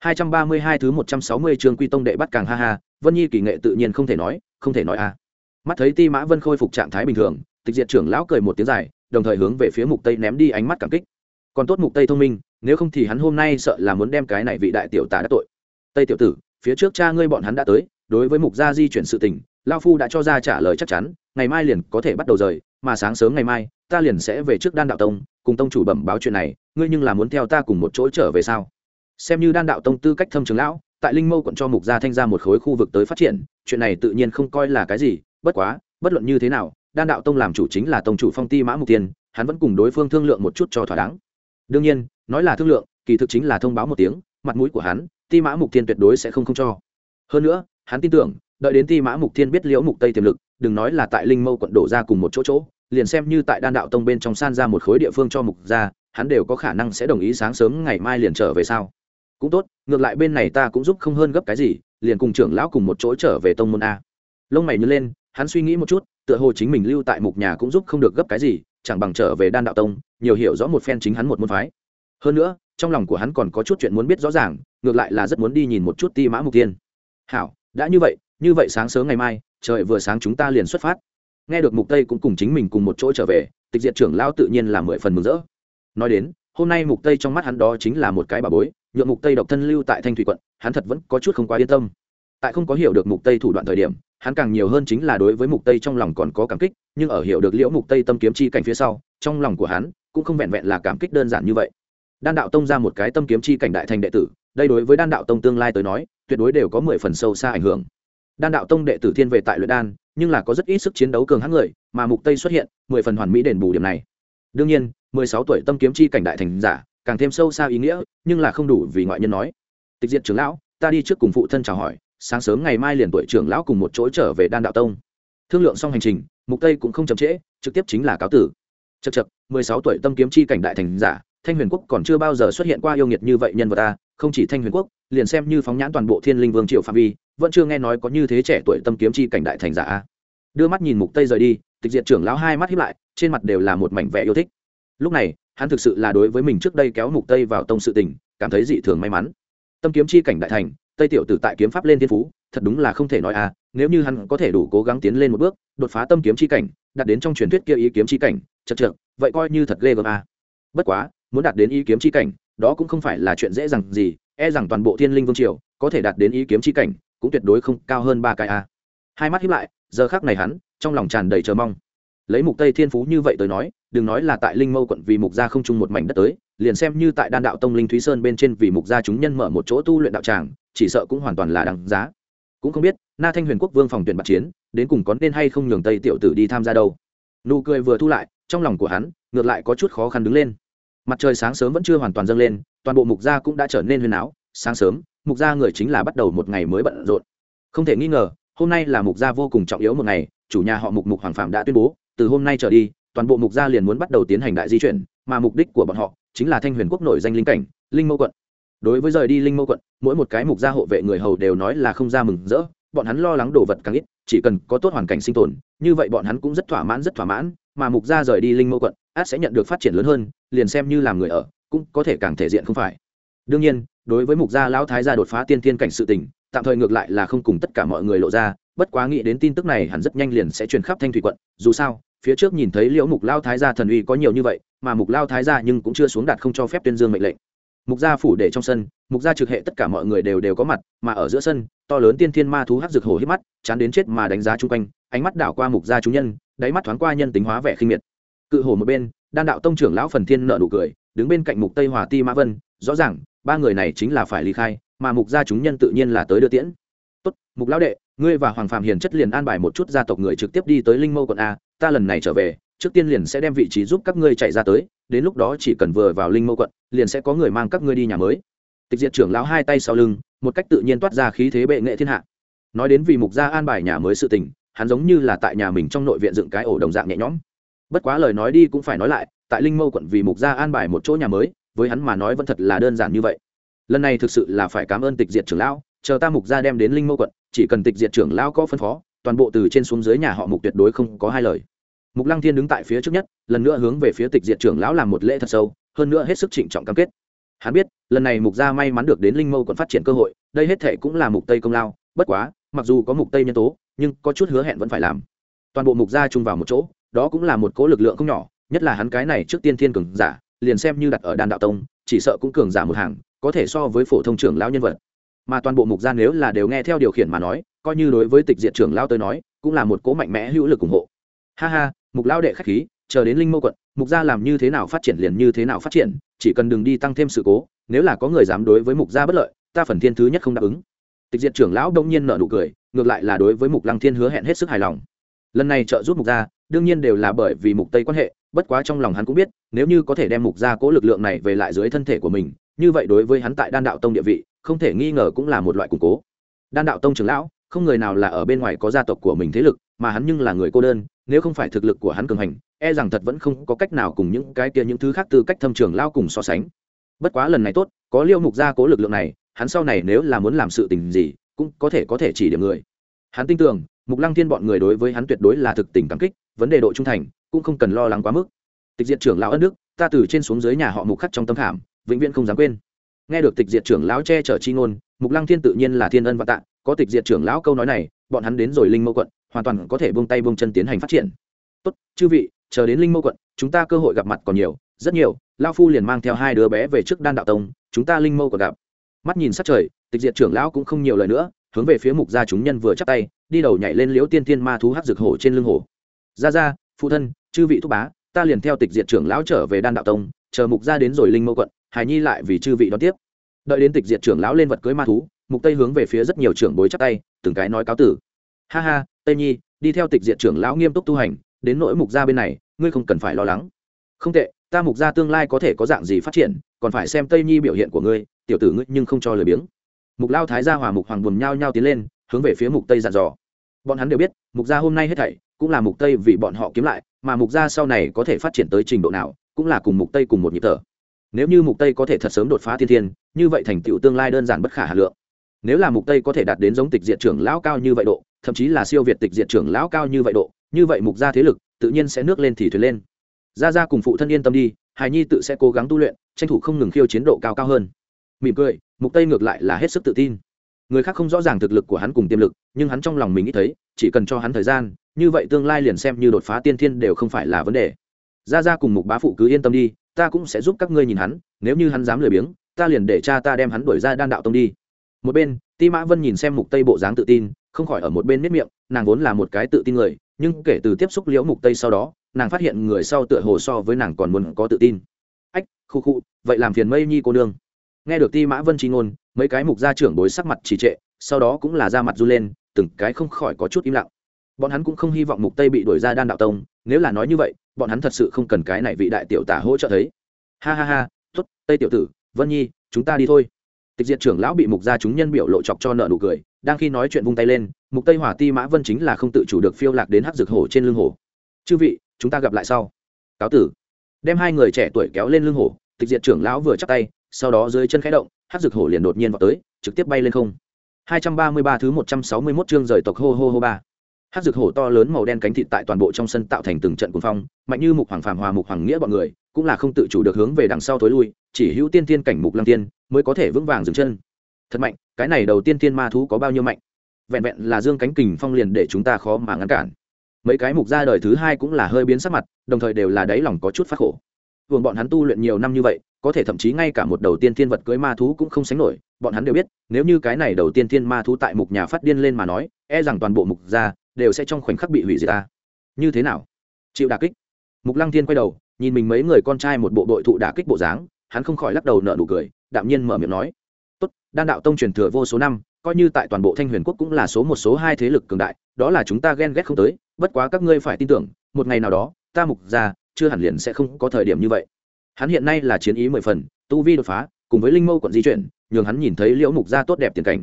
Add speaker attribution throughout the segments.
Speaker 1: 232 thứ 160 trường Quy Tông đệ bắt càng ha ha, Vân Nhi kỳ nghệ tự nhiên không thể nói, không thể nói a. À. Mắt thấy Ti Mã Vân khôi phục trạng thái bình thường, Tịch Diệt trưởng lão cười một tiếng dài, đồng thời hướng về phía Mục Tây ném đi ánh mắt cảm kích. Còn tốt Mục Tây thông minh, nếu không thì hắn hôm nay sợ là muốn đem cái này vị đại tiểu tả đã tội. Tây tiểu tử, phía trước cha ngươi bọn hắn đã tới, đối với Mục gia di chuyển sự tình, lão phu đã cho ra trả lời chắc chắn, ngày mai liền có thể bắt đầu rời, mà sáng sớm ngày mai, ta liền sẽ về trước Đan đạo tông, cùng tông chủ bẩm báo chuyện này, ngươi nhưng là muốn theo ta cùng một chỗ trở về sao? Xem như đan đạo tông tư cách thâm trường lão, tại linh mâu quận cho mục gia thanh ra một khối khu vực tới phát triển, chuyện này tự nhiên không coi là cái gì, bất quá, bất luận như thế nào, đan đạo tông làm chủ chính là tông chủ phong ti mã mục tiên, hắn vẫn cùng đối phương thương lượng một chút cho thỏa đáng. Đương nhiên, nói là thương lượng, kỳ thực chính là thông báo một tiếng, mặt mũi của hắn, ti mã mục tiên tuyệt đối sẽ không không cho. Hơn nữa, hắn tin tưởng, đợi đến ti mã mục tiên biết liễu mục tây tiềm lực, đừng nói là tại linh mâu quận đổ ra cùng một chỗ chỗ, liền xem như tại đan đạo tông bên trong san ra một khối địa phương cho mục gia, hắn đều có khả năng sẽ đồng ý sáng sớm ngày mai liền trở về sau cũng tốt, ngược lại bên này ta cũng giúp không hơn gấp cái gì, liền cùng trưởng lão cùng một chỗ trở về tông môn a. Lông mày nhớ lên, hắn suy nghĩ một chút, tựa hồ chính mình lưu tại mục nhà cũng giúp không được gấp cái gì, chẳng bằng trở về đan đạo tông, nhiều hiểu rõ một phen chính hắn một môn phái. Hơn nữa, trong lòng của hắn còn có chút chuyện muốn biết rõ ràng, ngược lại là rất muốn đi nhìn một chút ti mã mục tiên hảo, đã như vậy như vậy sáng sớm ngày mai, trời vừa sáng chúng ta liền xuất phát. Nghe được mục tây cũng cùng chính mình cùng một chỗ trở về, tịch diệt trưởng lão tự nhiên là mười phần mừng rỡ. Nói đến, hôm nay mục tây trong mắt hắn đó chính là một cái bà bối nhượng mục tây độc thân lưu tại thanh thủy quận, hắn thật vẫn có chút không quá yên tâm. Tại không có hiểu được mục tây thủ đoạn thời điểm, hắn càng nhiều hơn chính là đối với mục tây trong lòng còn có cảm kích, nhưng ở hiểu được liễu mục tây tâm kiếm chi cảnh phía sau, trong lòng của hắn cũng không vẹn vẹn là cảm kích đơn giản như vậy. Đan đạo tông ra một cái tâm kiếm chi cảnh đại thành đệ tử, đây đối với đan đạo tông tương lai tới nói, tuyệt đối đều có 10 phần sâu xa ảnh hưởng. Đan đạo tông đệ tử thiên về tại luyện đan, nhưng là có rất ít sức chiến đấu cường hãn người, mà mục tây xuất hiện 10 phần hoàn mỹ đền bù điểm này. Đương nhiên 16 tuổi tâm kiếm chi cảnh đại thành giả càng thêm sâu xa ý nghĩa, nhưng là không đủ vì ngoại nhân nói. Tịch diệt trưởng lão, ta đi trước cùng phụ thân chào hỏi, sáng sớm ngày mai liền tuổi trưởng lão cùng một chỗ trở về đan đạo tông. Thương lượng xong hành trình, mục tây cũng không chậm trễ, trực tiếp chính là cáo tử. Chật chật 16 tuổi tâm kiếm chi cảnh đại thành giả, thanh huyền quốc còn chưa bao giờ xuất hiện qua yêu nghiệt như vậy nhân vật ta, không chỉ thanh huyền quốc, liền xem như phóng nhãn toàn bộ thiên linh vương triệu phạm vi, vẫn chưa nghe nói có như thế trẻ tuổi tâm kiếm chi cảnh đại thành giả. Đưa mắt nhìn mục tây rời đi, tịch diệt trưởng lão hai mắt hiếp lại, trên mặt đều là một mảnh vẻ yêu thích. Lúc này hắn thực sự là đối với mình trước đây kéo mục tây vào tông sự tình, cảm thấy dị thường may mắn tâm kiếm chi cảnh đại thành, tây tiểu tử tại kiếm pháp lên thiên phú, thật đúng là không thể nói à nếu như hắn có thể đủ cố gắng tiến lên một bước, đột phá tâm kiếm chi cảnh, đạt đến trong truyền thuyết kia ý kiếm chi cảnh, chật trượt vậy coi như thật ghê gớm à. bất quá, muốn đạt đến ý kiếm chi cảnh, đó cũng không phải là chuyện dễ dàng gì e rằng toàn bộ thiên linh vương triều có thể đạt đến ý kiếm chi cảnh, cũng tuyệt đối không cao hơn ba cái a à. hai mắt hiếp lại, giờ khác này hắn, trong lòng tràn đầy chờ mong lấy mục tây thiên phú như vậy tới nói đừng nói là tại linh mâu quận vì mục gia không chung một mảnh đất tới, liền xem như tại đan đạo tông linh thúy sơn bên trên vì mục gia chúng nhân mở một chỗ tu luyện đạo tràng, chỉ sợ cũng hoàn toàn là đáng giá. Cũng không biết, na thanh huyền quốc vương phòng tuyển bạc chiến, đến cùng có nên hay không nhường tây tiểu tử đi tham gia đâu. Nụ cười vừa thu lại, trong lòng của hắn, ngược lại có chút khó khăn đứng lên. Mặt trời sáng sớm vẫn chưa hoàn toàn dâng lên, toàn bộ mục gia cũng đã trở nên huyền áo, sáng sớm, mục gia người chính là bắt đầu một ngày mới bận rộn. Không thể nghi ngờ, hôm nay là mục gia vô cùng trọng yếu một ngày, chủ nhà họ mục mục hoàng phạm đã tuyên bố, từ hôm nay trở đi toàn bộ mục gia liền muốn bắt đầu tiến hành đại di chuyển, mà mục đích của bọn họ chính là thanh huyền quốc nổi danh linh cảnh, linh mâu quận. Đối với rời đi linh mâu quận, mỗi một cái mục gia hộ vệ người hầu đều nói là không ra mừng rỡ, bọn hắn lo lắng đồ vật càng ít, chỉ cần có tốt hoàn cảnh sinh tồn, như vậy bọn hắn cũng rất thỏa mãn, rất thỏa mãn, mà mục gia rời đi linh mâu quận, át sẽ nhận được phát triển lớn hơn, liền xem như làm người ở, cũng có thể càng thể diện không phải. Đương nhiên, đối với mục gia lão thái gia đột phá tiên thiên cảnh sự tình, tạm thời ngược lại là không cùng tất cả mọi người lộ ra, bất quá nghĩ đến tin tức này hẳn rất nhanh liền sẽ truyền khắp thanh thủy quận, dù sao phía trước nhìn thấy liễu mục lao thái gia thần uy có nhiều như vậy, mà mục lao thái gia nhưng cũng chưa xuống đạt không cho phép tuyên dương mệnh lệnh. Mục gia phủ để trong sân, mục gia trực hệ tất cả mọi người đều đều có mặt, mà ở giữa sân, to lớn tiên thiên ma thú hắc rực hổ hít mắt, chán đến chết mà đánh giá chung quanh, ánh mắt đảo qua mục gia chúng nhân, đáy mắt thoáng qua nhân tính hóa vẻ khinh miệt. Cự hổ một bên, đan đạo tông trưởng lão phần thiên nợ nụ cười, đứng bên cạnh mục tây hòa ti mã vân, rõ ràng, ba người này chính là phải ly khai, mà mục gia chúng nhân tự nhiên là tới đưa tiễn. Tốt, mục lão đệ, ngươi và hoàng phạm hiền chất liền an bài một chút gia tộc người trực tiếp đi tới linh mâu quận a ta lần này trở về, trước tiên liền sẽ đem vị trí giúp các ngươi chạy ra tới, đến lúc đó chỉ cần vừa vào linh mâu quận, liền sẽ có người mang các ngươi đi nhà mới. Tịch diệt trưởng lão hai tay sau lưng, một cách tự nhiên toát ra khí thế bệ nghệ thiên hạ. Nói đến vì mục gia an bài nhà mới sự tình, hắn giống như là tại nhà mình trong nội viện dựng cái ổ đồng dạng nhẹ nhõm. Bất quá lời nói đi cũng phải nói lại, tại linh mâu quận vì mục gia an bài một chỗ nhà mới, với hắn mà nói vẫn thật là đơn giản như vậy. Lần này thực sự là phải cảm ơn tịch diệt trưởng lão, chờ ta mục gia đem đến linh mâu quận, chỉ cần tịch diệt trưởng lão có phân phó toàn bộ từ trên xuống dưới nhà họ mục tuyệt đối không có hai lời. Mục lăng thiên đứng tại phía trước nhất, lần nữa hướng về phía tịch diệt trưởng lão làm một lễ thật sâu, hơn nữa hết sức trịnh trọng cam kết. Hắn biết, lần này mục gia may mắn được đến linh mâu còn phát triển cơ hội, đây hết thể cũng là mục tây công lao, bất quá, mặc dù có mục tây nhân tố, nhưng có chút hứa hẹn vẫn phải làm. Toàn bộ mục gia chung vào một chỗ, đó cũng là một cố lực lượng không nhỏ, nhất là hắn cái này trước tiên thiên cường giả, liền xem như đặt ở đan đạo tông, chỉ sợ cũng cường giả một hàng, có thể so với phổ thông trưởng lão nhân vật. Mà toàn bộ mục gia nếu là đều nghe theo điều khiển mà nói coi như đối với tịch diệt trưởng lão tới nói, cũng là một cố mạnh mẽ hữu lực ủng hộ. Ha ha, mục lao đệ khách khí, chờ đến linh mâu quận, mục gia làm như thế nào phát triển liền như thế nào phát triển, chỉ cần đừng đi tăng thêm sự cố, nếu là có người dám đối với mục gia bất lợi, ta phần thiên thứ nhất không đáp ứng. Tịch diệt trưởng lão đông nhiên nợ nụ cười, ngược lại là đối với mục lăng thiên hứa hẹn hết sức hài lòng. Lần này trợ giúp mục gia, đương nhiên đều là bởi vì mục tây quan hệ, bất quá trong lòng hắn cũng biết, nếu như có thể đem mục gia cố lực lượng này về lại dưới thân thể của mình, như vậy đối với hắn tại đan đạo tông địa vị, không thể nghi ngờ cũng là một loại củng cố. Đan đạo tông trưởng lão không người nào là ở bên ngoài có gia tộc của mình thế lực, mà hắn nhưng là người cô đơn, nếu không phải thực lực của hắn cường hành e rằng thật vẫn không có cách nào cùng những cái kia những thứ khác từ cách thâm trường lao cùng so sánh. Bất quá lần này tốt, có liêu mục gia cố lực lượng này, hắn sau này nếu là muốn làm sự tình gì, cũng có thể có thể chỉ điểm người. Hắn tin tưởng, mục lăng thiên bọn người đối với hắn tuyệt đối là thực tình cảm kích, vấn đề độ trung thành, cũng không cần lo lắng quá mức. Tịch diệt trưởng lão ân đức, ta từ trên xuống dưới nhà họ mục khắc trong tâm khảm, vĩnh viễn không dám quên. Nghe được tịch diệt trưởng lão che chở chi ngôn, mục lăng thiên tự nhiên là thiên ân và tạ có tịch diệt trưởng lão câu nói này, bọn hắn đến rồi linh mâu quận, hoàn toàn có thể buông tay buông chân tiến hành phát triển. Tốt, chư vị, chờ đến linh mâu quận, chúng ta cơ hội gặp mặt còn nhiều, rất nhiều lao phu liền mang theo hai đứa bé về trước đan đạo tông, chúng ta linh mâu còn gặp. Mắt nhìn sát trời, tịch diệt trưởng lão cũng không nhiều lời nữa, hướng về phía mục gia chúng nhân vừa chắp tay, đi đầu nhảy lên liễu tiên tiên ma thú hắc rực hổ trên lưng hổ ra ra, phụ thân, chư vị thúc bá, ta liền theo tịch diệt trưởng lão trở về đan đạo tông, chờ mục gia đến rồi linh mâu quận, hài nhi lại vì chư vị đón tiếp. Đợi đến tịch diệt trưởng lão lên vật cưới ma thú mục tây hướng về phía rất nhiều trưởng bối chắp tay, từng cái nói cáo tử. Ha ha, tây nhi, đi theo tịch diện trưởng lão nghiêm túc tu hành, đến nỗi mục gia bên này, ngươi không cần phải lo lắng. Không tệ, ta mục gia tương lai có thể có dạng gì phát triển, còn phải xem tây nhi biểu hiện của ngươi, tiểu tử ngươi nhưng không cho lời biếng. Mục lao thái gia hòa mục hoàng buồn nhao nhao tiến lên, hướng về phía mục tây dặn dò. Bọn hắn đều biết, mục gia hôm nay hết thảy, cũng là mục tây vì bọn họ kiếm lại, mà mục gia sau này có thể phát triển tới trình độ nào, cũng là cùng mục tây cùng một nhịp thở. Nếu như mục tây có thể thật sớm đột phá thiên thiên, như vậy thành tựu tương lai đơn giản bất khả hà lượng nếu là mục tây có thể đạt đến giống tịch diệt trưởng lão cao như vậy độ, thậm chí là siêu việt tịch diệt trưởng lão cao như vậy độ, như vậy mục gia thế lực, tự nhiên sẽ nước lên thì thuyền lên. Gia gia cùng phụ thân yên tâm đi hài nhi tự sẽ cố gắng tu luyện, tranh thủ không ngừng khiêu chiến độ cao cao hơn. Mỉm cười, mục tây ngược lại là hết sức tự tin. Người khác không rõ ràng thực lực của hắn cùng tiềm lực, nhưng hắn trong lòng mình nghĩ thấy, chỉ cần cho hắn thời gian, như vậy tương lai liền xem như đột phá tiên thiên đều không phải là vấn đề. Ra ra cùng mục bá phụ cứ yên tâm đi, ta cũng sẽ giúp các ngươi nhìn hắn, nếu như hắn dám lười biếng, ta liền để cha ta đem hắn đuổi ra đan đạo tông đi một bên, ti mã vân nhìn xem mục tây bộ dáng tự tin, không khỏi ở một bên nếp miệng, nàng vốn là một cái tự tin người, nhưng kể từ tiếp xúc liễu mục tây sau đó, nàng phát hiện người sau tựa hồ so với nàng còn muốn có tự tin. Ách, khu khu, vậy làm phiền mây nhi cô nương. Nghe được ti mã vân chi ngôn, mấy cái mục gia trưởng bối sắc mặt trì trệ, sau đó cũng là ra mặt du lên, từng cái không khỏi có chút im lặng. Bọn hắn cũng không hy vọng mục tây bị đuổi ra đan đạo tông, nếu là nói như vậy, bọn hắn thật sự không cần cái này vị đại tiểu tả hỗ trợ thấy. Ha ha ha, tốt, tây tiểu tử, vân nhi, chúng ta đi thôi tịch diệt trưởng lão bị mục gia chúng nhân biểu lộ chọc cho nợ nụ cười, đang khi nói chuyện vung tay lên, mục tây hỏa ti mã vân chính là không tự chủ được phiêu lạc đến hắc dược hổ trên lưng hổ. Chư vị, chúng ta gặp lại sau. Cáo tử. Đem hai người trẻ tuổi kéo lên lưng hổ, tịch diệt trưởng lão vừa chắc tay, sau đó dưới chân khẽ động, hắc dược hổ liền đột nhiên vào tới, trực tiếp bay lên không. 233 thứ 161 chương rời tộc hô hô hô ba hát rực hổ to lớn màu đen cánh thịt tại toàn bộ trong sân tạo thành từng trận cuồng phong, mạnh như mục hoàng phàm hòa mục hoàng nghĩa bọn người, cũng là không tự chủ được hướng về đằng sau thối lui, chỉ hữu tiên tiên cảnh mục lăng tiên mới có thể vững vàng dừng chân. Thật mạnh, cái này đầu tiên tiên ma thú có bao nhiêu mạnh? Vẹn vẹn là dương cánh kình phong liền để chúng ta khó mà ngăn cản. Mấy cái mục ra đời thứ hai cũng là hơi biến sắc mặt, đồng thời đều là đáy lòng có chút phát khổ. Vườn bọn hắn tu luyện nhiều năm như vậy, có thể thậm chí ngay cả một đầu tiên thiên vật cưới ma thú cũng không sánh nổi, bọn hắn đều biết, nếu như cái này đầu tiên thiên ma thú tại mục nhà phát điên lên mà nói e rằng toàn bộ mục ra đều sẽ trong khoảnh khắc bị hủy diệt ta. Như thế nào? Chịu đà kích. Mục lăng thiên quay đầu, nhìn mình mấy người con trai một bộ đội thụ đà kích bộ dáng, hắn không khỏi lắc đầu nợ nụ cười, đạm nhiên mở miệng nói, tốt, đan đạo tông truyền thừa vô số năm, coi như tại toàn bộ thanh huyền quốc cũng là số một, số hai thế lực cường đại, đó là chúng ta ghen ghét không tới, bất quá các ngươi phải tin tưởng, một ngày nào đó, ta mục ra chưa hẳn liền sẽ không có thời điểm như vậy. Hắn hiện nay là chiến ý mười phần, tu vi đột phá, cùng với linh mâu quận di chuyển, nhường hắn nhìn thấy liễu mục gia tốt đẹp tiền cảnh.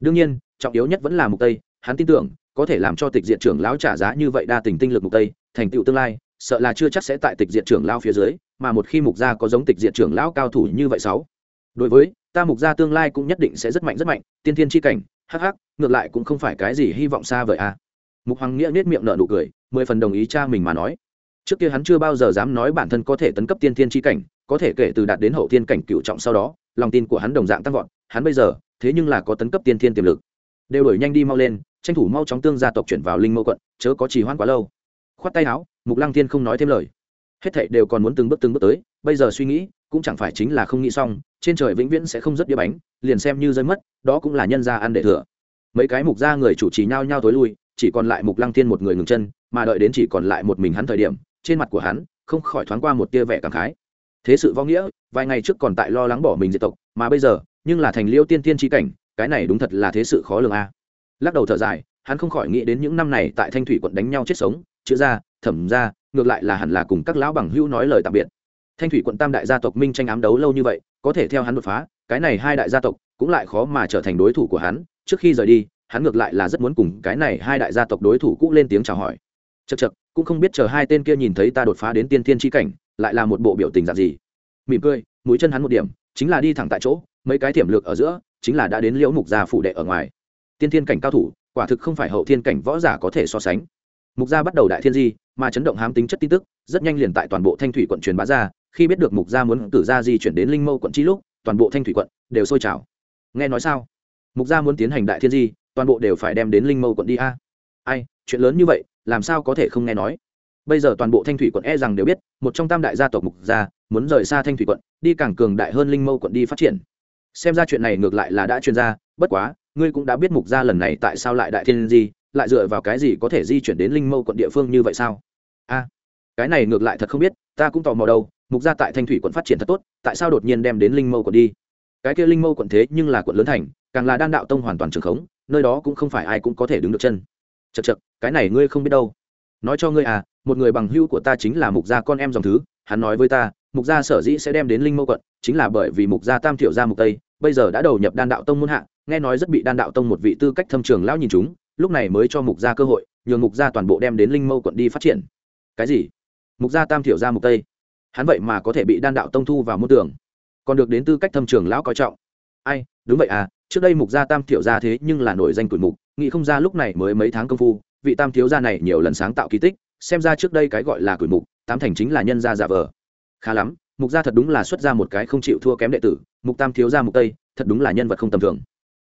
Speaker 1: Đương nhiên, trọng yếu nhất vẫn là mục tây, hắn tin tưởng có thể làm cho tịch diện trưởng lão trả giá như vậy đa tình tinh lực mục tây, thành tựu tương lai, sợ là chưa chắc sẽ tại tịch diện trưởng lão phía dưới, mà một khi mục gia có giống tịch diện trưởng lão cao thủ như vậy sáu. Đối với, ta mục gia tương lai cũng nhất định sẽ rất mạnh rất mạnh, tiên thiên chi cảnh, hắc hắc, ngược lại cũng không phải cái gì hy vọng xa vời a mục hoàng nghĩa nết miệng nở nụ cười, mười phần đồng ý cha mình mà nói. Trước kia hắn chưa bao giờ dám nói bản thân có thể tấn cấp tiên thiên chi cảnh, có thể kể từ đạt đến hậu thiên cảnh cựu trọng sau đó, lòng tin của hắn đồng dạng tăng vọt, hắn bây giờ, thế nhưng là có tấn cấp tiên thiên tiềm lực. Đều đổi nhanh đi mau lên tranh thủ mau chóng tương gia tộc chuyển vào linh mâu quận, chớ có trì hoãn quá lâu. Khoát tay áo, mục lăng thiên không nói thêm lời. Hết thảy đều còn muốn từng bước từng bước tới, bây giờ suy nghĩ, cũng chẳng phải chính là không nghĩ xong, trên trời vĩnh viễn sẽ không rất đĩa bánh, liền xem như rơi mất, đó cũng là nhân gia ăn để thừa. Mấy cái mục gia người chủ trì nhau nhau tối lui, chỉ còn lại mục lăng thiên một người ngừng chân, mà đợi đến chỉ còn lại một mình hắn thời điểm, trên mặt của hắn, không khỏi thoáng qua một tia vẻ cảm khái. Thế sự vong nghĩa, vài ngày trước còn tại lo lắng bỏ mình diệt tộc, mà bây giờ, nhưng là thành liêu tiên tiên tri cảnh, cái này đúng thật là thế sự khó lường a lắc đầu thở dài, hắn không khỏi nghĩ đến những năm này tại thanh thủy quận đánh nhau chết sống, chữ ra, thẩm ra, ngược lại là hẳn là cùng các lão bằng hữu nói lời tạm biệt. Thanh thủy quận tam đại gia tộc minh tranh ám đấu lâu như vậy, có thể theo hắn đột phá, cái này hai đại gia tộc cũng lại khó mà trở thành đối thủ của hắn. Trước khi rời đi, hắn ngược lại là rất muốn cùng cái này hai đại gia tộc đối thủ cũ lên tiếng chào hỏi. Chật chật cũng không biết chờ hai tên kia nhìn thấy ta đột phá đến tiên thiên tri cảnh, lại là một bộ biểu tình dạng gì. Mỉm cười, mũi chân hắn một điểm, chính là đi thẳng tại chỗ, mấy cái thiểm lược ở giữa, chính là đã đến liễu mục gia phụ đệ ở ngoài tiên thiên cảnh cao thủ, quả thực không phải hậu thiên cảnh võ giả có thể so sánh. Mục gia bắt đầu đại thiên di, mà chấn động hám tính chất tin tức, rất nhanh liền tại toàn bộ thanh thủy quận truyền bá ra, khi biết được mục gia muốn cử gia di chuyển đến linh mâu quận chi lúc, toàn bộ thanh thủy quận đều sôi trào. Nghe nói sao? Mục gia muốn tiến hành đại thiên di, toàn bộ đều phải đem đến linh mâu quận đi a. Ai, chuyện lớn như vậy, làm sao có thể không nghe nói? Bây giờ toàn bộ thanh thủy quận e rằng đều biết, một trong tam đại gia tộc mục gia muốn rời xa thanh thủy quận, đi càng cường đại hơn linh mâu quận đi phát triển. Xem ra chuyện này ngược lại là đã chuyên gia bất quá ngươi cũng đã biết mục gia lần này tại sao lại đại thiên di, lại dựa vào cái gì có thể di chuyển đến linh mâu quận địa phương như vậy sao? A, cái này ngược lại thật không biết, ta cũng tò mò đâu, mục gia tại thanh thủy quận phát triển thật tốt, tại sao đột nhiên đem đến linh mâu quận đi? Cái kia linh mâu quận thế nhưng là quận lớn thành, càng là đan đạo tông hoàn toàn trường khống, nơi đó cũng không phải ai cũng có thể đứng được chân. Chật chật cái này ngươi không biết đâu. Nói cho ngươi à một người bằng hữu của ta chính là mục gia con em dòng thứ, hắn nói với ta, mục gia sở dĩ sẽ đem đến linh mâu quận, chính là bởi vì mục gia tam thiểu gia mục tây, bây giờ đã đầu nhập đan đạo tông muôn hạ nghe nói rất bị đan đạo tông một vị tư cách thâm trường lão nhìn chúng, lúc này mới cho mục gia cơ hội, nhường mục gia toàn bộ đem đến linh mâu quận đi phát triển. Cái gì? Mục gia tam thiểu gia mục tây. Hắn vậy mà có thể bị đan đạo tông thu vào môn tưởng còn được đến tư cách thâm trường lão coi trọng. Ai, đúng vậy à trước đây mục gia tam thiểu gia thế nhưng là nổi danh tuổi mục, nghĩ không ra lúc này mới mấy tháng công phu, vị tam thiếu gia này nhiều lần sáng tạo kỳ tích, xem ra trước đây cái gọi là tuổi mục, tám thành chính là nhân gia giả vờ. Khá lắm, mục gia thật đúng là xuất ra một cái không chịu thua kém đệ tử, mục tam thiếu gia mục tây, thật đúng là nhân vật không tầm thường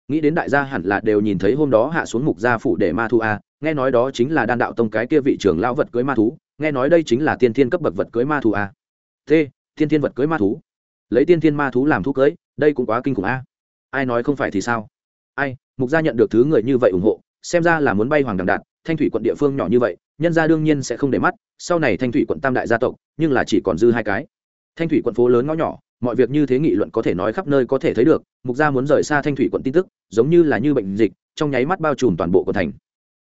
Speaker 1: nghĩ đến đại gia hẳn là đều nhìn thấy hôm đó hạ xuống mục gia phủ để ma thu a, nghe nói đó chính là đan đạo tông cái kia vị trưởng lão vật cưới ma thú, nghe nói đây chính là tiên thiên cấp bậc vật cưới ma thú a. T, tiên thiên vật cưới ma thú. Lấy tiên thiên ma thú làm thú cưới, đây cũng quá kinh khủng a. Ai nói không phải thì sao? Ai, mục gia nhận được thứ người như vậy ủng hộ, xem ra là muốn bay hoàng đằng đạt thanh thủy quận địa phương nhỏ như vậy, nhân gia đương nhiên sẽ không để mắt, sau này thanh thủy quận tam đại gia tộc, nhưng là chỉ còn dư hai cái. Thanh thủy quận phố lớn ngõ nhỏ mọi việc như thế nghị luận có thể nói khắp nơi có thể thấy được, mục gia muốn rời xa thanh thủy quận tin tức, giống như là như bệnh dịch, trong nháy mắt bao trùm toàn bộ quận thành.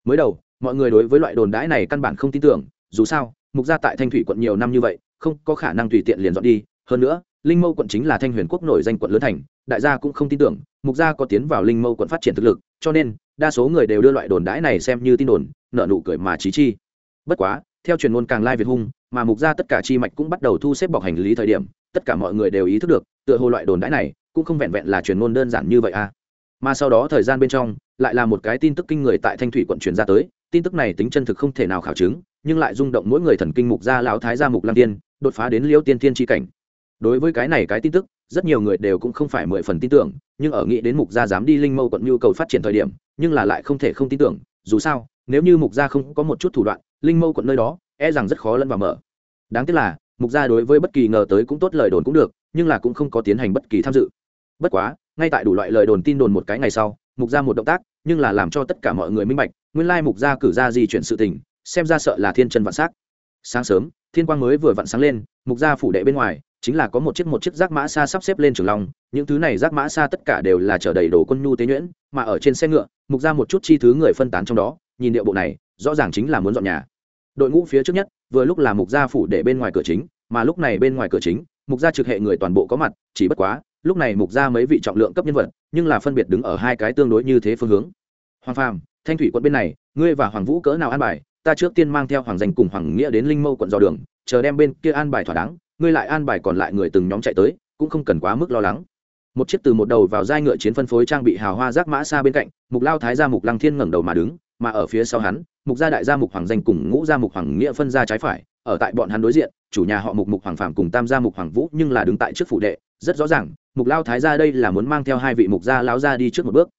Speaker 1: Mới đầu, mọi người đối với loại đồn đãi này căn bản không tin tưởng, dù sao, mục gia tại thanh thủy quận nhiều năm như vậy, không có khả năng tùy tiện liền dọn đi, hơn nữa, linh mâu quận chính là thanh huyền quốc nổi danh quận lớn thành, đại gia cũng không tin tưởng, mục gia có tiến vào linh mâu quận phát triển thực lực, cho nên, đa số người đều đưa loại đồn đãi này xem như tin đồn nợ nụ cười mà trí chi. Bất quá, theo truyền ngôn càng lai việt hung, mà mục gia tất cả chi mạch cũng bắt đầu thu xếp bọc hành lý thời điểm tất cả mọi người đều ý thức được, tựa hồ loại đồn đãi này cũng không vẹn vẹn là truyền ngôn đơn giản như vậy à. Mà sau đó thời gian bên trong, lại là một cái tin tức kinh người tại thanh thủy quận truyền ra tới, tin tức này tính chân thực không thể nào khảo chứng, nhưng lại rung động mỗi người thần kinh mục gia lão thái gia mục lam tiên, đột phá đến liễu tiên tiên tri cảnh. Đối với cái này cái tin tức, rất nhiều người đều cũng không phải mười phần tin tưởng, nhưng ở nghĩ đến mục gia dám đi linh mâu quận nhu cầu phát triển thời điểm, nhưng là lại không thể không tin tưởng, dù sao, nếu như mục gia không có một chút thủ đoạn, linh mâu quận nơi đó e rằng rất khó lẫn vào mở. Đáng tiếc là mục gia đối với bất kỳ ngờ tới cũng tốt lời đồn cũng được, nhưng là cũng không có tiến hành bất kỳ tham dự. Bất quá, ngay tại đủ loại lời đồn tin đồn một cái ngày sau, mục gia một động tác, nhưng là làm cho tất cả mọi người minh bạch, nguyên lai mục gia cử ra di chuyển sự tình, xem ra sợ là thiên chân vạn s á c sáng sớm, thiên quang mới vừa vặn sáng lên, mục gia phủ đệ bên ngoài, chính là có một chiếc một chiếc rác mã xa sắp xếp lên trường long, những thứ này rác mã xa tất cả đều là chở đầy đồ quân nhu tế nhuyễn, mà ở trên xe ngựa, mục ra một chút chi thứ người phân tán trong đó, nhìn điệu bộ này, rõ ràng chính là muốn dọn nhà đội ngũ phía trước nhất, vừa lúc là mục gia phủ để bên ngoài cửa chính, mà lúc này bên ngoài cửa chính, mục gia trực hệ người toàn bộ có mặt, chỉ bất quá, lúc này mục gia mấy vị trọng lượng cấp nhân vật, nhưng là phân biệt đứng ở hai cái tương đối như thế phương hướng. Hoàng phàm, thanh thủy quận bên này, ngươi và hoàng vũ cỡ nào an bài? Ta trước tiên mang theo hoàng danh cùng hoàng nghĩa đến linh mâu quận dò đường, chờ đem bên kia an bài thỏa đáng, ngươi lại an bài còn lại người từng nhóm chạy tới, cũng không cần quá mức lo lắng. Một chiếc từ một đầu vào giai ngựa chiến phân phối trang bị hào hoa rác mã xa bên cạnh, mục lao thái gia mục lăng thiên ngẩng đầu mà đứng, mà ở phía sau hắn mục gia đại gia mục hoàng danh cùng ngũ gia mục hoàng nghĩa phân ra trái phải, ở tại bọn hắn đối diện, chủ nhà họ mục mục hoàng phạm cùng tam gia mục hoàng vũ nhưng là đứng tại trước phụ đệ, rất rõ ràng, mục lao thái gia đây là muốn mang theo hai vị mục gia lão gia đi trước một bước.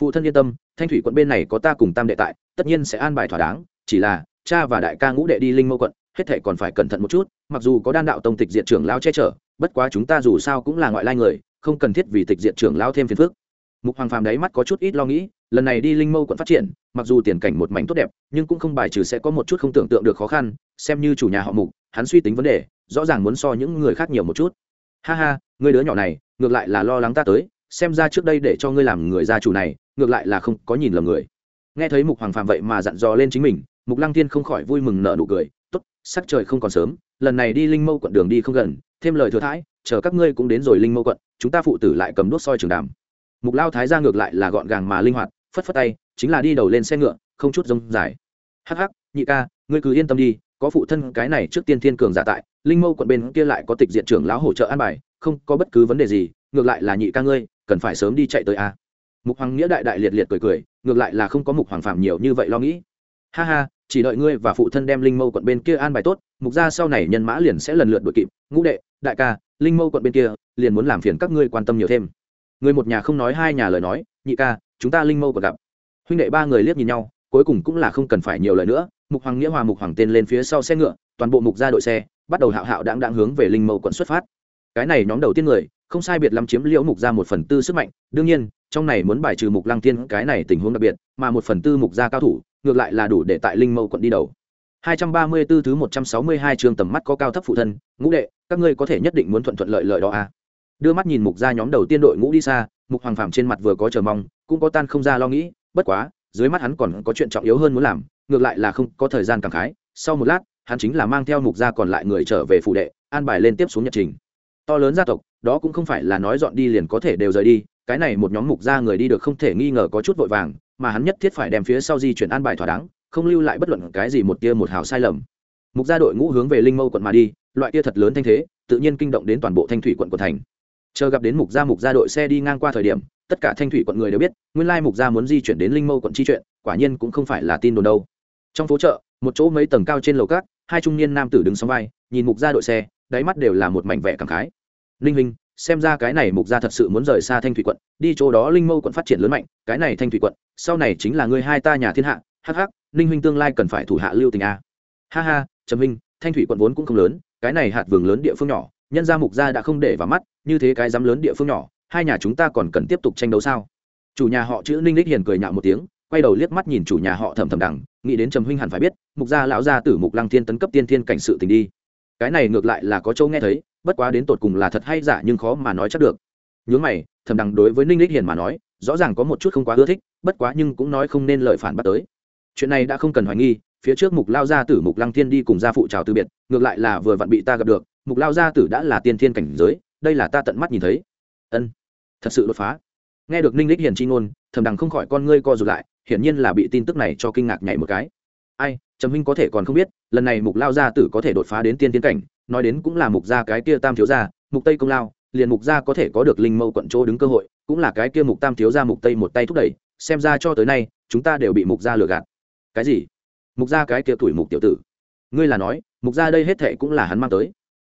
Speaker 1: Phụ thân yên tâm, thanh thủy quận bên này có ta cùng tam đệ tại, tất nhiên sẽ an bài thỏa đáng, chỉ là, cha và đại ca ngũ đệ đi linh mâu quận, hết thể còn phải cẩn thận một chút, mặc dù có đan đạo tông tịch diện trưởng lao che chở, bất quá chúng ta dù sao cũng là ngoại lai người, không cần thiết vì tịch diện trưởng lao thêm phiền phức mục hoàng phàm đáy mắt có chút ít lo nghĩ, lần này đi linh mâu quận phát triển, mặc dù tiền cảnh một mảnh tốt đẹp, nhưng cũng không bài trừ sẽ có một chút không tưởng tượng được khó khăn, xem như chủ nhà họ mục, hắn suy tính vấn đề, rõ ràng muốn so những người khác nhiều một chút. Ha ha, người đứa nhỏ này, ngược lại là lo lắng ta tới, xem ra trước đây để cho ngươi làm người gia chủ này, ngược lại là không có nhìn lầm người. Nghe thấy mục hoàng Phàm vậy mà dặn dò lên chính mình, mục lăng thiên không khỏi vui mừng nở nụ cười, tốt, sắc trời không còn sớm, lần này đi linh mâu quận đường đi không gần, thêm lời thừa thãi, chờ các ngươi cũng đến rồi linh mâu quận, chúng ta phụ tử lại cầm đốt soi trường đàm mục lao thái ra ngược lại là gọn gàng mà linh hoạt, phất phất tay, chính là đi đầu lên xe ngựa, không chút rông dài. Hắc hắc, nhị ca, ngươi cứ yên tâm đi, có phụ thân cái này trước tiên thiên cường giả tại, linh mâu quận bên kia lại có tịch diện trưởng lão hỗ trợ an bài, không có bất cứ vấn đề gì, ngược lại là nhị ca ngươi, cần phải sớm đi chạy tới a. Mục hoàng nghĩa đại đại liệt liệt cười cười, ngược lại là không có mục hoàng phạm nhiều như vậy lo nghĩ. Ha ha, chỉ đợi ngươi và phụ thân đem linh mâu quận bên kia an bài tốt, mục ra sau này nhân mã liền sẽ lần lượt đội kịp. Ngũ đệ, đại ca, linh mâu quận bên kia, liền muốn làm phiền các ngươi quan tâm nhiều thêm người một nhà không nói hai nhà lời nói, nhị ca, chúng ta linh mâu còn gặp. Huynh đệ ba người liếc nhìn nhau, cuối cùng cũng là không cần phải nhiều lời nữa, mục hoàng nghĩa hòa mục hoàng tên lên phía sau xe ngựa, toàn bộ mục ra đội xe, bắt đầu hạo hạo đáng đáng hướng về linh mâu quận xuất phát. Cái này nhóm đầu tiên người, không sai biệt lắm chiếm liễu mục ra một phần tư sức mạnh, đương nhiên, trong này muốn bài trừ mục lăng tiên cái này tình huống đặc biệt, mà một phần tư mục gia cao thủ, ngược lại là đủ để tại linh mâu quận đi đầu. 234 thứ 162 trường tầm mắt có cao thấp phụ thân, ngũ đệ, các ngươi có thể nhất định muốn thuận thuận lợi lợi đó à? Đưa mắt nhìn mục gia nhóm đầu tiên đội ngũ đi xa, mục hoàng phạm trên mặt vừa có chờ mong, cũng có tan không ra lo nghĩ, bất quá, dưới mắt hắn còn có chuyện trọng yếu hơn muốn làm, ngược lại là không có thời gian cảm khái. Sau một lát, hắn chính là mang theo mục gia còn lại người trở về phủ đệ, an bài lên tiếp xuống nhật trình. To lớn gia tộc, đó cũng không phải là nói dọn đi liền có thể đều rời đi, cái này một nhóm mục gia người đi được không thể nghi ngờ có chút vội vàng, mà hắn nhất thiết phải đem phía sau di chuyển an bài thỏa đáng, không lưu lại bất luận cái gì một tia một hào sai lầm. Mục gia đội ngũ hướng về linh mâu quận mà đi, loại tia thật lớn thanh thế, tự nhiên kinh động đến toàn bộ thanh thủy quận của thành chờ gặp đến mục gia mục gia đội xe đi ngang qua thời điểm, tất cả thanh thủy quận người đều biết, nguyên lai mục gia muốn di chuyển đến linh mâu quận chi chuyện, quả nhiên cũng không phải là tin đồn đâu. Trong phố chợ, một chỗ mấy tầng cao trên lầu cát hai trung niên nam tử đứng sóng vai, nhìn mục gia đội xe, đáy mắt đều là một mảnh vẻ cảm khái. Linh hình xem ra cái này mục gia thật sự muốn rời xa thanh thủy quận, đi chỗ đó linh mâu quận phát triển lớn mạnh, cái này thanh thủy quận, sau này chính là người hai ta nhà thiên hạ, hắc hắc, linh huynh tương lai cần phải thủ hạ lưu tình a. Ha ha, trầm minh, thanh thủy quận vốn cũng không lớn, cái này hạt vườn lớn địa phương nhỏ nhân gia mục gia đã không để vào mắt, như thế cái dám lớn địa phương nhỏ, hai nhà chúng ta còn cần tiếp tục tranh đấu sao? Chủ nhà họ chữ ninh lích hiền cười nhạo một tiếng, quay đầu liếc mắt nhìn chủ nhà họ thầm thầm đằng, nghĩ đến trầm huynh hẳn phải biết, mục gia lão gia tử mục lăng thiên tấn cấp tiên thiên cảnh sự tình đi. Cái này ngược lại là có châu nghe thấy, bất quá đến tột cùng là thật hay giả nhưng khó mà nói chắc được. Nhướng mày thầm đằng đối với ninh lích hiền mà nói, rõ ràng có một chút không quá ưa thích, bất quá nhưng cũng nói không nên lời phản bắt tới. Chuyện này đã không cần hoài nghi, phía trước mục lao gia tử mục lăng thiên đi cùng gia phụ trào từ biệt, ngược lại là vừa vặn bị ta gặp được mục lao gia tử đã là tiên thiên cảnh giới, đây là ta tận mắt nhìn thấy. Ân, thật sự đột phá. Nghe được ninh lích hiền chi ngôn thầm đằng không khỏi con ngươi co rụt lại, hiển nhiên là bị tin tức này cho kinh ngạc nhảy một cái. Ai, trầm minh có thể còn không biết, lần này mục lao gia tử có thể đột phá đến tiên tiến cảnh, nói đến cũng là mục gia cái kia tam thiếu gia, mục tây công lao, liền mục gia có thể có được linh mâu quận chỗ đứng cơ hội, cũng là cái kia mục tam thiếu gia mục tây một tay thúc đẩy, xem ra cho tới nay, chúng ta đều bị mục gia lừa gạt. Cái gì? Mục gia cái kia tuổi mục tiểu tử. Ngươi là nói, mục gia đây hết thệ cũng là hắn mang tới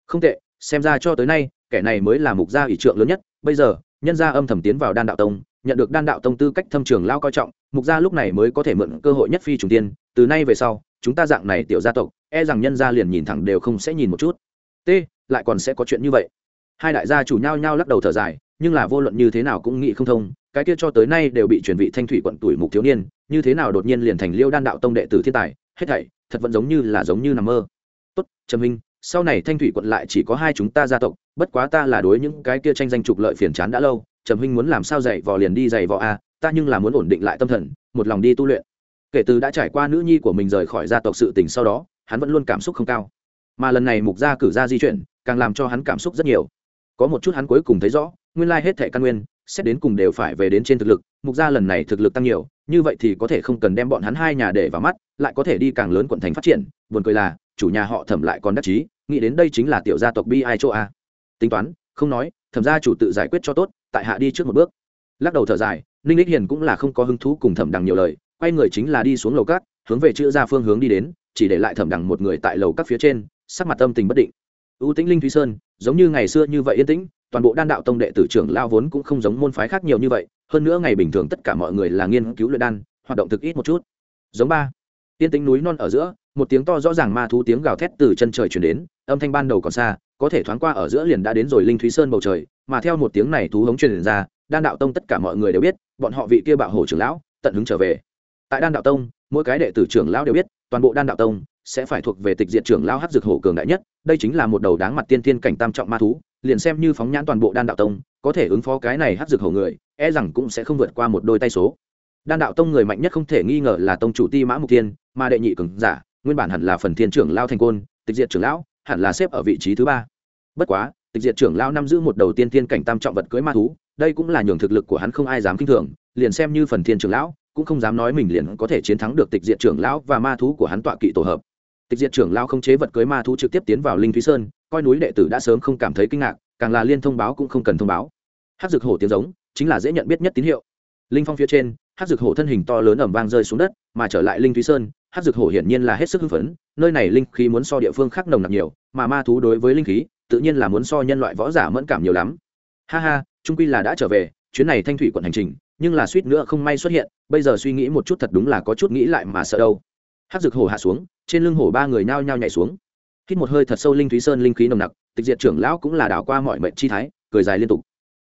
Speaker 1: không tệ, xem ra cho tới nay, kẻ này mới là mục gia ủy trượng lớn nhất. Bây giờ, nhân gia âm thầm tiến vào đan đạo tông, nhận được đan đạo tông tư cách thâm trường lao coi trọng, mục gia lúc này mới có thể mượn cơ hội nhất phi trùng tiên. Từ nay về sau, chúng ta dạng này tiểu gia tộc e rằng nhân gia liền nhìn thẳng đều không sẽ nhìn một chút. T, lại còn sẽ có chuyện như vậy. Hai đại gia chủ nhau nhau lắc đầu thở dài, nhưng là vô luận như thế nào cũng nghĩ không thông, cái kia cho tới nay đều bị chuyển vị thanh thủy quận tuổi mục thiếu niên, như thế nào đột nhiên liền thành liêu đan đạo tông đệ tử thiên tài, hết thảy, thật vẫn giống như là giống như nằm mơ. Tốt, trầm minh sau này thanh thủy quận lại chỉ có hai chúng ta gia tộc, bất quá ta là đối những cái kia tranh danh trục lợi phiền chán đã lâu, trầm huynh muốn làm sao dạy vò liền đi dạy vò a ta nhưng là muốn ổn định lại tâm thần, một lòng đi tu luyện. Kể từ đã trải qua nữ nhi của mình rời khỏi gia tộc sự tình sau đó, hắn vẫn luôn cảm xúc không cao. Mà lần này mục gia cử ra di chuyển, càng làm cho hắn cảm xúc rất nhiều. Có một chút hắn cuối cùng thấy rõ, nguyên lai hết thệ căn nguyên xét đến cùng đều phải về đến trên thực lực, mục gia lần này thực lực tăng nhiều, như vậy thì có thể không cần đem bọn hắn hai nhà để vào mắt, lại có thể đi càng lớn quận thành phát triển, buồn cười là, chủ nhà họ thẩm lại còn đắc chí, nghĩ đến đây chính là tiểu gia tộc bi ai châu a. Tính toán, không nói, thẩm gia chủ tự giải quyết cho tốt, tại hạ đi trước một bước. Lắc đầu thở dài, ninh lích hiền cũng là không có hứng thú cùng thẩm đằng nhiều lời, quay người chính là đi xuống lầu cát hướng về chữ ra phương hướng đi đến, chỉ để lại thẩm đằng một người tại lầu các phía trên, sắc mặt tâm tình bất định. Ưu tĩnh linh thúy sơn, giống như ngày xưa như vậy yên tĩnh toàn bộ đan đạo tông đệ tử trưởng lao vốn cũng không giống môn phái khác nhiều như vậy, hơn nữa ngày bình thường tất cả mọi người là nghiên cứu luyện đan, hoạt động thực ít một chút. Giống ba, tiên tính núi non ở giữa, một tiếng to rõ ràng ma thú tiếng gào thét từ chân trời chuyển đến, âm thanh ban đầu còn xa, có thể thoáng qua ở giữa liền đã đến rồi linh thúy sơn bầu trời, mà theo một tiếng này thú hống truyền ra, đan đạo tông tất cả mọi người đều biết, bọn họ vị kia bạo hổ trưởng lão, tận hứng trở về. Tại đan đạo tông, mỗi cái đệ tử trưởng lão đều biết, toàn bộ đan đạo tông sẽ phải thuộc về tịch diện trưởng lão hát dược hổ cường đại nhất, đây chính là một đầu đáng mặt tiên thiên cảnh tam trọng ma thú liền xem như phóng nhãn toàn bộ đan đạo tông, có thể ứng phó cái này hát dược hầu người e rằng cũng sẽ không vượt qua một đôi tay số. Đan đạo tông người mạnh nhất không thể nghi ngờ là tông chủ ti mã mục tiên mà đệ nhị cường giả, nguyên bản hẳn là phần thiên trưởng lao thành côn, tịch diệt trưởng lão, hẳn là xếp ở vị trí thứ ba. Bất quá, tịch diệt trưởng lao năm giữ một đầu tiên tiên cảnh tam trọng vật cưới ma thú, đây cũng là nhường thực lực của hắn không ai dám kinh thường, liền xem như phần thiên trưởng lão, cũng không dám nói mình liền có thể chiến thắng được tịch diệt trưởng lão và ma thú của hắn tọa kỵ tổ hợp. Tịch diệt trưởng lão không chế vật cưới ma thú trực tiếp tiến vào linh thúy sơn coi núi đệ tử đã sớm không cảm thấy kinh ngạc, càng là liên thông báo cũng không cần thông báo. Hát dược hổ tiếng giống, chính là dễ nhận biết nhất tín hiệu. Linh phong phía trên hát dược hổ thân hình to lớn ẩm vang rơi xuống đất, mà trở lại linh thúy sơn hát dược hổ hiển nhiên là hết sức hưng phấn, nơi này linh khí muốn so địa phương khác nồng nặc nhiều, mà ma thú đối với linh khí, tự nhiên là muốn so nhân loại võ giả mẫn cảm nhiều lắm. Ha ha trung quy là đã trở về, chuyến này thanh thủy quận hành trình, nhưng là suýt nữa không may xuất hiện, bây giờ suy nghĩ một chút thật đúng là có chút nghĩ lại mà sợ đâu. Hát dược hổ hạ xuống, trên lưng hổ ba người nhao nhao nhảy xuống hít một hơi thật sâu linh thúy sơn linh khí nồng nặc, tịch diệt trưởng lão cũng là đảo qua mọi mệnh chi thái, cười dài liên tục.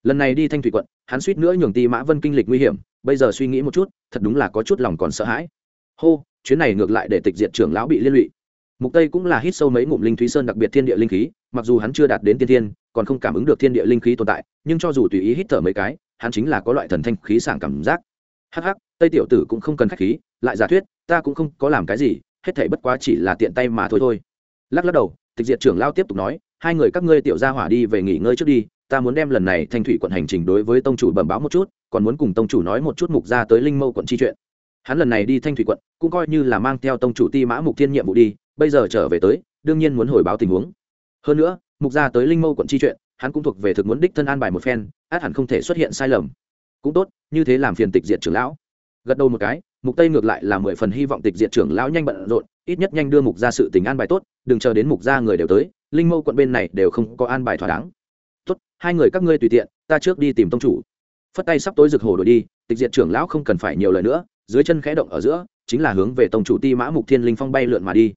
Speaker 1: Lần này đi thanh thủy quận, hắn suýt nữa nhường ti mã vân kinh lịch nguy hiểm, bây giờ suy nghĩ một chút, thật đúng là có chút lòng còn sợ hãi. Hô, chuyến này ngược lại để tịch diệt trưởng lão bị liên lụy. Mục tây cũng là hít sâu mấy ngụm linh thúy sơn đặc biệt thiên địa linh khí, mặc dù hắn chưa đạt đến tiên thiên, còn không cảm ứng được thiên địa linh khí tồn tại, nhưng cho dù tùy ý hít thở mấy cái, hắn chính là có loại thần thanh khí sảng cảm giác. Hắc hắc, tây tiểu tử cũng không cần khách khí, lại giả thuyết, ta cũng không có làm cái gì, hết thảy bất quá chỉ là tiện tay mà thôi thôi lắc lắc đầu, tịch diệt trưởng lao tiếp tục nói, hai người các ngươi tiểu gia hỏa đi về nghỉ ngơi trước đi, ta muốn đem lần này thanh thủy quận hành trình đối với tông chủ bẩm báo một chút, còn muốn cùng tông chủ nói một chút mục ra tới linh mâu quận chi chuyện. Hắn lần này đi thanh thủy quận, cũng coi như là mang theo tông chủ ti mã mục thiên nhiệm vụ đi, bây giờ trở về tới, đương nhiên muốn hồi báo tình huống. Hơn nữa, mục ra tới linh mâu quận chi chuyện, hắn cũng thuộc về thực muốn đích thân an bài một phen, át hẳn không thể xuất hiện sai lầm. Cũng tốt, như thế làm phiền tịch diệt trưởng lão. Gật đầu một cái, mục tây ngược lại là mười phần hy vọng tịch diệt trưởng lão nhanh bận rộn ít nhất nhanh đưa mục ra sự tình an bài tốt, đừng chờ đến mục ra người đều tới, linh mâu quận bên này đều không có an bài thỏa đáng. Tốt, hai người các ngươi tùy tiện, ta trước đi tìm tông chủ. Phất tay sắp tối rực hồ đổi đi, tịch diệt trưởng lão không cần phải nhiều lời nữa, dưới chân khẽ động ở giữa, chính là hướng về tông chủ ti mã mục thiên linh phong bay lượn mà đi.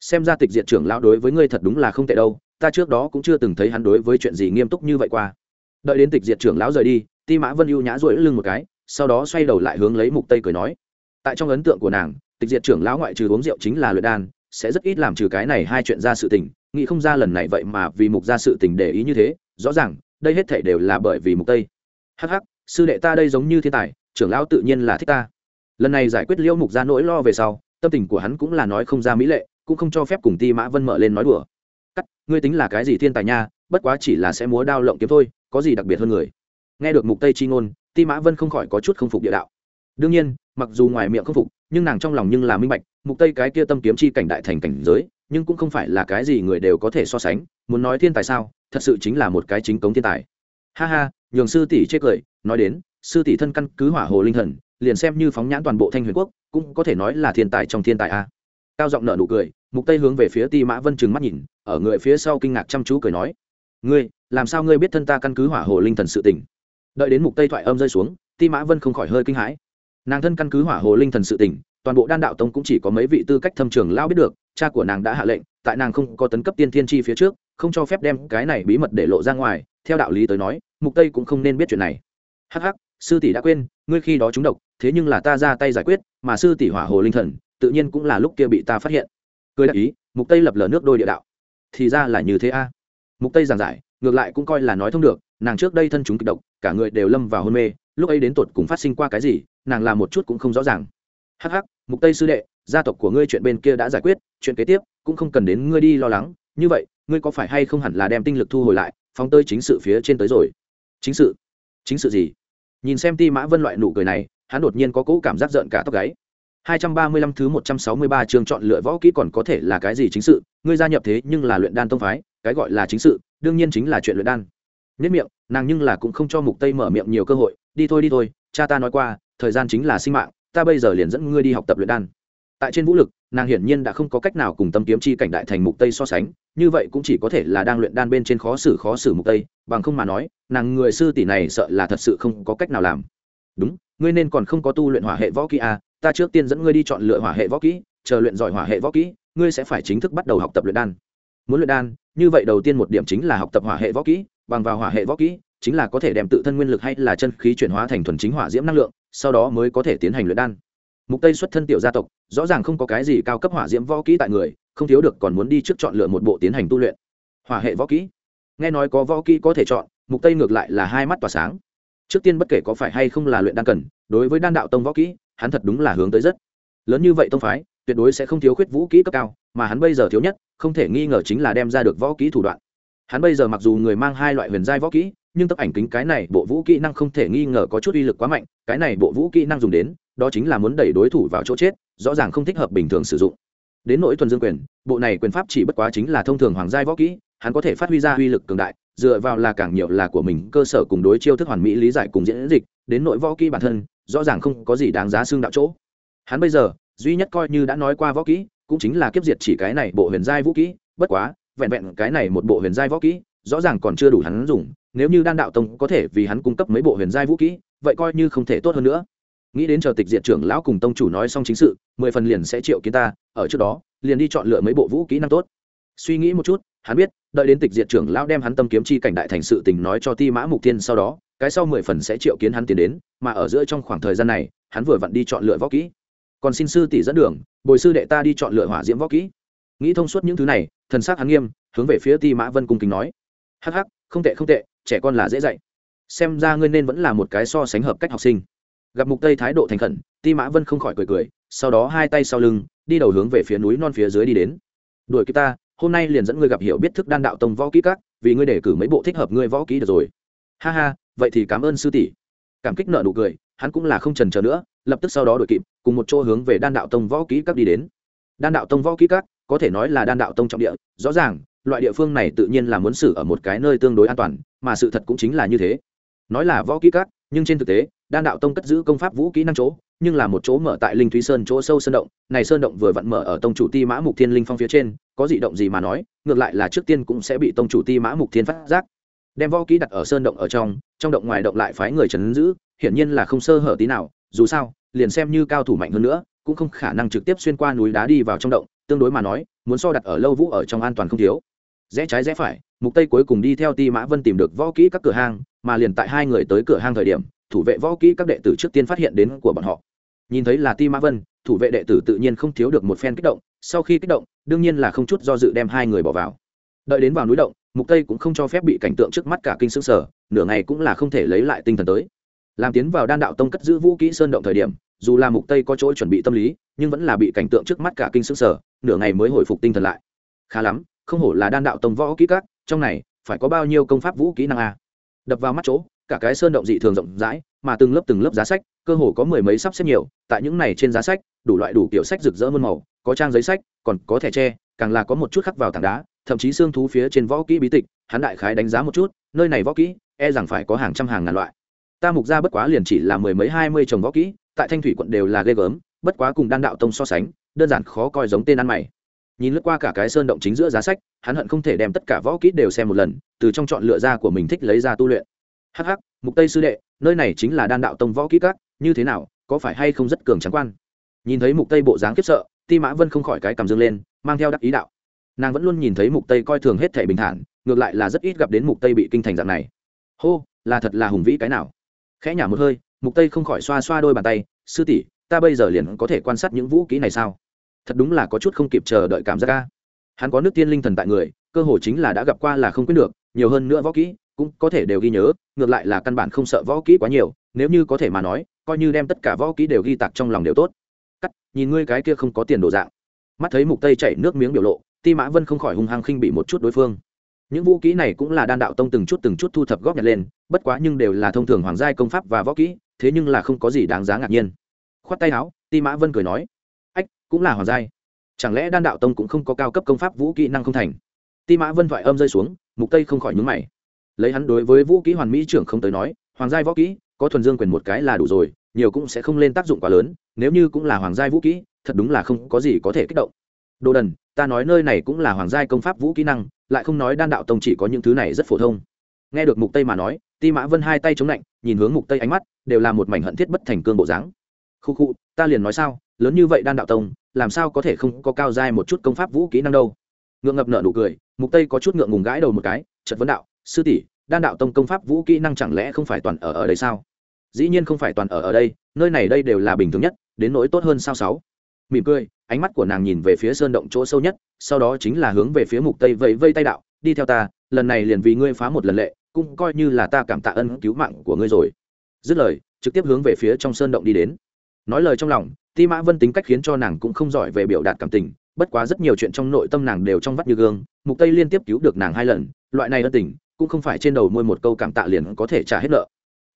Speaker 1: Xem ra tịch diệt trưởng lão đối với ngươi thật đúng là không tệ đâu, ta trước đó cũng chưa từng thấy hắn đối với chuyện gì nghiêm túc như vậy qua. Đợi đến tịch diệt trưởng lão rời đi, ti mã vân ưu nhã rỗi lưng một cái, sau đó xoay đầu lại hướng lấy mục tây cười nói. Tại trong ấn tượng của nàng tịch diệt trưởng lão ngoại trừ uống rượu chính là luyện đan, sẽ rất ít làm trừ cái này hai chuyện ra sự tình, nghĩ không ra lần này vậy mà vì mục ra sự tình để ý như thế, rõ ràng, đây hết thể đều là bởi vì mục tây. Hắc hắc, sư đệ ta đây giống như thiên tài, trưởng lão tự nhiên là thích ta. Lần này giải quyết liễu mục ra nỗi lo về sau, tâm tình của hắn cũng là nói không ra mỹ lệ, cũng không cho phép cùng ti mã vân mở lên nói đùa. Cắt, ngươi tính là cái gì thiên tài nha, bất quá chỉ là sẽ múa đao lộng kiếm thôi, có gì đặc biệt hơn người? Nghe được mục tây chi ngôn, ti mã vân không khỏi có chút không phục địa đạo đương nhiên, mặc dù ngoài miệng không phục, nhưng nàng trong lòng nhưng là minh bạch, mục tây cái kia tâm kiếm chi cảnh đại thành cảnh giới, nhưng cũng không phải là cái gì người đều có thể so sánh, muốn nói thiên tài sao, thật sự chính là một cái chính cống thiên tài. Ha ha, nhường sư tỷ chê cười, nói đến, sư tỷ thân căn cứ hỏa hồ linh thần, liền xem như phóng nhãn toàn bộ thanh huyền quốc, cũng có thể nói là thiên tài trong thiên tài a. Cao giọng nở nụ cười, mục tây hướng về phía ti mã vân trừng mắt nhìn, ở người phía sau kinh ngạc chăm chú cười nói, ngươi, làm sao ngươi biết thân ta căn cứ hỏa hồ linh thần sự tình? Đợi đến mục tây thoại âm rơi xuống, ti mã vân không khỏi hơi kinh hãi nàng thân căn cứ hỏa hồ linh thần sự tỉnh, toàn bộ đan đạo tông cũng chỉ có mấy vị tư cách thâm trường lao biết được cha của nàng đã hạ lệnh tại nàng không có tấn cấp tiên thiên chi phía trước không cho phép đem cái này bí mật để lộ ra ngoài theo đạo lý tới nói mục tây cũng không nên biết chuyện này. Hắc hắc sư tỷ đã quên ngươi khi đó trúng độc thế nhưng là ta ra tay giải quyết mà sư tỷ hỏa hồ linh thần tự nhiên cũng là lúc kia bị ta phát hiện. Cười đáp ý mục tây lập lờ nước đôi địa đạo. Thì ra là như thế a. Mục tây giảng giải ngược lại cũng coi là nói thông được nàng trước đây thân chúng kịch độc cả người đều lâm vào hôn mê lúc ấy đến tột cùng phát sinh qua cái gì nàng làm một chút cũng không rõ ràng. Hắc hắc mục tây sư đệ gia tộc của ngươi chuyện bên kia đã giải quyết chuyện kế tiếp cũng không cần đến ngươi đi lo lắng. Như vậy ngươi có phải hay không hẳn là đem tinh lực thu hồi lại phóng tơi chính sự phía trên tới rồi? Chính sự? Chính sự gì? Nhìn xem ti mã vân loại nụ cười này hắn đột nhiên có cỗ cảm giác giận cả tóc gáy. 235 thứ 163 trường chọn lựa võ kỹ còn có thể là cái gì chính sự, ngươi gia nhập thế nhưng là luyện đan tông phái, cái gọi là chính sự, đương nhiên chính là chuyện luyện đan. Nhất miệng, nàng nhưng là cũng không cho Mục Tây mở miệng nhiều cơ hội, đi thôi đi thôi, cha ta nói qua, thời gian chính là sinh mạng, ta bây giờ liền dẫn ngươi đi học tập luyện đan. Tại trên vũ lực, nàng hiển nhiên đã không có cách nào cùng tâm kiếm chi cảnh đại thành mục tây so sánh như vậy cũng chỉ có thể là đang luyện đan bên trên khó xử khó xử mục tây bằng không mà nói nàng người sư tỷ này sợ là thật sự không có cách nào làm đúng ngươi nên còn không có tu luyện hỏa hệ võ kỹ à ta trước tiên dẫn ngươi đi chọn lựa hỏa hệ võ kỹ chờ luyện giỏi hỏa hệ võ kỹ ngươi sẽ phải chính thức bắt đầu học tập luyện đan muốn luyện đan như vậy đầu tiên một điểm chính là học tập hỏa hệ võ kỹ bằng vào hỏa hệ võ kỹ chính là có thể đem tự thân nguyên lực hay là chân khí chuyển hóa thành thuần chính hỏa diễm năng lượng, sau đó mới có thể tiến hành luyện đan. Mục tây xuất thân tiểu gia tộc, rõ ràng không có cái gì cao cấp hỏa diễm võ kỹ tại người, không thiếu được còn muốn đi trước chọn lựa một bộ tiến hành tu luyện. Hỏa hệ võ kỹ. Nghe nói có võ kỹ có thể chọn, mục tây ngược lại là hai mắt tỏa sáng. Trước tiên bất kể có phải hay không là luyện đan cần, đối với đan đạo tông võ kỹ, hắn thật đúng là hướng tới rất. Lớn như vậy tông phái, tuyệt đối sẽ không thiếu khuyết vũ kỹ cấp cao, mà hắn bây giờ thiếu nhất, không thể nghi ngờ chính là đem ra được võ kỹ thủ đoạn. Hắn bây giờ mặc dù người mang hai loại huyền giai võ kỹ nhưng tấm ảnh kính cái này bộ vũ kỹ năng không thể nghi ngờ có chút uy lực quá mạnh, cái này bộ vũ kỹ năng dùng đến, đó chính là muốn đẩy đối thủ vào chỗ chết, rõ ràng không thích hợp bình thường sử dụng. Đến nỗi thuần dương quyền, bộ này quyền pháp chỉ bất quá chính là thông thường hoàng giai võ kỹ, hắn có thể phát huy ra uy lực cường đại, dựa vào là càng nhiều là của mình, cơ sở cùng đối chiêu thức hoàn mỹ lý giải cùng diễn dịch, đến nội võ kỹ bản thân, rõ ràng không có gì đáng giá xương đạo chỗ. Hắn bây giờ, duy nhất coi như đã nói qua võ kỹ, cũng chính là kiếp diệt chỉ cái này bộ huyền giai vũ kỹ, bất quá, vẹn vẹn cái này một bộ huyền giai võ kỹ, rõ ràng còn chưa đủ hắn dùng nếu như đan đạo tông có thể vì hắn cung cấp mấy bộ huyền giai vũ kỹ, vậy coi như không thể tốt hơn nữa. Nghĩ đến chờ tịch Diện trưởng lão cùng tông chủ nói xong chính sự, mười phần liền sẽ triệu kiến ta, ở trước đó, liền đi chọn lựa mấy bộ vũ kỹ năng tốt. Suy nghĩ một chút, hắn biết, đợi đến tịch Diện trưởng lão đem hắn tâm kiếm chi cảnh đại thành sự tình nói cho ti mã mục tiên sau đó, cái sau mười phần sẽ triệu kiến hắn tiến đến, mà ở giữa trong khoảng thời gian này, hắn vừa vặn đi chọn lựa võ kỹ. Còn xin sư tỷ dẫn đường, bồi sư đệ ta đi chọn lựa hỏa diễm võ kỹ. Nghĩ thông suốt những thứ này, thần s c hắn nghiêm, hướng về phía ti mã vân cung kính nói. Hắc hắc, không tệ không tệ trẻ con là dễ dạy. Xem ra ngươi nên vẫn là một cái so sánh hợp cách học sinh. Gặp mục tây thái độ thành khẩn, ti mã vân không khỏi cười cười, sau đó hai tay sau lưng, đi đầu hướng về phía núi non phía dưới đi đến. Đuổi kịp ta, hôm nay liền dẫn ngươi gặp hiểu biết thức đan đạo tông võ kỹ các, vì ngươi để cử mấy bộ thích hợp ngươi võ kỹ được rồi. Ha ha, vậy thì cảm ơn sư tỷ. Cảm kích nợ nụ cười, hắn cũng là không trần chờ nữa, lập tức sau đó đuổi kịp, cùng một chỗ hướng về đan đạo tông võ kỹ các đi đến. Đan đạo tông võ kỹ các, có thể nói là đan đạo tông trọng địa, rõ ràng loại địa phương này tự nhiên là muốn xử ở một cái nơi tương đối an toàn, mà sự thật cũng chính là như thế. Nói là võ kỹ các, nhưng trên thực tế, đan đạo tông cất giữ công pháp vũ kỹ năng chỗ, nhưng là một chỗ mở tại linh thúy sơn chỗ sâu sơn động, này sơn động vừa vặn mở ở tông chủ ti mã mục thiên linh phong phía trên, có dị động gì mà nói, ngược lại là trước tiên cũng sẽ bị tông chủ ti mã mục thiên phát giác. Đem võ kỹ đặt ở sơn động ở trong trong động ngoài động lại phái người trấn giữ, hiển nhiên là không sơ hở tí nào, dù sao, liền xem như cao thủ mạnh hơn nữa, cũng không khả năng trực tiếp xuyên qua núi đá đi vào trong động, tương đối mà nói, muốn so đặt ở lâu vũ ở trong an toàn không thiếu rẽ trái rẽ phải mục tây cuối cùng đi theo ti mã vân tìm được võ kỹ các cửa hàng, mà liền tại hai người tới cửa hàng thời điểm thủ vệ võ kỹ các đệ tử trước tiên phát hiện đến của bọn họ. Nhìn thấy là ti mã vân thủ vệ đệ tử tự nhiên không thiếu được một phen kích động sau khi kích động đương nhiên là không chút do dự đem hai người bỏ vào. Đợi đến vào núi động mục tây cũng không cho phép bị cảnh tượng trước mắt cả kinh sương sở nửa ngày cũng là không thể lấy lại tinh thần tới. Làm tiến vào đan đạo tông cất giữ vũ kỹ sơn động thời điểm dù là mục tây có chỗ chuẩn bị tâm lý nhưng vẫn là bị cảnh tượng trước mắt cả kinh sương sở nửa ngày mới hồi phục tinh thần lại. Khá lắm không hổ là đan đạo tông võ kỹ các, trong này, phải có bao nhiêu công pháp vũ kỹ năng a? Đập vào mắt chỗ, cả cái sơn động dị thường rộng rãi, mà từng lớp từng lớp giá sách, cơ hồ có mười mấy sắp xếp nhiều, tại những này trên giá sách, đủ loại đủ kiểu sách rực rỡ muôn màu, có trang giấy sách, còn có thẻ tre, càng là có một chút khắc vào tảng đá, thậm chí xương thú phía trên võ kỹ bí tịch, hắn đại khái đánh giá một chút, nơi này võ kỹ e rằng phải có hàng trăm hàng ngàn loại. Ta mục ra bất quá liền chỉ là mười mấy hai mươi chồng võ kỹ, tại thanh thủy quận đều là ghê gớm, bất quá cùng đan đạo tông so sánh, đơn giản khó coi giống tên ăn mày nhìn lướt qua cả cái sơn động chính giữa giá sách, hắn hận không thể đem tất cả võ kỹ đều xem một lần, từ trong chọn lựa ra của mình thích lấy ra tu luyện. Hh mục tây sư đệ, nơi này chính là đan đạo tông võ kỹ các, như thế nào, có phải hay không rất cường trắng quan? Nhìn thấy mục tây bộ dáng kiếp sợ, ti mã vân không khỏi cái cầm dương lên, mang theo đắc ý đạo. Nàng vẫn luôn nhìn thấy mục tây coi thường hết thể bình thản, ngược lại là rất ít gặp đến mục tây bị kinh thành dạng này. Hô, là thật là hùng vĩ cái nào? Khẽ nhả một hơi, mục tây không khỏi xoa xoa đôi bàn tay, sư tỷ, ta bây giờ liền có thể quan sát những vũ kỹ này sao? Thật đúng là có chút không kịp chờ đợi cảm giác ca. Hắn có nước tiên linh thần tại người, cơ hồ chính là đã gặp qua là không quyết được, nhiều hơn nữa võ kỹ, cũng có thể đều ghi nhớ, ngược lại là căn bản không sợ võ kỹ quá nhiều, nếu như có thể mà nói, coi như đem tất cả võ kỹ đều ghi tạc trong lòng đều tốt. Cắt, nhìn ngươi cái kia không có tiền đồ dạng. Mắt thấy mục tây chảy nước miếng biểu lộ, ti mã vân không khỏi hung hăng khinh bị một chút đối phương. Những vũ kỹ này cũng là đan đạo tông từng chút từng chút thu thập góp nhặt lên, bất quá nhưng đều là thông thường hoàng giai công pháp và võ kỹ, thế nhưng là không có gì đáng giá ngạc nhiên. Khoát tay áo, ti mã vân cười nói cũng là hoàng giai. Chẳng lẽ đan đạo tông cũng không có cao cấp công pháp vũ kỹ năng không thành? Ti mã vân thoại âm rơi xuống, mục tây không khỏi nhướng mày. Lấy hắn đối với vũ kỹ hoàn mỹ trưởng không tới nói, hoàng giai võ kỹ, có thuần dương quyền một cái là đủ rồi, nhiều cũng sẽ không lên tác dụng quá lớn, nếu như cũng là hoàng giai vũ kỹ, thật đúng là không có gì có thể kích động. Đồ đần, ta nói nơi này cũng là hoàng giai công pháp vũ kỹ năng, lại không nói đan đạo tông chỉ có những thứ này rất phổ thông. Nghe được mục tây mà nói, ti mã vân hai tay chống lạnh, nhìn hướng mục tây ánh mắt, đều là một mảnh hận thiết bất thành cương bộ dáng khu khu, ta liền nói sao, lớn như vậy đan đạo tông, làm sao có thể không có cao giai một chút công pháp vũ kỹ năng đâu? Ngượng ngập nợ nụ cười, mục tây có chút ngượng ngùng gãi đầu một cái chật vấn đạo, sư tỷ, đan đạo tông công pháp vũ kỹ năng chẳng lẽ không phải toàn ở ở đây sao? Dĩ nhiên không phải toàn ở ở đây, nơi này đây đều là bình thường nhất, đến nỗi tốt hơn sao sáu? Mỉm cười, ánh mắt của nàng nhìn về phía sơn động chỗ sâu nhất, sau đó chính là hướng về phía mục tây vẫy vây tay đạo, đi theo ta, lần này liền vì ngươi phá một lần lệ, cũng coi như là ta cảm tạ ân cứu mạng của ngươi rồi. Dứt lời, trực tiếp hướng về phía trong sơn động đi đến nói lời trong lòng, ti mã vân tính cách khiến cho nàng cũng không giỏi về biểu đạt cảm tình, bất quá rất nhiều chuyện trong nội tâm nàng đều trong vắt như gương, mục tây liên tiếp cứu được nàng hai lần, loại này ân tình, cũng không phải trên đầu môi một câu cảm tạ liền có thể trả hết nợ.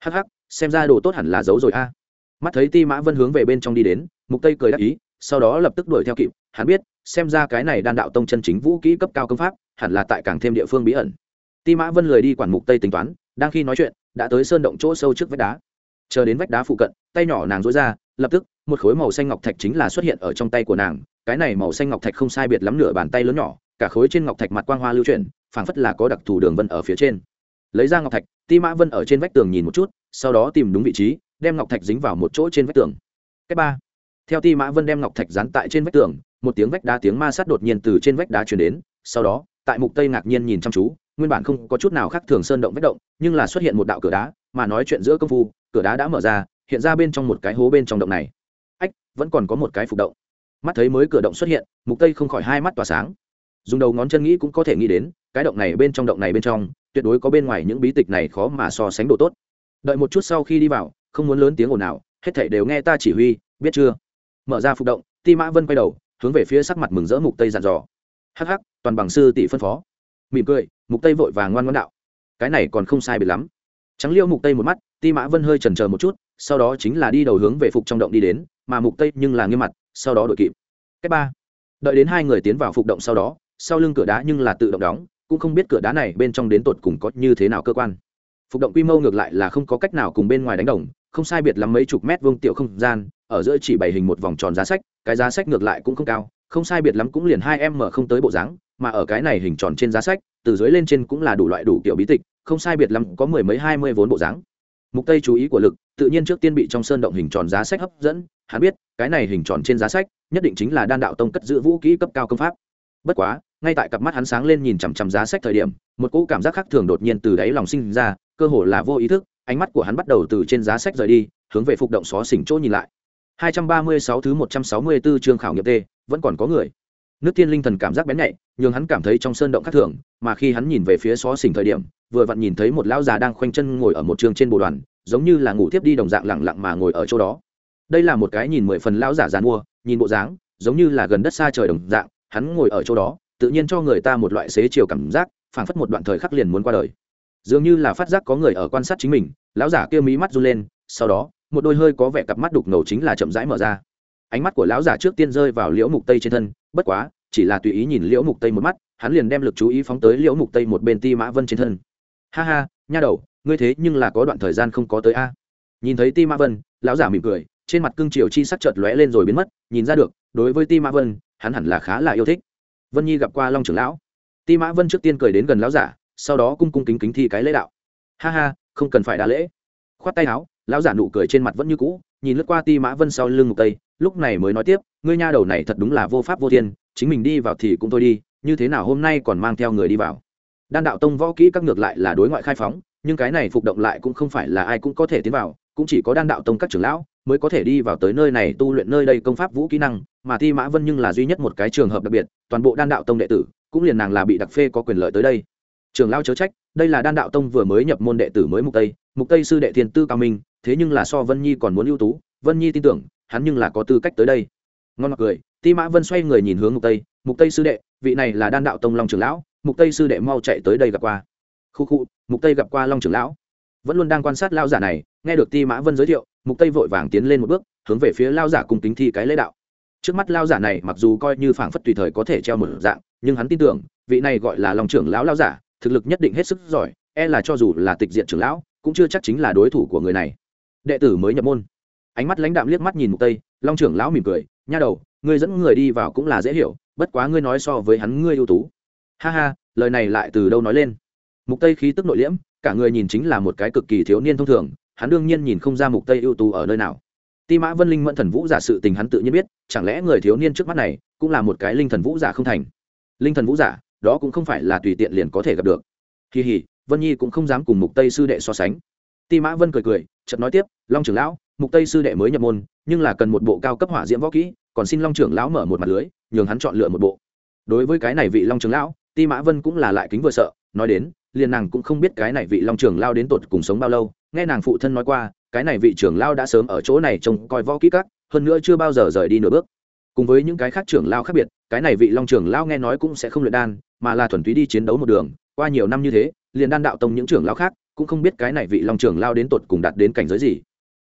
Speaker 1: Hắc hắc, xem ra đồ tốt hẳn là giấu rồi a. Mắt thấy ti mã vân hướng về bên trong đi đến, mục tây cười đáp ý, sau đó lập tức đuổi theo kịp. Hắn biết, xem ra cái này đan đạo tông chân chính vũ kỹ cấp cao công pháp, hẳn là tại càng thêm địa phương bí ẩn. Ti mã vân lười đi quản mục tây tính toán, đang khi nói chuyện, đã tới sơn động chỗ sâu trước vách đá. Chờ đến vách đá phụ cận, tay nhỏ nàng dối ra lập tức, một khối màu xanh ngọc thạch chính là xuất hiện ở trong tay của nàng. Cái này màu xanh ngọc thạch không sai biệt lắm nửa bàn tay lớn nhỏ, cả khối trên ngọc thạch mặt quang hoa lưu chuyển, phảng phất là có đặc thù đường vân ở phía trên. Lấy ra ngọc thạch, ti mã vân ở trên vách tường nhìn một chút, sau đó tìm đúng vị trí, đem ngọc thạch dính vào một chỗ trên vách tường. Cách ba. Theo ti mã vân đem ngọc thạch dán tại trên vách tường, một tiếng vách đá tiếng ma sát đột nhiên từ trên vách đá chuyển đến, sau đó, tại mục tây ngạc nhiên nhìn chăm chú, nguyên bản không có chút nào khác thường sơn động vách động, nhưng là xuất hiện một đạo cửa đá, mà nói chuyện giữa công phu, cửa đá đã mở ra hiện ra bên trong một cái hố bên trong động này. Ách, vẫn còn có một cái phục động. Mắt thấy mới cửa động xuất hiện, mục tây không khỏi hai mắt tỏa sáng. Dùng đầu ngón chân nghĩ cũng có thể nghĩ đến, cái động này bên trong động này bên trong, tuyệt đối có bên ngoài những bí tịch này khó mà so sánh độ tốt. Đợi một chút sau khi đi vào, không muốn lớn tiếng ồn nào hết thảy đều nghe ta chỉ huy, biết chưa? Mở ra phục động, ti mã vân quay đầu, hướng về phía sắc mặt mừng rỡ mục tây dặn dò. Hắc hắc, toàn bằng sư tỷ phân phó. Mỉm cười, mục tây vội vàng ngoan ngoãn đạo. Cái này còn không sai biệt lắm. Trắng liêu mục tây một mắt, ti mã vân hơi chần chờ một chút sau đó chính là đi đầu hướng về phục trong động đi đến, mà mục tây nhưng là nghiêm mặt, sau đó đội kịp. Cách ba. Đợi đến hai người tiến vào phục động sau đó, sau lưng cửa đá nhưng là tự động đóng, cũng không biết cửa đá này bên trong đến tột cùng có như thế nào cơ quan. Phục động quy mô ngược lại là không có cách nào cùng bên ngoài đánh đồng, không sai biệt lắm mấy chục mét vuông tiểu không gian, ở giữa chỉ bày hình một vòng tròn giá sách, cái giá sách ngược lại cũng không cao, không sai biệt lắm cũng liền hai em mở không tới bộ dáng, mà ở cái này hình tròn trên giá sách, từ dưới lên trên cũng là đủ loại đủ kiểu bí tịch, không sai biệt lắm có mười mấy hai mươi vốn bộ dáng mục tây chú ý của lực tự nhiên trước tiên bị trong sơn động hình tròn giá sách hấp dẫn hắn biết cái này hình tròn trên giá sách nhất định chính là đan đạo tông cất giữ vũ kỹ cấp cao công pháp bất quá ngay tại cặp mắt hắn sáng lên nhìn chằm chằm giá sách thời điểm một cỗ cảm giác khác thường đột nhiên từ đáy lòng sinh ra cơ hồ là vô ý thức ánh mắt của hắn bắt đầu từ trên giá sách rời đi hướng về phục động xó xỉnh chỗ nhìn lại 236 thứ 164 chương khảo nghiệm T, vẫn còn có người. Nước Tiên Linh Thần cảm giác bén nhạy, nhưng hắn cảm thấy trong sơn động khác thường, mà khi hắn nhìn về phía xó xỉnh thời điểm, vừa vặn nhìn thấy một lão già đang khoanh chân ngồi ở một trường trên bồ đoàn, giống như là ngủ tiếp đi đồng dạng lặng lặng mà ngồi ở chỗ đó. Đây là một cái nhìn mười phần lão giả giàn mua, nhìn bộ dáng, giống như là gần đất xa trời đồng dạng, hắn ngồi ở chỗ đó, tự nhiên cho người ta một loại xế chiều cảm giác, phảng phất một đoạn thời khắc liền muốn qua đời. Dường như là phát giác có người ở quan sát chính mình, lão giả kia mí mắt run lên, sau đó, một đôi hơi có vẻ cặp mắt đục ngầu chính là chậm rãi mở ra ánh mắt của lão giả trước tiên rơi vào liễu mục tây trên thân bất quá chỉ là tùy ý nhìn liễu mục tây một mắt hắn liền đem lực chú ý phóng tới liễu mục tây một bên ti mã vân trên thân ha ha, nha đầu, ngươi thế nhưng là có đoạn thời gian không có tới a. Nhìn thấy ti mã vân, lão giả mỉm cười, trên mặt cương triều chi sắc chợt lóe lên rồi biến mất, nhìn ra được, đối với ti mã vân, hắn hẳn là khá là yêu thích. Vân nhi gặp qua long trưởng lão. Ti mã vân trước tiên cười đến gần lão giả, sau đó cung cung kính kính thi cái lễ đạo. Ha ha, không cần phải đa lễ. Khoát tay áo, lão giả nụ cười trên mặt vẫn như cũ, nhìn lướt qua ti mã vân sau lưng ngục tây, lúc này mới nói tiếp, ngươi nha đầu này thật đúng là vô pháp vô thiên, chính mình đi vào thì cũng thôi đi, như thế nào hôm nay còn mang theo người đi vào đan đạo tông võ kỹ các ngược lại là đối ngoại khai phóng, nhưng cái này phục động lại cũng không phải là ai cũng có thể tiến vào, cũng chỉ có đan đạo tông các trưởng lão mới có thể đi vào tới nơi này tu luyện nơi đây công pháp vũ kỹ năng, mà Thi mã vân nhưng là duy nhất một cái trường hợp đặc biệt, toàn bộ đan đạo tông đệ tử cũng liền nàng là bị đặc phê có quyền lợi tới đây. Trường lao chớ trách, đây là đan đạo tông vừa mới nhập môn đệ tử mới mục tây mục tây sư đệ thiên tư cao minh, thế nhưng là so vân nhi còn muốn ưu tú, vân nhi tin tưởng, hắn nhưng là có tư cách tới đây. Ngon mặc cười ti mã vân xoay người nhìn hướng mục tây mục tây sư đệ, vị này là đan đạo tông long trưởng lão mục tây sư đệ mau chạy tới đây gặp qua. Khu khu, mục tây gặp qua long trưởng lão. Vẫn luôn đang quan sát lao giả này, nghe được ti mã vân giới thiệu, mục tây vội vàng tiến lên một bước, hướng về phía lao giả cùng kính thi cái lễ đạo. Trước mắt lao giả này mặc dù coi như phảng phất tùy thời có thể treo một dạng, nhưng hắn tin tưởng, vị này gọi là long trưởng lão lao giả, thực lực nhất định hết sức giỏi e là cho dù là tịch diện trưởng lão, cũng chưa chắc chính là đối thủ của người này. Đệ tử mới nhập môn. Ánh mắt lãnh đạm liếc mắt nhìn mục tây, long trưởng lão mỉm cười, nha đầu, ngươi dẫn người đi vào cũng là dễ hiểu, bất quá ngươi nói so với hắn ngươi ưu tú ha ha, lời này lại từ đâu nói lên? Mục tây khí tức nội liễm, cả người nhìn chính là một cái cực kỳ thiếu niên thông thường, hắn đương nhiên nhìn không ra mục tây ưu tú ở nơi nào. Ti mã vân linh mẫn thần vũ giả sự tình hắn tự nhiên biết, chẳng lẽ người thiếu niên trước mắt này cũng là một cái linh thần vũ giả không thành? Linh thần vũ giả, đó cũng không phải là tùy tiện liền có thể gặp được. Kỳ hỉ vân nhi cũng không dám cùng mục tây sư đệ so sánh. Ti mã vân cười cười, chợt nói tiếp, long trưởng lão, mục tây sư đệ mới nhập môn, nhưng là cần một bộ cao cấp hỏa diễm võ kỹ, còn xin long trưởng lão mở một mặt lưới, nhường hắn chọn lựa một bộ. Đối với cái này vị long trưởng lão ti mã vân cũng là lại kính vừa sợ, nói đến, liền nàng cũng không biết cái này vị long trưởng lao đến tột cùng sống bao lâu. Nghe nàng phụ thân nói qua, cái này vị trưởng lao đã sớm ở chỗ này trông coi võ kỹ các, hơn nữa chưa bao giờ rời đi nửa bước. Cùng với những cái khác trưởng lao khác biệt, cái này vị long trưởng lao nghe nói cũng sẽ không luyện đan, mà là thuần túy đi chiến đấu một đường. Qua nhiều năm như thế, liền đan đạo tông những trưởng lao khác cũng không biết cái này vị long trưởng lao đến tột cùng đạt đến cảnh giới gì.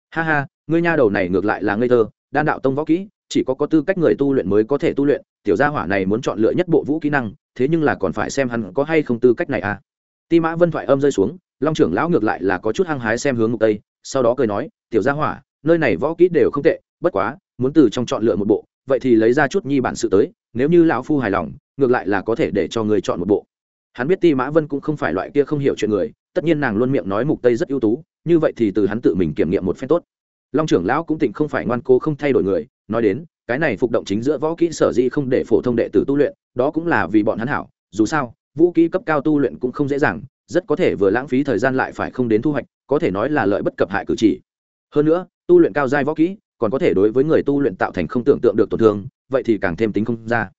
Speaker 1: Ha ha, ngươi nha đầu này ngược lại là ngây thơ, đan đạo tông võ kỹ chỉ có có tư cách người tu luyện mới có thể tu luyện, tiểu gia hỏa này muốn chọn lựa nhất bộ vũ kỹ năng, thế nhưng là còn phải xem hắn có hay không tư cách này à. Ti mã vân thoại âm rơi xuống, long trưởng lão ngược lại là có chút hăng hái xem hướng mục tây, sau đó cười nói, tiểu gia hỏa, nơi này võ kỹ đều không tệ, bất quá, muốn từ trong chọn lựa một bộ, vậy thì lấy ra chút nhi bản sự tới, nếu như lão phu hài lòng, ngược lại là có thể để cho người chọn một bộ. Hắn biết ti mã vân cũng không phải loại kia không hiểu chuyện người, tất nhiên nàng luôn miệng nói mục tây rất ưu tú, như vậy thì từ hắn tự mình kiểm nghiệm một phen tốt. Long trưởng lão cũng tịnh không phải ngoan cố không thay đổi người nói đến, cái này phục động chính giữa võ kỹ sở di không để phổ thông đệ tử tu luyện, đó cũng là vì bọn hắn hảo. Dù sao, vũ kỹ cấp cao tu luyện cũng không dễ dàng, rất có thể vừa lãng phí thời gian lại phải không đến thu hoạch, có thể nói là lợi bất cập hại cử chỉ. Hơn nữa, tu luyện cao giai võ kỹ, còn có thể đối với người tu luyện tạo thành không tưởng tượng được tổn thương, vậy thì càng thêm tính không ra.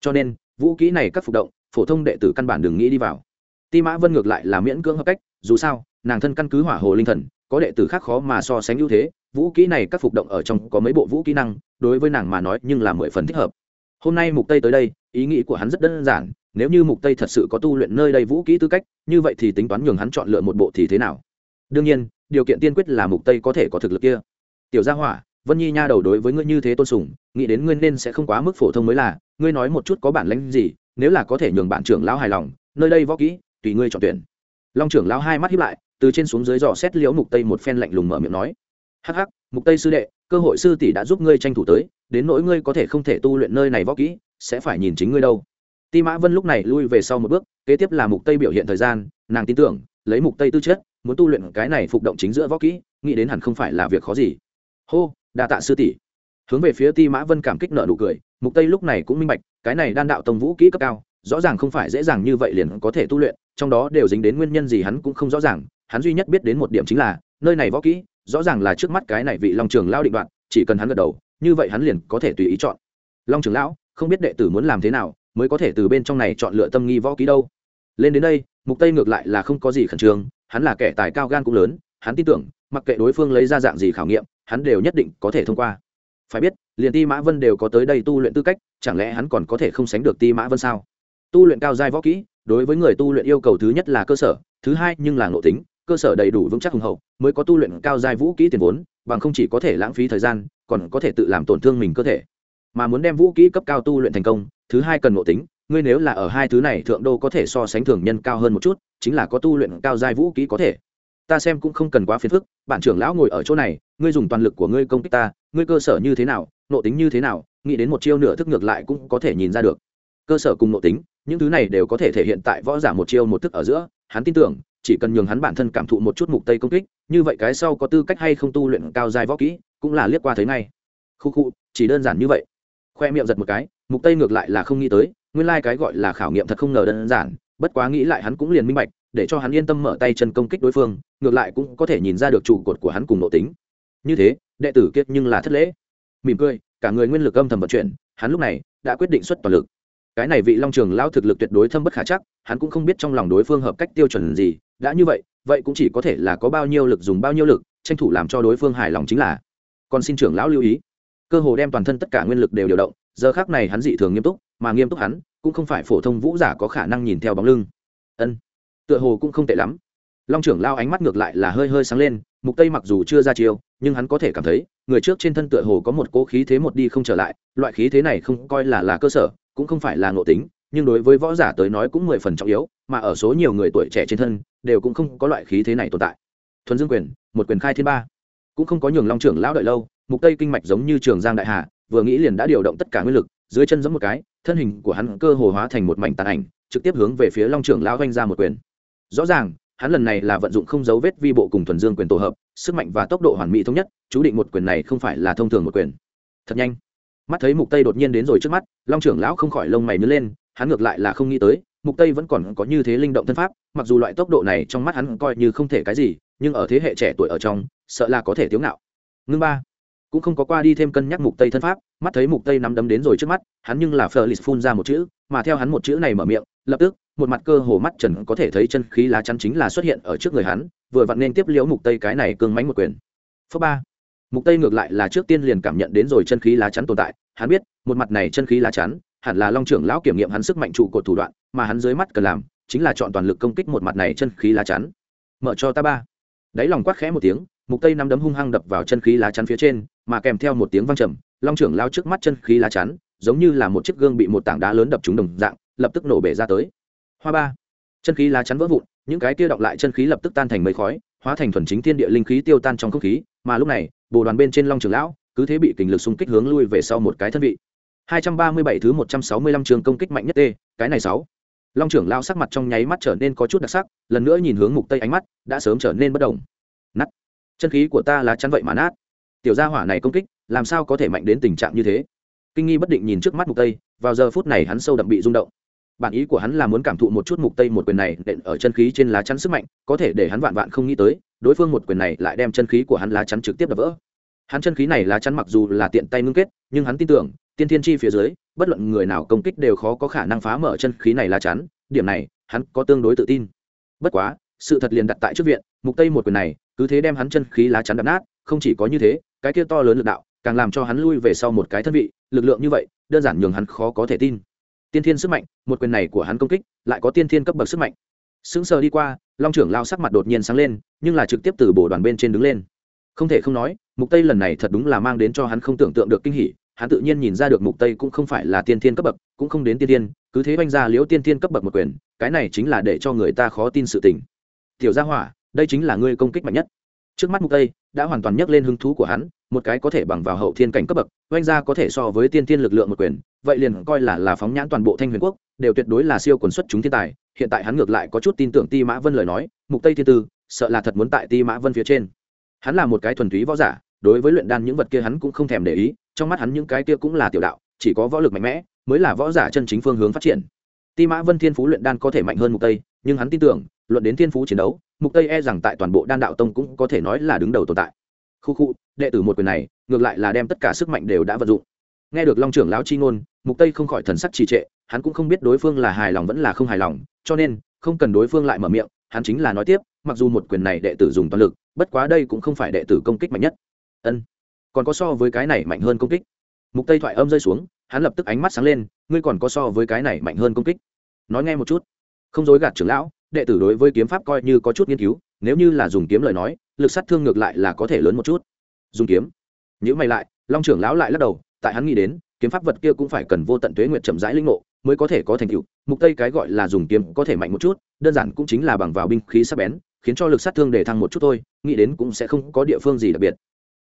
Speaker 1: Cho nên, vũ kỹ này các phục động, phổ thông đệ tử căn bản đừng nghĩ đi vào. Ti mã vân ngược lại là miễn cưỡng hợp cách, dù sao, nàng thân căn cứ hỏa hồ linh thần, có đệ tử khác khó mà so sánh ưu thế, vũ kỹ này các phục động ở trong có mấy bộ vũ kỹ năng đối với nàng mà nói nhưng là mười phần thích hợp. Hôm nay mục tây tới đây, ý nghĩ của hắn rất đơn giản, nếu như mục tây thật sự có tu luyện nơi đây vũ kỹ tư cách, như vậy thì tính toán nhường hắn chọn lựa một bộ thì thế nào? Đương nhiên, điều kiện tiên quyết là mục tây có thể có thực lực kia. Tiểu gia hỏa, vân nhi nha đầu đối với ngươi như thế tôn sùng, nghĩ đến ngươi nên sẽ không quá mức phổ thông mới là, ngươi nói một chút có bản lĩnh gì, nếu là có thể nhường bạn trưởng lão hài lòng, nơi đây võ kỹ, tùy ngươi chọn tuyển. Long trưởng lão hai mắt hiếp lại, từ trên xuống dưới dò xét liễu mục tây một phen lạnh lùng mở miệng nói. Hắc hắc mục tây sư đệ, cơ hội sư tỷ đã giúp ngươi tranh thủ tới, đến nỗi ngươi có thể không thể tu luyện nơi này võ kỹ, sẽ phải nhìn chính ngươi đâu. Ti mã vân lúc này lui về sau một bước, kế tiếp là mục tây biểu hiện thời gian, nàng tin tưởng, lấy mục tây tư chất, muốn tu luyện cái này phục động chính giữa võ kỹ, nghĩ đến hẳn không phải là việc khó gì. Hô, đa tạ sư tỷ. Hướng về phía ti mã vân cảm kích nợ nụ cười, mục tây lúc này cũng minh bạch, cái này đan đạo tông vũ kỹ cấp cao, rõ ràng không phải dễ dàng như vậy liền có thể tu luyện, trong đó đều dính đến nguyên nhân gì hắn cũng không rõ ràng, hắn duy nhất biết đến một điểm chính là, nơi này võ kỹ rõ ràng là trước mắt cái này vị long trường lao định đoạn chỉ cần hắn gật đầu, như vậy hắn liền có thể tùy ý chọn. Long trường lão, không biết đệ tử muốn làm thế nào mới có thể từ bên trong này chọn lựa tâm nghi võ kỹ đâu. Lên đến đây, mục tây ngược lại là không có gì khẩn trương, hắn là kẻ tài cao gan cũng lớn, hắn tin tưởng, mặc kệ đối phương lấy ra dạng gì khảo nghiệm, hắn đều nhất định có thể thông qua. Phải biết, liền ti mã vân đều có tới đây tu luyện tư cách, chẳng lẽ hắn còn có thể không sánh được ti mã vân sao? Tu luyện cao giai võ kỹ, đối với người tu luyện yêu cầu thứ nhất là cơ sở, thứ hai nhưng là ngộ tính cơ sở đầy đủ vững chắc hùng hậu, mới có tu luyện cao giai vũ kỹ tiền vốn, bằng không chỉ có thể lãng phí thời gian, còn có thể tự làm tổn thương mình cơ thể. Mà muốn đem vũ kỹ cấp cao tu luyện thành công, thứ hai cần ngộ tính, ngươi nếu là ở hai thứ này thượng đô có thể so sánh thường nhân cao hơn một chút, chính là có tu luyện cao giai vũ kỹ có thể. Ta xem cũng không cần quá phiền phức bản trưởng lão ngồi ở chỗ này, ngươi dùng toàn lực của ngươi công kích ta, ngươi cơ sở như thế nào nộ tính như thế nào, nghĩ đến một chiêu nửa thức ngược lại cũng có thể nhìn ra được. Cơ sở cùng nộ tính, những thứ này đều có thể thể hiện tại võ giả một chiêu một thức ở giữa, hắn tin tưởng chỉ cần nhường hắn bản thân cảm thụ một chút mục tây công kích, như vậy cái sau có tư cách hay không tu luyện cao giai võ kỹ, cũng là liếc qua thấy ngay. Khu khu, chỉ đơn giản như vậy. Khoe miệng giật một cái, mục tây ngược lại là không nghĩ tới, nguyên lai like cái gọi là khảo nghiệm thật không ngờ đơn giản, bất quá nghĩ lại hắn cũng liền minh bạch, để cho hắn yên tâm mở tay chân công kích đối phương, ngược lại cũng có thể nhìn ra được trụ cột của hắn cùng nội tính. Như thế, đệ tử kiệt nhưng là thất lễ. Mỉm cười, cả người nguyên lực âm thầm vận chuyển, hắn lúc này đã quyết định xuất toàn lực cái này vị long trường lao thực lực tuyệt đối thâm bất khả chắc, hắn cũng không biết trong lòng đối phương hợp cách tiêu chuẩn gì, đã như vậy vậy cũng chỉ có thể là có bao nhiêu lực dùng bao nhiêu lực, tranh thủ làm cho đối phương hài lòng chính là. Còn xin trưởng lão lưu ý, cơ hồ đem toàn thân tất cả nguyên lực đều điều động, giờ khác này hắn dị thường nghiêm túc, mà nghiêm túc hắn, cũng không phải phổ thông vũ giả có khả năng nhìn theo bóng lưng. Ân, tựa hồ cũng không tệ lắm long trưởng lao ánh mắt ngược lại là hơi hơi sáng lên, mục tây mặc dù chưa ra chiêu, nhưng hắn có thể cảm thấy, người trước trên thân tựa hồ có một cỗ khí thế một đi không trở lại, loại khí thế này không coi là là cơ sở, cũng không phải là ngộ tính, nhưng đối với võ giả tới nói cũng mười phần trọng yếu, mà ở số nhiều người tuổi trẻ trên thân, đều cũng không có loại khí thế này tồn tại. Thuần dương quyền, một quyền khai thiên ba. Cũng không có nhường long trưởng lão đợi lâu, mục tây kinh mạch giống như trường giang đại hà, vừa nghĩ liền đã điều động tất cả nguyên lực, dưới chân giẫm một cái, thân hình của hắn cơ hồ hóa thành một mảnh tàn ảnh, trực tiếp hướng về phía long trưởng lão oanh ra một quyền. Rõ ràng hắn lần này là vận dụng không dấu vết vi bộ cùng thuần dương quyền tổ hợp, sức mạnh và tốc độ hoàn mỹ thống nhất, chú định một quyền này không phải là thông thường một quyền. Thật nhanh. Mắt thấy mục tây đột nhiên đến rồi trước mắt, long trưởng lão không khỏi lông mày nhớ lên, hắn ngược lại là không nghĩ tới, mục tây vẫn còn có như thế linh động thân pháp, mặc dù loại tốc độ này trong mắt hắn coi như không thể cái gì, nhưng ở thế hệ trẻ tuổi ở trong, sợ là có thể thiếu ngạo. Ngưng ba. Cũng không có qua đi thêm cân nhắc mục tây thân pháp, mắt thấy mục tây nắm đấm đến rồi trước mắt, hắn nhưng là phờ phun ra một chữ, mà theo hắn một chữ này mở miệng, lập tức một mặt cơ hồ mắt trần có thể thấy chân khí lá chắn chính là xuất hiện ở trước người hắn, vừa vặn nên tiếp liễu mục tây cái này cương mánh một quyền. Phước ba. Mục tây ngược lại là trước tiên liền cảm nhận đến rồi chân khí lá chắn tồn tại, hắn biết, một mặt này chân khí lá chắn, hẳn là long trưởng lão kiểm nghiệm hắn sức mạnh trụ cột thủ đoạn, mà hắn dưới mắt cần làm, chính là chọn toàn lực công kích một mặt này chân khí lá chắn. Mở cho ta ba. Đáy lòng quát khẽ một tiếng, mục tây nắm đấm hung hăng đập vào chân khí lá chắn phía trên, mà kèm theo một tiếng vang trầm, long trưởng lao trước mắt chân khí lá chắn, giống như là một chiếc gương bị một tảng đá lớn đập trúng đồng dạng, lập tức nổ bể ra tới hoa ba. Chân khí lá chắn vỡ vụn những cái kia đọng lại chân khí lập tức tan thành mây khói hóa thành thuần chính thiên địa linh khí tiêu tan trong không khí mà lúc này bồ đoàn bên trên long trưởng lão cứ thế bị kình lực xung kích hướng lui về sau một cái thân vị. 237 thứ 165 trường công kích mạnh nhất tê cái này sáu. Long trưởng lao sắc mặt trong nháy mắt trở nên có chút đặc sắc lần nữa nhìn hướng mục tây ánh mắt đã sớm trở nên bất động Nát, chân khí của ta là chắn vậy mà nát. Tiểu gia hỏa này công kích làm sao có thể mạnh đến tình trạng như thế? Kinh nghi bất định nhìn trước mắt mục tây vào giờ phút này hắn sâu đậm bị rung động bản ý của hắn là muốn cảm thụ một chút mục tây một quyền này đện ở chân khí trên lá chắn sức mạnh, có thể để hắn vạn vạn không nghĩ tới, đối phương một quyền này lại đem chân khí của hắn lá chắn trực tiếp đập vỡ. Hắn chân khí này lá chắn mặc dù là tiện tay ngưng kết, nhưng hắn tin tưởng, tiên thiên chi phía dưới, bất luận người nào công kích đều khó có khả năng phá mở chân khí này lá chắn, điểm này, hắn có tương đối tự tin. Bất quá, sự thật liền đặt tại trước viện, mục tây một quyền này, cứ thế đem hắn chân khí lá chắn đập nát, không chỉ có như thế, cái kia to lớn lực đạo, càng làm cho hắn lui về sau một cái thân vị, lực lượng như vậy, đơn giản nhường hắn khó có thể tin tiên thiên sức mạnh, một quyền này của hắn công kích, lại có tiên thiên cấp bậc sức mạnh. Sững sờ đi qua, long trưởng lao sắc mặt đột nhiên sáng lên, nhưng là trực tiếp từ bổ đoàn bên trên đứng lên. Không thể không nói, mục tây lần này thật đúng là mang đến cho hắn không tưởng tượng được kinh hỉ, hắn tự nhiên nhìn ra được mục tây cũng không phải là tiên thiên cấp bậc, cũng không đến tiên thiên, cứ thế oanh ra liễu tiên thiên cấp bậc một quyền, cái này chính là để cho người ta khó tin sự tình. Tiểu gia hỏa, đây chính là ngươi công kích mạnh nhất trước mắt mục tây đã hoàn toàn nhấc lên hứng thú của hắn, một cái có thể bằng vào hậu thiên cảnh cấp bậc, oanh ra có thể so với tiên thiên lực lượng một quyền, vậy liền coi là là phóng nhãn toàn bộ thanh huyền quốc, đều tuyệt đối là siêu quần xuất chúng thiên tài. Hiện tại hắn ngược lại có chút tin tưởng ti mã vân lời nói, mục tây thiên tư, sợ là thật muốn tại ti mã vân phía trên. Hắn là một cái thuần túy võ giả, đối với luyện đan những vật kia hắn cũng không thèm để ý, trong mắt hắn những cái kia cũng là tiểu đạo, chỉ có võ lực mạnh mẽ, mới là võ giả chân chính phương hướng phát triển. Ti mã vân thiên phú luyện đan có thể mạnh hơn mục tây nhưng hắn tin tưởng, luận đến thiên phú chiến đấu, mục tây e rằng tại toàn bộ đan đạo tông cũng có thể nói là đứng đầu tồn tại. Khu khu, đệ tử một quyền này, ngược lại là đem tất cả sức mạnh đều đã vận dụng. Nghe được long trưởng lão chi ngôn, mục tây không khỏi thần sắc trì trệ, hắn cũng không biết đối phương là hài lòng vẫn là không hài lòng, cho nên, không cần đối phương lại mở miệng, hắn chính là nói tiếp, mặc dù một quyền này đệ tử dùng toàn lực, bất quá đây cũng không phải đệ tử công kích mạnh nhất. Ân, còn có so với cái này mạnh hơn công kích. Mục tây thoại âm rơi xuống, hắn lập tức ánh mắt sáng lên, ngươi còn có so với cái này mạnh hơn công kích. Nói nghe một chút không dối gạt trưởng lão, đệ tử đối với kiếm pháp coi như có chút nghiên cứu, nếu như là dùng kiếm lời nói, lực sát thương ngược lại là có thể lớn một chút. Dùng kiếm. Những mày lại, long trưởng lão lại lắc đầu, tại hắn nghĩ đến, kiếm pháp vật kia cũng phải cần vô tận tuế nguyệt chậm rãi linh ngộ, mới có thể có thành tựu. Mục tây cái gọi là dùng kiếm có thể mạnh một chút, đơn giản cũng chính là bằng vào binh khí sắc bén, khiến cho lực sát thương để thăng một chút thôi, nghĩ đến cũng sẽ không có địa phương gì đặc biệt.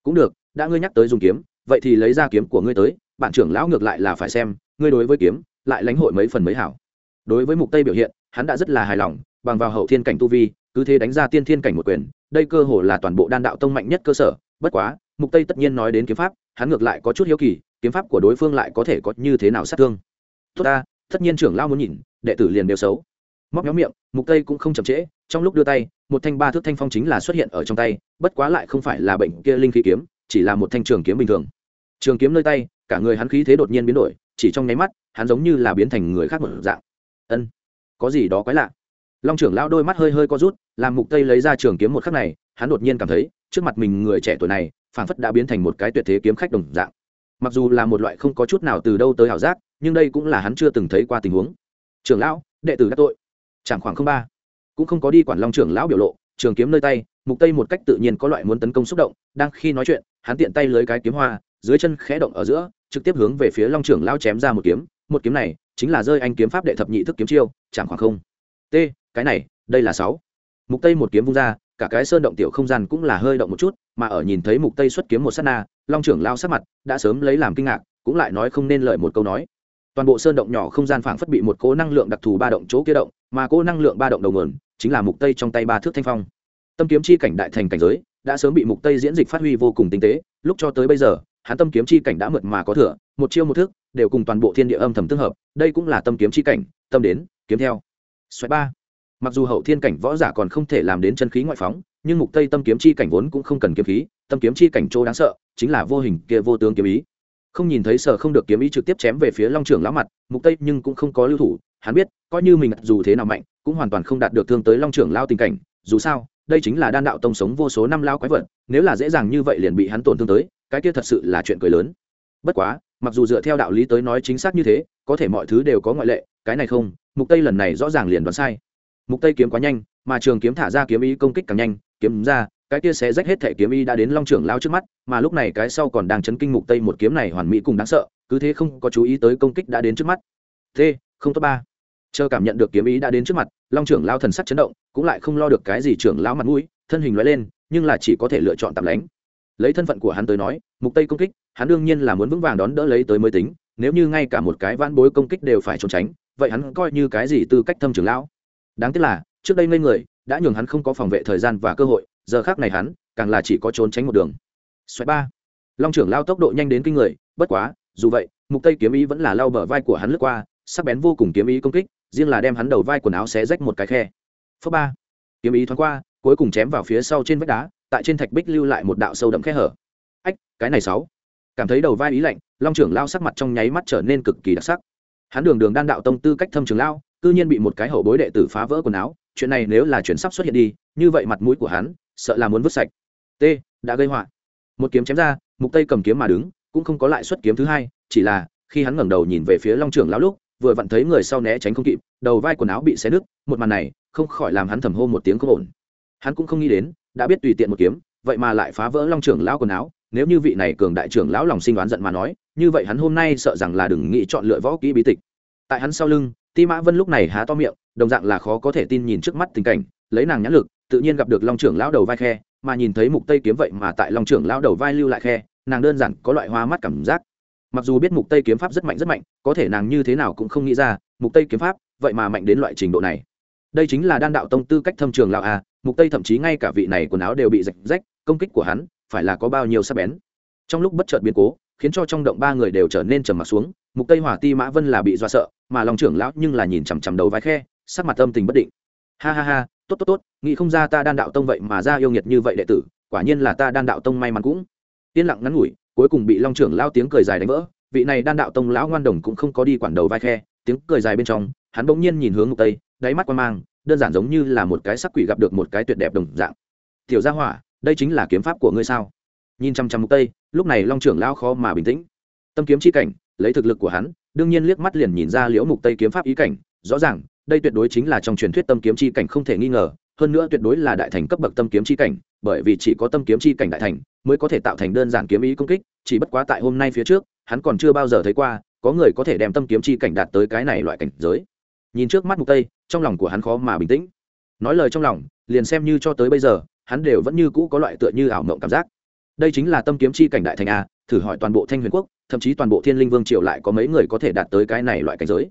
Speaker 1: Cũng được, đã ngươi nhắc tới dùng kiếm, vậy thì lấy ra kiếm của ngươi tới, bạn trưởng lão ngược lại là phải xem, ngươi đối với kiếm, lại lãnh hội mấy phần mấy hảo. Đối với mục tây biểu hiện hắn đã rất là hài lòng, bằng vào hậu thiên cảnh tu vi, cứ thế đánh ra tiên thiên cảnh một quyền, đây cơ hồ là toàn bộ đan đạo tông mạnh nhất cơ sở, bất quá, mục tây tất nhiên nói đến kiếm pháp, hắn ngược lại có chút hiếu kỳ, kiếm pháp của đối phương lại có thể có như thế nào sát thương. Tốt ta, tất nhiên trưởng lao muốn nhìn, đệ tử liền đều xấu. Móc nhóm miệng, mục tây cũng không chậm trễ, trong lúc đưa tay, một thanh ba thước thanh phong chính là xuất hiện ở trong tay, bất quá lại không phải là bệnh kia linh khí kiếm, chỉ là một thanh trường kiếm bình thường. Trường kiếm nơi tay, cả người hắn khí thế đột nhiên biến đổi, chỉ trong nháy mắt, hắn giống như là biến thành người khác một dạng. Ân có gì đó quái lạ. Long trưởng lão đôi mắt hơi hơi co rút, làm mục tây lấy ra trường kiếm một khắc này, hắn đột nhiên cảm thấy, trước mặt mình người trẻ tuổi này, phảng phất đã biến thành một cái tuyệt thế kiếm khách đồng dạng. Mặc dù là một loại không có chút nào từ đâu tới hảo giác, nhưng đây cũng là hắn chưa từng thấy qua tình huống. Trưởng lão, đệ tử đã tội. Chẳng khoảng không ba. Cũng không có đi quản long trưởng lão biểu lộ, trường kiếm nơi tay, mục tây một cách tự nhiên có loại muốn tấn công xúc động, đang khi nói chuyện, hắn tiện tay lấy cái kiếm hoa, dưới chân khẽ động ở giữa, trực tiếp hướng về phía long trưởng lão chém ra một kiếm. Một kiếm này chính là rơi anh kiếm pháp đệ thập nhị thức kiếm chiêu chẳng khoảng không. T, cái này, đây là sáu. Mục tây một kiếm vung ra, cả cái sơn động tiểu không gian cũng là hơi động một chút, mà ở nhìn thấy mục tây xuất kiếm một sát na, long trưởng lao sát mặt đã sớm lấy làm kinh ngạc, cũng lại nói không nên lời một câu nói. Toàn bộ sơn động nhỏ không gian phảng phất bị một cố năng lượng đặc thù ba động chỗ kia động, mà cố năng lượng ba động đầu nguồn chính là mục tây trong tay ba thước thanh phong. Tâm kiếm chi cảnh đại thành cảnh giới, đã sớm bị mục tây diễn dịch phát huy vô cùng tinh tế, lúc cho tới bây giờ, hắn tâm kiếm chi cảnh đã mượt mà có thừa, một chiêu một thước đều cùng toàn bộ thiên địa âm thầm tương hợp, đây cũng là tâm kiếm chi cảnh, tâm đến kiếm theo. Xoáy ba. Mặc dù hậu thiên cảnh võ giả còn không thể làm đến chân khí ngoại phóng, nhưng mục tây tâm kiếm chi cảnh vốn cũng không cần kiếm khí, tâm kiếm chi cảnh chỗ đáng sợ, chính là vô hình kia vô tướng kiếm ý. Không nhìn thấy sở không được kiếm ý trực tiếp chém về phía long trưởng lão mặt, mục tây nhưng cũng không có lưu thủ, hắn biết, coi như mình dù thế nào mạnh, cũng hoàn toàn không đạt được thương tới long trưởng lao tình cảnh, dù sao, đây chính là đan đạo tông sống vô số năm lao quái vật, nếu là dễ dàng như vậy liền bị hắn tổn thương tới, cái kia thật sự là chuyện cười lớn. Bất quá, mặc dù dựa theo đạo lý tới nói chính xác như thế, có thể mọi thứ đều có ngoại lệ, cái này không mục tây lần này rõ ràng liền đoán sai. Mục tây kiếm quá nhanh, mà trường kiếm thả ra kiếm ý công kích càng nhanh, kiếm ra, cái kia sẽ rách hết thể kiếm ý đã đến long trưởng lao trước mắt, mà lúc này cái sau còn đang chấn kinh mục tây một kiếm này hoàn mỹ cùng đáng sợ, cứ thế không có chú ý tới công kích đã đến trước mắt. Thế không tốt ba. Chờ cảm nhận được kiếm ý đã đến trước mặt, long trưởng lao thần sắc chấn động, cũng lại không lo được cái gì trưởng lao mặt mũi, thân hình loại lên, nhưng là chỉ có thể lựa chọn tạm lánh. Lấy thân phận của hắn tới nói, mục tây công kích, hắn đương nhiên là muốn vững vàng đón đỡ lấy tới mới tính, nếu như ngay cả một cái vãn bối công kích đều phải trốn tránh vậy hắn coi như cái gì tư cách thâm trưởng lão? Đáng tiếc là, trước đây ngây người, đã nhường hắn không có phòng vệ thời gian và cơ hội, giờ khác này hắn, càng là chỉ có trốn tránh một đường. Xoáy ba. Long trưởng lao tốc độ nhanh đến kinh người, bất quá, dù vậy, mục tây kiếm ý vẫn là lao bờ vai của hắn lướt qua, sắc bén vô cùng kiếm ý công kích, riêng là đem hắn đầu vai quần áo xé rách một cái khe. Phớp ba. Kiếm ý thoáng qua, cuối cùng chém vào phía sau trên vách đá, tại trên thạch bích lưu lại một đạo sâu đậm khe hở. Ách, cái này sáu. Cảm thấy đầu vai ý lạnh, long trưởng lao sắc mặt trong nháy mắt trở nên cực kỳ đặc sắc hắn đường đường đan đạo tông tư cách thâm trường lao cư nhiên bị một cái hậu bối đệ tử phá vỡ quần áo, chuyện này nếu là chuyện sắp xuất hiện đi, như vậy mặt mũi của hắn, sợ là muốn vứt sạch. T, đã gây họa. Một kiếm chém ra, mục tây cầm kiếm mà đứng, cũng không có lại xuất kiếm thứ hai, chỉ là, khi hắn ngẩng đầu nhìn về phía long trưởng lão lúc, vừa vặn thấy người sau né tránh không kịp, đầu vai quần áo bị xé nứt, một màn này, không khỏi làm hắn thầm hô một tiếng không ổn. Hắn cũng không nghĩ đến, đã biết tùy tiện một kiếm, vậy mà lại phá vỡ long trưởng lão quần áo nếu như vị này cường đại trưởng lão lòng sinh đoán giận mà nói, như vậy hắn hôm nay sợ rằng là đừng nghĩ chọn lựa võ kỹ bí tịch. Tại hắn sau lưng, ti mã vân lúc này há to miệng, đồng dạng là khó có thể tin nhìn trước mắt tình cảnh, lấy nàng nhãn lực, tự nhiên gặp được long trưởng lão đầu vai khe, mà nhìn thấy mục tây kiếm vậy mà tại long trưởng lão đầu vai lưu lại khe, nàng đơn giản có loại hoa mắt cảm giác. Mặc dù biết mục tây kiếm pháp rất mạnh rất mạnh, có thể nàng như thế nào cũng không nghĩ ra, mục tây kiếm pháp vậy mà mạnh đến loại trình độ này. Đây chính là đan đạo tông tư cách thâm trường lão a, mục tây thậm chí ngay cả vị này quần áo đều bị rạch rách, công kích của hắn phải là có bao nhiêu sắc bén. Trong lúc bất chợt biến cố, khiến cho trong động ba người đều trở nên trầm mặt xuống, mục tây hỏa ti mã vân là bị do sợ, mà lòng trưởng lão nhưng là nhìn chằm chằm đầu vai khe, sắc mặt âm tình bất định. Ha ha ha, tốt tốt tốt, nghĩ không ra ta đan đạo tông vậy mà ra yêu nghiệt như vậy đệ tử, quả nhiên là ta đan đạo tông may mắn cũng. Yên lặng ngắn ngủi, cuối cùng bị long trưởng lão tiếng cười dài đánh vỡ, vị này đan đạo tông lão ngoan đồng cũng không có đi quản đầu vai khe, tiếng cười dài bên trong, hắn bỗng nhiên nhìn hướng mục tây, đáy mắt quan mang, đơn giản giống như là một cái sắc quỷ gặp được một cái tuyệt đẹp đồng dạng. Tiểu gia hỏa đây chính là kiếm pháp của ngươi sao? Nhìn chăm chăm mục tây, lúc này long trưởng lao khó mà bình tĩnh. Tâm kiếm chi cảnh, lấy thực lực của hắn, đương nhiên liếc mắt liền nhìn ra liễu mục tây kiếm pháp ý cảnh. Rõ ràng, đây tuyệt đối chính là trong truyền thuyết tâm kiếm chi cảnh không thể nghi ngờ, hơn nữa tuyệt đối là đại thành cấp bậc tâm kiếm chi cảnh, bởi vì chỉ có tâm kiếm chi cảnh đại thành mới có thể tạo thành đơn giản kiếm ý công kích, chỉ bất quá tại hôm nay phía trước, hắn còn chưa bao giờ thấy qua có người có thể đem tâm kiếm chi cảnh đạt tới cái này loại cảnh giới. Nhìn trước mắt mục tây, trong lòng của hắn khó mà bình tĩnh. Nói lời trong lòng, liền xem như cho tới bây giờ hắn đều vẫn như cũ có loại tựa như ảo mộng cảm giác. Đây chính là tâm kiếm chi cảnh đại thành a, thử hỏi toàn bộ thanh huyền quốc, thậm chí toàn bộ thiên linh vương triều lại có mấy người có thể đạt tới cái này loại cảnh giới.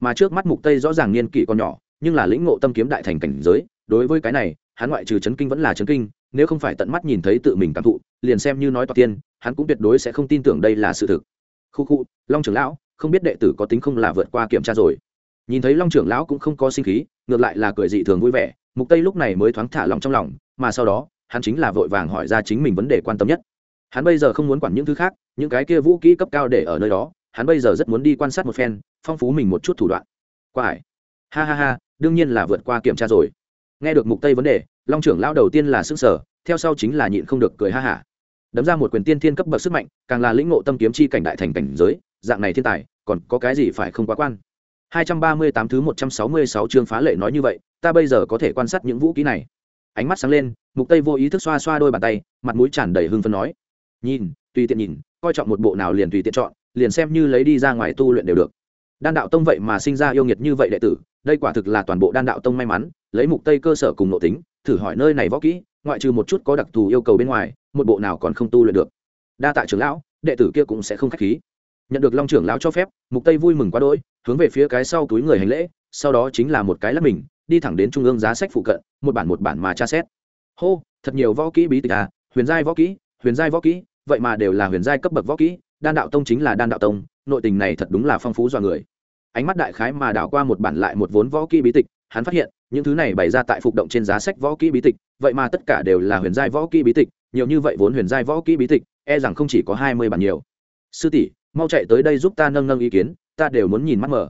Speaker 1: Mà trước mắt mục tây rõ ràng niên kỷ còn nhỏ, nhưng là lĩnh ngộ tâm kiếm đại thành cảnh giới, đối với cái này, hắn ngoại trừ chấn kinh vẫn là chấn kinh, nếu không phải tận mắt nhìn thấy tự mình cảm thụ, liền xem như nói toạc tiên, hắn cũng tuyệt đối sẽ không tin tưởng đây là sự thực. Khu khu, long trưởng lão, không biết đệ tử có tính không là vượt qua kiểm tra rồi. Nhìn thấy long trưởng lão cũng không có sinh khí, ngược lại là cười dị thường vui vẻ, mục tây lúc này mới thoáng thả lòng trong lòng mà sau đó, hắn chính là vội vàng hỏi ra chính mình vấn đề quan tâm nhất. Hắn bây giờ không muốn quản những thứ khác, những cái kia vũ kỹ cấp cao để ở nơi đó, hắn bây giờ rất muốn đi quan sát một phen, phong phú mình một chút thủ đoạn. Qua hải ha ha ha, đương nhiên là vượt qua kiểm tra rồi. Nghe được mục tây vấn đề, long trưởng lão đầu tiên là sức sở theo sau chính là nhịn không được cười ha hả. Đấm ra một quyền tiên thiên cấp bậc sức mạnh, càng là lĩnh ngộ tâm kiếm chi cảnh đại thành cảnh giới, dạng này thiên tài, còn có cái gì phải không quá quan? 238 thứ 166 chương phá lệ nói như vậy, ta bây giờ có thể quan sát những vũ khí này ánh mắt sáng lên, mục tây vô ý thức xoa xoa đôi bàn tay, mặt mũi tràn đầy hưng phấn nói, nhìn, tùy tiện nhìn, coi trọng một bộ nào liền tùy tiện chọn, liền xem như lấy đi ra ngoài tu luyện đều được. Đan đạo tông vậy mà sinh ra yêu nghiệt như vậy đệ tử, đây quả thực là toàn bộ đan đạo tông may mắn, lấy mục tây cơ sở cùng nội tính, thử hỏi nơi này võ kỹ, ngoại trừ một chút có đặc thù yêu cầu bên ngoài, một bộ nào còn không tu luyện được. Đa tạ trưởng lão, đệ tử kia cũng sẽ không khách khí. Nhận được long trưởng lão cho phép, mục tây vui mừng quá đỗi, hướng về phía cái sau túi người hành lễ, sau đó chính là một cái lắp mình đi thẳng đến trung ương giá sách phụ cận, một bản một bản mà tra xét. Hô, thật nhiều võ kỹ bí tịch à huyền giai võ kỹ, huyền giai võ kỹ, vậy mà đều là huyền giai cấp bậc võ kỹ, đan đạo tông chính là đan đạo tông, nội tình này thật đúng là phong phú do người. Ánh mắt đại khái mà đảo qua một bản lại một vốn võ kỹ bí tịch, hắn phát hiện, những thứ này bày ra tại phục động trên giá sách võ kỹ bí tịch, vậy mà tất cả đều là huyền giai võ kỹ bí tịch, nhiều như vậy vốn huyền giai võ kỹ bí tịch e rằng không chỉ có hai mươi bản nhiều. Sư tỷ, mau chạy tới đây giúp ta nâng nâng ý kiến, ta đều muốn nhìn mắt mở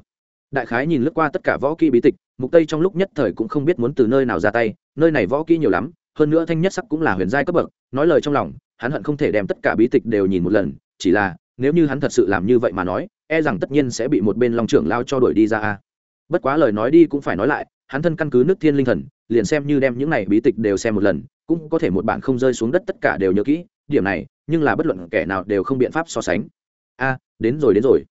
Speaker 1: đại khái nhìn lướt qua tất cả võ kỹ bí tịch, mục tây trong lúc nhất thời cũng không biết muốn từ nơi nào ra tay, nơi này võ kỹ nhiều lắm, hơn nữa thanh nhất sắc cũng là huyền giai cấp bậc, nói lời trong lòng, hắn hận không thể đem tất cả bí tịch đều nhìn một lần, chỉ là, nếu như hắn thật sự làm như vậy mà nói e rằng tất nhiên sẽ bị một bên long trưởng lao cho đuổi đi ra a. Bất quá lời nói đi cũng phải nói lại, hắn thân căn cứ nước thiên linh thần, liền xem như đem những này bí tịch đều xem một lần, cũng có thể một bản không rơi xuống đất tất cả đều nhớ kỹ, điểm này, nhưng là bất luận kẻ nào đều không biện pháp so sánh. A, đến rồi đến rồi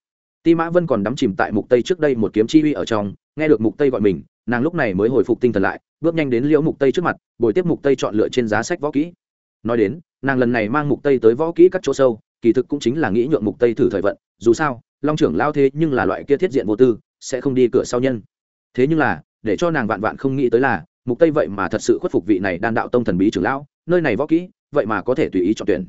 Speaker 1: ti mã vân còn đắm chìm tại mục tây trước đây một kiếm chi uy ở trong, nghe được mục tây gọi mình, nàng lúc này mới hồi phục tinh thần lại, bước nhanh đến liễu mục tây trước mặt, bồi tiếp mục tây chọn lựa trên giá sách võ kỹ. Nói đến, nàng lần này mang mục tây tới võ kỹ các chỗ sâu, kỳ thực cũng chính là nghĩ nhượng mục tây thử thời vận, dù sao, long trưởng lao thế nhưng là loại kia thiết diện vô tư, sẽ không đi cửa sau nhân. Thế nhưng là, để cho nàng vạn vạn không nghĩ tới là, mục tây vậy mà thật sự khuất phục vị này đan đạo tông thần bí trưởng lão, nơi này võ kỹ, vậy mà có thể tùy ý chọn tuyển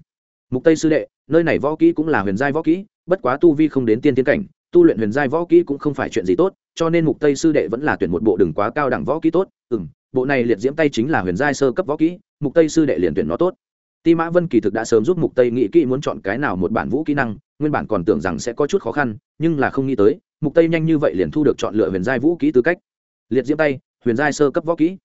Speaker 1: mục tây sư đệ, nơi này võ kỹ cũng là huyền giai võ kỹ, bất quá tu vi không đến tiên tiến cảnh, tu luyện huyền giai võ kỹ cũng không phải chuyện gì tốt, cho nên mục tây sư đệ vẫn là tuyển một bộ đừng quá cao đẳng võ kỹ tốt. Ừm, bộ này liệt diễm tay chính là huyền giai sơ cấp võ kỹ, mục tây sư đệ liền tuyển nó tốt. Ti mã vân kỳ thực đã sớm giúp mục tây nghĩ kỹ muốn chọn cái nào một bản vũ kỹ năng, nguyên bản còn tưởng rằng sẽ có chút khó khăn, nhưng là không nghĩ tới, mục tây nhanh như vậy liền thu được chọn lựa huyền giai vũ kỹ tư cách. Liệt diễm tay, huyền giai sơ cấp võ kỹ.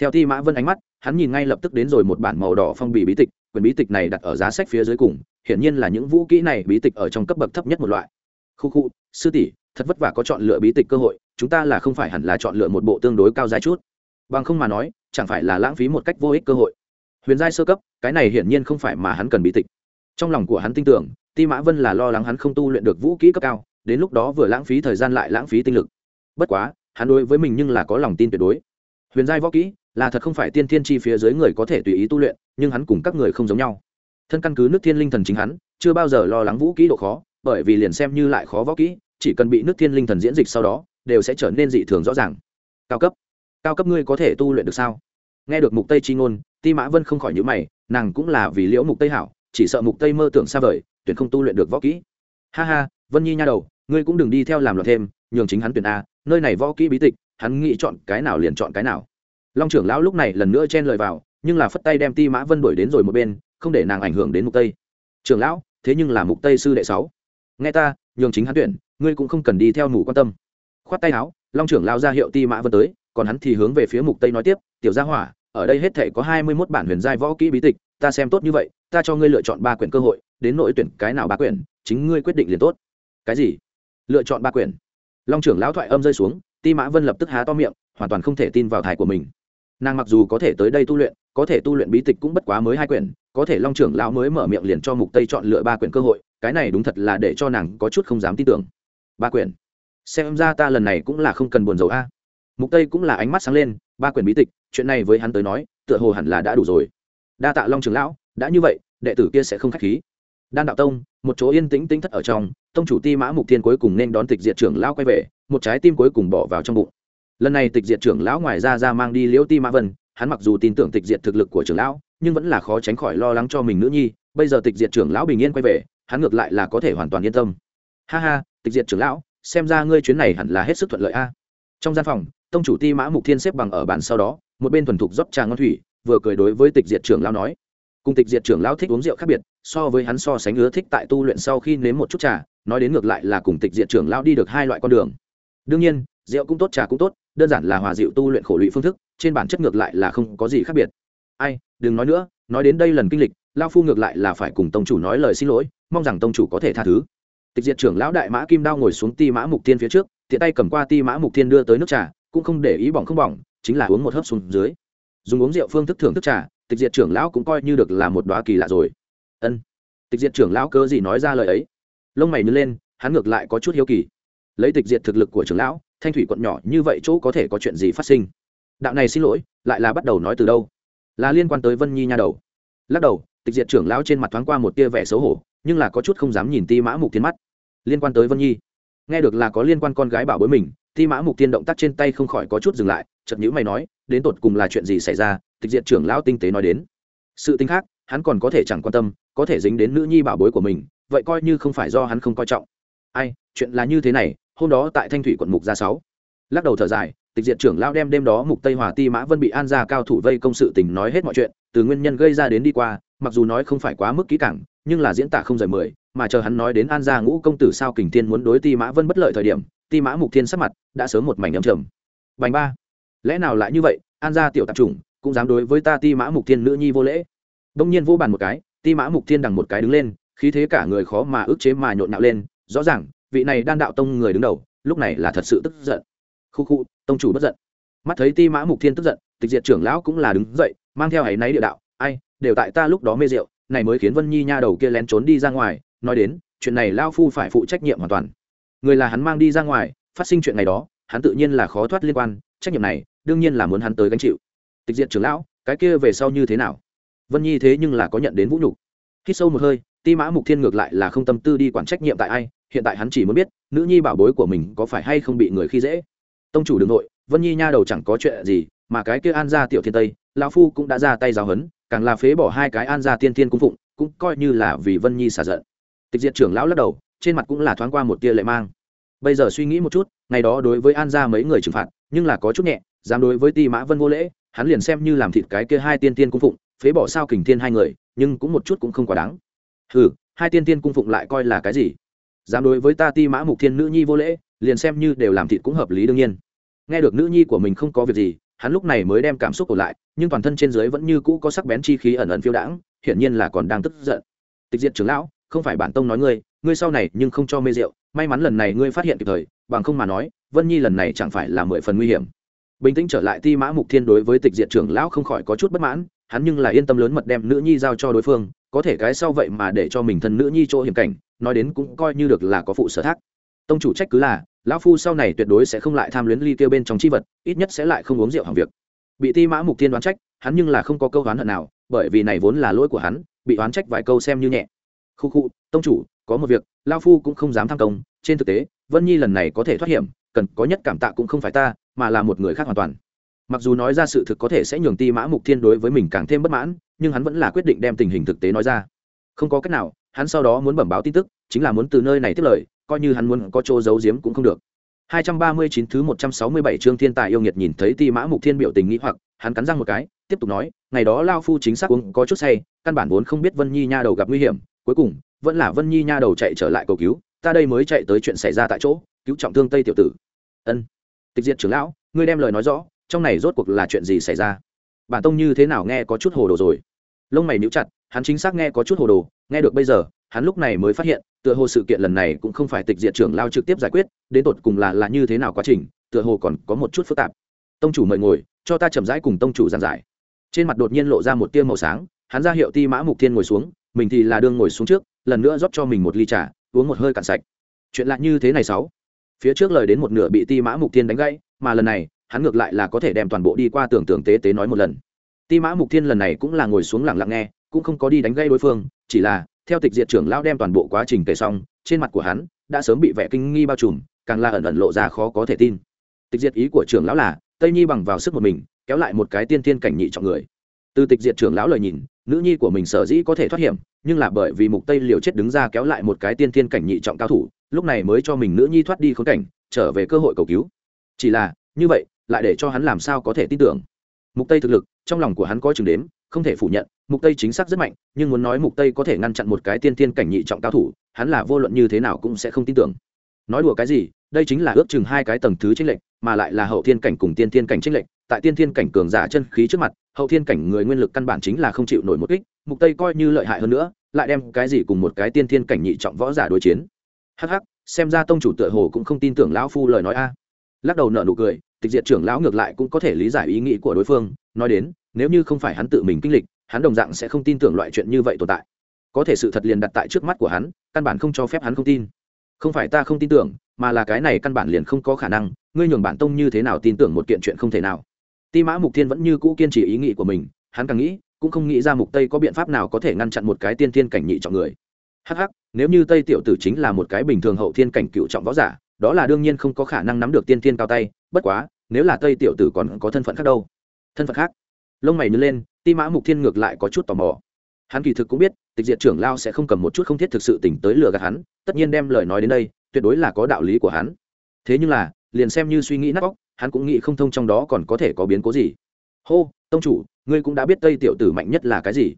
Speaker 1: Theo ti mã vân ánh mắt, hắn nhìn ngay lập tức đến rồi một bản màu đỏ phong bì bí tịch quyển bí tịch này đặt ở giá sách phía dưới cùng, hiển nhiên là những vũ kỹ này bí tịch ở trong cấp bậc thấp nhất một loại. Khu khu, sư tỷ, thật vất vả có chọn lựa bí tịch cơ hội, chúng ta là không phải hẳn là chọn lựa một bộ tương đối cao giá chút. Bằng không mà nói, chẳng phải là lãng phí một cách vô ích cơ hội. Huyền giai sơ cấp, cái này hiển nhiên không phải mà hắn cần bí tịch. Trong lòng của hắn tin tưởng, ti mã vân là lo lắng hắn không tu luyện được vũ kỹ cấp cao, đến lúc đó vừa lãng phí thời gian lại lãng phí tinh lực. Bất quá, hắn đối với mình nhưng là có lòng tin tuyệt đối. Huyền giai võ kỹ là thật không phải tiên thiên chi phía dưới người có thể tùy ý tu luyện nhưng hắn cùng các người không giống nhau. Thân căn cứ nước thiên linh thần chính hắn, chưa bao giờ lo lắng vũ kỹ độ khó, bởi vì liền xem như lại khó võ kỹ, chỉ cần bị nước thiên linh thần diễn dịch sau đó, đều sẽ trở nên dị thường rõ ràng. Cao cấp. Cao cấp ngươi có thể tu luyện được sao? Nghe được mục tây chi ngôn, ti mã vân không khỏi nhíu mày, nàng cũng là vì liễu mục tây hảo, chỉ sợ mục tây mơ tưởng xa vời tuyển không tu luyện được võ kỹ. Ha ha, vân nhi nha đầu, ngươi cũng đừng đi theo làm loạn thêm, nhường chính hắn tuyển a, nơi này võ kỹ bí tịch, hắn nghĩ chọn cái nào liền chọn cái nào. Long trưởng lão lúc này lần nữa chen lời vào nhưng là phất tay đem ti mã vân đuổi đến rồi một bên, không để nàng ảnh hưởng đến mục tây. Trưởng lão, thế nhưng là mục tây sư đệ sáu. Nghe ta, nhường chính hắn tuyển, ngươi cũng không cần đi theo mù quan tâm. Khoát tay áo, long trưởng lao ra hiệu ti mã vân tới, còn hắn thì hướng về phía mục tây nói tiếp, tiểu gia hỏa, ở đây hết thể có 21 bản huyền giai võ kỹ bí tịch, ta xem tốt như vậy, ta cho ngươi lựa chọn ba quyển cơ hội, đến nội tuyển cái nào ba quyển, chính ngươi quyết định liền tốt. Cái gì? Lựa chọn ba quyển. Long trưởng lão thoại âm rơi xuống, ti mã vân lập tức há to miệng, hoàn toàn không thể tin vào thải của mình. Nàng mặc dù có thể tới đây tu luyện có thể tu luyện bí tịch cũng bất quá mới hai quyển, có thể long trưởng lão mới mở miệng liền cho mục tây chọn lựa ba quyển cơ hội, cái này đúng thật là để cho nàng có chút không dám tin tưởng. Ba quyển? Xem ra ta lần này cũng là không cần buồn rầu a. Mục tây cũng là ánh mắt sáng lên, ba quyển bí tịch, chuyện này với hắn tới nói, tựa hồ hẳn là đã đủ rồi. Đa tạ long trưởng lão, đã như vậy, đệ tử kia sẽ không khách khí. Đan đạo tông, một chỗ yên tĩnh tĩnh thất ở trong, tông chủ ti mã mục thiên cuối cùng nên đón tịch diệt trưởng lão quay về, một trái tim cuối cùng bỏ vào trong bụng. Lần này tịch diệt trưởng lão ngoài ra ra mang đi liễu ti mã vân hắn mặc dù tin tưởng tịch diệt thực lực của trưởng lão, nhưng vẫn là khó tránh khỏi lo lắng cho mình nữ nhi. Bây giờ tịch diệt trưởng lão bình yên quay về, hắn ngược lại là có thể hoàn toàn yên tâm. Ha ha, tịch diệt trưởng lão, xem ra ngươi chuyến này hẳn là hết sức thuận lợi a. Trong gian phòng, tông chủ ti mã mục thiên xếp bằng ở bàn sau đó, một bên thuần thục rót trà ngon thủy, vừa cười đối với tịch diệt trưởng lão nói. Cùng tịch diệt trưởng lão thích uống rượu khác biệt, so với hắn so sánh ứa thích tại tu luyện sau khi nếm một chút trà, nói đến ngược lại là cùng tịch diệt trưởng lão đi được hai loại con đường. Đương nhiên, rượu cũng tốt, trà cũng tốt, đơn giản là hòa dịu tu luyện khổ lụy phương thức trên bản chất ngược lại là không có gì khác biệt. Ai, đừng nói nữa, nói đến đây lần kinh lịch, lao phu ngược lại là phải cùng tông chủ nói lời xin lỗi, mong rằng tông chủ có thể tha thứ. Tịch diệt trưởng lão đại mã kim đao ngồi xuống ti mã mục tiên phía trước, tiện tay cầm qua ti mã mục tiên đưa tới nước trà, cũng không để ý bỏng không bỏng, chính là uống một hớp xuống dưới. Dùng uống rượu phương thức thưởng thức trà, tịch diệt trưởng lão cũng coi như được là một đoá kỳ lạ rồi. Ân. Tịch diệt trưởng lão cơ gì nói ra lời ấy? Lông mày nhớ lên, hắn ngược lại có chút hiếu kỳ. Lấy tịch diệt thực lực của trưởng lão, thanh thủy quận nhỏ như vậy chỗ có thể có chuyện gì phát sinh? Đạo này xin lỗi, lại là bắt đầu nói từ đâu? Là liên quan tới vân nhi nha đầu. Lắc đầu, tịch diệt trưởng lão trên mặt thoáng qua một tia vẻ xấu hổ, nhưng là có chút không dám nhìn ti mã mục thiên mắt. Liên quan tới vân nhi? Nghe được là có liên quan con gái bảo bối mình, ti mã mục tiên động tác trên tay không khỏi có chút dừng lại, chợt nhữ mày nói, đến tột cùng là chuyện gì xảy ra? Tịch diện trưởng lão tinh tế nói đến. Sự tính khác, hắn còn có thể chẳng quan tâm, có thể dính đến nữ nhi bảo bối của mình, vậy coi như không phải do hắn không coi trọng. Ai, chuyện là như thế này, hôm đó tại thanh thủy quận mục gia sáu. Lắc đầu thở dài tịch diệt trưởng lao đem đêm đó mục tây hòa ti mã vân bị an gia cao thủ vây công sự tình nói hết mọi chuyện, từ nguyên nhân gây ra đến đi qua, mặc dù nói không phải quá mức kỹ càng, nhưng là diễn tả không rời mười, mà chờ hắn nói đến an gia ngũ công tử sao kình thiên muốn đối ti mã vân bất lợi thời điểm, ti mã mục thiên sắc mặt đã sớm một mảnh âm trầm. Bành ba. Lẽ nào lại như vậy, an gia tiểu tạp chủng cũng dám đối với ta ti mã mục thiên nữ nhi vô lễ? Đông nhiên vô bàn một cái, ti mã mục thiên đằng một cái đứng lên, khí thế cả người khó mà ức chế mà nhộn nhạo lên, rõ ràng, vị này đan đạo tông người đứng đầu, lúc này là thật sự tức giận. Khu khu tông chủ bất giận. Mắt thấy ti mã mục thiên tức giận, tịch diệt trưởng lão cũng là đứng dậy, mang theo áy náy địa đạo, ai, đều tại ta lúc đó mê rượu, này mới khiến vân nhi nha đầu kia lén trốn đi ra ngoài, nói đến, chuyện này lao phu phải phụ trách nhiệm hoàn toàn. Người là hắn mang đi ra ngoài, phát sinh chuyện này đó, hắn tự nhiên là khó thoát liên quan, trách nhiệm này, đương nhiên là muốn hắn tới gánh chịu. Tịch diệt trưởng lão, cái kia về sau như thế nào? Vân nhi thế nhưng là có nhận đến vũ nhục. Khi sâu một hơi, ti mã mục thiên ngược lại là không tâm tư đi quản trách nhiệm tại ai, hiện tại hắn chỉ muốn biết, nữ nhi bảo bối của mình có phải hay không bị người khi dễ tông chủ đường nội, vân nhi nha đầu chẳng có chuyện gì, mà cái kia an gia tiểu thiên tây, lão phu cũng đã ra tay giáo hấn càng là phế bỏ hai cái an gia tiên Thiên cung phụng, cũng coi như là vì vân nhi xả giận. Tịch diệt trưởng lão lắc đầu, trên mặt cũng là thoáng qua một tia lệ mang. Bây giờ suy nghĩ một chút, ngày đó đối với an gia mấy người trừng phạt, nhưng là có chút nhẹ, dám đối với ti mã vân vô lễ, hắn liền xem như làm thịt cái kia hai tiên tiên cung phụng, phế bỏ sao kình thiên hai người, nhưng cũng một chút cũng không quá đáng. Hừ, hai tiên tiên cung phụng lại coi là cái gì? Dám đối với ta ti mã mục thiên nữ nhi vô lễ liền xem như đều làm thịt cũng hợp lý đương nhiên. Nghe được nữ nhi của mình không có việc gì, hắn lúc này mới đem cảm xúc ổn lại, nhưng toàn thân trên dưới vẫn như cũ có sắc bén chi khí ẩn ẩn phiêu đãng, hiển nhiên là còn đang tức giận. Tịch diệt trưởng lão, không phải bản tông nói ngươi ngươi sau này nhưng không cho mê rượu, may mắn lần này ngươi phát hiện kịp thời, bằng không mà nói, vân nhi lần này chẳng phải là mười phần nguy hiểm. Bình tĩnh trở lại ti mã mục thiên đối với tịch diệt trưởng lão không khỏi có chút bất mãn, hắn nhưng là yên tâm lớn mật đem nữ nhi giao cho đối phương, có thể cái sau vậy mà để cho mình thân nữ nhi chỗ hiểm cảnh, nói đến cũng coi như được là có phụ sở thác. Tông chủ trách cứ là lão phu sau này tuyệt đối sẽ không lại tham luyến ly tiêu bên trong chi vật, ít nhất sẽ lại không uống rượu hàng việc. Bị ti mã mục tiên đoán trách, hắn nhưng là không có câu oán hận nào, bởi vì này vốn là lỗi của hắn, bị oán trách vài câu xem như nhẹ. Khu khu, tông chủ, có một việc lao phu cũng không dám tham công, trên thực tế, vân nhi lần này có thể thoát hiểm, cần có nhất cảm tạ cũng không phải ta, mà là một người khác hoàn toàn. Mặc dù nói ra sự thực có thể sẽ nhường ti mã mục thiên đối với mình càng thêm bất mãn, nhưng hắn vẫn là quyết định đem tình hình thực tế nói ra. Không có cách nào, hắn sau đó muốn bẩm báo tin tức, chính là muốn từ nơi này tiếp lời coi như hắn muốn có chỗ giấu giếm cũng không được. 239 thứ 167 chương thiên tài yêu nghiệt nhìn thấy ti mã mục thiên biểu tình nghĩ hoặc, hắn cắn răng một cái, tiếp tục nói, ngày đó lao phu chính xác uống có chút say, căn bản vốn không biết vân nhi nha đầu gặp nguy hiểm, cuối cùng, vẫn là vân nhi nha đầu chạy trở lại cầu cứu, ta đây mới chạy tới chuyện xảy ra tại chỗ, cứu trọng thương tây tiểu tử. Ân. Tịch diệt trưởng lão, ngươi đem lời nói rõ, trong này rốt cuộc là chuyện gì xảy ra? Bản tông như thế nào nghe có chút hồ đồ rồi? Lông mày níu chặt, hắn chính xác nghe có chút hồ đồ, nghe được bây giờ hắn lúc này mới phát hiện, tựa hồ sự kiện lần này cũng không phải tịch diệt trưởng lao trực tiếp giải quyết, đến tột cùng là là như thế nào quá trình, tựa hồ còn có một chút phức tạp. Tông chủ mời ngồi, cho ta chậm rãi cùng tông chủ giảng giải. Trên mặt đột nhiên lộ ra một tia màu sáng, hắn ra hiệu ti mã mục thiên ngồi xuống, mình thì là đương ngồi xuống trước, lần nữa rót cho mình một ly trà, uống một hơi cạn sạch. Chuyện lạ như thế này sáu. Phía trước lời đến một nửa bị ti mã mục thiên đánh gãy, mà lần này, hắn ngược lại là có thể đem toàn bộ đi qua tưởng tượng tế tế nói một lần. Ti mã mục thiên lần này cũng là ngồi xuống lặng lặng nghe, cũng không có đi đánh gãy đối phương, chỉ là theo tịch diệt trưởng lão đem toàn bộ quá trình kể xong, trên mặt của hắn đã sớm bị vẻ kinh nghi bao trùm, càng là ẩn ẩn lộ ra khó có thể tin. Tịch diệt ý của trưởng lão là, tây nhi bằng vào sức một mình, kéo lại một cái tiên tiên cảnh nhị trọng người. Từ tịch diệt trưởng lão lời nhìn, nữ nhi của mình sở dĩ có thể thoát hiểm, nhưng là bởi vì mục tây liều chết đứng ra kéo lại một cái tiên tiên cảnh nhị trọng cao thủ, lúc này mới cho mình nữ nhi thoát đi khốn cảnh, trở về cơ hội cầu cứu. Chỉ là, như vậy, lại để cho hắn làm sao có thể tin tưởng. Mục tây thực lực, trong lòng của hắn có chừng đếm không thể phủ nhận, mục tây chính xác rất mạnh, nhưng muốn nói mục tây có thể ngăn chặn một cái tiên tiên cảnh nhị trọng cao thủ, hắn là vô luận như thế nào cũng sẽ không tin tưởng. Nói đùa cái gì, đây chính là ước chừng hai cái tầng thứ chênh lệch, mà lại là hậu thiên cảnh cùng tiên tiên cảnh chênh lệch. Tại tiên thiên cảnh cường giả chân khí trước mặt, hậu thiên cảnh người nguyên lực căn bản chính là không chịu nổi một kích, mục tây coi như lợi hại hơn nữa, lại đem cái gì cùng một cái tiên thiên cảnh nhị trọng võ giả đối chiến. Hắc hắc, xem ra tông chủ tựa hồ cũng không tin tưởng lão phu lời nói a. Lắc đầu nở nụ cười, tịch diệt trưởng lão ngược lại cũng có thể lý giải ý nghĩ của đối phương, nói đến nếu như không phải hắn tự mình kinh lịch, hắn đồng dạng sẽ không tin tưởng loại chuyện như vậy tồn tại. Có thể sự thật liền đặt tại trước mắt của hắn, căn bản không cho phép hắn không tin. Không phải ta không tin tưởng, mà là cái này căn bản liền không có khả năng, ngươi nhường bản tông như thế nào tin tưởng một kiện chuyện không thể nào. Ti mã mục thiên vẫn như cũ kiên trì ý nghĩ của mình, hắn càng nghĩ, cũng không nghĩ ra mục tây có biện pháp nào có thể ngăn chặn một cái tiên thiên cảnh nhị trọng người. Hắc hắc, nếu như tây tiểu tử chính là một cái bình thường hậu thiên cảnh cựu trọng võ giả, đó là đương nhiên không có khả năng nắm được tiên thiên cao tay, bất quá, nếu là tây tiểu tử còn có thân phận khác đâu. Thân phận khác? Lông mày nhớ lên, ti mã mục thiên ngược lại có chút tò mò. Hắn kỳ thực cũng biết, tịch diệt trưởng lao sẽ không cầm một chút không thiết thực sự tỉnh tới lừa gạt hắn, tất nhiên đem lời nói đến đây, tuyệt đối là có đạo lý của hắn. Thế nhưng là, liền xem như suy nghĩ nát óc, hắn cũng nghĩ không thông trong đó còn có thể có biến cố gì. Hô, tông chủ, ngươi cũng đã biết tây tiểu tử mạnh nhất là cái gì.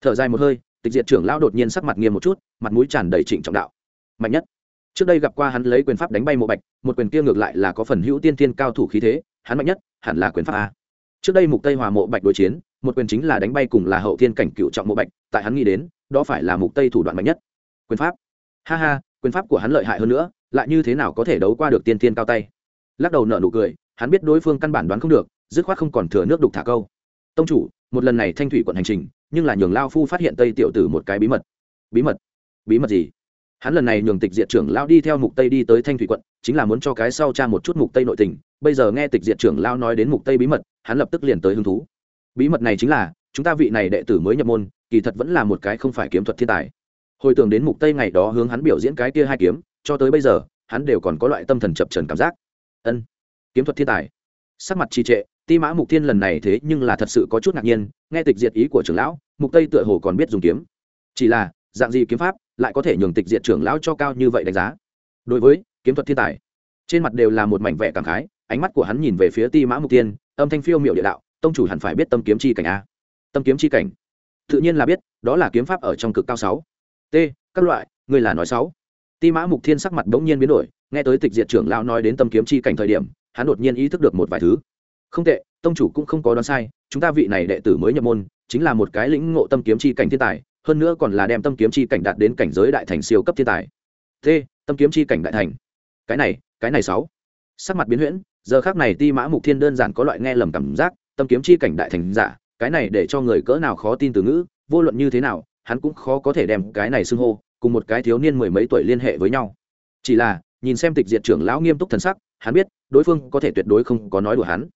Speaker 1: Thở dài một hơi, tịch diệt trưởng lao đột nhiên sắc mặt nghiêm một chút, mặt mũi tràn đầy trịnh trọng đạo. Mạnh nhất. Trước đây gặp qua hắn lấy quyền pháp đánh bay mộ bạch, một quyền kia ngược lại là có phần hữu tiên tiên cao thủ khí thế, hắn mạnh nhất, hẳn là quyền pháp a trước đây mục tây hòa mộ bạch đối chiến, một quyền chính là đánh bay cùng là hậu thiên cảnh cựu trọng mộ bạch, tại hắn nghĩ đến, đó phải là mục tây thủ đoạn mạnh nhất. Quyền pháp. Ha ha, quyền pháp của hắn lợi hại hơn nữa, lại như thế nào có thể đấu qua được tiên tiên cao tay? Lắc đầu nở nụ cười, hắn biết đối phương căn bản đoán không được, dứt khoát không còn thừa nước đục thả câu. Tông chủ, một lần này thanh thủy quận hành trình, nhưng là nhường lao phu phát hiện tây tiểu tử một cái bí mật. Bí mật? Bí mật gì? Hắn lần này nhường tịch diệt trưởng lao đi theo mục tây đi tới thanh thủy quận, chính là muốn cho cái sau cha một chút mục tây nội tình. Bây giờ nghe tịch diệt trưởng lao nói đến mục tây bí mật, hắn lập tức liền tới hứng thú. Bí mật này chính là, chúng ta vị này đệ tử mới nhập môn, kỳ thật vẫn là một cái không phải kiếm thuật thiên tài. Hồi tưởng đến mục tây ngày đó hướng hắn biểu diễn cái kia hai kiếm, cho tới bây giờ, hắn đều còn có loại tâm thần chập trần cảm giác. Ân, kiếm thuật thiên tài. Sắc mặt trì trệ, ti mã mục thiên lần này thế nhưng là thật sự có chút ngạc nhiên, nghe tịch diệt ý của trưởng lão, mục tây tựa hồ còn biết dùng kiếm. Chỉ là, dạng gì kiếm pháp lại có thể nhường tịch diệt trưởng lão cho cao như vậy đánh giá. Đối với kiếm thuật thiên tài, trên mặt đều là một mảnh vẻ cảm khái, ánh mắt của hắn nhìn về phía ti mã mục tiên, âm thanh phiêu miệu địa đạo, tông chủ hẳn phải biết tâm kiếm chi cảnh a. Tâm kiếm chi cảnh? Tự nhiên là biết, đó là kiếm pháp ở trong cực cao sáu. T, các loại người là nói sáu. Ti mã mục thiên sắc mặt bỗng nhiên biến đổi, nghe tới tịch diệt trưởng lão nói đến tâm kiếm chi cảnh thời điểm, hắn đột nhiên ý thức được một vài thứ. Không tệ, tông chủ cũng không có đoán sai, chúng ta vị này đệ tử mới nhập môn, chính là một cái lĩnh ngộ tâm kiếm chi cảnh thiên tài hơn nữa còn là đem tâm kiếm chi cảnh đạt đến cảnh giới đại thành siêu cấp thiên tài. T, tâm kiếm chi cảnh đại thành. Cái này cái này sáu. Sắc mặt biến huyễn, giờ khác này ti mã mục thiên đơn giản có loại nghe lầm cảm giác, tâm kiếm chi cảnh đại thành giả, cái này để cho người cỡ nào khó tin từ ngữ, vô luận như thế nào, hắn cũng khó có thể đem cái này xưng hô, cùng một cái thiếu niên mười mấy tuổi liên hệ với nhau. Chỉ là, nhìn xem tịch diệt trưởng lão nghiêm túc thần sắc, hắn biết, đối phương có thể tuyệt đối không có nói đùa hắn.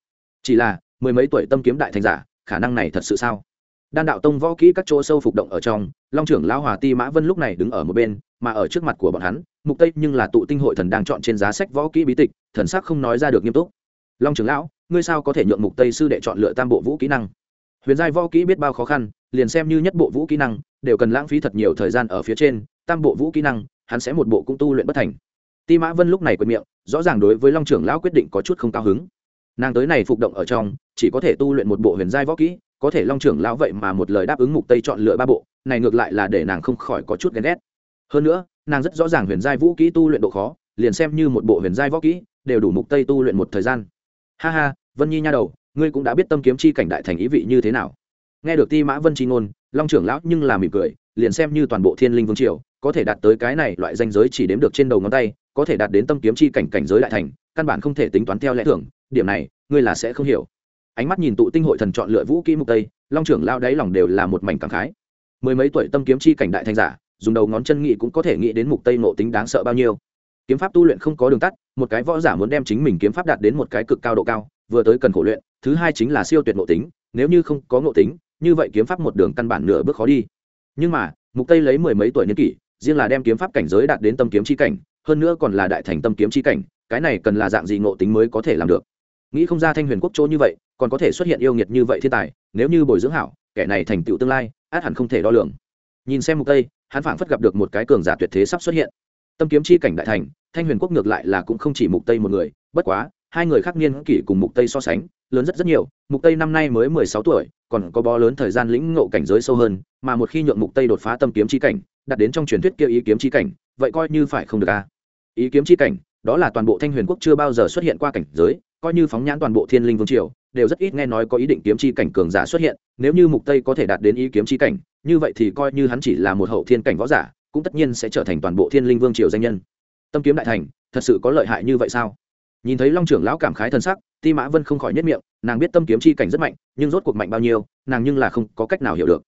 Speaker 1: Chỉ là, mười mấy tuổi tâm kiếm đại thành giả, khả năng này thật sự sao? Đan đạo tông võ kỹ các chỗ sâu phục động ở trong, long trưởng lão hòa ti mã vân lúc này đứng ở một bên, mà ở trước mặt của bọn hắn, mục tây nhưng là tụ tinh hội thần đang chọn trên giá sách võ kỹ bí tịch, thần sắc không nói ra được nghiêm túc. Long trưởng lão, ngươi sao có thể nhượng mục tây sư đệ chọn lựa tam bộ vũ kỹ năng? Huyền giai võ kỹ biết bao khó khăn, liền xem như nhất bộ vũ kỹ năng, đều cần lãng phí thật nhiều thời gian ở phía trên, tam bộ vũ kỹ năng, hắn sẽ một bộ cũng tu luyện bất thành. Ti mã vân lúc này quệt miệng, rõ ràng đối với long trưởng lão quyết định có chút không cao hứng. Nàng tới này phục động ở trong, chỉ có thể tu luyện một bộ huyền giai võ kỹ có thể long trưởng lão vậy mà một lời đáp ứng mục tây chọn lựa ba bộ, này ngược lại là để nàng không khỏi có chút ghen ghét. Hơn nữa, nàng rất rõ ràng huyền giai vũ kỹ tu luyện độ khó, liền xem như một bộ huyền giai võ kỹ, đều đủ mục tây tu luyện một thời gian. Ha ha, vân nhi nha đầu, ngươi cũng đã biết tâm kiếm chi cảnh đại thành ý vị như thế nào. Nghe được ti mã vân chi ngôn, long trưởng lão nhưng là mỉm cười, liền xem như toàn bộ thiên linh vương triều, có thể đạt tới cái này loại danh giới chỉ đếm được trên đầu ngón tay, có thể đạt đến tâm kiếm chi cảnh cảnh giới đại thành, căn bản không thể tính toán theo lẽ thường, điểm này, ngươi là sẽ không hiểu ánh mắt nhìn tụ tinh hội thần chọn lựa vũ kỹ mục tây, long trưởng lao đáy lòng đều là một mảnh cảm khái. Mười mấy tuổi tâm kiếm chi cảnh đại thành giả, dùng đầu ngón chân nghị cũng có thể nghĩ đến mục tây nộ tính đáng sợ bao nhiêu. Kiếm pháp tu luyện không có đường tắt, một cái võ giả muốn đem chính mình kiếm pháp đạt đến một cái cực cao độ cao, vừa tới cần khổ luyện, thứ hai chính là siêu tuyệt ngộ tính, nếu như không có ngộ tính, như vậy kiếm pháp một đường căn bản nửa bước khó đi. Nhưng mà, mục tây lấy mười mấy tuổi niên kỷ, riêng là đem kiếm pháp cảnh giới đạt đến tâm kiếm chi cảnh, hơn nữa còn là đại thành tâm kiếm chi cảnh, cái này cần là dạng gì ngộ tính mới có thể làm được? Nghĩ không ra thanh huyền quốc chỗ như vậy còn có thể xuất hiện yêu nghiệt như vậy thiên tài, nếu như bồi dưỡng hảo, kẻ này thành tựu tương lai, át hẳn không thể đo lường nhìn xem mục tây, hắn phảng phất gặp được một cái cường giả tuyệt thế sắp xuất hiện tâm kiếm chi cảnh đại thành, thanh huyền quốc ngược lại là cũng không chỉ mục tây một người, bất quá, hai người khác niên kỷ cùng mục tây so sánh, lớn rất rất nhiều, mục tây năm nay mới 16 tuổi, còn có bó lớn thời gian lĩnh ngộ cảnh giới sâu hơn, mà một khi nhượng mục tây đột phá tâm kiếm chi cảnh, đặt đến trong truyền thuyết kia ý kiếm chi cảnh, vậy coi như phải không được a à? ý kiếm chi cảnh, đó là toàn bộ thanh huyền quốc chưa bao giờ xuất hiện qua cảnh giới coi như phóng nhãn toàn bộ thiên linh vương triều, đều rất ít nghe nói có ý định kiếm chi cảnh cường giả xuất hiện, nếu như mục tây có thể đạt đến ý kiếm chi cảnh, như vậy thì coi như hắn chỉ là một hậu thiên cảnh võ giả, cũng tất nhiên sẽ trở thành toàn bộ thiên linh vương triều danh nhân. Tâm kiếm đại thành, thật sự có lợi hại như vậy sao? Nhìn thấy long trưởng lão cảm khái thân sắc, ti mã vân không khỏi nhất miệng, nàng biết tâm kiếm chi cảnh rất mạnh, nhưng rốt cuộc mạnh bao nhiêu, nàng nhưng là không có cách nào hiểu được.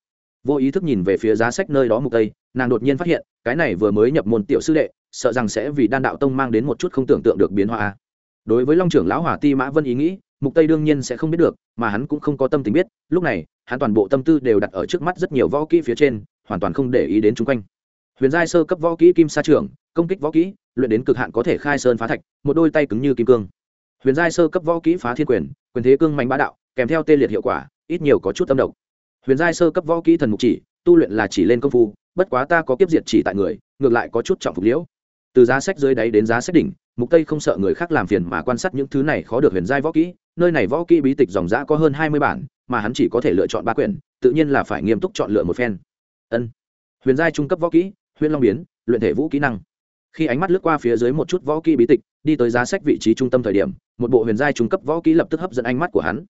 Speaker 1: Vô ý thức nhìn về phía giá sách nơi đó mục tây, nàng đột nhiên phát hiện, cái này vừa mới nhập môn tiểu sư đệ, sợ rằng sẽ vì đan đạo tông mang đến một chút không tưởng tượng được biến hóa đối với long trưởng lão hỏa ti mã vân ý nghĩ, mục tây đương nhiên sẽ không biết được, mà hắn cũng không có tâm tình biết, lúc này, hắn toàn bộ tâm tư đều đặt ở trước mắt rất nhiều võ kỹ phía trên, hoàn toàn không để ý đến chung quanh. Huyền giai sơ cấp võ kỹ kim sa trưởng, công kích võ kỹ, luyện đến cực hạn có thể khai sơn phá thạch, một đôi tay cứng như kim cương. Huyền giai sơ cấp võ kỹ phá thiên quyền quyền thế cương mạnh bá đạo, kèm theo tê liệt hiệu quả, ít nhiều có chút tâm độc huyền giai sơ cấp võ kỹ thần mục chỉ, tu luyện là chỉ lên công phu, bất quá ta có kiếp diệt chỉ tại người, ngược lại có chút trọng phục liễu từ giá sách dưới đáy đến giá sách đỉnh, mục tây không sợ người khác làm phiền mà quan sát những thứ này khó được huyền giai võ kỹ. Nơi này võ kỹ bí tịch dòng giã có hơn 20 bản, mà hắn chỉ có thể lựa chọn ba quyển, tự nhiên là phải nghiêm túc chọn lựa một phen. Ân. Huyền giai trung cấp võ kỹ, huyền long biến, luyện thể vũ kỹ năng. Khi ánh mắt lướt qua phía dưới một chút võ kỹ bí tịch, đi tới giá sách vị trí trung tâm thời điểm, một bộ huyền giai trung cấp võ kỹ lập tức hấp dẫn ánh mắt của hắn.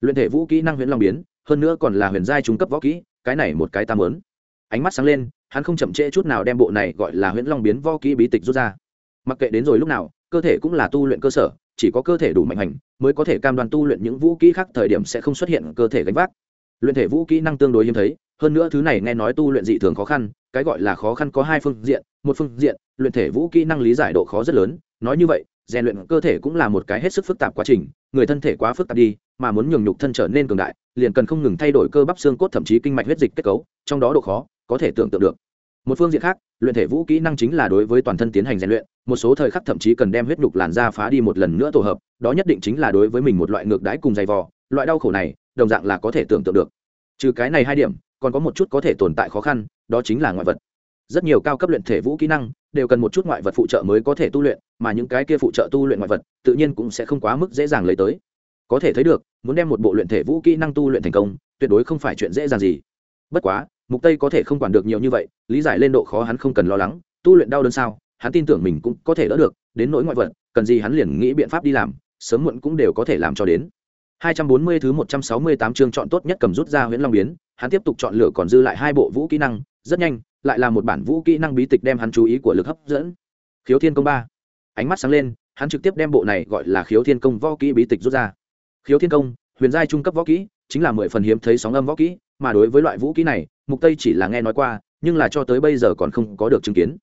Speaker 1: Luyện thể vũ kỹ năng huyền long biến, hơn nữa còn là huyền giai trung cấp võ kỹ, cái này một cái ta muốn ánh mắt sáng lên, hắn không chậm trễ chút nào đem bộ này gọi là Huyễn long biến vo kỹ bí tịch rút ra. Mặc kệ đến rồi lúc nào, cơ thể cũng là tu luyện cơ sở, chỉ có cơ thể đủ mạnh hành, mới có thể cam đoan tu luyện những vũ kỹ khác thời điểm sẽ không xuất hiện cơ thể gánh vác. Luyện thể vũ kỹ năng tương đối hiếm thấy, hơn nữa thứ này nghe nói tu luyện dị thường khó khăn, cái gọi là khó khăn có hai phương diện, một phương diện, luyện thể vũ kỹ năng lý giải độ khó rất lớn, nói như vậy, rèn luyện cơ thể cũng là một cái hết sức phức tạp quá trình, người thân thể quá phức tạp đi, mà muốn nhường nhục thân trở nên cường đại, liền cần không ngừng thay đổi cơ bắp xương cốt thậm chí kinh mạch huyết dịch kết cấu, trong đó độ khó có thể tưởng tượng được. Một phương diện khác, luyện thể vũ kỹ năng chính là đối với toàn thân tiến hành rèn luyện, một số thời khắc thậm chí cần đem huyết nhục làn da phá đi một lần nữa tổ hợp, đó nhất định chính là đối với mình một loại ngược đãi cùng dày vò, loại đau khổ này, đồng dạng là có thể tưởng tượng được. Trừ cái này hai điểm, còn có một chút có thể tồn tại khó khăn, đó chính là ngoại vật. Rất nhiều cao cấp luyện thể vũ kỹ năng đều cần một chút ngoại vật phụ trợ mới có thể tu luyện, mà những cái kia phụ trợ tu luyện ngoại vật tự nhiên cũng sẽ không quá mức dễ dàng lấy tới. Có thể thấy được, muốn đem một bộ luyện thể vũ kỹ năng tu luyện thành công, tuyệt đối không phải chuyện dễ dàng gì. Bất quá mục tây có thể không quản được nhiều như vậy lý giải lên độ khó hắn không cần lo lắng tu luyện đau đớn sao hắn tin tưởng mình cũng có thể đỡ được đến nỗi ngoại vật cần gì hắn liền nghĩ biện pháp đi làm sớm muộn cũng đều có thể làm cho đến 240 thứ 168 chương chọn tốt nhất cầm rút ra Huyễn Long biến, hắn tiếp tục chọn lựa còn dư lại hai bộ vũ kỹ năng, rất nhanh, lại là một bản vũ kỹ năng bí tịch đem hắn chú ý của lực hấp dẫn. Khiếu Thiên công ba, Ánh mắt sáng lên, hắn trực tiếp đem bộ này gọi là Khiếu Thiên công võ kỹ bí tịch rút ra. Khiếu Thiên công, huyền giai trung cấp võ kỹ, chính là mười phần hiếm thấy sóng âm võ kỹ, mà đối với loại vũ kỹ này, Mục Tây chỉ là nghe nói qua, nhưng là cho tới bây giờ còn không có được chứng kiến.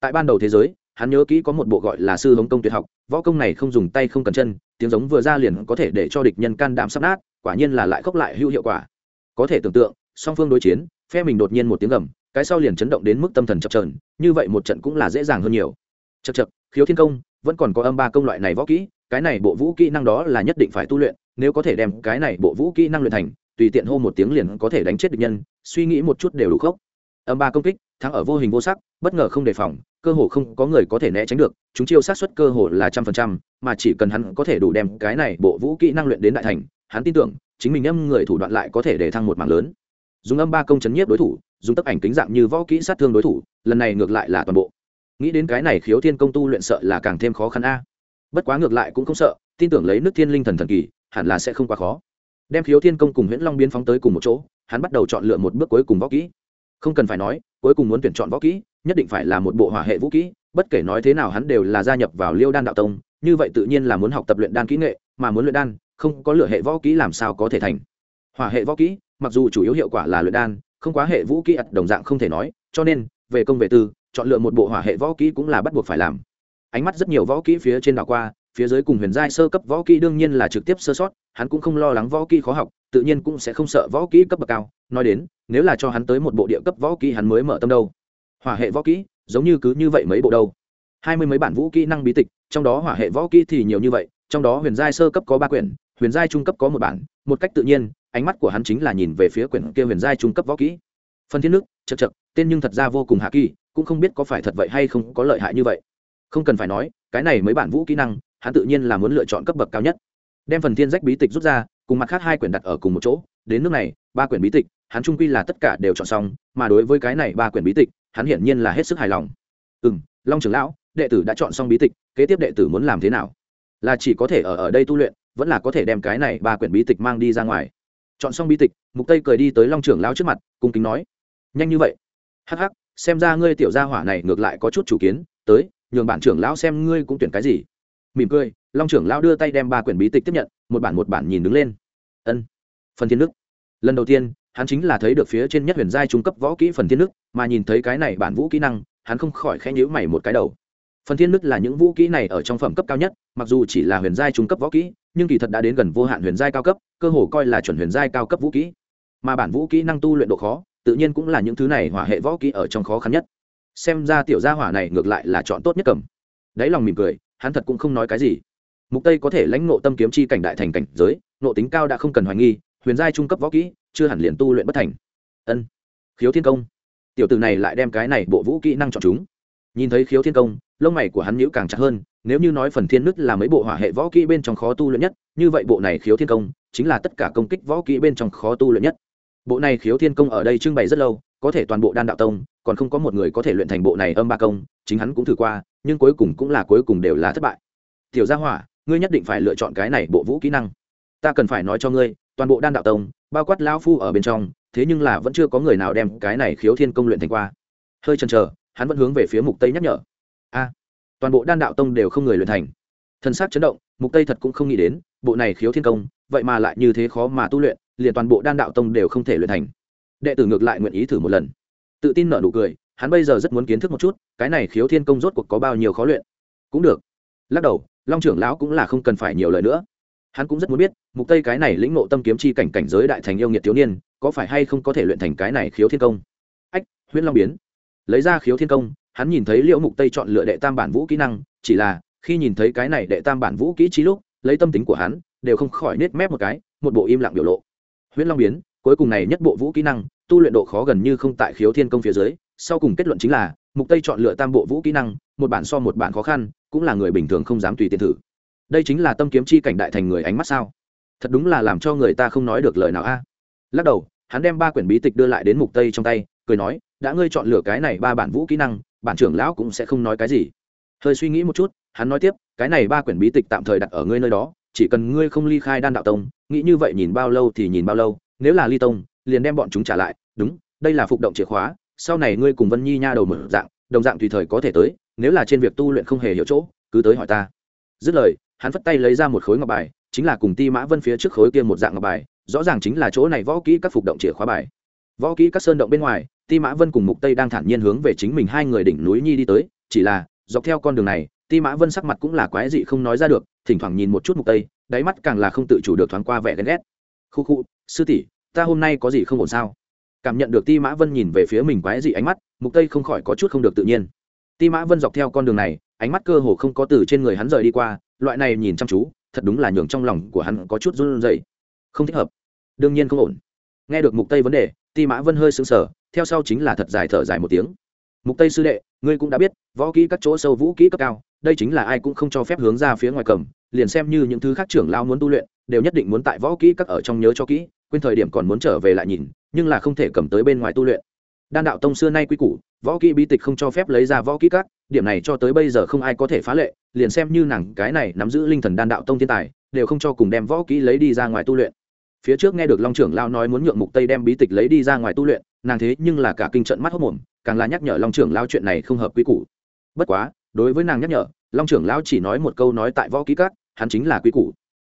Speaker 1: Tại ban đầu thế giới, hắn nhớ kỹ có một bộ gọi là sư hống công tuyệt học võ công này không dùng tay không cần chân tiếng giống vừa ra liền có thể để cho địch nhân can đảm sắp nát quả nhiên là lại khốc lại hữu hiệu quả có thể tưởng tượng song phương đối chiến phe mình đột nhiên một tiếng gầm cái sau liền chấn động đến mức tâm thần chập trờn như vậy một trận cũng là dễ dàng hơn nhiều chật chật khiếu thiên công vẫn còn có âm ba công loại này võ kỹ cái này bộ vũ kỹ năng đó là nhất định phải tu luyện nếu có thể đem cái này bộ vũ kỹ năng luyện thành tùy tiện hô một tiếng liền có thể đánh chết địch nhân, suy nghĩ một chút đều đủ khốc. Âm ba công kích, thắng ở vô hình vô sắc, bất ngờ không đề phòng, cơ hồ không có người có thể né tránh được, chúng chiêu sát xuất cơ hồ là trăm phần trăm, mà chỉ cần hắn có thể đủ đem cái này bộ vũ kỹ năng luyện đến đại thành, hắn tin tưởng, chính mình âm người thủ đoạn lại có thể để thăng một mạng lớn. Dùng âm ba công chấn nhiếp đối thủ, dùng tấp ảnh kính dạng như võ kỹ sát thương đối thủ, lần này ngược lại là toàn bộ. Nghĩ đến cái này khiếu thiên công tu luyện sợ là càng thêm khó khăn a. Bất quá ngược lại cũng không sợ, tin tưởng lấy nước thiên linh thần thần kỳ, hẳn là sẽ không quá khó đem khiếu thiên công cùng huyễn long biến phóng tới cùng một chỗ, hắn bắt đầu chọn lựa một bước cuối cùng võ kỹ. Không cần phải nói, cuối cùng muốn tuyển chọn võ kỹ, nhất định phải là một bộ hỏa hệ vũ kỹ, bất kể nói thế nào hắn đều là gia nhập vào liêu đan đạo tông, như vậy tự nhiên là muốn học tập luyện đan kỹ nghệ, mà muốn luyện đan, không có lựa hệ võ kỹ làm sao có thể thành. Hỏa hệ võ kỹ, mặc dù chủ yếu hiệu quả là luyện đan, không quá hệ vũ kỹ ặt đồng dạng không thể nói, cho nên, về công về tư, chọn lựa một bộ hỏa hệ võ kỹ cũng là bắt buộc phải làm. Ánh mắt rất nhiều võ kỹ phía trên đảo qua phía dưới cùng huyền giai sơ cấp võ kỹ đương nhiên là trực tiếp sơ sót, hắn cũng không lo lắng võ kỹ khó học, tự nhiên cũng sẽ không sợ võ kỹ cấp bậc cao. Nói đến, nếu là cho hắn tới một bộ địa cấp võ kỹ hắn mới mở tâm đâu. Hỏa hệ võ kỹ, giống như cứ như vậy mấy bộ đâu. Hai mươi mấy bản vũ kỹ năng bí tịch, trong đó hỏa hệ võ kỹ thì nhiều như vậy, trong đó huyền giai sơ cấp có ba quyển, huyền giai trung cấp có một bản. Một cách tự nhiên, ánh mắt của hắn chính là nhìn về phía quyển kia huyền giai trung cấp võ kỹ. Phân thiên nước chật chật tên nhưng thật ra vô cùng hạ kỳ, cũng không biết có phải thật vậy hay không có lợi hại như vậy. Không cần phải nói, cái này mấy bản vũ kỹ năng hắn tự nhiên là muốn lựa chọn cấp bậc cao nhất. Đem phần thiên rách bí tịch rút ra, cùng mặt khác hai quyển đặt ở cùng một chỗ. Đến nước này, ba quyển bí tịch, hắn trung quy là tất cả đều chọn xong, mà đối với cái này ba quyển bí tịch, hắn hiển nhiên là hết sức hài lòng. Ừ m long trưởng lão, đệ tử đã chọn xong bí tịch, kế tiếp đệ tử muốn làm thế nào? Là chỉ có thể ở ở đây tu luyện, vẫn là có thể đem cái này ba quyển bí tịch mang đi ra ngoài. Chọn xong bí tịch, mục tây cười đi tới long trưởng lão trước mặt, cung kính nói, nhanh như vậy. Hắc hắc, xem ra ngươi tiểu gia hỏa này ngược lại có chút chủ kiến, tới, nhường bản trưởng lão xem ngươi cũng tuyển cái gì mỉm cười, long trưởng lão đưa tay đem ba quyển bí tịch tiếp nhận, một bản một bản nhìn đứng lên. Ân, phần thiên đức lần đầu tiên, hắn chính là thấy được phía trên nhất huyền giai trung cấp võ kỹ phần thiên đức mà nhìn thấy cái này bản vũ kỹ năng, hắn không khỏi khẽ nhíu mày một cái đầu. Phần thiên đức là những vũ kỹ này ở trong phẩm cấp cao nhất, mặc dù chỉ là huyền giai trung cấp võ kỹ, nhưng kỳ thật đã đến gần vô hạn huyền giai cao cấp, cơ hồ coi là chuẩn huyền giai cao cấp vũ kỹ. Mà bản vũ kỹ năng tu luyện độ khó, tự nhiên cũng là những thứ này hỏa hệ võ kỹ ở trong khó khăn nhất. Xem ra tiểu gia hỏa này ngược lại là chọn tốt nhất cầm. Đáy lòng mỉm cười hắn thật cũng không nói cái gì. Mục tây có thể lãnh ngộ tâm kiếm chi cảnh đại thành cảnh giới, ngộ tính cao đã không cần hoài nghi, huyền giai trung cấp võ kỹ, chưa hẳn liền tu luyện bất thành. Ân. Khiếu thiên công. Tiểu tử này lại đem cái này bộ vũ kỹ năng chọn chúng. Nhìn thấy khiếu thiên công, lông mày của hắn nhíu càng chặt hơn, nếu như nói phần thiên nứt là mấy bộ hỏa hệ võ kỹ bên trong khó tu luyện nhất, như vậy bộ này khiếu thiên công chính là tất cả công kích võ kỹ bên trong khó tu luyện nhất. Bộ này khiếu thiên công ở đây trưng bày rất lâu, có thể toàn bộ đan đạo tông, còn không có một người có thể luyện thành bộ này âm ba công, chính hắn cũng thử qua nhưng cuối cùng cũng là cuối cùng đều là thất bại. Tiểu gia hỏa, ngươi nhất định phải lựa chọn cái này bộ vũ kỹ năng. Ta cần phải nói cho ngươi, toàn bộ đan đạo tông, bao quát lão phu ở bên trong, thế nhưng là vẫn chưa có người nào đem cái này khiếu thiên công luyện thành qua. Hơi chần chờ, hắn vẫn hướng về phía mục tây nhắc nhở. A, toàn bộ đan đạo tông đều không người luyện thành. Thân xác chấn động, mục tây thật cũng không nghĩ đến, bộ này khiếu thiên công, vậy mà lại như thế khó mà tu luyện, liền toàn bộ đan đạo tông đều không thể luyện thành. Đệ tử ngược lại nguyện ý thử một lần. Tự tin nở nụ cười hắn bây giờ rất muốn kiến thức một chút, cái này khiếu thiên công rốt cuộc có bao nhiêu khó luyện. Cũng được. Lắc đầu, long trưởng lão cũng là không cần phải nhiều lời nữa. Hắn cũng rất muốn biết, mục tây cái này lĩnh ngộ tâm kiếm chi cảnh cảnh giới đại thành yêu nghiệt thiếu niên, có phải hay không có thể luyện thành cái này khiếu thiên công? Ách, huyễn long biến. Lấy ra khiếu thiên công, hắn nhìn thấy liễu mục tây chọn lựa đệ tam bản vũ kỹ năng, chỉ là, khi nhìn thấy cái này đệ tam bản vũ kỹ trí lúc, lấy tâm tính của hắn, đều không khỏi nết mép một cái, một bộ im lặng biểu lộ. Huyễn long biến, cuối cùng này nhất bộ vũ kỹ năng, tu luyện độ khó gần như không tại khiếu thiên công phía dưới sau cùng kết luận chính là, mục tây chọn lựa tam bộ vũ kỹ năng, một bản so một bản khó khăn, cũng là người bình thường không dám tùy tiện thử. Đây chính là tâm kiếm chi cảnh đại thành người ánh mắt sao? Thật đúng là làm cho người ta không nói được lời nào a. Lắc đầu, hắn đem ba quyển bí tịch đưa lại đến mục tây trong tay, cười nói, đã ngươi chọn lựa cái này ba bản vũ kỹ năng, bản trưởng lão cũng sẽ không nói cái gì. Hơi suy nghĩ một chút, hắn nói tiếp, cái này ba quyển bí tịch tạm thời đặt ở ngươi nơi đó, chỉ cần ngươi không ly khai đan đạo tông, nghĩ như vậy nhìn bao lâu thì nhìn bao lâu, nếu là ly tông, liền đem bọn chúng trả lại. Đúng, đây là phục động chìa khóa sau này ngươi cùng vân nhi nha đầu mở dạng, đồng dạng tùy thời có thể tới, nếu là trên việc tu luyện không hề hiểu chỗ, cứ tới hỏi ta. Dứt lời, hắn phất tay lấy ra một khối ngọc bài, chính là cùng ti mã vân phía trước khối kia một dạng ngọc bài, rõ ràng chính là chỗ này võ kỹ các phục động chìa khóa bài. Võ kỹ các sơn động bên ngoài, ti mã vân cùng mục tây đang thản nhiên hướng về chính mình hai người đỉnh núi nhi đi tới, chỉ là, dọc theo con đường này, ti mã vân sắc mặt cũng là quái dị không nói ra được, thỉnh thoảng nhìn một chút mục tây, đáy mắt càng là không tự chủ được thoáng qua vẻ ghen ghét. Khu khu, sư tỷ, ta hôm nay có gì không ổn sao? Cảm nhận được ti mã vân nhìn về phía mình quái dị ánh mắt, mục tây không khỏi có chút không được tự nhiên. Ti mã vân dọc theo con đường này, ánh mắt cơ hồ không có từ trên người hắn rời đi qua, loại này nhìn chăm chú, thật đúng là nhường trong lòng của hắn có chút run rẩy. Không thích hợp. Đương nhiên không ổn. Nghe được mục tây vấn đề, ti mã vân hơi sững sờ, theo sau chính là thật dài thở dài một tiếng. Mục tây sư đệ, ngươi cũng đã biết, võ kỹ các chỗ sâu vũ kỹ cấp cao, đây chính là ai cũng không cho phép hướng ra phía ngoài cầm, liền xem như những thứ khác trưởng lao muốn tu luyện, đều nhất định muốn tại võ kỹ các ở trong nhớ cho kỹ, quên thời điểm còn muốn trở về lại nhìn nhưng là không thể cầm tới bên ngoài tu luyện. Đan đạo tông xưa nay quy củ, võ kỹ bí tịch không cho phép lấy ra võ kỹ các, điểm này cho tới bây giờ không ai có thể phá lệ, liền xem như nàng cái này nắm giữ linh thần đan đạo tông thiên tài, đều không cho cùng đem võ kỹ lấy đi ra ngoài tu luyện. Phía trước nghe được long trưởng lao nói muốn nhượng mục tây đem bí tịch lấy đi ra ngoài tu luyện, nàng thế nhưng là cả kinh trận mắt hốc mồm, càng là nhắc nhở long trưởng lao chuyện này không hợp quy củ. Bất quá, đối với nàng nhắc nhở, long trưởng lão chỉ nói một câu nói tại võ kỹ các, hắn chính là quy củ.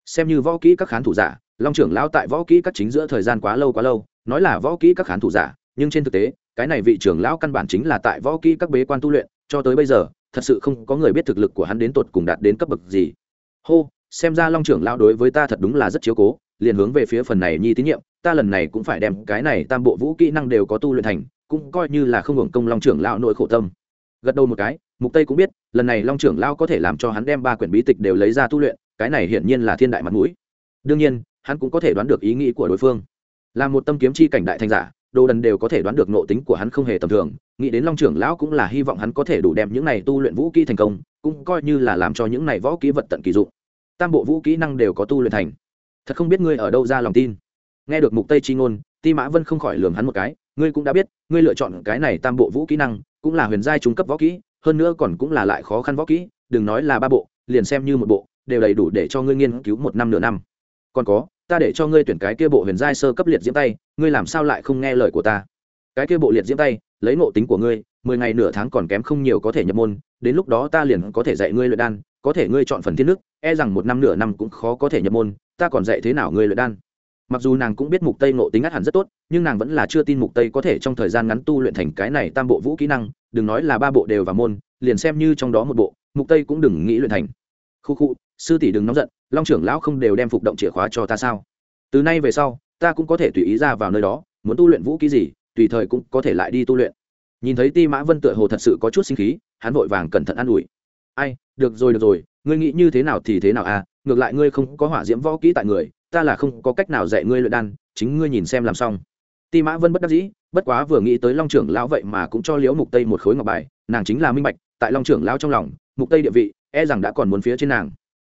Speaker 1: Xem như võ kỹ các khán thủ giả, long trưởng lão tại võ kỹ các chính giữa thời gian quá lâu quá lâu nói là võ kỹ các khán thủ giả, nhưng trên thực tế, cái này vị trưởng lão căn bản chính là tại võ kỹ các bế quan tu luyện, cho tới bây giờ, thật sự không có người biết thực lực của hắn đến tột cùng đạt đến cấp bậc gì. Hô, xem ra long trưởng lão đối với ta thật đúng là rất chiếu cố, liền hướng về phía phần này nhi tín nhiệm, ta lần này cũng phải đem cái này tam bộ vũ kỹ năng đều có tu luyện thành, cũng coi như là không hưởng công long trưởng lão nội khổ tâm. Gật đầu một cái, mục tây cũng biết, lần này long trưởng lão có thể làm cho hắn đem ba quyển bí tịch đều lấy ra tu luyện, cái này hiển nhiên là thiên đại mặt mũi. Đương nhiên, hắn cũng có thể đoán được ý nghĩ của đối phương là một tâm kiếm chi cảnh đại thành giả, đồ đần đều có thể đoán được nộ tính của hắn không hề tầm thường, nghĩ đến long trưởng lão cũng là hy vọng hắn có thể đủ đem những này tu luyện vũ kỹ thành công, cũng coi như là làm cho những này võ kỹ vật tận kỳ dụng. Tam bộ vũ kỹ năng đều có tu luyện thành. Thật không biết ngươi ở đâu ra lòng tin. Nghe được mục tây chi ngôn, ti mã vân không khỏi lường hắn một cái, ngươi cũng đã biết, ngươi lựa chọn cái này tam bộ vũ kỹ năng, cũng là huyền giai trung cấp võ kỹ, hơn nữa còn cũng là lại khó khăn võ kỹ, đừng nói là ba bộ, liền xem như một bộ, đều đầy đủ để cho ngươi nghiên cứu một năm nửa năm. Còn có ta để cho ngươi tuyển cái kia bộ huyền giai sơ cấp liệt diễm tay, ngươi làm sao lại không nghe lời của ta? Cái kia bộ liệt diễm tay, lấy ngộ tính của ngươi, mười ngày nửa tháng còn kém không nhiều có thể nhập môn, đến lúc đó ta liền có thể dạy ngươi luyện đan, có thể ngươi chọn phần thiên nước e rằng một năm nửa năm cũng khó có thể nhập môn, ta còn dạy thế nào ngươi luyện đan? Mặc dù nàng cũng biết mục tây ngộ tính át hẳn rất tốt, nhưng nàng vẫn là chưa tin mục tây có thể trong thời gian ngắn tu luyện thành cái này tam bộ vũ kỹ năng, đừng nói là ba bộ đều vào môn, liền xem như trong đó một bộ, mục tây cũng đừng nghĩ luyện thành. Khu khu sư tỷ đừng nóng giận, long trưởng lão không đều đem phục động chìa khóa cho ta sao? Từ nay về sau, ta cũng có thể tùy ý ra vào nơi đó, muốn tu luyện vũ kỹ gì, tùy thời cũng có thể lại đi tu luyện. Nhìn thấy ti mã vân tựa hồ thật sự có chút sinh khí, hắn vội vàng cẩn thận an ủi. Ai, được rồi được rồi, ngươi nghĩ như thế nào thì thế nào à ngược lại ngươi không có hỏa diễm võ kỹ tại người, ta là không có cách nào dạy ngươi luyện đan, chính ngươi nhìn xem làm xong. Ti mã vân bất đắc dĩ, bất quá vừa nghĩ tới long trưởng lão vậy mà cũng cho liễu mục tây một khối ngọc bài, nàng chính là minh bạch, tại long trưởng lão trong lòng, mục tây địa vị e rằng đã còn muốn phía trên nàng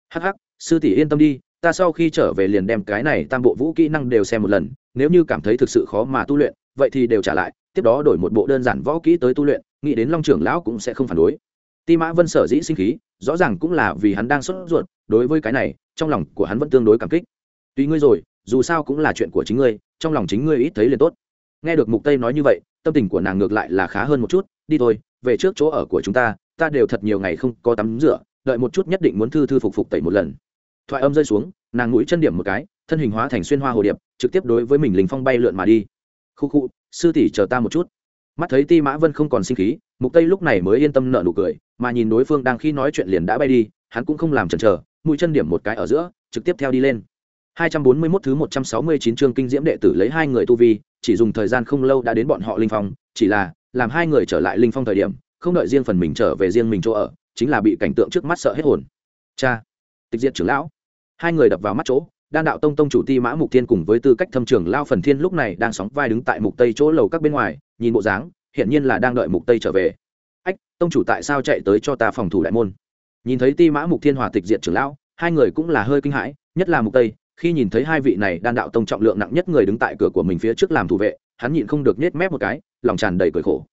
Speaker 1: hắc hắc, sư tỷ yên tâm đi, ta sau khi trở về liền đem cái này tam bộ vũ kỹ năng đều xem một lần, nếu như cảm thấy thực sự khó mà tu luyện, vậy thì đều trả lại, tiếp đó đổi một bộ đơn giản võ kỹ tới tu luyện, nghĩ đến long trưởng lão cũng sẽ không phản đối. Ti mã vân sở dĩ sinh khí, rõ ràng cũng là vì hắn đang sốt ruột, đối với cái này, trong lòng của hắn vẫn tương đối cảm kích. Tùy ngươi rồi, dù sao cũng là chuyện của chính ngươi, trong lòng chính ngươi ít thấy liền tốt. Nghe được mục tây nói như vậy, tâm tình của nàng ngược lại là khá hơn một chút, đi thôi, về trước chỗ ở của chúng ta ta đều thật nhiều ngày không có tắm rửa đợi một chút nhất định muốn thư thư phục phục tẩy một lần. Thoại âm rơi xuống, nàng mũi chân điểm một cái, thân hình hóa thành xuyên hoa hồ điệp, trực tiếp đối với mình linh phong bay lượn mà đi. Khu khu, sư tỷ chờ ta một chút. Mắt thấy ti mã vân không còn sinh khí, mục tây lúc này mới yên tâm nợ nụ cười, mà nhìn đối phương đang khi nói chuyện liền đã bay đi, hắn cũng không làm chần chờ, mũi chân điểm một cái ở giữa, trực tiếp theo đi lên. 241 thứ 169 chương kinh diễm đệ tử lấy hai người tu vi, chỉ dùng thời gian không lâu đã đến bọn họ linh phong, chỉ là, làm hai người trở lại linh phong thời điểm, không đợi riêng phần mình trở về riêng mình chỗ ở chính là bị cảnh tượng trước mắt sợ hết hồn. Cha, tịch diệt trưởng lão. Hai người đập vào mắt chỗ, đan đạo tông tông chủ ti mã mục thiên cùng với tư cách thâm trưởng lao phần thiên lúc này đang sóng vai đứng tại mục tây chỗ lầu các bên ngoài, nhìn bộ dáng hiện nhiên là đang đợi mục tây trở về. Ách, tông chủ tại sao chạy tới cho ta phòng thủ đại môn? Nhìn thấy ti mã mục thiên hòa tịch diệt trưởng lão, hai người cũng là hơi kinh hãi, nhất là mục tây, khi nhìn thấy hai vị này đan đạo tông trọng lượng nặng nhất người đứng tại cửa của mình phía trước làm thủ vệ, hắn nhịn không được nhếch mép một cái, lòng tràn đầy cười khổ.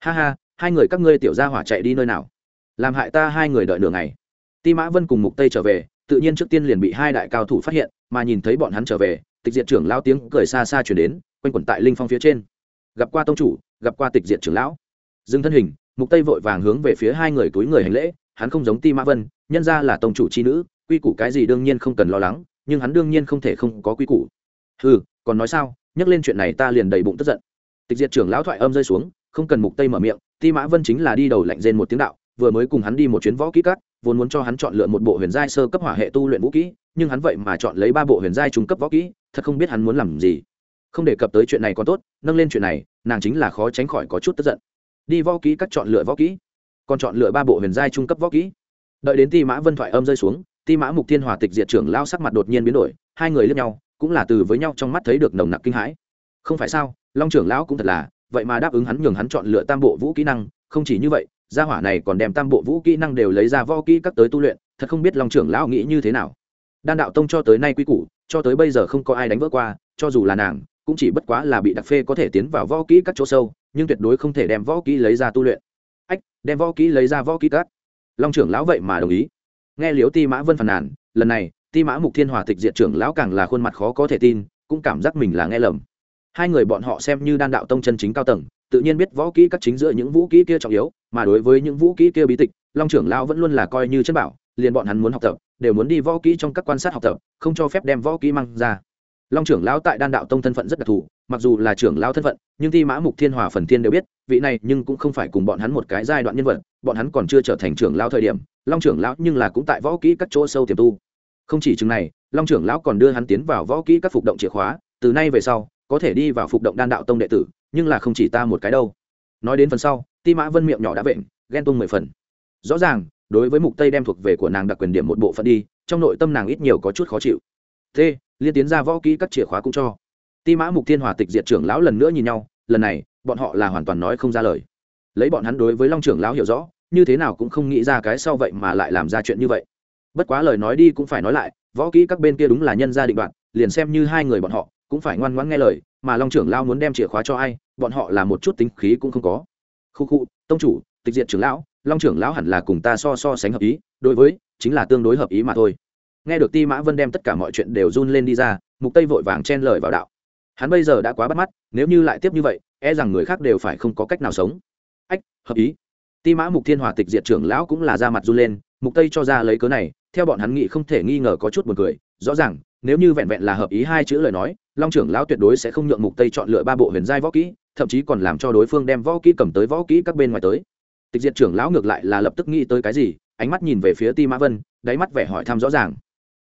Speaker 1: Ha ha, hai người các ngươi tiểu gia hỏa chạy đi nơi nào? Làm hại ta hai người đợi nửa ngày. Ti mã vân cùng mục tây trở về, tự nhiên trước tiên liền bị hai đại cao thủ phát hiện, mà nhìn thấy bọn hắn trở về, tịch diệt trưởng lao tiếng cười xa xa chuyển đến, quanh quẩn tại linh phong phía trên. Gặp qua tông chủ, gặp qua tịch diệt trưởng lão. Dừng thân hình, mục tây vội vàng hướng về phía hai người túi người hành lễ, hắn không giống ti mã vân, nhân ra là tông chủ chi nữ, quy củ cái gì đương nhiên không cần lo lắng, nhưng hắn đương nhiên không thể không có quy củ. Ừ còn nói sao, nhắc lên chuyện này ta liền đầy bụng tức giận. Tịch diệt trưởng lão thoại âm rơi xuống, không cần mục tây mở miệng, ti mã vân chính là đi đầu lạnh rên một tiếng đạo vừa mới cùng hắn đi một chuyến võ kỹ cắt vốn muốn cho hắn chọn lựa một bộ huyền giai sơ cấp hỏa hệ tu luyện vũ kỹ, nhưng hắn vậy mà chọn lấy ba bộ huyền giai trung cấp võ kỹ, thật không biết hắn muốn làm gì. Không đề cập tới chuyện này còn tốt, nâng lên chuyện này, nàng chính là khó tránh khỏi có chút tức giận. Đi võ kỹ cắt chọn lựa võ kỹ, còn chọn lựa ba bộ huyền giai trung cấp võ kỹ. Đợi đến ti mã vân thoại âm rơi xuống, ti mã mục thiên hòa tịch diệt trưởng lao sắc mặt đột nhiên biến đổi, hai người lướt nhau, cũng là từ với nhau trong mắt thấy được nồng nặc kinh hãi. Không phải sao, long trưởng lão cũng thật là, vậy mà đáp ứng hắn nhường hắn chọn lựa tam bộ vũ kỹ năng, không chỉ như vậy gia hỏa này còn đem tam bộ vũ kỹ năng đều lấy ra võ kỹ các tới tu luyện, thật không biết long trưởng lão nghĩ như thế nào. Đan đạo tông cho tới nay quy củ, cho tới bây giờ không có ai đánh vỡ qua, cho dù là nàng, cũng chỉ bất quá là bị đặc phê có thể tiến vào võ kỹ các chỗ sâu, nhưng tuyệt đối không thể đem võ kỹ lấy ra tu luyện. Ách, đem võ kỹ lấy ra võ kỹ các. Long trưởng lão vậy mà đồng ý. Nghe liếu ti mã vân phàn nàn, lần này, ti mã mục thiên hòa tịch diện trưởng lão càng là khuôn mặt khó có thể tin, cũng cảm giác mình là nghe lầm. Hai người bọn họ xem như đan đạo tông chân chính cao tầng tự nhiên biết võ kỹ các chính giữa những vũ kỹ kia trọng yếu, mà đối với những vũ kỹ kia bí tịch, long trưởng lão vẫn luôn là coi như chân bảo, liền bọn hắn muốn học tập, đều muốn đi võ kỹ trong các quan sát học tập, không cho phép đem võ kỹ mang ra. Long trưởng lão tại đan đạo tông thân phận rất đặc thù, mặc dù là trưởng lão thân phận, nhưng thi mã mục thiên hòa phần thiên đều biết, vị này nhưng cũng không phải cùng bọn hắn một cái giai đoạn nhân vật, bọn hắn còn chưa trở thành trưởng lão thời điểm, long trưởng lão nhưng là cũng tại võ kỹ các chỗ sâu tiềm tu. Không chỉ chừng này, long trưởng lão còn đưa hắn tiến vào võ kỹ các phục động chìa khóa, từ nay về sau có thể đi vào phục động đan đạo tông đệ tử, nhưng là không chỉ ta một cái đâu. Nói đến phần sau, ti mã vân miệng nhỏ đã vện, ghen tuông mười phần. Rõ ràng, đối với mục tây đem thuộc về của nàng đặc quyền điểm một bộ phận đi, trong nội tâm nàng ít nhiều có chút khó chịu. Thế, liên tiến ra võ kỹ các chìa khóa cũng cho. Ti mã mục thiên hòa tịch diệt trưởng lão lần nữa nhìn nhau, lần này, bọn họ là hoàn toàn nói không ra lời. Lấy bọn hắn đối với long trưởng lão hiểu rõ, như thế nào cũng không nghĩ ra cái sau vậy mà lại làm ra chuyện như vậy. Bất quá lời nói đi cũng phải nói lại, võ kỹ các bên kia đúng là nhân gia định đoạn liền xem như hai người bọn họ cũng phải ngoan ngoãn nghe lời, mà long trưởng lao muốn đem chìa khóa cho ai, bọn họ là một chút tính khí cũng không có. Khu khu, tông chủ, tịch diệt trưởng lão, long trưởng lão hẳn là cùng ta so so sánh hợp ý, đối với, chính là tương đối hợp ý mà thôi. Nghe được ti mã vân đem tất cả mọi chuyện đều run lên đi ra, mục tây vội vàng chen lời vào đạo. Hắn bây giờ đã quá bắt mắt, nếu như lại tiếp như vậy e rằng người khác đều phải không có cách nào sống. Ách, hợp ý. Ti mã mục thiên hòa tịch diệt trưởng lão cũng là ra mặt run lên, mục tây cho ra lấy cớ này, theo bọn hắn nghĩ không thể nghi ngờ có chút buồn cười rõ ràng, nếu như vẹn vẹn là hợp ý hai chữ lời nói, long trưởng lão tuyệt đối sẽ không nhượng mục tây chọn lựa ba bộ huyền giai võ kỹ, thậm chí còn làm cho đối phương đem võ kỹ cầm tới võ kỹ các bên ngoài tới. Tịch diệt trưởng lão ngược lại là lập tức nghĩ tới cái gì, ánh mắt nhìn về phía ti mã vân, đáy mắt vẻ hỏi thăm rõ ràng.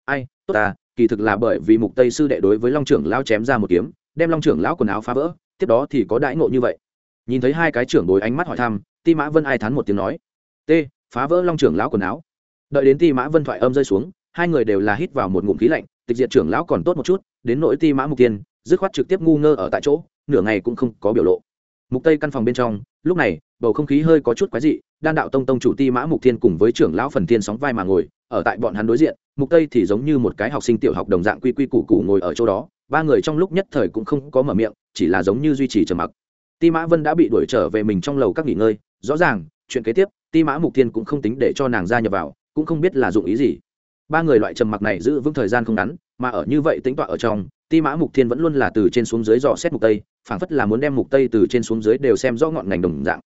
Speaker 1: Ai, tốt à kỳ thực là bởi vì mục tây sư đệ đối với long trưởng lão chém ra một kiếm, đem long trưởng lão quần áo phá vỡ, tiếp đó thì có đãi ngộ như vậy. Nhìn thấy hai cái trưởng đối ánh mắt hỏi thăm, ti mã vân ai thán một tiếng nói t phá vỡ long trưởng lão quần áo. Đợi đến ti mã vân thoại âm rơi xuống hai người đều là hít vào một ngụm khí lạnh, tịch diệt trưởng lão còn tốt một chút, đến nỗi ti mã mục tiên dứt khoát trực tiếp ngu ngơ ở tại chỗ, nửa ngày cũng không có biểu lộ. Mục tây căn phòng bên trong, lúc này, bầu không khí hơi có chút quái dị, đan đạo tông tông chủ ti mã mục thiên cùng với trưởng lão phần thiên sóng vai mà ngồi, ở tại bọn hắn đối diện, mục tây thì giống như một cái học sinh tiểu học đồng dạng quy quy củ củ ngồi ở chỗ đó, ba người trong lúc nhất thời cũng không có mở miệng, chỉ là giống như duy trì trầm mặc. Ti mã vân đã bị đuổi trở về mình trong lầu các nghỉ ngơi, rõ ràng, chuyện kế tiếp, ti mã mục thiên cũng không tính để cho nàng ra nhập vào, cũng không biết là dụng ý gì ba người loại trầm mặc này giữ vững thời gian không ngắn, mà ở như vậy tính tọa ở trong, ti mã mục thiên vẫn luôn là từ trên xuống dưới dò xét mục tây, phảng phất là muốn đem mục tây từ trên xuống dưới đều xem rõ ngọn ngành đồng dạng.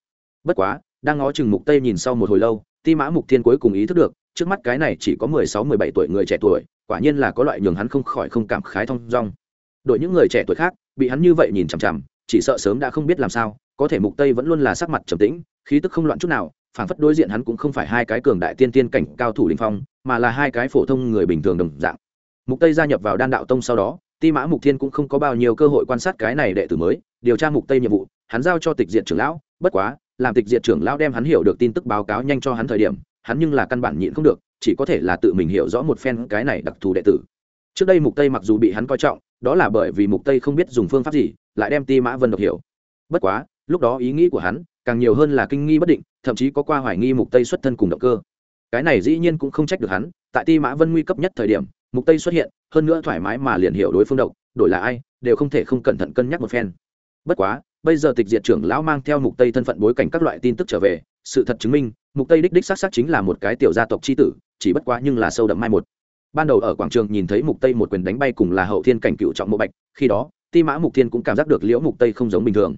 Speaker 1: Bất quá, đang ngó chừng mục tây nhìn sau một hồi lâu, ti mã mục thiên cuối cùng ý thức được, trước mắt cái này chỉ có 16 17 tuổi người trẻ tuổi, quả nhiên là có loại nhường hắn không khỏi không cảm khái thông dong. Đội những người trẻ tuổi khác, bị hắn như vậy nhìn chằm chằm, chỉ sợ sớm đã không biết làm sao, có thể mục tây vẫn luôn là sắc mặt trầm tĩnh, khí tức không loạn chút nào, phảng phất đối diện hắn cũng không phải hai cái cường đại tiên tiên cảnh cao thủ linh phong mà là hai cái phổ thông người bình thường đồng dạng. Mục tây gia nhập vào đan đạo tông sau đó, ti mã mục thiên cũng không có bao nhiêu cơ hội quan sát cái này đệ tử mới, điều tra mục tây nhiệm vụ, hắn giao cho tịch diện trưởng lão, bất quá, làm tịch diện trưởng lão đem hắn hiểu được tin tức báo cáo nhanh cho hắn thời điểm, hắn nhưng là căn bản nhịn không được, chỉ có thể là tự mình hiểu rõ một phen cái này đặc thù đệ tử. Trước đây mục tây mặc dù bị hắn coi trọng, đó là bởi vì mục tây không biết dùng phương pháp gì, lại đem ti mã vân độc hiểu. Bất quá, lúc đó ý nghĩ của hắn càng nhiều hơn là kinh nghi bất định, thậm chí có qua hoài nghi mục tây xuất thân cùng động cơ cái này dĩ nhiên cũng không trách được hắn, tại ti mã vân nguy cấp nhất thời điểm, mục tây xuất hiện, hơn nữa thoải mái mà liền hiểu đối phương độc, đổi là ai, đều không thể không cẩn thận cân nhắc một phen. Bất quá, bây giờ tịch diệt trưởng lão mang theo mục tây thân phận bối cảnh các loại tin tức trở về, sự thật chứng minh, mục tây đích đích xác xác chính là một cái tiểu gia tộc chi tử, chỉ bất quá nhưng là sâu đậm mai một. Ban đầu ở quảng trường nhìn thấy mục tây một quyền đánh bay cùng là hậu thiên cảnh cựu trọng mộ bạch, khi đó, ti mã mục thiên cũng cảm giác được liễu mục tây không giống bình thường.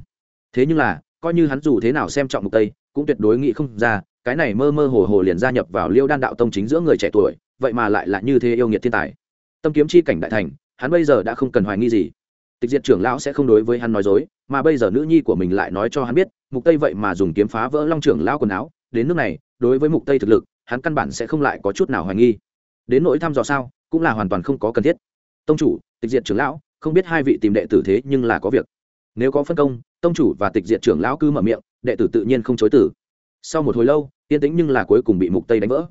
Speaker 1: Thế nhưng là, coi như hắn dù thế nào xem trọng mục tây, cũng tuyệt đối nghĩ không ra cái này mơ mơ hồ hồ liền gia nhập vào liêu đan đạo tông chính giữa người trẻ tuổi, vậy mà lại là như thế yêu nghiệt thiên tài. Tâm kiếm chi cảnh đại thành, hắn bây giờ đã không cần hoài nghi gì. Tịch diệt trưởng lão sẽ không đối với hắn nói dối, mà bây giờ nữ nhi của mình lại nói cho hắn biết, mục tây vậy mà dùng kiếm phá vỡ long trưởng lão quần áo, đến nước này, đối với mục tây thực lực, hắn căn bản sẽ không lại có chút nào hoài nghi. Đến nỗi thăm dò sao, cũng là hoàn toàn không có cần thiết. Tông chủ, tịch diệt trưởng lão, không biết hai vị tìm đệ tử thế nhưng là có việc. Nếu có phân công, tông chủ và tịch diệt trưởng lão cứ mở miệng, đệ tử tự nhiên không chối tử sau một hồi lâu yên tĩnh nhưng là cuối cùng bị mục tây đánh vỡ.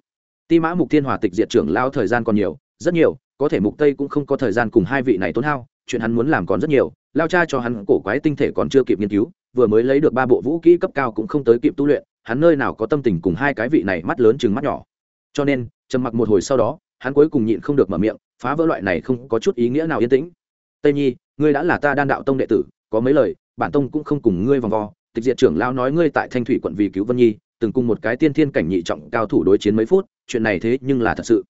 Speaker 1: Ti mã mục thiên hòa tịch diệt trưởng lao thời gian còn nhiều, rất nhiều, có thể mục tây cũng không có thời gian cùng hai vị này tốn hao, chuyện hắn muốn làm còn rất nhiều, lao cha cho hắn cổ quái tinh thể còn chưa kịp nghiên cứu, vừa mới lấy được ba bộ vũ kỹ cấp cao cũng không tới kịp tu luyện, hắn nơi nào có tâm tình cùng hai cái vị này mắt lớn chừng mắt nhỏ. Cho nên, trầm mặc một hồi sau đó, hắn cuối cùng nhịn không được mở miệng, phá vỡ loại này không có chút ý nghĩa nào yên tĩnh. Tây nhi, ngươi đã là ta đan đạo tông đệ tử, có mấy lời, bản tông cũng không cùng ngươi vòng vo, tịch diệt trưởng lao nói ngươi tại thanh thủy quận vì cứu vân nhi từng cùng một cái tiên thiên cảnh nhị trọng cao thủ đối chiến mấy phút, chuyện này thế nhưng là thật sự.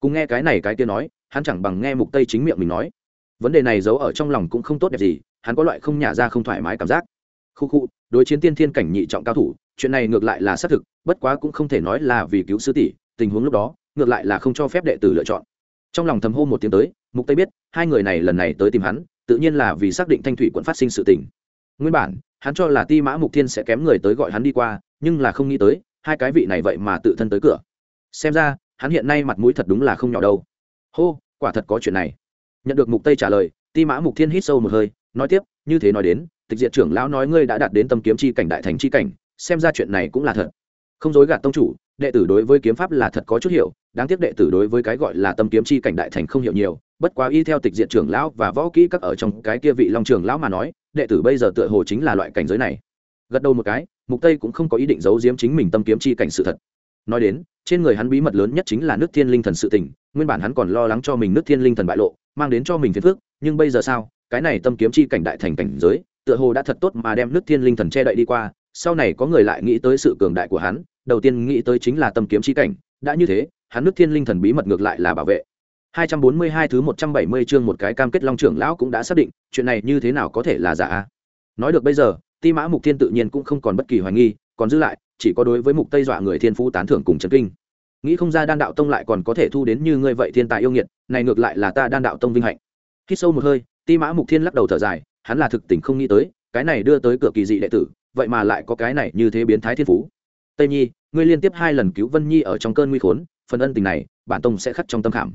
Speaker 1: Cùng nghe cái này cái kia nói, hắn chẳng bằng nghe mục tây chính miệng mình nói. Vấn đề này giấu ở trong lòng cũng không tốt đẹp gì, hắn có loại không nhả ra không thoải mái cảm giác. Khu khu, đối chiến tiên thiên cảnh nhị trọng cao thủ, chuyện này ngược lại là xác thực, bất quá cũng không thể nói là vì cứu sư tỷ, tình huống lúc đó, ngược lại là không cho phép đệ tử lựa chọn. Trong lòng thầm hô một tiếng tới, mục tây biết, hai người này lần này tới tìm hắn, tự nhiên là vì xác định thanh thủy quận phát sinh sự tình. Nguyên bản, hắn cho là ti mã mục thiên sẽ kém người tới gọi hắn đi qua nhưng là không nghĩ tới, hai cái vị này vậy mà tự thân tới cửa. Xem ra, hắn hiện nay mặt mũi thật đúng là không nhỏ đâu. Hô, quả thật có chuyện này. Nhận được mục tây trả lời, ti mã mục thiên hít sâu một hơi, nói tiếp, như thế nói đến, tịch diện trưởng lão nói ngươi đã đạt đến tâm kiếm chi cảnh, đại thành chi cảnh, xem ra chuyện này cũng là thật. Không dối gạt tông chủ, đệ tử đối với kiếm pháp là thật có chút hiểu, đáng tiếc đệ tử đối với cái gọi là tâm kiếm chi cảnh, đại thành không hiểu nhiều, bất quá y theo tịch diện trưởng lão và võ kỹ các ở trong cái kia vị long trưởng lão mà nói, đệ tử bây giờ tựa hồ chính là loại cảnh giới này. Gật đầu một cái mục tây cũng không có ý định giấu giếm chính mình tâm kiếm chi cảnh sự thật. Nói đến, trên người hắn bí mật lớn nhất chính là nước thiên linh thần sự tình, nguyên bản hắn còn lo lắng cho mình nước thiên linh thần bại lộ, mang đến cho mình phiền phước nhưng bây giờ sao? Cái này tâm kiếm chi cảnh đại thành cảnh giới, tựa hồ đã thật tốt mà đem nước thiên linh thần che đậy đi qua, sau này có người lại nghĩ tới sự cường đại của hắn, đầu tiên nghĩ tới chính là tâm kiếm chi cảnh, đã như thế, hắn nước thiên linh thần bí mật ngược lại là bảo vệ. 242 thứ 170 chương một cái cam kết long trưởng lão cũng đã xác định, chuyện này như thế nào có thể là giả? Nói được bây giờ ti mã mục thiên tự nhiên cũng không còn bất kỳ hoài nghi, còn giữ lại, chỉ có đối với mục tây dọa người thiên phú tán thưởng cùng trấn kinh. Nghĩ không ra đan đạo tông lại còn có thể thu đến như ngươi vậy thiên tài yêu nghiệt, này ngược lại là ta đan đạo tông vinh hạnh. Khi sâu một hơi, ti mã mục thiên lắc đầu thở dài, hắn là thực tình không nghĩ tới, cái này đưa tới cửa kỳ dị đệ tử, vậy mà lại có cái này như thế biến thái thiên phú. Tây nhi, ngươi liên tiếp hai lần cứu vân nhi ở trong cơn nguy khốn, phần ân tình này, bản tông sẽ khắc trong tâm khảm.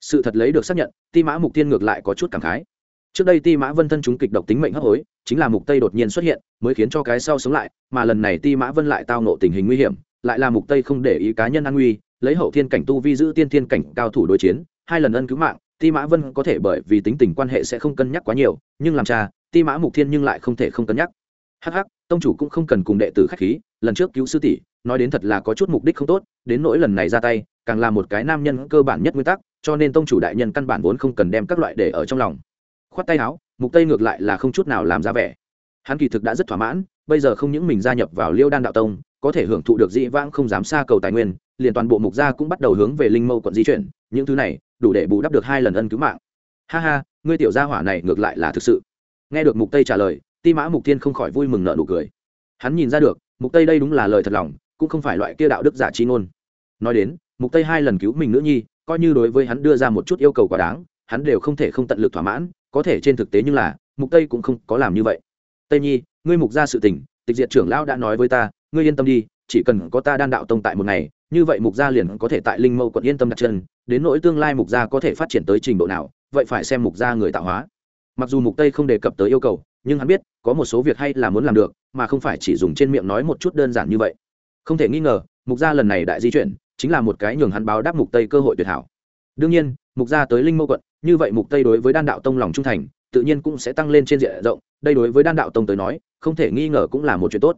Speaker 1: Sự thật lấy được xác nhận, ti mã mục tiên ngược lại có chút cảm khái trước đây ti mã vân thân chúng kịch độc tính mệnh hấp hối, chính là mục tây đột nhiên xuất hiện, mới khiến cho cái sau sống lại, mà lần này ti mã vân lại tao nộ tình hình nguy hiểm, lại là mục tây không để ý cá nhân an nguy, lấy hậu thiên cảnh tu vi giữ tiên thiên cảnh cao thủ đối chiến, hai lần ân cứu mạng, ti mã vân có thể bởi vì tính tình quan hệ sẽ không cân nhắc quá nhiều, nhưng làm cha, ti mã mục thiên nhưng lại không thể không cân nhắc. Hắc hắc, tông chủ cũng không cần cùng đệ tử khách khí, lần trước cứu sư tỷ, nói đến thật là có chút mục đích không tốt, đến nỗi lần này ra tay, càng là một cái nam nhân cơ bản nhất nguyên tắc, cho nên tông chủ đại nhân căn bản vốn không cần đem các loại để ở trong lòng khoát tay áo, mục tây ngược lại là không chút nào làm ra vẻ. Hắn kỳ thực đã rất thỏa mãn, bây giờ không những mình gia nhập vào liêu đan đạo tông, có thể hưởng thụ được dĩ vãng không dám xa cầu tài nguyên, liền toàn bộ mục gia cũng bắt đầu hướng về linh mâu quận di chuyển, những thứ này đủ để bù đắp được hai lần ân cứu mạng. Ha ha, ngươi tiểu gia hỏa này ngược lại là thực sự. Nghe được mục tây trả lời, ti mã mục tiên không khỏi vui mừng nợ nụ cười. Hắn nhìn ra được, mục tây đây đúng là lời thật lòng, cũng không phải loại kia đạo đức giả chi ngôn. Nói đến, mục tây hai lần cứu mình nữ nhi, coi như đối với hắn đưa ra một chút yêu cầu quá đáng hắn đều không thể không tận lực thỏa mãn, có thể trên thực tế nhưng là, mục tây cũng không có làm như vậy. Tây nhi, ngươi mục ra sự tình, tịch diệt trưởng lão đã nói với ta, ngươi yên tâm đi, chỉ cần có ta đan đạo tông tại một ngày, như vậy mục gia liền có thể tại linh mâu quận yên tâm đặt chân, đến nỗi tương lai mục gia có thể phát triển tới trình độ nào, vậy phải xem mục gia người tạo hóa. Mặc dù mục tây không đề cập tới yêu cầu, nhưng hắn biết, có một số việc hay là muốn làm được, mà không phải chỉ dùng trên miệng nói một chút đơn giản như vậy. Không thể nghi ngờ, mục gia lần này đại di chuyển, chính là một cái nhường hắn báo đáp mục tây cơ hội tuyệt hảo. Đương nhiên, mục gia tới linh mâu quận như vậy mục tây đối với đan đạo tông lòng trung thành, tự nhiên cũng sẽ tăng lên trên diện rộng, đây đối với đan đạo tông tới nói, không thể nghi ngờ cũng là một chuyện tốt.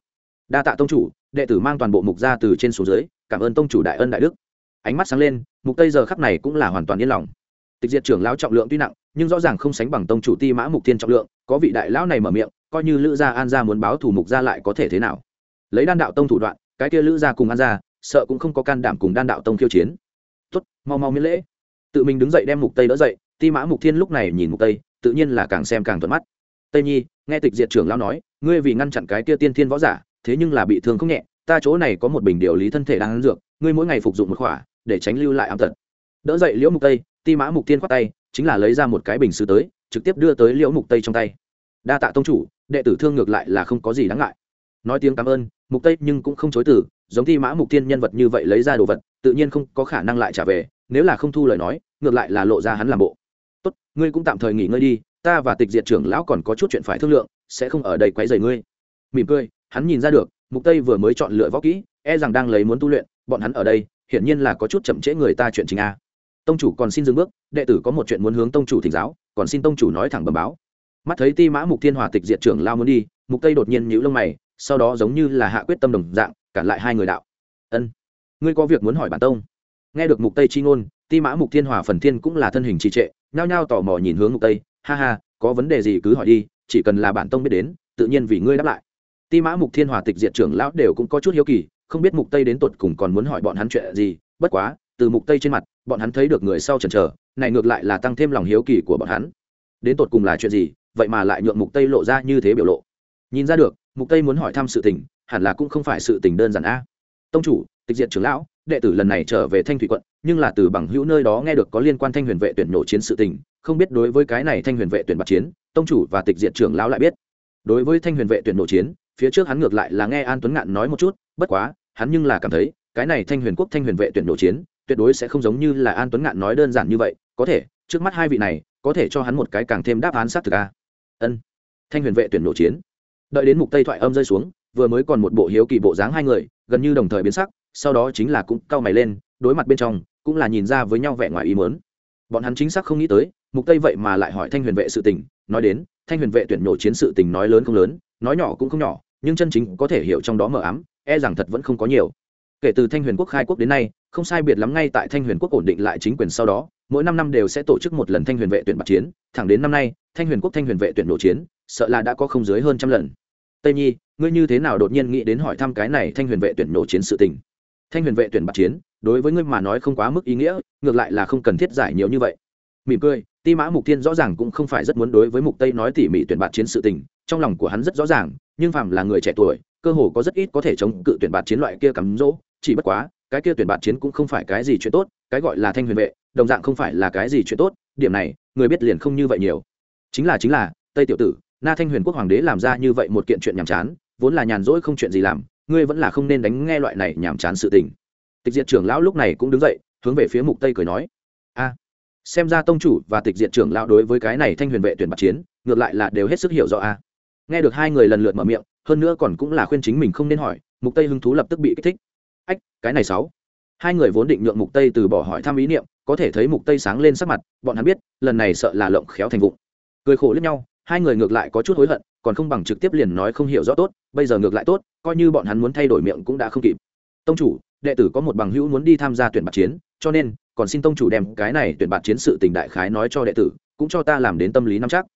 Speaker 1: Đa tạ tông chủ, đệ tử mang toàn bộ mục gia từ trên xuống dưới, cảm ơn tông chủ đại ân đại đức. Ánh mắt sáng lên, mục tây giờ khắc này cũng là hoàn toàn yên lòng. Tịch diệt trưởng lão trọng lượng tuy nặng, nhưng rõ ràng không sánh bằng tông chủ ti mã mục thiên trọng lượng, có vị đại lão này mở miệng, coi như lữ gia an gia muốn báo thù mục gia lại có thể thế nào? Lấy đan đạo tông thủ đoạn, cái kia lữ gia cùng an gia, sợ cũng không có can đảm cùng đan đạo tông khiêu chiến. Tốt, mau mau miễn lễ. Tự mình đứng dậy đem mục tây đỡ dậy ti mã mục thiên lúc này nhìn mục tây, tự nhiên là càng xem càng thuận mắt. Tây nhi, nghe tịch diệt trưởng lão nói, ngươi vì ngăn chặn cái kia tiên thiên võ giả, thế nhưng là bị thương không nhẹ, ta chỗ này có một bình điều lý thân thể đang ăn dược, ngươi mỗi ngày phục dụng một khỏa, để tránh lưu lại ám tật. Đỡ dậy liễu mục tây, ti mã mục tiên khoát tay, chính là lấy ra một cái bình sứ tới, trực tiếp đưa tới liễu mục tây trong tay. Đa tạ tông chủ, đệ tử thương ngược lại là không có gì đáng ngại. Nói tiếng cảm ơn, mục tây nhưng cũng không chối từ, giống ti mã mục tiên nhân vật như vậy lấy ra đồ vật, tự nhiên không có khả năng lại trả về, nếu là không thu lời nói, ngược lại là lộ ra hắn làm bộ tốt, ngươi cũng tạm thời nghỉ ngơi đi, ta và tịch diệt trưởng lão còn có chút chuyện phải thương lượng, sẽ không ở đây quấy rầy ngươi. Mỉm cười, hắn nhìn ra được, mục tây vừa mới chọn lựa võ kỹ e rằng đang lấy muốn tu luyện, bọn hắn ở đây, hiển nhiên là có chút chậm trễ người ta chuyện chính a. Tông chủ còn xin dừng bước, đệ tử có một chuyện muốn hướng tông chủ thỉnh giáo, còn xin tông chủ nói thẳng bẩm báo. Mắt thấy ti mã mục thiên hòa tịch diệt trưởng lao muốn đi, mục tây đột nhiên nhíu lông mày, sau đó giống như là hạ quyết tâm đồng dạng, cản lại hai người đạo. Ân, ngươi có việc muốn hỏi bản tông. Nghe được mục tây chi ngôn ti mã mục thiên hòa phần thiên cũng là thân hình trì trệ, nhao nhao tò mò nhìn hướng mục tây. Ha ha, có vấn đề gì cứ hỏi đi, chỉ cần là bản tông biết đến, tự nhiên vì ngươi đáp lại. Ti mã mục thiên hòa tịch diệt trưởng lão đều cũng có chút hiếu kỳ, không biết mục tây đến tột cùng còn muốn hỏi bọn hắn chuyện gì. Bất quá, từ mục tây trên mặt, bọn hắn thấy được người sau chần chờ, này ngược lại là tăng thêm lòng hiếu kỳ của bọn hắn. Đến tột cùng là chuyện gì, vậy mà lại nhượng mục tây lộ ra như thế biểu lộ. Nhìn ra được, mục tây muốn hỏi thăm sự tình, hẳn là cũng không phải sự tình đơn giản a. Tông chủ tịch diện trưởng lão, đệ tử lần này trở về thanh thủy quận, nhưng là từ bằng hữu nơi đó nghe được có liên quan thanh huyền vệ tuyển nổ chiến sự tình, không biết đối với cái này thanh huyền vệ tuyển bạc chiến, tông chủ và tịch diện trưởng lão lại biết. Đối với thanh huyền vệ tuyển nổ chiến, phía trước hắn ngược lại là nghe an tuấn ngạn nói một chút, bất quá, hắn nhưng là cảm thấy, cái này thanh huyền quốc thanh huyền vệ tuyển nổ chiến, tuyệt đối sẽ không giống như là an tuấn ngạn nói đơn giản như vậy, có thể, trước mắt hai vị này, có thể cho hắn một cái càng thêm đáp án xác thực a. Ân. Thanh huyền vệ tuyển nổ chiến. Đợi đến mục tây thoại âm rơi xuống, vừa mới còn một bộ hiếu kỳ bộ dáng hai người, gần như đồng thời biến sắc sau đó chính là cũng cau mày lên, đối mặt bên trong, cũng là nhìn ra với nhau vẻ ngoài ý mớn bọn hắn chính xác không nghĩ tới, mục tây vậy mà lại hỏi thanh huyền vệ sự tình, nói đến, thanh huyền vệ tuyển nổ chiến sự tình nói lớn không lớn, nói nhỏ cũng không nhỏ, nhưng chân chính có thể hiểu trong đó mờ ám e rằng thật vẫn không có nhiều. Kể từ thanh huyền quốc khai quốc đến nay, không sai biệt lắm ngay tại thanh huyền quốc ổn định lại chính quyền sau đó, mỗi năm năm đều sẽ tổ chức một lần thanh huyền vệ tuyển bạc chiến, thẳng đến năm nay, thanh huyền quốc thanh huyền vệ tuyển nổ chiến, sợ là đã có không dưới hơn trăm lần. Tây nhi, ngươi như thế nào đột nhiên nghĩ đến hỏi thăm cái này thanh huyền vệ tuyển nổ chiến sự tình? Thanh huyền vệ tuyển bạc chiến, đối với ngươi mà nói không quá mức ý nghĩa, ngược lại là không cần thiết giải nhiều như vậy. Mỉm cười, ti mã mục tiên rõ ràng cũng không phải rất muốn đối với mục tây nói tỉ mỉ tuyển bạt chiến sự tình, trong lòng của hắn rất rõ ràng, nhưng phàm là người trẻ tuổi, cơ hồ có rất ít có thể chống cự tuyển bạt chiến loại kia cắm rỗ, chỉ bất quá, cái kia tuyển bạt chiến cũng không phải cái gì chuyện tốt, cái gọi là thanh huyền vệ, đồng dạng không phải là cái gì chuyện tốt, điểm này, người biết liền không như vậy nhiều. Chính là chính là, tây tiểu tử, na thanh huyền quốc hoàng đế làm ra như vậy một kiện chuyện nhàm chán, vốn là nhàn rỗi không chuyện gì làm ngươi vẫn là không nên đánh nghe loại này nhàm chán sự tình. Tịch diệt trưởng lão lúc này cũng đứng dậy, hướng về phía mục tây cười nói, a, xem ra tông chủ và tịch Diệt trưởng lão đối với cái này thanh huyền vệ tuyển bạc chiến, ngược lại là đều hết sức hiểu rõ a. Nghe được hai người lần lượt mở miệng, hơn nữa còn cũng là khuyên chính mình không nên hỏi, mục tây hứng thú lập tức bị kích thích. Ách, cái này sáu. Hai người vốn định nhượng mục tây từ bỏ hỏi thăm ý niệm, có thể thấy mục tây sáng lên sắc mặt, bọn hắn biết, lần này sợ là lộng khéo thành vụng. Cười khổ lẫn nhau, hai người ngược lại có chút hối hận còn không bằng trực tiếp liền nói không hiểu rõ tốt, bây giờ ngược lại tốt, coi như bọn hắn muốn thay đổi miệng cũng đã không kịp. Tông chủ, đệ tử có một bằng hữu muốn đi tham gia tuyển bạc chiến, cho nên, còn xin tông chủ đem cái này tuyển bạc chiến sự tình đại khái nói cho đệ tử, cũng cho ta làm đến tâm lý nắm chắc.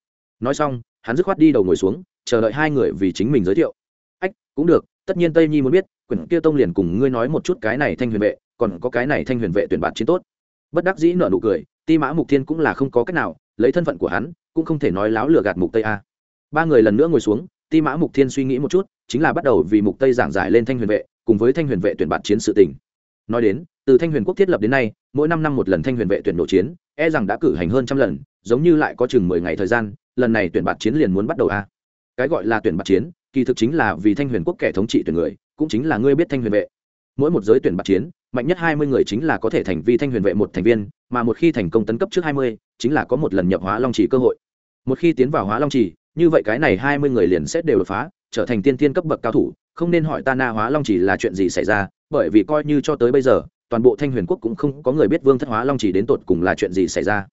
Speaker 1: Nói xong, hắn dứt khoát đi đầu ngồi xuống, chờ đợi hai người vì chính mình giới thiệu. Ách, cũng được, tất nhiên tây nhi muốn biết, quyển kia tông liền cùng ngươi nói một chút cái này thanh huyền vệ, còn có cái này thanh huyền vệ tuyển bạt chiến tốt. Bất đắc dĩ nợ nụ cười, ti mã mục thiên cũng là không có cách nào, lấy thân phận của hắn, cũng không thể nói láo lừa gạt mục tây a ba người lần nữa ngồi xuống, ti mã mục thiên suy nghĩ một chút, chính là bắt đầu vì mục tây giảng giải lên thanh huyền vệ, cùng với thanh huyền vệ tuyển bạt chiến sự tình. Nói đến, từ thanh huyền quốc thiết lập đến nay, mỗi năm năm một lần thanh huyền vệ tuyển nổ chiến e rằng đã cử hành hơn trăm lần, giống như lại có chừng mười ngày thời gian, lần này tuyển bạt chiến liền muốn bắt đầu a. Cái gọi là tuyển bạt chiến, kỳ thực chính là vì thanh huyền quốc kẻ thống trị tuyển người, cũng chính là ngươi biết thanh huyền vệ. Mỗi một giới tuyển bạt chiến, mạnh nhất hai mươi người chính là có thể thành vi thanh huyền vệ một thành viên, mà một khi thành công tấn cấp trước hai mươi, chính là có một lần nhập hóa long trì cơ hội. Một khi tiến vào hóa long trì như vậy cái này hai mươi người liền sẽ đều đột phá trở thành tiên tiên cấp bậc cao thủ không nên hỏi ta na hóa long chỉ là chuyện gì xảy ra bởi vì coi như cho tới bây giờ toàn bộ thanh huyền quốc cũng không có người biết vương thất hóa long chỉ đến tột cùng là chuyện gì xảy ra.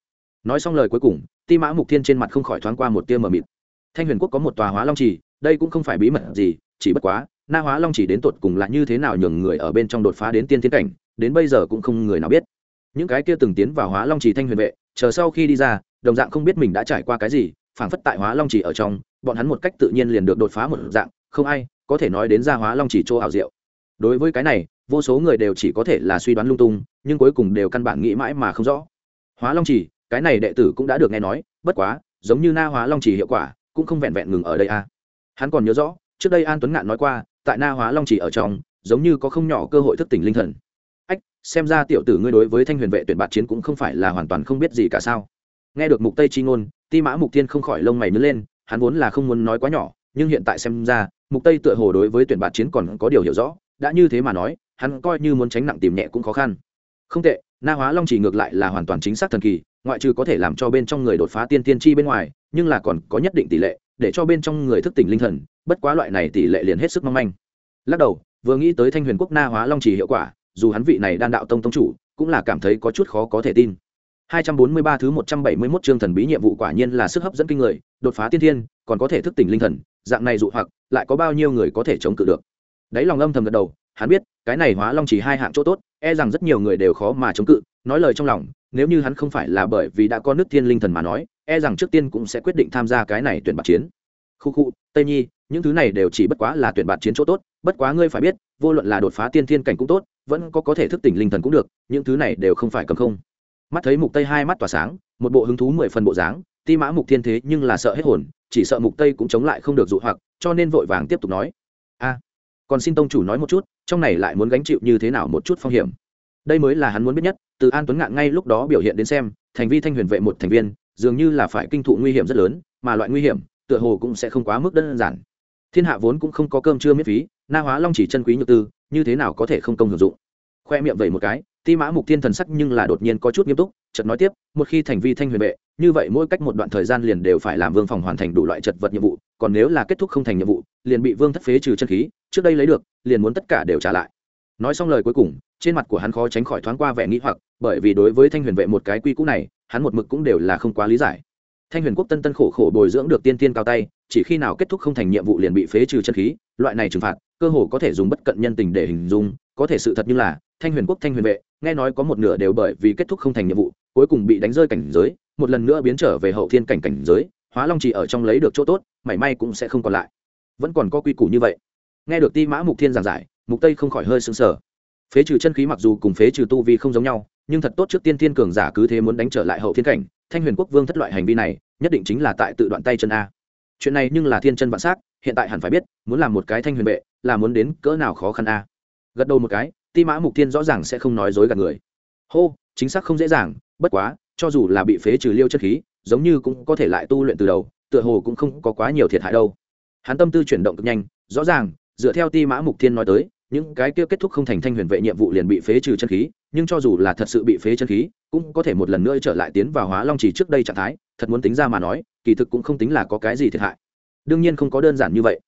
Speaker 1: Nói xong lời cuối cùng ti mã mục thiên trên mặt không khỏi thoáng qua một tia mờ mịt. Thanh huyền quốc có một tòa hóa long chỉ, đây cũng không phải bí mật gì chỉ bất quá na hóa long chỉ đến tột cùng là như thế nào nhường người ở bên trong đột phá đến tiên tiến cảnh đến bây giờ cũng không người nào biết. Những cái kia từng tiến vào hóa long chỉ thanh huyền vệ chờ sau khi đi ra đồng dạng không biết mình đã trải qua cái gì phảng phất tại hóa long chỉ ở trong, bọn hắn một cách tự nhiên liền được đột phá một dạng, không ai có thể nói đến ra hóa long chỉ chỗ ảo diệu. Đối với cái này, vô số người đều chỉ có thể là suy đoán lung tung, nhưng cuối cùng đều căn bản nghĩ mãi mà không rõ. Hóa long chỉ, cái này đệ tử cũng đã được nghe nói, bất quá, giống như na hóa long chỉ hiệu quả, cũng không vẹn vẹn ngừng ở đây a à. hắn còn nhớ rõ, trước đây an tuấn ngạn nói qua, tại na hóa long chỉ ở trong, giống như có không nhỏ cơ hội thức tỉnh linh thần. Ách, xem ra tiểu tử ngươi đối với thanh huyền vệ tuyển bạt chiến cũng không phải là hoàn toàn không biết gì cả sao. Nghe được mục tây chi ngôn ti mã mục tiên không khỏi lông mày nhớ lên, hắn vốn là không muốn nói quá nhỏ, nhưng hiện tại xem ra, mục tây tựa hồ đối với tuyển bạt chiến còn có điều hiểu rõ, đã như thế mà nói, hắn coi như muốn tránh nặng tìm nhẹ cũng khó khăn. Không tệ, na hóa long chỉ ngược lại là hoàn toàn chính xác thần kỳ, ngoại trừ có thể làm cho bên trong người đột phá tiên tiên chi bên ngoài, nhưng là còn có nhất định tỷ lệ, để cho bên trong người thức tỉnh linh thần, bất quá loại này tỷ lệ liền hết sức mong manh. Lắc đầu, vừa nghĩ tới thanh huyền quốc na hóa long chỉ hiệu quả, dù hắn vị này đan đạo tông tông chủ, cũng là cảm thấy có chút khó có thể tin. 243 thứ 171 chương thần bí nhiệm vụ quả nhiên là sức hấp dẫn kinh người, đột phá tiên thiên, còn có thể thức tỉnh linh thần, dạng này dụ hoặc, lại có bao nhiêu người có thể chống cự được. Đấy lòng âm thầm gật đầu, hắn biết, cái này hóa long chỉ hai hạng chỗ tốt, e rằng rất nhiều người đều khó mà chống cự, nói lời trong lòng, nếu như hắn không phải là bởi vì đã có nước thiên linh thần mà nói, e rằng trước tiên cũng sẽ quyết định tham gia cái này tuyển bạc chiến. Khu khu, Tây Nhi, những thứ này đều chỉ bất quá là tuyển bạt chiến chỗ tốt bất quá ngươi phải biết vô luận là đột phá tiên thiên cảnh cũng tốt vẫn có có thể thức tỉnh linh thần cũng được những thứ này đều không phải cầm không mắt thấy mục tây hai mắt tỏa sáng, một bộ hứng thú mười phần bộ dáng, ti mã mục thiên thế nhưng là sợ hết hồn, chỉ sợ mục tây cũng chống lại không được dụ hoặc, cho nên vội vàng tiếp tục nói. A, còn xin tông chủ nói một chút, trong này lại muốn gánh chịu như thế nào một chút phong hiểm? Đây mới là hắn muốn biết nhất, từ an tuấn ngạn ngay lúc đó biểu hiện đến xem, thành vi thanh huyền vệ một thành viên, dường như là phải kinh thụ nguy hiểm rất lớn, mà loại nguy hiểm, tựa hồ cũng sẽ không quá mức đơn giản. Thiên hạ vốn cũng không có cơm trưa miễn phí, na hóa long chỉ chân quý nhược tư, như thế nào có thể không công hưởng dụng? Khoe miệng vậy một cái ti mã mục thiên thần sắc nhưng là đột nhiên có chút nghiêm túc, chợt nói tiếp, một khi thành vi thanh huyền vệ, như vậy mỗi cách một đoạn thời gian liền đều phải làm vương phòng hoàn thành đủ loại chật vật nhiệm vụ, còn nếu là kết thúc không thành nhiệm vụ, liền bị vương thất phế trừ chân khí, trước đây lấy được, liền muốn tất cả đều trả lại. Nói xong lời cuối cùng, trên mặt của hắn khó tránh khỏi thoáng qua vẻ nghĩ hoặc, bởi vì đối với thanh huyền vệ một cái quy cũ này, hắn một mực cũng đều là không quá lý giải. Thanh huyền quốc tân tân khổ khổ bồi dưỡng được tiên tiên cao tay, chỉ khi nào kết thúc không thành nhiệm vụ liền bị phế trừ chân khí, loại này trừng phạt, cơ hồ có thể dùng bất cận nhân tình để hình dung, có thể sự thật như là, thanh huyền quốc thanh huyền vệ nghe nói có một nửa đều bởi vì kết thúc không thành nhiệm vụ cuối cùng bị đánh rơi cảnh giới một lần nữa biến trở về hậu thiên cảnh cảnh giới hóa long chỉ ở trong lấy được chỗ tốt mảy may cũng sẽ không còn lại. Vẫn còn có quy củ như vậy. Nghe được ti mã mục thiên giảng giải mục tây không khỏi hơi sững sờ. Phế trừ chân khí mặc dù cùng phế trừ tu vi không giống nhau nhưng thật tốt trước tiên thiên cường giả cứ thế muốn đánh trở lại hậu thiên cảnh thanh huyền quốc vương thất loại hành vi này nhất định chính là tại tự đoạn tay chân a. Chuyện này nhưng là thiên chân vạn s á c hiện tại hẳn phải biết muốn làm một cái thanh huyền bệ, là muốn đến cỡ nào khó khăn a gật đầu một cái, ti mã mục tiên rõ ràng sẽ không nói dối gạt người. Hô, chính xác không dễ dàng, bất quá, cho dù là bị phế trừ liêu chất khí, giống như cũng có thể lại tu luyện từ đầu, tựa hồ cũng không có quá nhiều thiệt hại đâu. Hắn tâm tư chuyển động cực nhanh, rõ ràng, dựa theo ti mã mục thiên nói tới, những cái kia kết thúc không thành thanh huyền vệ nhiệm vụ liền bị phế trừ chân khí, nhưng cho dù là thật sự bị phế chân khí, cũng có thể một lần nữa trở lại tiến vào hóa long chỉ trước đây trạng thái, thật muốn tính ra mà nói, kỳ thực cũng không tính là có cái gì thiệt hại. Đương nhiên không có đơn giản như vậy.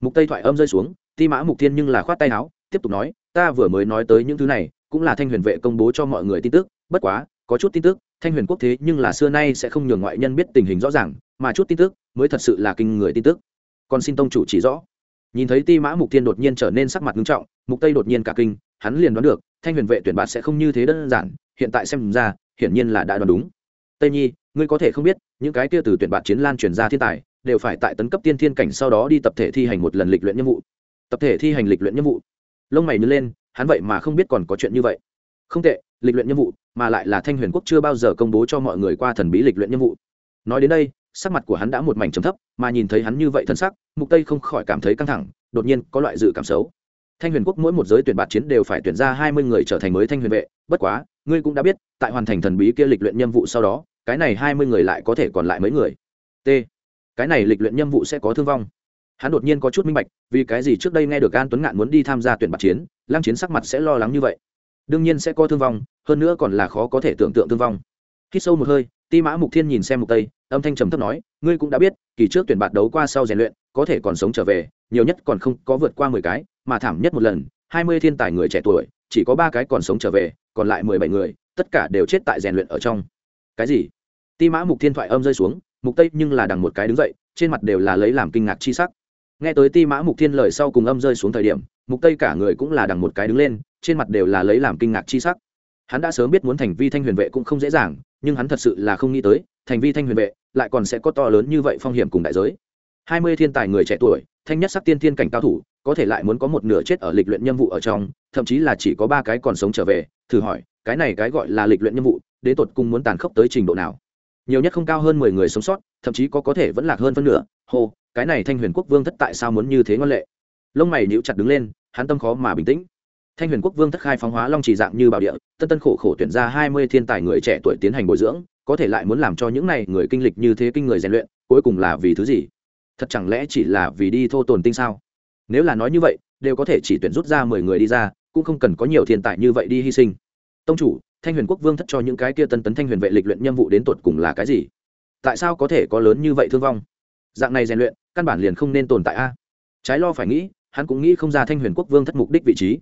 Speaker 1: Mục tây thoại âm rơi xuống, ti mã mục thiên nhưng là khoát tay áo tiếp tục nói, ta vừa mới nói tới những thứ này, cũng là thanh huyền vệ công bố cho mọi người tin tức, bất quá, có chút tin tức, thanh huyền quốc thế nhưng là xưa nay sẽ không nhường ngoại nhân biết tình hình rõ ràng, mà chút tin tức mới thật sự là kinh người tin tức. Còn xin tông chủ chỉ rõ. Nhìn thấy ti mã mục thiên đột nhiên trở nên sắc mặt nghiêm trọng, mục tây đột nhiên cả kinh, hắn liền đoán được, thanh huyền vệ tuyển bạt sẽ không như thế đơn giản, hiện tại xem ra, hiển nhiên là đã đoán đúng. Tây nhi, ngươi có thể không biết, những cái kia từ tuyển bạt chiến lan truyền ra thiên tài, đều phải tại tấn cấp tiên thiên cảnh sau đó đi tập thể thi hành một lần lịch luyện nhiệm vụ. Tập thể thi hành lịch luyện nhiệm vụ lông mày nhớ lên, hắn vậy mà không biết còn có chuyện như vậy. Không tệ, lịch luyện nhiệm vụ, mà lại là thanh huyền quốc chưa bao giờ công bố cho mọi người qua thần bí lịch luyện nhiệm vụ. Nói đến đây, sắc mặt của hắn đã một mảnh trầm thấp, mà nhìn thấy hắn như vậy thân sắc, mục tây không khỏi cảm thấy căng thẳng, đột nhiên có loại dự cảm xấu. Thanh huyền quốc mỗi một giới tuyển bạt chiến đều phải tuyển ra 20 người trở thành mới thanh huyền vệ, bất quá, ngươi cũng đã biết, tại hoàn thành thần bí kia lịch luyện nhiệm vụ sau đó, cái này 20 người lại có thể còn lại mấy người. T. Cái này lịch luyện nhiệm vụ sẽ có thương vong hắn đột nhiên có chút minh bạch, vì cái gì trước đây nghe được an tuấn ngạn muốn đi tham gia tuyển bạt chiến, lăng chiến sắc mặt sẽ lo lắng như vậy. Đương nhiên sẽ có thương vong, hơn nữa còn là khó có thể tưởng tượng thương vong. Khi sâu một hơi, ti mã mục thiên nhìn xem mục tây, âm thanh trầm thấp nói, ngươi cũng đã biết, kỳ trước tuyển bạt đấu qua sau rèn luyện, có thể còn sống trở về, nhiều nhất còn không có vượt qua 10 cái, mà thảm nhất một lần 20 thiên tài người trẻ tuổi, chỉ có ba cái còn sống trở về, còn lại 17 người, tất cả đều chết tại rèn luyện ở trong. Cái gì? Ti mã mục thiên thoại âm rơi xuống, mục tây nhưng là đằng một cái đứng dậy, trên mặt đều là lấy làm kinh ngạc chi sắc nghe tới ti mã mục thiên lời sau cùng âm rơi xuống thời điểm, mục tây cả người cũng là đằng một cái đứng lên, trên mặt đều là lấy làm kinh ngạc chi sắc. Hắn đã sớm biết muốn thành vi thanh huyền vệ cũng không dễ dàng, nhưng hắn thật sự là không nghĩ tới, thành vi thanh huyền vệ lại còn sẽ có to lớn như vậy phong hiểm cùng đại giới. Hai mươi thiên tài người trẻ tuổi, thanh nhất sắc tiên thiên cảnh cao thủ, có thể lại muốn có một nửa chết ở lịch luyện nhiệm vụ ở trong, thậm chí là chỉ có ba cái còn sống trở về, thử hỏi, cái này cái gọi là lịch luyện nhiệm vụ đến tột cùng muốn tàn khốc tới trình độ nào? Nhiều nhất không cao hơn mười người sống sót, thậm chí có có thể vẫn lạc hơn phân nửa hô, cái này thanh huyền quốc vương thất tại sao muốn như thế ngoan lệ? Lông mày níu chặt đứng lên, hắn tâm khó mà bình tĩnh. Thanh huyền quốc vương thất khai phóng hóa long chỉ dạng như bảo địa, tân tân khổ khổ tuyển ra hai mươi thiên tài người trẻ tuổi tiến hành bồi dưỡng, có thể lại muốn làm cho những này người kinh lịch như thế kinh người rèn luyện, cuối cùng là vì thứ gì? Thật chẳng lẽ chỉ là vì đi thô tồn tinh sao? Nếu là nói như vậy, đều có thể chỉ tuyển rút ra mười người đi ra, cũng không cần có nhiều thiên tài như vậy đi hy sinh. Tông chủ, thanh huyền quốc vương thất cho những cái kia tân tấn thanh huyền vệ lịch luyện nhiệm vụ đến tột cùng là cái gì? Tại sao có thể có lớn như vậy thương vong? Dạng này rèn luyện, căn bản liền không nên tồn tại a. Trái lo phải nghĩ, hắn cũng nghĩ không ra thanh huyền quốc vương thất mục đích vị trí.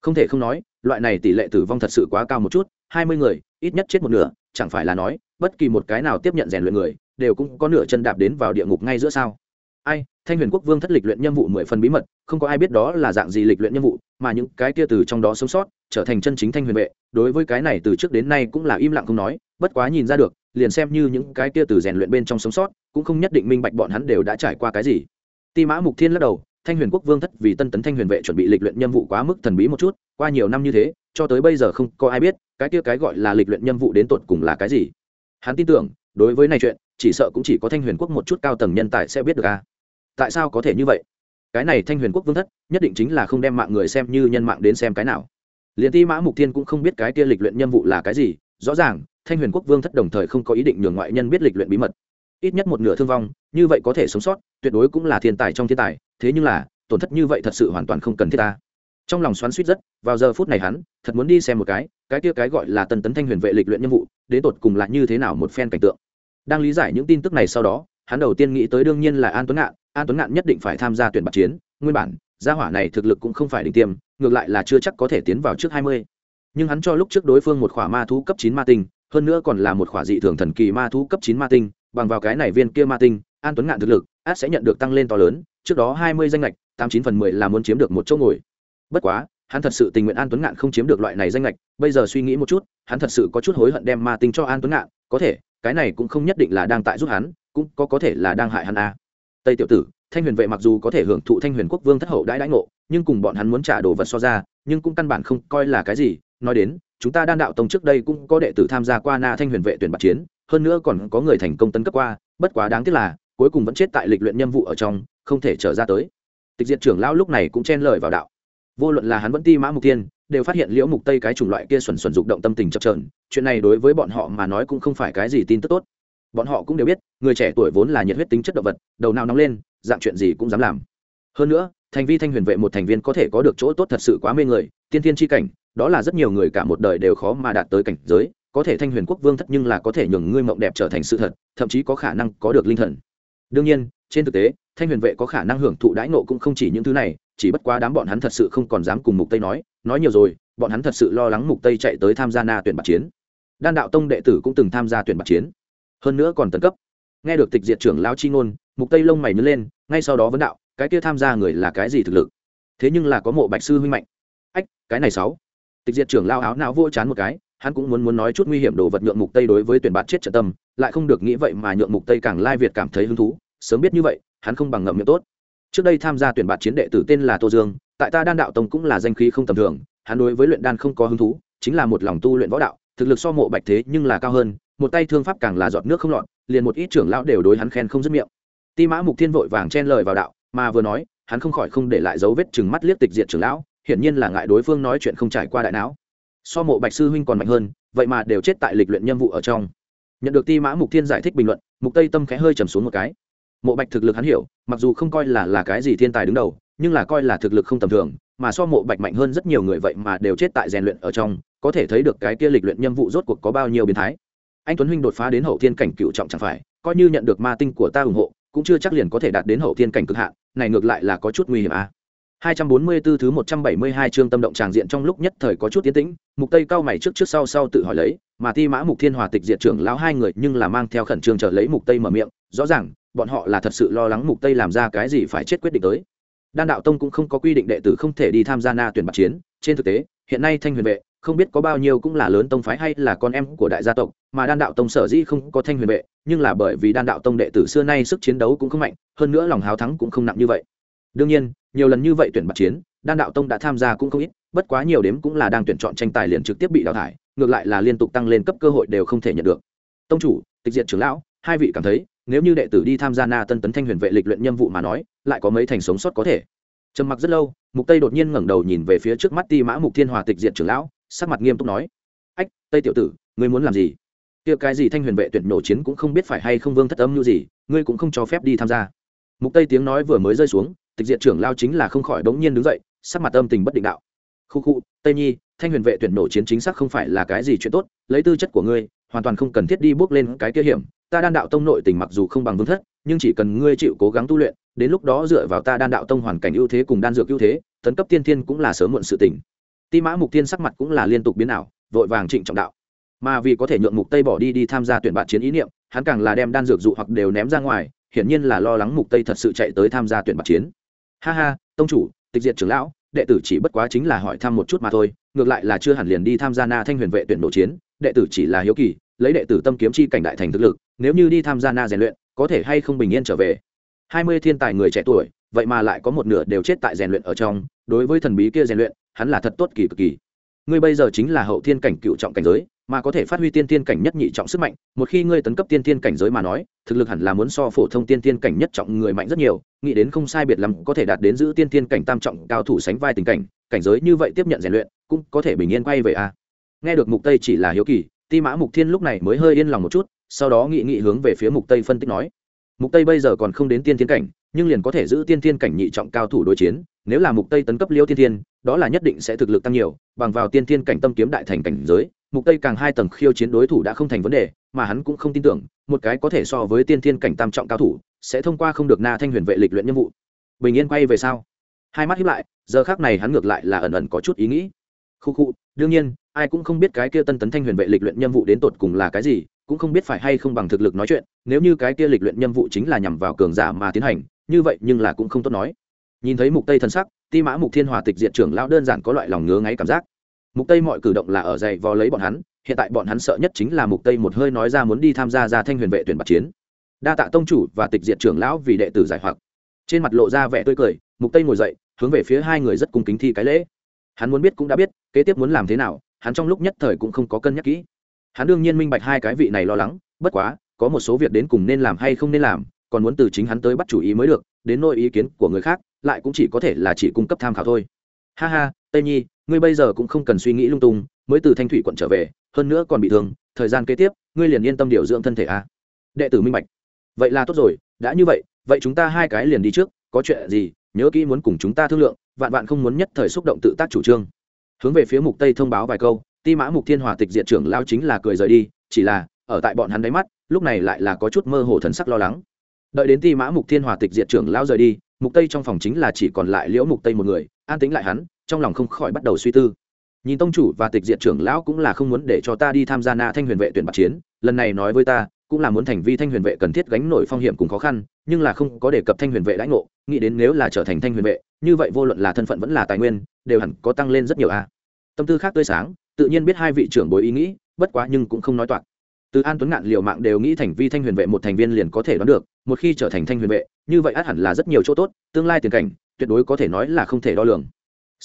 Speaker 1: Không thể không nói, loại này tỷ lệ tử vong thật sự quá cao một chút, hai mươi người, ít nhất chết một nửa, chẳng phải là nói, bất kỳ một cái nào tiếp nhận rèn luyện người, đều cũng có nửa chân đạp đến vào địa ngục ngay giữa sao. Ai, thanh huyền quốc vương thất lịch luyện nhiệm vụ mười phần bí mật, không có ai biết đó là dạng gì lịch luyện nhiệm vụ, mà những cái kia từ trong đó sống sót, trở thành chân chính thanh huyền vệ, đối với cái này từ trước đến nay cũng là im lặng không nói bất quá nhìn ra được, liền xem như những cái kia từ rèn luyện bên trong sống sót, cũng không nhất định minh bạch bọn hắn đều đã trải qua cái gì. Ti mã mục thiên lắc đầu, thanh huyền quốc vương thất vì tân tấn thanh huyền vệ chuẩn bị lịch luyện nhiệm vụ quá mức thần bí một chút, qua nhiều năm như thế, cho tới bây giờ không có ai biết, cái kia cái gọi là lịch luyện nhiệm vụ đến tột cùng là cái gì. Hắn tin tưởng, đối với này chuyện, chỉ sợ cũng chỉ có thanh huyền quốc một chút cao tầng nhân tài sẽ biết được a. Tại sao có thể như vậy? Cái này thanh huyền quốc vương thất, nhất định chính là không đem mạng người xem như nhân mạng đến xem cái nào. Liền ti mã mục thiên cũng không biết cái kia lịch luyện nhiệm vụ là cái gì, rõ ràng thanh huyền quốc vương thất đồng thời không có ý định nhường ngoại nhân biết lịch luyện bí mật. Ít nhất một nửa thương vong, như vậy có thể sống sót, tuyệt đối cũng là thiên tài trong thiên tài, thế nhưng là, tổn thất như vậy thật sự hoàn toàn không cần thiết ta. Trong lòng xoắn suýt rất, vào giờ phút này hắn, thật muốn đi xem một cái cái kia cái gọi là tần tấn thanh huyền vệ lịch luyện nhiệm vụ, đến tột cùng là như thế nào một phen cảnh tượng. Đang lý giải những tin tức này sau đó, hắn đầu tiên nghĩ tới đương nhiên là an tuấn ngạn, an tuấn ngạn nhất định phải tham gia tuyển bạc chiến, nguyên bản, gia hỏa này thực lực cũng không phải đỉnh tiêm, ngược lại là chưa chắc có thể tiến vào trước hai mươi. Nhưng hắn cho lúc trước đối phương một khỏa ma thú cấp chín ma tinh hơn nữa còn là một khỏa dị thường thần kỳ ma thú cấp chín ma tinh, bằng vào cái này viên kia ma tinh, an tuấn ngạn thực lực, át sẽ nhận được tăng lên to lớn, trước đó hai mươi danh lệch tám chín phần mười là muốn chiếm được một chỗ ngồi bất quá, hắn thật sự tình nguyện an tuấn ngạn không chiếm được loại này danh lệch bây giờ suy nghĩ một chút, hắn thật sự có chút hối hận đem ma tinh cho an tuấn ngạn, có thể, cái này cũng không nhất định là đang tại giúp hắn, cũng có có thể là đang hại hắn a à. tây tiểu tử, thanh huyền vệ mặc dù có thể hưởng thụ thanh huyền quốc vương thất hậu đãi đãi ngộ, nhưng cùng bọn hắn muốn trả đồ vật so ra, nhưng cũng căn bản không coi là cái gì, nói đến chúng ta đan đạo tông trước đây cũng có đệ tử tham gia qua na thanh huyền vệ tuyển bạc chiến, hơn nữa còn có người thành công tấn cấp qua, bất quá đáng tiếc là, cuối cùng vẫn chết tại lịch luyện nhiệm vụ ở trong, không thể trở ra tới. Tịch diệt trưởng lão lúc này cũng chen lời vào đạo. Vô luận là hắn vẫn ti mã mục tiên, đều phát hiện liễu mục tây cái chủng loại kia xuẩn xuẩn dục động tâm tình chập trờn chuyện này đối với bọn họ mà nói cũng không phải cái gì tin tức tốt. Bọn họ cũng đều biết, người trẻ tuổi vốn là nhiệt huyết tính chất động vật, đầu nào nóng lên, dạng chuyện gì cũng dám làm. Hơn nữa, thành vi thanh huyền vệ một thành viên có thể có được chỗ tốt thật sự quá mê người, tiên thiên tri cảnh đó là rất nhiều người cả một đời đều khó mà đạt tới cảnh giới, có thể thanh huyền quốc vương thất nhưng là có thể nhường ngươi mộng đẹp trở thành sự thật, thậm chí có khả năng có được linh thần. Đương nhiên, trên thực tế, thanh huyền vệ có khả năng hưởng thụ đãi nộ cũng không chỉ những thứ này, chỉ bất quá đám bọn hắn thật sự không còn dám cùng mục tây nói nói nhiều rồi, bọn hắn thật sự lo lắng mục tây chạy tới tham gia na tuyển bạc chiến. Đan đạo tông đệ tử cũng từng tham gia tuyển bạc chiến. Hơn nữa còn tấn cấp. Nghe được tịch diệt trưởng lao chi ngôn, mục tây lông mày nhớ lên, ngay sau đó vấn đạo, cái kia tham gia người là cái gì thực lực? Thế nhưng là có mộ bạch sư huynh mạnh. Ách, cái này sáu tịch diệt trưởng lao áo não vô chán một cái, hắn cũng muốn muốn nói chút nguy hiểm đồ vật nhượng mục tây đối với tuyển bạt chết trận tâm, lại không được nghĩ vậy mà nhượng mục tây càng lai việt cảm thấy hứng thú, sớm biết như vậy, hắn không bằng ngậm miệng tốt. Trước đây tham gia tuyển bạt chiến đệ tử tên là tô dương, tại ta đan đạo tông cũng là danh khí không tầm thường, hắn đối với luyện đan không có hứng thú, chính là một lòng tu luyện võ đạo, thực lực so mộ bạch thế nhưng là cao hơn, một tay thương pháp càng là giọt nước không lọt, liền một ít trưởng lão đều đối hắn khen không dứt miệng. Ti mã mục thiên vội vàng chen lời vào đạo, mà vừa nói, hắn không khỏi không để lại dấu vết chừng mắt liếc tịch diệt trưởng lão hiển nhiên là ngại đối phương nói chuyện không trải qua đại não. So mộ bạch sư huynh còn mạnh hơn, vậy mà đều chết tại lịch luyện nhiệm vụ ở trong. Nhận được ti mã mục thiên giải thích bình luận, mục tây tâm khẽ hơi trầm xuống một cái. Mộ bạch thực lực hắn hiểu, mặc dù không coi là là cái gì thiên tài đứng đầu, nhưng là coi là thực lực không tầm thường, mà so mộ bạch mạnh hơn rất nhiều người vậy mà đều chết tại rèn luyện ở trong, có thể thấy được cái kia lịch luyện nhiệm vụ rốt cuộc có bao nhiêu biến thái. Anh tuấn huynh đột phá đến hậu thiên cảnh cựu trọng chẳng phải, coi như nhận được ma tinh của ta ủng hộ, cũng chưa chắc liền có thể đạt đến hậu thiên cảnh cực hạn, này ngược lại là có chút nguy hiểm à. 244 thứ 172 chương tâm động tràng diện trong lúc nhất thời có chút tiến tĩnh, Mục Tây cao mày trước trước sau sau tự hỏi lấy, mà Ti Mã Mục Thiên Hòa tịch diệt trưởng lão hai người nhưng là mang theo khẩn trương chờ lấy Mục Tây mở miệng, rõ ràng, bọn họ là thật sự lo lắng Mục Tây làm ra cái gì phải chết quyết định tới. Đan đạo tông cũng không có quy định đệ tử không thể đi tham gia na tuyển bạc chiến, trên thực tế, hiện nay Thanh Huyền vệ không biết có bao nhiêu cũng là lớn tông phái hay là con em của đại gia tộc, mà Đan đạo tông sở dĩ không có Thanh Huyền vệ, nhưng là bởi vì Đan đạo tông đệ tử xưa nay sức chiến đấu cũng không mạnh, hơn nữa lòng háo thắng cũng không nặng như vậy. Đương nhiên, nhiều lần như vậy tuyển bạc chiến, đan đạo tông đã tham gia cũng không ít bất quá nhiều đếm cũng là đang tuyển chọn tranh tài liền trực tiếp bị đào thải ngược lại là liên tục tăng lên cấp cơ hội đều không thể nhận được. Tông chủ tịch diện trưởng lão hai vị cảm thấy nếu như đệ tử đi tham gia na tân tấn thanh huyền vệ lịch luyện nhiệm vụ mà nói lại có mấy thành sống sót có thể. Trầm mặc rất lâu mục tây đột nhiên ngẩng đầu nhìn về phía trước mắt ti mã mục thiên hòa tịch diện trưởng lão sắc mặt nghiêm túc nói ách tây tiểu tử ngươi muốn làm gì? Kia cái gì thanh huyền vệ tuyển nổ chiến cũng không biết phải hay không vương thất âm như gì ngươi cũng không cho phép đi tham gia. Mục tây tiếng nói vừa mới rơi xuống tịch diện trưởng lao chính là không khỏi bỗng nhiên đứng dậy, sắc mặt âm tình bất định đạo. Khu khu, tây nhi, thanh huyền vệ tuyển nổ chiến chính xác không phải là cái gì chuyện tốt, lấy tư chất của ngươi, hoàn toàn không cần thiết đi bước lên cái kia hiểm. Ta đan đạo tông nội tình mặc dù không bằng vương thất, nhưng chỉ cần ngươi chịu cố gắng tu luyện, đến lúc đó dựa vào ta đan đạo tông hoàn cảnh ưu thế cùng đan dược ưu thế, tấn cấp tiên thiên cũng là sớm muộn sự tình. Ti mã mục tiên sắc mặt cũng là liên tục biến ảo, vội vàng trịnh trọng đạo. Mà vì có thể nhượng mục tây bỏ đi đi tham gia tuyển bạn chiến ý niệm, hắn càng là đem đan dược dụ hoặc đều ném ra ngoài, hiển nhiên là lo lắng mục tây thật sự chạy tới tham gia tuyển bạn chiến ha ha, tông chủ, tịch diệt trưởng lão, đệ tử chỉ bất quá chính là hỏi thăm một chút mà thôi, ngược lại là chưa hẳn liền đi tham gia na thanh huyền vệ tuyển nội chiến, đệ tử chỉ là hiếu kỳ, lấy đệ tử tâm kiếm chi cảnh đại thành thực lực, nếu như đi tham gia na rèn luyện, có thể hay không bình yên trở về. Hai mươi thiên tài người trẻ tuổi, vậy mà lại có một nửa đều chết tại rèn luyện ở trong, đối với thần bí kia rèn luyện, hắn là thật tốt kỳ cực kỳ. Ngươi bây giờ chính là hậu thiên cảnh cựu trọng cảnh giới mà có thể phát huy tiên tiên cảnh nhất nhị trọng sức mạnh, một khi ngươi tấn cấp tiên tiên cảnh giới mà nói, thực lực hẳn là muốn so phổ thông tiên tiên cảnh nhất trọng người mạnh rất nhiều, nghĩ đến không sai biệt lắm có thể đạt đến giữ tiên tiên cảnh tam trọng cao thủ sánh vai tình cảnh cảnh giới như vậy tiếp nhận rèn luyện, cũng có thể bình yên quay về a à. nghe được mục tây chỉ là hiếu kỳ, ti mã mục thiên lúc này mới hơi yên lòng một chút, sau đó nghị nghị hướng về phía mục tây phân tích nói mục tây bây giờ còn không đến tiên tiên cảnh, nhưng liền có thể giữ tiên tiên cảnh nhị trọng cao thủ đối chiến, nếu là mục tây tấn cấp liêu tiên tiên, đó là nhất định sẽ thực lực tăng nhiều, bằng vào tiên tiên cảnh tâm kiếm đại thành cảnh giới mục tây càng hai tầng khiêu chiến đối thủ đã không thành vấn đề, mà hắn cũng không tin tưởng, một cái có thể so với tiên thiên cảnh tam trọng cao thủ, sẽ thông qua không được na thanh huyền vệ lịch luyện nhiệm vụ. Bình yên quay về sau. Hai mắt hiếp lại, giờ khác này hắn ngược lại là ẩn ẩn có chút ý nghĩ. Khu khu, đương nhiên, ai cũng không biết cái kia tân tấn thanh huyền vệ lịch luyện nhiệm vụ đến tột cùng là cái gì, cũng không biết phải hay không bằng thực lực nói chuyện, nếu như cái kia lịch luyện nhiệm vụ chính là nhằm vào cường giả mà tiến hành, như vậy nhưng là cũng không tốt nói. Nhìn thấy mục tây thần sắc, ti mã mục thiên hòa tịch diện trưởng lão đơn giản có loại lòng ngứa ngáy cảm giác mục tây mọi cử động là ở dày vò lấy bọn hắn, hiện tại bọn hắn sợ nhất chính là mục tây một hơi nói ra muốn đi tham gia ra thanh huyền vệ tuyển bạc chiến. Đa tạ tông chủ và tịch diện trưởng lão vì đệ tử giải hoặc. Trên mặt lộ ra vẻ tươi cười, mục tây ngồi dậy, hướng về phía hai người rất cung kính thi cái lễ. Hắn muốn biết cũng đã biết, kế tiếp muốn làm thế nào, hắn trong lúc nhất thời cũng không có cân nhắc kỹ. Hắn đương nhiên minh bạch hai cái vị này lo lắng, bất quá, có một số việc đến cùng nên làm hay không nên làm, còn muốn từ chính hắn tới bắt chủ ý mới được, đến nỗi ý kiến của người khác, lại cũng chỉ có thể là chỉ cung cấp tham khảo thôi. Ha ha, tây nhi ngươi bây giờ cũng không cần suy nghĩ lung tung, mới từ thanh thủy quận trở về, hơn nữa còn bị thương, thời gian kế tiếp, ngươi liền yên tâm điều dưỡng thân thể a đệ tử minh bạch. Vậy là tốt rồi, đã như vậy vậy chúng ta hai cái liền đi trước, có chuyện gì, nhớ kỹ muốn cùng chúng ta thương lượng, vạn vạn không muốn nhất thời xúc động tự tác chủ trương. Hướng về phía mục tây thông báo vài câu, ti mã mục thiên hòa tịch diện trưởng lao chính là cười rời đi, chỉ là, ở tại bọn hắn đáy mắt, lúc này lại là có chút mơ hồ thần sắc lo lắng. Đợi đến ti mã mục thiên hòa tịch diện trưởng lao rời đi, mục tây trong phòng chính là chỉ còn lại liễu mục tây một người, an tính lại hắn trong lòng không khỏi bắt đầu suy tư. Nhìn tông chủ và tịch diện trưởng lão cũng là không muốn để cho ta đi tham gia na thanh huyền vệ tuyển bạc chiến, lần này nói với ta, cũng là muốn thành vi thanh huyền vệ cần thiết gánh nổi phong hiểm cùng khó khăn, nhưng là không có đề cập thanh huyền vệ đãi ngộ, nghĩ đến nếu là trở thành thanh huyền vệ, như vậy vô luận là thân phận vẫn là tài nguyên, đều hẳn có tăng lên rất nhiều a. Tâm tư khác tươi sáng, tự nhiên biết hai vị trưởng bối ý nghĩ, bất quá nhưng cũng không nói toạc. Từ an tuấn ngạn liều mạng đều nghĩ thành vi thanh huyền vệ một thành viên liền có thể đoán được, một khi trở thành thanh huyền vệ, như vậy át hẳn là rất nhiều chỗ tốt, tương lai tiền cảnh, tuyệt đối có thể nói là không thể đo lường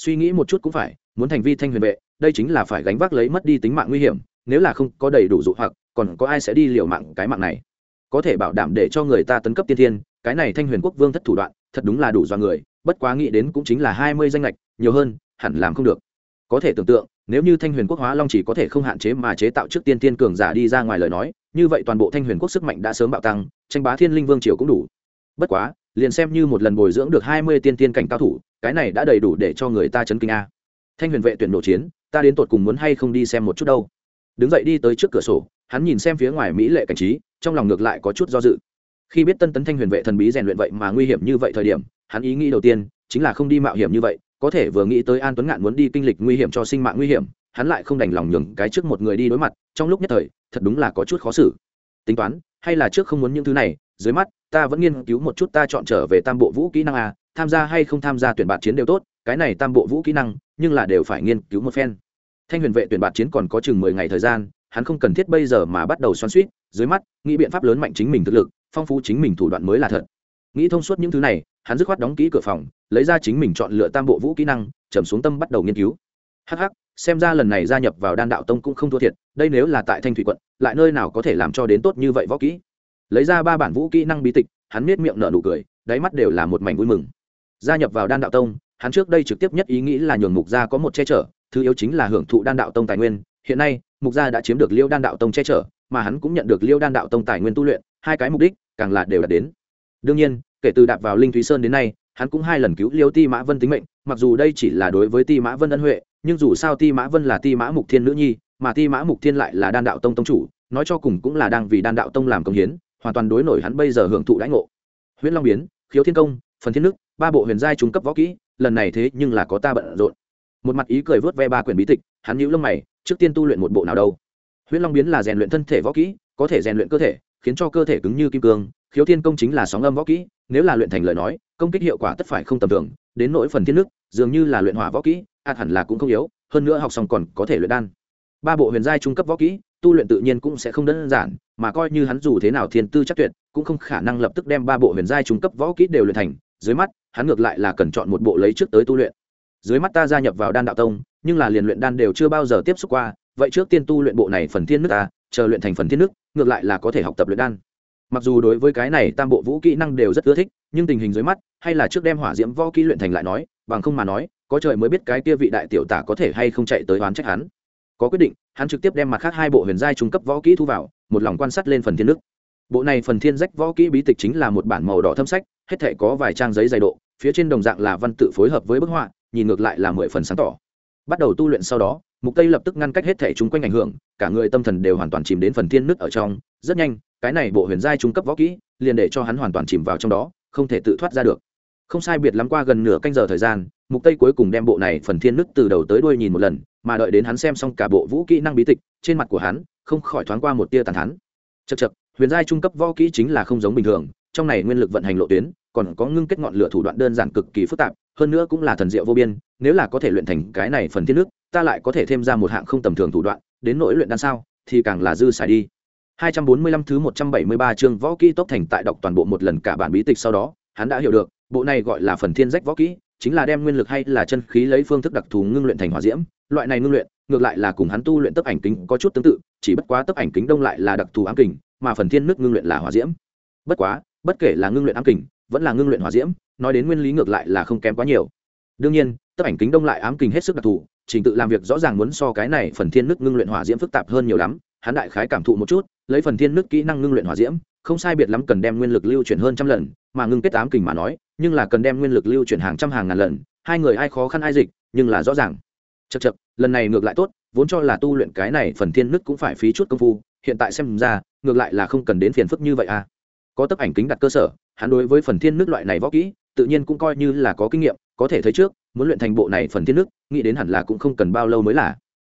Speaker 1: suy nghĩ một chút cũng phải, muốn thành vi thanh huyền vệ, đây chính là phải gánh vác lấy mất đi tính mạng nguy hiểm, nếu là không có đầy đủ dụ hoặc, còn có ai sẽ đi liều mạng cái mạng này? Có thể bảo đảm để cho người ta tấn cấp tiên thiên, cái này thanh huyền quốc vương thất thủ đoạn, thật đúng là đủ do người, bất quá nghĩ đến cũng chính là hai mươi danh lệch nhiều hơn, hẳn làm không được. Có thể tưởng tượng, nếu như thanh huyền quốc hóa long chỉ có thể không hạn chế mà chế tạo trước tiên tiên cường giả đi ra ngoài lời nói, như vậy toàn bộ thanh huyền quốc sức mạnh đã sớm bạo tăng, tranh bá thiên linh vương triều cũng đủ. Bất quá, liền xem như một lần bồi dưỡng được hai mươi tiên tiên cảnh cao thủ cái này đã đầy đủ để cho người ta chấn kinh a. Thanh huyền vệ tuyển nổ chiến, ta đến tột cùng muốn hay không đi xem một chút đâu. Đứng dậy đi tới trước cửa sổ, hắn nhìn xem phía ngoài mỹ lệ cảnh trí, trong lòng ngược lại có chút do dự. Khi biết tân tấn thanh huyền vệ thần bí rèn luyện vậy mà nguy hiểm như vậy thời điểm, hắn ý nghĩ đầu tiên chính là không đi mạo hiểm như vậy, có thể vừa nghĩ tới an tuấn ngạn muốn đi kinh lịch nguy hiểm cho sinh mạng nguy hiểm, hắn lại không đành lòng nhường cái trước một người đi đối mặt, trong lúc nhất thời, thật đúng là có chút khó xử. Tính toán, hay là trước không muốn những thứ này, dưới mắt, ta vẫn nghiên cứu một chút ta chọn trở về tam bộ vũ kỹ năng a tham gia hay không tham gia tuyển bạt chiến đều tốt, cái này tam bộ vũ kỹ năng, nhưng là đều phải nghiên cứu một phen. Thanh huyền vệ tuyển bạt chiến còn có chừng mười ngày thời gian, hắn không cần thiết bây giờ mà bắt đầu xoắn suýt, dưới mắt, nghĩ biện pháp lớn mạnh chính mình thực lực, phong phú chính mình thủ đoạn mới là thật. Nghĩ thông suốt những thứ này, hắn dứt khoát đóng kỹ cửa phòng, lấy ra chính mình chọn lựa tam bộ vũ kỹ năng trầm xuống tâm bắt đầu nghiên cứu. Hh xem ra lần này gia nhập vào đan đạo tông cũng không thua thiệt, đây nếu là tại thanh thủy quận, lại nơi nào có thể làm cho đến tốt như vậy võ kỹ? Lấy ra ba bản vũ kỹ năng bí tịch, hắn miết miệng nở nụ cười, đáy mắt đều là một mảnh vui mừng gia nhập vào đan đạo tông, hắn trước đây trực tiếp nhất ý nghĩ là nhường mục gia có một che chở, thứ yếu chính là hưởng thụ đan đạo tông tài nguyên. Hiện nay, mục gia đã chiếm được liêu đan đạo tông che chở, mà hắn cũng nhận được liêu đan đạo tông tài nguyên tu luyện, hai cái mục đích càng là đều đạt đến. Đương nhiên, kể từ đạp vào linh thúy sơn đến nay, hắn cũng hai lần cứu liêu ti mã vân tính mệnh, mặc dù đây chỉ là đối với ti mã vân ân huệ, nhưng dù sao ti mã vân là ti mã mục thiên nữ nhi, mà ti mã mục thiên lại là đan đạo tông tông chủ, nói cho cùng cũng là đang vì đan đạo tông làm công hiến, hoàn toàn đối nổi hắn bây giờ hưởng thụ đãi ngộ. Huyễn long biến, khiếu thiên công, phần thiên nước ba bộ huyền giai trung cấp võ kỹ, lần này thế nhưng là có ta bận rộn. Một mặt ý cười vớt ve ba quyển bí tịch, hắn nhíu lông mày, trước tiên tu luyện một bộ nào đâu? Huyễn long biến là rèn luyện thân thể võ kỹ, có thể rèn luyện cơ thể, khiến cho cơ thể cứng như kim cương, khiếu thiên công chính là sóng âm võ kỹ, nếu là luyện thành lời nói, công kích hiệu quả tất phải không tầm thường, đến nỗi phần thiên nước, dường như là luyện hỏa võ kỹ, ạt hẳn là cũng không yếu, hơn nữa học xong còn có thể luyện đan. Ba bộ huyền giai trung cấp võ kỹ, tu luyện tự nhiên cũng sẽ không đơn giản, mà coi như hắn dù thế nào thiên tư chắc tuyệt, cũng không khả năng lập tức đem ba bộ huyền giai trung cấp võ kỹ đều luyện thành, dưới mắt hắn ngược lại là cần chọn một bộ lấy trước tới tu luyện. Dưới mắt ta gia nhập vào đan đạo tông, nhưng là liền luyện đan đều chưa bao giờ tiếp xúc qua, vậy trước tiên tu luyện bộ này phần thiên nước ta, chờ luyện thành phần thiên nước, ngược lại là có thể học tập luyện đan. Mặc dù đối với cái này tam bộ vũ kỹ năng đều rất ưa thích, nhưng tình hình dưới mắt, hay là trước đem hỏa diễm võ kỹ luyện thành lại nói, bằng không mà nói, có trời mới biết cái kia vị đại tiểu tả có thể hay không chạy tới oán trách hắn. Có quyết định, hắn trực tiếp đem mặt khác hai bộ huyền giai trung cấp võ kỹ thu vào, một lòng quan sát lên phần thiên nước. Bộ này phần thiên rách võ kỹ bí tịch chính là một bản màu đỏ thâm sách hết thể có vài trang giấy dày độ, phía trên đồng dạng là văn tự phối hợp với bức họa, nhìn ngược lại là mười phần sáng tỏ. Bắt đầu tu luyện sau đó, mục tây lập tức ngăn cách hết thể chúng quanh ảnh hưởng, cả người tâm thần đều hoàn toàn chìm đến phần thiên nước ở trong. Rất nhanh, cái này bộ huyền giai trung cấp võ kỹ, liền để cho hắn hoàn toàn chìm vào trong đó, không thể tự thoát ra được. Không sai biệt lắm qua gần nửa canh giờ thời gian, mục tây cuối cùng đem bộ này phần thiên nước từ đầu tới đuôi nhìn một lần, mà đợi đến hắn xem xong cả bộ vũ kỹ năng bí tịch, trên mặt của hắn không khỏi thoáng qua một tia tàn thắn chật chật huyền giai trung cấp võ kỹ chính là không giống bình thường trong này nguyên lực vận hành lộ tuyến còn có ngưng kết ngọn lửa thủ đoạn đơn giản cực kỳ phức tạp hơn nữa cũng là thần diệu vô biên nếu là có thể luyện thành cái này phần thiên nước ta lại có thể thêm ra một hạng không tầm thường thủ đoạn đến nỗi luyện đan sao thì càng là dư xài đi 245 thứ 173 chương võ kỹ tốc thành tại đọc toàn bộ một lần cả bản bí tịch sau đó, hắn đã hiểu được, bộ này gọi là phần thiên rách võ kỹ, chính là đem nguyên lực hay là chân khí lấy phương thức đặc thù ngưng luyện thành hỏa diễm, loại này ngưng luyện, ngược lại là cùng hắn tu luyện tấp ảnh kính có chút tương tự, chỉ bất quá tấp ảnh kính đông lại là đặc thù ám kình, mà phần thiên nước ngưng luyện là hỏa diễm. Bất quá, bất kể là ngưng luyện ám kình, vẫn là ngưng luyện hỏa diễm, nói đến nguyên lý ngược lại là không kém quá nhiều. Đương nhiên, tốc ảnh kính đông lại ám kình hết sức đặc thù, trình tự làm việc rõ ràng muốn so cái này phần thiên nước ngưng luyện hỏa diễm phức tạp hơn nhiều lắm, hắn đại khái cảm thụ một chút lấy phần thiên nước kỹ năng ngưng luyện hỏa diễm không sai biệt lắm cần đem nguyên lực lưu chuyển hơn trăm lần mà ngưng kết ám kình mà nói nhưng là cần đem nguyên lực lưu chuyển hàng trăm hàng ngàn lần hai người ai khó khăn ai dịch nhưng là rõ ràng chật chật lần này ngược lại tốt vốn cho là tu luyện cái này phần thiên nứt cũng phải phí chút công phu hiện tại xem ra ngược lại là không cần đến phiền phức như vậy à có tấm ảnh kính đặt cơ sở, hắn đối với phần thiên nước loại này võ kỹ, tự nhiên cũng coi như là có kinh nghiệm, có thể thấy trước, muốn luyện thành bộ này phần thiên nước, nghĩ đến hẳn là cũng không cần bao lâu mới là.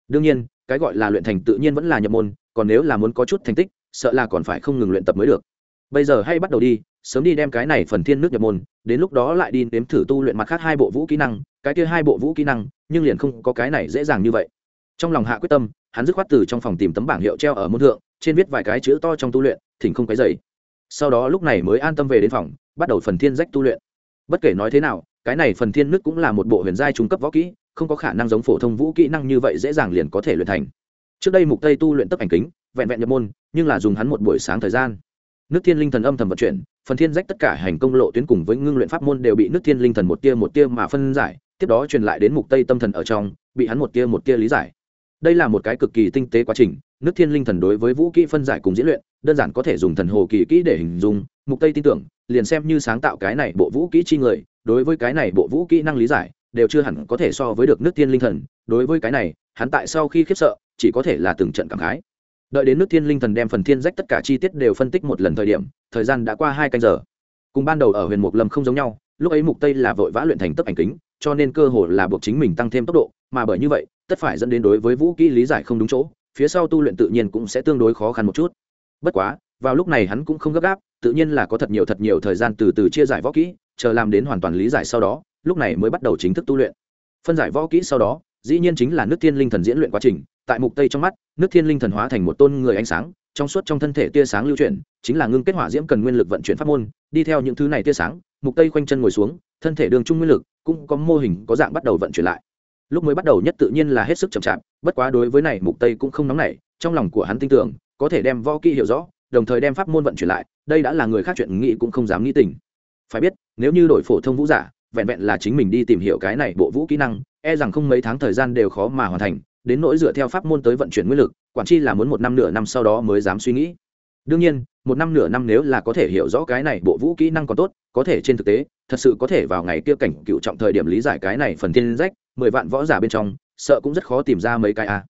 Speaker 1: Đương nhiên, cái gọi là luyện thành tự nhiên vẫn là nhập môn, còn nếu là muốn có chút thành tích, sợ là còn phải không ngừng luyện tập mới được. Bây giờ hay bắt đầu đi, sớm đi đem cái này phần thiên nước nhập môn, đến lúc đó lại đi nếm thử tu luyện mặt khác hai bộ vũ kỹ năng, cái kia hai bộ vũ kỹ năng, nhưng liền không có cái này dễ dàng như vậy. Trong lòng hạ quyết tâm, hắn dứt khoát từ trong phòng tìm tấm bảng hiệu treo ở môn thượng, trên viết vài cái chữ to trong tu luyện, thỉnh không cái dày sau đó lúc này mới an tâm về đến phòng, bắt đầu phần thiên rách tu luyện. Bất kể nói thế nào, cái này phần thiên nước cũng là một bộ huyền giai trung cấp võ kỹ, không có khả năng giống phổ thông vũ kỹ năng như vậy dễ dàng liền có thể luyện thành. Trước đây mục tây tu luyện tấp ảnh kính, vẹn vẹn nhập môn, nhưng là dùng hắn một buổi sáng thời gian. Nước thiên linh thần âm thầm vận chuyển, phần thiên rách tất cả hành công lộ tuyến cùng với ngưng luyện pháp môn đều bị nước thiên linh thần một tia một tia mà phân giải, tiếp đó truyền lại đến mục tây tâm thần ở trong, bị hắn một tia một tia lý giải. Đây là một cái cực kỳ tinh tế quá trình nước thiên linh thần đối với vũ kỹ phân giải cùng diễn luyện, đơn giản có thể dùng thần hồ kỳ kỹ để hình dung, mục tây tin tưởng, liền xem như sáng tạo cái này bộ vũ kỹ chi người, đối với cái này bộ vũ kỹ năng lý giải, đều chưa hẳn có thể so với được nước thiên linh thần. Đối với cái này, hắn tại sau khi khiếp sợ, chỉ có thể là từng trận cảm khái. Đợi đến nước thiên linh thần đem phần thiên rách tất cả chi tiết đều phân tích một lần thời điểm, thời gian đã qua hai canh giờ. Cùng ban đầu ở huyền mục lâm không giống nhau, lúc ấy mục tây là vội vã luyện thành tấp ảnh kính, cho nên cơ hội là buộc chính mình tăng thêm tốc độ, mà bởi như vậy, tất phải dẫn đến đối với vũ kỹ lý giải không đúng chỗ phía sau tu luyện tự nhiên cũng sẽ tương đối khó khăn một chút. Bất quá, vào lúc này hắn cũng không gấp gáp, tự nhiên là có thật nhiều thật nhiều thời gian từ từ chia giải võ kỹ, chờ làm đến hoàn toàn lý giải sau đó, lúc này mới bắt đầu chính thức tu luyện. Phân giải võ kỹ sau đó, dĩ nhiên chính là nước thiên linh thần diễn luyện quá trình, tại mục tây trong mắt, nước thiên linh thần hóa thành một tôn người ánh sáng, trong suốt trong thân thể tia sáng lưu chuyển, chính là ngưng kết hỏa diễm cần nguyên lực vận chuyển pháp môn, đi theo những thứ này tia sáng, mục tây khoanh chân ngồi xuống, thân thể đường trung nguyên lực cũng có mô hình, có dạng bắt đầu vận chuyển lại lúc mới bắt đầu nhất tự nhiên là hết sức chậm chạp, bất quá đối với này mục tây cũng không nóng nảy, trong lòng của hắn tin tưởng, có thể đem võ kỹ hiểu rõ, đồng thời đem pháp môn vận chuyển lại, đây đã là người khác chuyện nghĩ cũng không dám nghĩ tình. Phải biết, nếu như đổi phổ thông vũ giả, vẹn vẹn là chính mình đi tìm hiểu cái này bộ vũ kỹ năng e rằng không mấy tháng thời gian đều khó mà hoàn thành, đến nỗi dựa theo pháp môn tới vận chuyển nguyên lực, quản chi là muốn một năm nửa năm sau đó mới dám suy nghĩ đương nhiên, một năm nửa năm nếu là có thể hiểu rõ cái này bộ vũ kỹ năng còn tốt, có thể trên thực tế, thật sự có thể vào ngày kia cảnh cựu trọng thời điểm lý giải cái này phần thiên rách, mười vạn võ giả bên trong, sợ cũng rất khó tìm ra mấy cái a.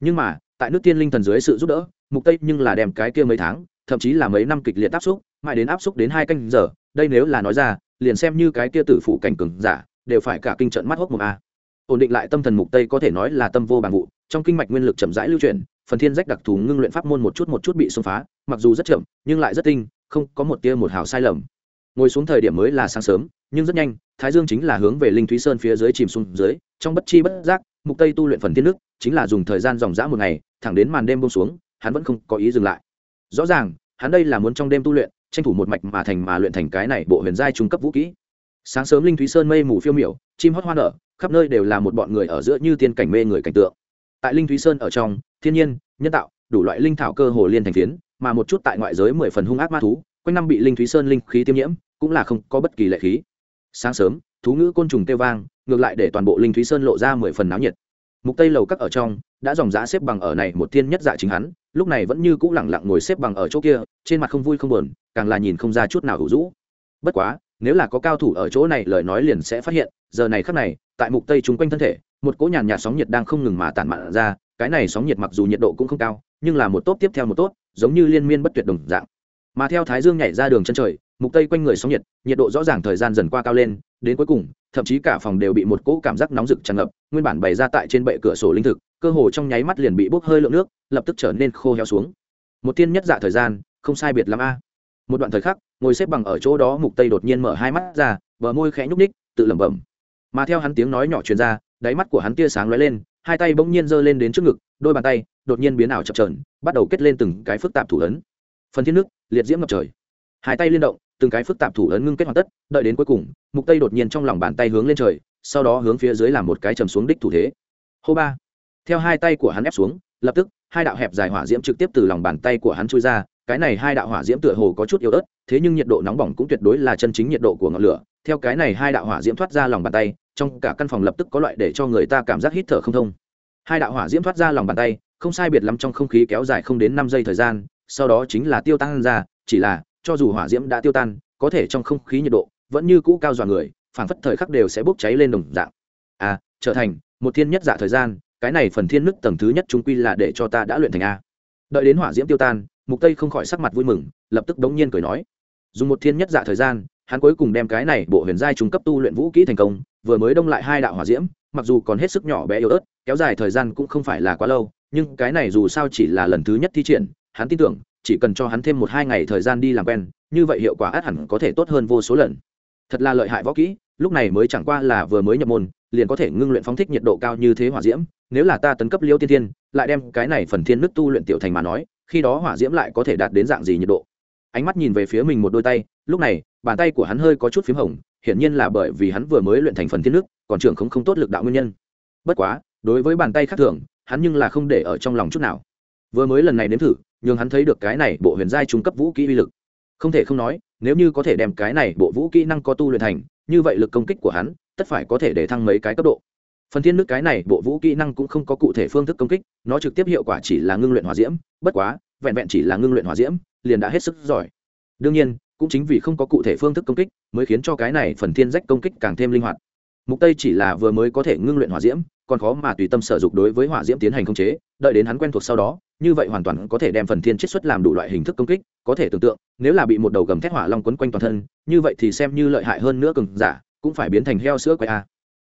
Speaker 1: Nhưng mà, tại nước tiên linh thần dưới sự giúp đỡ, mục tây nhưng là đem cái kia mấy tháng, thậm chí là mấy năm kịch liệt áp xúc, mãi đến áp xúc đến hai canh giờ, đây nếu là nói ra, liền xem như cái kia tử phụ cảnh cường giả, đều phải cả kinh trận mắt hốc một a. Ổn định lại tâm thần mục tây có thể nói là tâm vô bằng vụ, trong kinh mạch nguyên lực chậm rãi lưu chuyển phần thiên rách đặc thù ngưng luyện pháp môn một chút một chút bị xông phá, mặc dù rất chậm, nhưng lại rất tinh, không có một tia một hào sai lầm. Ngồi xuống thời điểm mới là sáng sớm, nhưng rất nhanh, thái dương chính là hướng về linh thúy sơn phía dưới chìm xuống dưới, trong bất chi bất giác, mục tây tu luyện phần thiên nước, chính là dùng thời gian dòng dã một ngày, thẳng đến màn đêm buông xuống, hắn vẫn không có ý dừng lại. Rõ ràng, hắn đây là muốn trong đêm tu luyện, tranh thủ một mạch mà thành mà luyện thành cái này bộ huyền giai trung cấp vũ kỹ. Sáng sớm linh thúy sơn mây mù phiêu miểu, chim hót hoa nở, khắp nơi đều là một bọn người ở giữa như tiên cảnh mê người cảnh tượng. Tại linh thúy sơn ở trong thiên nhiên, nhân tạo, đủ loại linh thảo cơ hồ liên thành phiến, mà một chút tại ngoại giới mười phần hung ác ma thú, quanh năm bị linh thúy sơn linh khí tiêm nhiễm, cũng là không có bất kỳ lệ khí. Sáng sớm, thú ngữ côn trùng kêu vang, ngược lại để toàn bộ linh thúy sơn lộ ra mười phần náo nhiệt. Mục tây lầu các ở trong, đã dòng giá xếp bằng ở này một thiên nhất dạ chính hắn, lúc này vẫn như cũ lẳng lặng ngồi xếp bằng ở chỗ kia, trên mặt không vui không buồn, càng là nhìn không ra chút nào hữu rũ bất quá, nếu là có cao thủ ở chỗ này lời nói liền sẽ phát hiện, giờ này khắc này, tại mục tây chúng quanh thân thể, một cỗ nhàn nhạt sóng nhiệt đang không ngừng mà tản mạn ra cái này sóng nhiệt mặc dù nhiệt độ cũng không cao, nhưng là một tốt tiếp theo một tốt, giống như liên miên bất tuyệt đồng dạng. Mà theo thái dương nhảy ra đường chân trời, mục tây quanh người sóng nhiệt nhiệt độ rõ ràng thời gian dần qua cao lên, đến cuối cùng, thậm chí cả phòng đều bị một cỗ cảm giác nóng rực tràn ngập, nguyên bản bày ra tại trên bệ cửa sổ linh thực, cơ hồ trong nháy mắt liền bị bốc hơi lượng nước, lập tức trở nên khô héo xuống. Một tiên nhất dạ thời gian, không sai biệt lắm a. Một đoạn thời khắc, ngồi xếp bằng ở chỗ đó mục tây đột nhiên mở hai mắt ra, bờ môi khẽ nhúc ních tự lẩm bẩm. Mà theo hắn tiếng nói nhỏ truyền ra, đáy mắt của hắn tia sáng lóe lên hai tay bỗng nhiên giơ lên đến trước ngực, đôi bàn tay đột nhiên biến ảo chập trờn bắt đầu kết lên từng cái phức tạp thủ ấn. Phần thiên nước, liệt diễm ngập trời. Hai tay liên động, từng cái phức tạp thủ ấn ngưng kết hoàn tất, đợi đến cuối cùng, mục tây đột nhiên trong lòng bàn tay hướng lên trời, sau đó hướng phía dưới làm một cái trầm xuống đích thủ thế. Hô ba. Theo hai tay của hắn ép xuống, lập tức, hai đạo hẹp dài hỏa diễm trực tiếp từ lòng bàn tay của hắn chui ra, cái này hai đạo hỏa diễm tựa hồ có chút yếu ớt thế nhưng nhiệt độ nóng bỏng cũng tuyệt đối là chân chính nhiệt độ của ngọn lửa. Theo cái này hai đạo hỏa diễm thoát ra lòng bàn tay, trong cả căn phòng lập tức có loại để cho người ta cảm giác hít thở không thông. Hai đạo hỏa diễm thoát ra lòng bàn tay, không sai biệt lắm trong không khí kéo dài không đến năm giây thời gian, sau đó chính là tiêu tan ra, chỉ là, cho dù hỏa diễm đã tiêu tan, có thể trong không khí nhiệt độ vẫn như cũ cao dọa người, phảng phất thời khắc đều sẽ bốc cháy lên đồng dạng. À trở thành một thiên nhất dạ thời gian, cái này phần thiên nứt tầng thứ nhất trung quy là để cho ta đã luyện thành a. Đợi đến hỏa diễm tiêu tan, mục tây không khỏi sắc mặt vui mừng, lập tức đống nhiên cười nói dùng một thiên nhất dạ thời gian, hắn cuối cùng đem cái này bộ huyền giai trung cấp tu luyện vũ kỹ thành công, vừa mới đông lại hai đạo hỏa diễm, mặc dù còn hết sức nhỏ bé yếu ớt, kéo dài thời gian cũng không phải là quá lâu, nhưng cái này dù sao chỉ là lần thứ nhất thi triển, hắn tin tưởng, chỉ cần cho hắn thêm một hai ngày thời gian đi làm quen, như vậy hiệu quả át hẳn có thể tốt hơn vô số lần. Thật là lợi hại võ kỹ, lúc này mới chẳng qua là vừa mới nhập môn, liền có thể ngưng luyện phóng thích nhiệt độ cao như thế hỏa diễm, nếu là ta tấn cấp liêu tiên thiên, lại đem cái này phần thiên nước tu luyện tiểu thành mà nói, khi đó hỏa diễm lại có thể đạt đến dạng gì nhiệt độ? Ánh mắt nhìn về phía mình một đôi tay, lúc này, bàn tay của hắn hơi có chút p h í m hồng, hiển nhiên là bởi vì hắn vừa mới luyện thành phần thiên nước, còn trưởng không không tốt lực đạo nguyên nhân. Bất quá, đối với bàn tay khác thường, hắn nhưng là không để ở trong lòng chút nào. Vừa mới lần này nếm thử nhưng hắn thấy được cái này bộ huyền giai trung cấp vũ kỹ uy lực. Không thể không nói, nếu như có thể đem cái này bộ vũ kỹ năng có tu luyện thành, như vậy lực công kích của hắn, tất phải có thể để thăng mấy cái cấp độ. Phần thiên nước cái này bộ vũ kỹ năng cũng không có cụ thể phương thức công kích, nó trực tiếp hiệu quả chỉ là ngưng luyện hỏa diễm, bất quá, vẹn vẹn chỉ là ngưng luyện hỏa diễm liền đã hết sức giỏi. Đương nhiên, cũng chính vì không có cụ thể phương thức công kích, mới khiến cho cái này phần thiên rách công kích càng thêm linh hoạt. Mục tây chỉ là vừa mới có thể ngưng luyện hỏa diễm, còn khó mà tùy tâm sở dục đối với hỏa diễm tiến hành khống chế, đợi đến hắn quen thuộc sau đó, như vậy hoàn toàn có thể đem phần thiên chiết xuất làm đủ loại hình thức công kích, có thể tưởng tượng, nếu là bị một đầu gầm thét hỏa long quấn quanh toàn thân, như vậy thì xem như lợi hại hơn nữa cường giả, cũng phải biến thành heo sữa quay a.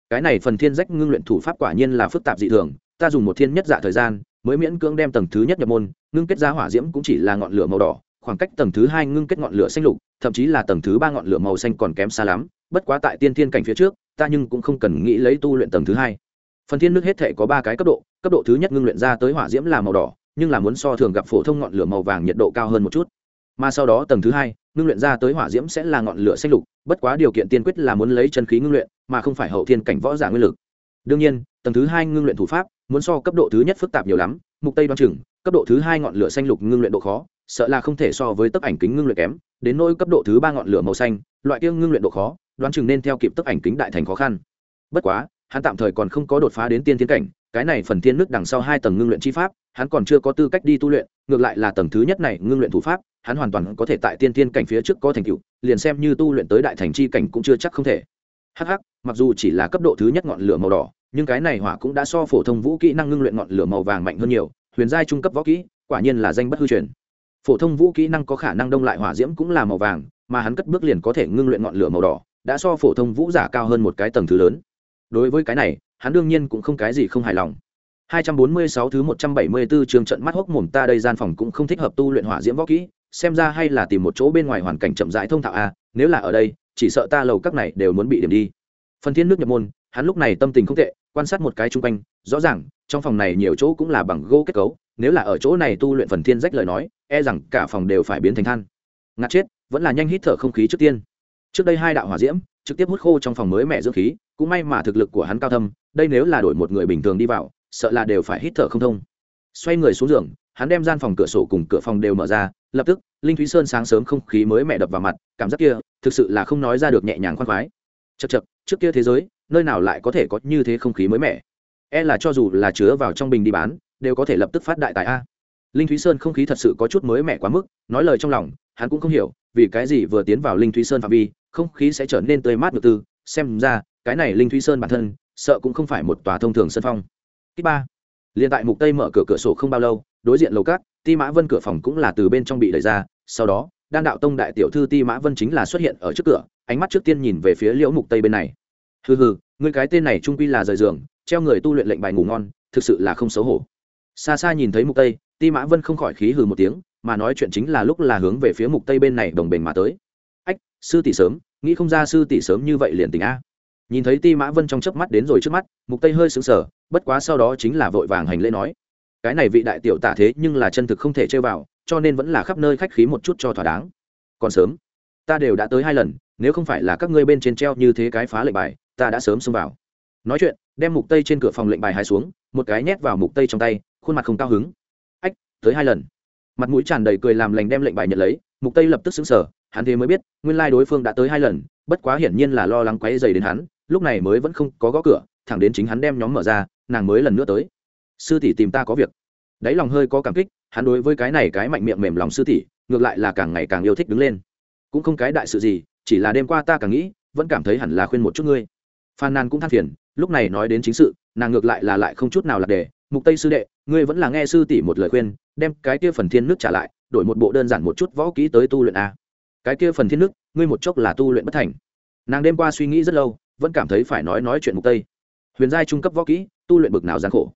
Speaker 1: Cái này phần thiên rách ngưng luyện thủ pháp quả nhiên là phức tạp dị thường, ta dùng một thiên nhất dạ thời gian, mới miễn cưỡng đem tầng thứ nhất nhập môn, ngưng kết ra hỏa diễm cũng chỉ là ngọn lửa màu đỏ khoảng cách tầng thứ hai ngưng kết ngọn lửa xanh lục, thậm chí là tầng thứ ba ngọn lửa màu xanh còn kém xa lắm, bất quá tại tiên thiên cảnh phía trước, ta nhưng cũng không cần nghĩ lấy tu luyện tầng thứ hai. Phần thiên nước hết thể có ba cái cấp độ cấp độ thứ nhất ngưng luyện ra tới hỏa diễm là màu đỏ, nhưng là muốn so thường gặp phổ thông ngọn lửa màu vàng nhiệt độ cao hơn một chút. Mà sau đó tầng thứ hai, ngưng luyện ra tới hỏa diễm sẽ là ngọn lửa xanh lục, bất quá điều kiện tiên quyết là muốn lấy chân khí ngưng luyện, mà không phải hậu thiên cảnh võ giả nguyên lực. Đương nhiên, tầng thứ hai ngưng luyện thủ pháp muốn so cấp độ thứ nhất phức tạp nhiều lắm, mục tây đoan chừng, cấp độ thứ hai ngọn lửa xanh lục ngưng luyện độ khó sợ là không thể so với tấc ảnh kính ngưng luyện kém, đến nỗi cấp độ thứ ba ngọn lửa màu xanh, loại kia ngưng luyện độ khó, đoán chừng nên theo kịp tấc ảnh kính đại thành khó khăn. Bất quá, hắn tạm thời còn không có đột phá đến tiên tiến cảnh, cái này phần thiên nước đằng sau hai tầng ngưng luyện chi pháp, hắn còn chưa có tư cách đi tu luyện, ngược lại là tầng thứ nhất này ngưng luyện thủ pháp, hắn hoàn toàn có thể tại tiên tiên cảnh phía trước có thành tựu, liền xem như tu luyện tới đại thành chi cảnh cũng chưa chắc không thể. Hắc hắc, mặc dù chỉ là cấp độ thứ nhất ngọn lửa màu đỏ, nhưng cái này hỏa cũng đã so phổ thông vũ kỹ năng ngưng luyện ngọn lửa màu vàng mạnh hơn nhiều, huyền giai trung cấp võ kỹ, quả nhiên là danh bất hư truyền phổ thông vũ kỹ năng có khả năng đông lại hỏa diễm cũng là màu vàng mà hắn cất bước liền có thể ngưng luyện ngọn lửa màu đỏ đã so phổ thông vũ giả cao hơn một cái tầng thứ lớn đối với cái này hắn đương nhiên cũng không cái gì không hài lòng 246 thứ 174 trường trận mắt hốc mồm ta đây gian phòng cũng không thích hợp tu luyện hỏa diễm võ kỹ, xem ra hay là tìm một chỗ bên ngoài hoàn cảnh chậm rãi thông thạo a, nếu là ở đây, chỉ sợ ta lầu các này đều muốn bị điểm đi. Phần thiên nước nhập môn, hắn lúc này tâm tình không tệ, quan sát một cái chung quanh, rõ ràng, trong phòng này nhiều chỗ cũng là bằng gỗ kết cấu, nếu là ở chỗ này tu luyện phần thiên rách lời nói, e rằng cả phòng đều phải biến thành than. Ngạt chết, vẫn là nhanh hít thở không khí trước tiên. Trước đây hai đạo hỏa diễm, trực tiếp hút khô trong phòng mới mẹ dưỡng khí, cũng may mà thực lực của hắn cao thâm, đây nếu là đổi một người bình thường đi vào, sợ là đều phải hít thở không thông xoay người xuống giường hắn đem gian phòng cửa sổ cùng cửa phòng đều mở ra lập tức linh thúy sơn sáng sớm không khí mới mẹ đập vào mặt cảm giác kia thực sự là không nói ra được nhẹ nhàng khoan khoái chật chật trước kia thế giới nơi nào lại có thể có như thế không khí mới mẻ e là cho dù là chứa vào trong bình đi bán đều có thể lập tức phát đại tài a linh thúy sơn không khí thật sự có chút mới mẻ quá mức nói lời trong lòng hắn cũng không hiểu vì cái gì vừa tiến vào linh thúy sơn phạm vi không khí sẽ trở nên tươi mát được tư xem ra cái này linh thúy sơn bản thân sợ cũng không phải một tòa thông thường sân phong Kích ba. Liên tại mục tây mở cửa cửa sổ không bao lâu, đối diện lầu cát, Ti Mã Vân cửa phòng cũng là từ bên trong bị đẩy ra, sau đó, Đan đạo tông đại tiểu thư Ti Mã Vân chính là xuất hiện ở trước cửa, ánh mắt trước tiên nhìn về phía Liễu Mục Tây bên này. Hừ hừ, người cái tên này trung quy là rời giường, treo người tu luyện lệnh bài ngủ ngon, thực sự là không xấu hổ. Xa xa nhìn thấy Mục Tây, Ti Mã Vân không khỏi khí hừ một tiếng, mà nói chuyện chính là lúc là hướng về phía Mục Tây bên này đồng bình mà tới. Ách, sư tỷ sớm, nghĩ không ra sư tỷ sớm như vậy liền tình a. Nhìn thấy ti mã vân trong chớp mắt đến rồi trước mắt mục tây hơi sững sờ bất quá sau đó chính là vội vàng hành lễ nói. Cái này vị đại tiểu tả thế nhưng là chân thực không thể chơi vào cho nên vẫn là khắp nơi khách khí một chút cho thỏa đáng. Còn sớm ta đều đã tới hai lần nếu không phải là các ngươi bên trên treo như thế cái phá lệnh bài ta đã sớm xông vào. Nói chuyện đem mục tây trên cửa phòng lệnh bài hai xuống một cái nhét vào mục tây trong tay khuôn mặt không cao hứng. Ách, tới hai lần. Mặt mũi tràn đầy cười làm lành đem lệnh bài nhận lấy, mục tây lập tức xứng sở hắn thế mới biết, nguyên lai đối phương đã tới hai lần, bất quá hiển nhiên là lo lắng quấy dày đến hắn, lúc này mới vẫn không có gõ cửa, thẳng đến chính hắn đem nhóm mở ra, nàng mới lần nữa tới. Sư tỷ tìm ta có việc. Đáy lòng hơi có cảm kích, hắn đối với cái này cái mạnh miệng mềm lòng sư tỷ, ngược lại là càng ngày càng yêu thích đứng lên. Cũng không cái đại sự gì, chỉ là đêm qua ta càng nghĩ, vẫn cảm thấy hẳn là khuyên một chút ngươi. Phan nan cũng than phiền, lúc này nói đến chính sự, nàng ngược lại là lại không chút nào lạc đề mục tây sư đệ ngươi vẫn là nghe sư tỷ một lời khuyên, đem cái kia phần thiên nước trả lại, đổi một bộ đơn giản một chút võ kỹ tới tu luyện a. Cái kia phần thiên nước, ngươi một chốc là tu luyện bất thành. Nàng đêm qua suy nghĩ rất lâu, vẫn cảm thấy phải nói nói chuyện mục tây. Huyền giai trung cấp võ kỹ, tu luyện bực nào gian khổ.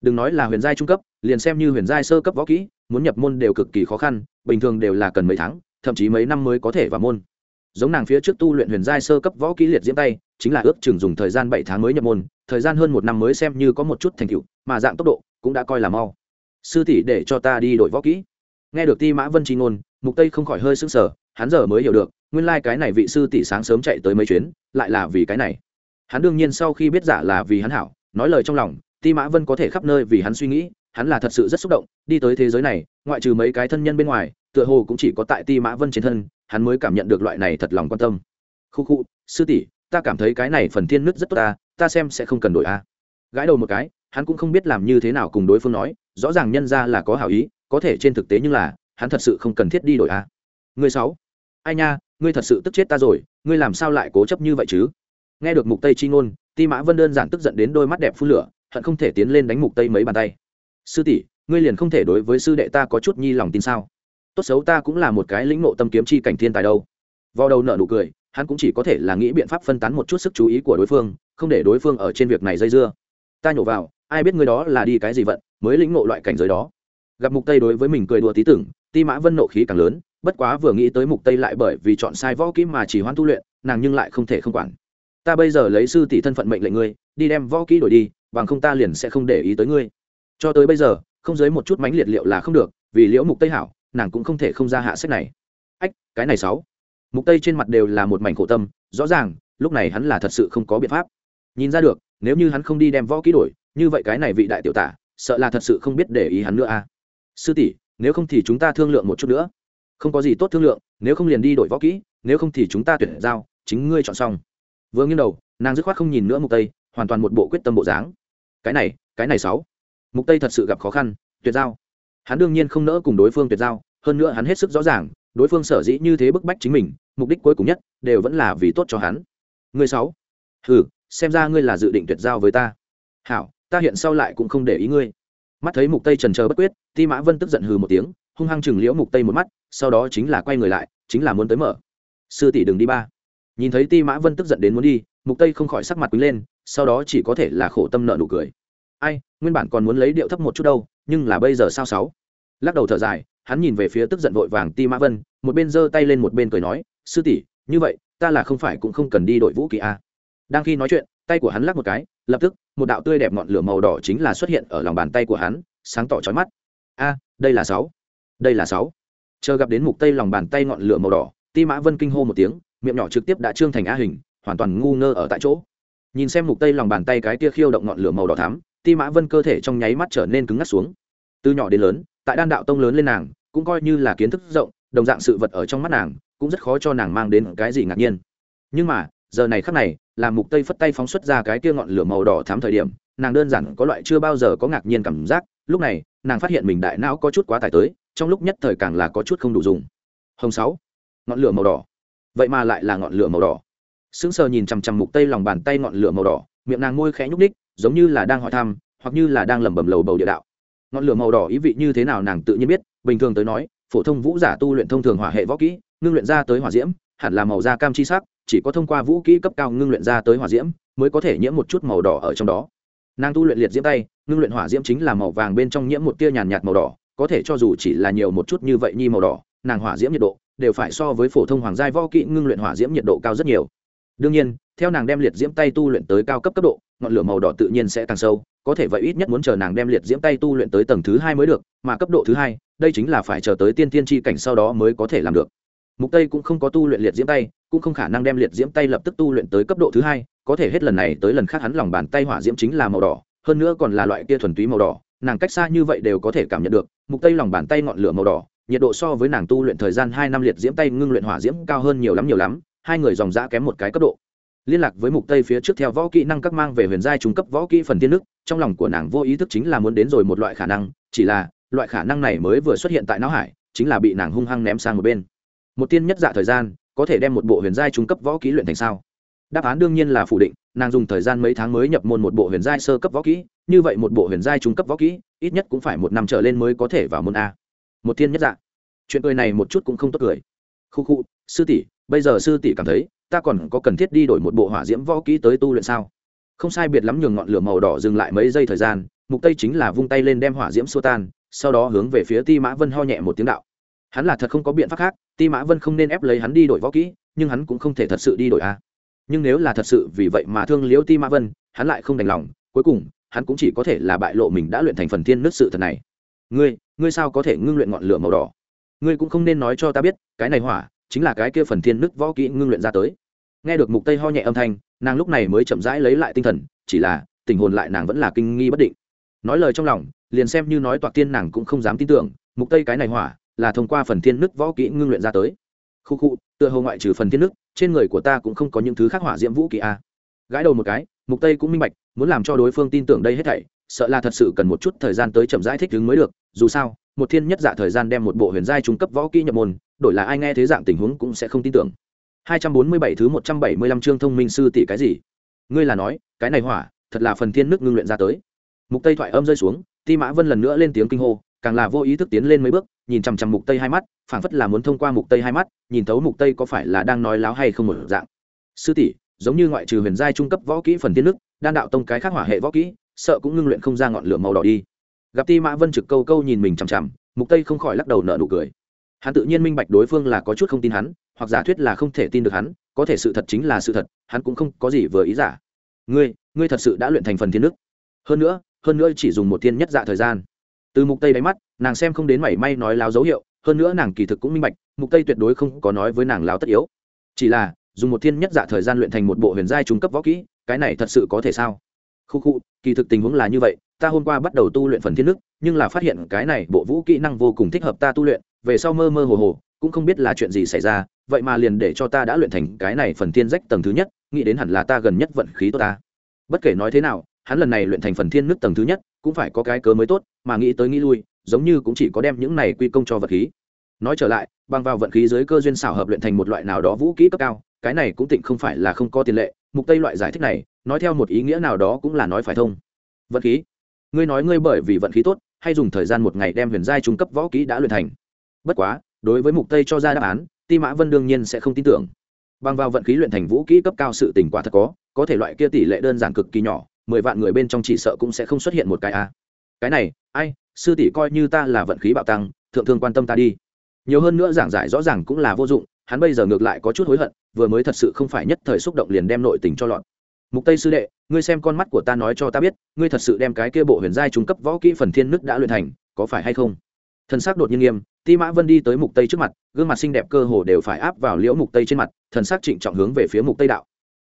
Speaker 1: Đừng nói là huyền giai trung cấp, liền xem như huyền giai sơ cấp võ kỹ, muốn nhập môn đều cực kỳ khó khăn, bình thường đều là cần mấy tháng, thậm chí mấy năm mới có thể vào môn. Giống nàng phía trước tu luyện huyền giai sơ cấp võ kỹ liệt diễm tay, chính là ước chừng dùng thời gian bảy tháng mới nhập môn, thời gian hơn một năm mới xem như có một chút thành tựu, mà dạng tốc độ cũng đã coi là mau. Sư tỷ để cho ta đi đổi võ kỹ. Nghe được ti mã vân tri ngôn, mục tây không khỏi hơi sững sờ, hắn giờ mới hiểu được, nguyên lai like cái này vị sư tỷ sáng sớm chạy tới mấy chuyến, lại là vì cái này. Hắn đương nhiên sau khi biết giả là vì hắn hảo, nói lời trong lòng, ti mã vân có thể khắp nơi vì hắn suy nghĩ, hắn là thật sự rất xúc động, đi tới thế giới này, ngoại trừ mấy cái thân nhân bên ngoài, tựa hồ cũng chỉ có tại ti mã vân trên thân, hắn mới cảm nhận được loại này thật lòng quan tâm. Khu khu, sư tỷ, ta cảm thấy cái này phần thiên nứt rất tốt ta ta xem sẽ không cần đổi a. Gãi đầu một cái hắn cũng không biết làm như thế nào cùng đối phương nói, rõ ràng nhân ra là có hảo ý, có thể trên thực tế nhưng là, hắn thật sự không cần thiết đi đổi a. Người sáu. Ai nha, ngươi thật sự tức chết ta rồi, ngươi làm sao lại cố chấp như vậy chứ? Nghe được mục tây chi ngôn, ti mã vân đơn giản tức giận đến đôi mắt đẹp phun lửa, hận không thể tiến lên đánh mục tây mấy bàn tay. Sư tỷ, ngươi liền không thể đối với sư đệ ta có chút nhi lòng tin sao? Tốt xấu ta cũng là một cái lĩnh ngộ tâm kiếm chi cảnh thiên tài đâu. Vào đầu nợ nụ cười, hắn cũng chỉ có thể là nghĩ biện pháp phân tán một chút sức chú ý của đối phương, không để đối phương ở trên việc này dây dưa. Ta nhổ vào ai biết ngươi đó là đi cái gì vận, mới lĩnh ngộ loại cảnh giới đó. Gặp mục tây đối với mình cười đùa tí tưởng, ti mã vân nộ khí càng lớn, bất quá vừa nghĩ tới mục tây lại bởi vì chọn sai võ kỹ mà chỉ hoan tu luyện, nàng nhưng lại không thể không quản. Ta bây giờ lấy sư tỷ thân phận mệnh lệnh ngươi, đi đem võ kỹ đổi đi, bằng không ta liền sẽ không để ý tới ngươi. Cho tới bây giờ, không dưới một chút mánh liệt liệu là không được, vì liễu mục tây hảo, nàng cũng không thể không ra hạ sách này. Ách, cái này sáu. Mục tây trên mặt đều là một mảnh khổ tâm, rõ ràng, lúc này hắn là thật sự không có biện pháp. Nhìn ra được, nếu như hắn không đi đem võ kỹ đổi như vậy cái này vị đại tiểu tả, sợ là thật sự không biết để ý hắn nữa à. Sư tỷ, nếu không thì chúng ta thương lượng một chút nữa. Không có gì tốt thương lượng, nếu không liền đi đổi võ kỹ, nếu không thì chúng ta tuyển giao, chính ngươi chọn xong. Vừa nghiêng đầu, nàng dứt khoát không nhìn nữa mục tây, hoàn toàn một bộ quyết tâm bộ dáng. Cái này cái này sáu. Mục tây thật sự gặp khó khăn tuyệt giao. Hắn đương nhiên không nỡ cùng đối phương tuyệt giao, hơn nữa hắn hết sức rõ ràng, đối phương sở dĩ như thế bức bách chính mình, mục đích cuối cùng nhất đều vẫn là vì tốt cho hắn. Người sáu. Hừ, xem ra ngươi là dự định tuyệt giao với ta. Hảo ta hiện sau lại cũng không để ý ngươi. Mắt thấy mục tây trần chờ bất quyết, ti mã vân tức giận hừ một tiếng, hung hăng chừng liễu mục tây một mắt, sau đó chính là quay người lại, chính là muốn tới mở. Sư tỷ đừng đi ba. Nhìn thấy ti mã vân tức giận đến muốn đi, mục tây không khỏi sắc mặt quý lên, sau đó chỉ có thể là khổ tâm nợ nụ cười. Ai, nguyên bản còn muốn lấy điệu thấp một chút đâu, nhưng là bây giờ sao sáu? Lắc đầu thở dài, hắn nhìn về phía tức giận vội vàng ti mã vân, một bên giơ tay lên một bên cười nói, sư tỷ, như vậy, ta là không phải cũng không cần đi đội vũ kỳ a. Đang khi nói chuyện, tay của hắn lắc một cái lập tức, một đạo tươi đẹp ngọn lửa màu đỏ chính là xuất hiện ở lòng bàn tay của hắn, sáng tỏ trói mắt. A, đây là sáu. Đây là sáu. Chờ gặp đến mục tây lòng bàn tay ngọn lửa màu đỏ, ti mã vân kinh hô một tiếng, miệng nhỏ trực tiếp đã trương thành a hình, hoàn toàn ngu ngơ ở tại chỗ. Nhìn xem mục tây lòng bàn tay cái kia khiêu động ngọn lửa màu đỏ thắm, ti mã vân cơ thể trong nháy mắt trở nên cứng ngắt xuống. Từ nhỏ đến lớn, tại đan đạo tông lớn lên nàng, cũng coi như là kiến thức rộng, đồng dạng sự vật ở trong mắt nàng, cũng rất khó cho nàng mang đến cái gì ngạc nhiên. Nhưng mà giờ này khắc này làm mục tây phất tay phóng xuất ra cái kia ngọn lửa màu đỏ thắm thời điểm, nàng đơn giản có loại chưa bao giờ có ngạc nhiên cảm giác, lúc này, nàng phát hiện mình đại não có chút quá tải tới, trong lúc nhất thời càng là có chút không đủ dùng. Hồng sáu, ngọn lửa màu đỏ. Vậy mà lại là ngọn lửa màu đỏ. Sững sờ nhìn chằm chằm mục tây lòng bàn tay ngọn lửa màu đỏ, miệng nàng môi khẽ nhúc ních giống như là đang hỏi thăm, hoặc như là đang lẩm bẩm lầu bầu địa đạo. Ngọn lửa màu đỏ ý vị như thế nào nàng tự nhiên biết, bình thường tới nói, phổ thông vũ giả tu luyện thông thường hỏa hệ võ kỹ, ngưng luyện ra tới hỏa diễm hẳn là màu da cam chi sắc, chỉ có thông qua vũ kỹ cấp cao ngưng luyện ra tới hỏa diễm mới có thể nhiễm một chút màu đỏ ở trong đó. Nàng tu luyện liệt diễm tay, ngưng luyện hỏa diễm chính là màu vàng bên trong nhiễm một tia nhàn nhạt màu đỏ, có thể cho dù chỉ là nhiều một chút như vậy nhi màu đỏ, nàng hỏa diễm nhiệt độ đều phải so với phổ thông hoàng giai võ kỹ ngưng luyện hỏa diễm nhiệt độ cao rất nhiều. Đương nhiên, theo nàng đem liệt diễm tay tu luyện tới cao cấp cấp độ, ngọn lửa màu đỏ tự nhiên sẽ càng sâu, có thể vậy ít nhất muốn chờ nàng đem liệt diễm tay tu luyện tới tầng thứ hai mới được, mà cấp độ thứ hai, đây chính là phải chờ tới tiên tiên tri cảnh sau đó mới có thể làm được mục tây cũng không có tu luyện liệt diễm tay, cũng không khả năng đem liệt diễm tay lập tức tu luyện tới cấp độ thứ hai, có thể hết lần này tới lần khác hắn lòng bàn tay hỏa diễm chính là màu đỏ, hơn nữa còn là loại kia thuần túy màu đỏ, nàng cách xa như vậy đều có thể cảm nhận được, mục tây lòng bàn tay ngọn lửa màu đỏ, nhiệt độ so với nàng tu luyện thời gian hai năm liệt diễm tay ngưng luyện hỏa diễm cao hơn nhiều lắm nhiều lắm, hai người dòng dã kém một cái cấp độ. Liên lạc với mục tây phía trước theo võ kỹ năng các mang về huyền giai trung cấp võ kỹ phần tiên nước, trong lòng của nàng vô ý thức chính là muốn đến rồi một loại khả năng, chỉ là, loại khả năng này mới vừa xuất hiện tại não hải, chính là bị nàng hung hăng ném sang một bên một tiên nhất dạ thời gian, có thể đem một bộ huyền giai trung cấp võ kỹ luyện thành sao? Đáp án đương nhiên là phủ định, nàng dùng thời gian mấy tháng mới nhập môn một bộ huyền giai sơ cấp võ kỹ, như vậy một bộ huyền giai trung cấp võ kỹ, ít nhất cũng phải một năm trở lên mới có thể vào môn a. Một tiên nhất dạ. Chuyện cười này một chút cũng không tốt cười. Khu khu, sư tỷ, bây giờ sư tỷ cảm thấy, ta còn có cần thiết đi đổi một bộ hỏa diễm võ kỹ tới tu luyện sao? Không sai biệt lắm nhường ngọn lửa màu đỏ dừng lại mấy giây thời gian, mục tây chính là vung tay lên đem hỏa diễm xua tan, sau đó hướng về phía ti mã vân ho nhẹ một tiếng đạo hắn là thật không có biện pháp khác, ti mã vân không nên ép lấy hắn đi đổi võ kỹ, nhưng hắn cũng không thể thật sự đi đổi a. Nhưng nếu là thật sự vì vậy mà thương liễu ti mã vân, hắn lại không đành lòng, cuối cùng, hắn cũng chỉ có thể là bại lộ mình đã luyện thành phần thiên nứt sự thật này. Ngươi ngươi sao có thể ngưng luyện ngọn lửa màu đỏ? Ngươi cũng không nên nói cho ta biết, cái này hỏa, chính là cái kia phần thiên nứt võ kỹ ngưng luyện ra tới. Nghe được mục tây ho nhẹ âm thanh, nàng lúc này mới chậm rãi lấy lại tinh thần, chỉ là, tình hồn lại nàng vẫn là kinh nghi bất định. Nói lời trong lòng, liền xem như nói toạc tiên nàng cũng không dám tin tưởng, mục tây cái này hỏa là thông qua phần thiên nước võ kỹ ngưng luyện ra tới. Khu khu, tựa hồ ngoại trừ phần thiên nước, trên người của ta cũng không có những thứ khác hỏa diễm vũ kỹ a. Gãi đầu một cái, mục tây cũng minh bạch, muốn làm cho đối phương tin tưởng đây hết thảy, sợ là thật sự cần một chút thời gian tới chậm rãi thích ứng mới được. Dù sao, một thiên nhất dạ thời gian đem một bộ huyền giai trung cấp võ kỹ nhập môn, đổi là ai nghe thế dạng tình huống cũng sẽ không tin tưởng. 247 thứ 175 chương thông minh sư tỷ cái gì? Ngươi là nói, cái này hỏa, thật là phần thiên nước ngưng luyện ra tới. Mục tây thoại âm rơi xuống, ti mã vân lần nữa lên tiếng kinh hô càng là vô ý thức tiến lên mấy bước, nhìn chằm chằm mục tây hai mắt, phảng phất là muốn thông qua mục tây hai mắt, nhìn thấu mục tây có phải là đang nói láo hay không một dạng. Sư tỷ, giống như ngoại trừ huyền giai trung cấp võ kỹ phần tiên nước, đan đạo tông cái khác hỏa hệ võ kỹ, sợ cũng ngưng luyện không ra ngọn lửa màu đỏ đi. Gặp ti mã vân trực câu câu nhìn mình chằm chằm, mục tây không khỏi lắc đầu nở nụ cười. Hắn tự nhiên minh bạch đối phương là có chút không tin hắn, hoặc giả thuyết là không thể tin được hắn, có thể sự thật chính là sự thật, hắn cũng không có gì vừa ý giả. Ngươi ngươi thật sự đã luyện thành phần thiên nước. Hơn nữa hơn nữa chỉ dùng một thiên nhất dạ thời gian từ mục tây đáy mắt, nàng xem không đến mảy may nói láo dấu hiệu, hơn nữa nàng kỳ thực cũng minh bạch, mục tây tuyệt đối không có nói với nàng láo tất yếu. Chỉ là, dùng một thiên nhất dạ thời gian luyện thành một bộ huyền giai trung cấp võ kỹ, cái này thật sự có thể sao? Khu khu, kỳ thực tình huống là như vậy, ta hôm qua bắt đầu tu luyện phần thiên nước, nhưng là phát hiện cái này bộ vũ kỹ năng vô cùng thích hợp ta tu luyện, về sau mơ mơ hồ hồ, cũng không biết là chuyện gì xảy ra, vậy mà liền để cho ta đã luyện thành cái này phần thiên rách tầng thứ nhất, nghĩ đến hẳn là ta gần nhất vận khí tốt ta. Bất kể nói thế nào, hắn lần này luyện thành phần thiên nước tầng thứ nhất cũng phải có cái cớ mới tốt, mà nghĩ tới nghĩ lui, giống như cũng chỉ có đem những này quy công cho vật khí. Nói trở lại, bằng vào vận khí dưới cơ duyên xảo hợp luyện thành một loại nào đó vũ kỹ cấp cao, cái này cũng tịnh không phải là không có tiền lệ, mục tây loại giải thích này, nói theo một ý nghĩa nào đó cũng là nói phải thông. Vận khí. Ngươi nói ngươi bởi vì vận khí tốt, hay dùng thời gian một ngày đem huyền giai trung cấp võ kỹ đã luyện thành. Bất quá, đối với mục tây cho ra đáp án, ti mã vân đương nhiên sẽ không tin tưởng. Bằng vào vận khí luyện thành vũ kỹ cấp cao sự tình quả thật có có thể loại kia tỷ lệ đơn giản cực kỳ nhỏ mười vạn người bên trong chỉ sợ cũng sẽ không xuất hiện một cái a. Cái này, ai, sư tỷ coi như ta là vận khí bạo tăng, thượng thương quan tâm ta đi. Nhiều hơn nữa giảng giải rõ ràng cũng là vô dụng, hắn bây giờ ngược lại có chút hối hận, vừa mới thật sự không phải nhất thời xúc động liền đem nội tình cho lọt. Mục tây sư đệ, ngươi xem con mắt của ta nói cho ta biết, ngươi thật sự đem cái kia bộ huyền giai trung cấp võ kỹ phần thiên nứt đã luyện thành, có phải hay không? Thần sắc đột nhiên nghiêm, ti mã vân đi tới mục tây trước mặt, gương mặt xinh đẹp cơ hồ đều phải áp vào liễu mục tây trên mặt, thần sắc trịnh trọng hướng về phía mục tây đạo.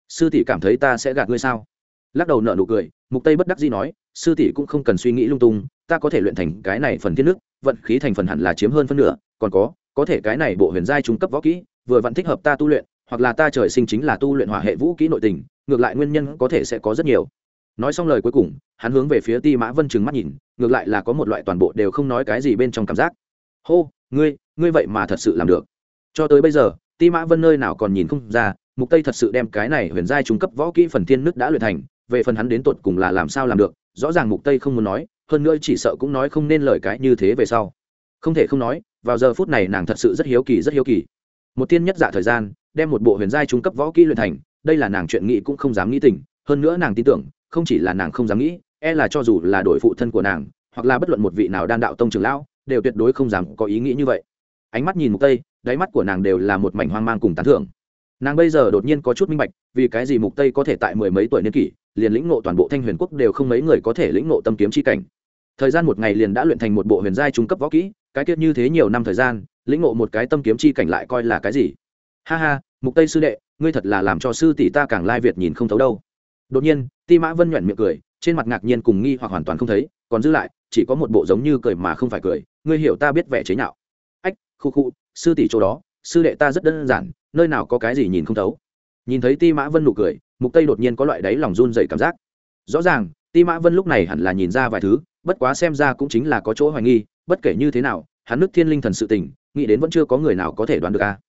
Speaker 1: Sư tỷ cảm thấy ta sẽ gạt ngươi sao? Lắc đầu nợ nụ cười, mục tây bất đắc dĩ nói, sư tỷ cũng không cần suy nghĩ lung tung, ta có thể luyện thành cái này phần thiên nước, vận khí thành phần hẳn là chiếm hơn phân nửa, còn có có thể cái này bộ huyền giai trung cấp võ kỹ, vừa vẫn thích hợp ta tu luyện, hoặc là ta trời sinh chính là tu luyện hỏa hệ vũ kỹ nội tình, ngược lại nguyên nhân có thể sẽ có rất nhiều. Nói xong lời cuối cùng, hắn hướng về phía ti mã vân trừng mắt nhìn, ngược lại là có một loại toàn bộ đều không nói cái gì bên trong cảm giác. Hô, ngươi ngươi vậy mà thật sự làm được. Cho tới bây giờ, ti mã vân nơi nào còn nhìn không ra, mục tây thật sự đem cái này huyền giai trung cấp võ kỹ phần thiên nước đã luyện thành về phần hắn đến tột cùng là làm sao làm được, rõ ràng mục tây không muốn nói, hơn nữa chỉ sợ cũng nói không nên lời cái như thế về sau. Không thể không nói, vào giờ phút này nàng thật sự rất hiếu kỳ, rất hiếu kỳ. Một tiên nhất dạ thời gian, đem một bộ huyền giai trung cấp võ kỹ luyện thành, đây là nàng chuyện nghĩ cũng không dám nghĩ tình, hơn nữa nàng tin tưởng, không chỉ là nàng không dám nghĩ e là cho dù là đổi phụ thân của nàng, hoặc là bất luận một vị nào đan đạo tông trường lão, đều tuyệt đối không dám có ý nghĩ như vậy. Ánh mắt nhìn mục tây, đáy mắt của nàng đều là một mảnh hoang mang cùng tán thưởng. Nàng bây giờ đột nhiên có chút minh bạch, vì cái gì mục tây có thể tại mười mấy tuổi niên kỷ liền lĩnh ngộ toàn bộ thanh huyền quốc đều không mấy người có thể lĩnh ngộ tâm kiếm chi cảnh. Thời gian một ngày liền đã luyện thành một bộ huyền giai trung cấp võ kỹ, cái tiết như thế nhiều năm thời gian, lĩnh ngộ một cái tâm kiếm chi cảnh lại coi là cái gì? Ha ha, mục tây sư đệ, ngươi thật là làm cho sư tỷ ta càng lai việt nhìn không thấu đâu. Đột nhiên, ti mã vân nhuận miệng cười, trên mặt ngạc nhiên cùng nghi hoặc hoàn toàn không thấy, còn giữ lại, chỉ có một bộ giống như cười mà không phải cười, ngươi hiểu ta biết vẻ chế nhạo. Ách, khu khu, sư tỷ chỗ đó, sư đệ ta rất đơn giản, nơi nào có cái gì nhìn không thấu. Nhìn thấy ti mã vân nụ cười mục tây đột nhiên có loại đáy lòng run dày cảm giác. Rõ ràng, ti mã vân lúc này hẳn là nhìn ra vài thứ, bất quá xem ra cũng chính là có chỗ hoài nghi, bất kể như thế nào, hắn nước thiên linh thần sự tình, nghĩ đến vẫn chưa có người nào có thể đoán được a.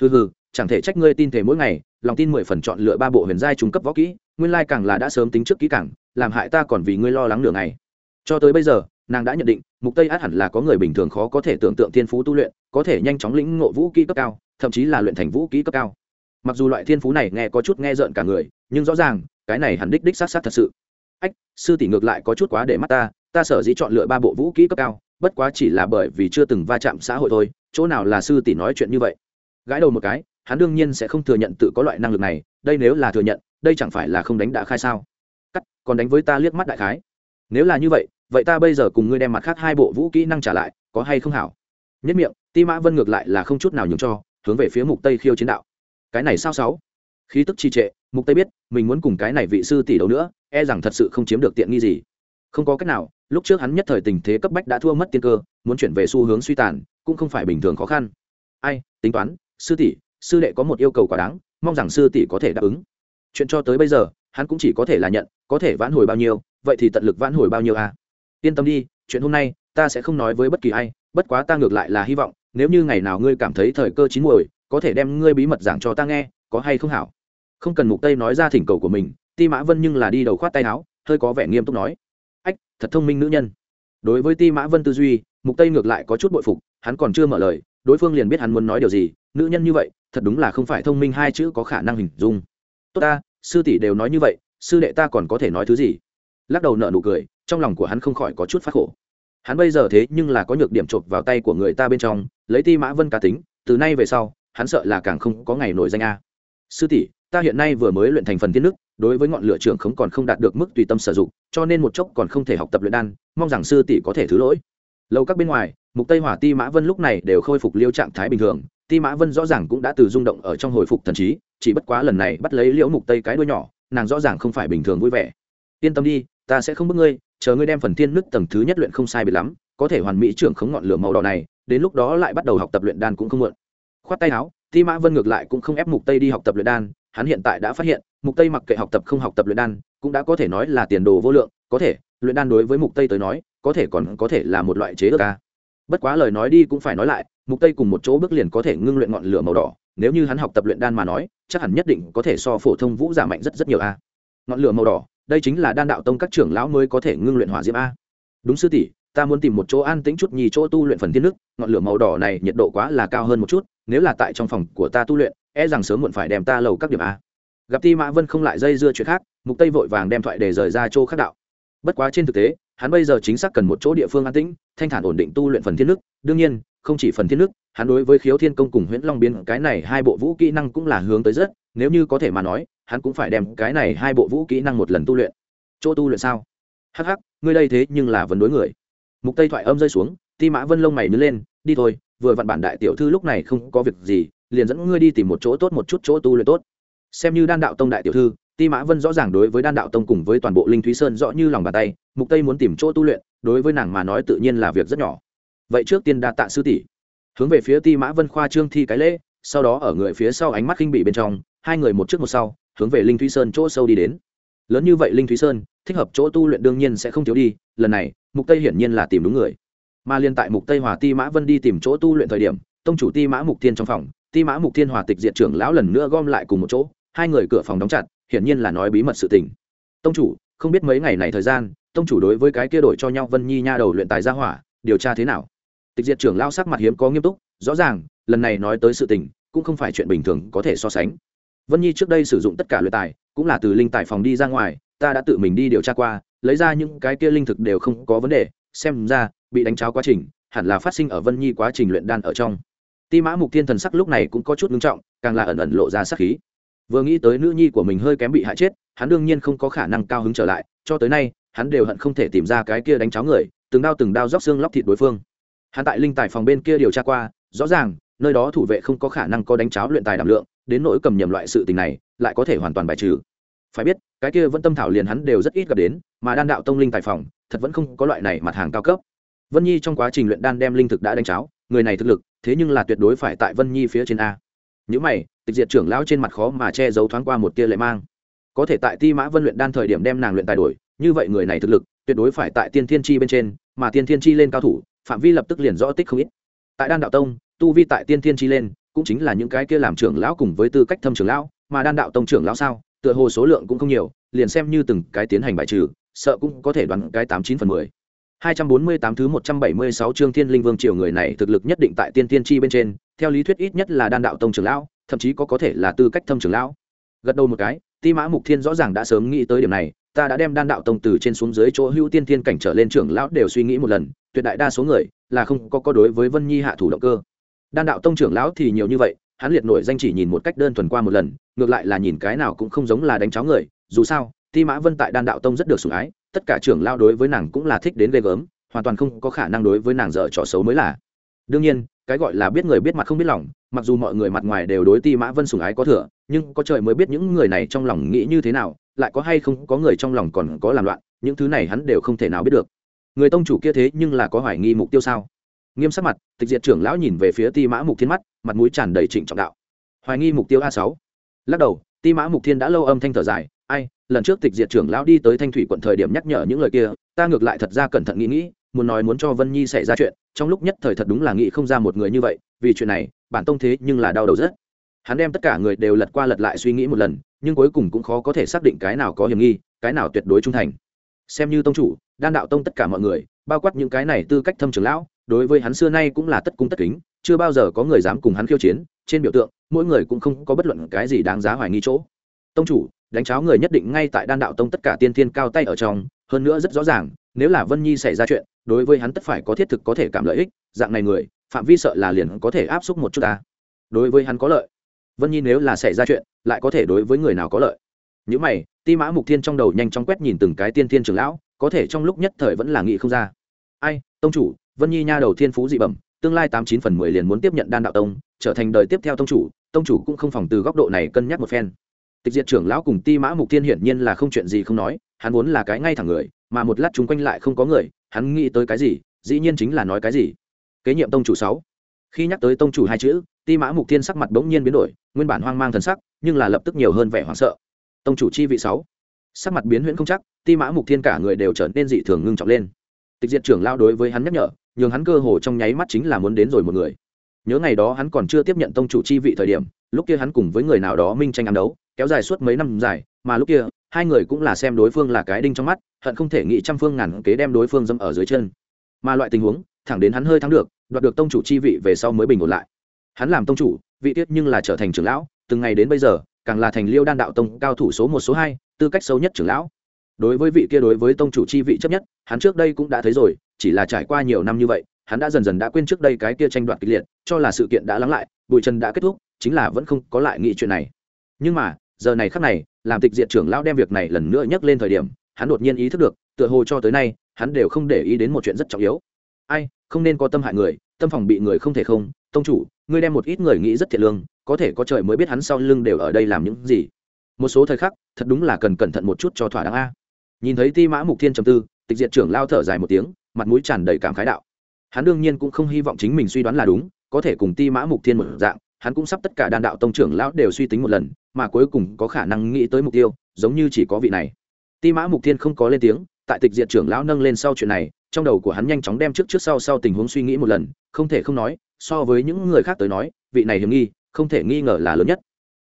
Speaker 1: Hừ hừ, chẳng thể trách ngươi tin thể mỗi ngày, lòng tin mười phần chọn lựa ba bộ huyền giai trung cấp võ kỹ, nguyên lai càng là đã sớm tính trước kỹ càng, làm hại ta còn vì ngươi lo lắng nửa ngày. Cho tới bây giờ, nàng đã nhận định, mục tây át hẳn là có người bình thường khó có thể tưởng tượng thiên phú tu luyện, có thể nhanh chóng lĩnh ngộ vũ kỹ cấp cao, thậm chí là luyện thành vũ kỹ cấp cao mặc dù loại thiên phú này nghe có chút nghe rợn cả người, nhưng rõ ràng, cái này hẳn đích đích sát sát thật sự. Ách, sư tỷ ngược lại có chút quá để mắt ta ta sở dĩ chọn lựa ba bộ vũ kỹ cấp cao, bất quá chỉ là bởi vì chưa từng va chạm xã hội thôi, chỗ nào là sư tỷ nói chuyện như vậy. Gãi đầu một cái, hắn đương nhiên sẽ không thừa nhận tự có loại năng lực này, đây nếu là thừa nhận, đây chẳng phải là không đánh đã khai sao? Cắt, còn đánh với ta liếc mắt đại khái. Nếu là như vậy vậy ta bây giờ cùng ngươi đem mặt khác hai bộ vũ kỹ năng trả lại, có hay không hảo? Nhất miệng, ti mã vân ngược lại là không chút nào nhường cho, hướng về phía mục tây khiêu chiến đạo cái này sao sáu? Khí tức trì trệ, mục tây biết, mình muốn cùng cái này vị sư tỷ đấu nữa e rằng thật sự không chiếm được tiện nghi gì. Không có cách nào, lúc trước hắn nhất thời tình thế cấp bách đã thua mất tiên cơ, muốn chuyển về xu hướng suy tàn, cũng không phải bình thường khó khăn. Ai, tính toán, sư tỷ, sư đệ có một yêu cầu quá đáng, mong rằng sư tỷ có thể đáp ứng. Chuyện cho tới bây giờ, hắn cũng chỉ có thể là nhận, có thể vãn hồi bao nhiêu, vậy thì tận lực vãn hồi bao nhiêu à? Yên tâm đi, chuyện hôm nay, ta sẽ không nói với bất kỳ ai, bất quá ta ngược lại là hy vọng, nếu như ngày nào ngươi cảm thấy thời cơ chín muồi có thể đem ngươi bí mật giảng cho ta nghe, có hay không hảo? Không cần mục tây nói ra thỉnh cầu của mình, ti mã vân nhưng là đi đầu khoát tay áo, hơi có vẻ nghiêm túc nói. Ách, thật thông minh nữ nhân. Đối với ti mã vân tư duy, mục tây ngược lại có chút bội phục, hắn còn chưa mở lời, đối phương liền biết hắn muốn nói điều gì. Nữ nhân như vậy, thật đúng là không phải thông minh hai chữ có khả năng hình dung. Tốt ta, sư tỷ đều nói như vậy, sư đệ ta còn có thể nói thứ gì? Lắc đầu nợ nụ cười, trong lòng của hắn không khỏi có chút phát khổ. Hắn bây giờ thế nhưng là có nhược điểm chộp vào tay của người ta bên trong, lấy ti mã vân cá tính, từ nay về sau hắn sợ là càng không có ngày nổi danh a. Sư tỷ, ta hiện nay vừa mới luyện thành phần tiên nước, đối với ngọn lửa trưởng không còn không đạt được mức tùy tâm sử dụng, cho nên một chốc còn không thể học tập luyện đan, mong rằng sư tỷ có thể thứ lỗi. Lâu các bên ngoài, mục tây hỏa ti mã vân lúc này đều khôi phục liêu trạng thái bình thường, ti mã vân rõ ràng cũng đã từ rung động ở trong hồi phục thần trí, chỉ bất quá lần này bắt lấy liễu mục tây cái đuôi nhỏ, nàng rõ ràng không phải bình thường vui vẻ. Yên tâm đi, ta sẽ không bức ngươi, chờ ngươi đem phần tiên nước tầng thứ nhất luyện không sai biệt lắm, có thể hoàn mỹ trưởng khống ngọn lửa màu đỏ này, đến lúc đó lại bắt đầu học tập luyện đan cũng không muộn khoát tay áo, ti mã vân ngược lại cũng không ép mục tây đi học tập luyện đan, hắn hiện tại đã phát hiện, mục tây mặc kệ học tập không học tập luyện đan, cũng đã có thể nói là tiền đồ vô lượng, có thể, luyện đan đối với mục tây tới nói, có thể còn có thể là một loại chế ước ca bất quá lời nói đi cũng phải nói lại, mục tây cùng một chỗ bước liền có thể ngưng luyện ngọn lửa màu đỏ, nếu như hắn học tập luyện đan mà nói, chắc hẳn nhất định có thể so phổ thông vũ giả mạnh rất rất nhiều a. Ngọn lửa màu đỏ, đây chính là đan đạo tông các trưởng lão mới có thể ngưng luyện hỏa diễm a. Đúng sư tỷ, ta muốn tìm một chỗ an tĩnh chút nhì chỗ tu luyện phần thiên nước, ngọn lửa màu đỏ này nhiệt độ quá là cao hơn một chút nếu là tại trong phòng của ta tu luyện e rằng sớm muộn phải đem ta lầu các điểm a. Gặp ti mã vân không lại dây dưa chuyện khác, mục tây vội vàng đem thoại để rời ra chỗ khác đạo. Bất quá trên thực tế, hắn bây giờ chính xác cần một chỗ địa phương an tĩnh, thanh thản ổn định tu luyện phần thiên nước. Đương nhiên, không chỉ phần thiên nước, hắn đối với khiếu thiên công cùng huyễn long biến, cái này hai bộ vũ kỹ năng cũng là hướng tới rất. Nếu như có thể mà nói, hắn cũng phải đem cái này hai bộ vũ kỹ năng một lần tu luyện. Chỗ tu luyện sao? Hắc hắc, ngươi đây thế nhưng là vấn đối người. Mục tây thoại âm rơi xuống, ti mã vân lông mày nhớ lên, đi thôi vừa vặn bản đại tiểu thư lúc này không có việc gì, liền dẫn ngươi đi tìm một chỗ tốt một chút chỗ tu luyện tốt. Xem như đan đạo tông đại tiểu thư, ti mã vân rõ ràng đối với đan đạo tông cùng với toàn bộ linh thúy sơn rõ như lòng bàn tay, mục tây muốn tìm chỗ tu luyện, đối với nàng mà nói tự nhiên là việc rất nhỏ. Vậy trước tiên đa tạ sư tỷ. Hướng về phía ti mã vân khoa trương thi cái lễ, sau đó ở người phía sau ánh mắt khinh bị bên trong, hai người một trước một sau, hướng về linh thúy sơn chỗ sâu đi đến. Lớn như vậy linh thúy sơn, thích hợp chỗ tu luyện đương nhiên sẽ không thiếu đi, lần này, mục tây hiển nhiên là tìm đúng người mà liên tại mục tây hòa ti mã vân đi tìm chỗ tu luyện thời điểm, tông chủ ti mã mục thiên trong phòng, ti mã mục thiên hòa tịch diệt trưởng lão lần nữa gom lại cùng một chỗ, hai người cửa phòng đóng chặt, hiển nhiên là nói bí mật sự tình. Tông chủ, không biết mấy ngày này thời gian, tông chủ đối với cái kia đổi cho nhau vân nhi nha đầu luyện tài gia hỏa, điều tra thế nào? Tịch diệt trưởng lao sắc mặt hiếm có nghiêm túc, rõ ràng, lần này nói tới sự tình, cũng không phải chuyện bình thường có thể so sánh. Vân nhi trước đây sử dụng tất cả luyện tài, cũng là từ linh tài phòng đi ra ngoài, ta đã tự mình đi điều tra qua, lấy ra những cái kia linh thực đều không có vấn đề xem ra, bị đánh cháo quá trình, hẳn là phát sinh ở vân nhi quá trình luyện đan ở trong. Ti mã mục thiên thần sắc lúc này cũng có chút ngưng trọng, càng là ẩn ẩn lộ ra sắc khí. Vừa nghĩ tới nữ nhi của mình hơi kém bị hại chết, hắn đương nhiên không có khả năng cao hứng trở lại, cho tới nay, hắn đều hận không thể tìm ra cái kia đánh cháo người, từng đao từng đao róc xương lóc thịt đối phương. Hắn tại linh tài phòng bên kia điều tra qua, rõ ràng, nơi đó thủ vệ không có khả năng có đánh cháo luyện tài đảm lượng, đến nỗi cầm nhầm loại sự tình này, lại có thể hoàn toàn bài trừ. Phải biết, cái kia vẫn tâm thảo liền hắn đều rất ít gặp đến, mà đan đạo tông linh tài phòng thật vẫn không có loại này mặt hàng cao cấp. Vân nhi trong quá trình luyện đan đem linh thực đã đánh cháo, người này thực lực, thế nhưng là tuyệt đối phải tại vân nhi phía trên a. Những mày, tịch diệt trưởng lão trên mặt khó mà che giấu thoáng qua một tia lệ mang. Có thể tại ti mã vân luyện đan thời điểm đem nàng luyện tài đổi, như vậy người này thực lực, tuyệt đối phải tại tiên thiên chi bên trên, mà tiên thiên chi lên cao thủ, phạm vi lập tức liền rõ tích không ít. Tại đan đạo tông, tu vi tại tiên thiên chi lên, cũng chính là những cái kia làm trưởng lão cùng với tư cách thâm trưởng lão, mà đan đạo tông trưởng lão sao, tựa hồ số lượng cũng không nhiều, liền xem như từng cái tiến hành bài trừ sợ cũng có thể đoán cái tám chín phần mười 248 thứ 176 chương Thiên Linh Vương triều người này thực lực nhất định tại tiên tiên chi bên trên, theo lý thuyết ít nhất là đan đạo tông trưởng lão, thậm chí có có thể là tư cách thâm trưởng lão. Gật đầu một cái, Ti Mã Mục Thiên rõ ràng đã sớm nghĩ tới điểm này, ta đã đem đan đạo tông từ trên xuống dưới chỗ hữu tiên tiên cảnh trở lên trưởng lão đều suy nghĩ một lần, tuyệt đại đa số người là không có có đối với Vân Nhi hạ thủ động cơ. Đan đạo tông trưởng lão thì nhiều như vậy, hắn liệt nổi danh chỉ nhìn một cách đơn thuần qua một lần, ngược lại là nhìn cái nào cũng không giống là đánh cháo người, dù sao, Ti Mã Vân tại đan đạo tông rất được sủng ái, tất cả trưởng lão đối với nàng cũng là thích đến ghê gớm, hoàn toàn không có khả năng đối với nàng dở trò xấu mới là. Đương nhiên cái gọi là biết người biết mặt không biết lòng mặc dù mọi người mặt ngoài đều đối ti mã vân sủng ái có thừa nhưng có trời mới biết những người này trong lòng nghĩ như thế nào lại có hay không có người trong lòng còn có làm loạn những thứ này hắn đều không thể nào biết được. Người tông chủ kia thế nhưng là có hoài nghi mục tiêu sao? Nghiêm sắc mặt tịch diệt trưởng lão nhìn về phía ti mã mục thiên mắt mặt mũi tràn đầy trịnh trọng đạo. Hoài nghi mục tiêu a sáu. Lắc đầu ti mã mục thiên đã lâu âm thanh thở dài lần trước tịch diệt trưởng lão đi tới thanh thủy quận thời điểm nhắc nhở những lời kia, ta ngược lại thật ra cẩn thận nghĩ nghĩ, muốn nói muốn cho vân nhi xảy ra chuyện, trong lúc nhất thời thật đúng là nghĩ không ra một người như vậy, vì chuyện này, bản tông thế nhưng là đau đầu rất. Hắn đem tất cả người đều lật qua lật lại suy nghĩ một lần, nhưng cuối cùng cũng khó có thể xác định cái nào có hiểm nghi, cái nào tuyệt đối trung thành. Xem như tông chủ, đan đạo tông tất cả mọi người, bao quát những cái này tư cách thâm trưởng lão, đối với hắn xưa nay cũng là tất cung tất kính, chưa bao giờ có người dám cùng hắn khiêu chiến, trên biểu tượng, mỗi người cũng không có bất luận cái gì đáng giá hoài nghi chỗ. Tông chủ đánh cháo người nhất định ngay tại đan đạo tông tất cả tiên thiên cao tay ở trong, hơn nữa rất rõ ràng, nếu là vân nhi xảy ra chuyện, đối với hắn tất phải có thiết thực có thể cảm lợi ích, dạng này người, phạm vi sợ là liền có thể áp xúc một chút ta. Đối với hắn có lợi. Vân nhi nếu là xảy ra chuyện, lại có thể đối với người nào có lợi? Những mày, ti mã mục thiên trong đầu nhanh chóng quét nhìn từng cái tiên thiên trường lão, có thể trong lúc nhất thời vẫn là nghị không ra. Ai, tông chủ, vân nhi nha đầu thiên phú dị bẩm, tương lai tám chín phần mười liền muốn tiếp nhận đan đạo tông, trở thành đời tiếp theo tông chủ tông chủ cũng không phòng từ góc độ này cân nhắc một phen tịch diệt trưởng lão cùng ti mã mục thiên hiển nhiên là không chuyện gì không nói, hắn vốn là cái ngay thẳng người, mà một lát chung quanh lại không có người, hắn nghĩ tới cái gì, dĩ nhiên chính là nói cái gì. Kế nhiệm tông chủ sáu. Khi nhắc tới tông chủ hai chữ, ti mã mục thiên sắc mặt bỗng nhiên biến đổi, nguyên bản hoang mang thần sắc, nhưng là lập tức nhiều hơn vẻ hoảng sợ. Tông chủ chi vị sáu. Sắc mặt biến huyễn không chắc, ti mã mục thiên cả người đều trở nên dị thường ngưng trọng lên. Tịch diệt trưởng lao đối với hắn nhắc nhở, nhường hắn cơ hồ trong nháy mắt chính là muốn đến rồi một người. Nhớ ngày đó hắn còn chưa tiếp nhận tông chủ chi vị thời điểm, lúc kia hắn cùng với người nào đó minh tranh ăn đấu kéo dài suốt mấy năm dài, mà lúc kia, hai người cũng là xem đối phương là cái đinh trong mắt, hận không thể nghĩ trăm phương ngàn kế đem đối phương dâm ở dưới chân. Mà loại tình huống, thẳng đến hắn hơi thắng được, đoạt được tông chủ chi vị về sau mới bình ổn lại. Hắn làm tông chủ, vị tiết nhưng là trở thành trưởng lão, từng ngày đến bây giờ, càng là thành liêu đan đạo tông cao thủ số một số hai, tư cách sâu nhất trưởng lão. Đối với vị kia đối với tông chủ chi vị chấp nhất, hắn trước đây cũng đã thấy rồi, chỉ là trải qua nhiều năm như vậy, hắn đã dần dần đã quên trước đây cái kia tranh đoạt kịch liệt, cho là sự kiện đã lắng lại bụi chân đã kết thúc, chính là vẫn không có lại nghị chuyện này. Nhưng mà giờ này khắc này, làm tịch diệt trưởng lão đem việc này lần nữa nhắc lên thời điểm, hắn đột nhiên ý thức được, tựa hồ cho tới nay, hắn đều không để ý đến một chuyện rất trọng yếu. Ai, không nên có tâm hại người, tâm phòng bị người không thể không. Tông chủ, ngươi đem một ít người nghĩ rất thiệt lương, có thể có trời mới biết hắn sau lưng đều ở đây làm những gì. Một số thời khắc, thật đúng là cần cẩn thận một chút cho thỏa đáng a. Nhìn thấy ti mã mục thiên trầm tư, tịch diệt trưởng lao thở dài một tiếng, mặt mũi tràn đầy cảm khái đạo. Hắn đương nhiên cũng không hy vọng chính mình suy đoán là đúng, có thể cùng ti mã mục thiên một dạng, hắn cũng sắp tất cả đan đạo tông trưởng lão đều suy tính một lần mà cuối cùng có khả năng nghĩ tới mục tiêu, giống như chỉ có vị này. Ti mã mục thiên không có lên tiếng, tại tịch diệt trưởng lão nâng lên sau chuyện này, trong đầu của hắn nhanh chóng đem trước trước sau sau tình huống suy nghĩ một lần, không thể không nói, so với những người khác tới nói, vị này hiểm nghi, không thể nghi ngờ là lớn nhất.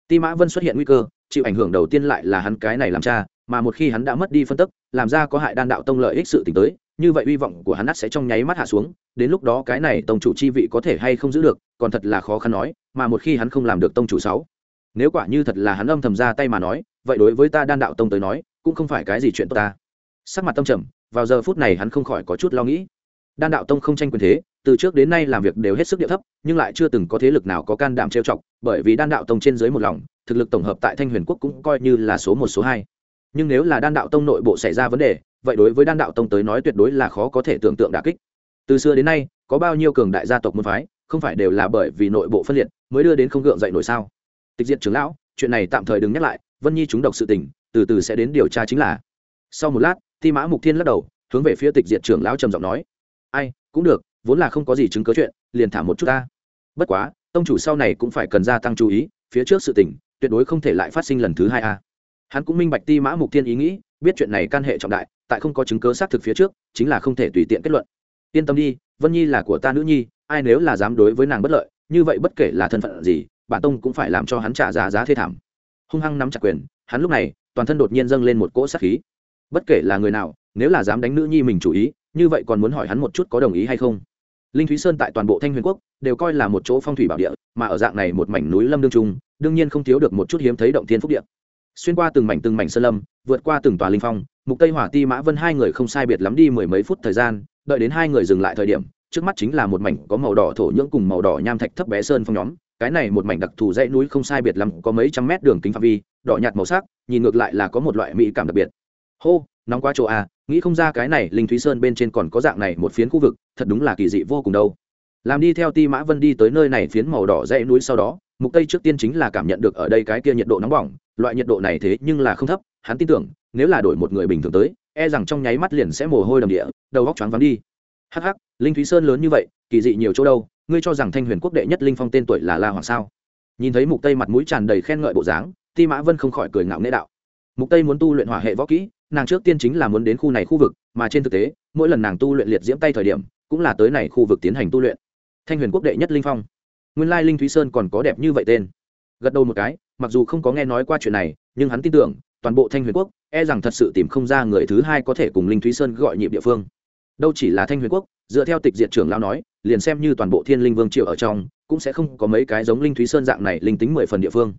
Speaker 1: Ti mã vân xuất hiện nguy cơ, chịu ảnh hưởng đầu tiên lại là hắn cái này làm cha, mà một khi hắn đã mất đi phân tức, làm ra có hại đan đạo tông lợi ích sự t tới, như vậy hy vọng của hắn ắt sẽ trong nháy mắt hạ xuống, đến lúc đó cái này tông chủ chi vị có thể hay không giữ được, còn thật là khó khăn nói, mà một khi hắn không làm được tông chủ sáu nếu quả như thật là hắn âm thầm ra tay mà nói, vậy đối với ta đan đạo tông tới nói, cũng không phải cái gì chuyện tốt ta. Sắc mặt tâm trầm, vào giờ phút này hắn không khỏi có chút lo nghĩ. Đan đạo tông không tranh quyền thế, từ trước đến nay làm việc đều hết sức địa thấp, nhưng lại chưa từng có thế lực nào có can đảm trêu chọc, bởi vì đan đạo tông trên dưới một lòng, thực lực tổng hợp tại thanh huyền quốc cũng coi như là số một, số hai. Nhưng nếu là đan đạo tông nội bộ xảy ra vấn đề, vậy đối với đan đạo tông tới nói tuyệt đối là khó có thể tưởng tượng đà kích. Từ xưa đến nay, có bao nhiêu cường đại gia tộc môn phái, không phải đều là bởi vì nội bộ phân liệt mới đưa đến không gượng dậy nổi sao? Tịch diệt trưởng lão, chuyện này tạm thời đừng nhắc lại, vân nhi chúng độc sự tình, từ từ sẽ đến điều tra chính là. Sau một lát thi mã mục thiên lắc đầu, hướng về phía tịch diệt trưởng lão trầm giọng nói. Ai, cũng được, vốn là không có gì chứng cớ chuyện, liền thả một chút ta. Bất quá, tông chủ sau này cũng phải cần gia tăng chú ý, phía trước sự tình, tuyệt đối không thể lại phát sinh lần thứ hai a. Hắn cũng minh bạch ti mã mục thiên ý nghĩ, biết chuyện này can hệ trọng đại, tại không có chứng cớ xác thực phía trước, chính là không thể tùy tiện kết luận. Yên tâm đi, vân nhi là của ta nữ nhi, ai nếu là dám đối với nàng bất lợi, như vậy bất kể là thân phận gì bản tông cũng phải làm cho hắn trả giá giá thê thảm. Hung hăng nắm chặt quyền, hắn lúc này, toàn thân đột nhiên dâng lên một cỗ sát khí. Bất kể là người nào, nếu là dám đánh nữ nhi mình chủ ý, như vậy còn muốn hỏi hắn một chút có đồng ý hay không? Linh thúy sơn tại toàn bộ thanh huyền quốc, đều coi là một chỗ phong thủy bảo địa, mà ở dạng này một mảnh núi lâm đương trung, đương nhiên không thiếu được một chút hiếm thấy động thiên phúc địa. Xuyên qua từng mảnh từng mảnh sơn lâm, vượt qua từng tòa linh phong, mục tây hỏa ti, mã vân hai người không sai biệt lắm đi mười mấy phút thời gian, đợi đến hai người dừng lại thời điểm, trước mắt chính là một mảnh có màu đỏ thổ nhưỡng cùng màu đỏ nham thạch thấp bé sơn phong nhóm cái này một mảnh đặc thù dãy núi không sai biệt lắm, có mấy trăm mét đường kính phạm vi, đỏ nhạt màu sắc, nhìn ngược lại là có một loại mỹ cảm đặc biệt. Hô, nóng quá chỗ à nghĩ không ra cái này linh thúy sơn bên trên còn có dạng này một phiến khu vực, thật đúng là kỳ dị vô cùng đâu. Làm đi theo ti mã vân đi tới nơi này phiến màu đỏ dãy núi sau đó, mục tây trước tiên chính là cảm nhận được ở đây cái kia nhiệt độ nóng bỏng, loại nhiệt độ này thế nhưng là không thấp, hắn tin tưởng, nếu là đổi một người bình thường tới e rằng trong nháy mắt liền sẽ mồ hôi đầm địa, đầu góc choáng vắng đi. Hắc hắc, linh thúy sơn lớn như vậy, kỳ dị nhiều chỗ đâu ngươi cho rằng thanh huyền quốc đệ nhất linh phong tên tuổi là la hoàng sao? Nhìn thấy mục tây mặt mũi tràn đầy khen ngợi bộ dáng, ti mã vân không khỏi cười ngạo nghễ đạo. Mục tây muốn tu luyện hỏa hệ võ kỹ, nàng trước tiên chính là muốn đến khu này khu vực, mà trên thực tế, mỗi lần nàng tu luyện liệt diễm tay thời điểm, cũng là tới này khu vực tiến hành tu luyện. Thanh huyền quốc đệ nhất linh phong. Nguyên lai linh thúy sơn còn có đẹp như vậy tên. Gật đầu một cái, mặc dù không có nghe nói qua chuyện này, nhưng hắn tin tưởng, toàn bộ thanh huyền quốc e rằng thật sự tìm không ra người thứ hai có thể cùng linh thúy sơn gọi nhịp địa phương. Đâu chỉ là thanh huyền quốc, dựa theo tịch diệt trưởng lao nói liền xem như toàn bộ thiên linh vương triều ở trong, cũng sẽ không có mấy cái giống linh thúy sơn dạng này linh tính mười phần địa phương.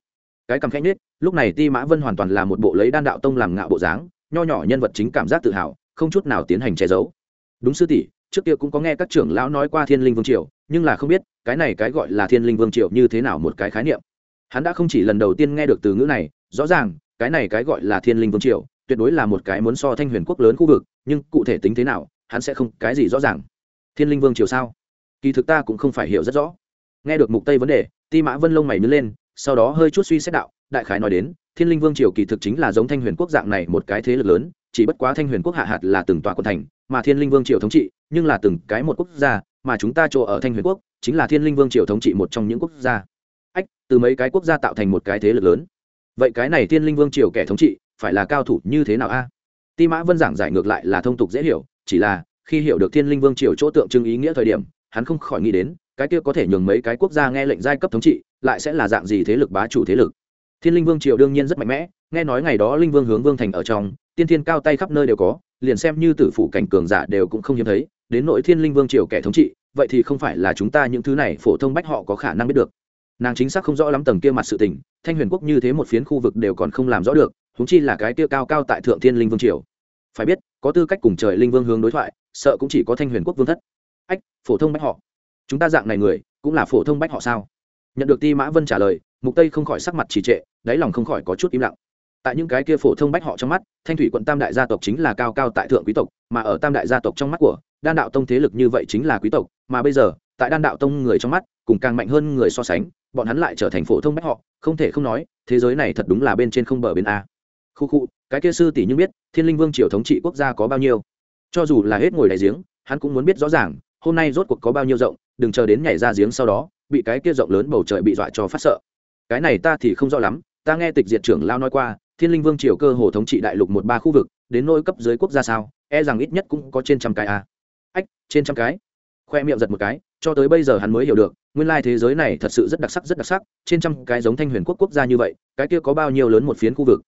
Speaker 1: Cái cầm khanh nết lúc này ti mã vân hoàn toàn là một bộ lấy đan đạo tông làm ngạo bộ dáng, nho nhỏ nhân vật chính cảm giác tự hào, không chút nào tiến hành che giấu. Đúng sư tỷ, trước kia cũng có nghe các trưởng lão nói qua thiên linh vương triều, nhưng là không biết, cái này cái gọi là thiên linh vương triều như thế nào một cái khái niệm. Hắn đã không chỉ lần đầu tiên nghe được từ ngữ này, rõ ràng, cái này cái gọi là thiên linh vương triều, tuyệt đối là một cái muốn so thanh huyền quốc lớn khu vực, nhưng cụ thể tính thế nào, hắn sẽ không cái gì rõ ràng. Thiên linh vương triều sao? Kỳ thực ta cũng không phải hiểu rất rõ. Nghe được mục tây vấn đề, ti mã vân lông mày nhớ lên, sau đó hơi chút suy xét đạo, đại khái nói đến, thiên linh vương triều kỳ thực chính là giống thanh huyền quốc dạng này một cái thế lực lớn, chỉ bất quá thanh huyền quốc hạ hạt là từng tòa quân thành, mà thiên linh vương triều thống trị, nhưng là từng cái một quốc gia, mà chúng ta chỗ ở thanh huyền quốc, chính là thiên linh vương triều thống trị một trong những quốc gia. Ách, từ mấy cái quốc gia tạo thành một cái thế lực lớn. Vậy cái này thiên linh vương triều kẻ thống trị, phải là cao thủ như thế nào a? Ti mã vân giảng giải ngược lại là thông tục dễ hiểu, chỉ là, khi hiểu được thiên linh vương triều chỗ tượng trưng ý nghĩa thời điểm hắn không khỏi nghĩ đến, cái kia có thể nhường mấy cái quốc gia nghe lệnh giai cấp thống trị, lại sẽ là dạng gì thế lực bá chủ thế lực. Thiên linh vương triều đương nhiên rất mạnh mẽ, nghe nói ngày đó linh vương hướng vương thành ở trong, tiên thiên cao tay khắp nơi đều có, liền xem như tử phủ cảnh cường giả đều cũng không hiếm thấy, đến nội thiên linh vương triều kẻ thống trị, vậy thì không phải là chúng ta những thứ này phổ thông bách họ có khả năng biết được. Nàng chính xác không rõ lắm tầng kia mặt sự tình, thanh huyền quốc như thế một phiến khu vực đều còn không làm rõ được húng chi là cái kia cao cao tại thượng thiên linh vương triều. Phải biết, có tư cách cùng trời linh vương hướng đối thoại, sợ cũng chỉ có thanh huyền quốc vương thất phổ thông bách họ. Chúng ta dạng này người, cũng là phổ thông bách họ sao? Nhận được ti mã vân trả lời, mục tây không khỏi sắc mặt trì trệ, đáy lòng không khỏi có chút im lặng. Tại những cái kia phổ thông bách họ trong mắt, thanh thủy quận tam đại gia tộc chính là cao cao tại thượng quý tộc, mà ở tam đại gia tộc trong mắt của, đan đạo tông thế lực như vậy chính là quý tộc, mà bây giờ, tại đan đạo tông người trong mắt, cùng càng mạnh hơn người so sánh, bọn hắn lại trở thành phổ thông bách họ, không thể không nói, thế giới này thật đúng là bên trên không bờ bên a. Khu khu, cái kia sư tỷ nhưng biết, thiên linh vương triều thống trị quốc gia có bao nhiêu. Cho dù là hết ngồi đại giếng, hắn cũng muốn biết rõ ràng hôm nay rốt cuộc có bao nhiêu rộng, đừng chờ đến nhảy ra giếng sau đó, bị cái kia rộng lớn bầu trời bị dọa cho phát sợ. Cái này ta thì không rõ lắm, ta nghe tịch diệt trưởng lao nói qua, thiên linh vương triều cơ hồ thống trị đại lục một ba khu vực, đến nỗi cấp dưới quốc gia sao e rằng ít nhất cũng có trên trăm cái a ách, trên trăm cái. Khoe miệng giật một cái, cho tới bây giờ hắn mới hiểu được, nguyên lai thế giới này thật sự rất đặc sắc, rất đặc sắc, trên trăm cái giống thanh huyền quốc quốc gia như vậy, cái kia có bao nhiêu lớn một phiến khu vực.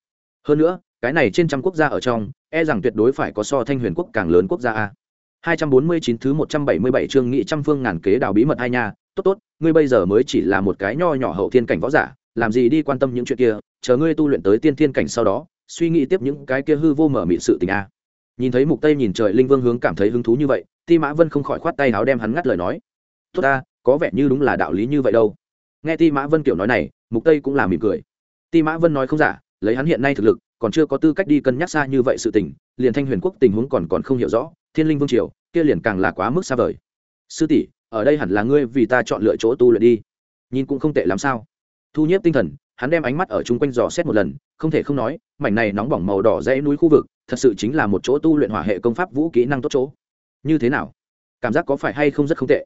Speaker 1: Hơn nữa, cái này trên trăm quốc gia ở trong e rằng tuyệt đối phải có so thanh huyền quốc càng lớn quốc gia a 249 thứ 177 chương nghị trăm phương ngàn kế đào bí mật hai nha, tốt tốt, ngươi bây giờ mới chỉ là một cái nho nhỏ hậu thiên cảnh võ giả, làm gì đi quan tâm những chuyện kia, chờ ngươi tu luyện tới tiên thiên cảnh sau đó, suy nghĩ tiếp những cái kia hư vô mở mịn sự tình a. Nhìn thấy Mục Tây nhìn trời linh vương hướng cảm thấy hứng thú như vậy, Ti Mã Vân không khỏi khoát tay áo đem hắn ngắt lời nói. Tốt ta, có vẻ như đúng là đạo lý như vậy đâu. Nghe Ti Mã Vân kiểu nói này, Mục Tây cũng là mỉm cười. Ti Mã Vân nói không giả, lấy hắn hiện nay thực lực, còn chưa có tư cách đi cân nhắc xa như vậy sự tình, liền Thanh Huyền quốc tình huống còn còn không hiểu rõ, Thiên Linh Vương triều, kia liền càng là quá mức xa vời. Sư tỷ ở đây hẳn là ngươi vì ta chọn lựa chỗ tu luyện đi. Nhìn cũng không tệ làm sao. Thu nhếp tinh thần hắn đem ánh mắt ở chung quanh dò xét một lần không thể không nói mảnh này nóng bỏng màu đỏ dãy núi khu vực thật sự chính là một chỗ tu luyện hỏa hệ công pháp vũ kỹ năng tốt chỗ. Như thế nào? Cảm giác có phải hay không rất không tệ?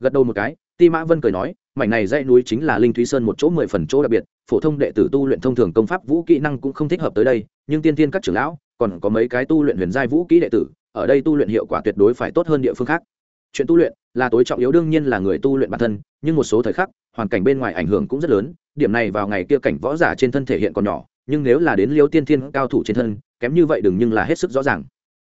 Speaker 1: Gật đầu một cái ti mã vân cười nói mảnh này dãy núi chính là linh thúy sơn một chỗ mười phần chỗ đặc biệt phổ thông đệ tử tu luyện thông thường công pháp vũ kỹ năng cũng không thích hợp tới đây nhưng tiên tiên các trưởng lão còn có mấy cái tu luyện huyền giai vũ kỹ đệ tử ở đây tu luyện hiệu quả tuyệt đối phải tốt hơn địa phương khác. Chuyện tu luyện là tối trọng yếu đương nhiên là người tu luyện bản thân, nhưng một số thời khắc, hoàn cảnh bên ngoài ảnh hưởng cũng rất lớn, điểm này vào ngày kia cảnh võ giả trên thân thể hiện còn nhỏ, nhưng nếu là đến liêu tiên thiên cao thủ trên thân, kém như vậy đừng nhưng là hết sức rõ ràng.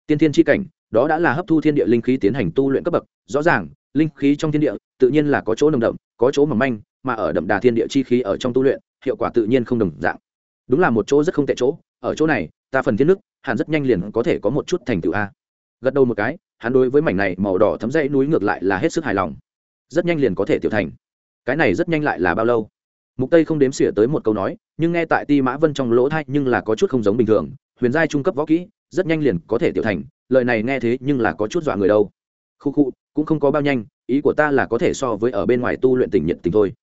Speaker 1: Tiên thiên tri cảnh, đó đã là hấp thu thiên địa linh khí tiến hành tu luyện cấp bậc, rõ ràng, linh khí trong thiên địa, tự nhiên là có chỗ nồng đậm, có chỗ mỏng manh, mà ở đậm đà thiên địa chi khí ở trong tu luyện, hiệu quả tự nhiên không đồng dạng. Đúng là một chỗ rất không tệ chỗ, ở chỗ này, ta phần thiên nước, hẳn rất nhanh liền có thể có một chút thành tựu a gật đầu một cái, hắn đối với mảnh này màu đỏ thấm dãy núi ngược lại là hết sức hài lòng. Rất nhanh liền có thể tiểu thành. Cái này rất nhanh lại là bao lâu? Mục tây không đếm xỉa tới một câu nói, nhưng nghe tại ti mã vân trong lỗ thay nhưng là có chút không giống bình thường, huyền giai trung cấp võ kỹ, rất nhanh liền có thể tiểu thành, lời này nghe thế nhưng là có chút dọa người đâu. Khu khu, cũng không có bao nhanh, ý của ta là có thể so với ở bên ngoài tu luyện tình nhiệt tình thôi.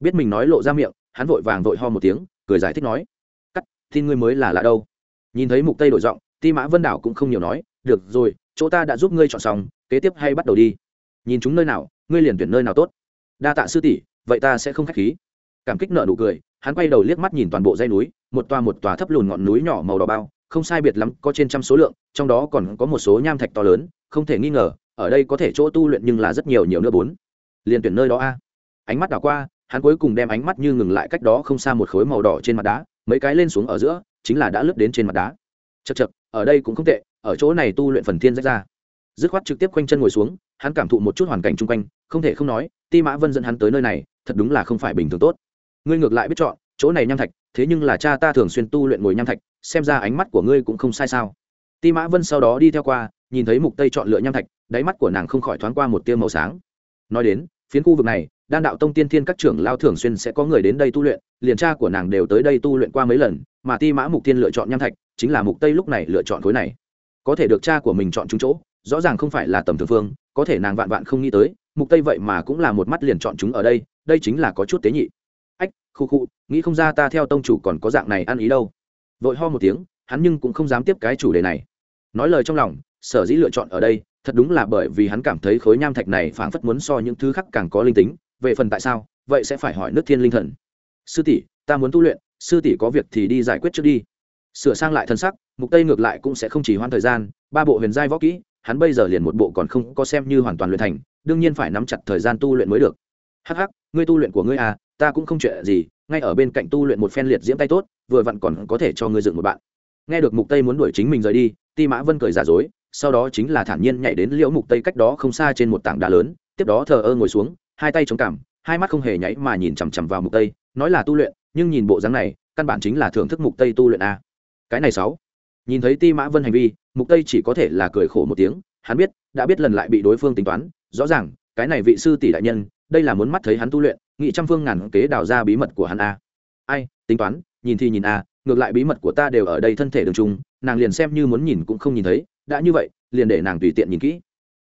Speaker 1: Biết mình nói lộ ra miệng, hắn vội vàng vội ho một tiếng, cười giải thích nói, cắt tin ngươi mới là lạ đâu. Nhìn thấy mục tây đổi giọng, ti mã vân đảo cũng không nhiều nói, được rồi chỗ ta đã giúp ngươi chọn xong, kế tiếp hay bắt đầu đi. Nhìn chúng nơi nào, ngươi liền tuyển nơi nào tốt. Đa tạ sư tỷ, vậy ta sẽ không khách khí. Cảm kích nợ nụ cười, hắn quay đầu liếc mắt nhìn toàn bộ dãy núi, một toa một tòa thấp lùn ngọn núi nhỏ màu đỏ bao, không sai biệt lắm, có trên trăm số lượng, trong đó còn có một số nham thạch to lớn, không thể nghi ngờ, ở đây có thể chỗ tu luyện nhưng là rất nhiều nhiều nữa bốn. Liền tuyển nơi đó a. Ánh mắt đảo qua, hắn cuối cùng đem ánh mắt như ngừng lại cách đó không xa một khối màu đỏ trên mặt đá, mấy cái lên xuống ở giữa, chính là đã lướt đến trên mặt đá. Chật chật ở đây cũng không tệ ở chỗ này tu luyện phần thiên rách ra. Dứt khoát trực tiếp quanh chân ngồi xuống, hắn cảm thụ một chút hoàn cảnh chung quanh, không thể không nói, ti mã vân dẫn hắn tới nơi này, thật đúng là không phải bình thường tốt. Ngươi ngược lại biết chọn, chỗ này nham thạch, thế nhưng là cha ta thường xuyên tu luyện ngồi nham thạch, xem ra ánh mắt của ngươi cũng không sai sao. Ti mã vân sau đó đi theo qua, nhìn thấy mục tây chọn lựa nham thạch, đáy mắt của nàng không khỏi thoáng qua một tia màu sáng. Nói đến, phiến khu vực này, đan đạo tông tiên thiên các trưởng lao thường xuyên sẽ có người đến đây tu luyện, liền cha của nàng đều tới đây tu luyện qua mấy lần, mà ti mã mục tiên lựa chọn nham thạch, chính là mục tây lúc này lựa chọn khối này có thể được cha của mình chọn trúng chỗ, rõ ràng không phải là tầm thường phương, có thể nàng vạn vạn không nghĩ tới, mục tây vậy mà cũng là một mắt liền chọn chúng ở đây đây chính là có chút tế nhị. Ách, khu khu, nghĩ không ra ta theo tông chủ còn có dạng này ăn ý đâu. Vội ho một tiếng, hắn nhưng cũng không dám tiếp cái chủ đề này. Nói lời trong lòng, sở dĩ lựa chọn ở đây, thật đúng là bởi vì hắn cảm thấy khối nham thạch này phảng phất muốn so những thứ khác càng có linh tính, về phần tại sao, vậy sẽ phải hỏi nước thiên linh thần. Sư tỷ, ta muốn tu luyện, sư tỷ có việc thì đi giải quyết trước đi sửa sang lại thân sắc, mục tây ngược lại cũng sẽ không chỉ hoãn thời gian, ba bộ huyền giai võ kỹ, hắn bây giờ liền một bộ còn không có xem như hoàn toàn luyện thành, đương nhiên phải nắm chặt thời gian tu luyện mới được. Hắc hắc, ngươi tu luyện của ngươi à ta cũng không chuyện gì, ngay ở bên cạnh tu luyện một phen liệt diễm tay tốt, vừa vặn còn có thể cho ngươi dựng một bạn. Nghe được mục tây muốn đuổi chính mình rời đi, ti mã vân cười giả dối, sau đó chính là thản nhiên nhảy đến liễu mục tây cách đó không xa trên một tảng đá lớn, tiếp đó thờ ơ ngồi xuống, hai tay chống cằm, hai mắt không hề nháy mà nhìn chằm chằm vào mục tây, nói là tu luyện, nhưng nhìn bộ dáng này, căn bản chính là thưởng thức mục tây tu luyện a cái này sáu. Nhìn thấy ti mã vân hành vi, mục tây chỉ có thể là cười khổ một tiếng, hắn biết, đã biết lần lại bị đối phương tính toán, rõ ràng, cái này vị sư tỷ đại nhân, đây là muốn mắt thấy hắn tu luyện nghị trăm phương ngàn kế đào ra bí mật của hắn a. Ai, tính toán, nhìn thì nhìn a, ngược lại bí mật của ta đều ở đây thân thể đường trung, nàng liền xem như muốn nhìn cũng không nhìn thấy, đã như vậy, liền để nàng tùy tiện nhìn kỹ.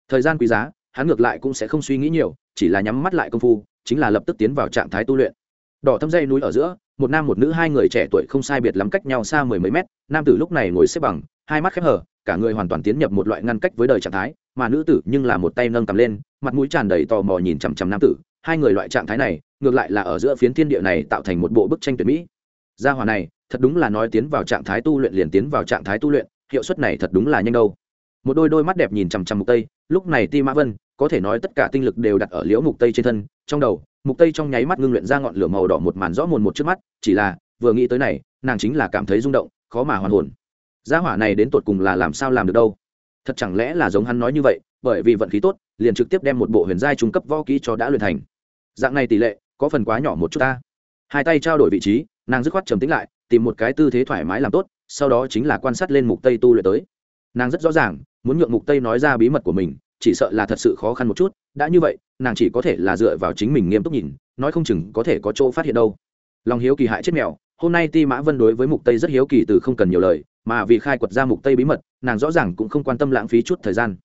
Speaker 1: Thời gian quý giá, hắn ngược lại cũng sẽ không suy nghĩ nhiều, chỉ là nhắm mắt lại công phu, chính là lập tức tiến vào trạng thái tu luyện đỏ thâm dây núi ở giữa, một nam một nữ hai người trẻ tuổi không sai biệt lắm cách nhau xa mười mấy mét, nam tử lúc này ngồi xếp bằng, hai mắt khép hở cả người hoàn toàn tiến nhập một loại ngăn cách với đời trạng thái, mà nữ tử nhưng là một tay nâng cầm lên, mặt mũi tràn đầy tò mò nhìn chằm chằm nam tử. Hai người loại trạng thái này, ngược lại là ở giữa phiến thiên địa này tạo thành một bộ bức tranh tuyệt mỹ. Gia hòa này, thật đúng là nói tiến vào trạng thái tu luyện liền tiến vào trạng thái tu luyện, hiệu suất này thật đúng là nhanh đâu. Một đôi đôi mắt đẹp nhìn chằm chằm mục tây, lúc này ti mã vân, có thể nói tất cả tinh lực đều đặt ở liễu mục tây trên thân, trong đầu mục tây trong nháy mắt ngưng luyện ra ngọn lửa màu đỏ một màn rõ mồn một trước mắt, chỉ là, vừa nghĩ tới này, nàng chính là cảm thấy rung động, khó mà hoàn hồn. Gia hỏa này đến tột cùng là làm sao làm được đâu? Thật chẳng lẽ là giống hắn nói như vậy, bởi vì vận khí tốt, liền trực tiếp đem một bộ huyền giai trung cấp võ kỹ cho đã luyện thành. Dạng này tỷ lệ, có phần quá nhỏ một chút ta. Hai tay trao đổi vị trí, nàng dứt khoát trầm tĩnh lại, tìm một cái tư thế thoải mái làm tốt, sau đó chính là quan sát lên mục tây tu luyện tới. Nàng rất rõ ràng, muốn nhượng mục tây nói ra bí mật của mình chỉ sợ là thật sự khó khăn một chút, đã như vậy, nàng chỉ có thể là dựa vào chính mình nghiêm túc nhìn, nói không chừng có thể có chỗ phát hiện đâu. Lòng hiếu kỳ hại chết mèo, hôm nay ti mã vân đối với mục tây rất hiếu kỳ từ không cần nhiều lời, mà vì khai quật ra mục tây bí mật, nàng rõ ràng cũng không quan tâm lãng phí chút thời gian.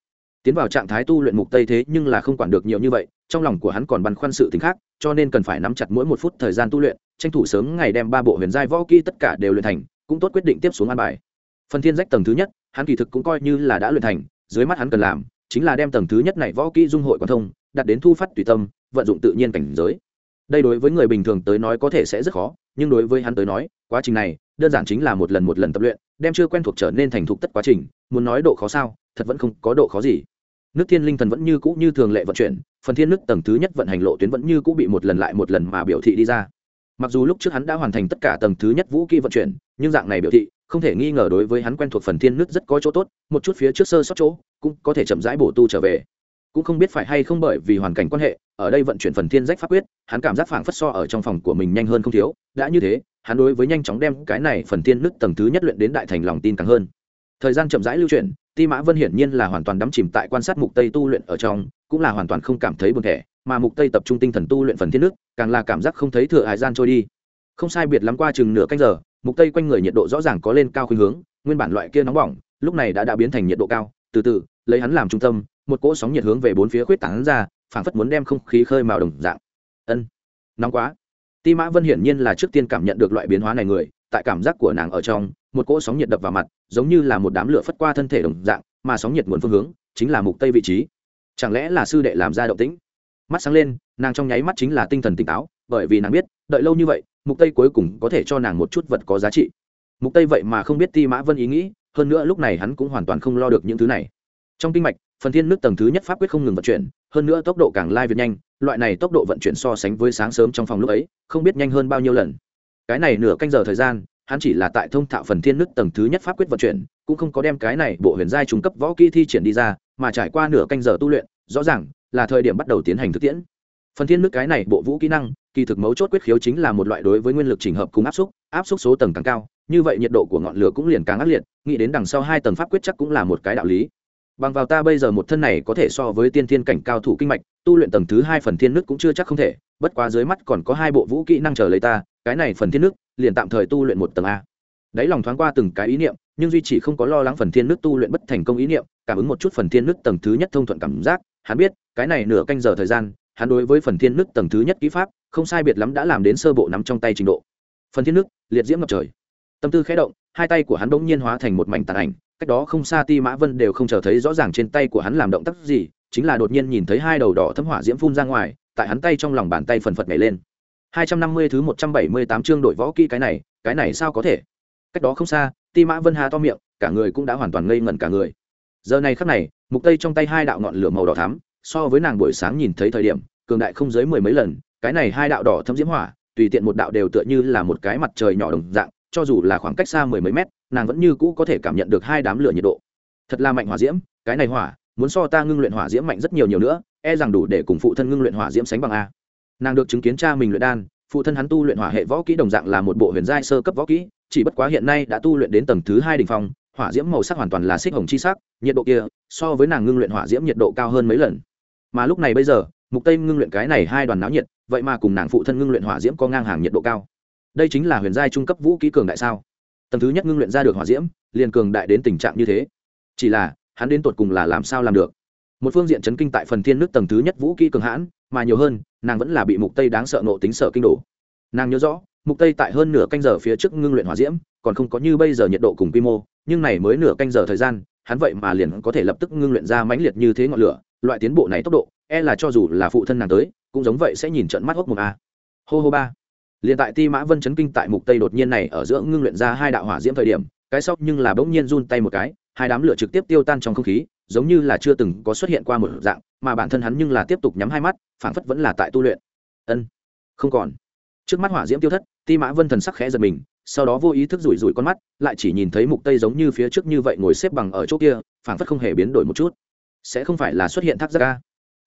Speaker 1: Tiến vào trạng thái tu luyện mục tây thế nhưng là không quản được nhiều như vậy, trong lòng của hắn còn băn khoăn sự tính khác, cho nên cần phải nắm chặt mỗi một phút thời gian tu luyện, tranh thủ sớm ngày đem ba bộ huyền giai võ kỹ tất cả đều luyện thành, cũng tốt quyết định tiếp xuống an bài. Phần thiên rách tầng thứ nhất, hắn kỳ thực cũng coi như là đã luyện thành, dưới mắt hắn cần làm chính là đem tầng thứ nhất này võ kỹ dung hội quan thông, đặt đến thu phát tùy tâm, vận dụng tự nhiên cảnh giới. Đây đối với người bình thường tới nói có thể sẽ rất khó, nhưng đối với hắn tới nói, quá trình này, đơn giản chính là một lần một lần tập luyện, đem chưa quen thuộc trở nên thành thục tất quá trình, muốn nói độ khó sao, thật vẫn không có độ khó gì. Nước thiên linh thần vẫn như cũ như thường lệ vận chuyển, phần thiên nước tầng thứ nhất vận hành lộ tuyến vẫn như cũ bị một lần lại một lần mà biểu thị đi ra. Mặc dù lúc trước hắn đã hoàn thành tất cả tầng thứ nhất vũ kỹ vận chuyển, nhưng dạng này biểu thị không thể nghi ngờ đối với hắn quen thuộc phần thiên nước rất có chỗ tốt, một chút phía trước sơ sót chỗ, cũng có thể chậm rãi bổ tu trở về. Cũng không biết phải hay không bởi vì hoàn cảnh quan hệ, ở đây vận chuyển phần thiên rách pháp quyết, hắn cảm giác phảng phất so ở trong phòng của mình nhanh hơn không thiếu. Đã như thế, hắn đối với nhanh chóng đem cái này phần thiên nước tầng thứ nhất luyện đến đại thành lòng tin càng hơn. Thời gian chậm rãi lưu chuyển, ti mã vân hiển nhiên là hoàn toàn đắm chìm tại quan sát mục tây tu luyện ở trong, cũng là hoàn toàn không cảm thấy buồn thẻ, mà mục tây tập trung tinh thần tu luyện phần thiên nước, càng là cảm giác không thấy thừa hải gian trôi đi. Không sai biệt lắm qua chừng nửa canh giờ mục tây quanh người nhiệt độ rõ ràng có lên cao khuynh hướng, nguyên bản loại kia nóng bỏng, lúc này đã đã biến thành nhiệt độ cao. Từ từ, lấy hắn làm trung tâm, một cỗ sóng nhiệt hướng về bốn phía khuyết tán ra, phảng phất muốn đem không khí khơi màu đồng dạng. Ân, nóng quá. Ti mã vân hiển nhiên là trước tiên cảm nhận được loại biến hóa này người, tại cảm giác của nàng ở trong, một cỗ sóng nhiệt đập vào mặt, giống như là một đám lửa phất qua thân thể đồng dạng, mà sóng nhiệt nguồn phương hướng chính là mục tây vị trí. Chẳng lẽ là sư đệ làm ra động tĩnh? Mắt sáng lên, nàng trong nháy mắt chính là tinh thần tỉnh táo bởi vì nàng biết, đợi lâu như vậy, mục tây cuối cùng có thể cho nàng một chút vật có giá trị. Mục tây vậy mà không biết ti mã vân ý nghĩ, hơn nữa lúc này hắn cũng hoàn toàn không lo được những thứ này. Trong kinh mạch, phần thiên nước tầng thứ nhất pháp quyết không ngừng vận chuyển, hơn nữa tốc độ càng lai việt nhanh, loại này tốc độ vận chuyển so sánh với sáng sớm trong phòng lúc ấy, không biết nhanh hơn bao nhiêu lần. Cái này nửa canh giờ thời gian, hắn chỉ là tại thông thạo phần thiên nước tầng thứ nhất pháp quyết vận chuyển, cũng không có đem cái này bộ huyền giai trung cấp võ kỹ thi triển đi ra, mà trải qua nửa canh giờ tu luyện, rõ ràng là thời điểm bắt đầu tiến hành thực tiễn. Phần thiên nước cái này bộ vũ kỹ năng kỳ thực mấu chốt quyết khiếu chính là một loại đối với nguyên lực trình hợp cùng áp xúc áp xúc số tầng càng cao, như vậy nhiệt độ của ngọn lửa cũng liền càng ác liệt, nghĩ đến đằng sau hai tầng pháp quyết chắc cũng là một cái đạo lý. Bằng vào ta bây giờ một thân này có thể so với tiên thiên cảnh cao thủ kinh mạch, tu luyện tầng thứ hai phần thiên nước cũng chưa chắc không thể, bất quá dưới mắt còn có hai bộ vũ kỹ năng chờ lấy ta, cái này phần thiên nước, liền tạm thời tu luyện một tầng a. Đáy lòng thoáng qua từng cái ý niệm, nhưng duy chỉ không có lo lắng phần thiên nước tu luyện bất thành công ý niệm, cảm ứng một chút phần thiên nước tầng thứ nhất thông thuận cảm giác, hắn biết, cái này nửa canh giờ thời gian hắn đối với phần thiên nước tầng thứ nhất kỹ pháp, không sai biệt lắm đã làm đến sơ bộ nắm trong tay trình độ. Phần thiên nước, liệt diễm ngập trời. Tâm tư khẽ động, hai tay của hắn bỗng nhiên hóa thành một mảnh tàn ảnh, cách đó không xa ti mã vân đều không chờ thấy rõ ràng trên tay của hắn làm động tác gì, chính là đột nhiên nhìn thấy hai đầu đỏ thấm hỏa diễm phun ra ngoài, tại hắn tay trong lòng bàn tay phần phật nhảy lên. Hai trăm năm mươi thứ một trăm bảy mươi tám chương đổi võ kỹ cái này cái này sao có thể? Cách đó không xa, ti mã vân hà to miệng, cả người cũng đã hoàn toàn ngây ngẩn cả người. Giờ này khắc này, mục tây trong tay hai đạo ngọn lửa màu đỏ thắm so với nàng buổi sáng nhìn thấy thời điểm, cường đại không dưới mười mấy lần, cái này hai đạo đỏ thâm diễm hỏa, tùy tiện một đạo đều tựa như là một cái mặt trời nhỏ đồng dạng, cho dù là khoảng cách xa mười mấy mét, nàng vẫn như cũ có thể cảm nhận được hai đám lửa nhiệt độ. Thật là mạnh hỏa diễm, cái này hỏa, muốn so ta ngưng luyện hỏa diễm mạnh rất nhiều nhiều nữa e rằng đủ để cùng phụ thân ngưng luyện hỏa diễm sánh bằng a. Nàng được chứng kiến cha mình luyện đan, phụ thân hắn tu luyện hỏa hệ võ kỹ đồng dạng là một bộ huyền giai sơ cấp võ kỹ, chỉ bất quá hiện nay đã tu luyện đến tầng thứ hai đ ỉ n h phong, hỏa diễm màu sắc hoàn toàn là xích hồng chi sắc, nhiệt độ kia so với nàng ngưng luyện hỏa diễm nhiệt độ cao hơn mấy lần mà lúc này bây giờ, mục tây ngưng luyện cái này hai đoàn náo nhiệt, vậy mà cùng nàng phụ thân ngưng luyện hỏa diễm có ngang hàng nhiệt độ cao. Đây chính là huyền giai trung cấp vũ kỹ cường đại sao? Tầng thứ nhất ngưng luyện ra được hỏa diễm, liền cường đại đến tình trạng như thế. Chỉ là, hắn đến tột cùng là làm sao làm được? Một phương diện chấn kinh tại phần thiên nước tầng thứ nhất vũ kỹ cường hãn, mà nhiều hơn, nàng vẫn là bị mục tây đáng sợ nộ tính sợ kinh đổ. Nàng nhớ rõ, mục tây tại hơn nửa canh giờ phía trước ngưng luyện hỏa diễm, còn không có như bây giờ nhiệt độ cùng quy mô, nhưng này mới nửa canh giờ thời gian, hắn vậy mà liền có thể lập tức ngưng luyện ra mãnh liệt như thế ngọn lửa loại tiến bộ này tốc độ e là cho dù là phụ thân nàng tới, cũng giống vậy sẽ nhìn trận mắt hốc một a. Hô hô ba. Liền tại ti mã vân chấn kinh tại mục tây đột nhiên này ở giữa ngưng luyện ra hai đạo hỏa diễm thời điểm, cái sóc nhưng là bỗng nhiên run tay một cái, hai đám lửa trực tiếp tiêu tan trong không khí, giống như là chưa từng có xuất hiện qua một dạng, mà bản thân hắn nhưng là tiếp tục nhắm hai mắt, phảng phất vẫn là tại tu luyện. Ân, không còn. Trước mắt hỏa diễm tiêu thất, ti mã vân thần sắc khẽ giật mình, sau đó vô ý thức rủi rủi con mắt, lại chỉ nhìn thấy mục tây giống như phía trước như vậy ngồi xếp bằng ở chỗ kia, phảng phất không hề biến đổi một chút sẽ không phải là xuất hiện thác giác ca.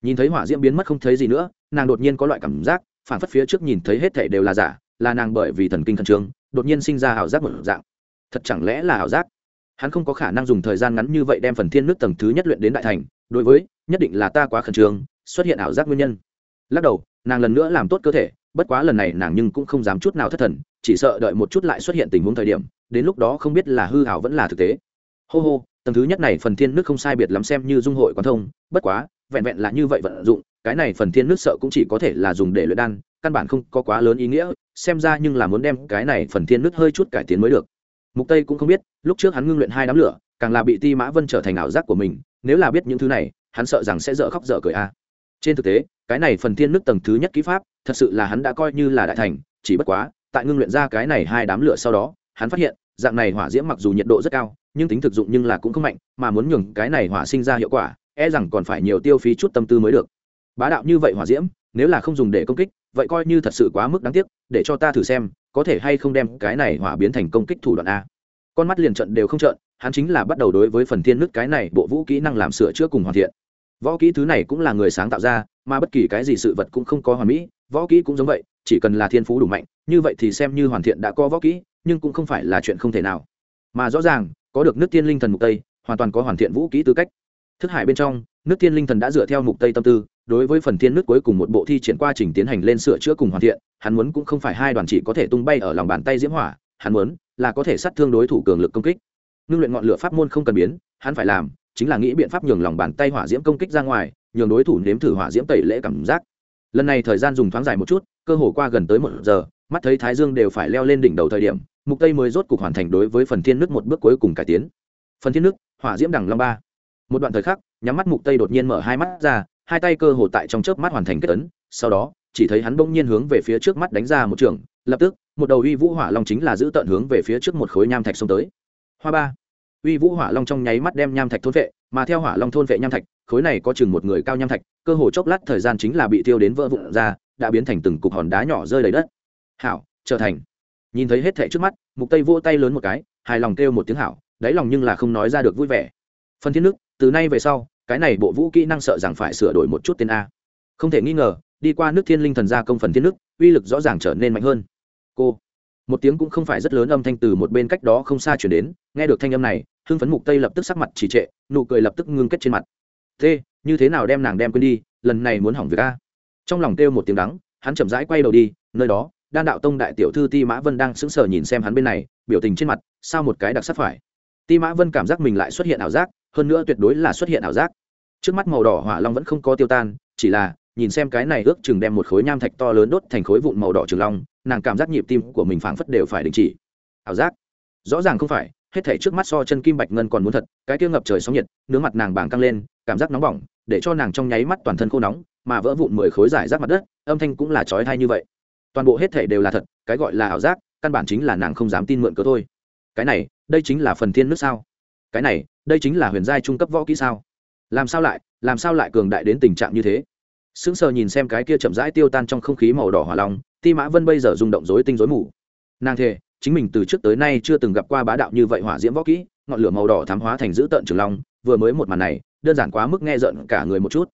Speaker 1: Nhìn thấy hỏa diễm biến mất không thấy gì nữa, nàng đột nhiên có loại cảm giác, phản phất phía trước nhìn thấy hết thể đều là giả, là nàng bởi vì thần kinh khẩn trương, đột nhiên sinh ra ảo giác một dạng. Thật chẳng lẽ là ảo giác? Hắn không có khả năng dùng thời gian ngắn như vậy đem phần thiên nước tầng thứ nhất luyện đến đại thành, đối với, nhất định là ta quá khẩn trương, xuất hiện ảo giác nguyên nhân. Lắc đầu, nàng lần nữa làm tốt cơ thể, bất quá lần này nàng nhưng cũng không dám chút nào thất thần, chỉ sợ đợi một chút lại xuất hiện tình huống thời điểm, đến lúc đó không biết là hư hảo vẫn là thực tế. Hô hô tầng thứ nhất này phần thiên nước không sai biệt lắm xem như dung hội quán thông, bất quá, vẹn vẹn là như vậy vận dụng, cái này phần thiên nước sợ cũng chỉ có thể là dùng để luyện đan, căn bản không có quá lớn ý nghĩa, xem ra nhưng là muốn đem cái này phần thiên nước hơi chút cải tiến mới được. Mục tây cũng không biết, lúc trước hắn ngưng luyện hai đám lửa, càng là bị ti mã vân trở thành ảo giác của mình, nếu là biết những thứ này, hắn sợ rằng sẽ dở khóc dở cười a. Trên thực tế, cái này phần thiên nước tầng thứ nhất kỹ pháp, thật sự là hắn đã coi như là đại thành, chỉ bất quá, tại ngưng luyện ra cái này hai đám lửa sau đó, hắn phát hiện, dạng này hỏa diễm mặc dù nhiệt độ rất cao nhưng tính thực dụng nhưng là cũng không mạnh, mà muốn nhường cái này hỏa sinh ra hiệu quả e rằng còn phải nhiều tiêu phí chút tâm tư mới được. Bá đạo như vậy hỏa diễm, nếu là không dùng để công kích, vậy coi như thật sự quá mức đáng tiếc, để cho ta thử xem, có thể hay không đem cái này hỏa biến thành công kích thủ đoạn a. Con mắt liền trận đều không trận hắn chính là bắt đầu đối với phần thiên nứt cái này bộ vũ kỹ năng làm sửa chữa cùng hoàn thiện. Võ kỹ thứ này cũng là người sáng tạo ra, mà bất kỳ cái gì sự vật cũng không có hoàn mỹ, võ kỹ cũng giống vậy, chỉ cần là thiên phú đủ mạnh, như vậy thì xem như hoàn thiện đã có võ kỹ, nhưng cũng không phải là chuyện không thể nào. Mà rõ ràng có được nước tiên linh thần mục tây, hoàn toàn có hoàn thiện vũ kỹ tư cách. Thức hải bên trong, nước tiên linh thần đã dựa theo mục tây tâm tư, đối với phần thiên nước cuối cùng một bộ thi triển qua trình tiến hành lên sửa chữa cùng hoàn thiện, hắn muốn cũng không phải hai đoàn chỉ có thể tung bay ở lòng bàn tay diễm hỏa, hắn muốn là có thể sát thương đối thủ cường lực công kích. Ngưng luyện ngọn lửa pháp môn không cần biến, hắn phải làm chính là nghĩ biện pháp nhường lòng bàn tay hỏa diễm công kích ra ngoài, nhường đối thủ nếm thử hỏa diễm tẩy lễ cảm giác. Lần này thời gian dùng thoáng dài một chút, cơ hồ qua gần tới một giờ, mắt thấy thái dương đều phải leo lên đỉnh đầu thời điểm mục tây mới rốt cục hoàn thành đối với phần thiên nước một bước cuối cùng cải tiến. Phần thiên nước, hỏa diễm đằng long ba. Một đoạn thời khắc, nhắm mắt mục tây đột nhiên mở hai mắt ra, hai tay cơ hồ tại trong chớp mắt hoàn thành kết ấn. Sau đó, chỉ thấy hắn bỗng nhiên hướng về phía trước mắt đánh ra một trường, lập tức, một đầu uy vũ hỏa long chính là giữ tận hướng về phía trước một khối nham thạch xông tới. Hoa ba. Uy vũ hỏa long trong nháy mắt đem nham thạch thôn vệ, mà theo hỏa long thôn vệ nham thạch, khối này có chừng một người cao nham thạch, cơ hồ chốc lát thời gian chính là bị tiêu đến vỡ vụn ra, đã biến thành từng cục hòn đá nhỏ rơi đầy đất. Hảo, trở thành nhìn thấy hết thẻ trước mắt, mục tây vỗ tay lớn một cái, hài lòng kêu một tiếng hảo, đáy lòng nhưng là không nói ra được vui vẻ. Phần thiên nước, từ nay về sau, cái này bộ vũ kỹ năng sợ rằng phải sửa đổi một chút tên a. Không thể nghi ngờ, đi qua nước thiên linh thần gia công phần thiên nước, uy lực rõ ràng trở nên mạnh hơn. Cô, một tiếng cũng không phải rất lớn âm thanh từ một bên cách đó không xa chuyển đến, nghe được thanh âm này, hưng phấn mục tây lập tức sắc mặt trì trệ, nụ cười lập tức ngưng kết trên mặt. Thế, như thế nào đem nàng đem quên đi, lần này muốn hỏng việc a. Trong lòng kêu một tiếng đắng, hắn chậm rãi quay đầu đi, nơi đó đan đạo tông đại tiểu thư ti mã vân đang sững sờ nhìn xem hắn bên này, biểu tình trên mặt, sao một cái đặc sắc phải? Ti mã vân cảm giác mình lại xuất hiện ảo giác, hơn nữa tuyệt đối là xuất hiện ảo giác. Trước mắt màu đỏ hỏa long vẫn không có tiêu tan, chỉ là, nhìn xem cái này ước chừng đem một khối nham thạch to lớn đốt thành khối vụn màu đỏ trường long, nàng cảm giác nhịp tim của mình phảng phất đều phải đình chỉ. Ảo giác? Rõ ràng không phải, hết thể trước mắt so chân kim bạch ngân còn muốn thật, cái kia ngập trời sóng nhiệt, nướng mặt nàng bàng căng lên, cảm giác nóng bỏng, để cho nàng trong nháy mắt toàn thân khô nóng, mà vỡ vụn mười khối giải rác mặt đất, âm thanh cũng là chói tai như vậy toàn bộ hết thảy đều là thật, cái gọi là ảo giác, căn bản chính là nàng không dám tin mượn cớ thôi. Cái này, đây chính là phần thiên nước sao? Cái này, đây chính là huyền giai trung cấp võ kỹ sao? Làm sao lại, làm sao lại cường đại đến tình trạng như thế? Sững sờ nhìn xem cái kia chậm rãi tiêu tan trong không khí màu đỏ hỏa long, ti mã vân bây giờ rung động rối tinh rối mù. Nàng thề, chính mình từ trước tới nay chưa từng gặp qua bá đạo như vậy hỏa diễm võ kỹ, ngọn lửa màu đỏ thám hóa thành dữ tợn trường long, vừa mới một màn này, đơn giản quá mức nghe giận cả người một chút.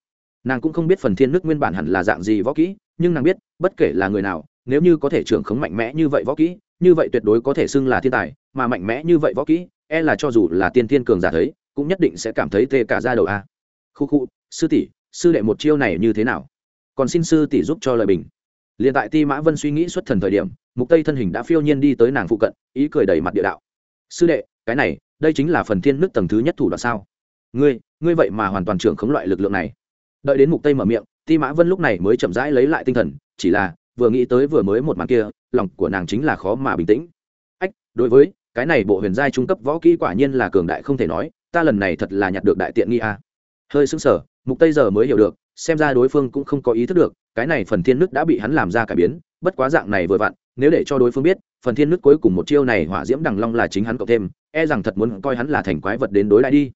Speaker 1: Nàng cũng không biết phần thiên nước nguyên bản hẳn là dạng gì võ kỹ, nhưng nàng biết, bất kể là người nào nếu như có thể trưởng khống mạnh mẽ như vậy võ kỹ, như vậy tuyệt đối có thể xưng là thiên tài, mà mạnh mẽ như vậy võ kỹ e là cho dù là tiên thiên cường giả thấy, cũng nhất định sẽ cảm thấy tê cả ra đầu a. Khu khu, sư tỷ, sư đệ một chiêu này như thế nào? Còn xin sư tỷ giúp cho lời bình. Liền tại ti mã vân suy nghĩ xuất thần thời điểm, mục tây thân hình đã phiêu nhiên đi tới nàng phụ cận, ý cười đầy mặt địa đạo. Sư đệ, cái này, đây chính là phần thiên nước tầng thứ nhất thủ đoạn sao? Ngươi ngươi vậy mà hoàn toàn trưởng khống loại lực lượng này. Đợi đến mục tây mở miệng, ti mã vân lúc này mới chậm rãi lấy lại tinh thần, chỉ là vừa nghĩ tới vừa mới một màn kia, lòng của nàng chính là khó mà bình tĩnh. Ách, đối với, cái này bộ huyền giai trung cấp võ kỹ quả nhiên là cường đại không thể nói, ta lần này thật là nhặt được đại tiện nghi a. Hơi sững sờ, mục tây giờ mới hiểu được, xem ra đối phương cũng không có ý thức được, cái này phần thiên nước đã bị hắn làm ra cải biến, bất quá dạng này vừa vặn, nếu để cho đối phương biết, phần thiên nước cuối cùng một chiêu này hỏa diễm đằng long là chính hắn cộng thêm e rằng thật muốn coi hắn là thành quái vật đến đối lại đi.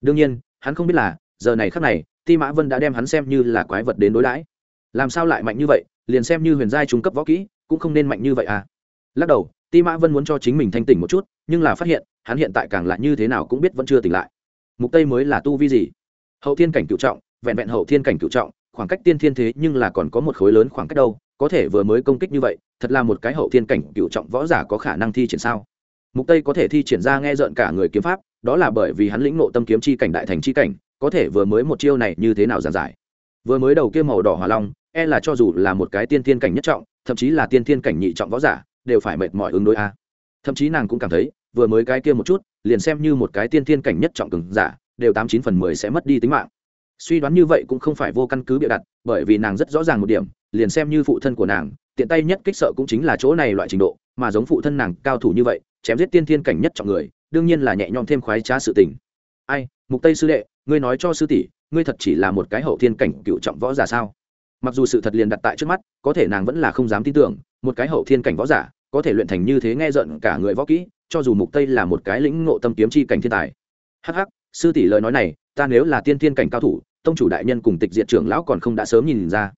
Speaker 1: Đương nhiên, hắn không biết là, giờ này khắc này, ti mã vân đã đem hắn xem như là quái vật đến đối đãi. Làm sao lại mạnh như vậy liền xem như huyền giai trung cấp võ kỹ, cũng không nên mạnh như vậy à. Lắc đầu, ti mã vân muốn cho chính mình thanh tỉnh một chút, nhưng là phát hiện, hắn hiện tại càng lại như thế nào cũng biết vẫn chưa tỉnh lại. Mục tây mới là tu vi gì? Hậu thiên cảnh cựu trọng, vẹn vẹn hậu thiên cảnh cựu trọng, khoảng cách tiên thiên thế nhưng là còn có một khối lớn khoảng cách đâu, có thể vừa mới công kích như vậy, thật là một cái hậu thiên cảnh cựu trọng võ giả có khả năng thi triển sao? Mục tây có thể thi triển ra nghe rợn cả người kiếm pháp, đó là bởi vì hắn lĩnh ngộ tâm kiếm chi cảnh, đại thành chi cảnh, có thể vừa mới một chiêu này như thế nào giản giải? Vừa mới đầu kia màu đỏ hỏa long e là cho dù là một cái tiên thiên cảnh nhất trọng, thậm chí là tiên thiên cảnh nhị trọng võ giả, đều phải mệt mỏi ứng đối a. Thậm chí nàng cũng cảm thấy, vừa mới cái kia một chút, liền xem như một cái tiên thiên cảnh nhất trọng cường giả, đều tám chín phần mười sẽ mất đi tính mạng. Suy đoán như vậy cũng không phải vô căn cứ bịa đặt, bởi vì nàng rất rõ ràng một điểm, liền xem như phụ thân của nàng, tiện tay nhất kích sợ cũng chính là chỗ này loại trình độ, mà giống phụ thân nàng cao thủ như vậy, chém giết tiên thiên cảnh nhất trọng người, đương nhiên là nhẹ nhõm thêm khoái trá sự tình. Ai, mục tây sư đệ, ngươi nói cho sư tỷ, ngươi thật chỉ là một cái hậu thiên cảnh cựu trọng võ giả sao? Mặc dù sự thật liền đặt tại trước mắt, có thể nàng vẫn là không dám tin tưởng, một cái hậu thiên cảnh võ giả, có thể luyện thành như thế nghe giận cả người võ kỹ, cho dù mục tây là một cái lĩnh ngộ tâm kiếm chi cảnh thiên tài. Hắc hắc, sư tỷ lời nói này, ta nếu là tiên thiên cảnh cao thủ, tông chủ đại nhân cùng tịch diệt trưởng lão còn không đã sớm nhìn ra.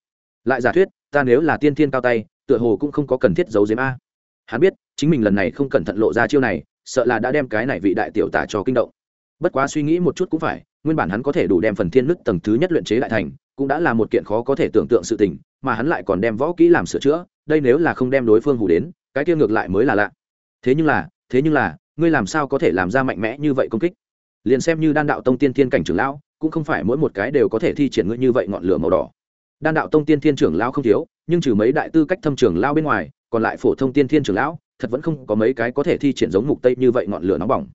Speaker 1: Lại giả thuyết, ta nếu là tiên thiên cao tay, tựa hồ cũng không có cần thiết giấu giếm a. Hắn biết, chính mình lần này không cẩn thận lộ ra chiêu này, sợ là đã đem cái này vị đại tiểu tả cho kinh động. Bất quá suy nghĩ một chút cũng phải, nguyên bản hắn có thể đủ đem phần thiên nứt tầng thứ nhất luyện chế lại thành cũng đã là một kiện khó có thể tưởng tượng sự tình, mà hắn lại còn đem võ kỹ làm sửa chữa, đây nếu là không đem đối phương hủ đến, cái kia ngược lại mới là lạ. Thế nhưng là, thế nhưng là, ngươi làm sao có thể làm ra mạnh mẽ như vậy công kích? Liền xem như đan đạo tông tiên thiên cảnh trưởng lão, cũng không phải mỗi một cái đều có thể thi triển ngươi như vậy ngọn lửa màu đỏ. Đan đạo tông tiên thiên trưởng lão không thiếu, nhưng trừ mấy đại tư cách thâm trưởng lão bên ngoài, còn lại phổ thông tiên thiên trưởng lão, thật vẫn không có mấy cái có thể thi triển giống mục tây như vậy ngọn lửa nóng bỏng.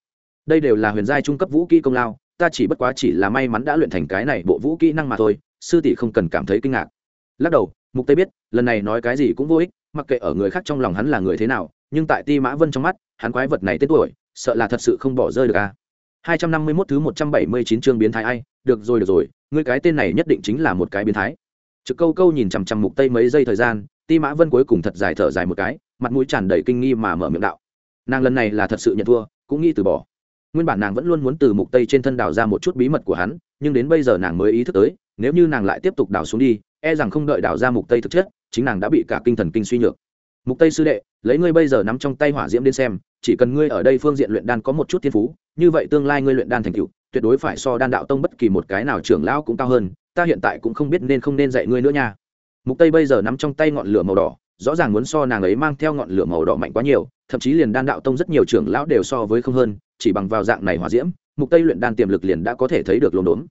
Speaker 1: Đây đều là huyền giai trung cấp vũ kỹ công lao, ta chỉ bất quá chỉ là may mắn đã luyện thành cái này bộ vũ kỹ năng mà thôi sư tỷ không cần cảm thấy kinh ngạc. Lắc đầu, mục tây biết, lần này nói cái gì cũng vô ích, mặc kệ ở người khác trong lòng hắn là người thế nào, nhưng tại ti mã vân trong mắt, hắn quái vật này tên tuổi, sợ là thật sự không bỏ rơi được à. 251 thứ 179 chương biến thái ai, được rồi được rồi, ngươi cái tên này nhất định chính là một cái biến thái. Trực câu câu nhìn chằm chằm mục tây mấy giây thời gian, ti mã vân cuối cùng thật dài thở dài một cái, mặt mũi tràn đầy kinh nghi mà mở miệng đạo. Nàng lần này là thật sự nhận thua, cũng nghĩ từ bỏ. Nguyên bản nàng vẫn luôn muốn từ mục tây trên thân đào ra một chút bí mật của hắn, nhưng đến bây giờ nàng mới ý thức tới nếu như nàng lại tiếp tục đào xuống đi e rằng không đợi đào ra mục tây thực chất, chính nàng đã bị cả kinh thần kinh suy nhược. Mục tây sư đệ, lấy ngươi bây giờ nắm trong tay hỏa diễm đến xem, chỉ cần ngươi ở đây phương diện luyện đan có một chút thiên phú, như vậy tương lai ngươi luyện đan thành tựu, tuyệt đối phải so đan đạo tông bất kỳ một cái nào trưởng lão cũng cao hơn, ta hiện tại cũng không biết nên không nên dạy ngươi nữa nha. Mục tây bây giờ nắm trong tay ngọn lửa màu đỏ, rõ ràng muốn so nàng ấy mang theo ngọn lửa màu đỏ mạnh quá nhiều, thậm chí liền đan đạo tông rất nhiều trưởng lão đều so với không hơn, chỉ bằng vào dạng này hỏa diễm, mục tây luyện đan tiềm lực liền đã có thể thấy được lồn đốn.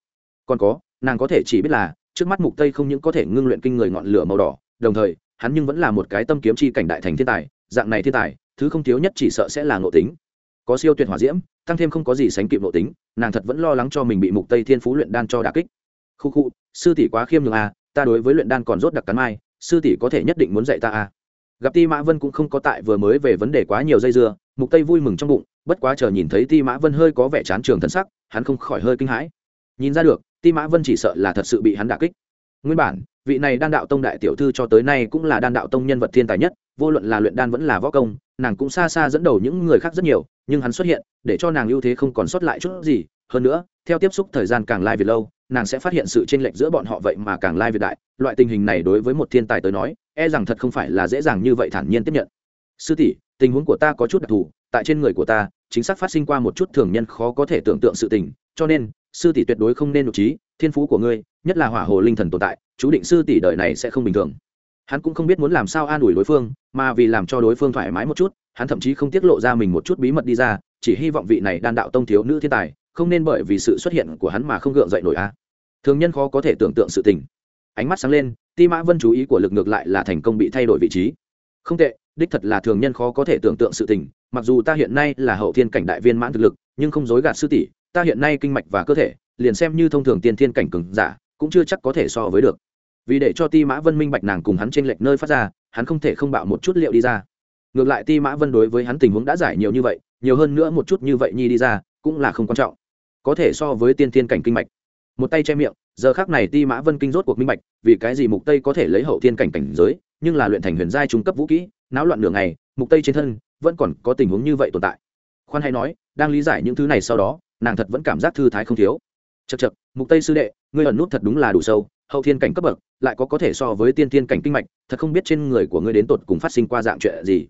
Speaker 1: Còn có nàng có thể chỉ biết là, trước mắt mục tây không những có thể ngưng luyện kinh người ngọn lửa màu đỏ, đồng thời, hắn nhưng vẫn là một cái tâm kiếm chi cảnh đại thành thiên tài, dạng này thiên tài, thứ không thiếu nhất chỉ sợ sẽ là ngộ tính. Có siêu tuyệt hỏa diễm, tăng thêm không có gì sánh kịp ngộ tính, nàng thật vẫn lo lắng cho mình bị mục tây thiên phú luyện đan cho đả kích. Khu khu, sư tỷ quá khiêm nhường à ta đối với luyện đan còn rốt đặc cắn mai, sư tỷ có thể nhất định muốn dạy ta à. Gặp ti mã vân cũng không có tại vừa mới về vấn đề quá nhiều dây dưa, mục tây vui mừng trong bụng, bất quá chờ nhìn thấy ti mã vân hơi có vẻ chán trường thân sắc, hắn không khỏi hơi kinh hãi. Nhìn ra được ti mã vân chỉ sợ là thật sự bị hắn đả kích. Nguyên bản, vị này đan đạo tông đại tiểu thư cho tới nay cũng là đan đạo tông nhân vật thiên tài nhất, vô luận là luyện đan vẫn là võ công, nàng cũng xa xa dẫn đầu những người khác rất nhiều, nhưng hắn xuất hiện, để cho nàng ưu thế không còn sót lại chút gì. Hơn nữa, theo tiếp xúc thời gian càng lai việt lâu, nàng sẽ phát hiện sự chênh lệch giữa bọn họ vậy mà càng lai việt đại. Loại tình hình này đối với một thiên tài tới nói e rằng thật không phải là dễ dàng như vậy thản nhiên tiếp nhận. Sư tỷ tình huống của ta có chút đặc thù, tại trên người của ta, chính xác phát sinh qua một chút thường nhân khó có thể tưởng tượng sự tình, cho nên, sư tỷ tuyệt đối không nên nội trí, thiên phú của ngươi, nhất là hỏa hồ linh thần tồn tại, chú định sư tỷ đời này sẽ không bình thường. Hắn cũng không biết muốn làm sao an ủi đối phương, mà vì làm cho đối phương thoải mái một chút, hắn thậm chí không tiết lộ ra mình một chút bí mật đi ra, chỉ hy vọng vị này đan đạo tông thiếu nữ thiên tài, không nên bởi vì sự xuất hiện của hắn mà không gượng dậy nổi a. Thường nhân khó có thể tưởng tượng sự tình. Ánh mắt sáng lên, ti mã vân chú ý của lực ngược lại là thành công bị thay đổi vị trí. Không tệ đích thật là thường nhân khó có thể tưởng tượng sự tình, mặc dù ta hiện nay là hậu thiên cảnh đại viên mãn thực lực, nhưng không dối gạt sư tỷ, ta hiện nay kinh mạch và cơ thể, liền xem như thông thường tiên thiên cảnh cường giả, cũng chưa chắc có thể so với được. Vì để cho ti mã vân minh bạch nàng cùng hắn trên lệch nơi phát ra, hắn không thể không bạo một chút liệu đi ra. Ngược lại ti mã vân đối với hắn tình huống đã giải nhiều như vậy, nhiều hơn nữa một chút như vậy nhi đi ra, cũng là không quan trọng. Có thể so với tiên thiên cảnh kinh mạch. Một tay che miệng, giờ khác này ti mã vân kinh rốt cuộc minh bạch, vì cái gì mục tây có thể lấy hậu thiên cảnh cảnh giới nhưng là luyện thành huyền giai trung cấp vũ kỹ, náo loạn nửa ngày, mục tây trên thân vẫn còn có tình huống như vậy tồn tại. Khoan hay nói, đang lý giải những thứ này sau đó, nàng thật vẫn cảm giác thư thái không thiếu. Chật chật mục tây sư đệ, ngươi ẩn nút thật đúng là đủ sâu, hậu thiên cảnh cấp bậc, lại có có thể so với tiên thiên cảnh kinh mạch, thật không biết trên người của ngươi đến tột cùng phát sinh qua dạng chuyện gì.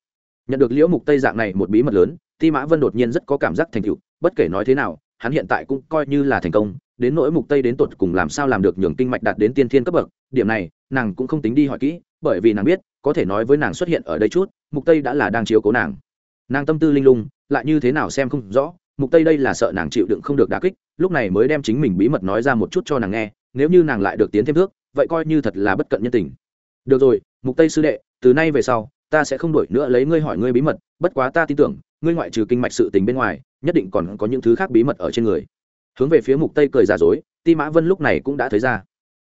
Speaker 1: Nhận được liễu mục tây dạng này một bí mật lớn, ti mã vân đột nhiên rất có cảm giác thành tựu, bất kể nói thế nào, hắn hiện tại cũng coi như là thành công, đến nỗi mục tây đến tột cùng làm sao làm được nhường kinh mạch đạt đến tiên thiên cấp bậc, điểm này, nàng cũng không tính đi hỏi kỹ bởi vì nàng biết, có thể nói với nàng xuất hiện ở đây chút, mục tây đã là đang chiếu cố nàng. Nàng tâm tư linh lung, lại như thế nào xem không rõ, mục tây đây là sợ nàng chịu đựng không được đả kích, lúc này mới đem chính mình bí mật nói ra một chút cho nàng nghe, nếu như nàng lại được tiến thêm thước, vậy coi như thật là bất cận nhân tình. Được rồi, mục tây sư đệ, từ nay về sau, ta sẽ không đổi nữa lấy ngươi hỏi ngươi bí mật, bất quá ta tin tưởng, ngươi ngoại trừ kinh mạch sự tình bên ngoài, nhất định còn có những thứ khác bí mật ở trên người. Hướng về phía mục tây cười giả dối, ti mã vân lúc này cũng đã thấy ra.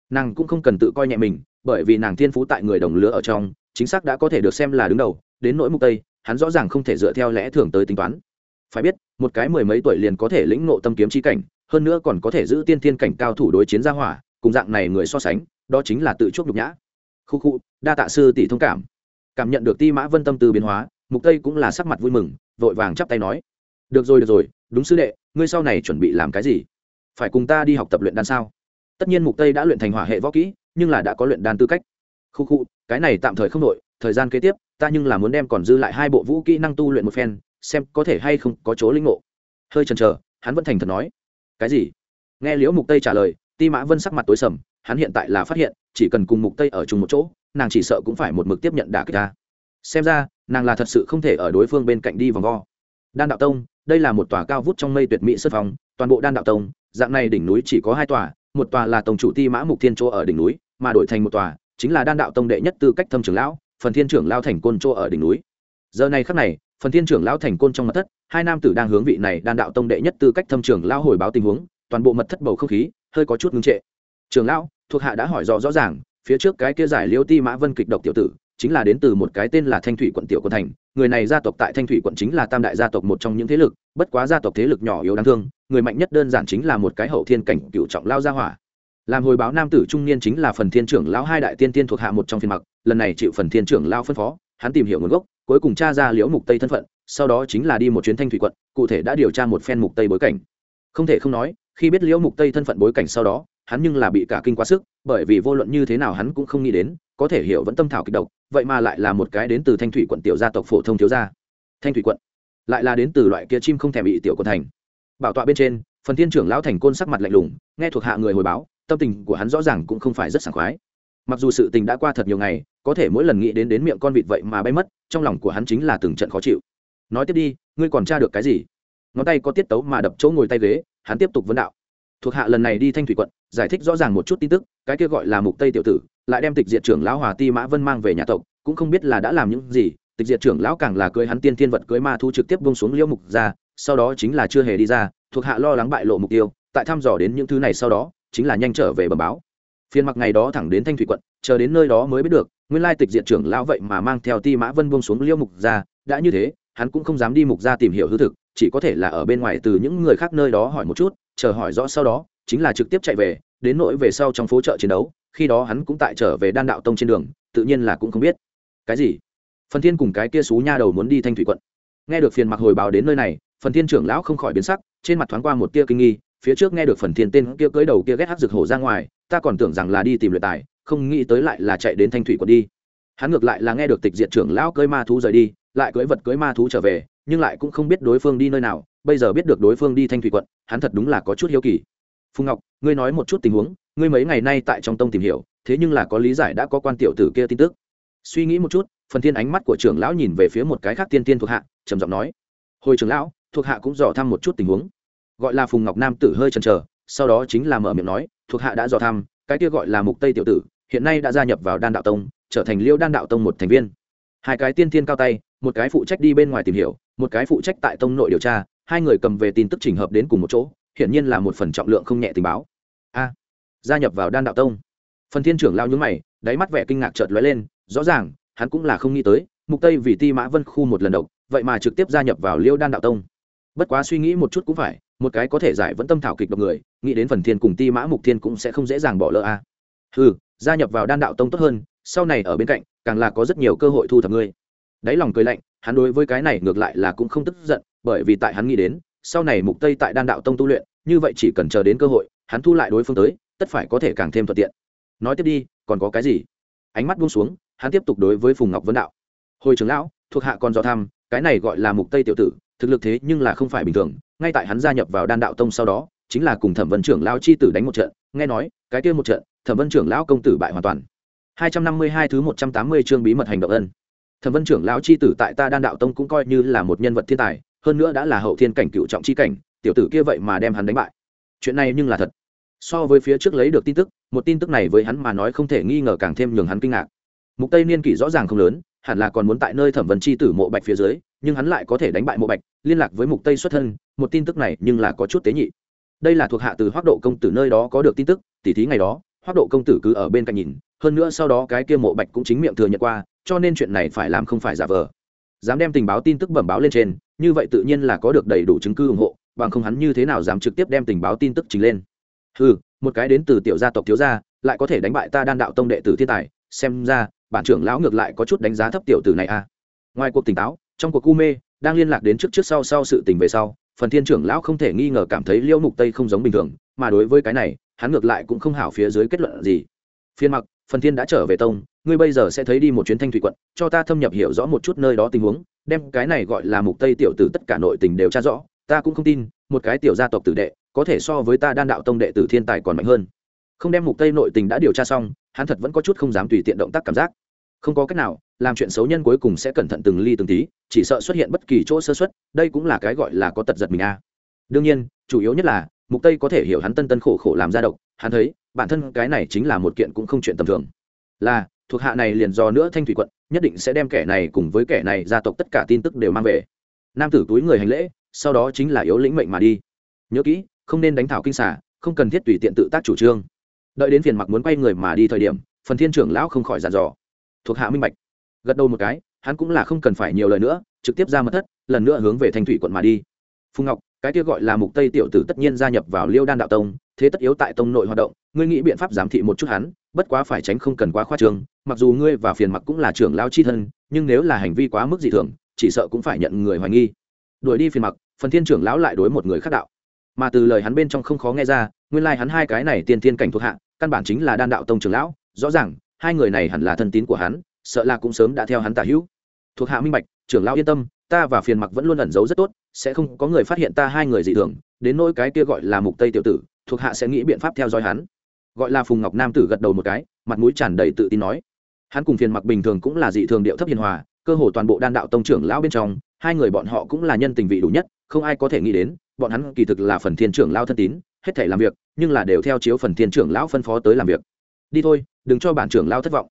Speaker 1: Nàng cũng không cần tự coi nhẹ mình bởi vì nàng thiên phú tại người đồng lứa ở trong, chính xác đã có thể được xem là đứng đầu, đến nỗi mục tây, hắn rõ ràng không thể dựa theo lẽ thường tới tính toán. Phải biết, một cái mười mấy tuổi liền có thể lĩnh ngộ tâm kiếm chi cảnh, hơn nữa còn có thể giữ tiên thiên cảnh cao thủ đối chiến gia hỏa, cùng dạng này người so sánh, đó chính là tự chuốc nhục nhã. Khu khu, đa tạ sư tỷ thông cảm. Cảm nhận được ti mã vân tâm tư biến hóa, mục tây cũng là sắc mặt vui mừng, vội vàng chắp tay nói. Được rồi được rồi, đúng sư đệ, ngươi sau này chuẩn bị làm cái gì? Phải cùng ta đi học tập luyện đan sao? Tất nhiên mục tây đã luyện thành hỏa hệ võ kỹ nhưng là đã có luyện đan tư cách. Khu khu, cái này tạm thời không đội thời gian kế tiếp, ta nhưng là muốn đem còn dư lại hai bộ vũ kỹ năng tu luyện một phen, xem có thể hay không có chỗ linh ngộ. Hơi chần chờ, hắn vẫn thành thật nói. Cái gì? Nghe liễu mục tây trả lời, ti mã vân sắc mặt tối sầm, hắn hiện tại là phát hiện, chỉ cần cùng mục tây ở chung một chỗ, nàng chỉ sợ cũng phải một mực tiếp nhận đả kích ta. Xem ra, nàng là thật sự không thể ở đối phương bên cạnh đi vòng vo. Đan đạo tông, đây là một tòa cao vút trong mây tuyệt mỹ sân phòng toàn bộ đan đạo tông, dạng này đỉnh núi chỉ có hai tòa một tòa là tổng chủ ti mã mục thiên chỗ ở đỉnh núi, mà đổi thành một tòa, chính là đan đạo tông đệ nhất tư cách thâm trưởng lão, phần thiên trưởng lao thành côn chỗ ở đỉnh núi. Giờ này khắc này, phần thiên trưởng lão thành côn trong mật thất, hai nam tử đang hướng vị này đan đạo tông đệ nhất tư cách thâm trưởng lao hồi báo tình huống, toàn bộ mật thất bầu không khí, hơi có chút ngưng trệ. Trưởng lão, thuộc hạ đã hỏi rõ rõ ràng, phía trước cái kia giải liêu ti mã vân kịch độc tiểu tử, chính là đến từ một cái tên là thanh thủy quận tiểu quân thành, người này gia tộc tại thanh thủy quận chính là tam đại gia tộc một trong những thế lực, bất quá gia tộc thế lực nhỏ yếu đáng thương người mạnh nhất đơn giản chính là một cái hậu thiên cảnh cựu trọng lao gia hỏa. Làm hồi báo nam tử trung niên chính là phần thiên trưởng lão hai đại tiên tiên thuộc hạ một trong phiên mặc, lần này chịu phần thiên trưởng lao phân phó, hắn tìm hiểu nguồn gốc, cuối cùng tra ra liễu mục tây thân phận, sau đó chính là đi một chuyến thanh thủy quận, cụ thể đã điều tra một phen mục tây bối cảnh. Không thể không nói, khi biết liễu mục tây thân phận bối cảnh sau đó, hắn nhưng là bị cả kinh quá sức, bởi vì vô luận như thế nào hắn cũng không nghĩ đến, có thể hiểu vẫn tâm thảo kịch độc, vậy mà lại là một cái đến từ thanh thủy quận tiểu gia tộc phổ thông thiếu gia. Thanh thủy quận lại là đến từ loại kia chim không thèm bị tiểu quận thành bảo tọa bên trên, phần thiên trưởng lão thành côn sắc mặt lạnh lùng, nghe thuộc hạ người hồi báo, tâm tình của hắn rõ ràng cũng không phải rất sảng khoái. Mặc dù sự tình đã qua thật nhiều ngày, có thể mỗi lần nghĩ đến đến miệng con vịt vậy mà bay mất, trong lòng của hắn chính là từng trận khó chịu. Nói tiếp đi, ngươi còn tra được cái gì? Ngón tay có tiết tấu mà đập chỗ ngồi tay ghế, hắn tiếp tục vấn đạo. Thuộc hạ lần này đi thanh thủy quận, giải thích rõ ràng một chút tin tức, cái kia gọi là mục tây tiểu tử, lại đem tịch diệt trưởng lão hòa ti mã vân mang về nhà tộc, cũng không biết là đã làm những gì, tịch diệt trưởng lão càng là cưới hắn tiên thiên vật cưới ma thu trực tiếp bông xuống liễu mục ra sau đó chính là chưa hề đi ra, thuộc hạ lo lắng bại lộ mục tiêu, tại thăm dò đến những thứ này sau đó, chính là nhanh trở về bờ báo. Phiên mặc ngày đó thẳng đến thanh thủy quận, chờ đến nơi đó mới biết được, nguyên lai tịch diện trưởng lão vậy mà mang theo ti mã vân buông xuống liêu mục ra, đã như thế, hắn cũng không dám đi mục ra tìm hiểu hư thực, chỉ có thể là ở bên ngoài từ những người khác nơi đó hỏi một chút, chờ hỏi rõ sau đó, chính là trực tiếp chạy về, đến nỗi về sau trong phố chợ chiến đấu, khi đó hắn cũng tại trở về đan đạo tông trên đường, tự nhiên là cũng không biết. Cái gì? Phần thiên cùng cái kia xú nha đầu muốn đi thanh thủy quận. Nghe được phiền mặc hồi báo đến nơi này phần thiên trưởng lão không khỏi biến sắc, trên mặt thoáng qua một tia kinh nghi, phía trước nghe được phần thiên tên kia cưới đầu kia ghét hắc rực hổ ra ngoài, ta còn tưởng rằng là đi tìm luyện tài, không nghĩ tới lại là chạy đến thanh thủy quận đi. Hắn ngược lại là nghe được tịch diệt trưởng lão cưới ma thú rời đi, lại cưới vật cưới ma thú trở về, nhưng lại cũng không biết đối phương đi nơi nào, bây giờ biết được đối phương đi thanh thủy quận, hắn thật đúng là có chút hiếu kỳ. Phùng ngọc, ngươi nói một chút tình huống, ngươi mấy ngày nay tại trong tông tìm hiểu, thế nhưng là có lý giải đã có quan tiểu tử kia tin tức. Suy nghĩ một chút, phần thiên ánh mắt của trưởng lão nhìn về phía một cái khác tiên tiên thuộc hạ, trầm giọng nói. Hồi trưởng lão thuộc hạ cũng dò thăm một chút tình huống. Gọi là phùng ngọc nam tử hơi chần chờ, sau đó chính là mở miệng nói, thuộc hạ đã dò thăm, cái kia gọi là mục tây tiểu tử, hiện nay đã gia nhập vào đan đạo tông, trở thành liêu đan đạo tông một thành viên. Hai cái tiên Thiên cao tay, một cái phụ trách đi bên ngoài tìm hiểu, một cái phụ trách tại tông nội điều tra, hai người cầm về tin tức trình hợp đến cùng một chỗ, hiển nhiên là một phần trọng lượng không nhẹ tình báo. A, gia nhập vào đan đạo tông. Phần thiên trưởng lao nhúng mày, đáy mắt vẻ kinh ngạc chợt lóe lên, rõ ràng, hắn cũng là không nghĩ tới, mục tây vì ti mã vân khu một lần đầu vậy mà trực tiếp gia nhập vào liêu đan đạo tông bất quá suy nghĩ một chút cũng phải, một cái có thể giải vẫn tâm thảo kịch độc người, nghĩ đến phần thiên cùng ti mã mục thiên cũng sẽ không dễ dàng bỏ lỡ a. Ừ gia nhập vào đan đạo tông tốt hơn, sau này ở bên cạnh, càng là có rất nhiều cơ hội thu thập ngươi. Đáy lòng cười lạnh, hắn đối với cái này ngược lại là cũng không tức giận, bởi vì tại hắn nghĩ đến, sau này mục tây tại đan đạo tông tu luyện, như vậy chỉ cần chờ đến cơ hội, hắn thu lại đối phương tới, tất phải có thể càng thêm thuận tiện. Nói tiếp đi, còn có cái gì? Ánh mắt buông xuống, hắn tiếp tục đối với phùng ngọc vấn đạo. Hồi trưởng lão, thuộc hạ còn do thăm cái này gọi là mục tây tiểu tử thực lực thế nhưng là không phải bình thường, ngay tại hắn gia nhập vào đan đạo tông sau đó, chính là cùng thẩm vân trưởng lão chi tử đánh một trận, nghe nói, cái kia một trận, thẩm vân trưởng lão công tử bại hoàn toàn. 252 thứ 180 chương bí mật hành động ân. Thẩm vân trưởng lão chi tử tại ta đan đạo tông cũng coi như là một nhân vật thiên tài, hơn nữa đã là hậu thiên cảnh cựu trọng chi cảnh, tiểu tử kia vậy mà đem hắn đánh bại. Chuyện này nhưng là thật. So với phía trước lấy được tin tức, một tin tức này với hắn mà nói không thể nghi ngờ càng thêm nhường hắn kinh ngạc. Mục tây niên kỷ rõ ràng không lớn hẳn là còn muốn tại nơi thẩm vấn chi tử mộ bạch phía dưới, nhưng hắn lại có thể đánh bại mộ bạch, liên lạc với mục tây xuất thân, một tin tức này nhưng là có chút tế nhị. Đây là thuộc hạ từ hoác độ công tử nơi đó có được tin tức, tỉ thí ngày đó, hoác độ công tử cứ ở bên cạnh nhìn, hơn nữa sau đó cái kia mộ bạch cũng chính miệng thừa nhận qua, cho nên chuyện này phải làm không phải giả vờ. Dám đem tình báo tin tức bẩm báo lên trên, như vậy tự nhiên là có được đầy đủ chứng cứ ủng hộ, bằng không hắn như thế nào dám trực tiếp đem tình báo tin tức trình lên. Ừ một cái đến từ tiểu gia tộc thiếu gia, lại có thể đánh bại ta đan đạo tông đệ tử thiên tài, xem ra bản trưởng lão ngược lại có chút đánh giá thấp tiểu tử này à. Ngoài cuộc tỉnh táo, trong cuộc cu mê, đang liên lạc đến trước trước sau sau sự tình về sau, phần thiên trưởng lão không thể nghi ngờ cảm thấy liễu mục tây không giống bình thường, mà đối với cái này, hắn ngược lại cũng không hảo phía dưới kết luận gì. Phiên mặc, phần thiên đã trở về tông, ngươi bây giờ sẽ thấy đi một chuyến thanh thủy quận, cho ta thâm nhập hiểu rõ một chút nơi đó tình huống, đem cái này gọi là mục tây tiểu tử tất cả nội tình đều tra rõ, ta cũng không tin, một cái tiểu gia tộc tử đệ, có thể so với ta đan đạo tông đệ tử thiên tài còn mạnh hơn. Không đem mục tây nội tình đã điều tra xong, hắn thật vẫn có chút không dám tùy tiện động tác cảm giác không có cách nào, làm chuyện xấu nhân cuối cùng sẽ cẩn thận từng ly từng tí, chỉ sợ xuất hiện bất kỳ chỗ sơ xuất đây cũng là cái gọi là có tật giật mình a. Đương nhiên, chủ yếu nhất là, mục tây có thể hiểu hắn tân tân khổ khổ làm ra độc, hắn thấy, bản thân cái này chính là một kiện cũng không chuyện tầm thường. Là, thuộc hạ này liền do nữa thanh thủy quận, nhất định sẽ đem kẻ này cùng với kẻ này gia tộc tất cả tin tức đều mang về. Nam tử túi người hành lễ, sau đó chính là yếu lĩnh mệnh mà đi. Nhớ kỹ, không nên đánh thảo kinh xả không cần thiết tùy tiện tự tác chủ trương. Đợi đến phiền mặc muốn quay người mà đi thời điểm, phần thiên trưởng lão không khỏi giàn dò thuộc hạ minh bạch. Gật đầu một cái, hắn cũng là không cần phải nhiều lời nữa, trực tiếp ra mật thất, lần nữa hướng về thanh thủy quận mà đi. Phùng ngọc, cái kia gọi là mục tây tiểu tử tất nhiên gia nhập vào liêu đan đạo tông, thế tất yếu tại tông nội hoạt động, ngươi nghĩ biện pháp giám thị một chút hắn, bất quá phải tránh không cần quá khoa trương, mặc dù ngươi và phiền mặc cũng là trưởng lao chi thân, nhưng nếu là hành vi quá mức dị thường, chỉ sợ cũng phải nhận người hoài nghi. Đuổi đi phiền mặc, phần thiên trưởng lão lại đối một người khác đạo. Mà từ lời hắn bên trong không khó nghe ra, nguyên lai hắn hai cái này tiên thiên cảnh thuộc hạ, căn bản chính là đan đạo tông trưởng lão, rõ ràng hai người này hẳn là thân tín của hắn, sợ là cũng sớm đã theo hắn tả hữu. Thuộc hạ minh bạch, trưởng lão yên tâm, ta và phiền mặc vẫn luôn ẩn giấu rất tốt, sẽ không có người phát hiện ta hai người dị thường, đến nỗi cái kia gọi là mục tây tiểu tử, thuộc hạ sẽ nghĩ biện pháp theo dõi hắn. Gọi là phùng ngọc nam tử gật đầu một cái, mặt mũi tràn đầy tự tin nói. Hắn cùng phiền mặc bình thường cũng là dị thường điệu thấp hiền hòa, cơ hồ toàn bộ đan đạo tông trưởng lão bên trong, hai người bọn họ cũng là nhân tình vị đủ nhất, không ai có thể nghĩ đến, bọn hắn kỳ thực là phần thiên trưởng lão thân tín, hết thể làm việc, nhưng là đều theo chiếu phần thiên trưởng lão phân phó tới làm việc. Đi thôi đừng cho bản trưởng lao thất vọng.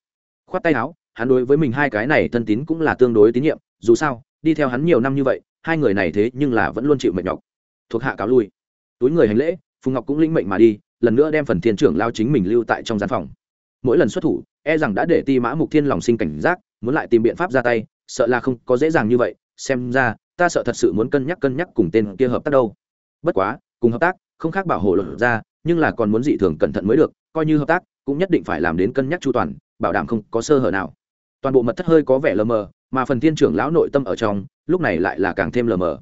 Speaker 1: Khoát tay áo, hắn đối với mình hai cái này thân tín cũng là tương đối tín nhiệm, dù sao, đi theo hắn nhiều năm như vậy, hai người này thế nhưng là vẫn luôn chịu mệt nhọc. Thuộc hạ cáo lui. Túi người hành lễ, phùng ngọc cũng linh mệnh mà đi, lần nữa đem phần thiên trưởng lao chính mình lưu tại trong gian phòng. Mỗi lần xuất thủ e rằng đã để ti mã mục thiên lòng sinh cảnh giác, muốn lại tìm biện pháp ra tay, sợ là không có dễ dàng như vậy, xem ra, ta sợ thật sự muốn cân nhắc cân nhắc cùng tên kia hợp tác đâu. Bất quá, cùng hợp tác, không khác bảo hộ luật ra, nhưng là còn muốn dị thường cẩn thận mới được, coi như hợp tác cũng nhất định phải làm đến cân nhắc chu toàn, bảo đảm không có sơ hở nào. Toàn bộ mật thất hơi có vẻ lờ mờ, mà phần thiên trưởng lão nội tâm ở trong, lúc này lại là càng thêm lờ mờ.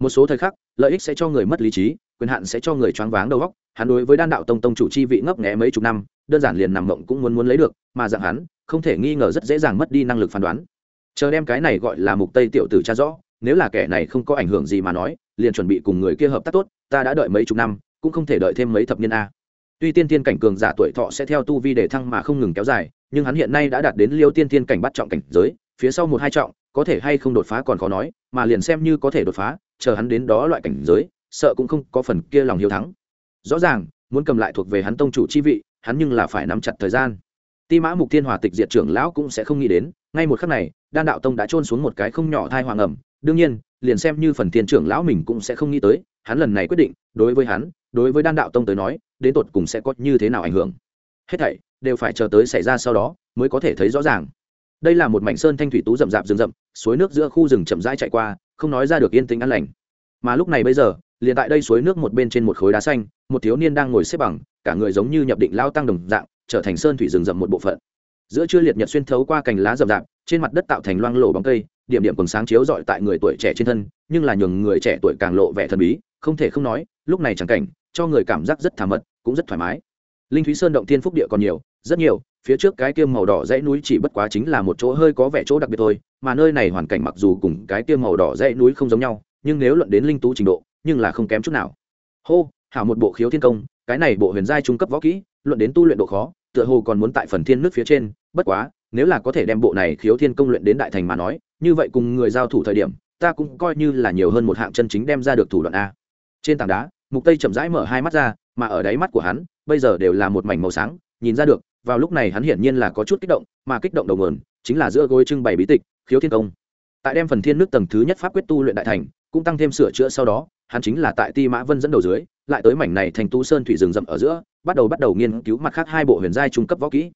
Speaker 1: Một số thời khắc, lợi ích sẽ cho người mất lý trí, quyền hạn sẽ cho người choáng váng đầu óc, hắn đối với đan đạo tông tông chủ chi vị ngấp nghé mấy chục năm, đơn giản liền nằm mộng cũng muốn muốn lấy được, mà dạng hắn, không thể nghi ngờ rất dễ dàng mất đi năng lực phán đoán. Chờ đem cái này gọi là mục tây tiểu tử cha rõ, nếu là kẻ này không có ảnh hưởng gì mà nói, liền chuẩn bị cùng người kia hợp tác tốt, ta đã đợi mấy chục năm, cũng không thể đợi thêm mấy thập niên a tuy tiên tiên cảnh cường giả tuổi thọ sẽ theo tu vi để thăng mà không ngừng kéo dài, nhưng hắn hiện nay đã đạt đến liêu tiên tiên cảnh bắt trọng cảnh giới, phía sau một hai trọng, có thể hay không đột phá còn khó nói, mà liền xem như có thể đột phá, chờ hắn đến đó loại cảnh giới, sợ cũng không có phần kia lòng hiếu thắng. Rõ ràng, muốn cầm lại thuộc về hắn tông chủ chi vị, hắn nhưng là phải nắm chặt thời gian. Ti mã mục thiên hòa tịch diệt trưởng lão cũng sẽ không nghĩ đến, ngay một khắc này, đan đạo tông đã trôn xuống một cái không nhỏ thai hoàng ẩm. Đương nhiên, liền xem như phần thiên trưởng lão mình cũng sẽ không nghĩ tới, hắn lần này quyết định, đối với hắn, đối với đan đạo tông tới nói đến tột cùng sẽ có như thế nào ảnh hưởng. Hết thảy đều phải chờ tới xảy ra sau đó mới có thể thấy rõ ràng. Đây là một mảnh sơn thanh thủy tú rậm rạp rừng rậm, suối nước giữa khu rừng chậm rãi chạy qua, không nói ra được yên tĩnh an lành. Mà lúc này bây giờ, liền tại đây suối nước một bên trên một khối đá xanh, một thiếu niên đang ngồi xếp bằng, cả người giống như nhập định lao tăng đồng dạng, trở thành sơn thủy rừng rậm một bộ phận. Giữa trưa liệt nhật xuyên thấu qua cành lá rậm rạp, trên mặt đất tạo thành loang lổ bóng cây, điểm điểm còn sáng chiếu rọi tại người tuổi trẻ trên thân, nhưng là nhường người trẻ tuổi càng lộ vẻ thần bí, không thể không nói, lúc này chẳng cảnh, cho người cảm giác rất thả mật cũng rất thoải mái. Linh thúy sơn động thiên phúc địa còn nhiều, rất nhiều, phía trước cái kia màu đỏ dãy núi chỉ bất quá chính là một chỗ hơi có vẻ chỗ đặc biệt thôi, mà nơi này hoàn cảnh mặc dù cùng cái kia màu đỏ dãy núi không giống nhau, nhưng nếu luận đến linh tú trình độ, nhưng là không kém chút nào. Hô, hảo một bộ khiếu thiên công, cái này bộ huyền giai trung cấp võ kỹ, luận đến tu luyện độ khó, tựa hồ còn muốn tại phần thiên nước phía trên, bất quá, nếu là có thể đem bộ này khiếu thiên công luyện đến đại thành mà nói, như vậy cùng người giao thủ thời điểm, ta cũng coi như là nhiều hơn một hạng chân chính đem ra được thủ đoạn a. Trên tảng đá, mục tây chậm rãi mở hai mắt ra mà ở đáy mắt của hắn, bây giờ đều là một mảnh màu sáng, nhìn ra được, vào lúc này hắn hiển nhiên là có chút kích động, mà kích động đầu nguồn chính là giữa gối trưng bày bí tịch, khiếu thiên công. Tại đem phần thiên nước tầng thứ nhất pháp quyết tu luyện đại thành, cũng tăng thêm sửa chữa sau đó, hắn chính là tại ti mã vân dẫn đầu dưới, lại tới mảnh này thành tu sơn thủy rừng rậm ở giữa, bắt đầu bắt đầu nghiên cứu mặt khác hai bộ huyền giai trung cấp võ kỹ.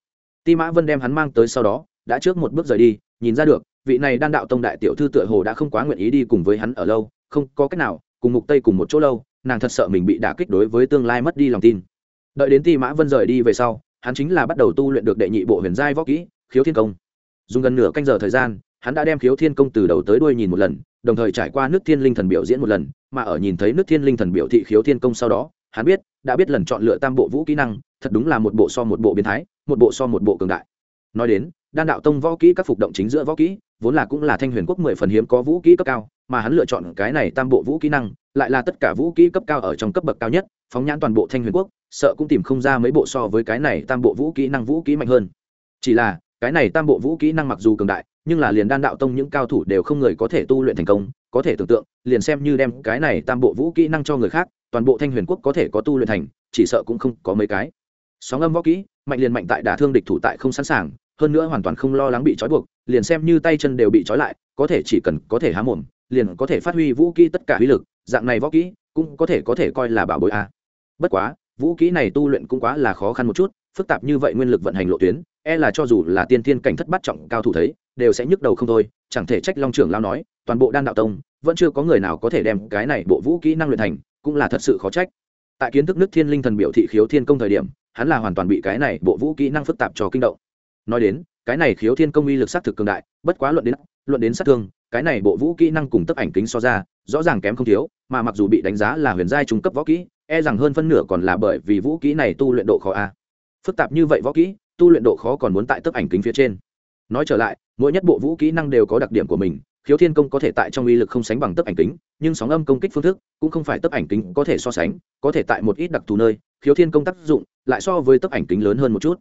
Speaker 1: Ti mã vân đem hắn mang tới sau đó, đã trước một bước rời đi, nhìn ra được, vị này đan đạo tông đại tiểu thư tựa hồ đã không quá nguyện ý đi cùng với hắn ở lâu, không có cách nào, cùng mục tây cùng một chỗ lâu nàng thật sợ mình bị đả kích đối với tương lai mất đi lòng tin. Đợi đến ti mã vân rời đi về sau, hắn chính là bắt đầu tu luyện được đệ nhị bộ huyền giai võ kỹ, khiếu thiên công. Dùng gần nửa canh giờ thời gian, hắn đã đem khiếu thiên công từ đầu tới đuôi nhìn một lần, đồng thời trải qua nước thiên linh thần biểu diễn một lần, mà ở nhìn thấy nước thiên linh thần biểu thị khiếu thiên công sau đó, hắn biết, đã biết lần chọn lựa tam bộ vũ kỹ năng, thật đúng là một bộ so một bộ biến thái, một bộ so một bộ cường đại. Nói đến, đan đạo tông võ kỹ các phục động chính giữa võ kỹ, vốn là cũng là thanh huyền quốc mười phần hiếm có vũ kỹ cấp cao mà hắn lựa chọn cái này tam bộ vũ kỹ năng, lại là tất cả vũ kỹ cấp cao ở trong cấp bậc cao nhất, phóng nhãn toàn bộ thanh huyền quốc, sợ cũng tìm không ra mấy bộ so với cái này tam bộ vũ kỹ năng vũ kỹ mạnh hơn. Chỉ là, cái này tam bộ vũ kỹ năng mặc dù cường đại, nhưng là liền đan đạo tông những cao thủ đều không người có thể tu luyện thành công, có thể tưởng tượng, liền xem như đem cái này tam bộ vũ kỹ năng cho người khác, toàn bộ thanh huyền quốc có thể có tu luyện thành, chỉ sợ cũng không có mấy cái. Sóng âm võ kỹ, mạnh liền mạnh tại đả thương địch thủ tại không sẵn sàng, hơn nữa hoàn toàn không lo lắng bị trói buộc, liền xem như tay chân đều bị trói lại, có thể chỉ cần có thể há mồm liền có thể phát huy vũ kỹ tất cả uy lực, dạng này võ kỹ cũng có thể có thể coi là bảo bối a. Bất quá, vũ kỹ này tu luyện cũng quá là khó khăn một chút, phức tạp như vậy nguyên lực vận hành lộ tuyến e là cho dù là tiên thiên cảnh thất bát trọng cao thủ thấy, đều sẽ nhức đầu không thôi, chẳng thể trách long trưởng lao nói, toàn bộ đan đạo tông, vẫn chưa có người nào có thể đem cái này bộ vũ kỹ năng luyện thành, cũng là thật sự khó trách. Tại kiến thức nước thiên linh thần biểu thị khiếu thiên công thời điểm, hắn là hoàn toàn bị cái này bộ vũ kỹ năng phức tạp cho kinh động. Nói đến, cái này khiếu thiên công uy lực s á t thực cường đại, bất quá luận đến luận đến sát thương cái này bộ vũ kỹ năng cùng tấp ảnh kính so ra, rõ ràng kém không thiếu, mà mặc dù bị đánh giá là huyền giai trung cấp võ kỹ e rằng hơn phân nửa còn là bởi vì vũ kỹ này tu luyện độ khó a. Phức tạp như vậy võ kỹ, tu luyện độ khó còn muốn tại tấp ảnh kính phía trên. Nói trở lại, mỗi nhất bộ vũ kỹ năng đều có đặc điểm của mình, khiếu thiên công có thể tại trong uy lực không sánh bằng tấp ảnh kính, nhưng sóng âm công kích phương thức cũng không phải tấp ảnh kính có thể so sánh, có thể tại một ít đặc thù nơi, khiếu thiên công tác dụng lại so với tấp ảnh kính lớn hơn một chút.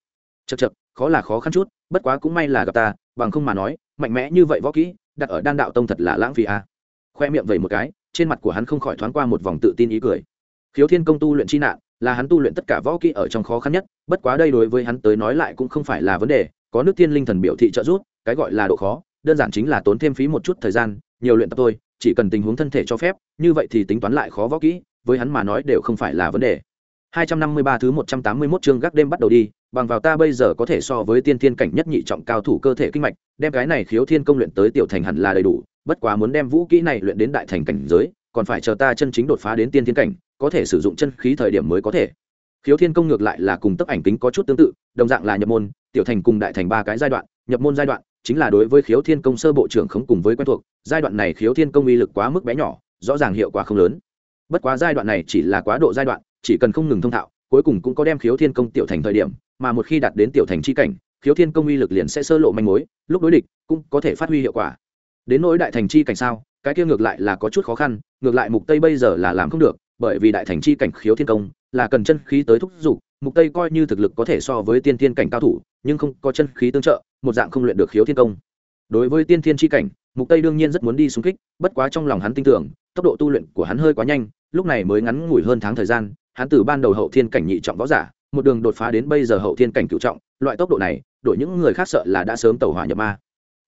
Speaker 1: Chật chật khó là khó khăn chút, bất quá cũng may là gặp ta, bằng không mà nói, mạnh mẽ như vậy võ kỹ đặt ở đan đạo tông thật là lãng phí à. khoe miệng vẩy một cái trên mặt của hắn không khỏi thoáng qua một vòng tự tin ý cười khiếu thiên công tu luyện chi nạn là hắn tu luyện tất cả võ kỹ ở trong khó khăn nhất bất quá đây đối với hắn tới nói lại cũng không phải là vấn đề có nước tiên linh thần biểu thị trợ giúp cái gọi là độ khó đơn giản chính là tốn thêm phí một chút thời gian nhiều luyện tập tôi chỉ cần tình huống thân thể cho phép như vậy thì tính toán lại khó võ kỹ với hắn mà nói đều không phải là vấn đề 253 thứ 181 chương gác đêm bắt đầu đi, bằng vào ta bây giờ có thể so với tiên thiên cảnh nhất nhị trọng cao thủ cơ thể kinh mạch, đem cái này khiếu thiên công luyện tới tiểu thành hẳn là đầy đủ, bất quá muốn đem vũ kỹ này luyện đến đại thành cảnh giới, còn phải chờ ta chân chính đột phá đến tiên thiên cảnh, có thể sử dụng chân khí thời điểm mới có thể. Khiếu thiên công ngược lại là cùng tốc ảnh kính có chút tương tự, đồng dạng là nhập môn, tiểu thành cùng đại thành ba cái giai đoạn, nhập môn giai đoạn chính là đối với khiếu thiên công sơ bộ trưởng khống cùng với quen thuộc, giai đoạn này khiếu thiên công uy lực quá mức bé nhỏ, rõ ràng hiệu quả không lớn. Bất quá giai đoạn này chỉ là quá độ giai đoạn, chỉ cần không ngừng thông thạo cuối cùng cũng có đem khiếu thiên công tiểu thành thời điểm mà một khi đạt đến tiểu thành c h i cảnh, khiếu thiên công uy lực liền sẽ sơ lộ manh mối, lúc đối địch cũng có thể phát huy hiệu quả. Đến nỗi đại thành c h i cảnh sao, cái kia ngược lại là có chút khó khăn, ngược lại mục tây bây giờ là làm không được, bởi vì đại thành c h i cảnh khiếu thiên công là cần chân khí tới thúc giục, mục tây coi như thực lực có thể so với tiên thiên cảnh cao thủ, nhưng không có chân khí tương trợ, một dạng không luyện được khiếu thiên công. Đối với tiên thiên tri cảnh, mục tây đương nhiên rất muốn đi xung kích, bất quá trong lòng hắn tin tưởng, tốc độ tu luyện của hắn hơi quá nhanh, lúc này mới ngắn ngủi hơn tháng thời gian, hắn từ ban đầu hậu thiên cảnh nhị trọng võ giả một đường đột phá đến bây giờ hậu thiên cảnh cựu trọng, loại tốc độ này, đổi những người khác sợ là đã sớm tẩu hỏa nhập ma.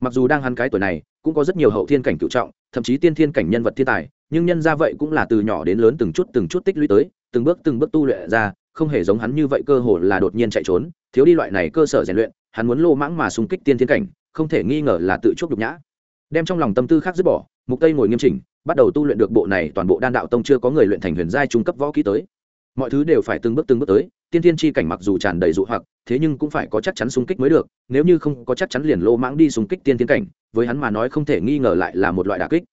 Speaker 1: Mặc dù đang hắn cái tuổi này, cũng có rất nhiều hậu thiên cảnh cựu trọng, thậm chí tiên thiên cảnh nhân vật thiên tài, nhưng nhân ra vậy cũng là từ nhỏ đến lớn từng chút từng chút tích lũy tới, từng bước từng bước tu luyện ra, không hề giống hắn như vậy cơ hồ là đột nhiên chạy trốn, thiếu đi loại này cơ sở rèn luyện, hắn muốn lô mãng mà xung kích tiên thiên cảnh, không thể nghi ngờ là tự chuốc nhục nhã. Đem trong lòng tâm tư khác dứt bỏ, mục tây ngồi nghiêm chỉnh, bắt đầu tu luyện được bộ này toàn bộ đan đạo tông chưa có người luyện thành huyền giai trung cấp võ kỹ tới mọi thứ đều phải từng bước từng bước tới, tiên thiên tri cảnh mặc dù tràn đầy dụ hoặc, thế nhưng cũng phải có chắc chắn xung kích mới được, nếu như không có chắc chắn liền lô mãng đi xung kích tiên thiên cảnh, với hắn mà nói không thể nghi ngờ lại là một loại đà kích.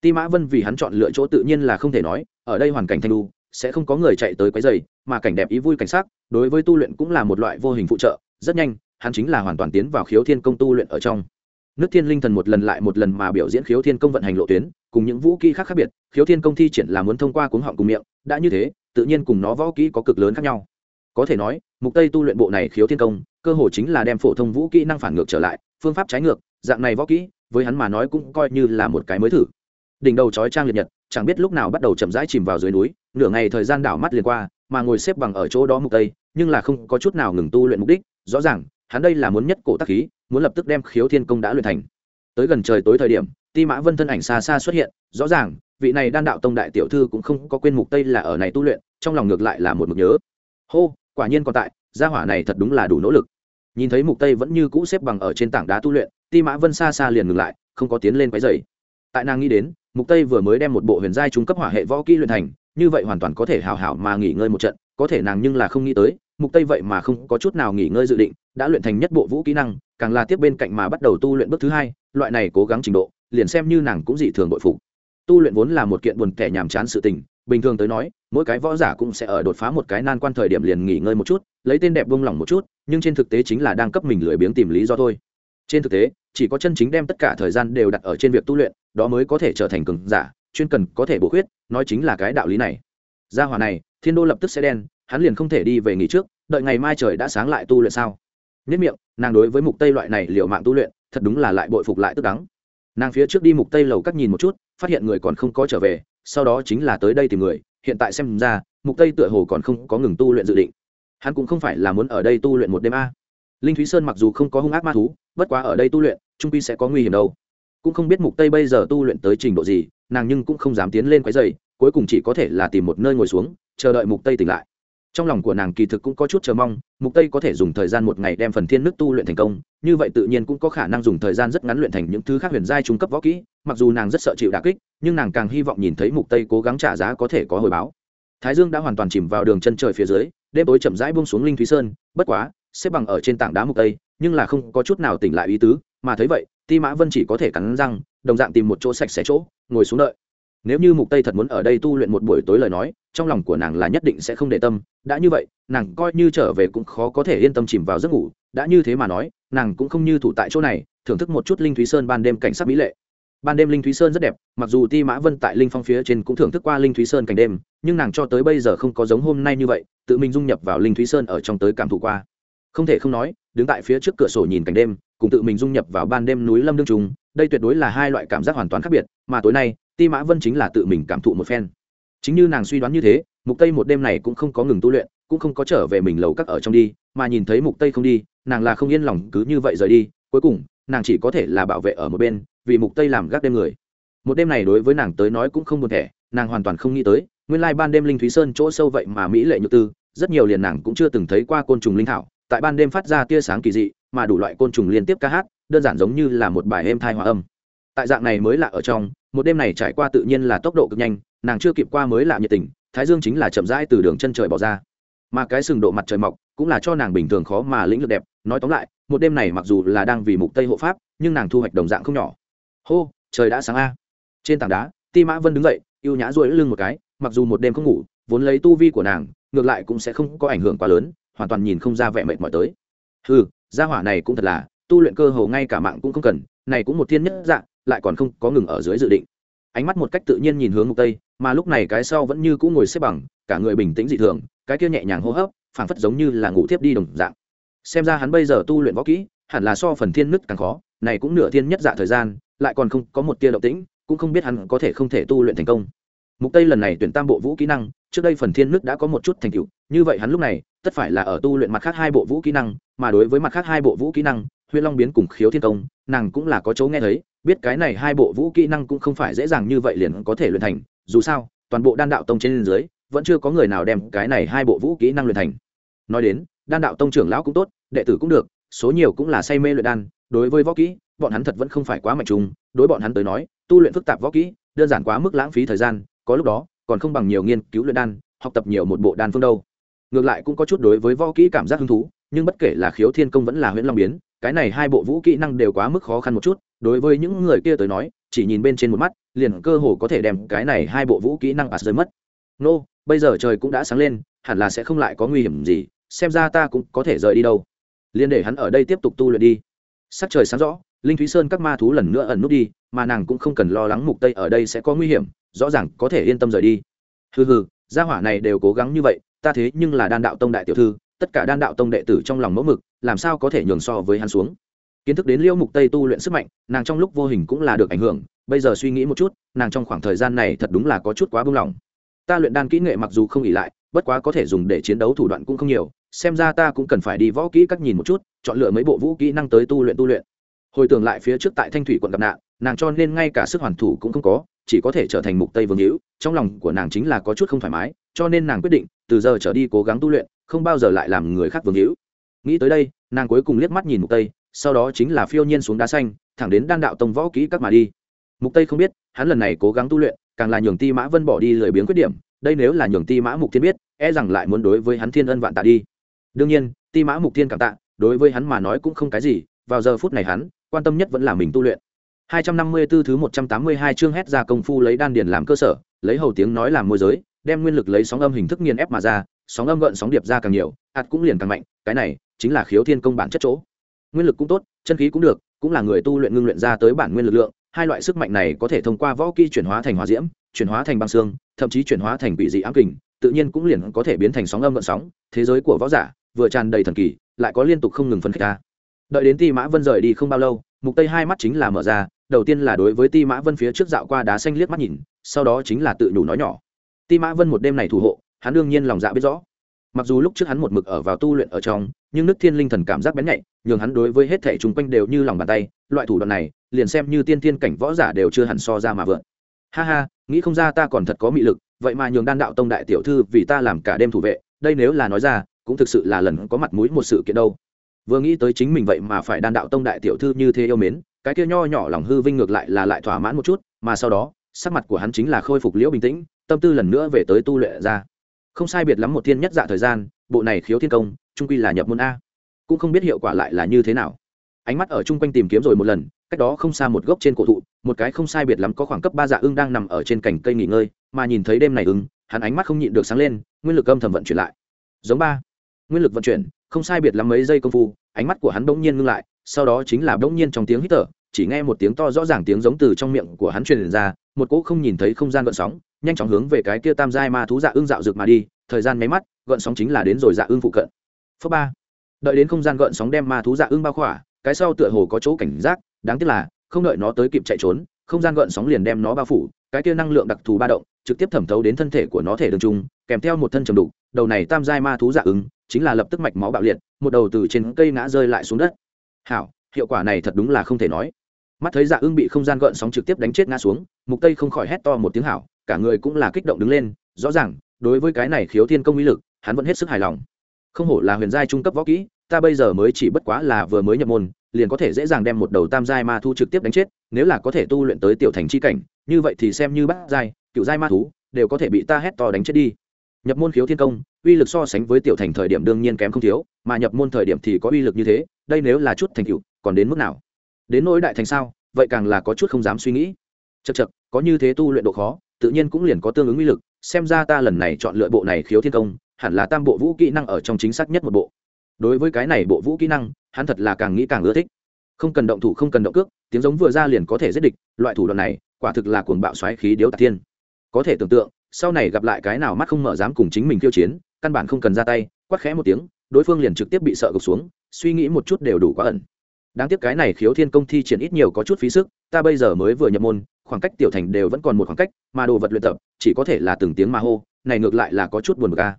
Speaker 1: Ti mã vân vì hắn chọn lựa chỗ tự nhiên là không thể nói, ở đây hoàn cảnh thanh lu sẽ không có người chạy tới quấy dày mà cảnh đẹp ý vui cảnh sát đối với tu luyện cũng là một loại vô hình phụ trợ, rất nhanh, hắn chính là hoàn toàn tiến vào khiếu thiên công tu luyện ở trong. Nước thiên linh thần một lần lại một lần mà biểu diễn khiếu thiên công vận hành lộ tuyến, cùng những vũ kỹ khác khác biệt, khiếu thiên công thi triển là muốn thông qua cuống họng cùng miệng, đã như thế tự nhiên cùng nó võ kỹ có cực lớn khác nhau. Có thể nói, mục tây tu luyện bộ này khiếu thiên công, cơ hồ chính là đem phổ thông vũ kỹ năng phản ngược trở lại, phương pháp trái ngược, dạng này võ kỹ, với hắn mà nói cũng coi như là một cái mới thử. Đỉnh đầu chói trang liệt nhật, chẳng biết lúc nào bắt đầu chậm rãi chìm vào dưới núi, nửa ngày thời gian đảo mắt liền qua, mà ngồi xếp bằng ở chỗ đó mục tây, nhưng là không có chút nào ngừng tu luyện mục đích, rõ ràng, hắn đây là muốn nhất cổ tác khí, muốn lập tức đem khiếu thiên công đã luyện thành. Tới gần trời tối thời điểm, ti mã vân thân ảnh xa xa xuất hiện, rõ ràng vị này đan đạo tông đại tiểu thư cũng không có quên mục tây là ở này tu luyện, trong lòng ngược lại là một mực nhớ. Hô, quả nhiên còn tại, gia hỏa này thật đúng là đủ nỗ lực. Nhìn thấy mục tây vẫn như cũ xếp bằng ở trên tảng đá tu luyện, ti mã vân xa xa liền ngừng lại, không có tiến lên quấy dày tại nàng nghĩ đến, mục tây vừa mới đem một bộ huyền giai trung cấp hỏa hệ võ kỹ luyện thành, như vậy hoàn toàn có thể hào hảo mà nghỉ ngơi một trận, có thể nàng nhưng là không nghĩ tới, mục tây vậy mà không có chút nào nghỉ ngơi dự định, đã luyện thành nhất bộ vũ kỹ năng, càng là tiếp bên cạnh mà bắt đầu tu luyện bước thứ hai, loại này cố gắng trình độ, liền xem như nàng cũng dị thường bội phục tu luyện vốn là một kiện buồn kẻ nhàm chán sự tình, bình thường tới nói, mỗi cái võ giả cũng sẽ ở đột phá một cái nan quan thời điểm liền nghỉ ngơi một chút, lấy tên đẹp buông lỏng một chút, nhưng trên thực tế chính là đang cấp mình lười biếng tìm lý do thôi. Trên thực tế, chỉ có chân chính đem tất cả thời gian đều đặt ở trên việc tu luyện, đó mới có thể trở thành cường giả, chuyên cần có thể bổ khuyết, nói chính là cái đạo lý này. Gia hỏa này, thiên đô lập tức sẽ đen, hắn liền không thể đi về nghỉ trước, đợi ngày mai trời đã sáng lại tu luyện sao? Nhất miệng, nàng đối với mục tây loại này liệu mạng tu luyện, thật đúng là lại bội phục lại tức đắng. Nàng phía trước đi mục tây lầu cắt nhìn một chút phát hiện người còn không có trở về, sau đó chính là tới đây tìm người, hiện tại xem ra, mục tây tựa hồ còn không có ngừng tu luyện dự định. Hắn cũng không phải là muốn ở đây tu luyện một đêm a. Linh thúy sơn mặc dù không có hung ác ma thú, bất quá ở đây tu luyện, trung quy sẽ có nguy hiểm đâu. Cũng không biết mục tây bây giờ tu luyện tới trình độ gì, nàng nhưng cũng không dám tiến lên quái dày cuối cùng chỉ có thể là tìm một nơi ngồi xuống, chờ đợi mục tây tỉnh lại. Trong lòng của nàng kỳ thực cũng có chút chờ mong, mục tây có thể dùng thời gian một ngày đem phần thiên nước tu luyện thành công, như vậy tự nhiên cũng có khả năng dùng thời gian rất ngắn luyện thành những thứ khác huyền giai trung cấp võ kỹ mặc dù nàng rất sợ chịu đả kích, nhưng nàng càng hy vọng nhìn thấy mục tây cố gắng trả giá có thể có hồi báo. Thái dương đã hoàn toàn chìm vào đường chân trời phía dưới, đêm tối chậm rãi buông xuống linh thúy sơn, bất quá, xếp bằng ở trên tảng đá mục tây, nhưng là không có chút nào tỉnh lại ý tứ, mà thấy vậy, ti mã vân chỉ có thể cắn răng, đồng dạng tìm một chỗ sạch sẽ chỗ, ngồi xuống đợi. Nếu như mục tây thật muốn ở đây tu luyện một buổi tối lời nói, trong lòng của nàng là nhất định sẽ không để tâm, đã như vậy, nàng coi như trở về cũng khó có thể yên tâm chìm vào giấc ngủ, đã như thế mà nói, nàng cũng không như thủ tại chỗ này, thưởng thức một chút linh thúy sơn ban đêm cảnh sắc mỹ lệ ban đêm linh thúy sơn rất đẹp, mặc dù ti mã vân tại linh phong phía trên cũng thưởng thức qua linh thúy sơn cảnh đêm, nhưng nàng cho tới bây giờ không có giống hôm nay như vậy, tự mình dung nhập vào linh thúy sơn ở trong tới cảm thụ qua. Không thể không nói, đứng tại phía trước cửa sổ nhìn cảnh đêm, cùng tự mình dung nhập vào ban đêm núi lâm đương trung, đây tuyệt đối là hai loại cảm giác hoàn toàn khác biệt, mà tối nay, ti mã vân chính là tự mình cảm thụ một phen. Chính như nàng suy đoán như thế, mục tây một đêm này cũng không có ngừng tu luyện, cũng không có trở về mình lầu các ở trong đi, mà nhìn thấy mục tây không đi, nàng là không yên lòng cứ như vậy rời đi, cuối cùng, nàng chỉ có thể là bảo vệ ở một bên vì mục tây làm gác đêm người. Một đêm này đối với nàng tới nói cũng không buồn thẻ, nàng hoàn toàn không nghĩ tới, nguyên lai ban đêm linh thúy sơn chỗ sâu vậy mà mỹ lệ như tư, rất nhiều liền nàng cũng chưa từng thấy qua côn trùng linh thảo, tại ban đêm phát ra tia sáng kỳ dị, mà đủ loại côn trùng liên tiếp ca hát, đơn giản giống như là một bài êm thai hòa âm. Tại dạng này mới lạ ở trong, một đêm này trải qua tự nhiên là tốc độ cực nhanh, nàng chưa kịp qua mới lạ nhiệt tình, thái dương chính là chậm rãi từ đường chân trời bỏ ra. Mà cái sừng độ mặt trời mọc cũng là cho nàng bình thường khó mà lĩnh lực đẹp, nói tóm lại, một đêm này mặc dù là đang vì mục tây hộ pháp, nhưng nàng thu hoạch đồng dạng không nhỏ hô, trời đã sáng a. Trên tảng đá, ti mã vân đứng dậy yêu nhã ruôi lưng một cái, mặc dù một đêm không ngủ, vốn lấy tu vi của nàng, ngược lại cũng sẽ không có ảnh hưởng quá lớn, hoàn toàn nhìn không ra vẻ mệt mỏi tới. Ừ gia hỏa này cũng thật là, tu luyện cơ hồ ngay cả mạng cũng không cần, này cũng một thiên nhất dạng, lại còn không có ngừng ở dưới dự định. Ánh mắt một cách tự nhiên nhìn hướng mục tây, mà lúc này cái sau vẫn như cũ ngồi xếp bằng, cả người bình tĩnh dị thường, cái kia nhẹ nhàng hô hấp, phảng phất giống như là ngủ thiếp đi đồng dạng. Xem ra hắn bây giờ tu luyện võ kỹ, hẳn là so phần thiên nứt càng khó, này cũng nửa thiên nhất dạ thời gian lại còn không có một tia động tĩnh, cũng không biết hắn có thể không thể tu luyện thành công. Mục tây lần này tuyển tam bộ vũ kỹ năng, trước đây phần thiên nước đã có một chút thành tựu, như vậy hắn lúc này, tất phải là ở tu luyện mặt khác hai bộ vũ kỹ năng, mà đối với mặt khác hai bộ vũ kỹ năng huyên long biến cùng khiếu thiên công, nàng cũng là có chỗ nghe thấy, biết cái này hai bộ vũ kỹ năng cũng không phải dễ dàng như vậy liền có thể luyện thành, dù sao, toàn bộ đan đạo tông trên dưới, vẫn chưa có người nào đem cái này hai bộ vũ kỹ năng luyện thành. Nói đến, đan đạo tông trưởng lão cũng tốt, đệ tử cũng được, số nhiều cũng là say mê luyện đan, đối với võ kỹ bọn hắn thật vẫn không phải quá mạnh trùng đối bọn hắn tới nói, tu luyện phức tạp võ kỹ, đơn giản quá mức lãng phí thời gian, có lúc đó, còn không bằng nhiều nghiên cứu luyện đan, học tập nhiều một bộ đan phương đâu. Ngược lại cũng có chút đối với võ kỹ cảm giác hứng thú, nhưng bất kể là khiếu thiên công vẫn là huyễn long biến, cái này hai bộ vũ kỹ năng đều quá mức khó khăn một chút, đối với những người kia tới nói, chỉ nhìn bên trên một mắt, liền cơ hồ có thể đem cái này hai bộ vũ kỹ năng pass rơi mất. Nô, bây giờ trời cũng đã sáng lên, hẳn là sẽ không lại có nguy hiểm gì, xem ra ta cũng có thể rời đi đâu. Liền để hắn ở đây tiếp tục tu luyện đi. Sắc trời sáng rõ linh thúy sơn các ma thú lần nữa ẩn nút đi, mà nàng cũng không cần lo lắng mục tây ở đây sẽ có nguy hiểm, rõ ràng có thể yên tâm rời đi. Hừ hừ, gia hỏa này đều cố gắng như vậy, ta thế nhưng là đan đạo tông đại tiểu thư, tất cả đan đạo tông đệ tử trong lòng mẫu mực, làm sao có thể nhường so với hắn xuống? Kiến thức đến liêu mục tây tu luyện sức mạnh, nàng trong lúc vô hình cũng là được ảnh hưởng, bây giờ suy nghĩ một chút, nàng trong khoảng thời gian này thật đúng là có chút quá buông lỏng. Ta luyện đan kỹ nghệ mặc dù không ỉ lại, bất quá có thể dùng để chiến đấu thủ đoạn cũng không nhiều, xem ra ta cũng cần phải đi võ kỹ các nhìn một chút, chọn lựa mấy bộ vũ kỹ năng tới tu luyện tu luyện hồi tưởng lại phía trước tại thanh thủy quận gặp nạn, nàng cho nên ngay cả sức hoàn thủ cũng không có, chỉ có thể trở thành mục tây vương hữu, trong lòng của nàng chính là có chút không thoải mái, cho nên nàng quyết định, từ giờ trở đi cố gắng tu luyện, không bao giờ lại làm người khác vương hữu. Nghĩ tới đây, nàng cuối cùng liếc mắt nhìn mục tây, sau đó chính là phiêu nhiên xuống đá xanh, thẳng đến đan đạo tông võ kỹ các mà đi. Mục tây không biết, hắn lần này cố gắng tu luyện, càng là nhường ti mã vân bỏ đi lười biếng khuyết điểm, đây nếu là nhường ti mã mục thiên biết e rằng lại muốn đối với hắn thiên ân vạn tạ đi. Đương nhiên, ti mã mục thiên cảm tạ, đối với hắn mà nói cũng không cái gì, vào giờ phút này hắn quan tâm nhất vẫn là mình tu luyện 254 thứ 182 chương hét ra công phu lấy đan điền làm cơ sở, lấy hầu tiếng nói làm môi giới, đem nguyên lực lấy sóng âm hình thức nghiền ép mà ra, sóng âm gợn sóng điệp ra càng nhiều, ạt cũng liền càng mạnh, cái này chính là khiếu thiên công bản chất chỗ. Nguyên lực cũng tốt, chân khí cũng được, cũng là người tu luyện ngưng luyện ra tới bản nguyên lực lượng, hai loại sức mạnh này có thể thông qua võ kỹ chuyển hóa thành hỏa diễm, chuyển hóa thành băng xương, thậm chí chuyển hóa thành bị dị ám kình, tự nhiên cũng liền có thể biến thành sóng âm gợn sóng, thế giới của võ giả vừa tràn đầy thần kỳ, lại có liên tục không ngừng phấn khích ra. Đợi đến Ti Mã Vân rời đi không bao lâu, Mục Tây hai mắt chính là mở ra, đầu tiên là đối với ti mã vân phía trước dạo qua đá xanh liếc mắt nhìn sau đó chính là tự nhủ nói nhỏ. Ti mã vân một đêm này thủ hộ hắn đương nhiên lòng dạ biết rõ. Mặc dù lúc trước hắn một mực ở vào tu luyện ở trong nhưng nước thiên linh thần cảm giác bén nhạy nhường hắn đối với hết thể chung quanh đều như lòng bàn tay loại thủ đoạn này liền xem như tiên thiên cảnh võ giả đều chưa hẳn so ra mà vượn. Ha ha nghĩ không ra ta còn thật có mị lực vậy mà nhường đan đạo tông đại tiểu thư vì ta làm cả đêm thủ vệ đây nếu là nói ra cũng thực sự là lần có mặt mũi một sự kiện đâu vừa nghĩ tới chính mình vậy mà phải đan đạo tông đại tiểu thư như thế yêu mến, cái kia nho nhỏ lòng hư vinh ngược lại là lại thỏa mãn một chút, mà sau đó, sắc mặt của hắn chính là khôi phục liễu bình tĩnh, tâm tư lần nữa về tới tu luyện ra. Không sai biệt lắm một thiên nhất dạ thời gian, bộ này khiếu thiên công, trung quy là nhập môn a. Cũng không biết hiệu quả lại là như thế nào. Ánh mắt ở chung quanh tìm kiếm rồi một lần, cách đó không xa một gốc trên cổ thụ, một cái không sai biệt lắm có khoảng cấp ba dạ ưng đang nằm ở trên cành cây nghỉ ngơi, mà nhìn thấy đêm này ưng, hắn ánh mắt không nhịn được sáng lên, nguyên lực âm thầm vận chuyển lại. Giống ba. Nguyên lực vận chuyển không sai biệt lắm mấy giây công phu, ánh mắt của hắn bỗng nhiên ngưng lại, sau đó chính là bỗng nhiên trong tiếng hít thở, chỉ nghe một tiếng to rõ ràng tiếng giống từ trong miệng của hắn truyền ra, một cỗ không nhìn thấy không gian gợn sóng, nhanh chóng hướng về cái kia tam giai ma thú dạ ương dạo rực mà đi, thời gian máy mắt, gợn sóng chính là đến rồi dạ ương phụ cận. Phước ba. Đợi đến không gian gợn sóng đem ma thú dạ ương bao khỏa, cái sau tựa hồ có chỗ cảnh giác, đáng tiếc là, không đợi nó tới kịp chạy trốn, không gian gợn sóng liền đem nó bao phủ, cái kia năng lượng đặc thù ba động, trực tiếp thẩm thấu đến thân thể của nó thể đường trung kèm theo một thân trầm đục, đầu này tam giai ma thú dạ ứng chính là lập tức mạch máu bạo liệt, một đầu từ trên cây ngã rơi lại xuống đất. Hảo, hiệu quả này thật đúng là không thể nói. Mắt thấy dạ ưng bị không gian gợn sóng trực tiếp đánh chết ngã xuống, mục tây không khỏi hét to một tiếng hảo, cả người cũng là kích động đứng lên, rõ ràng, đối với cái này khiếu thiên công uy lực, hắn vẫn hết sức hài lòng. Không hổ là huyền giai trung cấp võ kỹ, ta bây giờ mới chỉ bất quá là vừa mới nhập môn, liền có thể dễ dàng đem một đầu tam giai ma thu trực tiếp đánh chết, nếu là có thể tu luyện tới tiểu thành chi cảnh, như vậy thì xem như bát giai, cựu giai ma thú, đều có thể bị ta hét to đánh chết đi nhập môn khiếu thiên công, uy lực so sánh với tiểu thành thời điểm đương nhiên kém không thiếu, mà nhập môn thời điểm thì có uy lực như thế, đây nếu là chút thành cựu còn đến mức nào? Đến nỗi đại thành sao, vậy càng là có chút không dám suy nghĩ. Chật chật có như thế tu luyện độ khó, tự nhiên cũng liền có tương ứng uy lực, xem ra ta lần này chọn lựa bộ này khiếu thiên công, hẳn là tam bộ vũ kỹ năng ở trong chính xác nhất một bộ. Đối với cái này bộ vũ kỹ năng, hắn thật là càng nghĩ càng ưa thích. Không cần động thủ, không cần động cước, tiếng giống vừa ra liền có thể giết địch, loại thủ đoạn này, quả thực là cuồng bạo xoáy khí điếu tạc thiên. Có thể tưởng tượng sau này gặp lại cái nào mắt không mở dám cùng chính mình khiêu chiến, căn bản không cần ra tay, quát khẽ một tiếng, đối phương liền trực tiếp bị sợ gục xuống, suy nghĩ một chút đều đủ quá ẩn. Đáng tiếc cái này khiếu thiên công thi triển ít nhiều có chút phí sức, ta bây giờ mới vừa nhập môn, khoảng cách tiểu thành đều vẫn còn một khoảng cách, mà đồ vật luyện tập, chỉ có thể là từng tiếng mà hô, này ngược lại là có chút buồn bực ca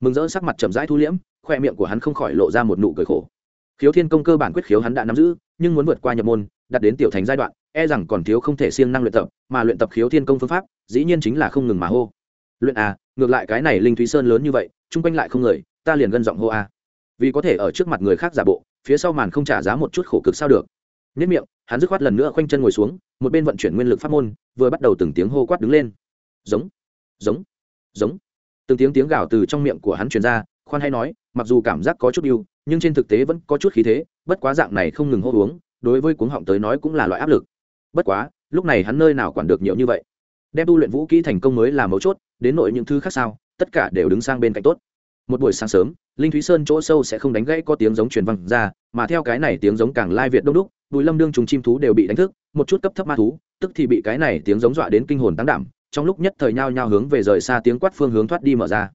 Speaker 1: mừng rỡ sắc mặt chậm rãi thu liễm, khoe miệng của hắn không khỏi lộ ra một nụ cười khổ. Khiếu thiên công cơ bản quyết khiếu hắn đã nắm giữ, nhưng muốn vượt qua nhập môn, đặt đến tiểu thành giai đoạn e rằng còn thiếu không thể siêng năng luyện tập, mà luyện tập khiếu thiên công phương pháp, dĩ nhiên chính là không ngừng mà hô luyện a ngược lại cái này linh thúy sơn lớn như vậy, chung quanh lại không người, ta liền gân giọng hô a. Vì có thể ở trước mặt người khác giả bộ, phía sau màn không trả giá một chút khổ cực sao được. Nhất miệng, hắn dứt khoát lần nữa khoanh chân ngồi xuống, một bên vận chuyển nguyên lực pháp môn, vừa bắt đầu từng tiếng hô quát đứng lên. Giống giống giống. Từng tiếng tiếng gào từ trong miệng của hắn truyền ra, khoan hay nói, mặc dù cảm giác có chút yêu nhưng trên thực tế vẫn có chút khí thế, bất quá dạng này không ngừng hô uống, đối với cuống họng tới nói cũng là loại áp lực. Bất quá, lúc này hắn nơi nào quản được nhiều như vậy? Đem tu luyện vũ kỹ thành công mới là mấu chốt, đến nội những thứ khác sao, tất cả đều đứng sang bên cạnh tốt. Một buổi sáng sớm, linh thúy sơn chỗ sâu sẽ không đánh gãy có tiếng giống truyền văng ra, mà theo cái này tiếng giống càng lai việt đông đúc, bùi lâm đương trùng chim thú đều bị đánh thức, một chút cấp thấp ma thú, tức thì bị cái này tiếng giống dọa đến kinh hồn tăng đảm, trong lúc nhất thời nhao nhao hướng về rời xa tiếng quát phương hướng thoát đi mở ra.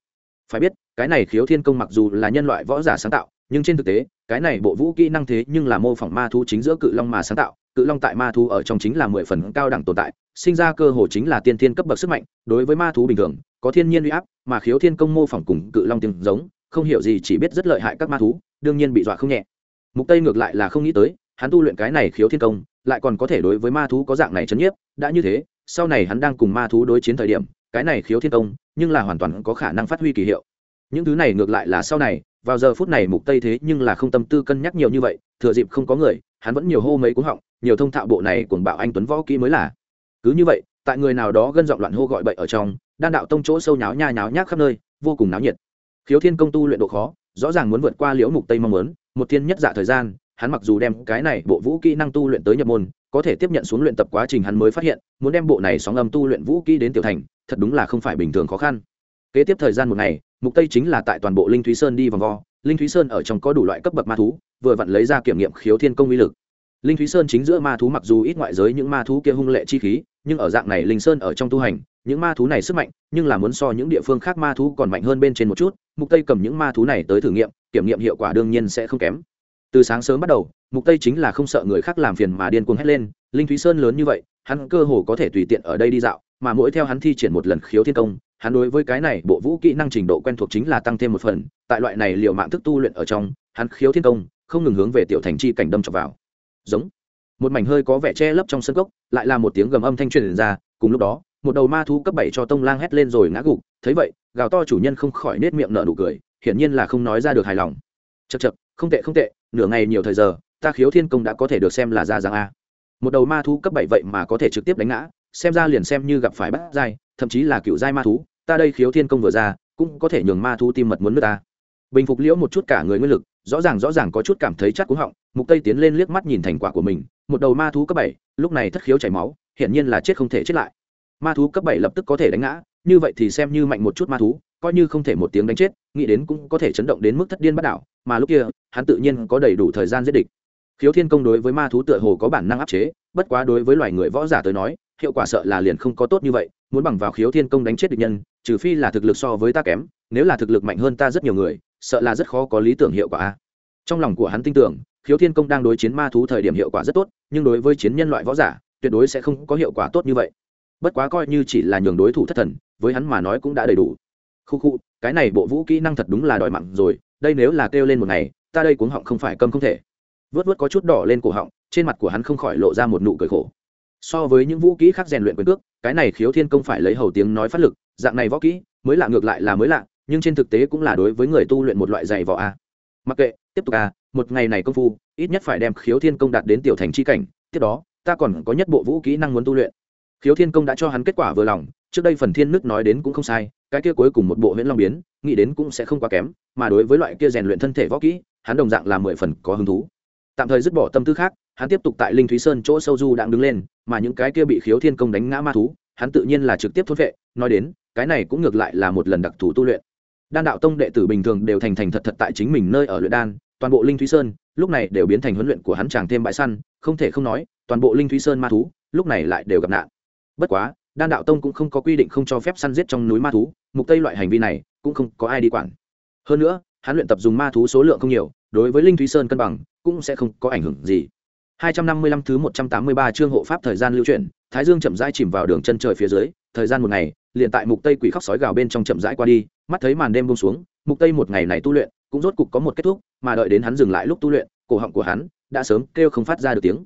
Speaker 1: Phải biết, cái này khiếu thiên công mặc dù là nhân loại võ giả sáng tạo, nhưng trên thực tế, cái này bộ vũ kỹ năng thế nhưng là mô phỏng ma thú chính giữa cự long mà sáng tạo, cự long tại ma thú ở trong chính là mười phần cao đẳng tồn tại sinh ra cơ hồ chính là tiên thiên cấp bậc sức mạnh, đối với ma thú bình thường, có thiên nhiên uy áp, mà khiếu thiên công mô phỏng cùng cự long tiếng giống, không hiểu gì chỉ biết rất lợi hại các ma thú, đương nhiên bị dọa không nhẹ. Mục tây ngược lại là không nghĩ tới, hắn tu luyện cái này khiếu thiên công, lại còn có thể đối với ma thú có dạng này chấn nhiếp, đã như thế, sau này hắn đang cùng ma thú đối chiến thời điểm, cái này khiếu thiên công, nhưng là hoàn toàn có khả năng phát huy kỳ hiệu. Những thứ này ngược lại là sau này, vào giờ phút này mục tây thế nhưng là không tâm tư cân nhắc nhiều như vậy, thừa dịp không có người, hắn vẫn nhiều hô mấy cuống họng, nhiều thông thạo bộ này cuồng bạo anh tuấn võ kỹ mới là cứ như vậy, tại người nào đó gân giọng loạn hô gọi bậy ở trong, đan đạo tông chỗ sâu nháo nha nháo nhác khắp nơi, vô cùng náo nhiệt. Khiếu thiên công tu luyện độ khó, rõ ràng muốn vượt qua liễu mục tây mong muốn, một thiên nhất dạ thời gian, hắn mặc dù đem cái này bộ vũ kỹ năng tu luyện tới nhập môn, có thể tiếp nhận xuống luyện tập quá trình hắn mới phát hiện, muốn đem bộ này sóng âm tu luyện vũ kỹ đến tiểu thành, thật đúng là không phải bình thường khó khăn. Kế tiếp thời gian một ngày, mục tây chính là tại toàn bộ linh thúy sơn đi vòng vo. Linh thúy sơn ở trong có đủ loại cấp bậc ma thú, vừa vặn lấy ra kiểm nghiệm khiếu thiên công uy lực. Linh thúy sơn chính giữa ma thú mặc dù ít ngoại giới, những ma thú kia hung lệ chi khí nhưng ở dạng này linh sơn ở trong tu hành, những ma thú này sức mạnh, nhưng là muốn so những địa phương khác ma thú còn mạnh hơn bên trên một chút, mục tây cầm những ma thú này tới thử nghiệm, kiểm nghiệm hiệu quả đương nhiên sẽ không kém. Từ sáng sớm bắt đầu, mục tây chính là không sợ người khác làm phiền mà điên cuồng hét lên, linh thúy sơn lớn như vậy, hắn cơ hồ có thể tùy tiện ở đây đi dạo, mà mỗi theo hắn thi triển một lần khiếu thiên công, hắn đối với cái này bộ vũ kỹ năng trình độ quen thuộc chính là tăng thêm một phần, tại loại này liều mạng thức tu luyện ở trong, hắn khiếu thiên công, không ngừng hướng về tiểu thành chi cảnh đâm chọc vào. Giống một mảnh hơi có vẻ che lấp trong sân gốc lại là một tiếng gầm âm thanh truyền ra, cùng lúc đó, một đầu ma thú cấp bảy cho tông lang hét lên rồi ngã gục, thấy vậy, gào to chủ nhân không khỏi nết miệng nở nụ cười, hiển nhiên là không nói ra được hài lòng. Chật chật không tệ không tệ, nửa ngày nhiều thời giờ, ta khiếu thiên công đã có thể được xem là ra rằng a. Một đầu ma thú cấp bảy vậy mà có thể trực tiếp đánh ngã, xem ra liền xem như gặp phải bắt giai, thậm chí là cựu giai ma thú, ta đây khiếu thiên công vừa ra, cũng có thể nhường ma thú tim mật muốn nước ta. Bình phục liễu một chút cả người nguyên lực, rõ ràng rõ ràng có chút cảm thấy chắc cúng họng mục tây tiến lên liếc mắt nhìn thành quả của mình, một đầu ma thú cấp bảy, lúc này thất khiếu chảy máu, hiển nhiên là chết không thể chết lại. Ma thú cấp bảy lập tức có thể đánh ngã, như vậy thì xem như mạnh một chút ma thú, coi như không thể một tiếng đánh chết, nghĩ đến cũng có thể chấn động đến mức thất điên bắt đảo, mà lúc kia, hắn tự nhiên có đầy đủ thời gian giết địch. Khiếu thiên công đối với ma thú tựa hồ có bản năng áp chế, bất quá đối với loài người võ giả tới nói, hiệu quả sợ là liền không có tốt như vậy, muốn bằng vào khiếu thiên công đánh chết địch nhân, trừ phi là thực lực so với ta kém, nếu là thực lực mạnh hơn ta rất nhiều người, sợ là rất khó có lý tưởng hiệu quả trong lòng của hắn tin tưởng khiếu thiên công đang đối chiến ma thú thời điểm hiệu quả rất tốt, nhưng đối với chiến nhân loại võ giả, tuyệt đối sẽ không có hiệu quả tốt như vậy. Bất quá coi như chỉ là nhường đối thủ thất thần, với hắn mà nói cũng đã đầy đủ. Khu khu, cái này bộ vũ kỹ năng thật đúng là đòi mặn rồi, đây nếu là kêu lên một ngày, ta đây cuống họng không phải câm không thể. Vớt vớt có chút đỏ lên cổ họng, trên mặt của hắn không khỏi lộ ra một nụ cười khổ. So với những vũ kỹ khác rèn luyện quyền cước, cái này khiếu thiên công phải lấy hầu tiếng nói phát lực, dạng này võ kỹ, mới lạ ngược lại là mới lạ, nhưng trên thực tế cũng là đối với người tu luyện một loại dạy võ a. Mặc kệ, tiếp tục a một ngày này công phu, ít nhất phải đem khiếu thiên công đạt đến tiểu thành c h i cảnh, tiếp đó, ta còn có nhất bộ vũ kỹ năng muốn tu luyện. Khiếu thiên công đã cho hắn kết quả vừa lòng, trước đây phần thiên nước nói đến cũng không sai, cái kia cuối cùng một bộ huyễn long biến, nghĩ đến cũng sẽ không quá kém, mà đối với loại kia rèn luyện thân thể võ kỹ, hắn đồng dạng là mười phần có hứng thú. Tạm thời dứt bỏ tâm tư khác, hắn tiếp tục tại linh thúy sơn chỗ sâu du đang đứng lên, mà những cái kia bị khiếu thiên công đánh ngã ma thú, hắn tự nhiên là trực tiếp thốt vệ, nói đến, cái này cũng ngược lại là một lần đặc thù tu luyện. Đan đạo tông đệ tử bình thường đều thành thành thật thật tại chính mình nơi ở luyện đan toàn bộ linh thúy sơn, lúc này đều biến thành huấn luyện của hắn chàng thêm bãi săn, không thể không nói, toàn bộ linh thúy sơn ma thú, lúc này lại đều gặp nạn. Bất quá, đan đạo tông cũng không có quy định không cho phép săn giết trong núi ma thú, mục tây loại hành vi này cũng không có ai đi quản. Hơn nữa, hắn luyện tập dùng ma thú số lượng không nhiều, đối với linh thúy sơn cân bằng, cũng sẽ không có ảnh hưởng gì. 255 thứ 183 chương hộ pháp thời gian lưu chuyển, thái dương chậm rãi chìm vào đường chân trời phía dưới, thời gian một ngày, liền tại mục tây quỷ khóc sói gào bên trong chậm rãi qua đi, mắt thấy màn đêm buông xuống, mục tây một ngày này tu luyện cũng rốt cục có một kết thúc, mà đợi đến hắn dừng lại lúc tu luyện, cổ họng của hắn đã sớm kêu không phát ra được tiếng.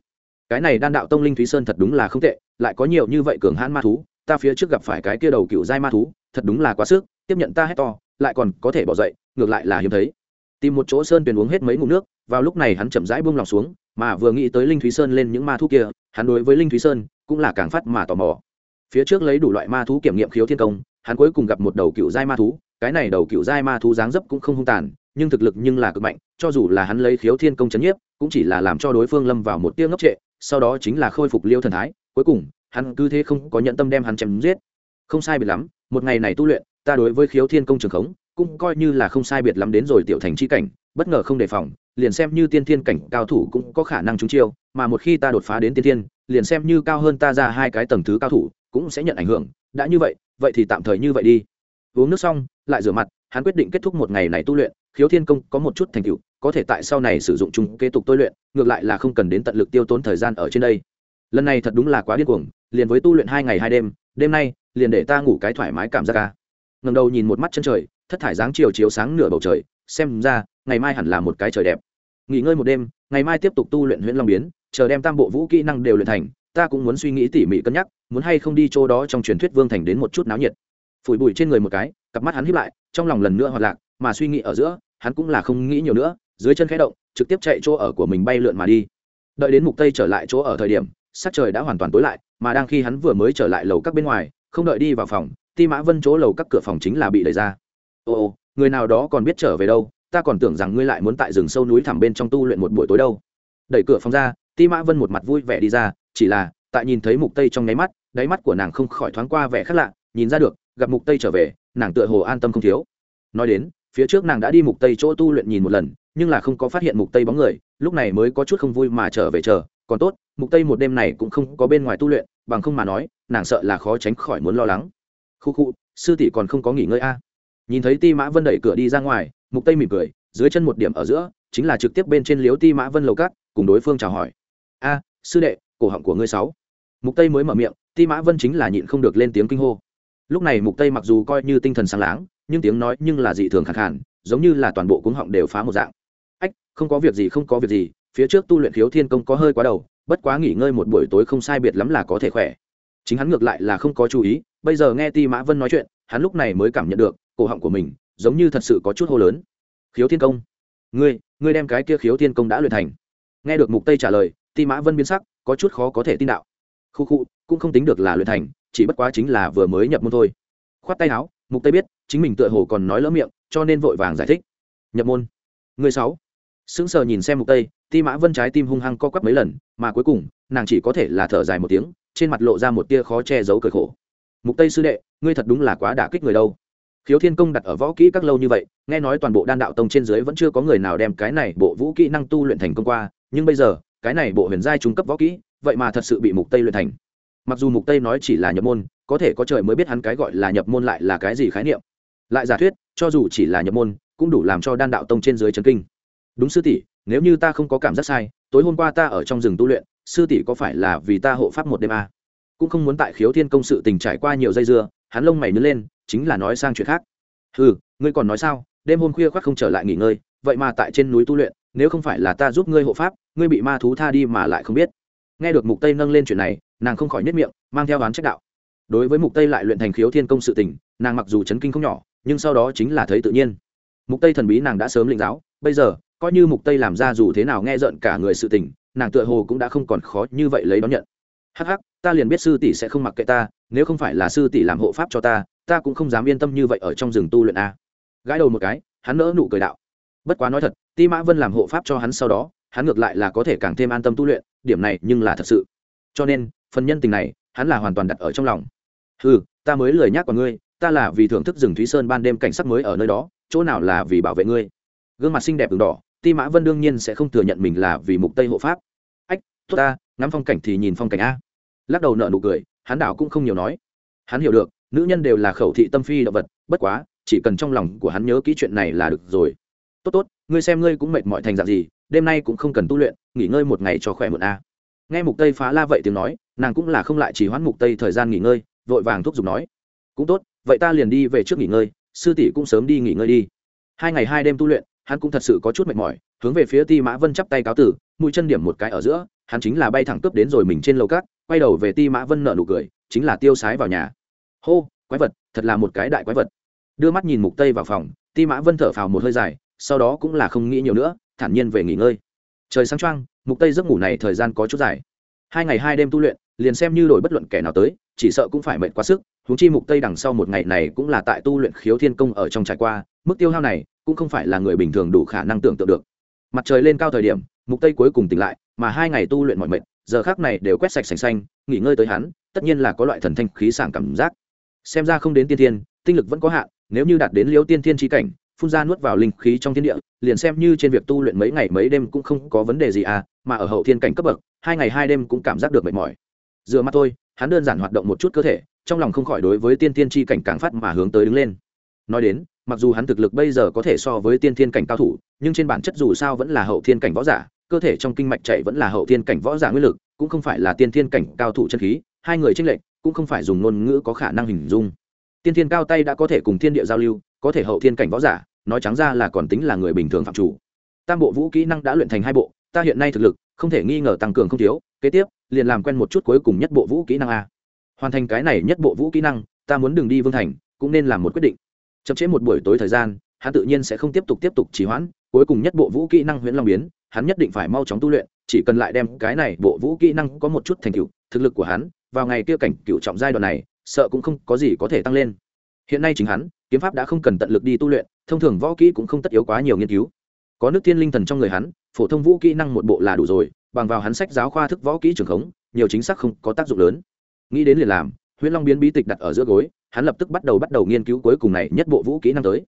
Speaker 1: Cái này đan đạo tông linh thúy sơn thật đúng là không tệ, lại có nhiều như vậy cường hãn ma thú, ta phía trước gặp phải cái kia đầu cựu giai ma thú, thật đúng là quá sức, tiếp nhận ta hét to, lại còn có thể bỏ dậy, ngược lại là hiếm thấy. Tìm một chỗ sơn tuyền uống hết mấy ngụm nước, vào lúc này hắn chậm rãi buông lòng xuống, mà vừa nghĩ tới linh thúy sơn lên những ma thú kia, hắn đối với linh thúy sơn cũng là càng phát mà tò mò. Phía trước lấy đủ loại ma thú kiểm nghiệm khiếu thiên công, hắn cuối cùng gặp một đầu cựu giai ma thú, cái này đầu cựu giai ma thú dáng dấp cũng không hung tàn nhưng thực lực nhưng là cực mạnh, cho dù là hắn lấy khiếu thiên công chấn nhiếp, cũng chỉ là làm cho đối phương lâm vào một tia ngốc trệ, sau đó chính là khôi phục liêu thần thái, cuối cùng, hắn cứ thế không có nhận tâm đem hắn chém giết. Không sai biệt lắm, một ngày này tu luyện, ta đối với khiếu thiên công trường khống, cũng coi như là không sai biệt lắm đến rồi tiểu thành chi cảnh, bất ngờ không đề phòng, liền xem như tiên thiên cảnh cao thủ cũng có khả năng trúng chiêu, mà một khi ta đột phá đến tiên thiên, liền xem như cao hơn ta ra hai cái tầng thứ cao thủ, cũng sẽ nhận ảnh hưởng, đã như vậy vậy thì tạm thời như vậy đi. Uống nước xong, lại rửa mặt, hắn quyết định kết thúc một ngày này tu luyện khiếu thiên công có một chút thành tựu, có thể tại sau này sử dụng chung kế tục tôi luyện, ngược lại là không cần đến tận lực tiêu tốn thời gian ở trên đây. Lần này thật đúng là quá điên cuồng, liền với tu luyện hai ngày hai đêm đêm nay, liền để ta ngủ cái thoải mái cảm giác à. ca ngầm đầu nhìn một mắt chân trời, thất thải dáng chiều chiếu sáng nửa bầu trời, xem ra, ngày mai hẳn là một cái trời đẹp. Nghỉ ngơi một đêm, ngày mai tiếp tục tu luyện huyễn long biến, chờ đem tam bộ vũ kỹ năng đều luyện thành, ta cũng muốn suy nghĩ tỉ mỉ cân nhắc, muốn hay không đi chỗ đó trong truyền thuyết vương thành đến một chút náo nhiệt. Phủi bụi trên người một cái, cặp mắt hắn hiếp lại, trong lòng lần nữa hoạt lạc mà suy nghĩ ở giữa, hắn cũng là không nghĩ nhiều nữa, dưới chân khẽ động, trực tiếp chạy chỗ ở của mình bay lượn mà đi. Đợi đến mục tây trở lại chỗ ở thời điểm, sắc trời đã hoàn toàn tối lại, mà đang khi hắn vừa mới trở lại lầu các bên ngoài, không đợi đi vào phòng, ti mã vân chỗ lầu các cửa phòng chính là bị đẩy ra. Ồ người nào đó còn biết trở về đâu, ta còn tưởng rằng ngươi lại muốn tại rừng sâu núi thẳm bên trong tu luyện một buổi tối đâu. Đẩy cửa phòng ra, ti mã vân một mặt vui vẻ đi ra, chỉ là, tại nhìn thấy mục tây trong nháy mắt, đáy mắt của nàng không khỏi thoáng qua vẻ khác lạ, nhìn ra được, gặp mục tây trở về, nàng tựa hồ an tâm không thiếu. Nói đến phía trước nàng đã đi mục tây chỗ tu luyện nhìn một lần, nhưng là không có phát hiện mục tây bóng người, lúc này mới có chút không vui mà trở về chờ. Còn tốt, mục tây một đêm này cũng không có bên ngoài tu luyện, bằng không mà nói, nàng sợ là khó tránh khỏi muốn lo lắng. Khu khu, sư tỷ còn không có nghỉ ngơi a? Nhìn thấy ti mã vân đẩy cửa đi ra ngoài, mục tây mỉm cười, dưới chân một điểm ở giữa, chính là trực tiếp bên trên liếu ti mã vân lầu cát, cùng đối phương chào hỏi. A, sư đệ, cổ họng của ngươi sáu. Mục tây mới mở miệng, ti mã vân chính là nhịn không được lên tiếng kinh hô. Lúc này mục tây mặc dù coi như tinh thần sáng láng nhưng tiếng nói nhưng là dị thường khẳng hẳn giống như là toàn bộ cuống họng đều phá một dạng. Ách, không có việc gì, không có việc gì, phía trước tu luyện khiếu thiên công có hơi quá đầu, bất quá nghỉ ngơi một buổi tối không sai biệt lắm là có thể khỏe. Chính hắn ngược lại là không có chú ý, bây giờ nghe ti mã vân nói chuyện, hắn lúc này mới cảm nhận được, cổ họng của mình giống như thật sự có chút hô lớn. Khiếu thiên công, ngươi ngươi đem cái kia khiếu thiên công đã luyện thành. Nghe được mục tây trả lời, ti mã vân biến sắc, có chút khó có thể tin đạo. Khu khu, cũng không tính được là luyện thành, chỉ bất quá chính là vừa mới nhập môn thôi. Khoát tay áo, mục tây biết chính mình tựa hồ còn nói lỡ miệng, cho nên vội vàng giải thích. Nhập môn. Người sáu. Sững sờ nhìn xem mục tây, ti mã vân trái tim hung hăng co quắp mấy lần, mà cuối cùng, nàng chỉ có thể là thở dài một tiếng, trên mặt lộ ra một tia khó che giấu cười khổ. Mục tây sư đệ, ngươi thật đúng là quá đả kích người đâu. Khiếu thiên công đặt ở võ kỹ các lâu như vậy, nghe nói toàn bộ đan đạo tông trên dưới vẫn chưa có người nào đem cái này bộ vũ kỹ năng tu luyện thành công qua, nhưng bây giờ, cái này bộ huyền giai trung cấp võ kỹ, vậy mà thật sự bị mục tây luyện thành. Mặc dù mục tây nói chỉ là nhập môn, có thể có trời mới biết hắn cái gọi là nhập môn lại là cái gì khái niệm lại giả thuyết, cho dù chỉ là nhập môn, cũng đủ làm cho đan đạo tông trên dưới chấn kinh. Đúng sư tỷ, nếu như ta không có cảm giác sai, tối hôm qua ta ở trong rừng tu luyện, sư tỷ có phải là vì ta hộ pháp một đêm à? cũng không muốn tại khiếu thiên công sự tình trải qua nhiều dây dưa, hắn lông mày nứt lên, chính là nói sang chuyện khác. Ừ ngươi còn nói sao? Đêm hôm khuya khoác không trở lại nghỉ ngơi, vậy mà tại trên núi tu luyện, nếu không phải là ta giúp ngươi hộ pháp, ngươi bị ma thú tha đi mà lại không biết. Nghe được mục tây nâng lên chuyện này, nàng không khỏi nhất miệng, mang theo oán trách đạo. Đối với mục tây lại luyện thành khiếu thiên công sự tình, nàng mặc dù chấn kinh không nhỏ nhưng sau đó chính là thấy tự nhiên. Mục tây thần bí nàng đã sớm lĩnh giáo, bây giờ, coi như mục tây làm ra dù thế nào nghe giận cả người sự tình, nàng tựa hồ cũng đã không còn khó như vậy lấy đón nhận. Hắc hắc, ta liền biết sư tỷ sẽ không mặc kệ ta, nếu không phải là sư tỷ làm hộ pháp cho ta ta cũng không dám yên tâm như vậy ở trong rừng tu luyện a. Gãi đầu một cái, hắn nỡ nụ cười đạo. Bất quá nói thật, ti mã vân làm hộ pháp cho hắn sau đó, hắn ngược lại là có thể càng thêm an tâm tu luyện, điểm này nhưng là thật sự. Cho nên, phần nhân tình này, hắn là hoàn toàn đặt ở trong lòng. Ừ ta mới lười nhác vào ngươi ta là vì thưởng thức rừng thúy sơn ban đêm cảnh sắc mới ở nơi đó, chỗ nào là vì bảo vệ ngươi? Gương mặt xinh đẹp đường đỏ, ti mã vân đương nhiên sẽ không thừa nhận mình là vì mục tây hộ pháp. Ách, tốt ta, ngắm phong cảnh thì nhìn phong cảnh a. Lắc đầu nợ nụ cười, hắn đảo cũng không nhiều nói. Hắn hiểu được, nữ nhân đều là khẩu thị tâm phi động vật, bất quá, chỉ cần trong lòng của hắn nhớ kỹ chuyện này là được rồi. Tốt tốt, ngươi xem ngươi cũng mệt mỏi thành dạng gì, đêm nay cũng không cần tu luyện, nghỉ ngơi một ngày cho khỏe một a. Nghe mục tây phá la vậy tiếng nói, nàng cũng là không lại chỉ hoãn mục tây thời gian nghỉ ngơi, vội vàng thúc giục nói. Cũng tốt vậy ta liền đi về trước nghỉ ngơi, sư tỷ cũng sớm đi nghỉ ngơi đi. Hai ngày hai đêm tu luyện, hắn cũng thật sự có chút mệt mỏi, hướng về phía ti mã vân chắp tay cáo tử, mũi chân điểm một cái ở giữa, hắn chính là bay thẳng cướp đến rồi mình trên lầu cát, quay đầu về ti mã vân nợ nụ cười, chính là tiêu sái vào nhà. Hô, quái vật, thật là một cái đại quái vật. Đưa mắt nhìn mục tây vào phòng, ti mã vân thở phào một hơi dài, sau đó cũng là không nghĩ nhiều nữa, thản nhiên về nghỉ ngơi. Trời sáng trăng mục tây giấc ngủ này thời gian có chút dài. Hai ngày hai đêm tu luyện, liền xem như đổi bất luận kẻ nào tới, chỉ sợ cũng phải mệt quá sức huống chi mục tây đằng sau một ngày này cũng là tại tu luyện khiếu thiên công ở trong trải qua, mức tiêu hao này cũng không phải là người bình thường đủ khả năng tưởng tượng được. Mặt trời lên cao thời điểm, mục tây cuối cùng tỉnh lại, mà hai ngày tu luyện mọi mệt, giờ khác này đều quét sạch sành xanh, nghỉ ngơi tới hắn, tất nhiên là có loại thần thanh khí sảng cảm giác. Xem ra không đến tiên thiên, tinh lực vẫn có hạn, nếu như đạt đến liễu tiên thiên chi cảnh, phun ra nuốt vào linh khí trong thiên địa, liền xem như trên việc tu luyện mấy ngày mấy đêm cũng không có vấn đề gì à mà ở hậu thiên cảnh cấp bậc, hai ngày hai đêm cũng cảm giác được mệt mỏi. Dựa mắt thôi, hắn đơn giản hoạt động một chút cơ thể trong lòng không khỏi đối với tiên thiên chi cảnh càng phát mà hướng tới đứng lên. Nói đến, mặc dù hắn thực lực bây giờ có thể so với tiên thiên cảnh cao thủ, nhưng trên bản chất dù sao vẫn là hậu thiên cảnh võ giả, cơ thể trong kinh mạch chạy vẫn là hậu thiên cảnh võ giả nguyên lực, cũng không phải là tiên thiên cảnh cao thủ chân khí, hai người tranh lệch, cũng không phải dùng ngôn ngữ có khả năng hình dung. Tiên thiên cao tay đã có thể cùng thiên địa giao lưu, có thể hậu thiên cảnh võ giả, nói trắng ra là còn tính là người bình thường phạm chủ. Tam bộ vũ kỹ năng đã luyện thành hai bộ, ta hiện nay thực lực, không thể nghi ngờ tăng cường không thiếu, kế tiếp, liền làm quen một chút cuối cùng nhất bộ vũ kỹ năng a hoàn thành cái này nhất bộ vũ kỹ năng, ta muốn đường đi vương thành, cũng nên làm một quyết định. Chậm chế một buổi tối thời gian, hắn tự nhiên sẽ không tiếp tục tiếp tục trì hoãn, cuối cùng nhất bộ vũ kỹ năng huyễn long biến, hắn nhất định phải mau chóng tu luyện, chỉ cần lại đem cái này bộ vũ kỹ năng có một chút thành tựu, thực lực của hắn, vào ngày kia cảnh cựu trọng giai đoạn này, sợ cũng không có gì có thể tăng lên. Hiện nay chính hắn, kiếm pháp đã không cần tận lực đi tu luyện, thông thường võ kỹ cũng không tất yếu quá nhiều nghiên cứu. Có nước thiên linh thần trong người hắn, phổ thông vũ kỹ năng một bộ là đủ rồi, bằng vào hắn sách giáo khoa thức võ kỹ trường khống, nhiều chính xác không có tác dụng lớn nghĩ đến liền làm, huyễn long biến bí tịch đặt ở giữa gối, hắn lập tức bắt đầu bắt đầu nghiên cứu cuối cùng này nhất bộ vũ kỹ năng tới.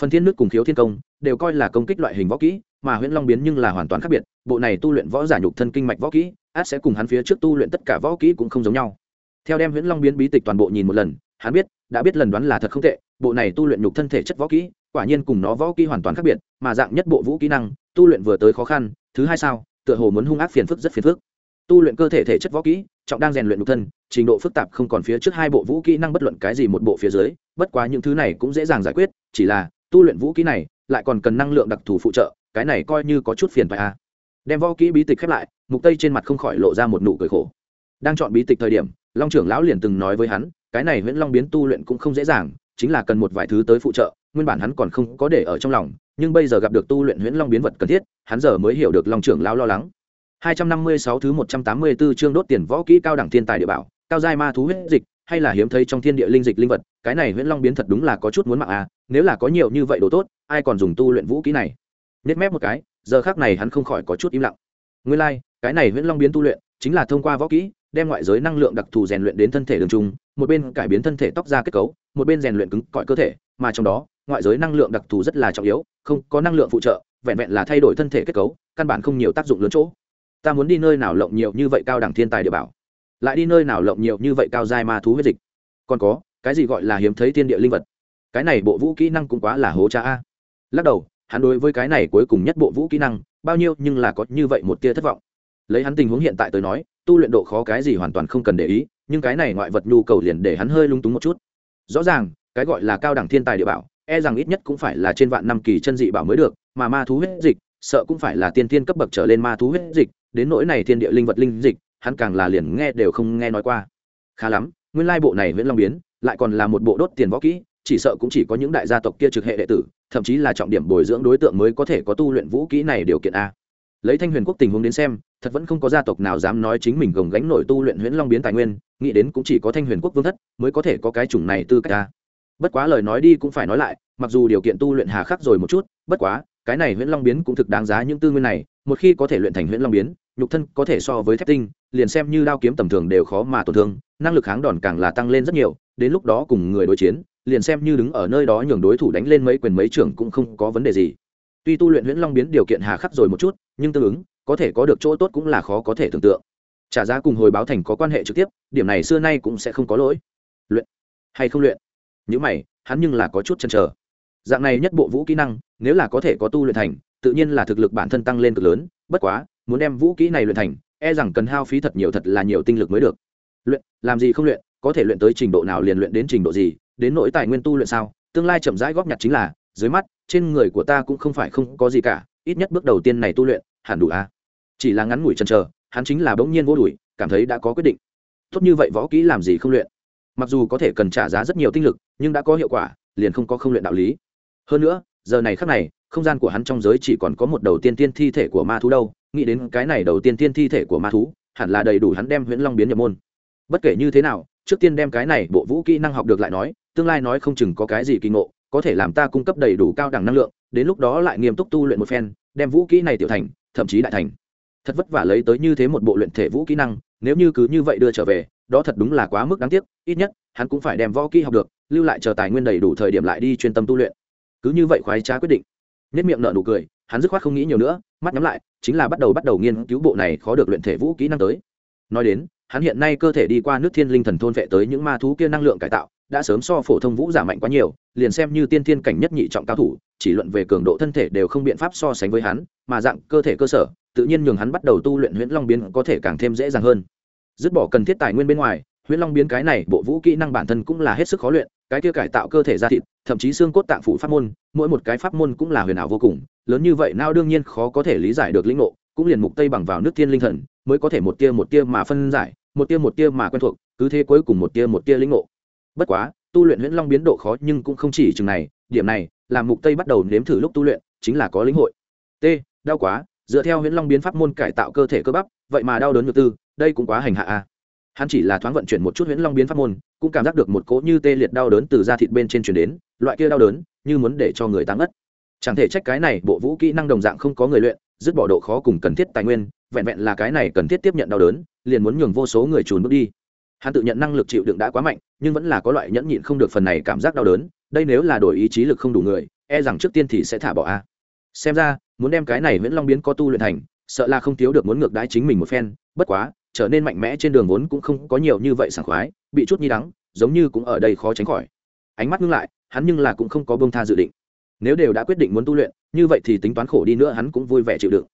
Speaker 1: Phần thiên nước cùng khiếu thiên công, đều coi là công kích loại hình võ kỹ, mà huyễn long biến nhưng là hoàn toàn khác biệt, bộ này tu luyện võ giả nhục thân kinh mạch võ kỹ, át sẽ cùng hắn phía trước tu luyện tất cả võ kỹ cũng không giống nhau. Theo đem huyễn long biến bí tịch toàn bộ nhìn một lần, hắn biết, đã biết lần đoán là thật không tệ, bộ này tu luyện nhục thân thể chất võ kỹ, quả nhiên cùng nó võ kỹ hoàn toàn khác biệt, mà dạng nhất bộ vũ kỹ năng, tu luyện vừa tới khó khăn, thứ hai sao, tựa hồ muốn hung ác phiền phức rất phiền phức tu luyện cơ thể thể chất võ kỹ, trọng đang rèn luyện nhục thân, trình độ phức tạp không còn phía trước hai bộ vũ kỹ năng bất luận cái gì một bộ phía dưới, bất quá những thứ này cũng dễ dàng giải quyết, chỉ là tu luyện vũ kỹ này lại còn cần năng lượng đặc thù phụ trợ, cái này coi như có chút phiền phải a à. đem võ kỹ bí tịch khép lại, mục tây trên mặt không khỏi lộ ra một nụ cười khổ đang chọn bí tịch thời điểm, long trưởng lão liền từng nói với hắn, cái này nguyễn long biến tu luyện cũng không dễ dàng, chính là cần một vài thứ tới phụ trợ, nguyên bản hắn còn không có để ở trong lòng, nhưng bây giờ gặp được tu luyện nguyễn long biến vật cần thiết, hắn giờ mới hiểu được long trưởng lão lo lắng 256 thứ 184 chương đốt tiền võ kỹ cao đẳng thiên tài địa bảo cao giai ma thú huyết dịch hay là hiếm thấy trong thiên địa linh dịch linh vật cái này nguyễn long biến thật đúng là có chút muốn mạng à nếu là có nhiều như vậy đồ tốt ai còn dùng tu luyện vũ kỹ này? Nhếch mép một cái giờ khắc này hắn không khỏi có chút im lặng. Nguyên lai、like, cái này nguyễn long biến tu luyện chính là thông qua võ kỹ đem ngoại giới năng lượng đặc thù rèn luyện đến thân thể đường trung một bên cải biến thân thể tóc ra kết cấu một bên rèn luyện cứng cỏi cơ thể mà trong đó ngoại giới năng lượng đặc thù rất là trọng yếu không có năng lượng phụ trợ vẹn vẹn là thay đổi thân thể kết cấu căn bản không nhiều tác dụng lớn chỗ ta muốn đi nơi nào lộng nhiều như vậy cao đẳng thiên tài địa bảo, lại đi nơi nào lộng nhiều như vậy cao giai ma thú huyết dịch. Còn có, cái gì gọi là hiếm thấy thiên địa linh vật? Cái này bộ vũ kỹ năng cũng quá là hố cha a. Lắc đầu, hắn đối với cái này cuối cùng nhất bộ vũ kỹ năng, bao nhiêu nhưng là có như vậy một tia thất vọng. Lấy hắn tình huống hiện tại tới nói, tu luyện độ khó cái gì hoàn toàn không cần để ý, nhưng cái này ngoại vật nhu cầu liền để hắn hơi lung túng một chút. Rõ ràng, cái gọi là cao đẳng thiên tài địa bảo e rằng ít nhất cũng phải là trên vạn năm kỳ chân dị bảo mới được, mà ma thú huyết dịch, sợ cũng phải là tiên tiên cấp bậc trở lên ma thú huyết dịch đến nỗi này thiên địa linh vật linh dịch, hắn càng là liền nghe đều không nghe nói qua. Khá lắm, nguyên lai bộ này nguyễn long biến, lại còn là một bộ đốt tiền võ kỹ, chỉ sợ cũng chỉ có những đại gia tộc kia trực hệ đệ tử, thậm chí là trọng điểm bồi dưỡng đối tượng mới có thể có tu luyện vũ kỹ này điều kiện a. Lấy thanh huyền quốc tình huống đến xem, thật vẫn không có gia tộc nào dám nói chính mình gồng gánh nổi tu luyện huyễn long biến tài nguyên, nghĩ đến cũng chỉ có thanh huyền quốc vương thất mới có thể có cái chủng này tư cách a. Bất quá lời nói đi cũng phải nói lại, mặc dù điều kiện tu luyện hà khắc rồi một chút, bất quá cái này huyễn long biến cũng thực đáng giá những tư nguyên này, một khi có thể luyện thành huyễn long biến, nhục thân có thể so với thép tinh, liền xem như đao kiếm tầm thường đều khó mà tổn thương, năng lực kháng đòn càng là tăng lên rất nhiều, đến lúc đó cùng người đối chiến, liền xem như đứng ở nơi đó nhường đối thủ đánh lên mấy quyền mấy trưởng cũng không có vấn đề gì. Tuy tu luyện huyễn long biến điều kiện hà khắc rồi một chút, nhưng tương ứng, có thể có được chỗ tốt cũng là khó có thể tưởng tượng. Trả giá cùng hồi báo thành có quan hệ trực tiếp, điểm này xưa nay cũng sẽ không có lỗi. Luyện hay không luyện? Những mày, hắn nhưng là có chút chăn trở dạng này nhất bộ vũ kỹ năng, nếu là có thể có tu luyện thành, tự nhiên là thực lực bản thân tăng lên cực lớn, bất quá, muốn đem vũ kỹ này luyện thành e rằng cần hao phí thật nhiều thật là nhiều tinh lực mới được. Luyện, làm gì không luyện, có thể luyện tới trình độ nào liền luyện đến trình độ gì, đến nỗi tài nguyên tu luyện sao? Tương lai chậm rãi góp nhặt chính là, dưới mắt, trên người của ta cũng không phải không có gì cả, ít nhất bước đầu tiên này tu luyện, hẳn đủ a. À? chỉ là ngắn ngủi chân chờ, hắn chính là bỗng nhiên vô đùi cảm thấy đã có quyết định. Tốt như vậy võ kỹ làm gì không luyện? Mặc dù có thể cần trả giá rất nhiều tinh lực, nhưng đã có hiệu quả, liền không có không luyện đạo lý hơn nữa, giờ này khác này, không gian của hắn trong giới chỉ còn có một đầu tiên tiên thi thể của ma thú đâu. Nghĩ đến cái này đầu tiên tiên thi thể của ma thú, hẳn là đầy đủ hắn đem huyễn long biến nhập môn. Bất kể như thế nào, trước tiên đem cái này bộ vũ kỹ năng học được lại nói, tương lai nói không chừng có cái gì kỳ ngộ, có thể làm ta cung cấp đầy đủ cao đẳng năng lượng, đến lúc đó lại nghiêm túc tu luyện một phen, đem vũ kỹ này tiểu thành, thậm chí đại thành. Thật vất vả lấy tới như thế một bộ luyện thể vũ kỹ năng, nếu như cứ như vậy đưa trở về, đó thật đúng là quá mức đáng tiếc, ít nhất, hắn cũng phải đem võ kỹ học được, lưu lại chờ tài nguyên đầy đủ thời điểm lại đi chuyên tâm tu luyện cứ như vậy khoái trá quyết định. Nhất miệng nợ nụ cười, hắn dứt khoát không nghĩ nhiều nữa, mắt nhắm lại, chính là bắt đầu bắt đầu nghiên cứu bộ này khó được luyện thể vũ kỹ năng tới. Nói đến, hắn hiện nay cơ thể đi qua nước thiên linh thần thôn vệ tới những ma thú kia năng lượng cải tạo, đã sớm so phổ thông vũ giả mạnh quá nhiều, liền xem như tiên thiên cảnh nhất nhị trọng cao thủ, chỉ luận về cường độ thân thể đều không biện pháp so sánh với hắn, mà dạng cơ thể cơ sở, tự nhiên nhường hắn bắt đầu tu luyện huyễn long biến có thể càng thêm dễ dàng hơn. Dứt bỏ cần thiết tài nguyên bên ngoài, huyễn long biến cái này bộ vũ kỹ năng bản thân cũng là hết sức khó luyện cái kia cải tạo cơ thể da thịt, thậm chí xương cốt tạng phủ pháp môn, mỗi một cái pháp môn cũng là huyền ảo vô cùng, lớn như vậy nào đương nhiên khó có thể lý giải được lĩnh ngộ, cũng liền mục tây bằng vào nước thiên linh thần, mới có thể một tia một tia mà phân giải, một tia một tia mà quen thuộc, cứ thế cuối cùng một tia một tia lĩnh ngộ. Bất quá, tu luyện huyễn long biến độ khó nhưng cũng không chỉ chừng này, điểm này làm mục tây bắt đầu nếm thử lúc tu luyện, chính là có lĩnh hội. T, đau quá, dựa theo huyễn long biến pháp môn cải tạo cơ thể cơ bắp, vậy mà đau đớn nhược tư, đây cũng quá hành hạ a hắn chỉ là thoáng vận chuyển một chút huyễn long biến pháp môn cũng cảm giác được một cỗ như tê liệt đau đớn từ da thịt bên trên truyền đến, loại kia đau đớn, như muốn để cho người tăng ất chẳng thể trách cái này, bộ vũ kỹ năng đồng dạng không có người luyện, dứt bỏ độ khó cùng cần thiết tài nguyên, vẹn vẹn là cái này cần thiết tiếp nhận đau đớn, liền muốn nhường vô số người trùn bước đi. Hắn tự nhận năng lực chịu đựng đã quá mạnh, nhưng vẫn là có loại nhẫn nhịn không được phần này cảm giác đau đớn, đây nếu là đổi ý chí lực không đủ người e rằng trước tiên thì sẽ thả bỏ a. Xem ra, muốn đem cái này nguyễn long biến có tu luyện thành, sợ là không thiếu được muốn ngược đái chính mình một phen, bất quá, trở nên mạnh mẽ trên đường vốn cũng không có nhiều như vậy sảng khoái bị chút nhi đắng, giống như cũng ở đây khó tránh khỏi. Ánh mắt ngưng lại, hắn nhưng là cũng không có bông tha dự định. Nếu đều đã quyết định muốn tu luyện, như vậy thì tính toán khổ đi nữa hắn cũng vui vẻ chịu đựng.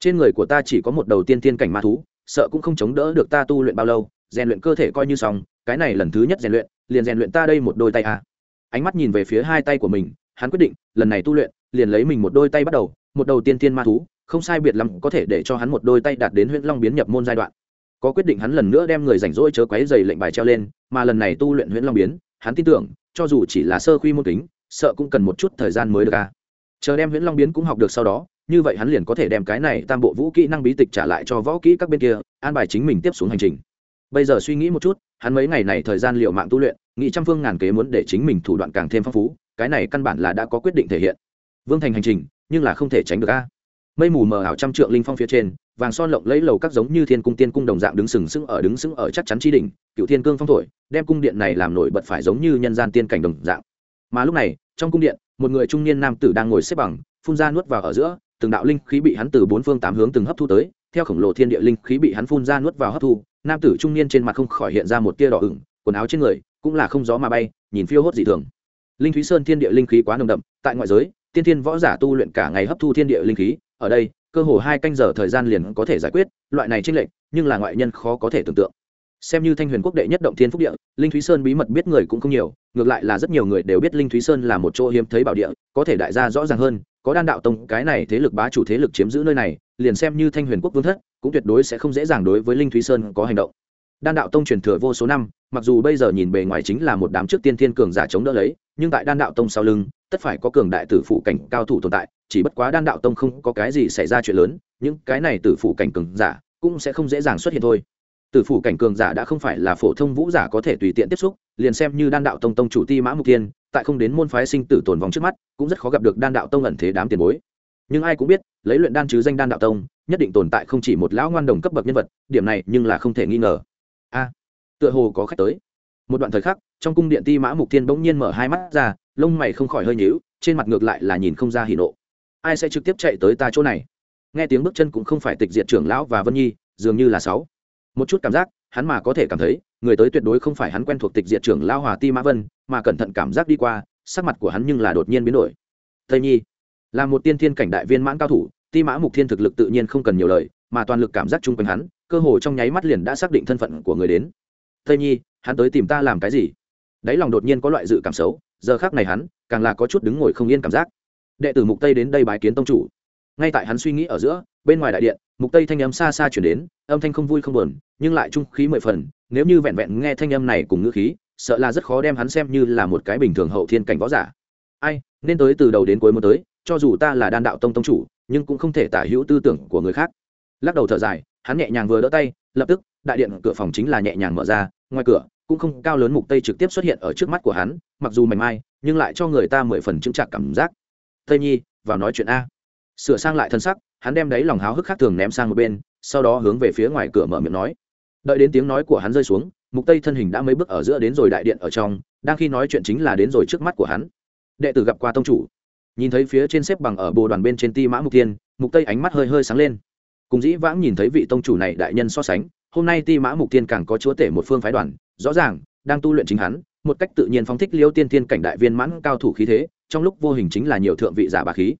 Speaker 1: Trên người của ta chỉ có một đầu tiên tiên cảnh ma thú, sợ cũng không chống đỡ được ta tu luyện bao lâu, rèn luyện cơ thể coi như xong, cái này lần thứ nhất rèn luyện, liền rèn luyện ta đây một đôi tay à. ánh mắt nhìn về phía hai tay của mình, hắn quyết định, lần này tu luyện, liền lấy mình một đôi tay bắt đầu, một đầu tiên tiên ma thú, không sai biệt lắm có thể để cho hắn một đôi tay đạt đến huyện long biến nhập môn giai đoạn có quyết định hắn lần nữa đem người rảnh rỗi chớ quấy dày lệnh bài treo lên, mà lần này tu luyện Huyễn long biến, hắn tin tưởng, cho dù chỉ là sơ khuy môn kính, sợ cũng cần một chút thời gian mới được ca chờ đem Huyễn long biến cũng học được sau đó, như vậy hắn liền có thể đem cái này tam bộ vũ kỹ năng bí tịch trả lại cho võ kỹ các bên kia, an bài chính mình tiếp xuống hành trình. Bây giờ suy nghĩ một chút, hắn mấy ngày này thời gian liệu mạng tu luyện nghị trăm phương ngàn kế muốn để chính mình thủ đoạn càng thêm phong phú, cái này căn bản là đã có quyết định thể hiện. Vương thành hành trình, nhưng là không thể tránh được a. Mây mù mờ ảo trăm trượng linh phong phía trên vàng son lộng lấy lầu các giống như thiên cung tiên cung đồng dạng đứng sừng sững ở đứng sững ở chắc chắn chi đỉnh, cựu thiên cương phong thổi, đem cung điện này làm nổi bật phải giống như nhân gian tiên cảnh đồng dạng. Mà lúc này, trong cung điện, một người trung niên nam tử đang ngồi xếp bằng, phun ra nuốt vào ở giữa, từng đạo linh khí bị hắn từ bốn phương tám hướng từng hấp thu tới, theo khổng lồ thiên địa linh khí bị hắn phun ra nuốt vào hấp thu, nam tử trung niên trên mặt không khỏi hiện ra một tia đỏ ửng, quần áo trên người cũng là không gió mà bay, nhìn phiêu hốt dị thường. Linh thúy sơn thiên địa linh khí quá nồng đậm, tại ngoại giới, tiên thiên võ giả tu luyện cả ngày hấp thu thiên địa linh khí, ở đây cơ hồ hai canh giờ thời gian liền có thể giải quyết, loại này tranh lệch, nhưng là ngoại nhân khó có thể tưởng tượng. Xem như thanh huyền quốc đệ nhất động thiên phúc địa, linh thúy sơn bí mật biết người cũng không nhiều, ngược lại là rất nhiều người đều biết linh thúy sơn là một chỗ hiếm thấy bảo địa, có thể đại gia rõ ràng hơn, có đan đạo tông, cái này thế lực bá chủ thế lực chiếm giữ nơi này, liền xem như thanh huyền quốc vương thất, cũng tuyệt đối sẽ không dễ dàng đối với linh thúy sơn có hành động. Đan đạo tông truyền thừa vô số năm, mặc dù bây giờ nhìn bề ngoài chính là một đám trước tiên thiên cường giả chống đỡ lấy, nhưng tại đan đạo tông sau lưng, tất phải có cường đại tử phụ cảnh cao thủ tồn tại chỉ bất quá đan đạo tông không có cái gì xảy ra chuyện lớn, những cái này tử phụ cảnh cường giả cũng sẽ không dễ dàng xuất hiện thôi. Tử phụ cảnh cường giả đã không phải là phổ thông vũ giả có thể tùy tiện tiếp xúc, liền xem như đan đạo tông tông chủ ti mã mục tiên tại không đến môn phái sinh tử tồn vong trước mắt, cũng rất khó gặp được đan đạo tông ẩn thế đám tiền bối. Nhưng ai cũng biết, lấy luyện đan chứ danh đan đạo tông, nhất định tồn tại không chỉ một lão ngoan đồng cấp bậc nhân vật, điểm này nhưng là không thể nghi ngờ. A, tựa hồ có khách tới. Một đoạn thời khắc, trong cung điện ti mã mục tiên bỗng nhiên mở hai mắt ra, lông mày không khỏi hơi nhíu, trên mặt ngược lại là nhìn không ra hỉ nộ ai sẽ trực tiếp chạy tới ta chỗ này? Nghe tiếng bước chân cũng không phải tịch diệt trưởng lão và vân nhi, dường như là sáu. Một chút cảm giác, hắn mà có thể cảm thấy, người tới tuyệt đối không phải hắn quen thuộc tịch diệt trưởng lão hòa ti mã vân, mà cẩn thận cảm giác đi qua, sắc mặt của hắn nhưng là đột nhiên biến đổi. Tây nhi, là một tiên thiên cảnh đại viên mãn cao thủ, ti mã mục thiên thực lực tự nhiên không cần nhiều lời, mà toàn lực cảm giác chung quanh hắn, cơ hồ trong nháy mắt liền đã xác định thân phận của người đến. Tây nhi, hắn tới tìm ta làm cái gì? Đáy lòng đột nhiên có loại dự cảm xấu, giờ khác này hắn, càng là có chút đứng ngồi không yên cảm giác đệ tử mục tây đến đây bái kiến tông chủ. Ngay tại hắn suy nghĩ ở giữa, bên ngoài đại điện, mục tây thanh âm xa xa chuyển đến, âm thanh không vui không buồn, nhưng lại trung khí mười phần, nếu như vẹn vẹn nghe thanh âm này cùng ngữ khí, sợ là rất khó đem hắn xem như là một cái bình thường hậu thiên cảnh võ giả. Ai, nên tới từ đầu đến cuối muốn tới, cho dù ta là đan đạo tông tông chủ, nhưng cũng không thể tả hữu tư tưởng của người khác. Lắc đầu thở dài, hắn nhẹ nhàng vừa đỡ tay, lập tức, đại điện cửa phòng chính là nhẹ nhàng mở ra, ngoài cửa, cũng không cao lớn mục tây trực tiếp xuất hiện ở trước mắt của hắn, mặc dù mảnh mai, nhưng lại cho người ta mười phần chứng chặt cảm giác tây nhi, vào nói chuyện a. Sửa sang lại thân sắc, hắn đem đáy lòng háo hức khác thường ném sang một bên, sau đó hướng về phía ngoài cửa mở miệng nói. Đợi đến tiếng nói của hắn rơi xuống, mục tây thân hình đã mấy bước ở giữa đến rồi đại điện ở trong, đang khi nói chuyện chính là đến rồi trước mắt của hắn. Đệ tử gặp qua tông chủ. Nhìn thấy phía trên xếp bằng ở bồ đoàn bên trên ti mã mục tiên mục tây ánh mắt hơi hơi sáng lên. Cùng dĩ vãng nhìn thấy vị tông chủ này đại nhân so sánh, hôm nay ti mã mục tiên càng có chúa tể một phương phái đoàn, rõ ràng, đang tu luyện chính hắn, một cách tự nhiên phóng thích liêu tiên tiên cảnh đại viên mãn cao thủ khí thế trong lúc vô hình chính là nhiều thượng vị giả bà khí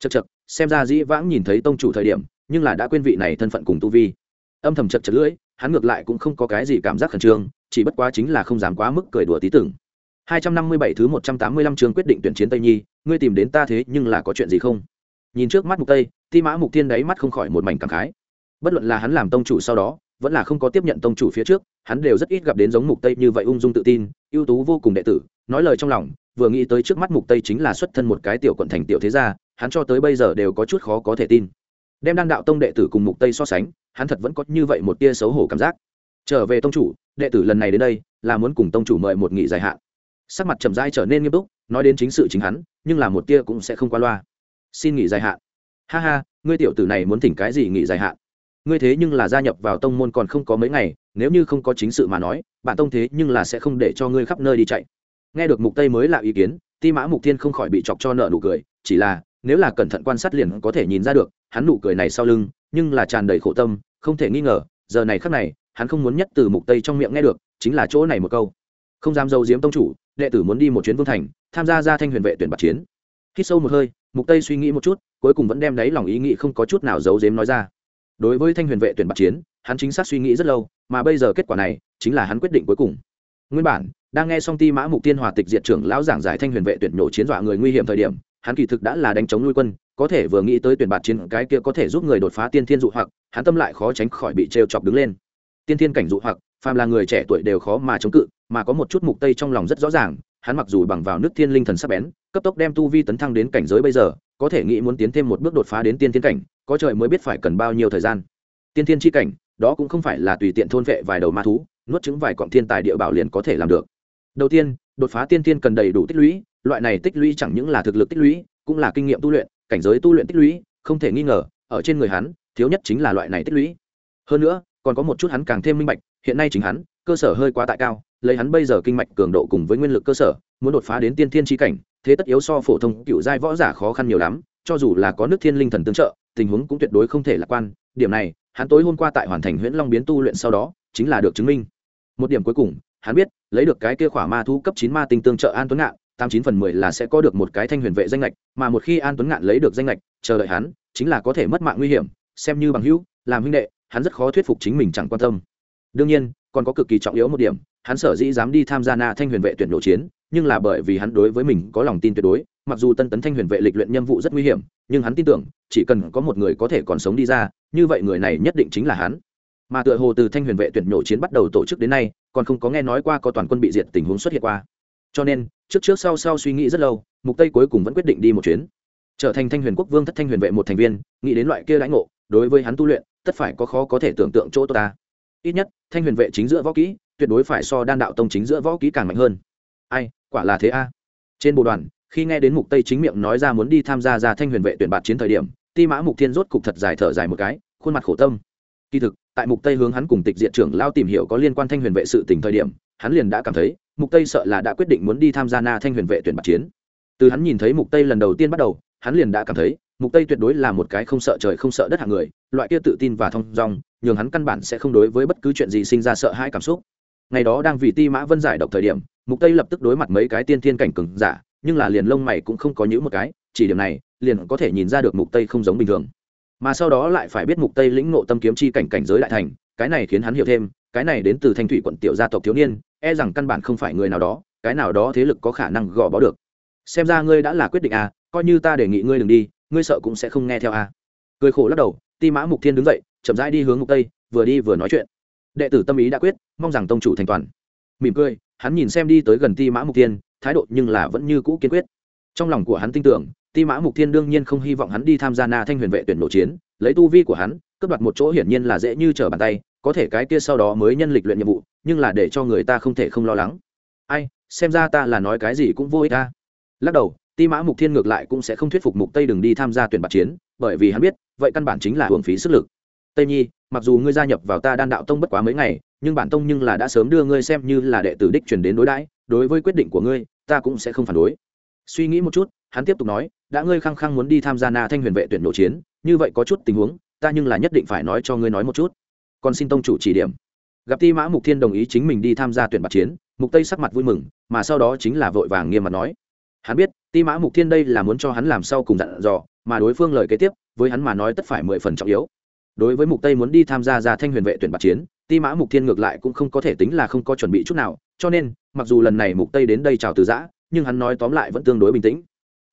Speaker 1: chật chật xem ra dĩ vãng nhìn thấy tông chủ thời điểm nhưng là đã quên vị này thân phận cùng tu vi âm thầm chật chật lưỡi hắn ngược lại cũng không có cái gì cảm giác khẩn trương chỉ bất quá chính là không dám quá mức cười đùa tí tưởng 257 thứ 185 chương quyết định tuyển chiến Tây Nhi, ngươi tìm đến ta thế nhưng là có chuyện gì không? Nhìn trước mắt Mục Tây, Ti Mã Mục Tiên đấy mắt không khỏi một mảnh cảm khái. Bất luận là hắn làm tông chủ sau đó, vẫn là không có tiếp nhận tông chủ phía trước, hắn đều rất ít gặp đến giống Mục Tây như vậy ung dung tự tin, ưu tú vô cùng đệ tử, nói lời trong lòng, vừa nghĩ tới trước mắt Mục Tây chính là xuất thân một cái tiểu quận thành tiểu thế gia, hắn cho tới bây giờ đều có chút khó có thể tin. Đem đan đạo tông đệ tử cùng Mục Tây so sánh, hắn thật vẫn có như vậy một tia xấu hổ cảm giác. Trở về tông chủ, đệ tử lần này đến đây, là muốn cùng tông chủ mời một nghị dài hạn. Sắc mặt trầm dai trở nên nghiêm túc nói đến chính sự chính hắn nhưng là một tia cũng sẽ không qua loa. Xin nghỉ dài hạn. Ha ha ngươi tiểu tử này muốn thỉnh cái gì nghỉ dài hạn? Ngươi thế nhưng là gia nhập vào tông môn còn không có mấy ngày nếu như không có chính sự mà nói bạn tông thế nhưng là sẽ không để cho ngươi khắp nơi đi chạy nghe được mục tây mới là ý kiến, ti mã mục thiên không khỏi bị chọc cho nợ nụ cười, chỉ là, nếu là cẩn thận quan sát liền có thể nhìn ra được, hắn nụ cười này sau lưng, nhưng là tràn đầy khổ tâm, không thể nghi ngờ, giờ này khắc này, hắn không muốn nhất từ mục tây trong miệng nghe được, chính là chỗ này một câu. Không dám dâu diếm tông chủ, đệ tử muốn đi một chuyến vương thành, tham gia gia thanh huyền vệ tuyển bạc chiến. Hít sâu một hơi, mục tây suy nghĩ một chút, cuối cùng vẫn đem đấy lòng ý nghĩ không có chút nào giấu giếm nói ra. Đối với thanh huyền vệ tuyển bạc chiến, hắn chính xác suy nghĩ rất lâu, mà bây giờ kết quả này, chính là hắn quyết định cuối cùng. Nguyên bản đang nghe xong ti mã mục tiên hòa tịch diệt trưởng lão giảng giải thanh huyền vệ tuyển nổ chiến dọa người nguy hiểm thời điểm, hắn kỳ thực đã là đánh chống nuôi quân, có thể vừa nghĩ tới tuyển bạt chiến cái kia có thể giúp người đột phá tiên thiên dụ hoặc, hắn tâm lại khó tránh khỏi bị trêu chọc đứng lên. Tiên thiên cảnh dụ hoặc, phàm là người trẻ tuổi đều khó mà chống cự, mà có một chút mục tây trong lòng rất rõ ràng, hắn mặc dù bằng vào nước thiên linh thần sắc bén, cấp tốc đem tu vi tấn thăng đến cảnh giới bây giờ, có thể nghĩ muốn tiến thêm một bước đột phá đến tiên thiên cảnh, có trời mới biết phải cần bao nhiêu thời gian. Tiên thiên chi cảnh, đó cũng không phải là tùy tiện thôn vệ vài đầu ma thú, nuốt chứng vài cọng thiên tài địa bảo liền có thể làm được đầu tiên, đột phá tiên thiên cần đầy đủ tích lũy, loại này tích lũy chẳng những là thực lực tích lũy, cũng là kinh nghiệm tu luyện, cảnh giới tu luyện tích lũy, không thể nghi ngờ, ở trên người hắn, thiếu nhất chính là loại này tích lũy. Hơn nữa, còn có một chút hắn càng thêm minh bạch, hiện nay chính hắn, cơ sở hơi quá tại cao, lấy hắn bây giờ kinh mạch cường độ cùng với nguyên lực cơ sở, muốn đột phá đến tiên thiên tri cảnh, thế tất yếu so phổ thông cựu giai võ giả khó khăn nhiều lắm, cho dù là có nước thiên linh thần tương trợ, tình huống cũng tuyệt đối không thể lạc quan. Điểm này, hắn tối hôm qua tại hoàn thành huyễn long biến tu luyện sau đó, chính là được chứng minh. Một điểm cuối cùng, hắn biết lấy được cái kia khỏa ma thu cấp chín ma tinh tương trợ an tuấn ngạn, tám chín phần mười là sẽ có được một cái thanh huyền vệ danh lệch mà một khi an tuấn ngạn lấy được danh lệch chờ đợi hắn, chính là có thể mất mạng nguy hiểm, xem như bằng hữu, làm huynh đệ, hắn rất khó thuyết phục chính mình chẳng quan tâm. Đương nhiên, còn có cực kỳ trọng yếu một điểm, hắn sở dĩ dám đi tham gia na thanh huyền vệ tuyển độ chiến, nhưng là bởi vì hắn đối với mình có lòng tin tuyệt đối, mặc dù tân tấn thanh huyền vệ lịch luyện nhiệm vụ rất nguy hiểm, nhưng hắn tin tưởng, chỉ cần có một người có thể còn sống đi ra, như vậy người này nhất định chính là hắn mà tựa hồ từ thanh huyền vệ tuyển nổ chiến bắt đầu tổ chức đến nay, còn không có nghe nói qua có toàn quân bị diệt tình huống xuất hiện qua. Cho nên, trước trước sau sau suy nghĩ rất lâu, mục tây cuối cùng vẫn quyết định đi một chuyến. Trở thành thanh huyền quốc vương thất thanh huyền vệ một thành viên, nghĩ đến loại kia lãnh ngộ, đối với hắn tu luyện, tất phải có khó có thể tưởng tượng chỗ ta. Ít nhất, thanh huyền vệ chính giữa võ kỹ, tuyệt đối phải so đan đạo tông chính giữa võ kỹ càng mạnh hơn. Ai, quả là thế a. Trên bộ đoàn, khi nghe đến mục tây chính miệng nói ra muốn đi tham gia ra thanh huyền vệ tuyển bạt chiến thời điểm, ti mã mục thiên rốt cục thật dài thở dài một cái, khuôn mặt khổ tâm. Kỳ thực tại mục tây hướng hắn cùng tịch diện trưởng lao tìm hiểu có liên quan thanh huyền vệ sự tình thời điểm, hắn liền đã cảm thấy, mục tây sợ là đã quyết định muốn đi tham gia na thanh huyền vệ tuyển bạt chiến. Từ hắn nhìn thấy mục tây lần đầu tiên bắt đầu, hắn liền đã cảm thấy, mục tây tuyệt đối là một cái không sợ trời không sợ đất hạng người, loại kia tự tin và thông dong, nhường hắn căn bản sẽ không đối với bất cứ chuyện gì sinh ra sợ hãi cảm xúc. Ngày đó đang vì ti mã vân giải độc thời điểm, mục tây lập tức đối mặt mấy cái tiên thiên cảnh cường giả, nhưng là liền lông mày cũng không có những một cái, chỉ điểm này, liền có thể nhìn ra được mục tây không giống bình thường mà sau đó lại phải biết mục tây lĩnh ngộ tâm kiếm chi cảnh cảnh giới đại thành, cái này khiến hắn hiểu thêm, cái này đến từ thanh thủy quận tiểu gia tộc thiếu niên e rằng căn bản không phải người nào đó, cái nào đó thế lực có khả năng gò bó được. Xem ra ngươi đã là quyết định à coi như ta đề nghị ngươi đừng đi, ngươi sợ cũng sẽ không nghe theo à. Cười khổ lắc đầu, ti mã mục thiên đứng dậy, chậm rãi đi hướng mục tây, vừa đi vừa nói chuyện. Đệ tử tâm ý đã quyết, mong rằng tông chủ thành toàn. Mỉm cười, hắn nhìn xem đi tới gần ti mã mục thiên, thái độ nhưng là vẫn như cũ kiên quyết. Trong lòng của hắn tin tưởng ti mã mục thiên đương nhiên không hy vọng hắn đi tham gia na thanh huyền vệ tuyển nội chiến, lấy tu vi của hắn, cướp đoạt một chỗ hiển nhiên là dễ như trở bàn tay, có thể cái kia sau đó mới nhân lịch luyện nhiệm vụ, nhưng là để cho người ta không thể không lo lắng. Ai, xem ra ta là nói cái gì cũng vô ích ta. Lắc đầu, ti mã mục thiên ngược lại cũng sẽ không thuyết phục mục tây đừng đi tham gia tuyển bạc chiến, bởi vì hắn biết, vậy căn bản chính là hưởng phí sức lực. Tây nhi, mặc dù ngươi gia nhập vào ta đan đạo tông bất quá mấy ngày, nhưng bản tông nhưng là đã sớm đưa ngươi xem như là đệ tử đích truyền đến đối đãi, đối với quyết định của ngươi, ta cũng sẽ không phản đối. Suy nghĩ một chút, hắn tiếp tục nói đã ngươi khăng khăng muốn đi tham gia na thanh huyền vệ tuyển nội chiến, như vậy có chút tình huống, ta nhưng là nhất định phải nói cho ngươi nói một chút. Còn xin tông chủ chỉ điểm. Gặp ti mã mục thiên đồng ý chính mình đi tham gia tuyển bạc chiến, mục tây sắc mặt vui mừng, mà sau đó chính là vội vàng nghiêm mặt nói. Hắn biết, ti mã mục thiên đây là muốn cho hắn làm sau cùng dặn dò, mà đối phương lời kế tiếp, với hắn mà nói tất phải mười phần trọng yếu. Đối với mục tây muốn đi tham gia ra thanh huyền vệ tuyển bạc chiến, ti mã mục thiên ngược lại cũng không có thể tính là không có chuẩn bị chút nào, cho nên, mặc dù lần này mục tây đến đây chào từ giã, nhưng hắn nói tóm lại vẫn tương đối bình tĩnh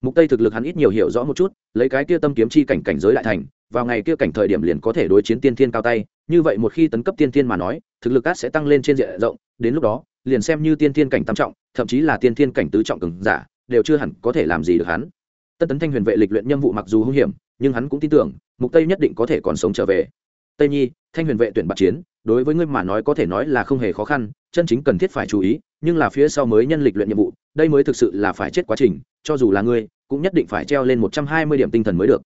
Speaker 1: mục tây thực lực hắn ít nhiều hiểu rõ một chút, lấy cái kia tâm kiếm chi cảnh cảnh giới lại thành, vào ngày kia cảnh thời điểm liền có thể đối chiến tiên thiên cao tay, như vậy một khi tấn cấp tiên thiên mà nói, thực lực át sẽ tăng lên trên diện rộng, đến lúc đó, liền xem như tiên thiên cảnh tam trọng, thậm chí là tiên thiên cảnh tứ trọng cường giả, đều chưa hẳn có thể làm gì được hắn. Tân tấn thanh huyền vệ lịch luyện nhiệm vụ mặc dù hung hiểm, nhưng hắn cũng tin tưởng, mục tây nhất định có thể còn sống trở về. Tây nhi, thanh huyền vệ tuyển bạc chiến, đối với ngươi mà nói có thể nói là không hề khó khăn, chân chính cần thiết phải chú ý, nhưng là phía sau mới nhân lịch luyện nhiệm vụ đây mới thực sự là phải chết quá trình, cho dù là ngươi, cũng nhất định phải treo lên một trăm hai mươi điểm tinh thần mới được.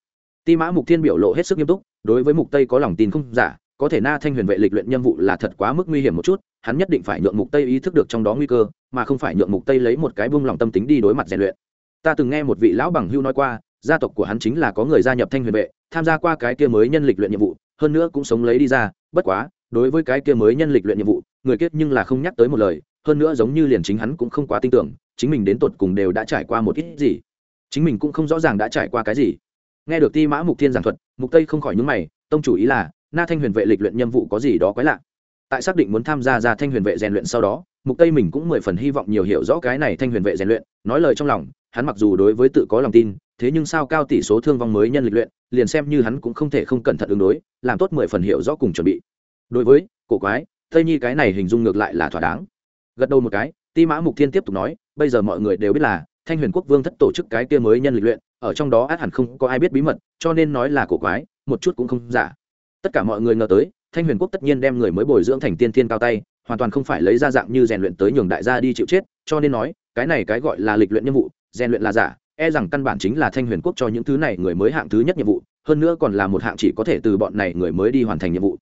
Speaker 1: Ti mã mục thiên biểu lộ hết sức nghiêm túc, đối với mục tây có lòng tin không giả, có thể na thanh huyền vệ lịch luyện nhiệm vụ là thật quá mức nguy hiểm một chút, hắn nhất định phải nhượng mục tây ý thức được trong đó nguy cơ, mà không phải nhượng mục tây lấy một cái buông lòng tâm tính đi đối mặt rèn luyện. Ta từng nghe một vị lão bằng hưu nói qua, gia tộc của hắn chính là có người gia nhập thanh huyền vệ, tham gia qua cái kia mới nhân lịch luyện nhiệm vụ, hơn nữa cũng sống lấy đi ra, bất quá, đối với cái kia mới nhân lịch luyện nhiệm vụ, người kết nhưng là không nhắc tới một lời, hơn nữa giống như liền chính hắn cũng không quá tin tưởng chính mình đến tột cùng đều đã trải qua một ít gì. Chính mình cũng không rõ ràng đã trải qua cái gì. Nghe được ti mã mục thiên giảng thuật, mục tây không khỏi nhúng mày, tông chủ ý là, na thanh huyền vệ lịch luyện nhiệm vụ có gì đó quái lạ. Tại xác định muốn tham gia ra thanh huyền vệ rèn luyện sau đó, mục tây mình cũng mười phần hy vọng nhiều hiểu rõ cái này thanh huyền vệ rèn luyện, nói lời trong lòng, hắn mặc dù đối với tự có lòng tin, thế nhưng sao cao tỷ số thương vong mới nhân lịch luyện, liền xem như hắn cũng không thể không cẩn thận ứng đối, làm tốt mười phần hiểu rõ cùng chuẩn bị. Đối với, cổ quái, tây nhi cái này hình dung ngược lại là thỏa đáng. Gật đầu một cái, ti mã mục thiên tiếp tục nói bây giờ mọi người đều biết là thanh huyền quốc vương thất tổ chức cái kia mới nhân lịch luyện, ở trong đó át hẳn không có ai biết bí mật, cho nên nói là cổ quái, một chút cũng không giả. Tất cả mọi người ngờ tới, thanh huyền quốc tất nhiên đem người mới bồi dưỡng thành tiên thiên cao tay, hoàn toàn không phải lấy ra dạng như rèn luyện tới nhường đại gia đi chịu chết, cho nên nói, cái này cái gọi là lịch luyện nhiệm vụ, rèn luyện là giả e rằng căn bản chính là thanh huyền quốc cho những thứ này người mới hạng thứ nhất nhiệm vụ, hơn nữa còn là một hạng chỉ có thể từ bọn này người mới đi hoàn thành nhiệm vụ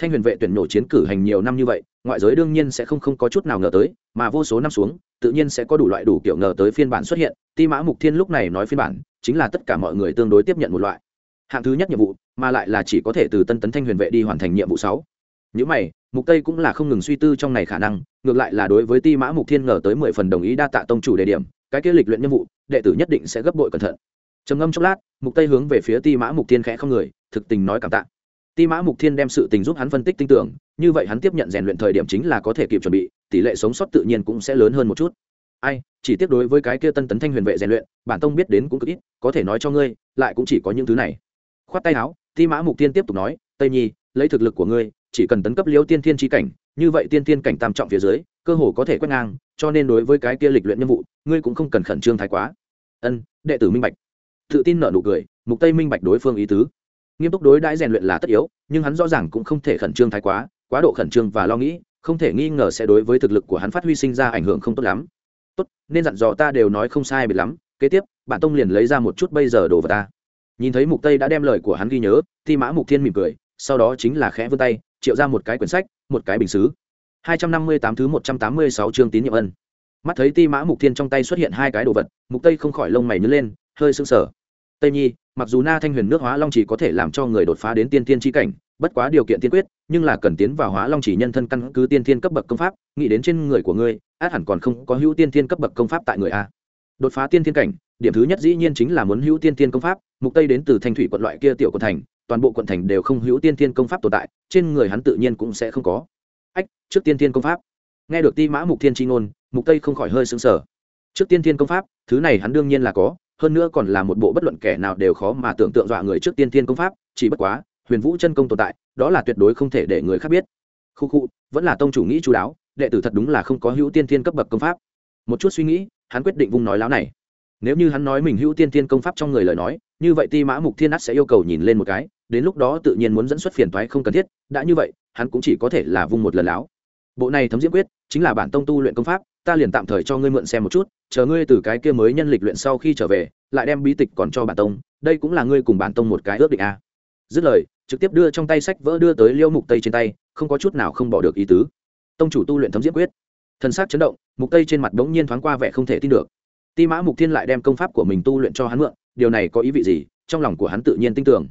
Speaker 1: thanh huyền vệ tuyển nổ chiến cử hành nhiều năm như vậy, ngoại giới đương nhiên sẽ không không có chút nào ngờ tới, mà vô số năm xuống, tự nhiên sẽ có đủ loại đủ kiểu ngờ tới phiên bản xuất hiện. Ti mã mục thiên lúc này nói phiên bản, chính là tất cả mọi người tương đối tiếp nhận một loại. Hạng thứ nhất nhiệm vụ, mà lại là chỉ có thể từ tân tấn thanh huyền vệ đi hoàn thành nhiệm vụ sáu. Những mày, mục tây cũng là không ngừng suy tư trong này khả năng, ngược lại là đối với ti mã mục thiên ngờ tới mười phần đồng ý đa tạ tông chủ đề điểm, cái kế lịch luyện nhiệm vụ, đệ tử nhất định sẽ gấp bội cẩn thận. Trầm ngâm chốc lát, mục tây hướng về phía ti mã mục thiên khẽ không người, thực tình nói cảm tạ ti mã mục thiên đem sự tình giúp hắn phân tích tinh tưởng, như vậy hắn tiếp nhận rèn luyện thời điểm chính là có thể kịp chuẩn bị, tỷ lệ sống sót tự nhiên cũng sẽ lớn hơn một chút. Ai, chỉ tiếp đối với cái kia tân tấn thanh huyền vệ rèn luyện, bản tông biết đến cũng cực ít, có thể nói cho ngươi, lại cũng chỉ có những thứ này. Khoát tay áo, ti mã mục tiên tiếp tục nói, tây nhi, lấy thực lực của ngươi, chỉ cần tấn cấp liêu tiên thiên tri cảnh, như vậy tiên thiên cảnh tam trọng phía dưới, cơ hồ có thể quét ngang, cho nên đối với cái kia lịch luyện nhiệm vụ, ngươi cũng không cần khẩn trương thái quá. Ân, đệ tử minh bạch. Tự tin nợ nụ cười, mục tây minh bạch đối phương ý tứ nghiêm túc đối đãi rèn luyện là tất yếu, nhưng hắn rõ ràng cũng không thể khẩn trương thái quá quá độ khẩn trương và lo nghĩ, không thể nghi ngờ sẽ đối với thực lực của hắn phát huy sinh ra ảnh hưởng không tốt lắm. Tốt, nên dặn dò ta đều nói không sai biệt lắm, kế tiếp, bạn tông liền lấy ra một chút bây giờ đồ vào ta. Nhìn thấy mục tây đã đem lời của hắn ghi nhớ thi mã mục thiên mỉm cười, sau đó chính là khẽ vươn tay, triệu ra một cái quyển sách, một cái bình xứ. 258 thứ 186 chương tín nhiệm ân. Mắt thấy ti mã mục thiên trong tay xuất hiện hai cái đồ vật, mục tây không khỏi lông mày nhớ lên, hơi sưng sờ. Tây nhi mặc dù na thanh huyền nước hóa long chỉ có thể làm cho người đột phá đến tiên tiên tri cảnh, bất quá điều kiện tiên quyết, nhưng là cần tiến vào hóa long chỉ nhân thân căn cứ tiên tiên cấp bậc công pháp, nghĩ đến trên người của ngươi, át hẳn còn không có hữu tiên tiên cấp bậc công pháp tại người a. Đột phá tiên tiên cảnh, điểm thứ nhất dĩ nhiên chính là muốn hữu tiên tiên công pháp, mục tây đến từ thanh thủy quận loại kia tiểu quận thành, toàn bộ quận thành đều không hữu tiên tiên công pháp tồn tại, trên người hắn tự nhiên cũng sẽ không có. Ách, trước tiên tiên công pháp. Nghe được ti mã mục thiên tri ngôn, mục tây không khỏi hơi sững sờ. Trước tiên tiên công pháp, thứ này hắn đương nhiên là có hơn nữa còn là một bộ bất luận kẻ nào đều khó mà tưởng tượng dọa người trước tiên tiên công pháp, chỉ bất quá, huyền vũ chân công tồn tại, đó là tuyệt đối không thể để người khác biết. Khu khu, vẫn là tông chủ nghĩ chú đáo, đệ tử thật đúng là không có hữu tiên tiên cấp bậc công pháp. Một chút suy nghĩ, hắn quyết định vung nói láo này. Nếu như hắn nói mình hữu tiên tiên công pháp trong người lời nói, như vậy ti mã mục thiên ắt sẽ yêu cầu nhìn lên một cái, đến lúc đó tự nhiên muốn dẫn xuất phiền toái không cần thiết, đã như vậy, hắn cũng chỉ có thể là vung một lần láo. Bộ này thấm diễm quyết, chính là bản tông tu luyện công pháp ta liền tạm thời cho ngươi mượn xem một chút, chờ ngươi từ cái kia mới nhân lịch luyện sau khi trở về, lại đem bí tịch còn cho bản tông, đây cũng là ngươi cùng bản tông một cái ước định a. Dứt lời, trực tiếp đưa trong tay sách vỡ đưa tới liêu mục tây trên tay, không có chút nào không bỏ được ý tứ. Tông chủ tu luyện thấm diễm quyết. Thân xác chấn động, mục tây trên mặt đống nhiên thoáng qua vẻ không thể tin được. Ti mã mục thiên lại đem công pháp của mình tu luyện cho hắn mượn, điều này có ý vị gì? Trong lòng của hắn tự nhiên tin tưởng.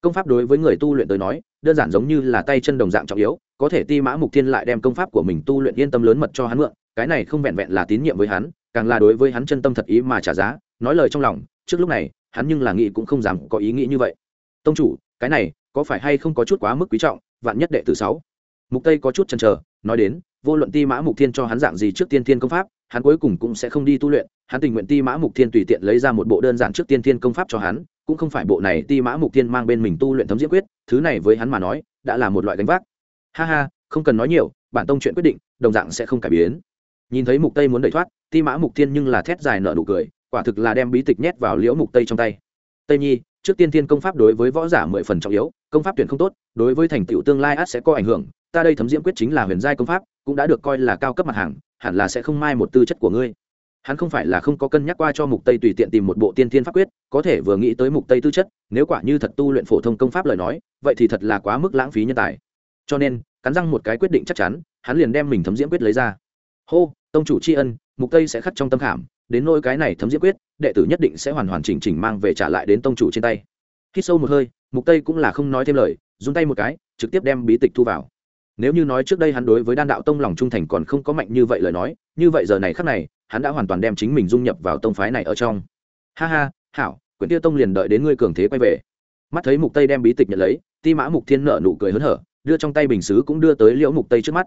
Speaker 1: Công pháp đối với người tu luyện tới nói, đơn giản giống như là tay chân đồng dạng trọng yếu, có thể ti mã mục thiên lại đem công pháp của mình tu luyện yên tâm lớn mật cho hắn mượn cái này không vẹn vẹn là tín nhiệm với hắn, càng là đối với hắn chân tâm thật ý mà trả giá, nói lời trong lòng, trước lúc này, hắn nhưng là nghĩ cũng không dám có ý nghĩ như vậy. Tông chủ, cái này, có phải hay không có chút quá mức quý trọng, vạn nhất đệ tử sáu? Mục tây có chút chần chờ, nói đến, vô luận ti mã mục thiên cho hắn dạng gì trước tiên thiên công pháp, hắn cuối cùng cũng sẽ không đi tu luyện, hắn tình nguyện ti mã mục thiên tùy tiện lấy ra một bộ đơn giản trước tiên thiên công pháp cho hắn, cũng không phải bộ này ti mã mục thiên mang bên mình tu luyện thấm diễn quyết, thứ này với hắn mà nói, đã là một loại gánh vác. Ha ha, không cần nói nhiều, bản tông chuyện quyết định, đồng dạng sẽ không cải biến nhìn thấy mục tây muốn đẩy thoát, ti mã mục thiên nhưng là thét dài nợ nụ cười, quả thực là đem bí tịch nhét vào liễu mục tây trong tay. Tây nhi, trước tiên thiên công pháp đối với võ giả mười phần trọng yếu, công pháp tuyển không tốt, đối với thành tựu tương lai át sẽ có ảnh hưởng, ta đây thấm diễm quyết chính là huyền giai công pháp, cũng đã được coi là cao cấp mặt hàng, hẳn là sẽ không mai một tư chất của ngươi. Hắn không phải là không có cân nhắc qua cho mục tây tùy tiện tìm một bộ tiên thiên pháp quyết, có thể vừa nghĩ tới mục tây tư chất, nếu quả như thật tu luyện phổ thông công pháp lời nói, vậy thì thật là quá mức lãng phí nhân tài. Cho nên, cắn răng một cái quyết định chắc chắn, hắn liền đem mình thấm diễm quyết lấy ra. Hô! Tông chủ tri ân, mục tây sẽ khắc trong tâm khảm, đến nỗi cái này thấm diễm quyết, đệ tử nhất định sẽ hoàn hoàn chỉnh chỉnh mang về trả lại đến tông chủ trên tay. Khi sâu một hơi, mục tây cũng là không nói thêm lời dùng tay một cái, trực tiếp đem bí tịch thu vào. Nếu như nói trước đây hắn đối với đan đạo tông lòng trung thành còn không có mạnh như vậy lời nói, như vậy giờ này khắc này, hắn đã hoàn toàn đem chính mình dung nhập vào tông phái này ở trong. Ha ha, hảo, quyển tiêu tông liền đợi đến ngươi cường thế quay về. Mắt thấy mục tây đem bí tịch nhận lấy, ti mã mục thiên nở nụ cười hớn hở, đưa trong tay bình xứ cũng đưa tới liễu mục tây trước mắt.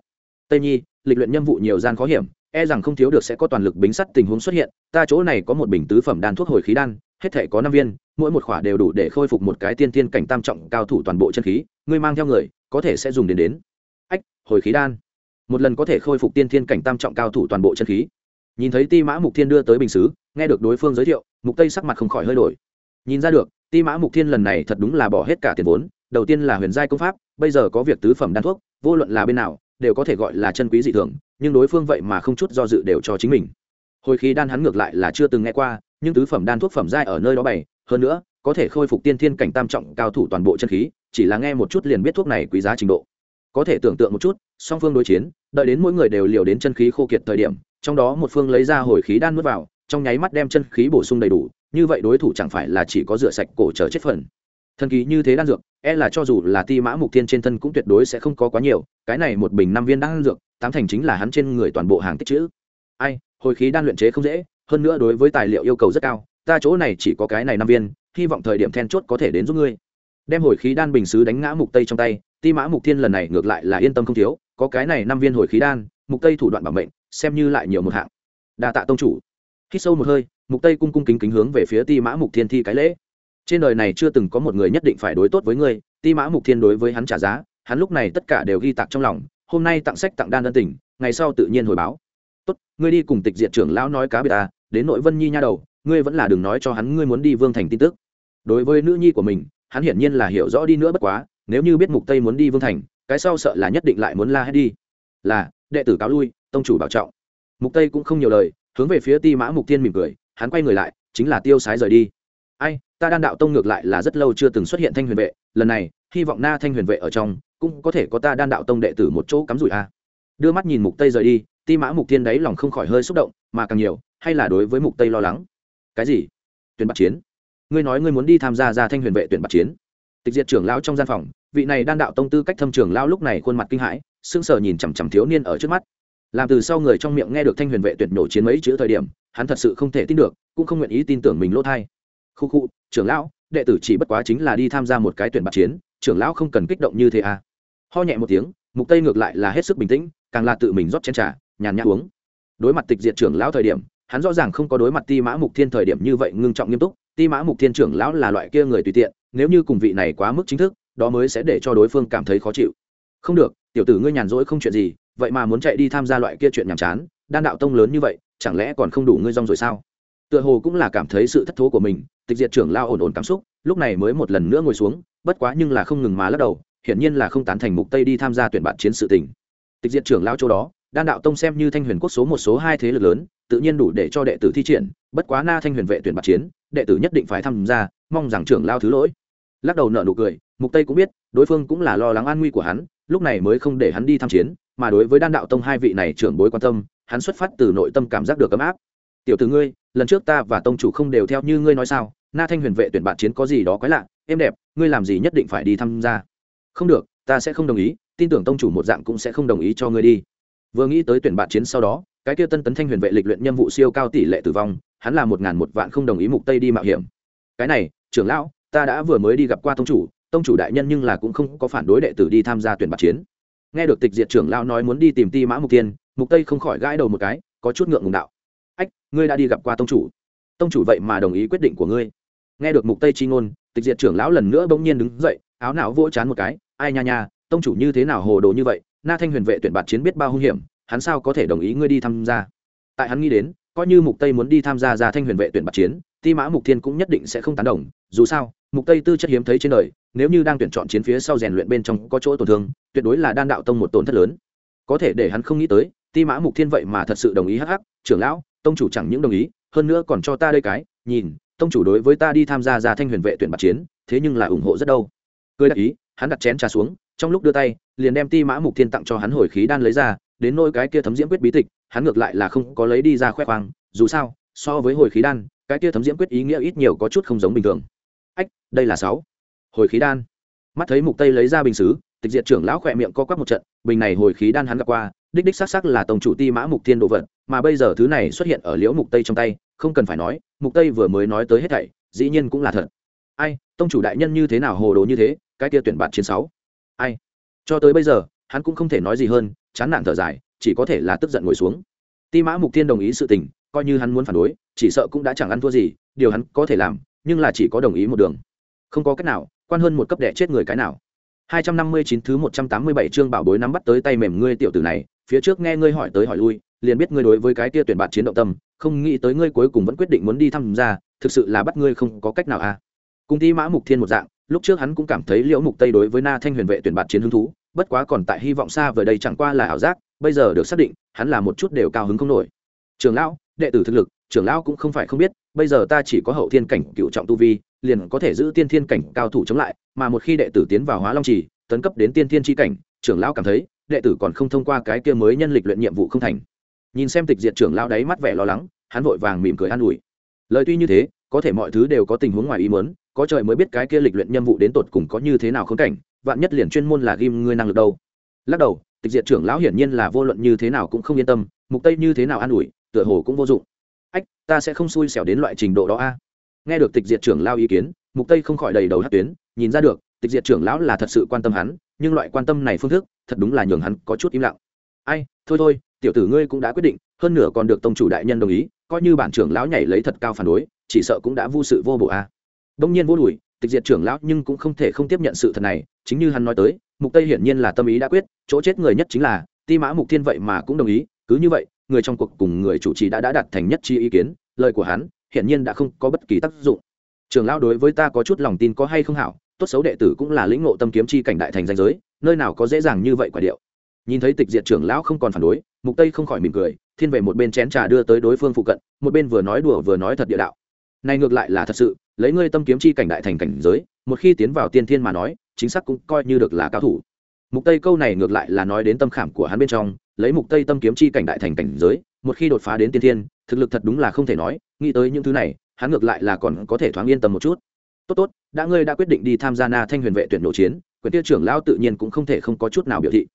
Speaker 1: Tây nhi, lịch luyện nhiệm vụ nhiều gian khó hiểm e rằng không thiếu được sẽ có toàn lực bính sắt tình huống xuất hiện. Ta chỗ này có một bình tứ phẩm đan thuốc hồi khí đan, hết thể có năm viên, mỗi một khỏa đều đủ để khôi phục một cái tiên tiên cảnh tam trọng cao thủ toàn bộ chân khí. Ngươi mang theo người, có thể sẽ dùng đến đến. Ách, hồi khí đan. Một lần có thể khôi phục tiên thiên cảnh tam trọng cao thủ toàn bộ chân khí. Nhìn thấy ti mã mục thiên đưa tới bình xứ, nghe được đối phương giới thiệu, mục tây sắc mặt không khỏi hơi đổi. Nhìn ra được, ti mã mục thiên lần này thật đúng là bỏ hết cả tiền vốn. Đầu tiên là huyền giai công pháp, bây giờ có việc tứ phẩm đan thuốc, vô luận là bên nào đều có thể gọi là chân quý dị thường, nhưng đối phương vậy mà không chút do dự đều cho chính mình. Hồi khí đan hắn ngược lại là chưa từng nghe qua, nhưng tứ phẩm đan thuốc phẩm giai ở nơi đó bày, hơn nữa, có thể khôi phục tiên thiên cảnh tam trọng cao thủ toàn bộ chân khí, chỉ là nghe một chút liền biết thuốc này quý giá trình độ. Có thể tưởng tượng một chút, song phương đối chiến, đợi đến mỗi người đều liều đến chân khí khô kiệt thời điểm, trong đó một phương lấy ra hồi khí đan nuốt vào, trong nháy mắt đem chân khí bổ sung đầy đủ, như vậy đối thủ chẳng phải là chỉ có rửa sạch cổ chờ chết phần thần kỳ như thế đan dược e là cho dù là ti mã mục thiên trên thân cũng tuyệt đối sẽ không có quá nhiều, cái này một bình năm viên đan dược, tám thành chính là hắn trên người toàn bộ hàng tích chữ. Ai, hồi khí đan luyện chế không dễ, hơn nữa đối với tài liệu yêu cầu rất cao, ta chỗ này chỉ có cái này năm viên, hy vọng thời điểm then chốt có thể đến giúp ngươi. Đem hồi khí đan bình xứ đánh ngã mục tây trong tay, ti mã mục thiên lần này ngược lại là yên tâm không thiếu, có cái này năm viên hồi khí đan, mục tây thủ đoạn bảo mệnh, xem như lại nhiều một hạng. Đa tạ tông chủ. Khi sâu một hơi, mục tây cung cung kính kính hướng về phía ti mã mục thiên thi cái lễ trên đời này chưa từng có một người nhất định phải đối tốt với ngươi, ti mã mục thiên đối với hắn trả giá, hắn lúc này tất cả đều ghi tạc trong lòng, hôm nay tặng sách tặng đan ân tình, ngày sau tự nhiên hồi báo. Tốt, ngươi đi cùng tịch diện trưởng lão nói cá biệt ta, đến nội vân nhi nha đầu, ngươi vẫn là đừng nói cho hắn ngươi muốn đi vương thành tin tức. Đối với nữ nhi của mình, hắn hiển nhiên là hiểu rõ đi nữa bất quá, nếu như biết mục tây muốn đi vương thành, cái sau sợ là nhất định lại muốn la hết đi. Là, đệ tử cáo lui, tông chủ bảo trọng. Mục tây cũng không nhiều lời, hướng về phía ti mã mục tiên mỉm cười, hắn quay người lại, chính là tiêu sái rời đi ai, ta đan đạo tông ngược lại là rất lâu chưa từng xuất hiện thanh huyền vệ, lần này, hy vọng na thanh huyền vệ ở trong, cũng có thể có ta đan đạo tông đệ tử một chỗ cắm rủi a. Đưa mắt nhìn mục tây rời đi, ti mã mục tiên đấy lòng không khỏi hơi xúc động, mà càng nhiều, hay là đối với mục tây lo lắng. Cái gì? Tuyển bạc chiến. Ngươi nói ngươi muốn đi tham gia ra thanh huyền vệ tuyển bạc chiến. Tịch diệt trưởng lão trong gian phòng, vị này đan đạo tông tư cách thâm trưởng lão lúc này khuôn mặt kinh hãi, sững sờ nhìn chằm chằm thiếu niên ở trước mắt. Làm từ sau người trong miệng nghe được thanh huyền vệ tuyển nổ chiến mấy chữ thời điểm, hắn thật sự không thể tin được, cũng không nguyện ý tin tưởng mình lỗ thai khu khu, trưởng lão, đệ tử chỉ bất quá chính là đi tham gia một cái tuyển bạc chiến, trưởng lão không cần kích động như thế à? Ho nhẹ một tiếng, mục tây ngược lại là hết sức bình tĩnh, càng là tự mình rót chén trà, nhàn nhã uống. Đối mặt tịch diệt trưởng lão thời điểm, hắn rõ ràng không có đối mặt ti mã mục thiên thời điểm như vậy ngưng trọng nghiêm túc. Ti mã mục thiên trưởng lão là loại kia người tùy tiện, nếu như cùng vị này quá mức chính thức, đó mới sẽ để cho đối phương cảm thấy khó chịu. Không được, tiểu tử ngươi nhàn rỗi không chuyện gì, vậy mà muốn chạy đi tham gia loại kia chuyện nhàm chán, đan đạo tông lớn như vậy, chẳng lẽ còn không đủ ngươi rong rồi sao? Tựa hồ cũng là cảm thấy sự thất thố của mình tịch diệt trưởng lao ổn ổn cảm xúc, lúc này mới một lần nữa ngồi xuống, bất quá nhưng là không ngừng mà lắc đầu, hiển nhiên là không tán thành mục tây đi tham gia tuyển bạn chiến sự tình. Tịch diệt trưởng lao châu đó, đan đạo tông xem như thanh huyền quốc số một số hai thế lực lớn, tự nhiên đủ để cho đệ tử thi triển, bất quá na thanh huyền vệ tuyển bạc chiến, đệ tử nhất định phải tham gia, mong rằng trưởng lao thứ lỗi. Lắc đầu nợ nụ cười, mục tây cũng biết, đối phương cũng là lo lắng an nguy của hắn, lúc này mới không để hắn đi tham chiến, mà đối với đan đạo tông hai vị này trưởng bối quan tâm, hắn xuất phát từ nội tâm cảm giác được ấm áp tiểu tử ngươi, lần trước ta và tông chủ không đều theo như ngươi nói sao? Na thanh huyền vệ tuyển bạn chiến có gì đó quái lạ, em đẹp, ngươi làm gì nhất định phải đi tham gia. Không được, ta sẽ không đồng ý, tin tưởng tông chủ một dạng cũng sẽ không đồng ý cho ngươi đi. Vừa nghĩ tới tuyển bạn chiến sau đó, cái kia tân tấn thanh huyền vệ lịch luyện nhiệm vụ siêu cao tỷ lệ tử vong, hắn là một ngàn một vạn không đồng ý mục tây đi mạo hiểm. Cái này, trưởng lão, ta đã vừa mới đi gặp qua tông chủ tông chủ đại nhân nhưng là cũng không có phản đối đệ tử đi tham gia tuyển bạc chiến. Nghe được tịch diệt trưởng lão nói muốn đi tìm ti mã mục tiên, mục tây không khỏi gãi đầu một cái, có chút ngượng ngùng đạo ách, ngươi đã đi gặp qua tông chủ. Tông chủ vậy mà đồng ý quyết định của ngươi. Nghe được mục tây chi ngôn, tịch diệt trưởng lão lần nữa bỗng nhiên đứng dậy, áo não vỗ chán một cái, ai nha nha, tông chủ như thế nào hồ đồ như vậy? Na thanh huyền vệ tuyển bạt chiến biết bao hung hiểm, hắn sao có thể đồng ý ngươi đi tham gia? Tại hắn nghĩ đến, coi như mục tây muốn đi tham gia ra thanh huyền vệ tuyển bạt chiến, ti mã mục thiên cũng nhất định sẽ không tán đồng, dù sao, mục tây tư chất hiếm thấy trên đời, nếu như đang tuyển chọn chiến phía sau rèn luyện bên trong có chỗ tổn thương, tuyệt đối là đan đạo tông một tổn thất lớn. Có thể để hắn không nghĩ tới, ti mã mục thiên vậy mà thật sự đồng ý hắc hắc, trưởng lão tông chủ chẳng những đồng ý, hơn nữa còn cho ta đây cái, nhìn, tông chủ đối với ta đi tham gia ra thanh huyền vệ tuyển bạc chiến, thế nhưng là ủng hộ rất đâu. Cười đại ý, hắn đặt chén trà xuống, trong lúc đưa tay, liền đem ti mã mục thiên tặng cho hắn hồi khí đan lấy ra, đến nôi cái kia thấm diễm quyết bí tịch, hắn ngược lại là không có lấy đi ra khoe khoang, dù sao, so với hồi khí đan, cái kia thấm diễm quyết ý nghĩa ít nhiều có chút không giống bình thường. Ách, đây là sáu. Hồi khí đan. Mắt thấy mục tây lấy ra bình xứ, tịch diệt trưởng lão khỏe miệng co quắp một trận, bình này hồi khí đan hắn gặp qua, đích đích xác xác là tổng chủ ti mã mục thiên đồ vật mà bây giờ thứ này xuất hiện ở liễu mục tây trong tay không cần phải nói mục tây vừa mới nói tới hết thảy dĩ nhiên cũng là thật. Ai tông chủ đại nhân như thế nào hồ đồ như thế cái kia tuyển bạn chiến sáu. Ai cho tới bây giờ hắn cũng không thể nói gì hơn chán nản thở dài chỉ có thể là tức giận ngồi xuống. Ti mã mục thiên đồng ý sự tình coi như hắn muốn phản đối chỉ sợ cũng đã chẳng ăn thua gì điều hắn có thể làm nhưng là chỉ có đồng ý một đường. Không có cách nào quan hơn một cấp đẻ chết người cái nào. 259 thứ 187 chương bảo bối nắm bắt tới tay mềm ngươi tiểu tử này, phía trước nghe ngươi hỏi tới hỏi lui, liền biết ngươi đối với cái kia tuyển bạn chiến động tâm, không nghĩ tới ngươi cuối cùng vẫn quyết định muốn đi tham gia, thực sự là bắt ngươi không có cách nào à. Cùng Ti Mã Mục Thiên một dạng, lúc trước hắn cũng cảm thấy Liễu Mục Tây đối với Na Thanh Huyền vệ tuyển bạn chiến hứng thú, bất quá còn tại hy vọng xa vời đây chẳng qua là ảo giác, bây giờ được xác định, hắn là một chút đều cao hứng không nổi. trường lão, đệ tử thực lực, trưởng lão cũng không phải không biết, bây giờ ta chỉ có hậu thiên cảnh cựu trọng tu vi, liền có thể giữ tiên thiên cảnh cao thủ chống lại, mà một khi đệ tử tiến vào Hóa Long Trì, tấn cấp đến tiên thiên chi cảnh, trưởng lão cảm thấy, đệ tử còn không thông qua cái kia mới nhân lịch luyện nhiệm vụ không thành. Nhìn xem Tịch Diệt trưởng lão đáy mắt vẻ lo lắng, hắn vội vàng mỉm cười an ủi. Lời tuy như thế, có thể mọi thứ đều có tình huống ngoài ý muốn, có trời mới biết cái kia lịch luyện nhiệm vụ đến tột cùng có như thế nào khốn cảnh, vạn nhất liền chuyên môn là ghim ngươi năng lực đâu. Lắc đầu, Tịch Diệt trưởng lão hiển nhiên là vô luận như thế nào cũng không yên tâm, mục tây như thế nào an ủi, tựa hồ cũng vô dụng. Ách, ta sẽ không xui xẻo đến loại trình độ đó a. Nghe được Tịch Diệt trưởng lao ý kiến, mục tây không khỏi đầy đầu hát tuyến, nhìn ra được, tịch diệt trưởng lão là thật sự quan tâm hắn nhưng loại quan tâm này phương thức thật đúng là nhường hắn có chút im lặng ai thôi thôi tiểu tử ngươi cũng đã quyết định, hơn nửa còn được tông chủ đại nhân đồng ý, coi như bản trưởng lão nhảy lấy thật cao phản đối, chỉ sợ cũng đã vô sự vô bổ a à. đông nhiên vô đùi tịch diệt trưởng lão nhưng cũng không thể không tiếp nhận sự thật này, chính như hắn nói tới, mục tây hiển nhiên là tâm ý đã quyết, chỗ chết người nhất chính là, ti mã mục thiên vậy mà cũng đồng ý, cứ như vậy, người trong cuộc cùng người chủ trì đã đã đạt thành nhất chi ý kiến, lời của hắn hiển nhiên đã không có bất kỳ tác dụng trưởng lão đối với ta có chút lòng tin có hay không hảo, tốt xấu đệ tử cũng là lĩnh ngộ tâm kiếm chi cảnh đại thành danh giới, nơi nào có dễ dàng như vậy quả điệu nhìn thấy tịch diệt trưởng lão không còn phản đối, mục tây không khỏi mỉm cười, thiên về một bên chén trà đưa tới đối phương phụ cận, một bên vừa nói đùa vừa nói thật địa đạo. Này ngược lại là thật sự, lấy ngươi tâm kiếm chi cảnh đại thành cảnh giới, một khi tiến vào tiên thiên mà nói, chính xác cũng coi như được là cao thủ. Mục tây câu này ngược lại là nói đến tâm khảm của hắn bên trong, lấy mục tây tâm kiếm chi cảnh đại thành cảnh giới, một khi đột phá đến tiên thiên, thực lực thật đúng là không thể nói, nghĩ tới những thứ này, hắn ngược lại là còn có thể thoáng yên tâm một chút. Tốt tốt, đã ngươi đã quyết định đi tham gia na thanh huyền vệ tuyển nội chiến, quyền tiêu trưởng lão tự nhiên cũng không thể không có chút nào biểu thị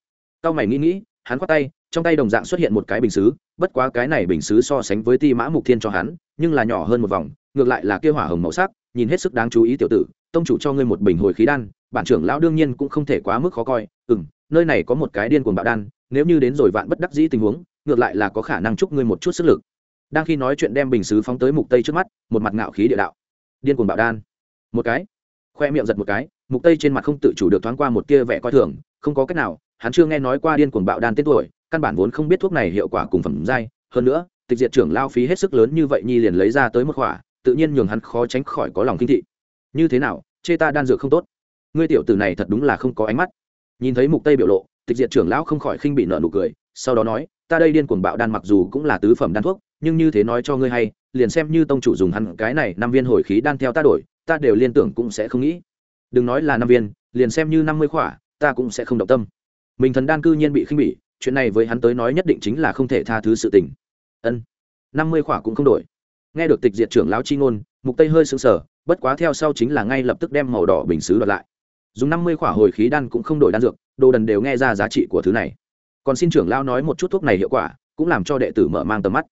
Speaker 1: cao mày nghĩ nghĩ, hắn khoát tay, trong tay đồng dạng xuất hiện một cái bình xứ, bất quá cái này bình xứ so sánh với ti mã mục thiên cho hắn, nhưng là nhỏ hơn một vòng, ngược lại là kia hỏa hồng màu sắc, nhìn hết sức đáng chú ý tiểu tử, tông chủ cho ngươi một bình hồi khí đan, bản trưởng lão đương nhiên cũng không thể quá mức khó coi ừ m nơi này có một cái điên cuồng bạo đan, nếu như đến rồi vạn bất đắc dĩ tình huống, ngược lại là có khả năng chúc ngươi một chút sức lực. Đang khi nói chuyện đem bình xứ phóng tới mục tây trước mắt, một mặt ngạo khí địa đạo. Điên cuồng bạo đan. Một cái. Khoe miệng giật một cái, mục tây trên mặt không tự chủ được thoáng qua một tia vẻ coi thường, không có cách nào hắn chưa nghe nói qua điên cuồng bạo đan tên tuổi, căn bản vốn không biết thuốc này hiệu quả cùng phẩm giai. hơn nữa, tịch diệt trưởng lao phí hết sức lớn như vậy nhi liền lấy ra tới một khỏa, tự nhiên nhường hắn khó tránh khỏi có lòng kinh thị. Như thế nào, chê ta đan dược không tốt? Ngươi tiểu tử này thật đúng là không có ánh mắt. Nhìn thấy mục tây biểu lộ, tịch diệt trưởng lão không khỏi khinh bị nợ nụ cười, sau đó nói, ta đây điên cuồng bạo đan mặc dù cũng là tứ phẩm đan thuốc, nhưng như thế nói cho ngươi hay, liền xem như tông chủ dùng hắn cái này năm viên hồi khí đan theo ta đổi, ta đều liên tưởng cũng sẽ không nghĩ. Đừng nói là năm viên, liền xem như năm mươi khỏa, ta cũng sẽ không động tâm mình thần đan cư nhiên bị khinh bỉ, chuyện này với hắn tới nói nhất định chính là không thể tha thứ sự tình. Ân, năm mươi khỏa cũng không đổi. Nghe được tịch diệt trưởng lão chi ngôn, mục tây hơi sững sờ, bất quá theo sau chính là ngay lập tức đem màu đỏ bình xứ đoạt lại. Dùng năm mươi khỏa hồi khí đan cũng không đổi đan dược, đồ đần đều nghe ra giá trị của thứ này. Còn xin trưởng lão nói một chút thuốc này hiệu quả, cũng làm cho đệ tử mở mang tầm mắt.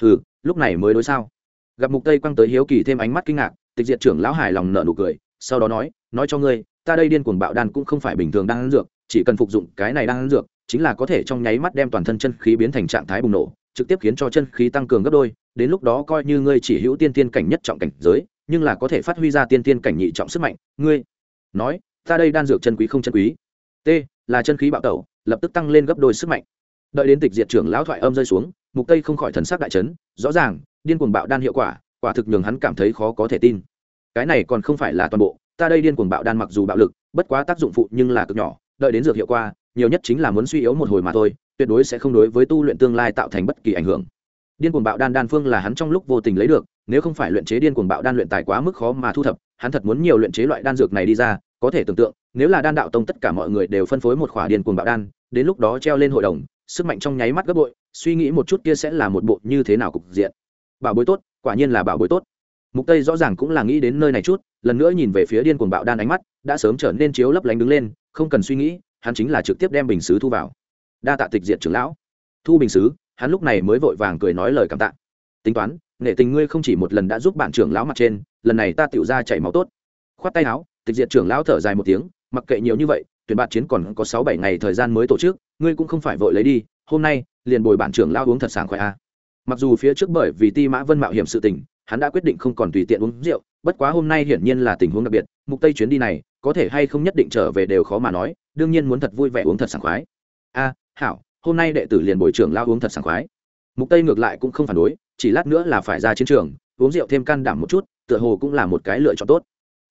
Speaker 1: Hừ, lúc này mới đối sao? Gặp mục tây quăng tới hiếu kỳ thêm ánh mắt kinh ngạc, tịch diệt trưởng lão hài lòng nở nụ cười, sau đó nói nói cho ngươi, ta đây điên cuồng bạo đan cũng không phải bình thường đan dược chỉ cần phục dụng cái này đang ăn dược, chính là có thể trong nháy mắt đem toàn thân chân khí biến thành trạng thái bùng nổ, trực tiếp khiến cho chân khí tăng cường gấp đôi, đến lúc đó coi như ngươi chỉ hữu tiên tiên cảnh nhất trọng cảnh giới, nhưng là có thể phát huy ra tiên tiên cảnh nhị trọng sức mạnh, ngươi nói, ta đây đan dược chân quý không chân quý? T, là chân khí bạo tẩu, lập tức tăng lên gấp đôi sức mạnh. Đợi đến tịch diệt trưởng lão thoại âm rơi xuống, mục tây không khỏi thần sắc đại chấn, rõ ràng, điên cuồng bạo đan hiệu quả quả thực nhường hắn cảm thấy khó có thể tin. Cái này còn không phải là toàn bộ, ta đây điên cuồng bạo đan mặc dù bạo lực, bất quá tác dụng phụ nhưng là cực nhỏ đợi đến dược hiệu qua, nhiều nhất chính là muốn suy yếu một hồi mà thôi tuyệt đối sẽ không đối với tu luyện tương lai tạo thành bất kỳ ảnh hưởng. Điên cuồng bạo đan đan phương là hắn trong lúc vô tình lấy được nếu không phải luyện chế điên cuồng bạo đan luyện tài quá mức khó mà thu thập hắn thật muốn nhiều luyện chế loại đan dược này đi ra có thể tưởng tượng nếu là đan đạo tông tất cả mọi người đều phân phối một khỏa điên cuồng bạo đan đến lúc đó treo lên hội đồng sức mạnh trong nháy mắt gấp bội suy nghĩ một chút kia sẽ là một bộ như thế nào cục diện. Bảo bối tốt quả nhiên là bảo bối tốt. Mục tây rõ ràng cũng là nghĩ đến nơi này chút lần nữa nhìn về phía điên cuồng bạo đan ánh mắt đã sớm trở nên chiếu lấp lánh đứng lên không cần suy nghĩ, hắn chính là trực tiếp đem bình sứ thu vào. Đa tạ tịch diệt trưởng lão. Thu bình sứ hắn lúc này mới vội vàng cười nói lời cảm tạ. Tính toán, nghệ tình ngươi không chỉ một lần đã giúp bạn trưởng lão mặt trên, lần này ta tựu ra chảy máu tốt. Khoát tay áo, tịch diệt trưởng lão thở dài một tiếng, mặc kệ nhiều như vậy, tuyển bạn chiến còn có sáu bảy ngày thời gian mới tổ chức, ngươi cũng không phải vội lấy đi, hôm nay, liền bồi bạn trưởng lão uống thật sảng khỏe a. Mặc dù phía trước bởi vì ti mã vân mạo hiểm sự tình, hắn đã quyết định không còn tùy tiện uống rượu, bất quá hôm nay hiển nhiên là tình huống đặc biệt mục tây chuyến đi này, có thể hay không nhất định trở về đều khó mà nói, đương nhiên muốn thật vui vẻ uống thật sảng khoái. A, hảo, hôm nay đệ tử liền bồi trưởng lao uống thật sảng khoái. Mục tây ngược lại cũng không phản đối, chỉ lát nữa là phải ra chiến trường, uống rượu thêm can đảm một chút, tựa hồ cũng là một cái lựa chọn tốt.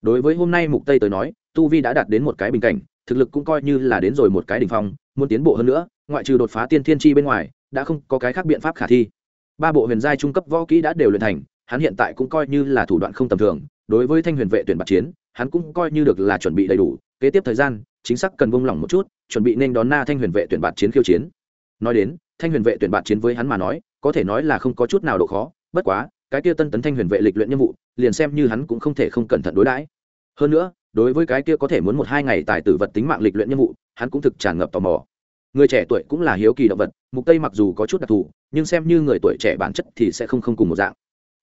Speaker 1: Đối với hôm nay mục tây tới nói, tu vi đã đạt đến một cái bình cảnh, thực lực cũng coi như là đến rồi một cái đỉnh phong, muốn tiến bộ hơn nữa, ngoại trừ đột phá tiên thiên chi bên ngoài, đã không có cái khác biện pháp khả thi. Ba bộ huyền giai trung cấp võ kỹ đã đều luyện thành, hắn hiện tại cũng coi như là thủ đoạn không tầm thường, đối với thanh huyền vệ tuyển bạc chiến hắn cũng coi như được là chuẩn bị đầy đủ, kế tiếp thời gian, chính xác cần vung lòng một chút, chuẩn bị nên đón na thanh huyền vệ tuyển bạt chiến khiêu chiến. Nói đến, thanh huyền vệ tuyển bạt chiến với hắn mà nói, có thể nói là không có chút nào độ khó, bất quá, cái kia tân tấn thanh huyền vệ lịch luyện nhiệm vụ, liền xem như hắn cũng không thể không cẩn thận đối đãi. Hơn nữa, đối với cái kia có thể muốn một hai ngày tài tử vật tính mạng lịch luyện nhiệm vụ, hắn cũng thực tràn ngập tò mò. Người trẻ tuổi cũng là hiếu kỳ động vật, mục tây mặc dù có chút đặc thù, nhưng xem như người tuổi trẻ bản chất thì sẽ không không cùng một dạng.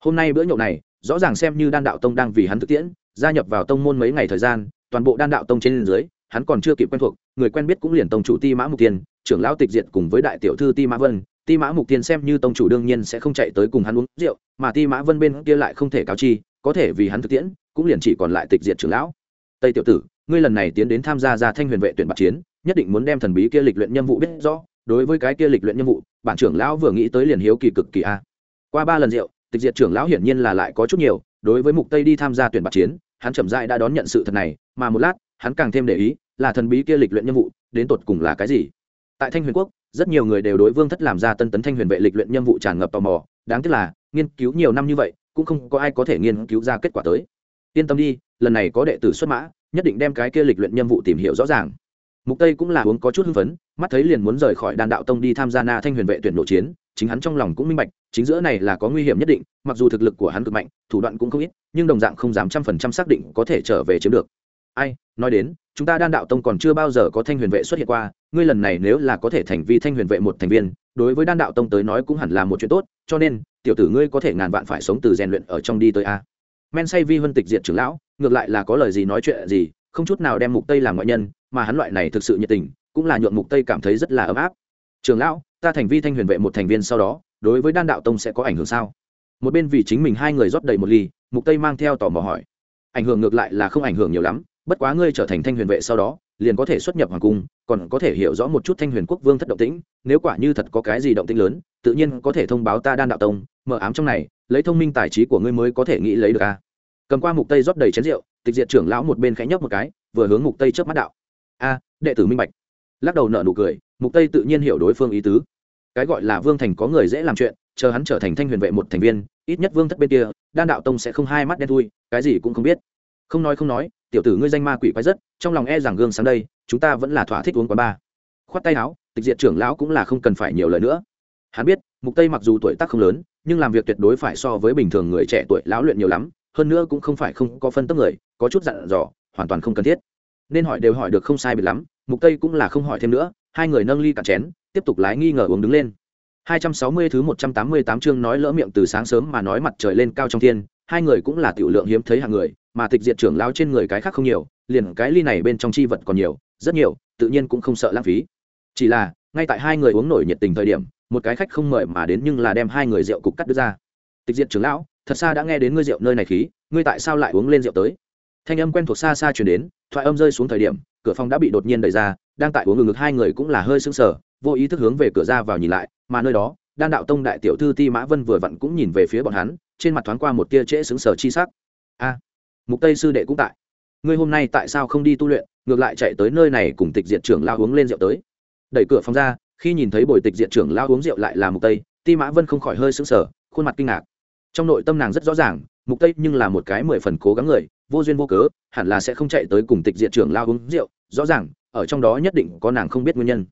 Speaker 1: Hôm nay bữa nhậu này, rõ ràng xem như đan đạo tông đang vì hắn thực tiễn gia nhập vào tông môn mấy ngày thời gian, toàn bộ đan đạo tông trên dưới, hắn còn chưa kịp quen thuộc, người quen biết cũng liền tông chủ ti mã mục tiên trưởng lão tịch diệt cùng với đại tiểu thư ti mã vân. Ti mã mục tiên xem như tông chủ đương nhiên sẽ không chạy tới cùng hắn uống rượu, mà ti mã vân bên kia lại không thể cáo chi, có thể vì hắn thực tiễn, cũng liền chỉ còn lại tịch diệt trưởng lão. Tây tiểu tử, ngươi lần này tiến đến tham gia ra thanh huyền vệ tuyển bạc chiến, nhất định muốn đem thần bí kia lịch luyện nhiệm vụ biết rõ. Đối với cái kia lịch luyện nhiệm vụ, bản trưởng lão vừa nghĩ tới liền hiếu kỳ cực kỳ a. Qua ba lần rượu, tịch diệt trưởng lão hiển nhiên là lại có chút nhiều, đối với mục tây đi tham gia tuyển bạc chiến hắn chậm rãi đã đón nhận sự thật này, mà một lát, hắn càng thêm để ý, là thần bí kia lịch luyện nhiệm vụ, đến tột cùng là cái gì? Tại thanh huyền quốc, rất nhiều người đều đối vương thất làm ra tân tấn thanh huyền vệ lịch luyện nhiệm vụ tràn ngập tò mò, đáng tiếc là, nghiên cứu nhiều năm như vậy, cũng không có ai có thể nghiên cứu ra kết quả tới. Yên tâm đi, lần này có đệ tử xuất mã, nhất định đem cái kia lịch luyện nhiệm vụ tìm hiểu rõ ràng. Mục tây cũng là uống có chút hưng phấn, mắt thấy liền muốn rời khỏi đàn đạo tông đi tham gia na thanh huyền vệ tuyển nội chiến chính hắn trong lòng cũng minh bạch, chính giữa này là có nguy hiểm nhất định, mặc dù thực lực của hắn cực mạnh, thủ đoạn cũng không ít, nhưng đồng dạng không dám trăm phần trăm xác định có thể trở về chiếm được. Ai, nói đến, chúng ta đan đạo tông còn chưa bao giờ có thanh huyền vệ xuất hiện qua, ngươi lần này nếu là có thể thành vi thanh huyền vệ một thành viên, đối với đan đạo tông tới nói cũng hẳn là một chuyện tốt, cho nên, tiểu tử ngươi có thể ngàn vạn phải sống từ rèn luyện ở trong đi tới a. Men say vi huân tịch diệt trưởng lão, ngược lại là có lời gì nói chuyện gì, không chút nào đem mục tây làm ngoại nhân, mà hắn loại này thực sự nhiệt tình, cũng là nhuộm mục tây cảm thấy rất là ấm áp. Trường lão ta thành vi thanh huyền vệ một thành viên sau đó, đối với đan đạo tông sẽ có ảnh hưởng sao? Một bên vì chính mình hai người rót đầy một ly, mục tây mang theo tò mò hỏi. Ảnh hưởng ngược lại là không ảnh hưởng nhiều lắm, bất quá ngươi trở thành thanh huyền vệ sau đó, liền có thể xuất nhập hoàng cung, còn có thể hiểu rõ một chút thanh huyền quốc vương thất động tĩnh, nếu quả như thật có cái gì động tĩnh lớn, tự nhiên có thể thông báo ta đan đạo tông, mở ám trong này, lấy thông minh tài trí của ngươi mới có thể nghĩ lấy được a. Cầm qua mục tây rót đầy chén rượu, tịch diệt trưởng lão một bên khẽ nhấp một cái, vừa hướng mục tây trước mắt đạo. A, đệ tử minh bạch. Lắc đầu nợ nụ cười, mục tây tự nhiên hiểu đối phương ý tứ cái gọi là vương thành có người dễ làm chuyện, chờ hắn trở thành thanh huyền vệ một thành viên, ít nhất vương thất bên kia, đan đạo tông sẽ không hai mắt đen thui, cái gì cũng không biết. Không nói không nói, tiểu tử ngươi danh ma quỷ quái rất, trong lòng e rằng gương sáng đây, chúng ta vẫn là thỏa thích uống quán ba. Khoát tay áo, tịch diệt trưởng lão cũng là không cần phải nhiều lời nữa. Hắn biết, mục tây mặc dù tuổi tác không lớn, nhưng làm việc tuyệt đối phải so với bình thường người trẻ tuổi lão luyện nhiều lắm, hơn nữa cũng không phải không có phân tấp người, có chút dặn dò, hoàn toàn không cần thiết. Nên hỏi đều hỏi được không sai biệt lắm, mục tây cũng là không hỏi thêm nữa, hai người nâng ly cả chén tiếp tục lái nghi ngờ uống đứng lên. 260 thứ 188 chương nói lỡ miệng từ sáng sớm mà nói mặt trời lên cao trong thiên, hai người cũng là tiểu lượng hiếm thấy hạng người, mà tịch diệt trưởng lão trên người cái khác không nhiều, liền cái ly này bên trong chi vật còn nhiều, rất nhiều, tự nhiên cũng không sợ lãng phí. Chỉ là, ngay tại hai người uống nổi nhiệt tình thời điểm, một cái khách không mời mà đến nhưng là đem hai người rượu cục cắt đứt ra. Tịch diệt trưởng lão, thật xa đã nghe đến ngươi rượu nơi này khí, ngươi tại sao lại uống lên rượu tới? Thanh âm quen thuộc xa xa truyền đến, thoại âm rơi xuống thời điểm, cửa phòng đã bị đột nhiên đẩy ra, đang tại uống ngực hai người cũng là hơi sững sờ vô ý thức hướng về cửa ra vào nhìn lại, mà nơi đó, đan đạo tông đại tiểu thư ti mã vân vừa vặn cũng nhìn về phía bọn hắn, trên mặt thoáng qua một tia trễ sững sờ chi sắc. A, mục tây sư đệ cũng tại. Ngươi hôm nay tại sao không đi tu luyện, ngược lại chạy tới nơi này cùng tịch diệt trưởng lao uống lên rượu tới. Đẩy cửa phòng ra, khi nhìn thấy bồi tịch diệt trưởng lao uống rượu lại là mục tây, ti mã vân không khỏi hơi sững sờ, khuôn mặt kinh ngạc. Trong nội tâm nàng rất rõ ràng, mục tây nhưng là một cái mười phần cố gắng người, vô duyên vô cớ, hẳn là sẽ không chạy tới cùng tịch diện trưởng lao uống rượu, rõ ràng, ở trong đó nhất định có nàng không biết nguyên nhân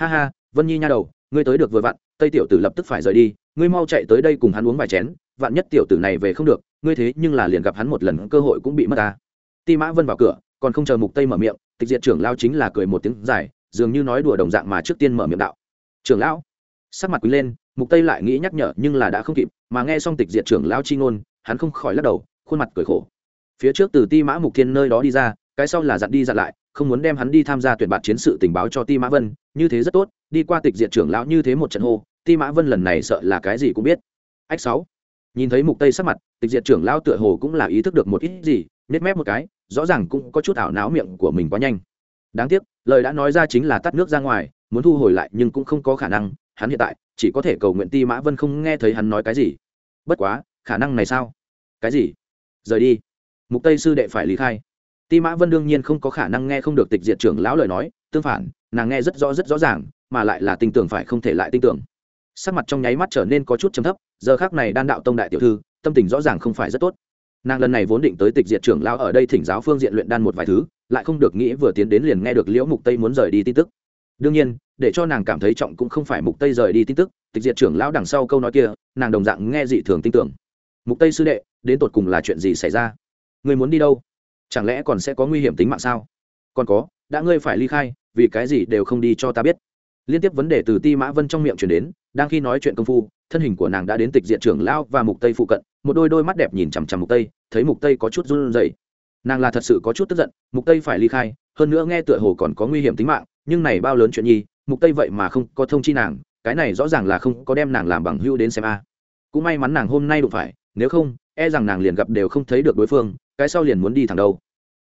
Speaker 1: ha ha, vân nhi nha đầu, ngươi tới được vừa vặn, tây tiểu tử lập tức phải rời đi, ngươi mau chạy tới đây cùng hắn uống vài chén, vạn nhất tiểu tử này về không được, ngươi thế nhưng là liền gặp hắn một lần cơ hội cũng bị mất ta. Ti mã vân vào cửa, còn không chờ mục tây mở miệng, tịch diệt trưởng lao chính là cười một tiếng dài, dường như nói đùa đồng dạng mà trước tiên mở miệng đạo. Trưởng lão, sắc mặt quý lên, mục tây lại nghĩ nhắc nhở nhưng là đã không kịp, mà nghe xong tịch diệt trưởng lão chi ngôn, hắn không khỏi lắc đầu, khuôn mặt cười khổ. Phía trước từ ti mã mục thiên nơi đó đi ra, cái sau là dặn đi dặn lại không muốn đem hắn đi tham gia tuyển bạt chiến sự tình báo cho ti mã vân, như thế rất tốt, đi qua tịch diệt trưởng lão như thế một trận hô, ti mã vân lần này sợ là cái gì cũng biết. Ách sáu. Nhìn thấy mục tây sắc mặt, tịch diệt trưởng lão tựa hồ cũng là ý thức được một ít gì nết mép một cái, rõ ràng cũng có chút ảo não miệng của mình quá nhanh. Đáng tiếc, lời đã nói ra chính là tắt nước ra ngoài, muốn thu hồi lại nhưng cũng không có khả năng, hắn hiện tại chỉ có thể cầu nguyện ti mã vân không nghe thấy hắn nói cái gì. Bất quá, khả năng này sao? Cái gì? Rời đi. Mục tây sư đệ phải lý khai ti mã vân đương nhiên không có khả năng nghe không được tịch diệt trưởng lão lời nói, tương phản, nàng nghe rất rõ rất rõ ràng, mà lại là tin tưởng phải không thể lại tin tưởng. Sắc mặt trong nháy mắt trở nên có chút chấm thấp, giờ khác này đan đạo tông đại tiểu thư, tâm tình rõ ràng không phải rất tốt. Nàng lần này vốn định tới tịch diệt trưởng lao ở đây thỉnh giáo phương diện luyện đan một vài thứ, lại không được nghĩ vừa tiến đến liền nghe được liễu mục tây muốn rời đi tin tức. Đương nhiên, để cho nàng cảm thấy trọng cũng không phải mục tây rời đi tin tức, tịch diệt trưởng lão đằng sau câu nói kia, nàng đồng dạng nghe dị thường tin tưởng. Mục tây sư đệ, đến tột cùng là chuyện gì xảy ra? Người muốn đi đâu? Chẳng lẽ còn sẽ có nguy hiểm tính mạng sao? Còn có, đã ngươi phải ly khai, vì cái gì đều không đi cho ta biết? Liên tiếp vấn đề từ ti mã vân trong miệng chuyển đến, đang khi nói chuyện công phu, thân hình của nàng đã đến tịch diện trưởng lão và mục tây phụ cận, một đôi đôi mắt đẹp nhìn chằm chằm mục tây, thấy mục tây có chút run rẩy. Nàng là thật sự có chút tức giận, mục tây phải ly khai, hơn nữa nghe tựa hồ còn có nguy hiểm tính mạng, nhưng này bao lớn chuyện nhi, mục tây vậy mà không có thông chi nàng, cái này rõ ràng là không có đem nàng làm bằng hưu đến xem a. Cũng may mắn nàng hôm nay đụng phải, nếu không e rằng nàng liền gặp đều không thấy được đối phương cái sau liền muốn đi thẳng đâu.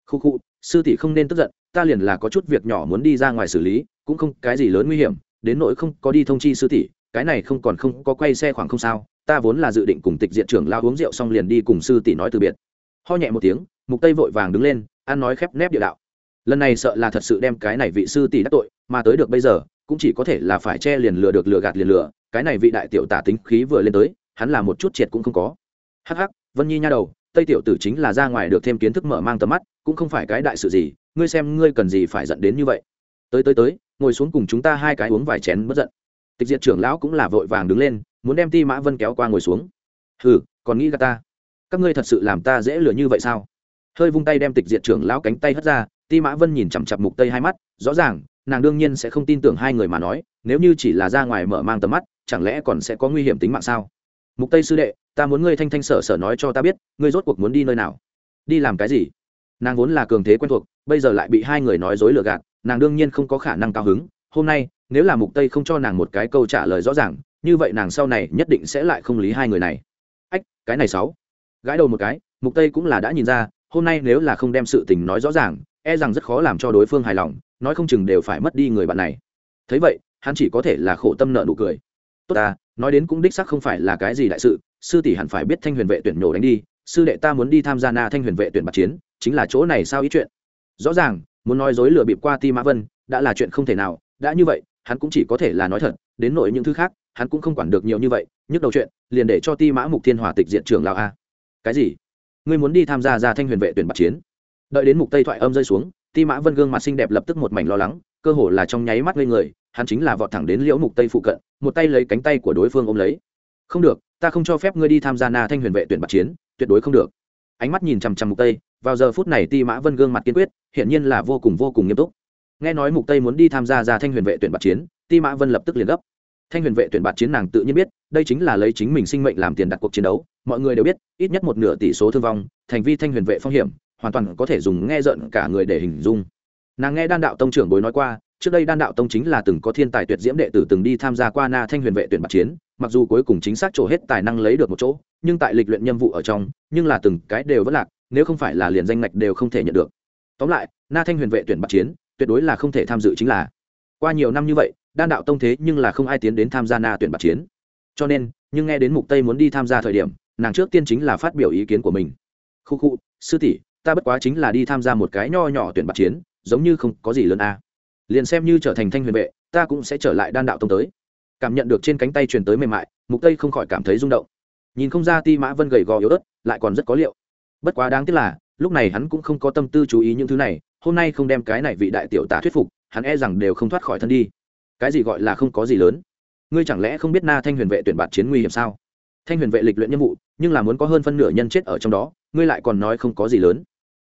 Speaker 1: Khu khu, sư tỷ không nên tức giận, ta liền là có chút việc nhỏ muốn đi ra ngoài xử lý, cũng không cái gì lớn nguy hiểm, đến nỗi không có đi thông chi sư tỷ, cái này không còn không có quay xe khoảng không sao, ta vốn là dự định cùng tịch diện trưởng lao uống rượu xong liền đi cùng sư tỷ nói từ biệt. Ho nhẹ một tiếng, mục tây vội vàng đứng lên ăn nói khép nép địa đạo. Lần này sợ là thật sự đem cái này vị sư tỷ đắc tội, mà tới được bây giờ, cũng chỉ có thể là phải che liền lừa được lừa gạt liền lừa, cái này vị đại tiểu tả tính khí vừa lên tới, hắn là một chút triệt cũng không có. Hắc hắc, vân nhi nha đầu tây tiểu tử chính là ra ngoài được thêm kiến thức mở mang tầm mắt, cũng không phải cái đại sự gì, ngươi xem ngươi cần gì phải giận đến như vậy. Tới tới tới, ngồi xuống cùng chúng ta hai cái uống vài chén bất giận. Tịch diệt trưởng lão cũng là vội vàng đứng lên, muốn đem ti mã vân kéo qua ngồi xuống. Hừ, còn nghĩ gà ta? Các ngươi thật sự làm ta dễ lừa như vậy sao? Hơi vung tay đem tịch diệt trưởng lão cánh tay hất ra, ti mã vân nhìn chằm chặp mục tây hai mắt, rõ ràng, nàng đương nhiên sẽ không tin tưởng hai người mà nói, nếu như chỉ là ra ngoài mở mang tầm mắt, chẳng lẽ còn sẽ có nguy hiểm tính mạng sao? Mục tây sư đệ ta muốn ngươi thanh thanh sở sở nói cho ta biết, ngươi rốt cuộc muốn đi nơi nào? Đi làm cái gì? Nàng vốn là cường thế quen thuộc, bây giờ lại bị hai người nói dối lừa gạt, nàng đương nhiên không có khả năng cao hứng. Hôm nay, nếu là mục tây không cho nàng một cái câu trả lời rõ ràng, như vậy nàng sau này nhất định sẽ lại không lý hai người này. Ách, cái này sáu. Gãi đầu một cái, mục tây cũng là đã nhìn ra, hôm nay nếu là không đem sự tình nói rõ ràng e rằng rất khó làm cho đối phương hài lòng, nói không chừng đều phải mất đi người bạn này. Thấy vậy, hắn chỉ có thể là khổ tâm nợ nụ cười tốt ta, nói đến cũng đích xác không phải là cái gì đại sự, sư tỷ hẳn phải biết thanh huyền vệ tuyển nhổ đánh đi, sư đệ ta muốn đi tham gia na thanh huyền vệ tuyển bạc chiến, chính là chỗ này sao ý chuyện. Rõ ràng, muốn nói dối lừa bịp qua ti mã vân, đã là chuyện không thể nào, đã như vậy, hắn cũng chỉ có thể là nói thật, đến nội những thứ khác, hắn cũng không quản được nhiều như vậy, nhức đầu chuyện, liền để cho ti mã mục thiên hòa tịch diện trường lào a. Cái gì? Ngươi muốn đi tham gia ra thanh huyền vệ tuyển bạc chiến? Đợi đến mục tây thoại âm rơi xuống, ti mã vân gương mặt xinh đẹp lập tức một mảnh lo lắng, cơ hồ là trong nháy mắt lên người hắn chính là vọt thẳng đến liễu mục tây phụ cận, một tay lấy cánh tay của đối phương ôm lấy. Không được, ta không cho phép ngươi đi tham gia na thanh huyền vệ tuyển bạc chiến, tuyệt đối không được. Ánh mắt nhìn chằm chằm mục tây, vào giờ phút này ti mã vân gương mặt kiên quyết hiện nhiên là vô cùng vô cùng nghiêm túc. Nghe nói mục tây muốn đi tham gia ra thanh huyền vệ tuyển bạc chiến, ti mã vân lập tức liền gấp. Thanh huyền vệ tuyển bạc chiến nàng tự nhiên biết, đây chính là lấy chính mình sinh mệnh làm tiền đặt cuộc chiến đấu, mọi người đều biết, ít nhất một nửa tỷ số thương vong, thành vi thanh huyền vệ phong hiểm, hoàn toàn có thể dùng nghe giận cả người để hình dung. Nàng nghe đan đạo tông trưởng bối nói qua trước đây đan đạo tông chính là từng có thiên tài tuyệt diễm đệ tử từng đi tham gia qua na thanh huyền vệ tuyển bạc chiến, mặc dù cuối cùng chính xác trổ hết tài năng lấy được một chỗ, nhưng tại lịch luyện nhiệm vụ ở trong, nhưng là từng cái đều vẫn lạc, nếu không phải là liền danh ngạch đều không thể nhận được. Tóm lại, na thanh huyền vệ tuyển bạc chiến, tuyệt đối là không thể tham dự chính là. Qua nhiều năm như vậy, đan đạo tông thế nhưng là không ai tiến đến tham gia na tuyển bạc chiến. Cho nên, nhưng nghe đến mục tây muốn đi tham gia thời điểm, nàng trước tiên chính là phát biểu ý kiến của mình. Khu khu, sư tỷ, ta bất quá chính là đi tham gia một cái nho nhỏ tuyển bạc chiến, giống như không có gì lớn a. à liền xem như trở thành thanh huyền vệ, ta cũng sẽ trở lại đan đạo tông tới. Cảm nhận được trên cánh tay truyền tới mềm mại, mục tây không khỏi cảm thấy rung động. Nhìn không ra ti mã vân gầy gò yếu ớt, lại còn rất có liệu. Bất quá đáng tiếc là, lúc này hắn cũng không có tâm tư chú ý những thứ này, hôm nay không đem cái này vị đại tiểu tả thuyết phục, hắn e rằng đều không thoát khỏi thân đi. Cái gì gọi là không có gì lớn? Ngươi chẳng lẽ không biết na thanh huyền vệ tuyển bạt chiến nguy hiểm sao? Thanh huyền vệ lịch luyện nhiệm vụ, nhưng là muốn có hơn phân nửa nhân chết ở trong đó, ngươi lại còn nói không có gì lớn.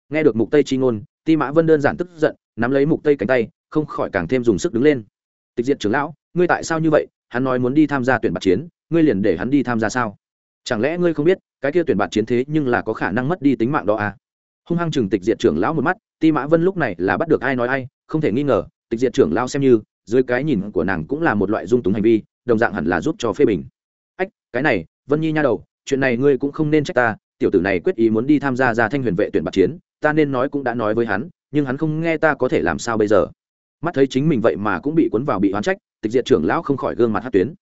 Speaker 1: Nghe được mục tây chi ngôn ti mã vân đơn giản tức giận, nắm lấy mục tây cánh tay, không khỏi càng thêm dùng sức đứng lên. Tịch diệt trưởng lão, ngươi tại sao như vậy? Hắn nói muốn đi tham gia tuyển bạt chiến, ngươi liền để hắn đi tham gia sao? Chẳng lẽ ngươi không biết, cái kia tuyển bạt chiến thế nhưng là có khả năng mất đi tính mạng đó à? Hung hăng chừng tịch diệt trưởng lão một mắt, ti mã vân lúc này là bắt được ai nói ai, không thể nghi ngờ, tịch diệt trưởng lão xem như, dưới cái nhìn của nàng cũng là một loại dung túng hành vi, đồng dạng hẳn là giúp cho phê bình. Ách, cái này, vân nhi nha đầu, chuyện này ngươi cũng không nên trách ta, tiểu tử này quyết ý muốn đi tham gia ra thanh huyền vệ tuyển bạc chiến ta nên nói cũng đã nói với hắn, nhưng hắn không nghe ta có thể làm sao bây giờ? Mắt thấy chính mình vậy mà cũng bị cuốn vào bị oán trách, tịch diệt trưởng lão không khỏi gương mặt hát tuyến.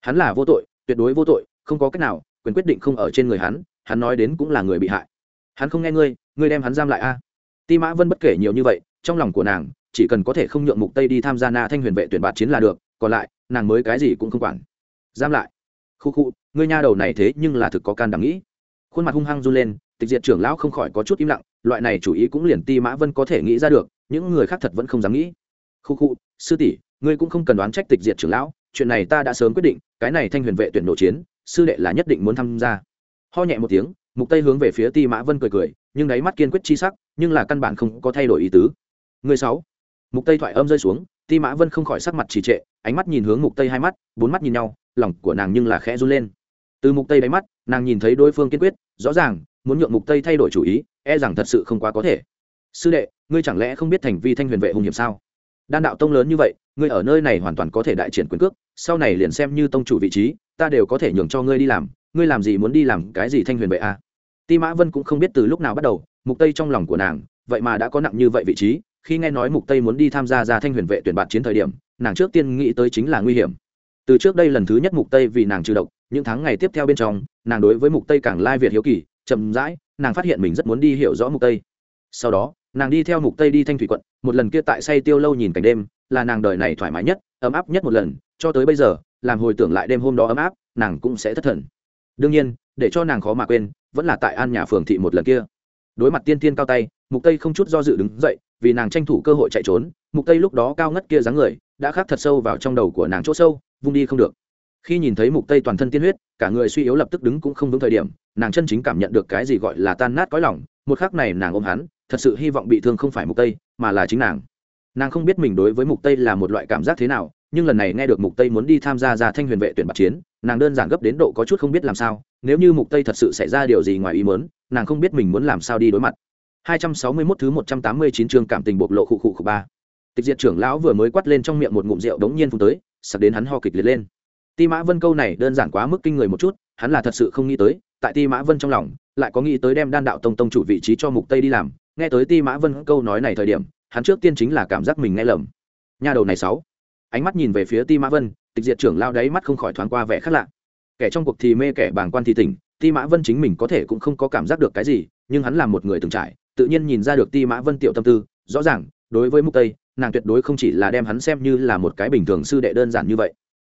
Speaker 1: Hắn là vô tội, tuyệt đối vô tội, không có cách nào, quyền quyết định không ở trên người hắn hắn nói đến cũng là người bị hại. Hắn không nghe ngươi ngươi đem hắn giam lại a? Ti mã vân bất kể nhiều như vậy, trong lòng của nàng, chỉ cần có thể không nhượng mục tây đi tham gia na thanh huyền vệ tuyển bạt chiến là được, còn lại, nàng mới cái gì cũng không quản. Giam lại. Khu khu, ngươi nha đầu này thế nhưng là thực có can đảm nghĩ. Khuôn mặt hung hăng run lên, tịch diệt trưởng lão không khỏi có chút im lặng loại này chủ ý cũng liền ti mã vân có thể nghĩ ra được, những người khác thật vẫn không dám nghĩ. Khu khu, sư tỷ, ngươi cũng không cần đoán trách tịch diệt trưởng lão, chuyện này ta đã sớm quyết định, cái này thanh huyền vệ tuyển nội chiến, sư đệ là nhất định muốn tham gia. Ho nhẹ một tiếng, mục tây hướng về phía ti mã vân cười cười, nhưng đáy mắt kiên quyết chi sắc, nhưng là căn bản không có thay đổi ý tứ. Người sáu. Mục tây thoại âm rơi xuống, ti mã vân không khỏi sắc mặt trì trệ, ánh mắt nhìn hướng mục tây hai mắt, bốn mắt nhìn nhau, lòng của nàng nhưng là khẽ run lên. Từ mục tây đáy mắt, nàng nhìn thấy đối phương kiên quyết, rõ ràng muốn nhượng mục tây thay đổi chủ ý e rằng thật sự không quá có thể. Sư đệ, ngươi chẳng lẽ không biết thành vi thanh huyền vệ hung hiểm sao? Đan đạo tông lớn như vậy, ngươi ở nơi này hoàn toàn có thể đại triển quyền cước, sau này liền xem như tông chủ vị trí, ta đều có thể nhường cho ngươi đi làm, ngươi làm gì muốn đi làm cái gì thanh huyền vệ a à? ti mã vân cũng không biết từ lúc nào bắt đầu, mục tây trong lòng của nàng, vậy mà đã có nặng như vậy vị trí, khi nghe nói mục tây muốn đi tham gia ra thanh huyền vệ tuyển bạt chiến thời điểm, nàng trước tiên nghĩ tới chính là nguy hiểm. Từ trước đây lần thứ nhất mục tây vì nàng trừ độc, những tháng ngày tiếp theo bên trong, nàng đối với mục tây càng lai việt hiếu kỳ chậm rãi, nàng phát hiện mình rất muốn đi hiểu rõ mục tây. Sau đó, nàng đi theo mục tây đi thanh thủy quận, một lần kia tại say tiêu lâu nhìn cảnh đêm, là nàng đời này thoải mái nhất, ấm áp nhất một lần, cho tới bây giờ, làm hồi tưởng lại đêm hôm đó ấm áp, nàng cũng sẽ thất thần. Đương nhiên, để cho nàng khó mà quên, vẫn là tại an nhà phường thị một lần kia. Đối mặt tiên tiên cao tay, mục tây không chút do dự đứng dậy, vì nàng tranh thủ cơ hội chạy trốn, mục tây lúc đó cao ngất kia dáng người, đã khắc thật sâu vào trong đầu của nàng chỗ sâu, vung đi không được khi nhìn thấy mục tây toàn thân tiên huyết, cả người suy yếu lập tức đứng cũng không vững thời điểm, nàng chân chính cảm nhận được cái gì gọi là tan nát cõi lòng, một khắc này nàng ôm hắn, thật sự hy vọng bị thương không phải mục tây, mà là chính nàng. Nàng không biết mình đối với mục tây là một loại cảm giác thế nào, nhưng lần này nghe được mục tây muốn đi tham gia ra thanh huyền vệ tuyển bạc chiến, nàng đơn giản gấp đến độ có chút không biết làm sao, nếu như mục tây thật sự xảy ra điều gì ngoài ý muốn, nàng không biết mình muốn làm sao đi đối mặt. 261 thứ 189 chương cảm tình bộc lộ khụ khụ khụ ba. Tịch diệt trưởng lão vừa mới quát lên trong miệng một ngụm rượu đống nhiên phun tới, sặc đến hắn ho kịch liệt lên ti mã vân câu này đơn giản quá mức kinh người một chút, hắn là thật sự không nghĩ tới, tại ti mã vân trong lòng, lại có nghĩ tới đem đan đạo tông tông chủ vị trí cho mục tây đi làm. Nghe tới ti mã vân câu nói này thời điểm, hắn trước tiên chính là cảm giác mình nghe lầm. Nha đầu này sáu. Ánh mắt nhìn về phía ti mã vân, tịch diệt trưởng lao đáy mắt không khỏi thoáng qua vẻ khác lạ. Kẻ trong cuộc thì mê kẻ bàng quan thì tỉnh, ti mã vân chính mình có thể cũng không có cảm giác được cái gì, nhưng hắn là một người từng trải, tự nhiên nhìn ra được ti mã vân tiểu tâm tư, rõ ràng, đối với mục tây, nàng tuyệt đối không chỉ là đem hắn xem như là một cái bình thường sư đệ đơn giản như vậy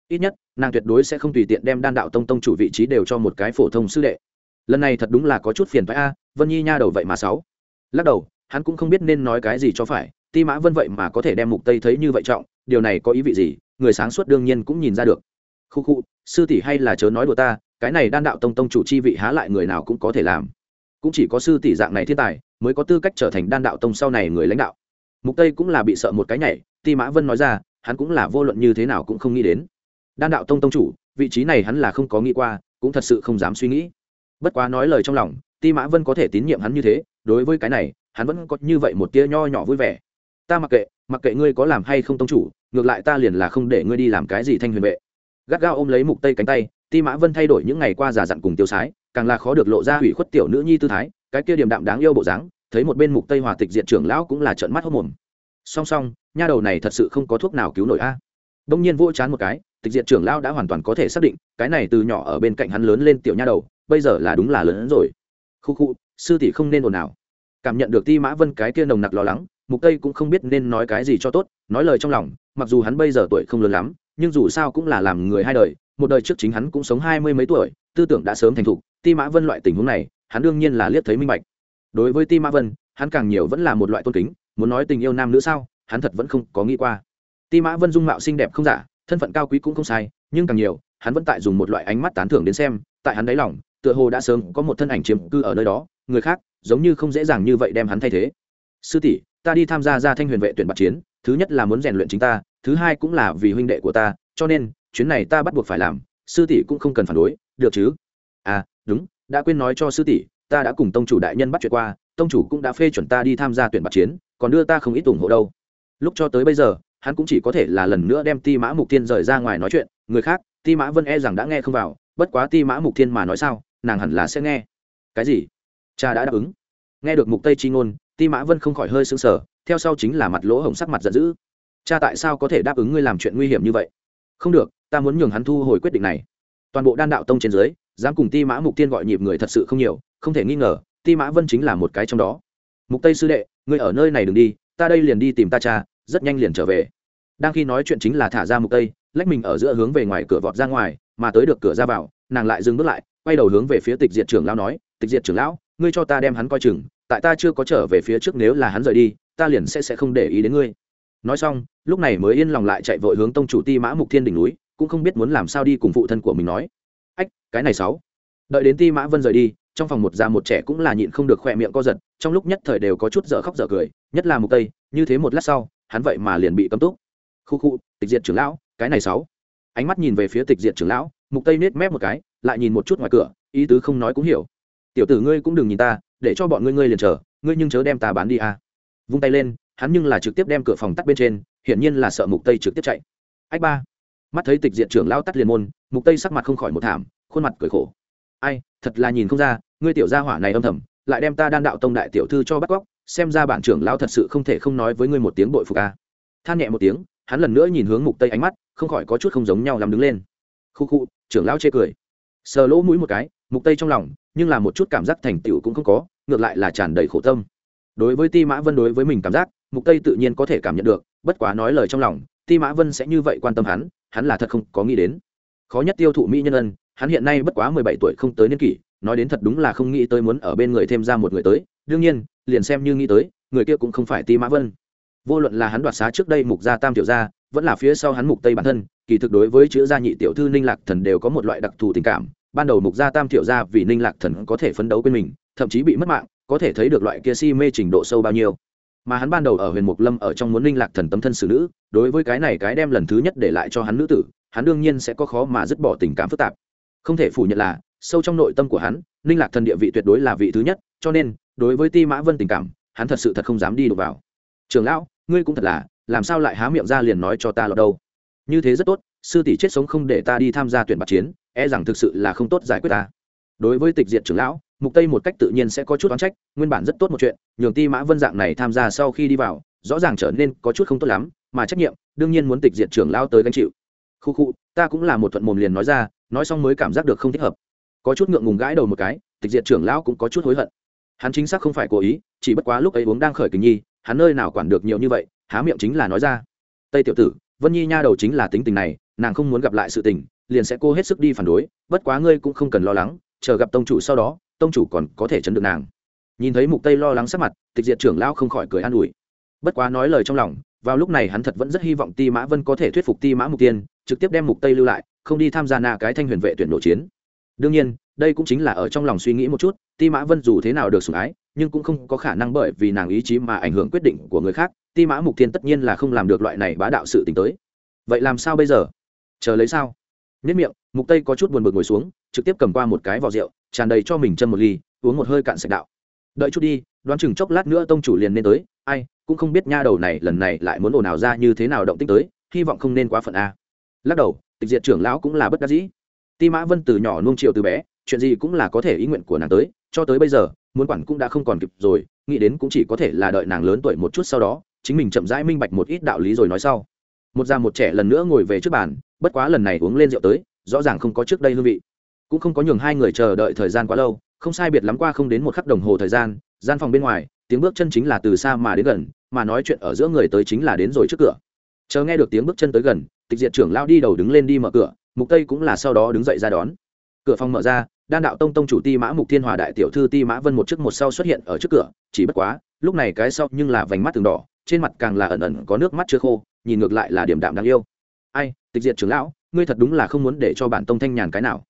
Speaker 1: ít nhất, nàng tuyệt đối sẽ không tùy tiện đem đan đạo tông tông chủ vị trí đều cho một cái phổ thông sư đệ. Lần này thật đúng là có chút phiền thoái a, vân nhi nha đầu vậy mà sáu lắc đầu, hắn cũng không biết nên nói cái gì cho phải, ti mã vân vậy mà có thể đem mục tây thấy như vậy trọng, điều này có ý vị gì, người sáng suốt đương nhiên cũng nhìn ra được. Khu khu sư tỷ hay là chớ nói đùa ta, cái này đan đạo tông tông chủ chi vị há lại người nào cũng có thể làm. Cũng chỉ có sư tỷ dạng này thiên tài, mới có tư cách trở thành đan đạo tông sau này người lãnh đạo. Mục tây cũng là bị sợ một cái nhảy, ti mã vân nói ra, hắn cũng là vô luận như thế nào cũng không nghĩ đến đan đạo tông tông chủ, vị trí này hắn là không có nghĩ qua, cũng thật sự không dám suy nghĩ. Bất quá nói lời trong lòng, ti mã vân có thể tín nhiệm hắn như thế, đối với cái này, hắn vẫn có như vậy một tia nho nhỏ vui vẻ. Ta mặc kệ mặc kệ ngươi có làm hay không tông chủ, ngược lại ta liền là không để ngươi đi làm cái gì thanh huyền vệ. Gắt gao ôm lấy mục tây cánh tay, ti mã vân thay đổi những ngày qua giả dặn cùng tiêu sái, càng là khó được lộ ra hủy khuất tiểu nữ nhi tư thái, cái kia điềm đạm đáng yêu bộ dáng, thấy một bên mục tây hòa tịch diện trưởng lão cũng là trợn mắt hốt mồm. Song song, nha đầu này thật sự không có thuốc nào cứu nổi a. Đông nhiên vỗ chán một cái tịch diện trưởng lão đã hoàn toàn có thể xác định, cái này từ nhỏ ở bên cạnh hắn lớn lên tiểu nha đầu, bây giờ là đúng là lớn hơn rồi. Khu khu, sư tỷ không nên ồn nào cảm nhận được ti mã vân cái kia nồng nặc lo lắng, mục tây cũng không biết nên nói cái gì cho tốt, nói lời trong lòng, mặc dù hắn bây giờ tuổi không lớn lắm, nhưng dù sao cũng là làm người hai đời, một đời trước chính hắn cũng sống hai mươi mấy tuổi, tư tưởng đã sớm thành thục, ti mã vân loại tình huống này, hắn đương nhiên là liếc thấy minh bạch. Đối với ti mã vân, hắn càng nhiều vẫn là một loại tôn kính, muốn nói tình yêu nam nữ sao, hắn thật vẫn không có nghĩ qua. Ti mã vân dung mạo xinh đẹp không giả thân phận cao quý cũng không sai, nhưng càng nhiều, hắn vẫn tại dùng một loại ánh mắt tán thưởng đến xem, tại hắn đáy lòng, tựa hồ đã sớm có một thân ảnh chiếm cư ở nơi đó, người khác, giống như không dễ dàng như vậy đem hắn thay thế. Sư tỷ, ta đi tham gia gia thanh huyền vệ tuyển bạc chiến, thứ nhất là muốn rèn luyện chính ta, thứ hai cũng là vì huynh đệ của ta, cho nên, chuyến này ta bắt buộc phải làm, sư tỷ cũng không cần phản đối, được chứ? À đúng, đã quên nói cho sư tỷ, ta đã cùng tông chủ đại nhân bắt chuyện qua, tông chủ cũng đã phê chuẩn ta đi tham gia tuyển bạc chiến, còn đưa ta không ít ủng hộ đâu. Lúc cho tới bây giờ hắn cũng chỉ có thể là lần nữa đem ti mã mục tiên rời ra ngoài nói chuyện. Người khác, ti mã vân e rằng đã nghe không vào, bất quá ti mã mục tiên mà nói sao, nàng hẳn là sẽ nghe. Cái gì? Cha đã đáp ứng. Nghe được mục tây chi ngôn, ti mã vân không khỏi hơi sững sờ, theo sau chính là mặt lỗ hồng sắc mặt giận dữ. Cha tại sao có thể đáp ứng ngươi làm chuyện nguy hiểm như vậy? Không được, ta muốn nhường hắn thu hồi quyết định này. Toàn bộ đan đạo tông trên dưới, dám cùng ti mã mục tiên gọi nhịp người thật sự không nhiều, không thể nghi ngờ, ti mã vân chính là một cái trong đó. Mục tây sư đệ, ngươi ở nơi này đừng đi, ta đây liền đi tìm ta cha rất nhanh liền trở về. Đang khi nói chuyện chính là thả ra mục tây, lách mình ở giữa hướng về ngoài cửa vọt ra ngoài, mà tới được cửa ra vào, nàng lại dừng bước lại, quay đầu hướng về phía tịch diệt trưởng lão nói, tịch diệt trưởng lão, ngươi cho ta đem hắn coi chừng, tại ta chưa có trở về phía trước nếu là hắn rời đi, ta liền sẽ sẽ không để ý đến ngươi. Nói xong, lúc này mới yên lòng lại chạy vội hướng tông chủ ti mã mục thiên đỉnh núi, cũng không biết muốn làm sao đi cùng phụ thân của mình nói. Ách, cái này sáu. Đợi đến ti mã vân rời đi, trong phòng một già một trẻ cũng là nhịn không được khỏe miệng co giật, trong lúc nhất thời đều có chút dở khóc dở cười, nhất là mục tây, như thế một lát sau hắn vậy mà liền bị cấm túc. Khu khu, tịch diệt trưởng lão, cái này sáu. Ánh mắt nhìn về phía tịch diệt trưởng lão, mục tây nết mép một cái, lại nhìn một chút ngoài cửa, ý tứ không nói cũng hiểu. Tiểu tử ngươi cũng đừng nhìn ta, để cho bọn ngươi ngươi liền chờ, ngươi nhưng chớ đem ta bán đi a à. vung tay lên, hắn nhưng là trực tiếp đem cửa phòng tắt bên trên, hiển nhiên là sợ mục tây trực tiếp chạy. Ách ba. Mắt thấy tịch diện trưởng lao tắt liền môn, mục tây sắc mặt không khỏi một thảm, khuôn mặt cười khổ. Ai, thật là nhìn không ra, ngươi tiểu gia hỏa này âm thầm, lại đem ta đan đạo tông đại tiểu thư cho bắt cóc xem ra bạn trưởng lão thật sự không thể không nói với ngươi một tiếng bội phục a than nhẹ một tiếng, hắn lần nữa nhìn hướng mục tây ánh mắt, không khỏi có chút không giống nhau làm đứng lên. Khu khu, trưởng lão chê cười. Sờ lỗ mũi một cái, mục tây trong lòng, nhưng là một chút cảm giác thành tựu cũng không có, ngược lại là tràn đầy khổ tâm. Đối với ti mã vân đối với mình cảm giác, mục tây tự nhiên có thể cảm nhận được, bất quá nói lời trong lòng, ti mã vân sẽ như vậy quan tâm hắn hắn là thật không có nghĩ đến. Khó nhất tiêu thụ mỹ nhân ân, hắn hiện nay bất quá 17 tuổi không tới niên kỷ, nói đến thật đúng là không nghĩ tới muốn ở bên người thêm ra một người tới. Đương nhiên liền xem như nghĩ tới, người kia cũng không phải ti mã vân. Vô luận là hắn đoạt xá trước đây mục gia tam tiểu gia, vẫn là phía sau hắn mục tây bản thân, kỳ thực đối với chữ gia nhị tiểu thư ninh lạc thần đều có một loại đặc thù tình cảm. Ban đầu mục gia tam tiểu gia vì ninh lạc thần có thể phấn đấu quên mình, thậm chí bị mất mạng, có thể thấy được loại kia si mê trình độ sâu bao nhiêu. Mà hắn ban đầu ở huyền mục lâm ở trong muốn ninh lạc thần tấm thân xử nữ, đối với cái này cái đem lần thứ nhất để lại cho hắn nữ tử, hắn đương nhiên sẽ có khó mà dứt bỏ tình cảm phức tạp. Không thể phủ nhận là, sâu trong nội tâm của hắn ninh lạc thần địa vị tuyệt đối là vị thứ nhất, cho nên, đối với ti mã vân tình cảm, hắn thật sự thật không dám đi đụng vào. Trường lão, ngươi cũng thật là, làm sao lại há miệng ra liền nói cho ta lọt đâu? Như thế rất tốt, sư tỷ chết sống không để ta đi tham gia tuyển bạc chiến e rằng thực sự là không tốt giải quyết ta. Đối với tịch diệt trưởng lão, mục tây một cách tự nhiên sẽ có chút oán trách, nguyên bản rất tốt một chuyện, nhường ti mã vân dạng này tham gia sau khi đi vào, rõ ràng trở nên có chút không tốt lắm, mà trách nhiệm, đương nhiên muốn tịch diệt trưởng lão tới gánh chịu. Khu khu, ta cũng là một thuận mồm liền nói ra, nói xong mới cảm giác được không thích hợp có chút ngượng ngùng gãi đầu một cái, tịch diệt trưởng lão cũng có chút hối hận. Hắn chính xác không phải cố ý, chỉ bất quá lúc ấy uống đang khởi kinh nhi, hắn nơi nào quản được nhiều như vậy, há miệng chính là nói ra. Tây tiểu tử, vân nhi nha đầu chính là tính tình này, nàng không muốn gặp lại sự tình, liền sẽ cô hết sức đi phản đối, bất quá ngươi cũng không cần lo lắng, chờ gặp tông chủ sau đó, tông chủ còn có thể chấn được nàng. Nhìn thấy mục tây lo lắng sắc mặt, tịch diệt trưởng lão không khỏi cười an ủi. Bất quá nói lời trong lòng, vào lúc này hắn thật vẫn rất hy vọng ti mã vân có thể thuyết phục ti mã mục tiên, trực tiếp đem mục tây lưu lại, không đi tham gia nà cái thanh huyền vệ tuyển nội chiến đương nhiên, đây cũng chính là ở trong lòng suy nghĩ một chút, ti mã vân dù thế nào được sủng ái, nhưng cũng không có khả năng bởi vì nàng ý chí mà ảnh hưởng quyết định của người khác, ti mã mục Thiên tất nhiên là không làm được loại này bá đạo sự tình tới. Vậy làm sao bây giờ? Chờ lấy sao? Nhất miệng, mục tây có chút buồn bực ngồi xuống, trực tiếp cầm qua một cái vò rượu, tràn đầy cho mình chân một ly, uống một hơi cạn sạch đạo. Đợi chút đi, đoán chừng chốc lát nữa tông chủ liền nên tới, ai, cũng không biết nha đầu này lần này lại muốn ồn ào ra như thế nào động tích tới, hy vọng không nên quá phận a. Lắc đầu, tịch diệt trưởng lão cũng là bất đắc dĩ ti mã vân từ nhỏ nuông chiều từ bé, chuyện gì cũng là có thể ý nguyện của nàng tới, cho tới bây giờ, muốn quản cũng đã không còn kịp rồi, nghĩ đến cũng chỉ có thể là đợi nàng lớn tuổi một chút sau đó, chính mình chậm rãi minh bạch một ít đạo lý rồi nói sau. Một già một trẻ lần nữa ngồi về trước bàn, bất quá lần này uống lên rượu tới, rõ ràng không có trước đây hương vị. Cũng không có nhường hai người chờ đợi thời gian quá lâu, không sai biệt lắm qua không đến một khắc đồng hồ thời gian gian phòng bên ngoài, tiếng bước chân chính là từ xa mà đến gần, mà nói chuyện ở giữa người tới chính là đến rồi trước cửa. Chờ nghe được tiếng bước chân tới gần, tịch diệt trưởng lão đi đầu đứng lên đi mở cửa mục tây cũng là sau đó đứng dậy ra đón. Cửa phòng mở ra, đan đạo tông tông chủ ti mã mục thiên hòa đại tiểu thư ti mã vân một trước một sau xuất hiện ở trước cửa, chỉ bất quá, lúc này cái sau nhưng là vành mắt từng đỏ, trên mặt càng là ẩn ẩn có nước mắt chưa khô, nhìn ngược lại là điểm đạm đáng yêu. Ai, tịch diệt trưởng lão, ngươi thật đúng là không muốn để cho bản tông thanh nhàn cái nào.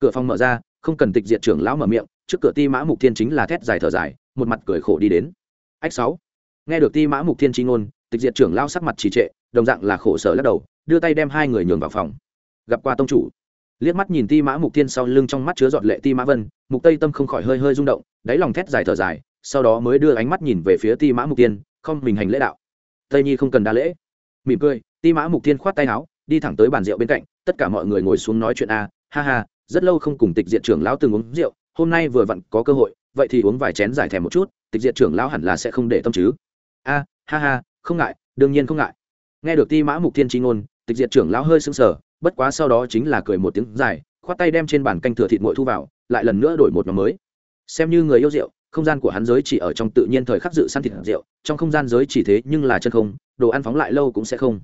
Speaker 1: Cửa phòng mở ra, không cần tịch diệt trưởng lão mở miệng, trước cửa ti mã mục thiên chính là thét dài thở dài, một mặt cười khổ đi đến. Ách sáu. Nghe được ti mã mục thiên chi ngôn, tịch diệt trưởng lão sắc mặt trì trệ, đồng dạng là khổ sở lắc đầu, đưa tay đem hai người nhường vào phòng gặp qua tông chủ. Liếc mắt nhìn ti mã mục thiên sau lưng trong mắt chứa giọt lệ ti mã vân, mục tây tâm không khỏi hơi hơi rung động, đáy lòng thét dài thở dài, sau đó mới đưa ánh mắt nhìn về phía ti mã mục tiên không mình hành lễ đạo. Tây nhi không cần đa lễ. Mỉm cười, ti mã mục tiên khoát tay áo, đi thẳng tới bàn rượu bên cạnh, tất cả mọi người ngồi xuống nói chuyện a, ha ha, rất lâu không cùng tịch diện trưởng lão từng uống rượu, hôm nay vừa vặn có cơ hội, vậy thì uống vài chén giải thèm một chút, tịch diện trưởng lão hẳn là sẽ không để tâm chứ. A, ha ha, không ngại, đương nhiên không ngại. Nghe được ti mã mục thiên tri ngôn tịch diệt trưởng lão hơi sững sờ bất quá sau đó chính là cười một tiếng dài khoát tay đem trên bàn canh thừa thịt nguội thu vào lại lần nữa đổi một nhóm mới xem như người yêu rượu không gian của hắn giới chỉ ở trong tự nhiên thời khắc dự săn thịt rượu trong không gian giới chỉ thế nhưng là chân không đồ ăn phóng lại lâu cũng sẽ không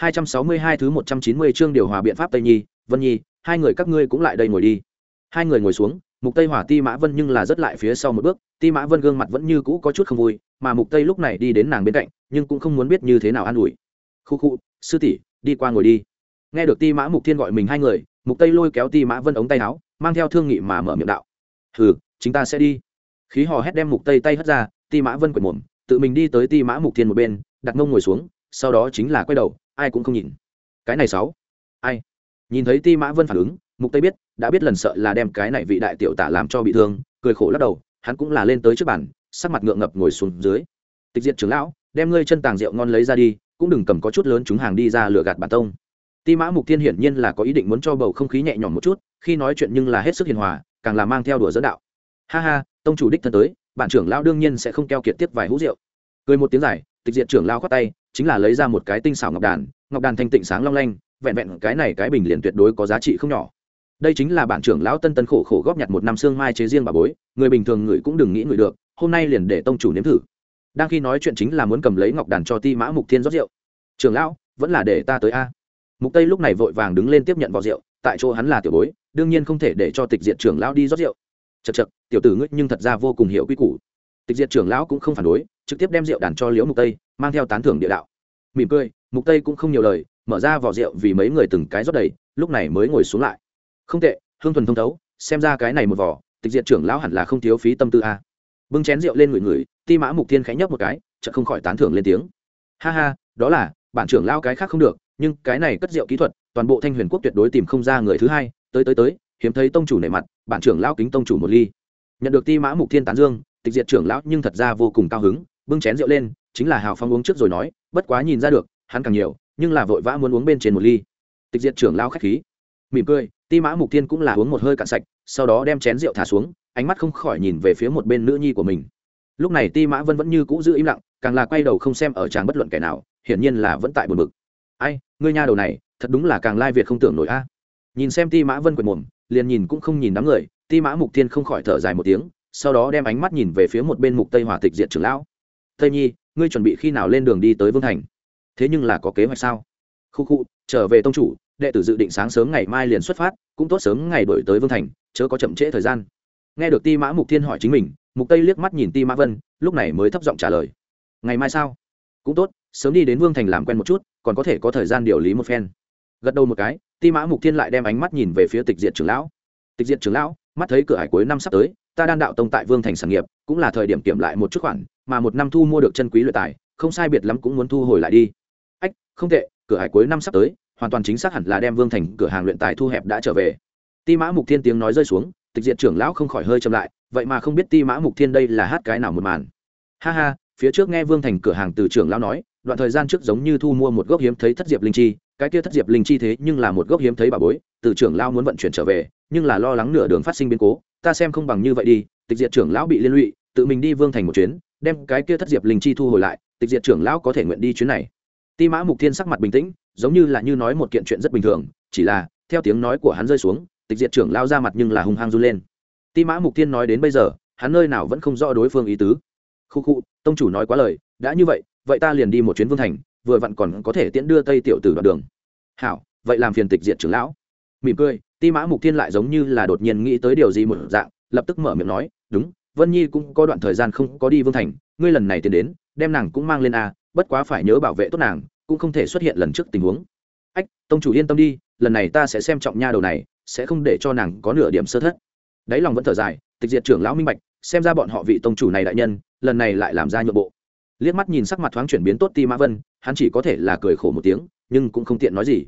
Speaker 1: 262 thứ 190 chương điều hòa biện pháp Tây Nhi, Vân Nhi, hai người các ngươi cũng lại đây ngồi đi. Hai người ngồi xuống, Mục Tây Hỏa Ti Mã Vân nhưng là rất lại phía sau một bước, Ti Mã Vân gương mặt vẫn như cũ có chút không vui, mà Mục Tây lúc này đi đến nàng bên cạnh, nhưng cũng không muốn biết như thế nào an ủi. Khu khu, sư tỷ, đi qua ngồi đi. Nghe được Ti Mã Mục Thiên gọi mình hai người, Mục Tây lôi kéo Ti Mã Vân ống tay áo, mang theo thương nghị mà mở miệng đạo. "Hừ, chúng ta sẽ đi." khí hò hét đem mục tây tay hất ra ti mã vân quệt mồm tự mình đi tới ti mã mục thiên một bên đặt mông ngồi xuống sau đó chính là quay đầu ai cũng không nhìn cái này sáu ai nhìn thấy ti mã vân phản ứng mục tây biết đã biết lần sợ là đem cái này vị đại tiểu tả làm cho bị thương cười khổ lắc đầu hắn cũng là lên tới trước bàn sắc mặt ngượng ngập ngồi xuống dưới tịch diệt trưởng lão đem ngươi chân tàng rượu ngon lấy ra đi, cũng đừng cầm có chút lớn chúng hàng đi ra lừa gạt bản tông. Ti mã mục thiên hiển nhiên là có ý định muốn cho bầu không khí nhẹ nhõm một chút, khi nói chuyện nhưng là hết sức hiền hòa, càng là mang theo đùa dẫn đạo. Ha ha, tông chủ đích thân tới, bản trưởng lao đương nhiên sẽ không keo kiệt tiếp vài hũ rượu. Cười một tiếng dài tịch diện trưởng lao khoát tay, chính là lấy ra một cái tinh xảo ngọc đàn ngọc đàn thanh tịnh sáng long lanh, vẹn vẹn cái này cái bình liền tuyệt đối có giá trị không nhỏ. Đây chính là bản trưởng lão tân tân khổ khổ góp nhặt một năm xương mai chế riêng bà bối, người bình thường người cũng đừng nghĩ người được, hôm nay liền để tông chủ nếm thử đang khi nói chuyện chính là muốn cầm lấy ngọc đàn cho ti mã mục thiên rót rượu. Trường lão, vẫn là để ta tới a. Mục tây lúc này vội vàng đứng lên tiếp nhận vào rượu, tại chỗ hắn là tiểu bối, đương nhiên không thể để cho tịch diện trưởng lão đi rót rượu. Chật chật tiểu tử ngươi nhưng thật ra vô cùng hiểu quy củ. Tịch diệt trưởng lão cũng không phản đối, trực tiếp đem rượu đàn cho liễu mục tây, mang theo tán thưởng địa đạo. Mỉm cười, mục tây cũng không nhiều lời, mở ra vỏ rượu vì mấy người từng cái rót đầy, lúc này mới ngồi xuống lại. Không tệ, hương thuần thông thấu, xem ra cái này một vỏ tịch diệt trưởng lão hẳn là không thiếu phí tâm tư a bưng chén rượu lên người người, ti mã mục thiên khẽ nhấp một cái, chợt không khỏi tán thưởng lên tiếng. Ha ha, đó là, bản trưởng lão cái khác không được, nhưng cái này cất rượu kỹ thuật, toàn bộ thanh huyền quốc tuyệt đối tìm không ra người thứ hai. Tới tới tới, hiếm thấy tông chủ nể mặt, bản trưởng lão kính tông chủ một ly. Nhận được ti mã mục thiên tán dương, tịch diệt trưởng lão nhưng thật ra vô cùng cao hứng, bưng chén rượu lên, chính là hào phong uống trước rồi nói, bất quá nhìn ra được, hắn càng nhiều, nhưng là vội vã muốn uống bên trên một ly. Tịch diệt trưởng lão khách khí, mỉm cười, ti mã mục thiên cũng là uống một hơi cạn sạch, sau đó đem chén rượu thả xuống ánh mắt không khỏi nhìn về phía một bên nữ nhi của mình. Lúc này ti mã vân vẫn như cũ giữ im lặng, càng là quay đầu không xem ở tràng bất luận kẻ nào, hiển nhiên là vẫn tại buồn bực. Ai, ngươi nha đầu này, thật đúng là càng lai việt không tưởng nổi a. Nhìn xem ti mã vân quệt mồm, liền nhìn cũng không nhìn đám người, ti mã mục thiên không khỏi thở dài một tiếng, sau đó đem ánh mắt nhìn về phía một bên mục tây hòa tịch diện trưởng lão. Tây nhi, ngươi chuẩn bị khi nào lên đường đi tới vương thành? Thế nhưng là có kế hoạch sao? Khu khu, trở về tông chủ, đệ tử dự định sáng sớm ngày mai liền xuất phát, cũng tốt sớm ngày đổi tới vương thành, chớ có chậm trễ thời gian nghe được ti mã mục thiên hỏi chính mình, mục tây liếc mắt nhìn ti mã vân, lúc này mới thấp giọng trả lời. Ngày mai sao? Cũng tốt, sớm đi đến vương thành làm quen một chút, còn có thể có thời gian điều lý một phen. Gật đầu một cái, ti mã mục thiên lại đem ánh mắt nhìn về phía tịch diệt trưởng lão. Tịch diệt trưởng lão, mắt thấy cửa hải cuối năm sắp tới, ta đan đạo tông tại vương thành sản nghiệp, cũng là thời điểm kiểm lại một chút khoản, mà một năm thu mua được chân quý luyện tài, không sai biệt lắm cũng muốn thu hồi lại đi. Ách, không tệ, cửa hải cuối năm sắp tới, hoàn toàn chính xác hẳn là đem vương thành cửa hàng luyện tài thu hẹp đã trở về. Ti mã mục thiên tiếng nói rơi xuống tịch diệt trưởng lão không khỏi hơi chậm lại, vậy mà không biết ti mã mục thiên đây là hát cái nào một màn. Ha ha, phía trước nghe vương thành cửa hàng từ trưởng lão nói, đoạn thời gian trước giống như thu mua một gốc hiếm thấy thất diệp linh chi, cái kia thất diệp linh chi thế nhưng là một gốc hiếm thấy bà bối, từ trưởng lão muốn vận chuyển trở về, nhưng là lo lắng nửa đường phát sinh biến cố, ta xem không bằng như vậy đi, tịch diệt trưởng lão bị liên lụy, tự mình đi vương thành một chuyến, đem cái kia thất diệp linh chi thu hồi lại, tịch diệt trưởng lão có thể nguyện đi chuyến này. Ti mã mục thiên sắc mặt bình tĩnh, giống như là như nói một kiện chuyện rất bình thường, chỉ là, theo tiếng nói của hắn rơi xuống tịch diệt trưởng lao ra mặt nhưng là hung hăng run lên. Ti mã mục thiên nói đến bây giờ, hắn nơi nào vẫn không rõ đối phương ý tứ. Khu khu, tông chủ nói quá lời, đã như vậy vậy ta liền đi một chuyến vương thành, vừa vặn còn có thể tiễn đưa tây tiểu tử đoạn đường. Hảo, vậy làm phiền tịch diệt trưởng lão. Mỉm cười, ti mã mục thiên lại giống như là đột nhiên nghĩ tới điều gì một dạng, lập tức mở miệng nói, đúng, vân nhi cũng có đoạn thời gian không có đi vương thành, ngươi lần này tiến đến, đem nàng cũng mang lên a bất quá phải nhớ bảo vệ tốt nàng, cũng không thể xuất hiện lần trước tình huống. Ách, tông chủ yên tâm đi, lần này ta sẽ xem trọng nha đầu này sẽ không để cho nàng có nửa điểm sơ thất. Đáy lòng vẫn thở dài, tịch diệt trưởng lão minh bạch, xem ra bọn họ vị tông chủ này đại nhân, lần này lại làm ra nhượng bộ. Liếc mắt nhìn sắc mặt thoáng chuyển biến tốt ti mã vân, hắn chỉ có thể là cười khổ một tiếng, nhưng cũng không tiện nói gì.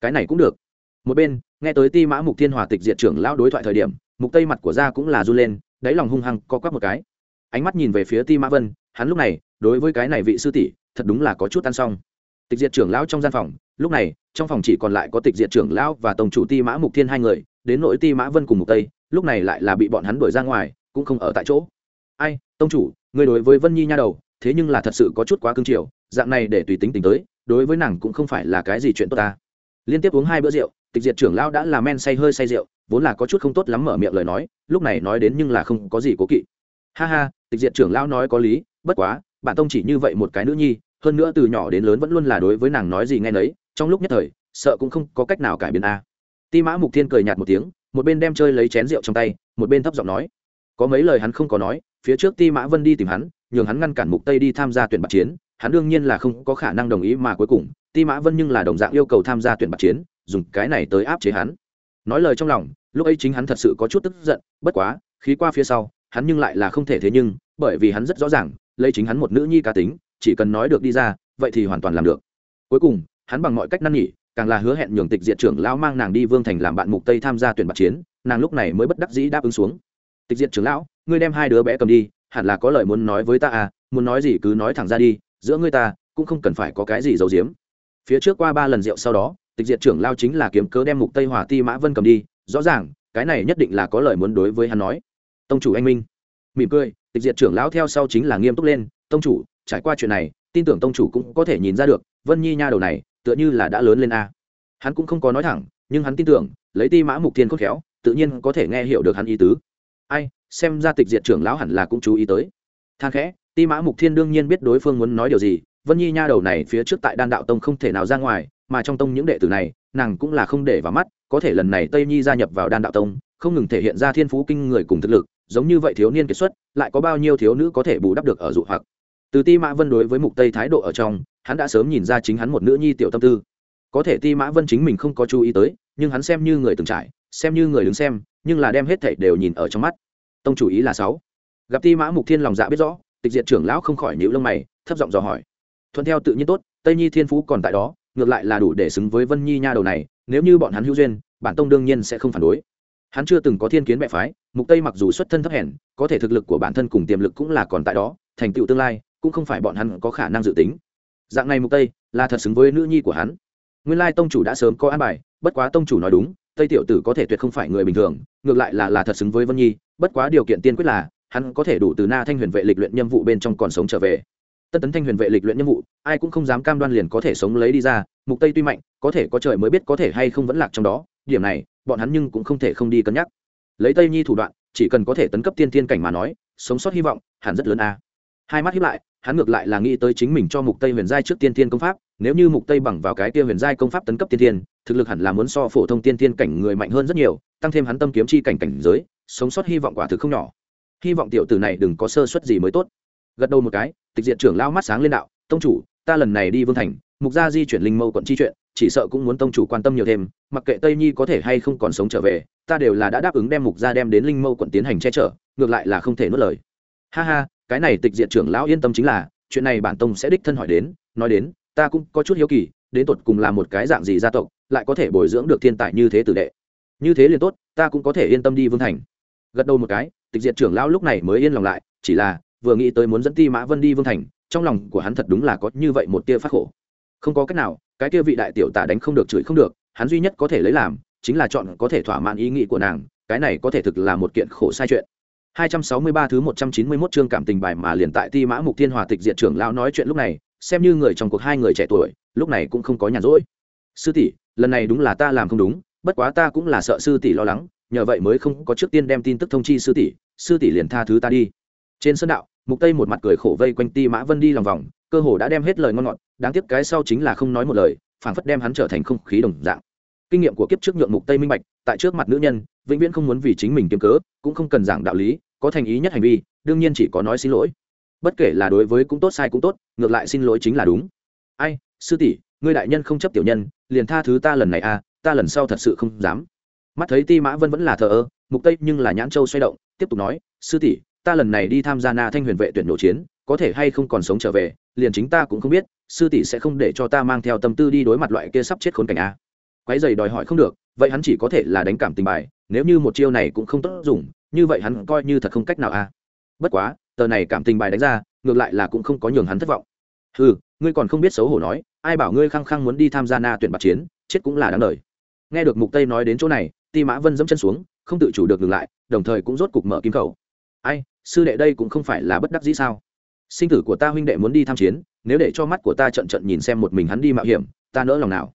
Speaker 1: Cái này cũng được. Một bên, nghe tới ti mã mục thiên hòa tịch diệt trưởng lão đối thoại thời điểm, mục tây mặt của gia cũng là run lên, đáy lòng hung hăng co quắp một cái. Ánh mắt nhìn về phía ti mã vân, hắn lúc này, đối với cái này vị sư tỷ, thật đúng là có chút ăn xong. Tịch diệt trưởng lão trong gian phòng lúc này, trong phòng chỉ còn lại có tịch diệt trưởng lão và tổng chủ ti mã mục thiên hai người, đến nỗi ti mã vân cùng mục tây, lúc này lại là bị bọn hắn đuổi ra ngoài, cũng không ở tại chỗ. Ai, tông chủ, người đối với vân nhi nha đầu, thế nhưng là thật sự có chút quá cương triều dạng này để tùy tính tính tới, đối với nàng cũng không phải là cái gì chuyện tốt ta. Liên tiếp uống hai bữa rượu, tịch diệt trưởng lão đã là men say hơi say rượu, vốn là có chút không tốt lắm mở miệng lời nói, lúc này nói đến nhưng là không có gì cố kỵ. Ha ha, tịch diệt trưởng lão nói có lý, bất quá, bạn tông chỉ như vậy một cái nữ nhi, hơn nữa từ nhỏ đến lớn vẫn luôn là đối với nàng nói gì nghe nấy trong lúc nhất thời, sợ cũng không có cách nào cải biến a. Ti mã mục thiên cười nhạt một tiếng, một bên đem chơi lấy chén rượu trong tay, một bên thấp giọng nói. Có mấy lời hắn không có nói, phía trước ti mã vân đi tìm hắn, nhường hắn ngăn cản mục tây đi tham gia tuyển bạc chiến, hắn đương nhiên là không có khả năng đồng ý mà cuối cùng, ti mã vân nhưng là đồng dạng yêu cầu tham gia tuyển bạc chiến, dùng cái này tới áp chế hắn. Nói lời trong lòng, lúc ấy chính hắn thật sự có chút tức giận, bất quá, khí qua phía sau, hắn nhưng lại là không thể thế nhưng, bởi vì hắn rất rõ ràng, lấy chính hắn một nữ nhi cá tính, chỉ cần nói được đi ra, vậy thì hoàn toàn làm được. Cuối cùng hắn bằng mọi cách năn nỉ, càng là hứa hẹn nhường tịch diệt trưởng lão mang nàng đi vương thành làm bạn mục tây tham gia tuyển bạc chiến, nàng lúc này mới bất đắc dĩ đáp ứng xuống. Tịch diệt trưởng lão, ngươi đem hai đứa bé cầm đi, hẳn là có lời muốn nói với ta à muốn nói gì cứ nói thẳng ra đi, giữa ngươi ta cũng không cần phải có cái gì giấu giếm. Phía trước qua ba lần rượu sau đó, tịch diệt trưởng lao chính là kiếm cớ đem mục tây hòa ti mã vân cầm đi, rõ ràng, cái này nhất định là có lời muốn đối với hắn nói. Tông chủ anh minh. Mỉm cười, tịch diệt trưởng lão theo sau chính là nghiêm túc lên, tông chủ, trải qua chuyện này, tin tưởng tông chủ cũng có thể nhìn ra được, vân nhi nha đầu này tựa như là đã lớn lên a. Hắn cũng không có nói thẳng, nhưng hắn tin tưởng, lấy ti mã mục thiên khôn khéo, tự nhiên có thể nghe hiểu được hắn ý tứ. Ai, xem ra tịch diệt trưởng lão hẳn là cũng chú ý tới. Than khẽ, ti mã mục thiên đương nhiên biết đối phương muốn nói điều gì, vân nhi nha đầu này phía trước tại đan đạo tông không thể nào ra ngoài, mà trong tông những đệ tử này, nàng cũng là không để vào mắt, có thể lần này tây nhi gia nhập vào đan đạo tông, không ngừng thể hiện ra thiên phú kinh người cùng thực lực, giống như vậy thiếu niên kiệt xuất, lại có bao nhiêu thiếu nữ có thể bù đắp được ở dụ hoặc. Từ ti mã vân đối với mục tây thái độ ở trong hắn đã sớm nhìn ra chính hắn một nữ nhi tiểu tâm tư. Có thể ti mã vân chính mình không có chú ý tới, nhưng hắn xem như người từng trải, xem như người đứng xem, nhưng là đem hết thảy đều nhìn ở trong mắt. Tông chủ ý là sáu. Gặp ti mã mục thiên lòng dạ biết rõ, tịch diệt trưởng lão không khỏi nhíu lông mày, thấp giọng dò hỏi. Thuận theo tự nhiên tốt, tây nhi thiên phú còn tại đó, ngược lại là đủ để xứng với vân nhi nha đầu này, nếu như bọn hắn hữu duyên, bản tông đương nhiên sẽ không phản đối. Hắn chưa từng có thiên kiến mẹ phái, mục tây mặc dù xuất thân thấp hèn, có thể thực lực của bản thân cùng tiềm lực cũng là còn tại đó, thành tựu tương lai, cũng không phải bọn hắn có khả năng dự tính dạng này mục tây là thật xứng với nữ nhi của hắn. Nguyên lai tông chủ đã sớm có an bài, bất quá tông chủ nói đúng, tây tiểu tử có thể tuyệt không phải người bình thường, ngược lại là là thật xứng với vân nhi, bất quá điều kiện tiên quyết là, hắn có thể đủ từ na thanh huyền vệ lịch luyện nhiệm vụ bên trong còn sống trở về. Tân tấn thanh huyền vệ lịch luyện nhiệm vụ, ai cũng không dám cam đoan liền có thể sống lấy đi ra, mục tây tuy mạnh, có thể có trời mới biết có thể hay không vẫn lạc trong đó, điểm này, bọn hắn nhưng cũng không thể không đi cân nhắc. Lấy tây nhi thủ đoạn, chỉ cần có thể tấn cấp tiên thiên cảnh mà nói, sống sót hy vọng, hẳn rất lớn a. Hai mắt hiếp lại hắn ngược lại là nghĩ tới chính mình cho mục tây huyền giai trước tiên thiên công pháp, nếu như mục tây bằng vào cái kia huyền giai công pháp tấn cấp tiên thiên, thực lực hẳn là muốn so phổ thông tiên thiên cảnh người mạnh hơn rất nhiều, tăng thêm hắn tâm kiếm chi cảnh cảnh giới, sống sót hy vọng quả thực không nhỏ. Hy vọng tiểu tử này đừng có sơ suất gì mới tốt. Gật đầu một cái, tịch diện trưởng lao mắt sáng lên đạo, tông chủ, ta lần này đi vương thành, mục gia di chuyển linh mâu quận chi chuyện, chỉ sợ cũng muốn tông chủ quan tâm nhiều thêm, mặc kệ tây nhi có thể hay không còn sống trở về, ta đều là đã đáp ứng đem mục gia đem đến linh mâu quận tiến hành che chở, ngược lại là không thể nuốt lời. Ha ha cái này tịch diện trưởng lão yên tâm chính là, chuyện này bản tông sẽ đích thân hỏi đến, nói đến, ta cũng có chút hiếu kỳ, đến tột cùng là một cái dạng gì gia tộc, lại có thể bồi dưỡng được thiên tài như thế tử đệ. Như thế liền tốt, ta cũng có thể yên tâm đi vương thành. Gật đầu một cái, tịch diện trưởng lão lúc này mới yên lòng lại, chỉ là, vừa nghĩ tới muốn dẫn ti mã vân đi vương thành, trong lòng của hắn thật đúng là có như vậy một tia phát khổ. Không có cách nào, cái kia vị đại tiểu tả đánh không được chửi không được, hắn duy nhất có thể lấy làm, chính là chọn có thể thỏa mãn ý nghĩ của nàng, cái này có thể thực là một kiện khổ sai chuyện. 263 thứ 191 chương cảm tình bài mà liền tại Ti Mã Mục Thiên Hòa Tịch diện trưởng lão nói chuyện lúc này, xem như người trong cuộc hai người trẻ tuổi, lúc này cũng không có nhàn rỗi. Sư tỷ, lần này đúng là ta làm không đúng, bất quá ta cũng là sợ sư tỷ lo lắng, nhờ vậy mới không có trước tiên đem tin tức thông chi sư tỷ, sư tỷ liền tha thứ ta đi. Trên sân đạo, Mục Tây một mặt cười khổ vây quanh Ti Mã Vân đi lòng vòng, cơ hồ đã đem hết lời ngon ngọt, đáng tiếc cái sau chính là không nói một lời, phảng phất đem hắn trở thành không khí đồng dạng kinh nghiệm của kiếp trước nhượng mục tây minh bạch tại trước mặt nữ nhân, vĩnh viễn không muốn vì chính mình kiếm cớ, cũng không cần giảng đạo lý, có thành ý nhất hành vi, đương nhiên chỉ có nói xin lỗi. Bất kể là đối với cũng tốt, sai cũng tốt, ngược lại xin lỗi chính là đúng. Ai, sư tỷ, ngươi đại nhân không chấp tiểu nhân, liền tha thứ ta lần này à ta lần sau thật sự không dám. Mắt thấy ti mã vân vẫn là thờ ơ, mục tây nhưng là nhãn châu xoay động, tiếp tục nói, sư tỷ, ta lần này đi tham gia na thanh huyền vệ tuyển nổ chiến, có thể hay không còn sống trở về, liền chính ta cũng không biết, sư tỷ sẽ không để cho ta mang theo tâm tư đi đối mặt loại kia sắp chết khốn cảnh a quái dày đòi hỏi không được, vậy hắn chỉ có thể là đánh cảm tình bài, nếu như một chiêu này cũng không tốt dùng, như vậy hắn coi như thật không cách nào a bất quá, tờ này cảm tình bài đánh ra, ngược lại là cũng không có nhường hắn thất vọng. Ừ ngươi còn không biết xấu hổ nói, ai bảo ngươi khăng khăng muốn đi tham gia na tuyển bạc chiến, chết cũng là đáng đời. Nghe được mục tây nói đến chỗ này, ti mã vân dẫm chân xuống, không tự chủ được ngừng lại, đồng thời cũng rốt cục mở kim khẩu. Ai, sư đệ đây cũng không phải là bất đắc dĩ sao? Sinh tử của ta huynh đệ muốn đi tham chiến, nếu để cho mắt của ta trận trận nhìn xem một mình hắn đi mạo hiểm, ta nỡ lòng nào?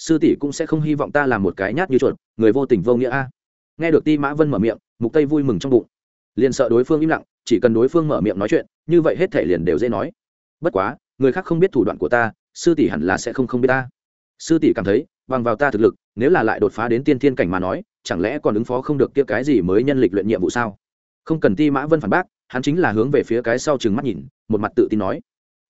Speaker 1: Sư tỷ cũng sẽ không hy vọng ta làm một cái nhát như chuột, người vô tình vô nghĩa a. Nghe được ti mã vân mở miệng, mục tây vui mừng trong bụng. Liền sợ đối phương im lặng, chỉ cần đối phương mở miệng nói chuyện, như vậy hết thể liền đều dễ nói. Bất quá, người khác không biết thủ đoạn của ta, sư tỷ hẳn là sẽ không không biết ta. Sư tỷ cảm thấy, bằng vào ta thực lực, nếu là lại đột phá đến tiên thiên cảnh mà nói, chẳng lẽ còn ứng phó không được kia cái gì mới nhân lịch luyện nhiệm vụ sao? Không cần ti mã vân phản bác, hắn chính là hướng về phía cái sau chừng mắt nhìn, một mặt tự tin nói.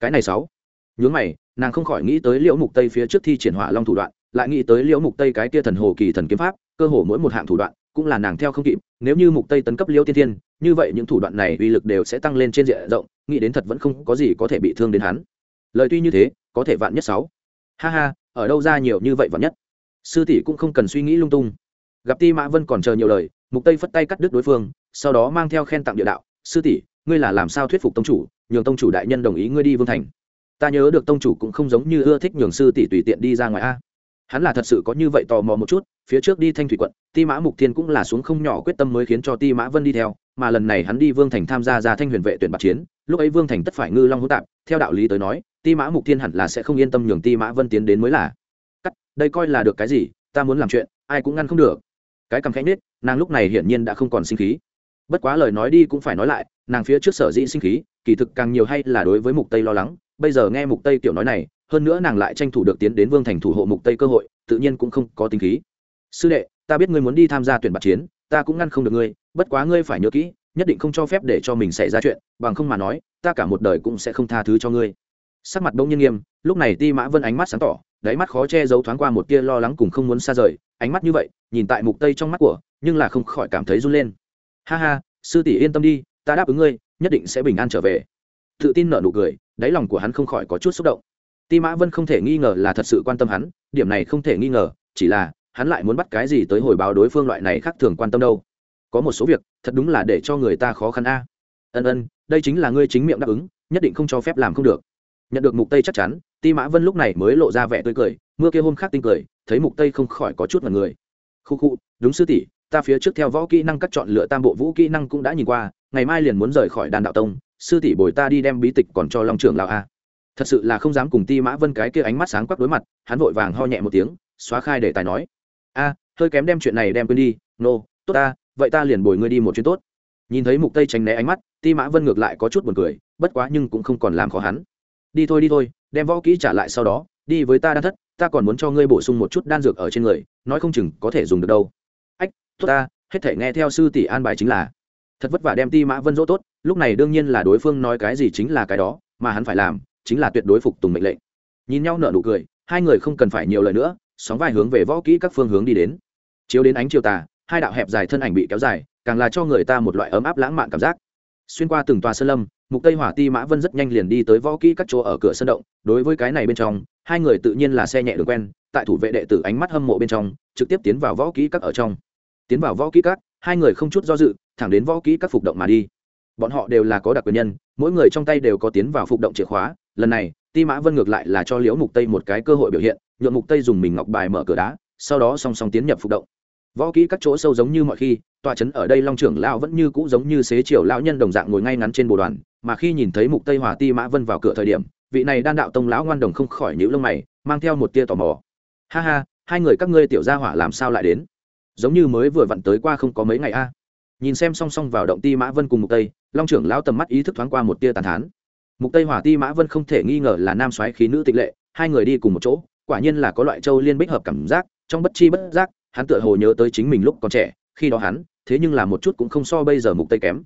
Speaker 1: Cái này sáu. Nhướng mày, nàng không khỏi nghĩ tới liễu mục tây phía trước thi triển hỏa long thủ đoạn lại nghĩ tới liễu mục tây cái kia thần hồ kỳ thần kiếm pháp, cơ hồ mỗi một hạng thủ đoạn cũng là nàng theo không kịp, nếu như mục tây tấn cấp liễu tiên thiên, như vậy những thủ đoạn này uy lực đều sẽ tăng lên trên diện rộng, nghĩ đến thật vẫn không có gì có thể bị thương đến hắn. Lời tuy như thế, có thể vạn nhất sáu. Ha ha, ở đâu ra nhiều như vậy vạn nhất? Sư tỷ cũng không cần suy nghĩ lung tung. Gặp ti mã vân còn chờ nhiều lời, mục tây phất tay cắt đứt đối phương, sau đó mang theo khen tặng địa đạo, sư tỷ, ngươi là làm sao thuyết phục tông chủ, nhường tông chủ đại nhân đồng ý ngươi đi vương thành? Ta nhớ được tông chủ cũng không giống như ưa thích nhường sư tỷ tùy tiện đi ra ngoài a hắn là thật sự có như vậy tò mò một chút, phía trước đi thanh thủy quận, ti mã mục thiên cũng là xuống không nhỏ quyết tâm mới khiến cho ti mã vân đi theo, mà lần này hắn đi vương thành tham gia ra thanh huyền vệ tuyển bạc chiến, lúc ấy vương thành tất phải ngư long hữu tạp, theo đạo lý tới nói, ti mã mục thiên hẳn là sẽ không yên tâm nhường ti mã vân tiến đến mới là. Cắt, đây coi là được cái gì, ta muốn làm chuyện, ai cũng ngăn không được. Cái cầm khẽ nết nàng lúc này hiển nhiên đã không còn sinh khí. Bất quá lời nói đi cũng phải nói lại, nàng phía trước sở dĩ sinh khí, kỳ thực càng nhiều hay là đối với mục tây lo lắng, bây giờ nghe mục tây tiểu nói này hơn nữa nàng lại tranh thủ được tiến đến vương thành thủ hộ mục tây cơ hội, tự nhiên cũng không có tính khí. Sư đệ, ta biết ngươi muốn đi tham gia tuyển bạc chiến, ta cũng ngăn không được ngươi, bất quá ngươi phải nhớ kỹ, nhất định không cho phép để cho mình xảy ra chuyện, bằng không mà nói, ta cả một đời cũng sẽ không tha thứ cho ngươi. Sắc mặt đông nhiên nghiêm, lúc này ti mã vân ánh mắt sáng tỏ, đáy mắt khó che giấu thoáng qua một tia lo lắng cùng không muốn xa rời, ánh mắt như vậy, nhìn tại mục tây trong mắt của, nhưng là không khỏi cảm thấy run lên. Ha ha, sư tỷ yên tâm đi, ta đáp ứng ngươi, nhất định sẽ bình an trở về. Tự tin nở nụ cười, đáy lòng của hắn không khỏi có chút xúc động ti mã vân không thể nghi ngờ là thật sự quan tâm hắn, điểm này không thể nghi ngờ, chỉ là, hắn lại muốn bắt cái gì tới hồi báo đối phương loại này khác thường quan tâm đâu. Có một số việc, thật đúng là để cho người ta khó khăn a. Ân ân, đây chính là ngươi chính miệng đáp ứng, nhất định không cho phép làm không được. Nhận được mục tây chắc chắn, ti mã vân lúc này mới lộ ra vẻ tươi cười, mưa kia hôm khác tinh cười, thấy mục tây không khỏi có chút mặt người. Khu khu, đúng sư tỷ, ta phía trước theo võ kỹ năng cắt chọn lựa tam bộ vũ kỹ năng cũng đã nhìn qua, ngày mai liền muốn rời khỏi đàn đạo tông, sư tỷ bồi ta đi đem bí tịch còn cho long trưởng lão a thật sự là không dám cùng ti mã vân cái kia ánh mắt sáng quắc đối mặt hắn vội vàng ho nhẹ một tiếng xóa khai để tài nói. A hơi kém đem chuyện này đem quên đi nô、no, tốt ta vậy ta liền bồi ngươi đi một chuyến tốt. Nhìn thấy mục tây tránh né ánh mắt ti mã vân ngược lại có chút buồn cười bất quá nhưng cũng không còn làm khó hắn. Đi thôi đi thôi đem võ kỹ trả lại sau đó đi với ta đan thất ta còn muốn cho ngươi bổ sung một chút đan dược ở trên người nói không chừng có thể dùng được đâu. Ách tốt ta hết thể nghe theo sư tỷ an bài chính là. Thật vất vả đem ti mã vân dỗ tốt lúc này đương nhiên là đối phương nói cái gì chính là cái đó mà hắn phải làm chính là tuyệt đối phục tùng mệnh lệnh. Nhìn nhau nở nụ cười, hai người không cần phải nhiều lời nữa, sóng vai hướng về võ kỹ các phương hướng đi đến. Chiếu đến ánh chiều tà, hai đạo hẹp dài thân ảnh bị kéo dài, càng là cho người ta một loại ấm áp lãng mạn cảm giác. Xuyên qua từng tòa sơn lâm, mục tây hỏa ti mã vân rất nhanh liền đi tới võ kỹ các chỗ ở cửa sân động, đối với cái này bên trong, hai người tự nhiên là xe nhẹ đường quen, tại thủ vệ đệ tử ánh mắt hâm mộ bên trong, trực tiếp tiến vào võ kỹ các ở trong. Tiến vào võ kỹ các, hai người không chút do dự, thẳng đến võ kỹ các phục động mà đi. Bọn họ đều là có đặc quyền nhân, mỗi người trong tay đều có tiến vào phục động chìa khóa lần này, ti mã vân ngược lại là cho liễu mục tây một cái cơ hội biểu hiện nhuộm mục tây dùng mình ngọc bài mở cửa đá, sau đó song song tiến nhập phục động. Võ kỹ các chỗ sâu giống như mọi khi tòa trấn ở đây long trưởng lão vẫn như cũ giống như xế chiều lão nhân đồng dạng ngồi ngay ngắn trên bồ đoàn, mà khi nhìn thấy mục tây hòa ti mã vân vào cửa thời điểm, vị này đan đạo tông lão ngoan đồng không khỏi nhíu lông mày, mang theo một tia tò mò. Ha ha, hai người các ngươi tiểu gia hỏa làm sao lại đến? Giống như mới vừa vặn tới qua không có mấy ngày a. Nhìn xem song song vào động ti mã vân cùng mục tây, long trưởng lão tầm mắt ý thức thoáng qua một tia tàn thán mục tây hỏa ti mã vân không thể nghi ngờ là nam soái khí nữ tịch lệ, hai người đi cùng một chỗ, quả nhiên là có loại châu liên bích hợp cảm giác, trong bất chi bất giác, hắn tựa hồ nhớ tới chính mình lúc còn trẻ, khi đó hắn, thế nhưng là một chút cũng không so bây giờ mục tây kém.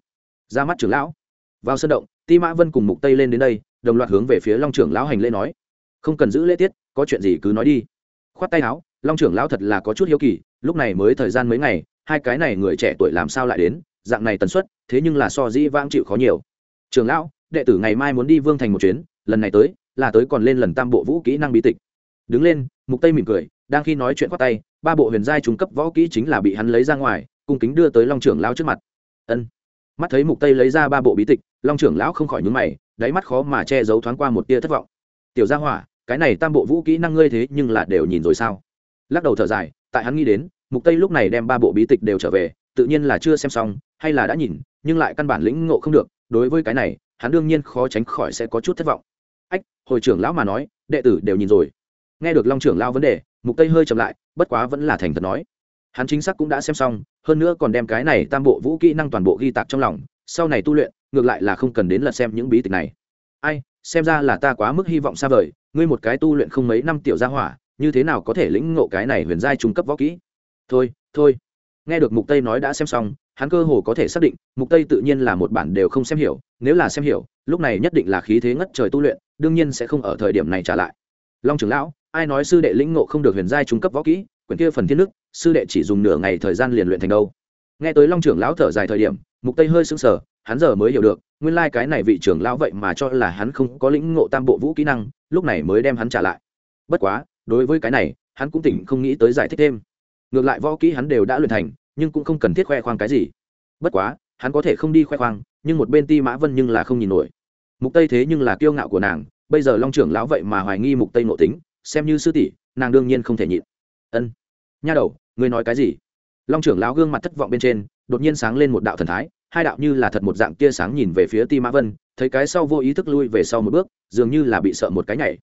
Speaker 1: Ra mắt trưởng lão. Vào sân động, ti mã vân cùng mục tây lên đến đây, đồng loạt hướng về phía long trưởng lão hành lễ nói. Không cần giữ lễ tiết, có chuyện gì cứ nói đi. Khoát tay áo, long trưởng lão thật là có chút hiếu kỳ, lúc này mới thời gian mấy ngày, hai cái này người trẻ tuổi làm sao lại đến, dạng này tần suất, thế nhưng là so dĩ vãng chịu khó nhiều. Trưởng lão đệ tử ngày mai muốn đi vương thành một chuyến, lần này tới, là tới còn lên lần tam bộ vũ kỹ năng bí tịch. Đứng lên, mục tây mỉm cười, đang khi nói chuyện khoát tay, ba bộ huyền giai trung cấp võ kỹ chính là bị hắn lấy ra ngoài, cung kính đưa tới long trưởng lão trước mặt. Ân. Mắt thấy mục tây lấy ra ba bộ bí tịch, long trưởng lão không khỏi nhướng mày, đáy mắt khó mà che giấu thoáng qua một tia thất vọng. Tiểu gia hỏa, cái này tam bộ vũ kỹ năng ngươi thế nhưng là đều nhìn rồi sao? Lắc đầu thở dài, tại hắn nghĩ đến, mục tây lúc này đem ba bộ bí tịch đều trở về, tự nhiên là chưa xem xong, hay là đã nhìn, nhưng lại căn bản lĩnh ngộ không được, đối với cái này hắn đương nhiên khó tránh khỏi sẽ có chút thất vọng. Ách, hồi trưởng lão mà nói, đệ tử đều nhìn rồi. Nghe được long trưởng lão vấn đề, mục tây hơi chậm lại, bất quá vẫn là thành thật nói. Hắn chính xác cũng đã xem xong, hơn nữa còn đem cái này tam bộ vũ kỹ năng toàn bộ ghi tạc trong lòng, sau này tu luyện, ngược lại là không cần đến lật xem những bí tịch này. Ai, xem ra là ta quá mức hy vọng xa vời, ngươi một cái tu luyện không mấy năm tiểu gia hỏa, như thế nào có thể lĩnh ngộ cái này huyền giai trung cấp võ kỹ? Thôi thôi. Nghe được mục tây nói đã xem xong hắn cơ hồ có thể xác định, mục tây tự nhiên là một bản đều không xem hiểu, nếu là xem hiểu, lúc này nhất định là khí thế ngất trời tu luyện, đương nhiên sẽ không ở thời điểm này trả lại. Long trưởng lão, ai nói sư đệ lĩnh ngộ không được huyền giai trung cấp võ kỹ, quyển kia phần thiên nước, sư đệ chỉ dùng nửa ngày thời gian liền luyện thành đâu? Nghe tới long trưởng lão thở dài thời điểm, mục tây hơi sững sờ, hắn giờ mới hiểu được, nguyên lai like cái này vị trưởng lão vậy mà cho là hắn không có lĩnh ngộ tam bộ vũ kỹ năng, lúc này mới đem hắn trả lại. Bất quá, đối với cái này, hắn cũng tỉnh không nghĩ tới giải thích thêm. Ngược lại võ kỹ hắn đều đã luyện thành nhưng cũng không cần thiết khoe khoang cái gì. Bất quá, hắn có thể không đi khoe khoang, nhưng một bên ti mã vân nhưng là không nhìn nổi. Mục tây thế nhưng là kiêu ngạo của nàng, bây giờ long trưởng lão vậy mà hoài nghi mục tây nội tính, xem như sư tỷ, nàng đương nhiên không thể nhịn. Ân. Nha đầu, ngươi nói cái gì? Long trưởng lão gương mặt thất vọng bên trên, đột nhiên sáng lên một đạo thần thái, hai đạo như là thật một dạng tia sáng nhìn về phía ti mã vân, thấy cái sau vô ý thức lui về sau một bước, dường như là bị sợ một cái nhảy.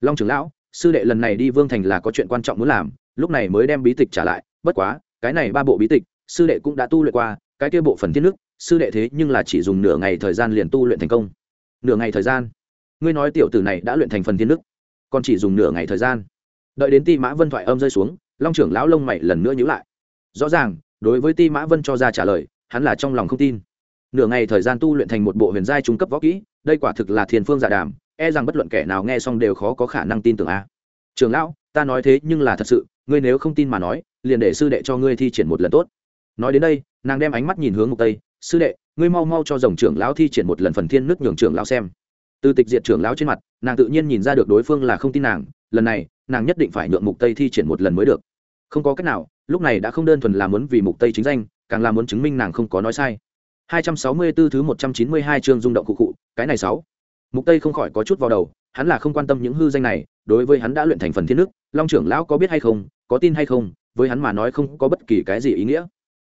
Speaker 1: Long trưởng lão, sư đệ lần này đi vương thành là có chuyện quan trọng muốn làm, lúc này mới đem bí tịch trả lại, bất quá cái này ba bộ bí tịch, sư đệ cũng đã tu luyện qua, cái kia bộ phần thiên nước, sư đệ thế nhưng là chỉ dùng nửa ngày thời gian liền tu luyện thành công. Nửa ngày thời gian? Ngươi nói tiểu tử này đã luyện thành phần thiên nước, còn chỉ dùng nửa ngày thời gian. Đợi đến ti mã vân thoại âm rơi xuống, long trưởng lão lông mày lần nữa nhữ lại. Rõ ràng, đối với ti mã vân cho ra trả lời, hắn là trong lòng không tin. Nửa ngày thời gian tu luyện thành một bộ huyền giai trung cấp võ kỹ, đây quả thực là thiền phương giả đàm e rằng bất luận kẻ nào nghe xong đều khó có khả năng tin tưởng a. Trường lão, ta nói thế nhưng là thật sự, ngươi nếu không tin mà nói liền để sư đệ cho ngươi thi triển một lần tốt. Nói đến đây, nàng đem ánh mắt nhìn hướng mục tây, sư đệ, ngươi mau mau cho dòng trưởng lão thi triển một lần phần thiên nước nhường trưởng lão xem. Từ tịch diệt trưởng lão trên mặt, nàng tự nhiên nhìn ra được đối phương là không tin nàng, lần này, nàng nhất định phải nhượng mục tây thi triển một lần mới được. Không có cách nào, lúc này đã không đơn thuần là muốn vì mục tây chính danh, càng là muốn chứng minh nàng không có nói sai. 264 thứ 192 chương rung động cụ cụ cái này sáu. Mục tây không khỏi có chút vào đầu, hắn là không quan tâm những hư danh này, đối với hắn đã luyện thành phần thiên nước, long trưởng lão có biết hay không, có tin hay không với hắn mà nói không có bất kỳ cái gì ý nghĩa.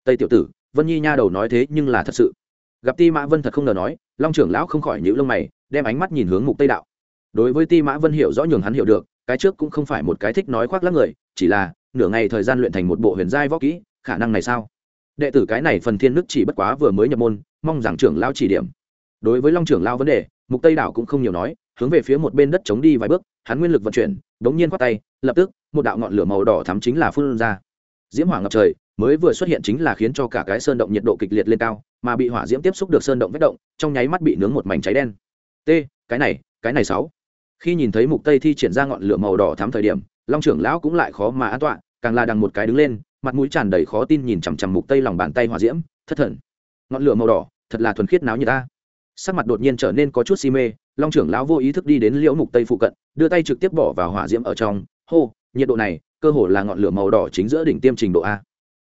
Speaker 1: Tây tiểu tử, vân nhi nha đầu nói thế nhưng là thật sự. Gặp ti mã vân thật không ngờ nói, long trưởng lão không khỏi nhíu lông mày, đem ánh mắt nhìn hướng mục tây đạo. Đối với ti mã vân hiểu rõ nhường hắn hiểu được, cái trước cũng không phải một cái thích nói khoác lác người, chỉ là, nửa ngày thời gian luyện thành một bộ huyền giai võ kỹ, khả năng này sao? Đệ tử cái này phần thiên nước chỉ bất quá vừa mới nhập môn, mong rằng trưởng lão chỉ điểm. Đối với long trưởng lão vấn đề, mục tây đảo cũng không nhiều nói, hướng về phía một bên đất chống đi vài bước, hắn nguyên lực vận chuyển, đống nhiên quát tay, lập tức một đạo ngọn lửa màu đỏ thắm chính là phun ra. Diễm hỏa ngập trời, mới vừa xuất hiện chính là khiến cho cả cái sơn động nhiệt độ kịch liệt lên cao, mà bị hỏa diễm tiếp xúc được sơn động vết động, trong nháy mắt bị nướng một mảnh cháy đen. T, cái này cái này sáu. Khi nhìn thấy mục tây thi triển ra ngọn lửa màu đỏ thắm thời điểm, long trưởng lão cũng lại khó mà an tọa, càng là đằng một cái đứng lên, mặt mũi tràn đầy khó tin nhìn chằm chằm mục tây lòng bàn tay hỏa diễm, thất thần. Ngọn lửa màu đỏ, thật là thuần khiết náo như ta. Sắc mặt đột nhiên trở nên có chút si mê, long trưởng lão vô ý thức đi đến liễu mục tây phụ cận, đưa tay trực tiếp bỏ vào hỏa diễm ở trong, hô nhiệt độ này, cơ hồ là ngọn lửa màu đỏ chính giữa đỉnh tiêm trình độ a.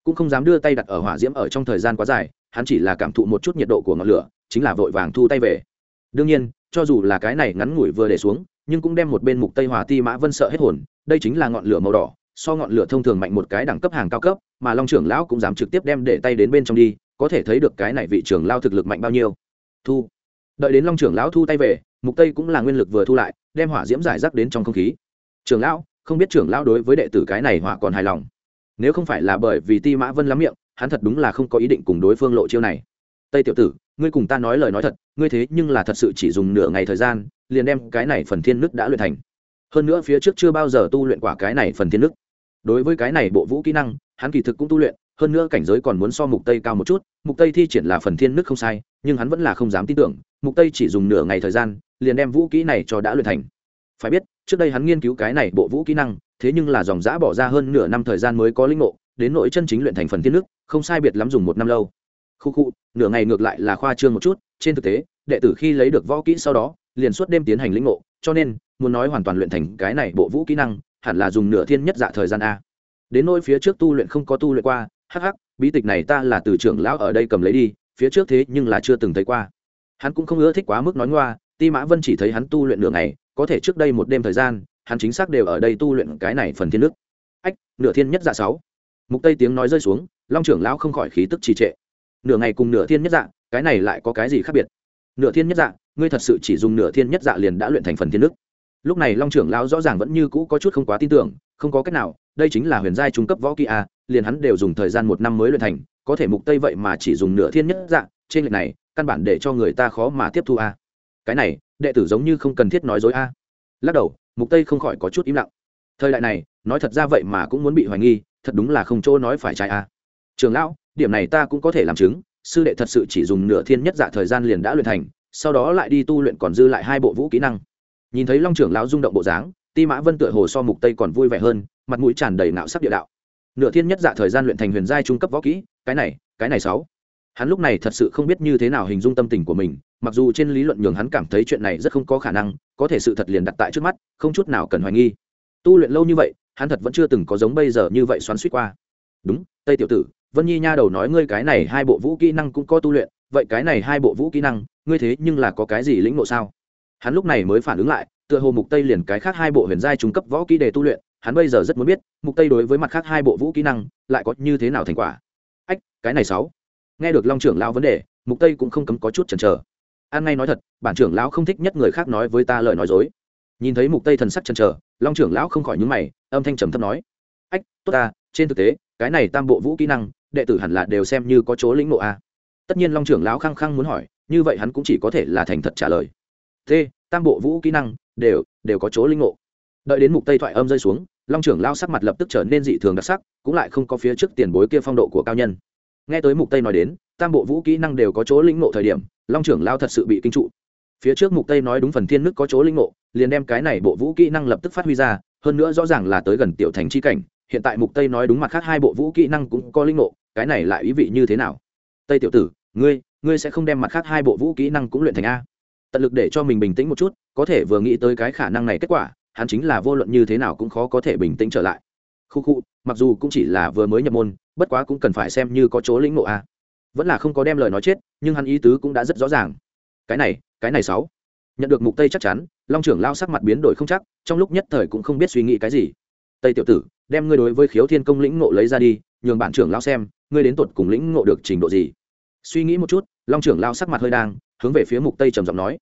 Speaker 1: Cũng không dám đưa tay đặt ở hỏa diễm ở trong thời gian quá dài, hắn chỉ là cảm thụ một chút nhiệt độ của ngọn lửa, chính là vội vàng thu tay về. Đương nhiên, cho dù là cái này ngắn ngủi vừa để xuống, nhưng cũng đem một bên mục tây hỏa ti mã vân sợ hết hồn, đây chính là ngọn lửa màu đỏ, so ngọn lửa thông thường mạnh một cái đẳng cấp hàng cao cấp, mà long trưởng lão cũng dám trực tiếp đem để tay đến bên trong đi, có thể thấy được cái này vị trưởng lao thực lực mạnh bao nhiêu. Thu. Đợi đến long trưởng lão thu tay về, mục tây cũng là nguyên lực vừa thu lại, đem hỏa diễm giải rác đến trong không khí. Trưởng lão không biết trưởng lão đối với đệ tử cái này họa còn hài lòng. Nếu không phải là bởi vì ti mã vân lắm miệng, hắn thật đúng là không có ý định cùng đối phương lộ chiêu này. Tây tiểu tử, ngươi cùng ta nói lời nói thật, ngươi thế nhưng là thật sự chỉ dùng nửa ngày thời gian, liền đem cái này phần thiên nước đã luyện thành. Hơn nữa phía trước chưa bao giờ tu luyện quả cái này phần thiên nước. Đối với cái này bộ vũ kỹ năng, hắn kỳ thực cũng tu luyện, hơn nữa cảnh giới còn muốn so mục tây cao một chút, mục tây thi triển là phần thiên nước không sai, nhưng hắn vẫn là không dám tin tưởng, mục tây chỉ dùng nửa ngày thời gian, liền đem vũ kỹ này cho đã luyện thành phải biết, trước đây hắn nghiên cứu cái này bộ vũ kỹ năng, thế nhưng là dòng giã bỏ ra hơn nửa năm thời gian mới có linh ngộ, đến nội chân chính luyện thành phần thiên nước, không sai biệt lắm dùng một năm lâu. Khu khu, nửa ngày ngược lại là khoa trương một chút, trên thực tế, đệ tử khi lấy được võ kỹ sau đó, liền suốt đêm tiến hành lĩnh ngộ, cho nên, muốn nói hoàn toàn luyện thành cái này bộ vũ kỹ năng, hẳn là dùng nửa thiên nhất dạ thời gian a. Đến nỗi phía trước tu luyện không có tu luyện qua, hắc hắc, bí tịch này ta là từ trưởng lão ở đây cầm lấy đi, phía trước thế nhưng là chưa từng thấy qua. Hắn cũng không ưa thích quá mức nói ngoa, ti mã vân chỉ thấy hắn tu luyện nửa ngày có thể trước đây một đêm thời gian, hắn chính xác đều ở đây tu luyện cái này phần thiên nước. Ách, nửa thiên nhất dạ sáu. Mục tây tiếng nói rơi xuống, long trưởng lão không khỏi khí tức trì trệ. Nửa ngày cùng nửa thiên nhất dạ cái này lại có cái gì khác biệt? Nửa thiên nhất dạ ngươi thật sự chỉ dùng nửa thiên nhất dạ liền đã luyện thành phần thiên nước. Lúc này long trưởng lão rõ ràng vẫn như cũ có chút không quá tin tưởng, không có cách nào, đây chính là huyền giai trung cấp võ kỹ a, liền hắn đều dùng thời gian một năm mới luyện thành, có thể mục tây vậy mà chỉ dùng nửa thiên nhất dạ trên lệch này, căn bản để cho người ta khó mà tiếp thu a. Cái này đệ tử giống như không cần thiết nói dối a. Lắc đầu, mục tây không khỏi có chút im lặng. Thời đại này, nói thật ra vậy mà cũng muốn bị hoài nghi, thật đúng là không chỗ nói phải trái a. Trường lão, điểm này ta cũng có thể làm chứng, sư đệ thật sự chỉ dùng nửa thiên nhất dạ thời gian liền đã luyện thành, sau đó lại đi tu luyện còn dư lại hai bộ vũ kỹ năng. Nhìn thấy long trưởng lão rung động bộ dáng, ti mã vân tựa hồ so mục tây còn vui vẻ hơn, mặt mũi tràn đầy nạo sắc địa đạo. Nửa thiên nhất dạ thời gian luyện thành huyền giai trung cấp võ kỹ, cái này cái này sáu. Hắn lúc này thật sự không biết như thế nào hình dung tâm tình của mình mặc dù trên lý luận nhường hắn cảm thấy chuyện này rất không có khả năng, có thể sự thật liền đặt tại trước mắt, không chút nào cần hoài nghi. Tu luyện lâu như vậy, hắn thật vẫn chưa từng có giống bây giờ như vậy xoắn suýt qua. Đúng, tây tiểu tử, vân nhi nha đầu nói ngươi cái này hai bộ vũ kỹ năng cũng có tu luyện, vậy cái này hai bộ vũ kỹ năng, ngươi thế nhưng là có cái gì lĩnh ngộ sao? Hắn lúc này mới phản ứng lại, tựa hồ mục tây liền cái khác hai bộ huyền giai trung cấp võ kỹ để tu luyện, hắn bây giờ rất muốn biết, mục tây đối với mặt khác hai bộ vũ kỹ năng, lại có như thế nào thành quả? Ách, cái này sáu. Nghe được long trưởng lao vấn đề, mục tây cũng không cấm có chút chần chờ an ngay nói thật, bản trưởng lão không thích nhất người khác nói với ta lời nói dối. Nhìn thấy mục tây thần sắc chần chờ, long trưởng lão không khỏi nhướng mày, âm thanh trầm thấp nói, ách, tốt ta, trên thực tế, cái này tam bộ vũ kỹ năng, đệ tử hẳn là đều xem như có chỗ lĩnh ngộ a. Tất nhiên long trưởng lão khăng khăng muốn hỏi, như vậy hắn cũng chỉ có thể là thành thật trả lời. T tam bộ vũ kỹ năng, đều đều có chỗ linh ngộ. Đợi đến mục tây thoại âm rơi xuống, long trưởng lão sắc mặt lập tức trở nên dị thường đặc sắc, cũng lại không có phía trước tiền bối kia phong độ của cao nhân. Nghe tới mục tây nói đến, tam bộ vũ kỹ năng đều có chỗ linh ngộ thời điểm long trưởng lao thật sự bị kinh trụ. Phía trước mục tây nói đúng phần thiên nước có chỗ linh ngộ, liền đem cái này bộ vũ kỹ năng lập tức phát huy ra, hơn nữa rõ ràng là tới gần tiểu thành chi cảnh, hiện tại mục tây nói đúng mặt khác hai bộ vũ kỹ năng cũng có linh ngộ, cái này lại ý vị như thế nào? Tây tiểu tử, ngươi ngươi sẽ không đem mặt khác hai bộ vũ kỹ năng cũng luyện thành a. Tận lực để cho mình bình tĩnh một chút, có thể vừa nghĩ tới cái khả năng này kết quả, hắn chính là vô luận như thế nào cũng khó có thể bình tĩnh trở lại. Khu khu, mặc dù cũng chỉ là vừa mới nhập môn, bất quá cũng cần phải xem như có chỗ lĩnh ngộ a vẫn là không có đem lời nói chết, nhưng hắn ý tứ cũng đã rất rõ ràng. Cái này cái này sáu. Nhận được mục tây chắc chắn, long trưởng lao sắc mặt biến đổi không chắc, trong lúc nhất thời cũng không biết suy nghĩ cái gì. Tây tiểu tử, đem ngươi đối với khiếu thiên công lĩnh ngộ lấy ra đi, nhường bản trưởng lao xem, ngươi đến tuột cùng lĩnh ngộ được trình độ gì. Suy nghĩ một chút, long trưởng lao sắc mặt hơi đang, hướng về phía mục tây trầm giọng nói.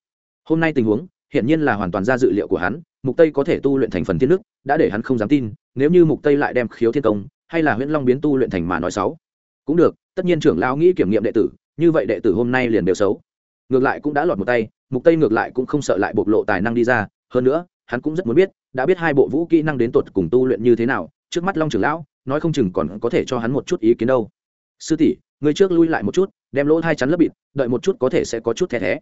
Speaker 1: Hôm nay tình huống hiện nhiên là hoàn toàn ra dự liệu của hắn, mục tây có thể tu luyện thành phần thiên nước đã để hắn không dám tin, nếu như mục tây lại đem khiếu thiên công, hay là huyễn long biến tu luyện thành mà nói xấu cũng được tất nhiên trưởng lão nghĩ kiểm nghiệm đệ tử, như vậy đệ tử hôm nay liền đều xấu. Ngược lại cũng đã lọt một tay, mục tây ngược lại cũng không sợ lại bộc lộ tài năng đi ra, hơn nữa, hắn cũng rất muốn biết, đã biết hai bộ vũ kỹ năng đến tột cùng tu luyện như thế nào, trước mắt long trưởng lão, nói không chừng còn có thể cho hắn một chút ý kiến đâu. Sư tỷ, ngươi trước lui lại một chút, đem lỗ hai chắn lớp bịt, đợi một chút có thể sẽ có chút thẻ thé.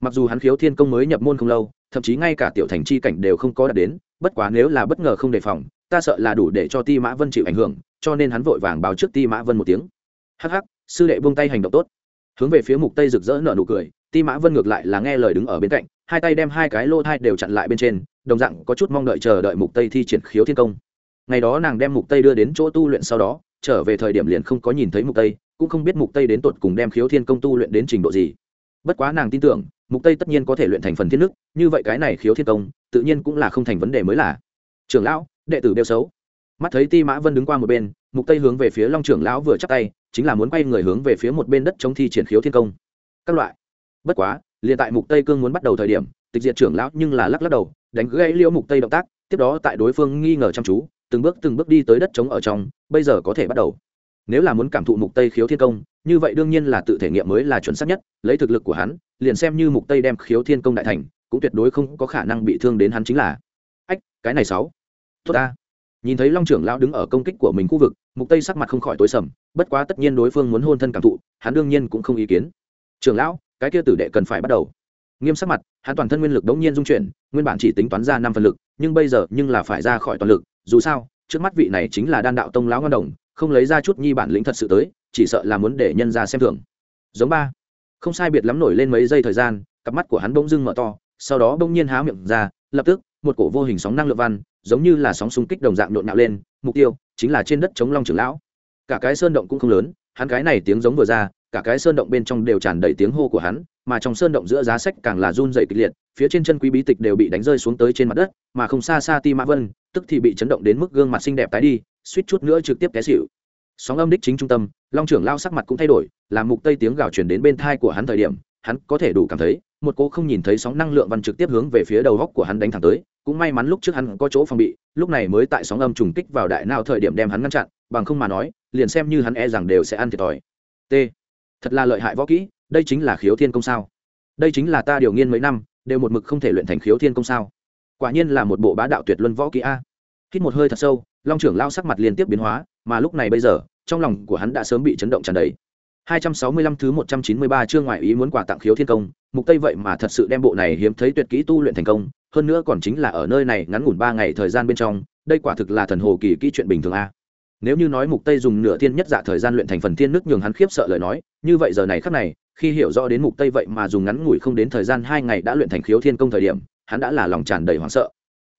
Speaker 1: Mặc dù hắn khiếu thiên công mới nhập môn không lâu, thậm chí ngay cả tiểu thành chi cảnh đều không có đạt đến, bất quá nếu là bất ngờ không đề phòng, ta sợ là đủ để cho ti mã vân chịu ảnh hưởng, cho nên hắn vội vàng báo trước ti mã vân một tiếng hắc hắc, sư đệ buông tay hành động tốt. Hướng về phía mục tây rực rỡ nở nụ cười, ti mã vân ngược lại là nghe lời đứng ở bên cạnh, hai tay đem hai cái lô thai đều chặn lại bên trên, đồng dạng có chút mong đợi chờ đợi mục tây thi triển khiếu thiên công. Ngày đó nàng đem mục tây đưa đến chỗ tu luyện sau đó, trở về thời điểm liền không có nhìn thấy mục tây, cũng không biết mục tây đến tột cùng đem khiếu thiên công tu luyện đến trình độ gì. Bất quá nàng tin tưởng, mục tây tất nhiên có thể luyện thành phần thiên nước, như vậy cái này khiếu thiên công, tự nhiên cũng là không thành vấn đề mới là. Trưởng lão, đệ tử đeo xấu. Mắt thấy ti mã vân đứng qua một bên, mục tây hướng về phía long trưởng lão vừa chắp tay chính là muốn quay người hướng về phía một bên đất chống thi triển khiếu thiên công. Các loại. Bất quá, liền tại mục tây cương muốn bắt đầu thời điểm, tịch diệt trưởng lão nhưng là lắc lắc đầu, đánh gãy liễu mục tây động tác, tiếp đó tại đối phương nghi ngờ chăm chú, từng bước từng bước đi tới đất trống ở trong, bây giờ có thể bắt đầu. Nếu là muốn cảm thụ mục tây khiếu thiên công, như vậy đương nhiên là tự thể nghiệm mới là chuẩn xác nhất, lấy thực lực của hắn, liền xem như mục tây đem khiếu thiên công đại thành, cũng tuyệt đối không có khả năng bị thương đến hắn chính là. Ách, cái này sáu. Tốt ta nhìn thấy long trưởng lão đứng ở công kích của mình khu vực, mục tây sắc mặt không khỏi tối sầm, bất quá tất nhiên đối phương muốn hôn thân cảm thụ, hắn đương nhiên cũng không ý kiến. Trưởng lão, cái kia tử đệ cần phải bắt đầu. Nghiêm sắc mặt, hắn toàn thân nguyên lực đống nhiên dung chuyển, nguyên bản chỉ tính toán ra năm phần lực, nhưng bây giờ nhưng là phải ra khỏi toàn lực, dù sao, trước mắt vị này chính là đan đạo tông lão ngon đồng, không lấy ra chút nhi bản lĩnh thật sự tới, chỉ sợ là muốn để nhân ra xem thường. Giống ba. Không sai biệt lắm nổi lên mấy giây thời gian, cặp mắt của hắn bỗng dưng mở to, sau đó bỗng nhiên há miệng ra, lập tức, một cổ vô hình sóng năng lượng văn giống như là sóng xung kích đồng dạng nhộn nhạo lên, mục tiêu chính là trên đất chống long trưởng lão. Cả cái sơn động cũng không lớn, hắn cái này tiếng giống vừa ra, cả cái sơn động bên trong đều tràn đầy tiếng hô của hắn, mà trong sơn động giữa giá sách càng là run dày kịch liệt, phía trên chân quý bí tịch đều bị đánh rơi xuống tới trên mặt đất, mà không xa xa ti mã vân, tức thì bị chấn động đến mức gương mặt xinh đẹp tái đi, suýt chút nữa trực tiếp té xịu sóng âm đích chính trung tâm, long trưởng lao sắc mặt cũng thay đổi làm mục tây tiếng gào chuyển đến bên thai của hắn thời điểm, hắn có thể đủ cảm thấy, một cô không nhìn thấy sóng năng lượng văn trực tiếp hướng về phía đầu góc của hắn đánh thẳng tới cũng may mắn lúc trước hắn có chỗ phòng bị lúc này mới tại sóng âm trùng kích vào đại nào thời điểm đem hắn ngăn chặn bằng không mà nói liền xem như hắn e rằng đều sẽ ăn thiệt thòi. T. Thật là lợi hại võ kỹ đây chính là khiếu thiên công sao? Đây chính là ta điều nghiên mấy năm đều một mực không thể luyện thành khiếu thiên công sao? Quả nhiên là một bộ bá đạo tuyệt luân võ kỹ a. Hít một hơi thật sâu long trưởng lao sắc mặt liên tiếp biến hóa mà lúc này bây giờ trong lòng của hắn đã sớm bị chấn động tràn đầy. 265 thứ 193 chương ngoại ý muốn quà tặng khiếu thiên công, mục tây vậy mà thật sự đem bộ này hiếm thấy tuyệt kỹ tu luyện thành công, hơn nữa còn chính là ở nơi này ngắn ngủn ba ngày thời gian bên trong, đây quả thực là thần hồ kỳ kỹ chuyện bình thường a. Nếu như nói mục tây dùng nửa thiên nhất dạ thời gian luyện thành phần thiên nước nhường hắn khiếp sợ lời nói, như vậy giờ này khắc này, khi hiểu rõ đến mục tây vậy mà dùng ngắn ngủi không đến thời gian hai ngày đã luyện thành khiếu thiên công thời điểm, hắn đã là lòng tràn đầy hoảng sợ.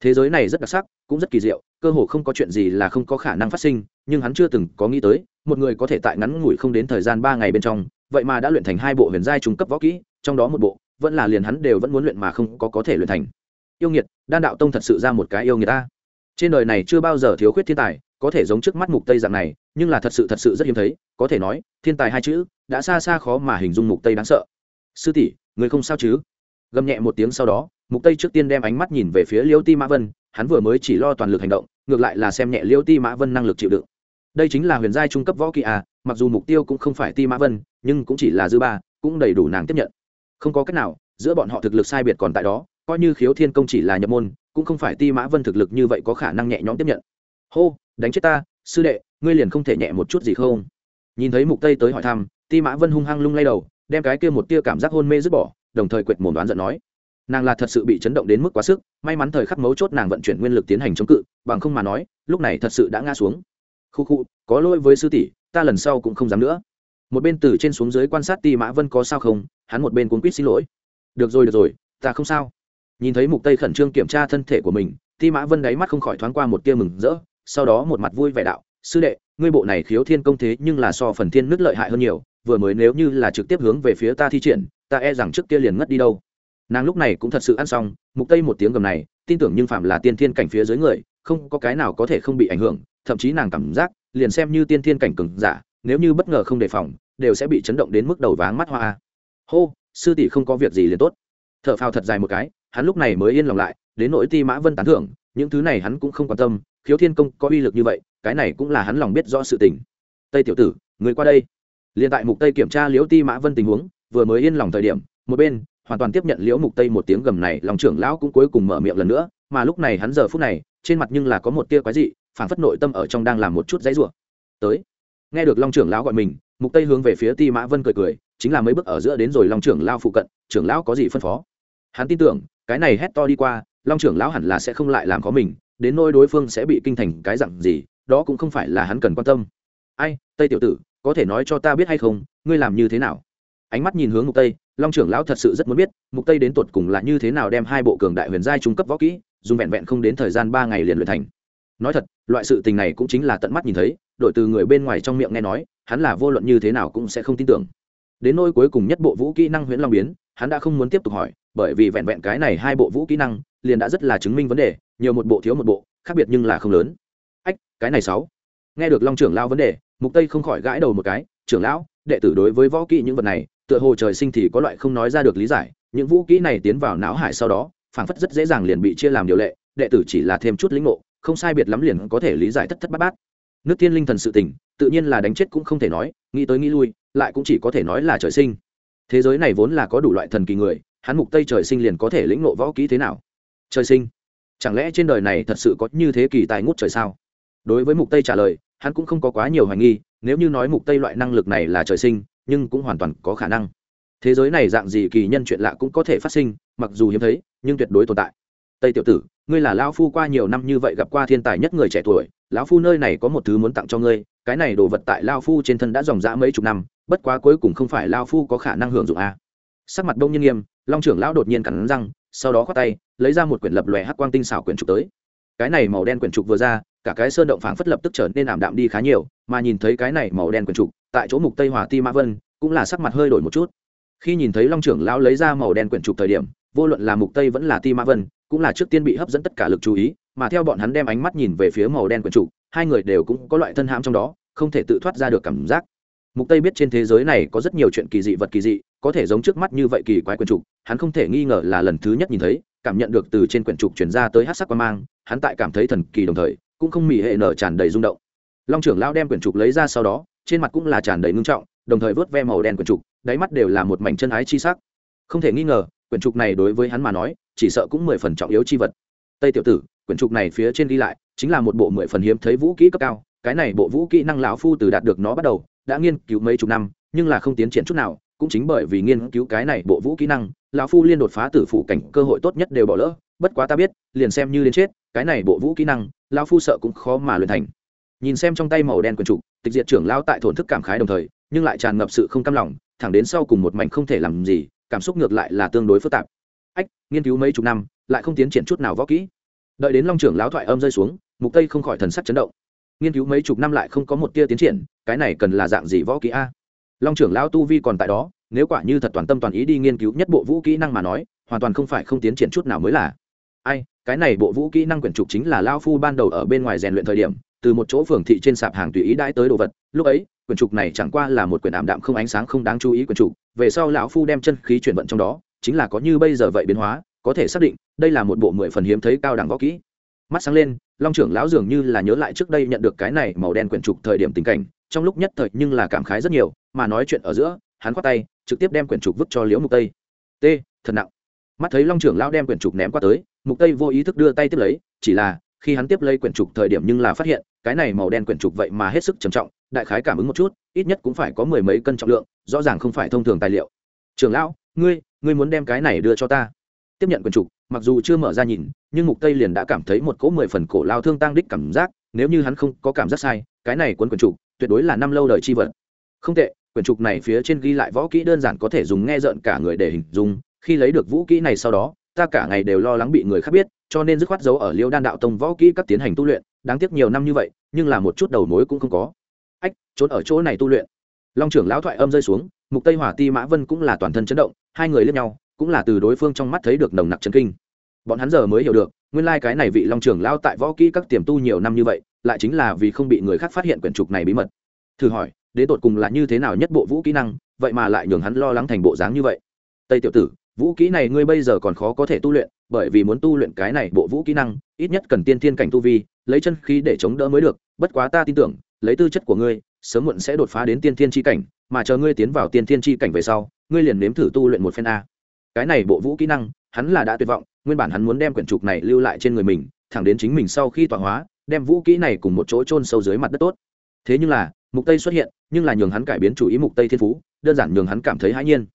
Speaker 1: Thế giới này rất đặc sắc, cũng rất kỳ diệu, cơ hồ không có chuyện gì là không có khả năng phát sinh, nhưng hắn chưa từng có nghĩ tới, một người có thể tại ngắn ngủi không đến thời gian ba ngày bên trong vậy mà đã luyện thành hai bộ huyền giai trung cấp võ kỹ, trong đó một bộ, vẫn là liền hắn đều vẫn muốn luyện mà không có có thể luyện thành. Yêu nghiệt, đan đạo tông thật sự ra một cái yêu nghiệt ta. Trên đời này chưa bao giờ thiếu khuyết thiên tài, có thể giống trước mắt mục tây dạng này, nhưng là thật sự thật sự rất hiếm thấy, có thể nói, thiên tài hai chữ, đã xa xa khó mà hình dung mục tây đáng sợ. Sư tỷ, người không sao chứ? Gầm nhẹ một tiếng sau đó, mục tây trước tiên đem ánh mắt nhìn về phía liêu ti mã vân, hắn vừa mới chỉ lo toàn lực hành động, ngược lại là xem nhẹ liêu ti mã vân năng lực chịu đựng đây chính là huyền giai trung cấp võ kỳ à mặc dù mục tiêu cũng không phải ti mã vân, nhưng cũng chỉ là dư ba, cũng đầy đủ nàng tiếp nhận. Không có cách nào, giữa bọn họ thực lực sai biệt còn tại đó, coi như khiếu thiên công chỉ là nhập môn, cũng không phải ti mã vân thực lực như vậy có khả năng nhẹ nhõm tiếp nhận. Hô, đánh chết ta, sư đệ, ngươi liền không thể nhẹ một chút gì không? Nhìn thấy mục tây tới hỏi thăm, ti mã vân hung hăng lung lay đầu, đem cái kia một tia cảm giác hôn mê dứt bỏ, đồng thời quệt mồm đoán giận nói. Nàng là thật sự bị chấn động đến mức quá sức, may mắn thời khắc mấu chốt nàng vận chuyển nguyên lực tiến hành chống cự, bằng không mà nói, lúc này thật sự đã ngã xuống khu khu, có lỗi với sư tỷ, ta lần sau cũng không dám nữa. Một bên từ trên xuống dưới quan sát ti mã vân có sao không, hắn một bên cuốn quýt xin lỗi. Được rồi được rồi, ta không sao. Nhìn thấy mục tây khẩn trương kiểm tra thân thể của mình, ti mã vân đáy mắt không khỏi thoáng qua một tia mừng rỡ, sau đó một mặt vui vẻ đạo, sư đệ, ngươi bộ này khiếu thiên công thế nhưng là so phần thiên nứt lợi hại hơn nhiều, vừa mới nếu như là trực tiếp hướng về phía ta thi triển, ta e rằng trước kia liền ngất đi đâu. Nàng lúc này cũng thật sự ăn xong, mục tây một tiếng gầm này, tin tưởng nhưng phạm là tiên thiên cảnh phía dưới người không có cái nào có thể không bị ảnh hưởng, thậm chí nàng cảm giác, liền xem như tiên thiên cảnh cừng giả, nếu như bất ngờ không đề phòng, đều sẽ bị chấn động đến mức đầu váng mắt hoa. Hô, sư tỷ không có việc gì liền tốt. T h ở phao thật dài một cái, hắn lúc này mới yên lòng lại, đến nỗi ti mã vân tán thưởng, những thứ này hắn cũng không quan tâm, khiếu thiên công có uy lực như vậy, cái này cũng là hắn lòng biết rõ sự tình. Tây tiểu tử, người qua đây. Liền tại mục tây kiểm tra liễu ti mã vân tình huống, vừa mới yên lòng thời điểm, một bên, hoàn toàn tiếp nhận liễu mục tây một tiếng gầm này, lòng trưởng lão cũng cuối cùng mở miệng lần nữa, mà lúc này hắn giờ phút này trên mặt nhưng là có một tia quái dị phản phất nội tâm ở trong đang làm một chút dãy rủa. Tới. Nghe được long trưởng lão gọi mình, mục tây hướng về phía ti mã vân cười cười, chính là mấy bước ở giữa đến rồi long trưởng lão phụ cận, trưởng lão có gì phân phó? Hắn tin tưởng, cái này hét to đi qua, long trưởng lão hẳn là sẽ không lại làm có mình, đến nỗi đối phương sẽ bị kinh thành cái dặn gì, đó cũng không phải là hắn cần quan tâm. Ai, tây tiểu tử, có thể nói cho ta biết hay không, ngươi làm như thế nào? Ánh mắt nhìn hướng mục tây, long trưởng lão thật sự rất muốn biết, mục tây đến tuột cùng là như thế nào đem hai bộ cường đại huyền giai trung cấp võ kỹ dùng vẹn vẹn không đến thời gian ba ngày liền luyện thành. Nói thật, loại sự tình này cũng chính là tận mắt nhìn thấy đội từ người bên ngoài trong miệng nghe nói, hắn là vô luận như thế nào cũng sẽ không tin tưởng. Đến nôi cuối cùng nhất bộ vũ kỹ năng huyễn long biến, hắn đã không muốn tiếp tục hỏi, bởi vì vẹn vẹn cái này hai bộ vũ kỹ năng, liền đã rất là chứng minh vấn đề, nhiều một bộ thiếu một bộ, khác biệt nhưng là không lớn. Ách, cái này sáu. Nghe được long trưởng lao vấn đề, mục tây không khỏi gãi đầu một cái, trưởng lão, đệ tử đối với võ kỹ những vật này, tựa hồ trời sinh thì có loại không nói ra được lý giải, những vũ kỹ này tiến vào não hải sau đó phảng phất rất dễ dàng liền bị chia làm điều lệ, đệ tử chỉ là thêm chút lĩnh ngộ, không sai biệt lắm liền có thể lý giải thất thất bát bát. Nước tiên linh thần sự tình, tự nhiên là đánh chết cũng không thể nói, nghĩ tới nghĩ lui, lại cũng chỉ có thể nói là trời sinh. Thế giới này vốn là có đủ loại thần kỳ người, hắn mục tây trời sinh liền có thể lĩnh ngộ võ kỹ thế nào? Trời sinh? Chẳng lẽ trên đời này thật sự có như thế kỳ tài ngút trời sao? Đối với mục tây trả lời, hắn cũng không có quá nhiều hoài nghi, nếu như nói mục tây loại năng lực này là trời sinh, nhưng cũng hoàn toàn có khả năng. Thế giới này dạng gì kỳ nhân chuyện lạ cũng có thể phát sinh, mặc dù hiếm thấy nhưng tuyệt đối tồn tại. Tây tiểu tử, ngươi là lão phu qua nhiều năm như vậy gặp qua thiên tài nhất người trẻ tuổi, lão phu nơi này có một thứ muốn tặng cho ngươi, cái này đồ vật tại lao phu trên thân đã dòng dã mấy chục năm, bất quá cuối cùng không phải lao phu có khả năng hưởng dụng a sắc mặt đông nhiên nghiêm, long trưởng lão đột nhiên cắn răng, sau đó khoát tay, lấy ra một quyển lập lòe hắc quang tinh xảo quyển trục tới. Cái này màu đen quyển trục vừa ra, cả cái sơn động phảng phất lập tức trở nên ảm đạm đi khá nhiều, mà nhìn thấy cái này màu đen quyển trục, tại chỗ mục tây hòa ti mã vân, cũng là sắc mặt hơi đổi một chút. Khi nhìn thấy long trưởng lão lấy ra màu đen quyển trục thời điểm vô luận là mục tây vẫn là ti mã vân, cũng là trước tiên bị hấp dẫn tất cả lực chú ý, mà theo bọn hắn đem ánh mắt nhìn về phía màu đen quyển trục, hai người đều cũng có loại thân hãm trong đó, không thể tự thoát ra được cảm giác. Mục tây biết trên thế giới này có rất nhiều chuyện kỳ dị vật kỳ dị, có thể giống trước mắt như vậy kỳ quái quyển trục, hắn không thể nghi ngờ là lần thứ nhất nhìn thấy, cảm nhận được từ trên quyển trục chuyển ra tới hát sắc quan mang, hắn tại cảm thấy thần kỳ đồng thời, cũng không mỉ hệ nở tràn đầy rung động. Long trưởng lao đem quyển trục lấy ra sau đó, trên mặt cũng là tràn đầy ngưng trọng, đồng thời vớt ve màu đen quyển trục, đáy mắt đều là một mảnh chân ái chi sắc. Không thể nghi ngờ quyển trục này đối với hắn mà nói, chỉ sợ cũng mười phần trọng yếu chi vật. Tây tiểu tử, quyển trục này phía trên ghi lại, chính là một bộ mười phần hiếm thấy vũ kỹ cấp cao, cái này bộ vũ kỹ năng lão phu từ đạt được nó bắt đầu, đã nghiên cứu mấy chục năm, nhưng là không tiến triển chút nào, cũng chính bởi vì nghiên cứu cái này bộ vũ kỹ năng, lão phu liên đột phá tử phủ cảnh cơ hội tốt nhất đều bỏ lỡ, bất quá ta biết, liền xem như đến chết, cái này bộ vũ kỹ năng, lão phu sợ cũng khó mà luyện thành. Nhìn xem trong tay màu đen quần trục, tịch diệt trưởng lão tại thổn thức cảm khái đồng thời, nhưng lại tràn ngập sự không cam lòng, thẳng đến sau cùng một mảnh không thể làm gì cảm xúc ngược lại là tương đối phức tạp. Ách, nghiên cứu mấy chục năm, lại không tiến triển chút nào võ kỹ. Đợi đến long trưởng lão thoại âm rơi xuống, mục tây không khỏi thần sắc chấn động. Nghiên cứu mấy chục năm lại không có một tia tiến triển, cái này cần là dạng gì võ kỹ a? Long trưởng lão tu vi còn tại đó, nếu quả như thật toàn tâm toàn ý đi nghiên cứu nhất bộ vũ kỹ năng mà nói, hoàn toàn không phải không tiến triển chút nào mới là. Ai, cái này bộ vũ kỹ năng quyển trục chính là lao phu ban đầu ở bên ngoài rèn luyện thời điểm, từ một chỗ phường thị trên sạp hàng tùy ý đãi tới đồ vật. Lúc ấy, quyển trục này chẳng qua là một quyển ảm đạm không ánh sáng không đáng chú ý quyển trục về sau lão phu đem chân khí chuyển vận trong đó, chính là có như bây giờ vậy biến hóa, có thể xác định, đây là một bộ mười phần hiếm thấy cao đẳng võ kỹ. Mắt sáng lên, long trưởng lão dường như là nhớ lại trước đây nhận được cái này màu đen quyển trục thời điểm tình cảnh, trong lúc nhất thời nhưng là cảm khái rất nhiều, mà nói chuyện ở giữa, hắn khoát tay, trực tiếp đem quyển trục vứt cho liễu mục tây. T thật nặng. Mắt thấy long trưởng lão đem quyển trục ném qua tới, mục tây vô ý thức đưa tay tiếp lấy, chỉ là, khi hắn tiếp lấy quyển trục thời điểm nhưng là phát hiện, cái này màu đen quyển trục vậy mà hết sức trầm trọng đại khái cảm ứng một chút, ít nhất cũng phải có mười mấy cân trọng lượng, rõ ràng không phải thông thường tài liệu. Trưởng lão, ngươi ngươi muốn đem cái này đưa cho ta? Tiếp nhận quyển trục, mặc dù chưa mở ra nhìn, nhưng mục tây liền đã cảm thấy một cỗ mười phần cổ lao thương tăng đích cảm giác, nếu như hắn không có cảm giác sai, cái này cuốn quyển trục, tuyệt đối là năm lâu đời chi vật. Không tệ quyển trục này phía trên ghi lại võ kỹ đơn giản có thể dùng nghe rợn cả người để hình dung, khi lấy được vũ kỹ này sau đó, ta cả ngày đều lo lắng bị người khác biết, cho nên dứt khoát giấu ở liêu đan đạo tông võ kỹ các tiến hành tu luyện, đáng tiếc nhiều năm như vậy, nhưng là một chút đầu mối cũng không có ách, trốn ở chỗ này tu luyện. Long trưởng lão thoại âm rơi xuống, mục tây hỏa ti mã vân cũng là toàn thân chấn động, hai người lướt nhau, cũng là từ đối phương trong mắt thấy được nồng nặc chấn kinh. Bọn hắn giờ mới hiểu được, nguyên lai cái này vị long trưởng lão tại võ kỹ các tiềm tu nhiều năm như vậy, lại chính là vì không bị người khác phát hiện quyển trục này bí mật. Thử hỏi đến tột cùng là như thế nào nhất bộ vũ kỹ năng, vậy mà lại nhường hắn lo lắng thành bộ dáng như vậy? Tây tiểu tử, vũ kỹ này ngươi bây giờ còn khó có thể tu luyện, bởi vì muốn tu luyện cái này bộ vũ kỹ năng, ít nhất cần tiên thiên cảnh tu vi, lấy chân khí để chống đỡ mới được, bất quá ta tin tưởng lấy tư chất của ngươi, sớm muộn sẽ đột phá đến tiên thiên tri cảnh, mà chờ ngươi tiến vào tiên thiên tri cảnh về sau, ngươi liền nếm thử tu luyện một phen a. Cái này bộ vũ kỹ năng, hắn là đã tuyệt vọng, nguyên bản hắn muốn đem quyển trục này lưu lại trên người mình, thẳng đến chính mình sau khi tọa hóa, đem vũ kỹ này cùng một chỗ chôn sâu dưới mặt đất tốt. Thế nhưng là, mục tây xuất hiện, nhưng là nhường hắn cải biến chủ ý mục tây thiên phú, đơn giản nhường hắn cảm thấy hãi nhiên.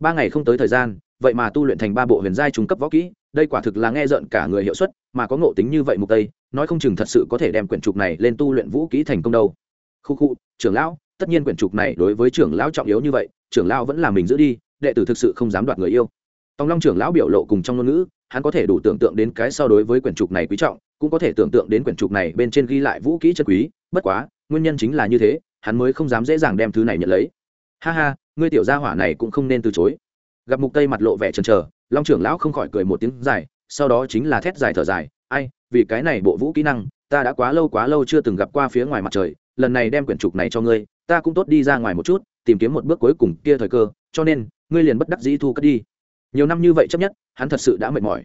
Speaker 1: Ba ngày không tới thời gian, vậy mà tu luyện thành ba bộ huyền giai trung cấp võ kỹ đây quả thực là nghe rợn cả người hiệu suất, mà có ngộ tính như vậy mục tây, nói không chừng thật sự có thể đem quyển trục này lên tu luyện vũ kỹ thành công đâu. Khu khu, trưởng lão, tất nhiên quyển trục này đối với trưởng lão trọng yếu như vậy, trưởng lão vẫn là mình giữ đi, đệ tử thực sự không dám đoạt người yêu. Tòng long trưởng lão biểu lộ cùng trong ngôn ngữ, hắn có thể đủ tưởng tượng đến cái so đối với quyển trục này quý trọng, cũng có thể tưởng tượng đến quyển trục này bên trên ghi lại vũ kỹ chân quý, bất quá, nguyên nhân chính là như thế, hắn mới không dám dễ dàng đem thứ này nhận lấy. Ha ha, ngươi tiểu gia hỏa này cũng không nên từ chối. Gặp mục tây mặt lộ vẻ chần chờ long trưởng lão không khỏi cười một tiếng dài, sau đó chính là thét dài thở dài, ai, vì cái này bộ vũ kỹ năng, ta đã quá lâu quá lâu chưa từng gặp qua phía ngoài mặt trời, lần này đem quyển trục này cho ngươi, ta cũng tốt đi ra ngoài một chút, tìm kiếm một bước cuối cùng kia thời cơ, cho nên, ngươi liền bất đắc dĩ thu cất đi. Nhiều năm như vậy chấp nhất, hắn thật sự đã mệt mỏi.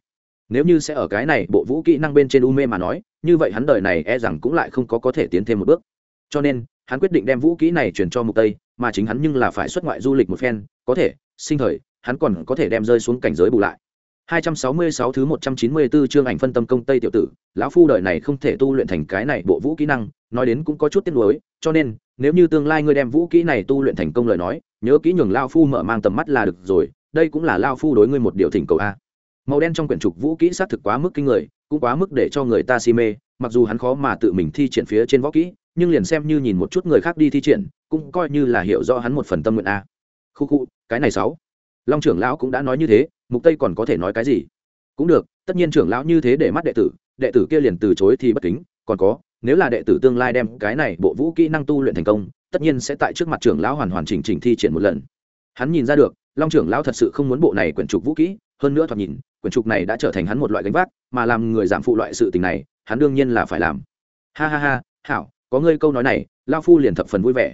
Speaker 1: Nếu như sẽ ở cái này bộ vũ kỹ năng bên trên u mê mà nói, như vậy hắn đời này e rằng cũng lại không có có thể tiến thêm một bước. Cho nên, hắn quyết định đem vũ kỹ này chuyển cho mục tây, mà chính hắn nhưng là phải xuất ngoại du lịch một phen, có thể, sinh thời hắn còn có thể đem rơi xuống cảnh giới bù lại 266 thứ 194 chương ảnh phân tâm công Tây tiểu tử, lão phu đời này không thể tu luyện thành cái này bộ vũ kỹ năng, nói đến cũng có chút tiếc nuối, cho nên, nếu như tương lai ngươi đem vũ kỹ này tu luyện thành công lời nói, nhớ kỹ nhường lão phu mở mang tầm mắt là được rồi, đây cũng là lão phu đối ngươi một điều thỉnh cầu a. Màu đen trong quyển trục vũ kỹ sát thực quá mức kinh người, cũng quá mức để cho người ta si mê, mặc dù hắn khó mà tự mình thi triển phía trên võ kỹ, nhưng liền xem như nhìn một chút người khác đi thi triển, cũng coi như là hiểu rõ hắn một phần tâm nguyện a. Khụ khụ, cái này sáu. Long trưởng lão cũng đã nói như thế, mục tây còn có thể nói cái gì? Cũng được tất nhiên trưởng lão như thế để mắt đệ tử đệ tử kia liền từ chối thì bất kính còn có nếu là đệ tử tương lai đem cái này bộ vũ kỹ năng tu luyện thành công tất nhiên sẽ tại trước mặt trưởng lão hoàn hoàn chỉnh chỉnh thi triển một lần. Hắn nhìn ra được long trưởng lão thật sự không muốn bộ này quyển trục vũ kỹ hơn nữa thoạt nhìn quyển trục này đã trở thành hắn một loại gánh vác mà làm người giảm phụ loại sự tình này hắn đương nhiên là phải làm. Ha ha ha hảo có ngươi câu nói này lao phu liền thập phần vui vẻ.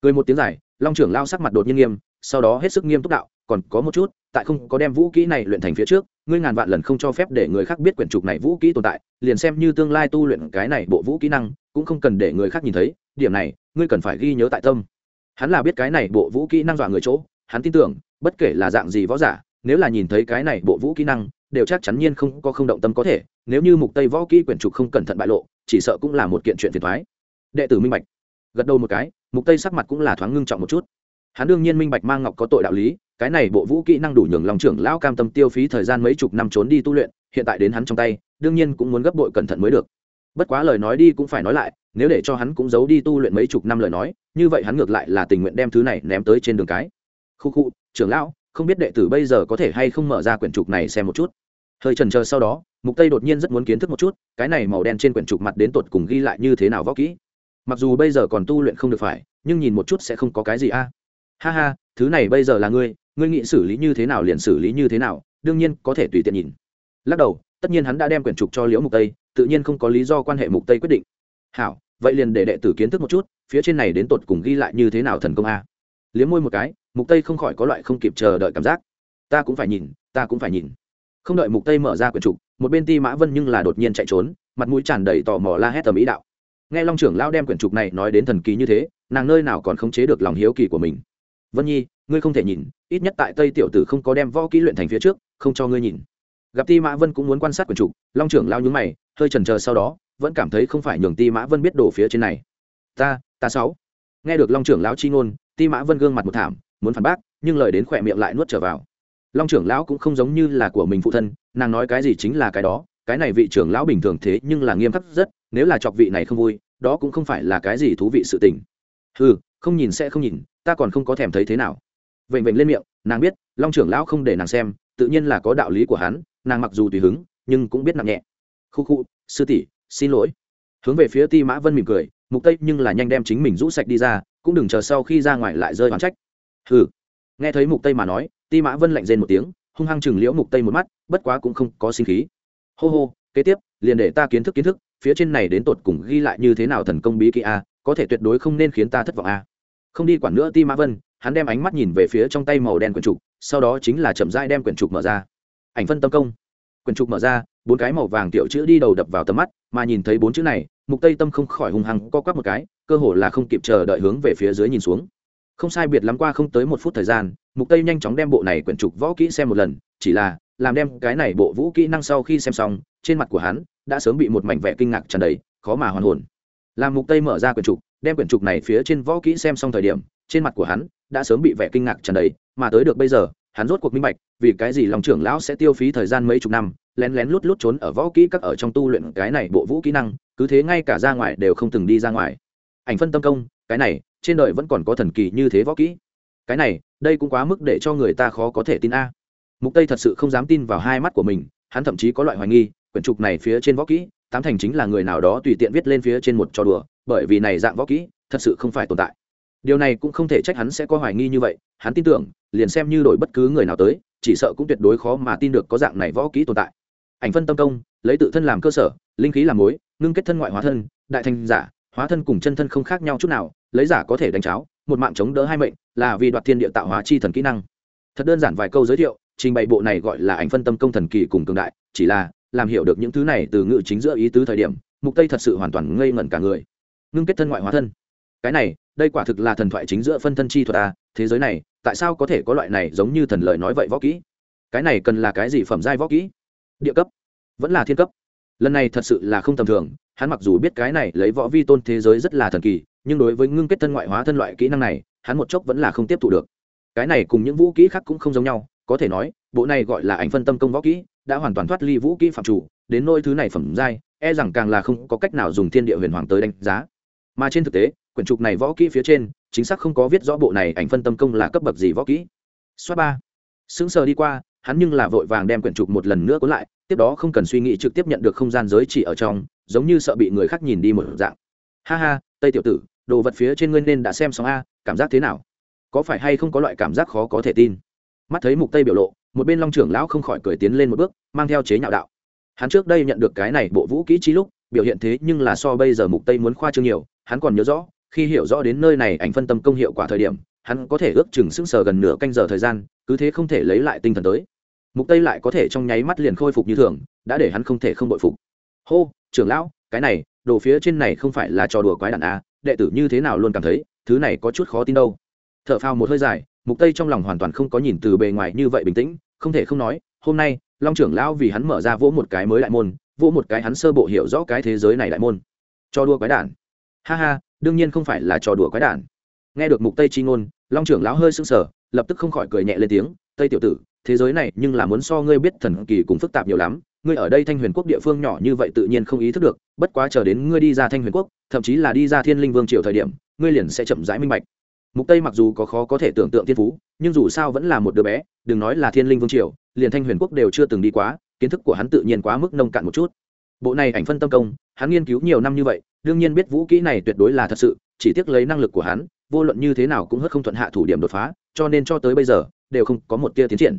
Speaker 1: Cười một tiếng dài long trưởng lao sắc mặt đột nhiên nghiêm sau đó hết sức nghiêm túc đạo còn có một chút, tại không có đem vũ kỹ này luyện thành phía trước, ngươi ngàn vạn lần không cho phép để người khác biết quyển trục này vũ kỹ tồn tại, liền xem như tương lai tu luyện cái này bộ vũ kỹ năng, cũng không cần để người khác nhìn thấy, điểm này, ngươi cần phải ghi nhớ tại tâm. Hắn là biết cái này bộ vũ kỹ năng dọa người chỗ, hắn tin tưởng, bất kể là dạng gì võ giả, nếu là nhìn thấy cái này bộ vũ kỹ năng, đều chắc chắn nhiên không có không động tâm có thể, nếu như mục tây võ kỹ quyển trục không cẩn thận bại lộ, chỉ sợ cũng là một kiện chuyện phiền thoái đệ tử minh bạch. Gật đầu một cái, mục tây sắc mặt cũng là thoáng ngưng trọng một chút. Hắn đương nhiên minh bạch mang ngọc có tội đạo lý cái này bộ vũ kỹ năng đủ nhường lòng trưởng lão cam tâm tiêu phí thời gian mấy chục năm trốn đi tu luyện, hiện tại đến hắn trong tay, đương nhiên cũng muốn gấp bội cẩn thận mới được. Bất quá lời nói đi cũng phải nói lại, nếu để cho hắn cũng giấu đi tu luyện mấy chục năm lời nói, như vậy hắn ngược lại là tình nguyện đem thứ này ném tới trên đường cái. Khu khu, trưởng lão, không biết đệ tử bây giờ có thể hay không mở ra quyển trục này xem một chút. Hơi trần chờ sau đó, mục tây đột nhiên rất muốn kiến thức một chút, cái này màu đen trên quyển trục mặt đến tột cùng ghi lại như thế nào võ kỹ. Mặc dù bây giờ còn tu luyện không được phải, nhưng nhìn một chút sẽ không có cái gì a. Ha ha, thứ này bây giờ là ngươi ngươi nghĩ xử lý như thế nào liền xử lý như thế nào, đương nhiên có thể tùy tiện nhìn. Lắc đầu, tất nhiên hắn đã đem quyển trục cho liễu mục tây, tự nhiên không có lý do quan hệ mục tây quyết định. Hảo, vậy liền để đệ tử kiến thức một chút, phía trên này đến tột cùng ghi lại như thế nào thần công a? Liếm môi một cái, mục tây không khỏi có loại không kịp chờ đợi cảm giác. Ta cũng phải nhìn, ta cũng phải nhìn. Không đợi mục tây mở ra quyển trục, một bên ti mã vân nhưng là đột nhiên chạy trốn, mặt mũi tràn đầy tò mò la hét tầm ý đạo. Nghe long trưởng lão đem quyển trục này nói đến thần kỳ như thế, nàng nơi nào còn khống chế được lòng hiếu kỳ của mình? Vân nhi ngươi không thể nhìn, ít nhất tại tây tiểu tử không có đem võ kỹ luyện thành phía trước, không cho ngươi nhìn. Gặp ti mã vân cũng muốn quan sát quần trục long trưởng lao nhúng mày, hơi trần chờ sau đó, vẫn cảm thấy không phải nhường ti mã vân biết đổ phía trên này. Ta ta sáu. Nghe được long trưởng lão chi ngôn, ti mã vân gương mặt một thảm, muốn phản bác, nhưng lời đến khỏe miệng lại nuốt trở vào. Long trưởng lão cũng không giống như là của mình phụ thân, nàng nói cái gì chính là cái đó, cái này vị trưởng lão bình thường thế nhưng là nghiêm khắc rất, nếu là chọc vị này không vui, đó cũng không phải là cái gì thú vị sự tình. Ừ không nhìn sẽ không nhìn, ta còn không có thèm thấy thế nào vệnh vệnh lên miệng, nàng biết, long trưởng lão không để nàng xem, tự nhiên là có đạo lý của hắn, nàng mặc dù tùy hứng, nhưng cũng biết nặng nhẹ. Khu khu, sư tỷ, xin lỗi. Hướng về phía ti mã vân mỉm cười, mục tây nhưng là nhanh đem chính mình rũ sạch đi ra, cũng đừng chờ sau khi ra ngoài lại rơi oán trách. Hừ. Nghe thấy mục tây mà nói, ti mã vân lạnh rên một tiếng, hung hăng chừng liễu mục tây một mắt, bất quá cũng không có sinh khí. Hô hô, kế tiếp, liền để ta kiến thức kiến thức, phía trên này đến tột cùng ghi lại như thế nào thần công bí kỹ a, có thể tuyệt đối không nên khiến ta thất vọng a. Không đi quản nữa ti mã vân hắn đem ánh mắt nhìn về phía trong tay màu đen quyển trục, sau đó chính là chậm rãi đem quyển trục mở ra. Ảnh phân tâm công. Quyển trục mở ra, bốn cái màu vàng tiểu chữ đi đầu đập vào tầm mắt, mà nhìn thấy bốn chữ này, mục tây tâm không khỏi hung hăng co quắp một cái, cơ hồ là không kịp chờ đợi hướng về phía dưới nhìn xuống. Không sai biệt lắm qua không tới một phút thời gian, mục tây nhanh chóng đem bộ này quyển trục võ kỹ xem một lần, chỉ là, làm đem cái này bộ vũ kỹ năng sau khi xem xong, trên mặt của hắn đã sớm bị một mảnh vẻ kinh ngạc tràn đầy, khó mà hoàn hồn. Làm mục tây mở ra quyển trục, đem quyển trục này phía trên võ kỹ xem xong thời điểm, trên mặt của hắn đã sớm bị vẻ kinh ngạc tràn đầy, mà tới được bây giờ, hắn rốt cuộc minh bạch, vì cái gì lòng trưởng lão sẽ tiêu phí thời gian mấy chục năm, lén lén lút lút trốn ở võ kỹ các ở trong tu luyện cái này bộ vũ kỹ năng, cứ thế ngay cả ra ngoài đều không từng đi ra ngoài. Ảnh phân tâm công, cái này, trên đời vẫn còn có thần kỳ như thế võ kỹ. Cái này, đây cũng quá mức để cho người ta khó có thể tin a. Mục tây thật sự không dám tin vào hai mắt của mình, hắn thậm chí có loại hoài nghi, quyển trục này phía trên võ kỹ, tám thành chính là người nào đó tùy tiện viết lên phía trên một trò đùa, bởi vì này dạng võ kỹ, thật sự không phải tồn tại điều này cũng không thể trách hắn sẽ có hoài nghi như vậy, hắn tin tưởng, liền xem như đổi bất cứ người nào tới, chỉ sợ cũng tuyệt đối khó mà tin được có dạng này võ kỹ tồn tại. Ảnh phân tâm công, lấy tự thân làm cơ sở, linh khí làm mối, ngưng kết thân ngoại hóa thân, đại thành giả, hóa thân cùng chân thân không khác nhau chút nào, lấy giả có thể đánh cháo, một mạng chống đỡ hai mệnh, là vì đoạt thiên địa tạo hóa chi thần kỹ năng. Thật đơn giản vài câu giới thiệu, trình bày bộ này gọi là ảnh phân tâm công thần kỳ cùng cường đại, chỉ là, làm hiểu được những thứ này từ ngữ chính giữa ý tứ thời điểm, mục tây thật sự hoàn toàn ngây ngẩn cả người. Ngưng kết thân ngoại hóa thân cái này, đây quả thực là thần thoại chính giữa phân thân chi thuật à thế giới này, tại sao có thể có loại này giống như thần lời nói vậy võ kỹ? Cái này cần là cái gì phẩm giai võ kỹ? Địa cấp. Vẫn là thiên cấp. Lần này thật sự là không tầm thường, hắn mặc dù biết cái này lấy võ vi tôn thế giới rất là thần kỳ, nhưng đối với ngưng kết thân ngoại hóa thân loại kỹ năng này, hắn một chốc vẫn là không tiếp thu được. Cái này cùng những vũ kỹ khác cũng không giống nhau, có thể nói, bộ này gọi là ảnh phân tâm công võ kỹ, đã hoàn toàn thoát ly vũ kỹ phạm chủ, đến nôi thứ này phẩm giai e rằng càng là không có cách nào dùng thiên địa huyền hoàng tới đánh giá. Mà trên thực tế quyển trục này võ kỹ phía trên, chính xác không có viết rõ bộ này ảnh phân tâm công là cấp bậc gì võ kỹ. Xoát ba. Sững sờ đi qua, hắn nhưng là vội vàng đem quyển trục một lần nữa cuốn lại, tiếp đó không cần suy nghĩ trực tiếp nhận được không gian giới chỉ ở trong, giống như sợ bị người khác nhìn đi một dạng. Ha ha, tây tiểu tử, đồ vật phía trên ngươi nên đã xem xong a, cảm giác thế nào? Có phải hay không có loại cảm giác khó có thể tin? Mắt thấy mục tây biểu lộ, một bên long trưởng lão không khỏi cười tiến lên một bước, mang theo chế nhạo đạo. Hắn trước đây nhận được cái này bộ vũ kỹ chi lúc, biểu hiện thế nhưng là so bây giờ mục tây muốn khoa trương nhiều, hắn còn nhớ rõ khi hiểu rõ đến nơi này ảnh phân tâm công hiệu quả thời điểm, hắn có thể ước chừng sững sờ gần nửa canh giờ thời gian, cứ thế không thể lấy lại tinh thần tới. Mục tây lại có thể trong nháy mắt liền khôi phục như thường, đã để hắn không thể không bội phục. Hô, trưởng lão, cái này, đồ phía trên này không phải là trò đùa quái đản a đệ tử như thế nào luôn cảm thấy, thứ này có chút khó tin đâu. Thở phào một hơi dài, mục tây trong lòng hoàn toàn không có nhìn từ bề ngoài như vậy bình tĩnh, không thể không nói, hôm nay, long trưởng lão vì hắn mở ra vỗ một cái mới đại môn, vỗ một cái hắn sơ bộ hiểu rõ cái thế giới này đại môn. Cho đùa quái đản? Ha ha, đương nhiên không phải là trò đùa quái đản. Nghe được mục tây chi ngôn, long trưởng lão hơi sững sờ, lập tức không khỏi cười nhẹ lên tiếng, tây tiểu tử, thế giới này nhưng là muốn so ngươi biết thần kỳ cùng phức tạp nhiều lắm. Ngươi ở đây thanh huyền quốc địa phương nhỏ như vậy tự nhiên không ý thức được, bất quá chờ đến ngươi đi ra thanh huyền quốc, thậm chí là đi ra thiên linh vương triều thời điểm, ngươi liền sẽ chậm rãi minh bạch. Mục tây mặc dù có khó có thể tưởng tượng thiên phú, nhưng dù sao vẫn là một đứa bé, đừng nói là thiên linh vương triều, liền thanh huyền quốc đều chưa từng đi quá, kiến thức của hắn tự nhiên quá mức nông cạn một chút bộ này ảnh phân tâm công, hắn nghiên cứu nhiều năm như vậy, đương nhiên biết vũ kỹ này tuyệt đối là thật sự, chỉ tiếc lấy năng lực của hắn, vô luận như thế nào cũng hất không thuận hạ thủ điểm đột phá, cho nên cho tới bây giờ, đều không có một tia tiến triển.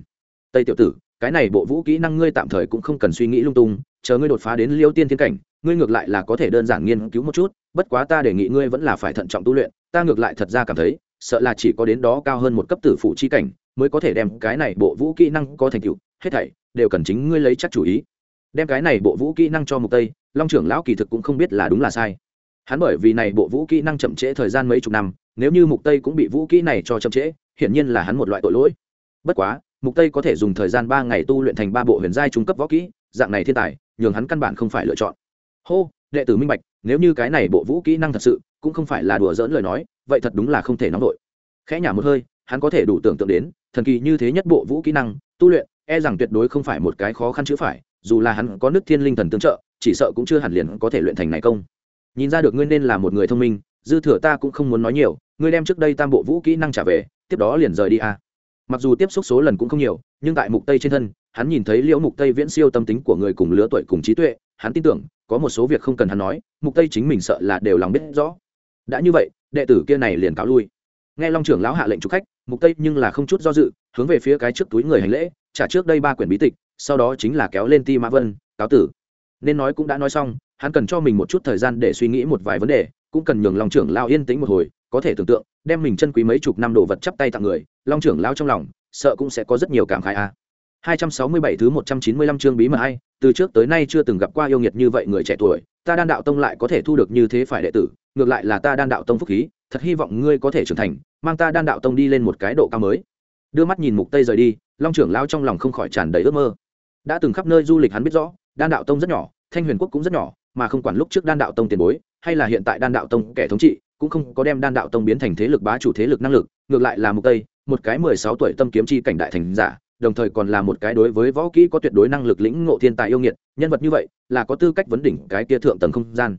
Speaker 1: Tây tiểu tử, cái này bộ vũ kỹ năng ngươi tạm thời cũng không cần suy nghĩ lung tung, chờ ngươi đột phá đến liêu tiên thiên cảnh, ngươi ngược lại là có thể đơn giản nghiên cứu một chút, bất quá ta đề nghị ngươi vẫn là phải thận trọng tu luyện, ta ngược lại thật ra cảm thấy, sợ là chỉ có đến đó cao hơn một cấp tử phụ chi cảnh, mới có thể đem cái này bộ vũ kỹ năng có thành tựu, hết thảy đều cần chính ngươi lấy chắc chủ ý đem cái này bộ vũ kỹ năng cho mục tây, long trưởng lão kỳ thực cũng không biết là đúng là sai. Hắn bởi vì này bộ vũ kỹ năng chậm trễ thời gian mấy chục năm, nếu như mục tây cũng bị vũ kỹ này cho chậm trễ, hiển nhiên là hắn một loại tội lỗi. Bất quá, mục tây có thể dùng thời gian ba ngày tu luyện thành ba bộ huyền giai trung cấp võ kỹ, dạng này thiên tài, nhường hắn căn bản không phải lựa chọn. Hô, đệ tử minh bạch, nếu như cái này bộ vũ kỹ năng thật sự, cũng không phải là đùa dỡn lời nói, vậy thật đúng là không thể nóng nổi khẽ nhả một hơi, hắn có thể đủ tưởng tượng đến, thần kỳ như thế nhất bộ vũ kỹ năng, tu luyện e rằng tuyệt đối không phải một cái khó khăn chữ phải dù là hắn có nước thiên linh thần tương trợ, chỉ sợ cũng chưa hẳn liền có thể luyện thành này công. Nhìn ra được ngươi nên là một người thông minh, dư thừa ta cũng không muốn nói nhiều, ngươi đem trước đây tam bộ vũ kỹ năng trả về, tiếp đó liền rời đi a. À. mặc dù tiếp xúc số lần cũng không nhiều, nhưng tại mục tây trên thân, hắn nhìn thấy liễu mục tây viễn siêu tâm tính của người cùng lứa tuổi cùng trí tuệ, hắn tin tưởng, có một số việc không cần hắn nói, mục tây chính mình sợ là đều lòng biết rõ. Đã như vậy, đệ tử kia này liền cáo lui. Nghe long trưởng lão hạ lệnh chủ khách, mục tây nhưng là không chút do dự, hướng về phía cái trước túi người hành lễ trả trước đây ba quyển bí tịch sau đó chính là kéo lên ti mã vân cáo tử nên nói cũng đã nói xong hắn cần cho mình một chút thời gian để suy nghĩ một vài vấn đề cũng cần nhường long trưởng lao yên tĩnh một hồi có thể tưởng tượng đem mình chân quý mấy chục năm đồ vật chắp tay tặng người long trưởng lao trong lòng sợ cũng sẽ có rất nhiều cảm khái a à. 267 thứ 195 chương bí mật ai, từ trước tới nay chưa từng gặp qua yêu nghiệt như vậy người trẻ tuổi, ta đan đạo tông lại có thể thu được như thế phải đệ tử, ngược lại là ta đan đạo tông phúc khí, thật hy vọng ngươi có thể trưởng thành, mang ta đan đạo tông đi lên một cái độ cao mới. Đưa mắt nhìn Mục Tây rời đi, Long trưởng lao trong lòng không khỏi tràn đầy ước mơ. Đã từng khắp nơi du lịch hắn biết rõ, đan đạo tông rất nhỏ, Thanh Huyền quốc cũng rất nhỏ, mà không quản lúc trước đan đạo tông tiền bối, hay là hiện tại đan đạo tông kẻ thống trị, cũng không có đem đan đạo tông biến thành thế lực bá chủ thế lực năng lực, ngược lại là Mục Tây, một cái 16 tuổi tâm kiếm chi cảnh đại thành giả, đồng thời còn là một cái đối với võ kỹ có tuyệt đối năng lực lĩnh ngộ thiên tài yêu nghiệt nhân vật như vậy là có tư cách vấn đỉnh cái kia thượng tầng không gian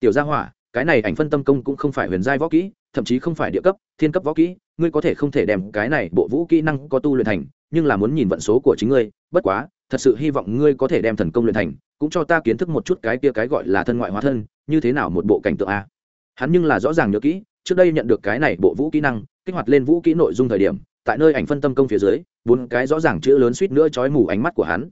Speaker 1: tiểu gia hỏa cái này ảnh phân tâm công cũng không phải huyền giai võ kỹ thậm chí không phải địa cấp, thiên cấp võ kỹ, ngươi có thể không thể đem cái này bộ vũ kỹ năng có tu luyện thành, nhưng là muốn nhìn vận số của chính ngươi, bất quá, thật sự hy vọng ngươi có thể đem thần công luyện thành, cũng cho ta kiến thức một chút cái kia cái gọi là thân ngoại hóa thân, như thế nào một bộ cảnh tượng a. Hắn nhưng là rõ ràng nhớ kỹ, trước đây nhận được cái này bộ vũ kỹ năng, kích hoạt lên vũ kỹ nội dung thời điểm, tại nơi ảnh phân tâm công phía dưới, bốn cái rõ ràng chữ lớn suýt nữa trói mù ánh mắt của hắn.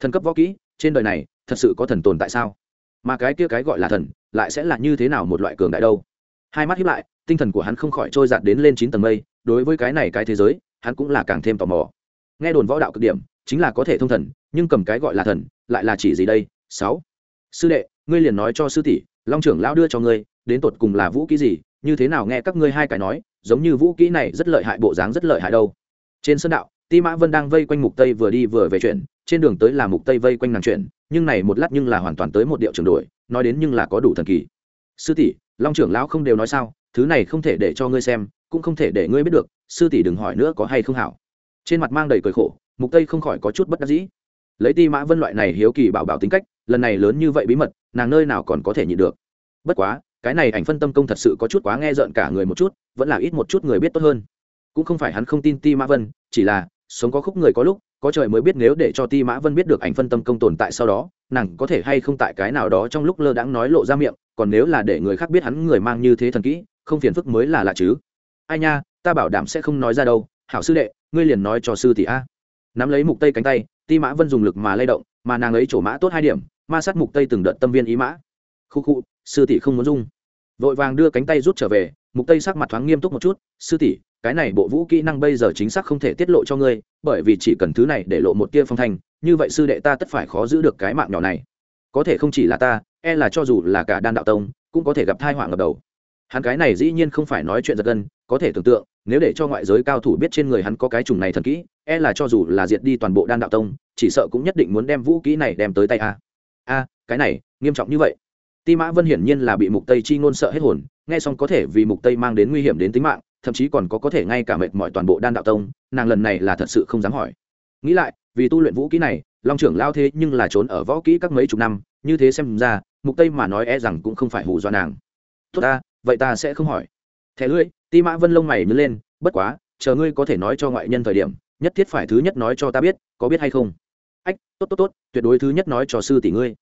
Speaker 1: Thần cấp võ kỹ, trên đời này, thật sự có thần tồn tại sao? Mà cái kia cái gọi là thần, lại sẽ là như thế nào một loại cường đại đâu? Hai mắt hiếp lại tinh thần của hắn không khỏi trôi giạt đến lên chín tầng mây, đối với cái này cái thế giới, hắn cũng là càng thêm tò mò. Nghe đồn võ đạo cực điểm, chính là có thể thông thần, nhưng cầm cái gọi là thần, lại là chỉ gì đây? Sáu. Sư đệ, ngươi liền nói cho sư tỷ, long trưởng lão đưa cho ngươi, đến tột cùng là vũ kỹ gì? Như thế nào nghe các ngươi hai cái nói, giống như vũ kỹ này rất lợi hại, bộ dáng rất lợi hại đâu. Trên sân đạo, ti mã vân đang vây quanh mục tây vừa đi vừa về chuyện, trên đường tới là mục tây vây quanh nàng chuyện, nhưng này một lát nhưng là hoàn toàn tới một điệu trường đổi, nói đến nhưng là có đủ thần kỳ. Sư tỷ, long trưởng lão không đều nói sao? Thứ này không thể để cho ngươi xem, cũng không thể để ngươi biết được, sư tỷ đừng hỏi nữa có hay không hảo. Trên mặt mang đầy cười khổ, mục tây không khỏi có chút bất đắc dĩ. Lấy ti mã vân loại này hiếu kỳ bảo bảo tính cách, lần này lớn như vậy bí mật, nàng nơi nào còn có thể nhịn được. Bất quá, cái này ảnh phân tâm công thật sự có chút quá nghe rợn cả người một chút, vẫn là ít một chút người biết tốt hơn. Cũng không phải hắn không tin ti mã vân, chỉ là, sống có khúc người có lúc, có trời mới biết nếu để cho ti mã vân biết được ảnh phân tâm công tồn tại sau đó, nàng có thể hay không tại cái nào đó trong lúc lơ đãng nói lộ ra miệng, còn nếu là để người khác biết hắn người mang như thế thần kỹ không phiền phức mới là lạ chứ. Ai nha ta bảo đảm sẽ không nói ra đâu hảo sư đệ ngươi liền nói cho sư tỷ a. Nắm lấy mục tây cánh tay ti mã vân dùng lực mà lay động mà nàng ấy chỗ mã tốt hai điểm ma sát mục tây từng đợt tâm viên ý mã. Khu khu sư tỷ không muốn dung. Vội vàng đưa cánh tay rút trở về mục tây sắc mặt thoáng nghiêm túc một chút sư tỷ cái này bộ vũ kỹ năng bây giờ chính xác không thể tiết lộ cho ngươi bởi vì chỉ cần thứ này để lộ một tia phong thành, như vậy sư đệ ta tất phải khó giữ được cái mạng nhỏ này. Có thể không chỉ là ta e là cho dù là cả đan đạo tông cũng có thể gặp thai họa ngập đầu hắn cái này dĩ nhiên không phải nói chuyện giật gân, có thể tưởng tượng, nếu để cho ngoại giới cao thủ biết trên người hắn có cái trùng này thần kỹ e là cho dù là diệt đi toàn bộ đan đạo tông, chỉ sợ cũng nhất định muốn đem vũ kỹ này đem tới tay a. A, cái này, nghiêm trọng như vậy. Ti mã vân hiển nhiên là bị mục tây chi ngôn sợ hết hồn, nghe xong có thể vì mục tây mang đến nguy hiểm đến tính mạng, thậm chí còn có có thể ngay cả mệt mỏi toàn bộ đan đạo tông, nàng lần này là thật sự không dám hỏi. Nghĩ lại, vì tu luyện vũ kỹ này, long trưởng lao thế nhưng là trốn ở võ kỹ các mấy chục năm, như thế xem ra, mục tây mà nói e rằng cũng không phải hù do nàng. Tốt ta vậy ta sẽ không hỏi. Thẻ lưỡi, ti mã vân lông mày nhớ lên, bất quá, chờ ngươi có thể nói cho ngoại nhân thời điểm, nhất thiết phải thứ nhất nói cho ta biết, có biết hay không? Ách, tốt tốt tốt, tuyệt đối thứ nhất nói cho sư tỷ ngươi.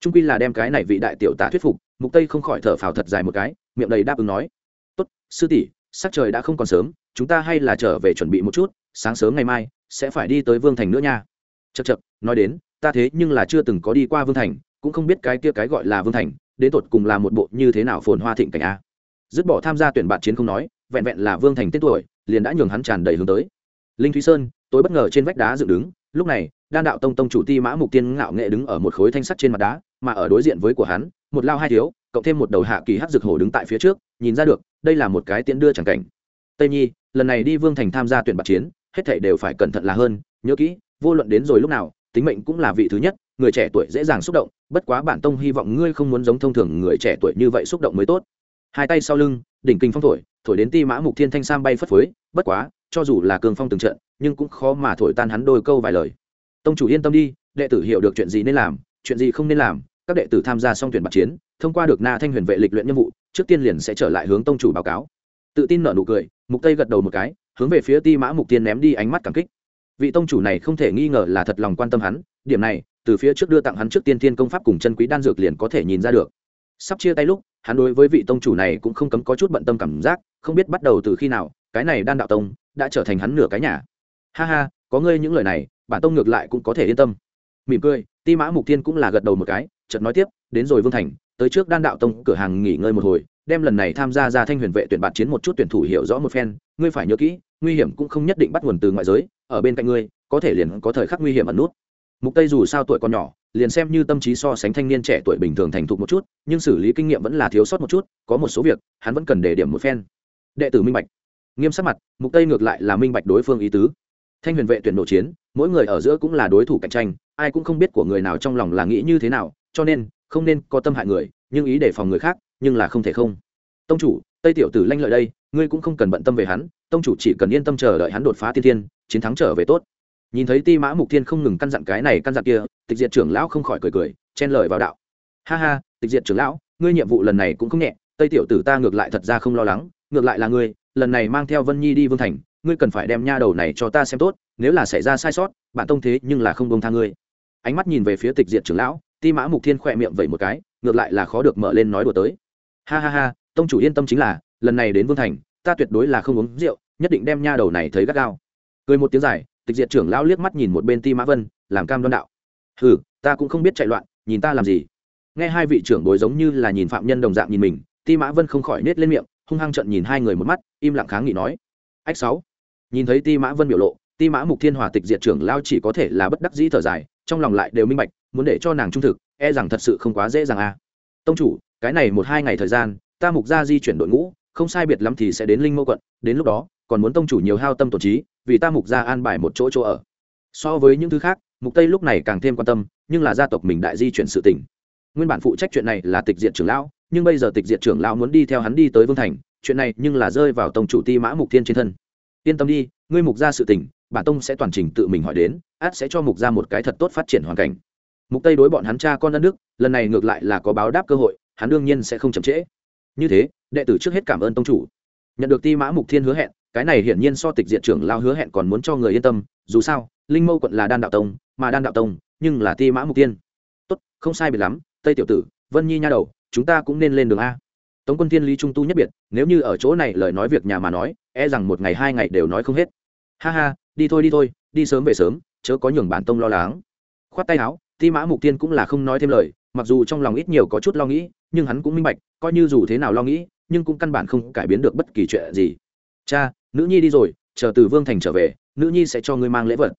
Speaker 1: Trung quy là đem cái này vị đại tiểu tả thuyết phục, mục tây không khỏi thở phào thật dài một cái, miệng đầy đáp ứng nói. Tốt, sư tỷ, sắc trời đã không còn sớm, chúng ta hay là trở về chuẩn bị một chút, sáng sớm ngày mai, sẽ phải đi tới vương thành nữa nha. Chật chật nói đến, ta thế nhưng là chưa từng có đi qua vương thành, cũng không biết cái kia cái gọi là vương thành, đến tột cùng là một bộ như thế nào phồn hoa thịnh cảnh a dứt bỏ tham gia tuyển bạn chiến không nói, vẹn vẹn là vương thành tên tuổi, liền đã nhường hắn tràn đầy hướng tới. Linh thúy sơn, tối bất ngờ trên vách đá dựng đứng, lúc này, đan đạo tông tông chủ ti mã mục tiên ngạo nghệ đứng ở một khối thanh sắt trên mặt đá, mà ở đối diện với của hắn, một lao hai thiếu, cộng thêm một đầu hạ kỳ hắc dược hổ đứng tại phía trước, nhìn ra được, đây là một cái tiễn đưa chẳng cảnh. Tây nhi, lần này đi vương thành tham gia tuyển bạc chiến, hết thảy đều phải cẩn thận là hơn, nhớ kỹ, vô luận đến rồi lúc nào, tính mệnh cũng là vị thứ nhất, người trẻ tuổi dễ dàng xúc động, bất quá bản tông hy vọng ngươi không muốn giống thông thường người trẻ tuổi như vậy xúc động mới tốt hai tay sau lưng, đỉnh kinh phong thổi thổi đến ti mã mục thiên thanh sam bay phất phới, bất quá, cho dù là cường phong từng trận, nhưng cũng khó mà thổi tan hắn đôi câu vài lời. Tông chủ yên tâm đi, đệ tử hiểu được chuyện gì nên làm, chuyện gì không nên làm, các đệ tử tham gia xong tuyển bạc chiến, thông qua được na thanh huyền vệ lịch luyện nhiệm vụ, trước tiên liền sẽ trở lại hướng tông chủ báo cáo. Tự tin nở nụ cười, mục tây gật đầu một cái, hướng về phía ti mã mục tiên ném đi ánh mắt cảm kích. Vị tông chủ này không thể nghi ngờ là thật lòng quan tâm hắn, điểm này, từ phía trước đưa tặng hắn trước tiên thiên công pháp cùng chân quý đan dược liền có thể nhìn ra được. Sắp chia tay lúc hắn đối với vị tông chủ này cũng không cấm có chút bận tâm cảm giác, không biết bắt đầu từ khi nào, cái này đan đạo tông đã trở thành hắn nửa cái nhà. Ha ha, có ngươi những lời này, bản tông ngược lại cũng có thể yên tâm. Mỉm cười, ti mã mục tiên cũng là gật đầu một cái, chợt nói tiếp, đến rồi vương thành, tới trước đan đạo tông cửa hàng nghỉ ngơi một hồi, đem lần này tham gia ra thanh huyền vệ tuyển bạt chiến một chút tuyển thủ hiểu rõ một phen, ngươi phải nhớ kỹ, nguy hiểm cũng không nhất định bắt nguồn từ ngoại giới, ở bên cạnh ngươi, có thể liền có thời khắc nguy hiểm ẩn nút. Mục tây dù sao tuổi còn nhỏ liền xem như tâm trí so sánh thanh niên trẻ tuổi bình thường thành thục một chút, nhưng xử lý kinh nghiệm vẫn là thiếu sót một chút, có một số việc, hắn vẫn cần để điểm một phen. Đệ tử minh bạch. Nghiêm sắc mặt, mục tây ngược lại là minh bạch đối phương ý tứ. Thanh huyền vệ tuyển nội chiến, mỗi người ở giữa cũng là đối thủ cạnh tranh, ai cũng không biết của người nào trong lòng là nghĩ như thế nào, cho nên, không nên có tâm hại người, nhưng ý để phòng người khác, nhưng là không thể không. Tông chủ, tây tiểu tử lanh lợi đây, ngươi cũng không cần bận tâm về hắn, tông chủ chỉ cần yên tâm chờ đợi hắn đột phá tiên thiên, chiến thắng trở về tốt nhìn thấy ti mã mục thiên không ngừng căn dặn cái này căn dặn kia, tịch diệt trưởng lão không khỏi cười cười, chen lời vào đạo. Ha ha, tịch diệt trưởng lão, ngươi nhiệm vụ lần này cũng không nhẹ, tây tiểu tử ta ngược lại thật ra không lo lắng, ngược lại là ngươi, lần này mang theo vân nhi đi vương thành, ngươi cần phải đem nha đầu này cho ta xem tốt, nếu là xảy ra sai sót bạn tông thế nhưng là không bông tha ngươi. Ánh mắt nhìn về phía tịch diệt trưởng lão, ti mã mục thiên khỏe miệng vậy một cái, ngược lại là khó được mở lên nói đùa tới. Ha ha ha, tông chủ yên tâm chính là, lần này đến vương thành, ta tuyệt đối là không uống rượu, nhất định đem nha đầu này thấy gắt gao. Cười một tiếng dài tịch diệt trưởng lão liếc mắt nhìn một bên ti mã vân, làm cam đoan đạo. Hừ, ta cũng không biết chạy loạn, nhìn ta làm gì? Nghe hai vị trưởng bối giống như là nhìn phạm nhân đồng dạng nhìn mình, ti mã vân không khỏi nết lên miệng, hung hăng trận nhìn hai người một mắt, im lặng kháng nghị nói. Ách sáu. Nhìn thấy ti mã vân biểu lộ, ti mã mục thiên hòa tịch diệt trưởng lao chỉ có thể là bất đắc dĩ thở dài, trong lòng lại đều minh bạch, muốn để cho nàng trung thực e rằng thật sự không quá dễ dàng a à. tông chủ, cái này một hai ngày thời gian, ta mục ra di chuyển đội ngũ, không sai biệt lắm thì sẽ đến linh mâu quận, đến lúc đó, còn muốn tông chủ nhiều hao tâm tổ trí vì ta mục gia an bài một chỗ chỗ ở. So với những thứ khác, mục tây lúc này càng thêm quan tâm, nhưng là gia tộc mình đại di chuyển sự tình. Nguyên bản phụ trách chuyện này là tịch diệt trưởng lão, nhưng bây giờ tịch diệt trưởng lão muốn đi theo hắn đi tới vương thành, chuyện này nhưng là rơi vào tông chủ ti mã mục thiên trên thân. Yên tâm đi, ngươi mục gia sự tình, bản tông sẽ toàn trình tự mình hỏi đến, át sẽ cho mục gia một cái thật tốt phát triển hoàn cảnh. Mục tây đối bọn hắn cha con đất nước, lần này ngược lại là có báo đáp cơ hội, hắn đương nhiên sẽ không chậm trễ. Như thế, đệ tử trước hết cảm ơn tông chủ nhận được ti mã mục thiên hứa hẹn, cái này hiển nhiên so tịch diện trưởng lao hứa hẹn còn muốn cho người yên tâm, dù sao, linh mâu quận là đan đạo tông, mà đan đạo tông, nhưng là ti mã mục tiên tốt, không sai biệt lắm, tây tiểu tử, vân nhi nha đầu, chúng ta cũng nên lên đường a. Tống quân thiên, lý trung tu nhất biệt, nếu như ở chỗ này lời nói việc nhà mà nói e rằng một ngày hai ngày đều nói không hết. Ha ha, đi thôi đi thôi, đi sớm về sớm, chớ có nhường bản tông lo lắng. Khoát tay áo, ti mã mục tiên cũng là không nói thêm lời, mặc dù trong lòng ít nhiều có chút lo nghĩ, nhưng hắn cũng minh bạch, coi như dù thế nào lo nghĩ nhưng cũng căn bản không cải biến được bất kỳ chuyện gì. Cha, nữ nhi đi rồi, chờ từ vương thành trở về, nữ nhi sẽ cho ngươi mang lễ vật.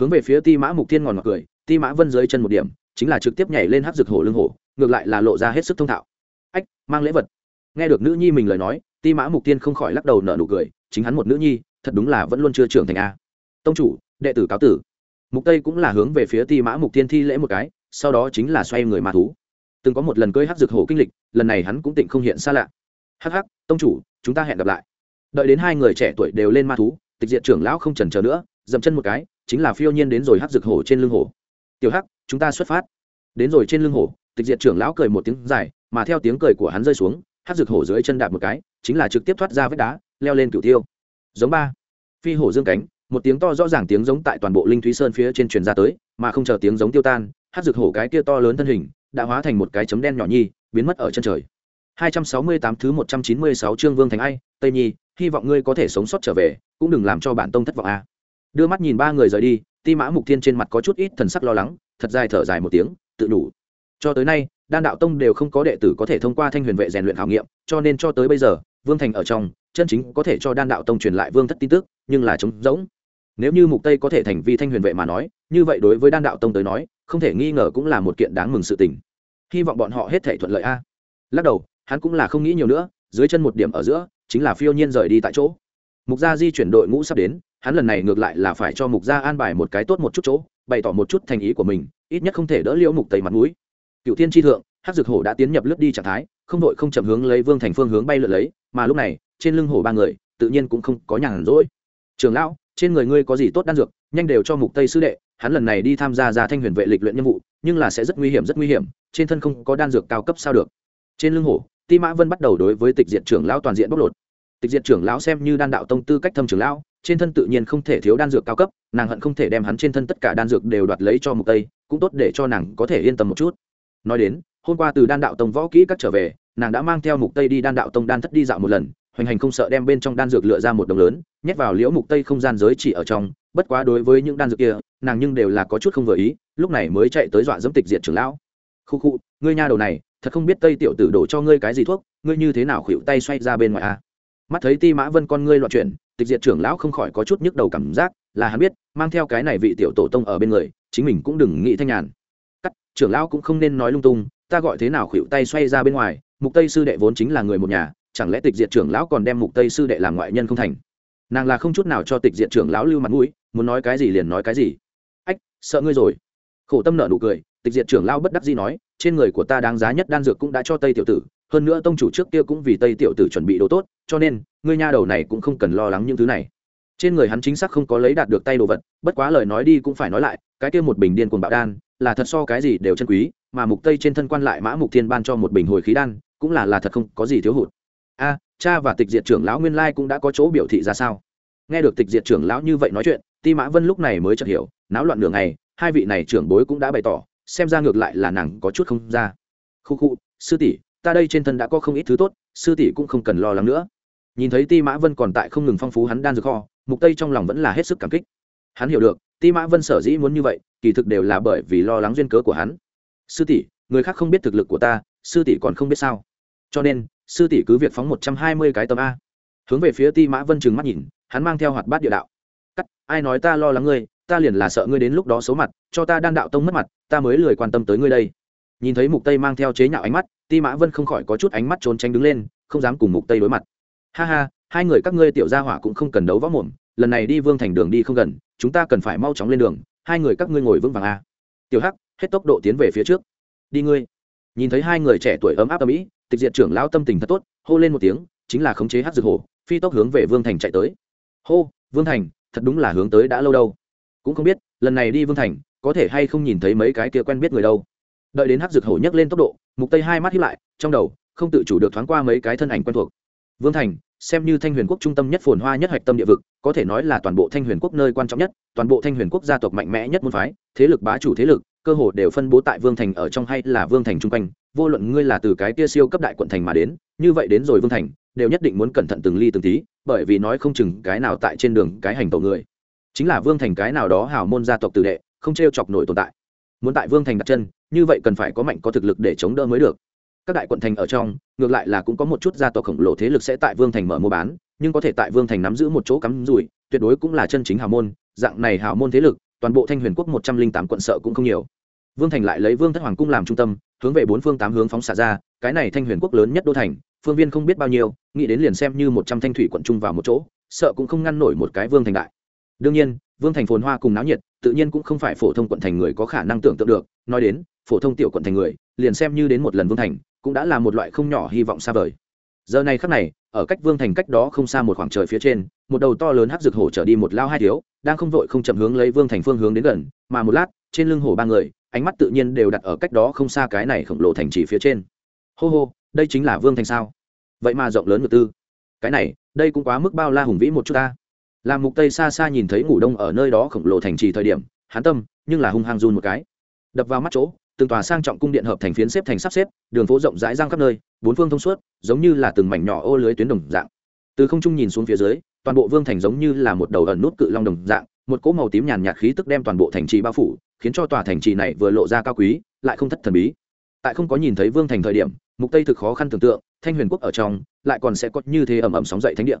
Speaker 1: Hướng về phía ti mã mục thiên ngòn ngọt cười, ti mã vân dưới chân một điểm, chính là trực tiếp nhảy lên hát rực hổ lưng hổ, ngược lại là lộ ra hết sức thông thạo. Ách, mang lễ vật. Nghe được nữ nhi mình lời nói, ti mã mục tiên không khỏi lắc đầu nở nụ cười, chính hắn một nữ nhi, thật đúng là vẫn luôn chưa trưởng thành a. Tông chủ, đệ tử cáo tử. Mục tây cũng là hướng về phía ti mã mục tiên thi lễ một cái, sau đó chính là xoay người ma thú. Từng có một lần cưới hát rực hổ kinh lịch, lần này hắn cũng tịnh không hiện xa lạ hắc hắc, tông chủ, chúng ta hẹn gặp lại. Đợi đến hai người trẻ tuổi đều lên ma thú, tịch diện trưởng lão không trần chờ nữa, dậm chân một cái, chính là phiêu nhiên đến rồi hắc rực hổ trên lưng hổ. Tiểu hắc, chúng ta xuất phát. Đến rồi trên lưng hổ, tịch diện trưởng lão cười một tiếng dài, mà theo tiếng cười của hắn rơi xuống, hắc rực hổ dưới chân đạp một cái, chính là trực tiếp thoát ra vách đá, leo lên cửu tiêu. Giống ba. Phi hổ dương cánh, một tiếng to rõ ràng tiếng giống tại toàn bộ linh thúy sơn phía trên truyền ra tới, mà không chờ tiếng giống tiêu tan, hắc rực hổ cái kia to lớn thân hình, đã hóa thành một cái chấm đen nhỏ nhi, biến mất ở chân trời. 268 thứ 196 chương Vương Thành Ai, Tây Nhi, hy vọng ngươi có thể sống sót trở về, cũng đừng làm cho bản tông thất vọng a. Đưa mắt nhìn ba người rời đi, Ti Mã Mục Thiên trên mặt có chút ít thần sắc lo lắng, thật dài thở dài một tiếng, tự đủ. Cho tới nay, Đan đạo tông đều không có đệ tử có thể thông qua Thanh Huyền vệ rèn luyện khảo nghiệm, cho nên cho tới bây giờ, Vương Thành ở trong, chân chính có thể cho Đan đạo tông truyền lại Vương thất tin tức, nhưng là trống rỗng. Nếu như Mục Tây có thể thành vi Thanh Huyền vệ mà nói, như vậy đối với Đan đạo tông tới nói, không thể nghi ngờ cũng là một kiện đáng mừng sự tình. Hy vọng bọn họ hết thảy thuận lợi a. Lắc đầu, hắn cũng là không nghĩ nhiều nữa, dưới chân một điểm ở giữa, chính là phiêu nhiên rời đi tại chỗ. Mục gia di chuyển đội ngũ sắp đến, hắn lần này ngược lại là phải cho mục gia an bài một cái tốt một chút chỗ, bày tỏ một chút thành ý của mình, ít nhất không thể đỡ liễu mục tây mặt mũi. Cựu tiên tri thượng, hắc dược hổ đã tiến nhập lướt đi trạng thái, không đội không chậm hướng lấy vương thành phương hướng bay lượn lấy, mà lúc này, trên lưng hổ ba người, tự nhiên cũng không có nhàn rỗi. Trường lão, trên người ngươi có gì tốt đan dược, nhanh đều cho mục tây sư đệ, hắn lần này đi tham gia ra thanh huyền vệ lịch luyện nhiệm vụ, nhưng là sẽ rất nguy hiểm, rất nguy hiểm, trên thân không có đan dược cao cấp sao được. Trên lưng hổ ti mã vân bắt đầu đối với tịch diệt trưởng lão toàn diện bóc lột. Tịch diệt trưởng lão xem như đan đạo tông tư cách thâm trưởng lão, trên thân tự nhiên không thể thiếu đan dược cao cấp, nàng hận không thể đem hắn trên thân tất cả đan dược đều đoạt lấy cho mục tây, cũng tốt để cho nàng có thể yên tâm một chút. Nói đến, hôm qua từ đan đạo tông võ kỹ các trở về, nàng đã mang theo mục tây đi đan đạo tông đan thất đi dạo một lần, hoành hành không sợ đem bên trong đan dược lựa ra một đồng lớn, nhét vào liễu mục tây không gian giới chỉ ở trong, bất quá đối với những đan dược kia, nàng nhưng đều là có chút không vừa ý, lúc này mới chạy tới dọa dẫm tịch diệt trưởng lão. Khu khu, ngươi nha đầu này thật không biết tây tiểu tử đổ cho ngươi cái gì thuốc, ngươi như thế nào khuỵu tay xoay ra bên ngoài a? À? mắt thấy ti mã vân con ngươi loạn chuyển, tịch diệt trưởng lão không khỏi có chút nhức đầu cảm giác, là hắn biết, mang theo cái này vị tiểu tổ tông ở bên người, chính mình cũng đừng nghĩ thanh nhàn. Cắt, trưởng lão cũng không nên nói lung tung, ta gọi thế nào khuỵu tay xoay ra bên ngoài, mục tây sư đệ vốn chính là người một nhà, chẳng lẽ tịch diệt trưởng lão còn đem mục tây sư đệ làm ngoại nhân không thành? Nàng là không chút nào cho tịch diệt trưởng lão lưu mặt mũi, muốn nói cái gì liền nói cái gì. Ách, sợ ngươi rồi. Khổ tâm nợ nụ cười, tịch diệt trưởng lão bất đắc dĩ nói trên người của ta đáng giá nhất đan dược cũng đã cho tây tiểu tử, hơn nữa tông chủ trước kia cũng vì tây tiểu tử chuẩn bị đồ tốt, cho nên, ngươi nha đầu này cũng không cần lo lắng những thứ này. Trên người hắn chính xác không có lấy đạt được tay đồ vật, bất quá lời nói đi cũng phải nói lại, cái kia một bình điên cuồng bạo đan, là thật so cái gì đều chân quý, mà mục tây trên thân quan lại mã mục thiên ban cho một bình hồi khí đan, cũng là là thật không có gì thiếu hụt. A, cha và tịch diệt trưởng lão nguyên lai cũng đã có chỗ biểu thị ra sao? Nghe được tịch diệt trưởng lão như vậy nói chuyện, ti mã vân lúc này mới chợt hiểu, náo loạn nửa ngày, hai vị này trưởng bối cũng đã bày tỏ xem ra ngược lại là nàng có chút không ra. Khu khu, sư tỷ, ta đây trên thân đã có không ít thứ tốt, sư tỷ cũng không cần lo lắng nữa. Nhìn thấy ti mã vân còn tại không ngừng phong phú hắn đan dược kho, mục tây trong lòng vẫn là hết sức cảm kích. Hắn hiểu được, ti mã vân sở dĩ muốn như vậy, kỳ thực đều là bởi vì lo lắng duyên cớ của hắn. Sư tỷ, người khác không biết thực lực của ta, sư tỷ còn không biết sao? Cho nên, sư tỷ cứ việc phóng 120 cái tấm a. Hướng về phía ti mã vân trừng mắt nhìn, hắn mang theo hoạt bát địa đạo. Cắt, ai nói ta lo lắng ngươi ta liền là sợ ngươi đến lúc đó xấu mặt cho ta đan đạo tông mất mặt ta mới lười quan tâm tới ngươi đây. Nhìn thấy mục tây mang theo chế nhạo ánh mắt ti mã vân không khỏi có chút ánh mắt trốn tránh đứng lên không dám cùng mục tây đối mặt. Ha ha hai người các ngươi tiểu gia hỏa cũng không cần đấu võ mồm lần này đi vương thành đường đi không gần chúng ta cần phải mau chóng lên đường hai người các ngươi ngồi vững vàng a. Tiểu hắc hết tốc độ tiến về phía trước. Đi ngươi. Nhìn thấy hai người trẻ tuổi ấm áp ở ý, tịch diệt trưởng lão tâm tình thật tốt hô lên một tiếng chính là khống chế hắc dược hổ phi tốc hướng về vương thành chạy tới. Hô vương thành thật đúng là hướng tới đã lâu đâu cũng không biết, lần này đi vương thành, có thể hay không nhìn thấy mấy cái kia quen biết người đâu. Đợi đến hắc dược hổ nhấc lên tốc độ, mục tây hai mắt hiếp lại, trong đầu, không tự chủ được thoáng qua mấy cái thân ảnh quen thuộc. Vương thành, xem như thanh huyền quốc trung tâm nhất phồn hoa nhất hạch tâm địa vực, có thể nói là toàn bộ thanh huyền quốc nơi quan trọng nhất, toàn bộ thanh huyền quốc gia tộc mạnh mẽ nhất môn phái, thế lực bá chủ thế lực, cơ hồ đều phân bố tại vương thành ở trong hay là vương thành chung quanh, vô luận ngươi là từ cái kia siêu cấp đại quận thành mà đến, như vậy đến rồi vương thành, đều nhất định muốn cẩn thận từng ly từng tí, bởi vì nói không chừng cái nào tại trên đường cái hành tổ người chính là vương thành cái nào đó hào môn gia tộc tử đệ, không t r e o chọc nổi tồn tại. Muốn tại vương thành đặt chân, như vậy cần phải có mạnh có thực lực để chống đỡ mới được. Các đại quận thành ở trong, ngược lại là cũng có một chút gia tộc khổng lồ thế lực sẽ tại vương thành mở mua bán, nhưng có thể tại vương thành nắm giữ một chỗ cắm rủi, tuyệt đối cũng là chân chính hào môn, dạng này hào môn thế lực, toàn bộ thanh huyền quốc một trăm linh tám quận sợ cũng không nhiều. Vương thành lại lấy vương thất hoàng cung làm trung tâm, hướng về bốn phương tám hướng phóng xạ ra, cái này thanh huyền quốc lớn nhất đô thành, phương viên không biết bao nhiêu, nghĩ đến liền xem như một trăm thanh thủy quận chung vào một chỗ, sợ cũng không ngăn nổi một cái vương thành đại đương nhiên, vương thành phồn hoa cùng náo nhiệt, tự nhiên cũng không phải phổ thông quận thành người có khả năng tưởng tượng được. Nói đến, phổ thông tiểu quận thành người, liền xem như đến một lần vương thành, cũng đã là một loại không nhỏ hy vọng xa vời. Giờ này khắc này, ở cách vương thành cách đó không xa một khoảng trời phía trên, một đầu to lớn hắc rực hổ trở đi một lao hai thiếu, đang không vội không chậm hướng lấy vương thành phương hướng đến gần, mà một lát, trên lưng hổ ba người, ánh mắt tự nhiên đều đặt ở cách đó không xa cái này khổng lồ thành trì phía trên. Hô hô, đây chính là vương thành sao? Vậy mà rộng lớn ngược tư. Cái này, đây cũng quá mức bao la hùng vĩ một chút ta làm mục tây xa xa nhìn thấy ngủ đông ở nơi đó khổng lồ thành trì thời điểm hán tâm, nhưng là hung hăng run một cái. Đập vào mắt chỗ, từng tòa sang trọng cung điện hợp thành phiến xếp thành sắp xếp, đường phố rộng rãi răng khắp nơi, bốn phương thông suốt, giống như là từng mảnh nhỏ ô lưới tuyến đồng dạng. Từ không trung nhìn xuống phía dưới, toàn bộ vương thành giống như là một đầu ẩn nút cự long đồng dạng, một cỗ màu tím nhàn nhạt khí tức đem toàn bộ thành trì bao phủ, khiến cho tòa thành trì này vừa lộ ra cao quý, lại không thất thần bí. Tại không có nhìn thấy vương thành thời điểm, mục tây thực khó khăn tưởng tượng, thanh huyền quốc ở trong, lại còn sẽ có như thế ẩm ẩm sóng dậy thánh địa.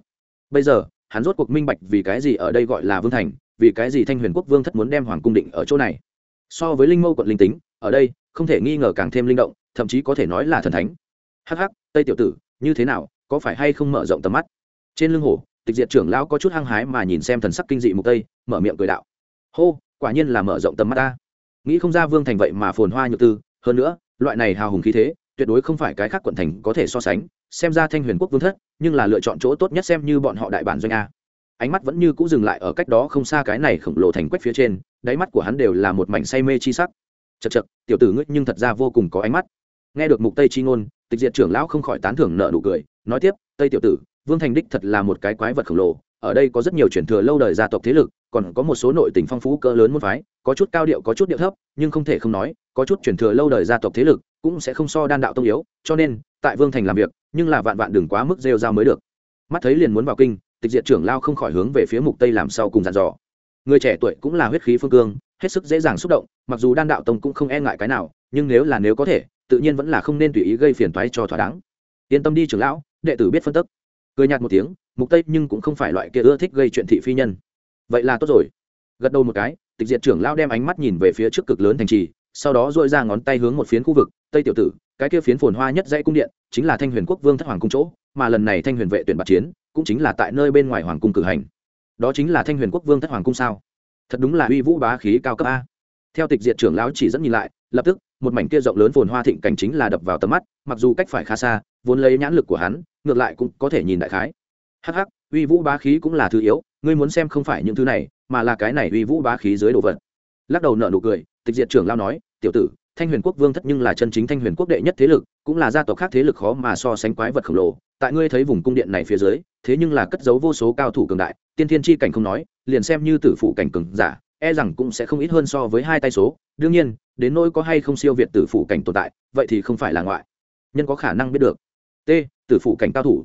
Speaker 1: Bây giờ hắn rốt cuộc minh bạch vì cái gì ở đây gọi là vương thành, vì cái gì thanh huyền quốc vương thất muốn đem hoàng cung định ở chỗ này. So với linh mâu quận linh tính, ở đây, không thể nghi ngờ càng thêm linh động, thậm chí có thể nói là thần thánh. Hắc hắc, tây tiểu tử, như thế nào, có phải hay không mở rộng tầm mắt? Trên lưng hổ, tịch diệt trưởng lão có chút hăng hái mà nhìn xem thần sắc kinh dị mục tây, mở miệng cười đạo. Hô, quả nhiên là mở rộng tầm mắt ta. Nghĩ không ra vương thành vậy mà phồn hoa nhược tư, hơn nữa, loại này hào hùng khí thế, tuyệt đối không phải cái khác quận thành có thể so sánh xem ra thanh huyền quốc vương thất, nhưng là lựa chọn chỗ tốt nhất xem như bọn họ đại bản doanh a. Ánh mắt vẫn như cũ dừng lại ở cách đó không xa cái này khổng lồ thành quách phía trên, đáy mắt của hắn đều là một mảnh say mê chi sắc. Chật chật tiểu tử ngươi nhưng thật ra vô cùng có ánh mắt. Nghe được mục tây chi ngôn, tịch diệt trưởng lão không khỏi tán thưởng nợ nụ cười, nói tiếp, tây tiểu tử, vương thành đích thật là một cái quái vật khổng lồ, ở đây có rất nhiều truyền thừa lâu đời gia tộc thế lực, còn có một số nội tình phong phú cỡ lớn môn phái, có chút cao điệu, có chút điệu thấp, nhưng không thể không nói, có chút truyền thừa lâu đời gia tộc thế lực cũng sẽ không so đan đạo tông yếu, cho nên, tại vương thành làm việc, nhưng là vạn vạn đừng quá mức rêu rao mới được. Mắt thấy liền muốn vào kinh, tịch diệt trưởng lao không khỏi hướng về phía mục tây làm sau cùng dàn dò. Người trẻ tuổi cũng là huyết khí phương cương, hết sức dễ dàng xúc động, mặc dù đan đạo tông cũng không e ngại cái nào, nhưng nếu là nếu có thể, tự nhiên vẫn là không nên tùy ý gây phiền toái cho thỏa đáng. Yên tâm đi trưởng lão, đệ tử biết phân tức. Cười nhạt một tiếng, mục tây nhưng cũng không phải loại kia ưa thích gây chuyện thị phi nhân. Vậy là tốt rồi. Gật đầu một cái, tịch diệt trưởng lão đem ánh mắt nhìn về phía trước cực lớn thành trì, sau đó dội ra ngón tay hướng một phiến khu vực tây tiểu tử, cái kia phiến phồn hoa nhất dãy cung điện, chính là thanh huyền quốc vương thất hoàng cung chỗ, mà lần này thanh huyền vệ tuyển bạc chiến, cũng chính là tại nơi bên ngoài hoàng cung cử hành. Đó chính là thanh huyền quốc vương thất hoàng cung sao? Thật đúng là uy vũ bá khí cao cấp a. Theo tịch diệt trưởng lão chỉ dẫn nhìn lại, lập tức, một mảnh kia rộng lớn phồn hoa thịnh cảnh chính là đập vào tầm mắt, mặc dù cách phải khá xa, vốn lấy nhãn lực của hắn, ngược lại cũng có thể nhìn đại khái. Hắc hắc, uy vũ bá khí cũng là thứ yếu, ngươi muốn xem không phải những thứ này, mà là cái này uy vũ bá khí dưới đồ vật. Lắc đầu nợ nụ cười, tịch diệt trưởng lao nói, tiểu tử thanh huyền quốc vương thất nhưng là chân chính thanh huyền quốc đệ nhất thế lực, cũng là gia tộc khác thế lực khó mà so sánh quái vật khổng lồ. Tại ngươi thấy vùng cung điện này phía dưới, thế nhưng là cất giấu vô số cao thủ cường đại, tiên thiên chi cảnh không nói, liền xem như tử phụ cảnh cường giả e rằng cũng sẽ không ít hơn so với hai tay số. Đương nhiên, đến nỗi có hay không siêu việt tử phụ cảnh tồn tại, vậy thì không phải là ngoại. Nhân có khả năng biết được. T, tử phụ cảnh cao thủ.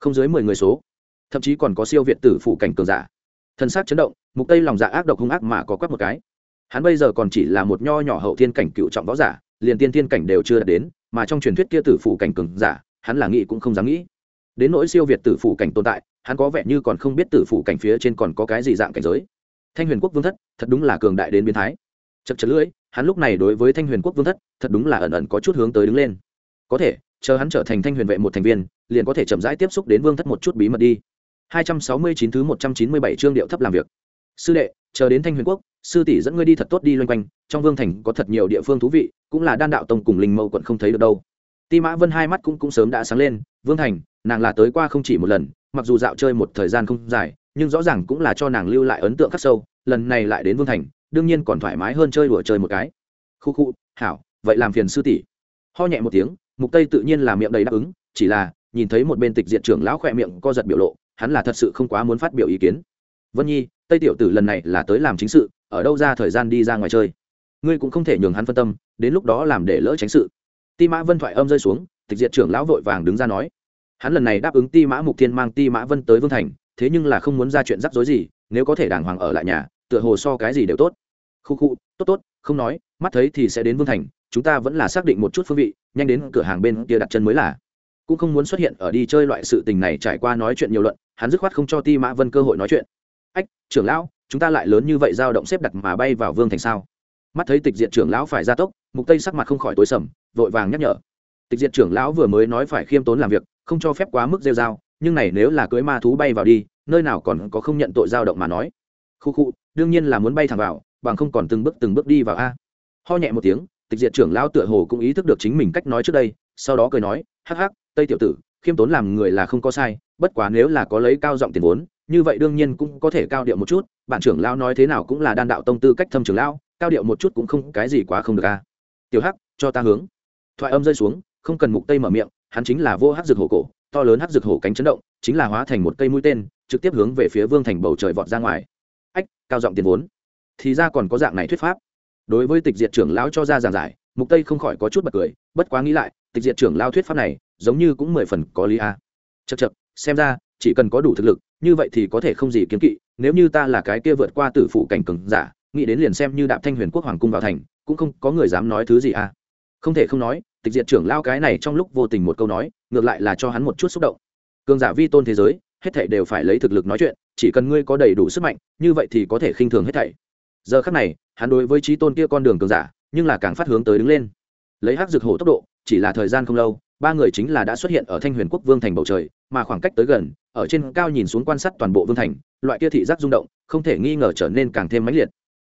Speaker 1: Không dưới mười người số. Thậm chí còn có siêu việt tử phụ cảnh cường giả. Thân xác chấn động, mục tây lòng dạ ác độc hung ác mà có quắc một cái hắn bây giờ còn chỉ là một nho nhỏ hậu thiên cảnh cựu trọng võ giả liền tiên thiên cảnh đều chưa đạt đến mà trong truyền thuyết kia tử phủ cảnh cường giả hắn là nghĩ cũng không dám nghĩ. Đến nỗi siêu việt tử phủ cảnh tồn tại hắn có vẻ như còn không biết tử phủ cảnh phía trên còn có cái gì dạng cảnh giới. Thanh huyền quốc vương thất thật đúng là cường đại đến biến thái. Chật chật lưỡi hắn lúc này đối với thanh huyền quốc vương thất thật đúng là ẩn ẩn có chút hướng tới đứng lên. Có thể chờ hắn trở thành thanh huyền vệ một thành viên liền có thể chậm rãi tiếp xúc đến vương thất một chút bí mật đi. 269 thứ 197 chương điệu thấp làm việc. Sư đệ, chờ đến Thanh Huyền Quốc, sư tỷ dẫn ngươi đi thật tốt đi loanh quanh, trong Vương thành có thật nhiều địa phương thú vị, cũng là đan đạo tông cùng linh mâu quận không thấy được đâu. Ti Mã Vân hai mắt cũng cũng sớm đã sáng lên, Vương thành, nàng là tới qua không chỉ một lần, mặc dù dạo chơi một thời gian không dài, nhưng rõ ràng cũng là cho nàng lưu lại ấn tượng khắc sâu, lần này lại đến Vương thành, đương nhiên còn thoải mái hơn chơi đùa chơi một cái. Khu khu, hảo, vậy làm phiền sư tỷ. Ho nhẹ một tiếng, Mục Tây tự nhiên là miệng đầy đáp ứng, chỉ là nhìn thấy một bên tịch diện trưởng lão khỏe miệng co giật biểu lộ hắn là thật sự không quá muốn phát biểu ý kiến vân nhi tây tiểu tử lần này là tới làm chính sự, ở đâu ra thời gian đi ra ngoài chơi? Ngươi cũng không thể nhường hắn phân tâm, đến lúc đó làm để lỡ tránh sự. Ti mã vân thoại âm rơi xuống, tịch diện trưởng lão vội vàng đứng ra nói. Hắn lần này đáp ứng ti mã mục thiên mang ti mã vân tới vương thành, thế nhưng là không muốn ra chuyện rắc rối gì, nếu có thể đàng hoàng ở lại nhà, tựa hồ so cái gì đều tốt. Khu khu, tốt tốt, không nói, mắt thấy thì sẽ đến vương thành, chúng ta vẫn là xác định một chút phương vị, nhanh đến cửa hàng bên kia đặt chân mới là. Cũng không muốn xuất hiện ở đi chơi loại sự tình này trải qua nói chuyện nhiều luận, hắn dứt khoát không cho ti mã vân cơ hội nói chuyện ách, trưởng lão, chúng ta lại lớn như vậy dao động xếp đặt mà bay vào vương thành sao? Mắt thấy tịch diện trưởng lão phải ra tốc, mục tây sắc mặt không khỏi tối sầm, vội vàng nhắc nhở. Tịch diện trưởng lão vừa mới nói phải khiêm tốn làm việc, không cho phép quá mức rêu dao nhưng này nếu là cưới ma thú bay vào đi, nơi nào còn có không nhận tội dao động mà nói. Khu khu, đương nhiên là muốn bay thẳng vào, bằng không còn từng bước từng bước đi vào a. Ho nhẹ một tiếng, tịch diện trưởng lão tựa hồ cũng ý thức được chính mình cách nói trước đây, sau đó cười nói, hắc hắc, tây tiểu tử khiêm tốn làm người là không có sai, bất quá nếu là có lấy cao giọng tiền vốn, như vậy đương nhiên cũng có thể cao điệu một chút. Bạn trưởng lao nói thế nào cũng là đan đạo tông tư cách thâm trưởng lao cao điệu một chút cũng không cái gì quá không được a. Tiểu hắc, cho ta hướng. Thoại âm rơi xuống, không cần mục tây mở miệng, hắn chính là vô hắc rực hổ cổ, to lớn hắc rực hổ cánh chấn động, chính là hóa thành một cây mũi tên, trực tiếp hướng về phía vương thành bầu trời vọt ra ngoài. Ách, cao giọng tiền vốn. Thì ra còn có dạng này thuyết pháp. Đối với tịch diệt trưởng lão cho ra giảng giải, mục tây không khỏi có chút bật cười, bất quá nghĩ lại, tịch diệt trưởng lao thuyết pháp này giống như cũng mười phần có lý a. À. chật chật xem ra, chỉ cần có đủ thực lực, như vậy thì có thể không gì kiếm kỵ, nếu như ta là cái kia vượt qua tử phụ cảnh cừng giả, nghĩ đến liền xem như đạm thanh huyền quốc hoàng cung vào thành, cũng không có người dám nói thứ gì à không thể không nói, tịch diệt trưởng lao cái này trong lúc vô tình một câu nói, ngược lại là cho hắn một chút xúc động. Cường giả vi tôn thế giới, hết thảy đều phải lấy thực lực nói chuyện, chỉ cần ngươi có đầy đủ sức mạnh, như vậy thì có thể khinh thường hết thảy. Giờ khắc này, hắn đối với trí tôn kia con đường cường giả, nhưng là càng phát hướng tới đứng lên. Lấy hắc dược hổ tốc độ, chỉ là thời gian không lâu ba người chính là đã xuất hiện ở thanh huyền quốc vương thành bầu trời, mà khoảng cách tới gần, ở trên cao nhìn xuống quan sát toàn bộ vương thành, loại kia thị giác rung động, không thể nghi ngờ trở nên càng thêm mãnh liệt.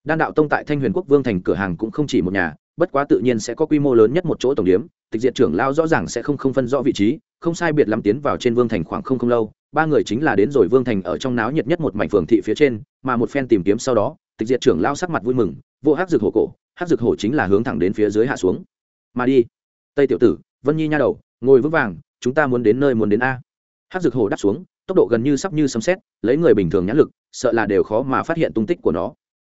Speaker 1: Đan đạo tông tại thanh huyền quốc vương thành cửa hàng cũng không chỉ một nhà, bất quá tự nhiên sẽ có quy mô lớn nhất một chỗ tổng điếm tịch diệt trưởng lao rõ ràng sẽ không không phân rõ vị trí, không sai biệt lắm tiến vào trên vương thành khoảng không không lâu, ba người chính là đến rồi vương thành ở trong náo nhiệt nhất một mảnh phường thị phía trên, mà một phen tìm kiếm sau đó, tịch diệt trưởng lao sắc mặt vui mừng, vô hát rực hổ cổ hát rực hổ chính là hướng thẳng đến phía dưới hạ xuống. Mà đi, tây tiểu tử vân nhi nha đầu, ngồi vững vàng, chúng ta muốn đến nơi muốn đến a. Hát Dược hổ đáp xuống, tốc độ gần như sắp như sấm xét lấy người bình thường nhãn lực, sợ là đều khó mà phát hiện tung tích của nó.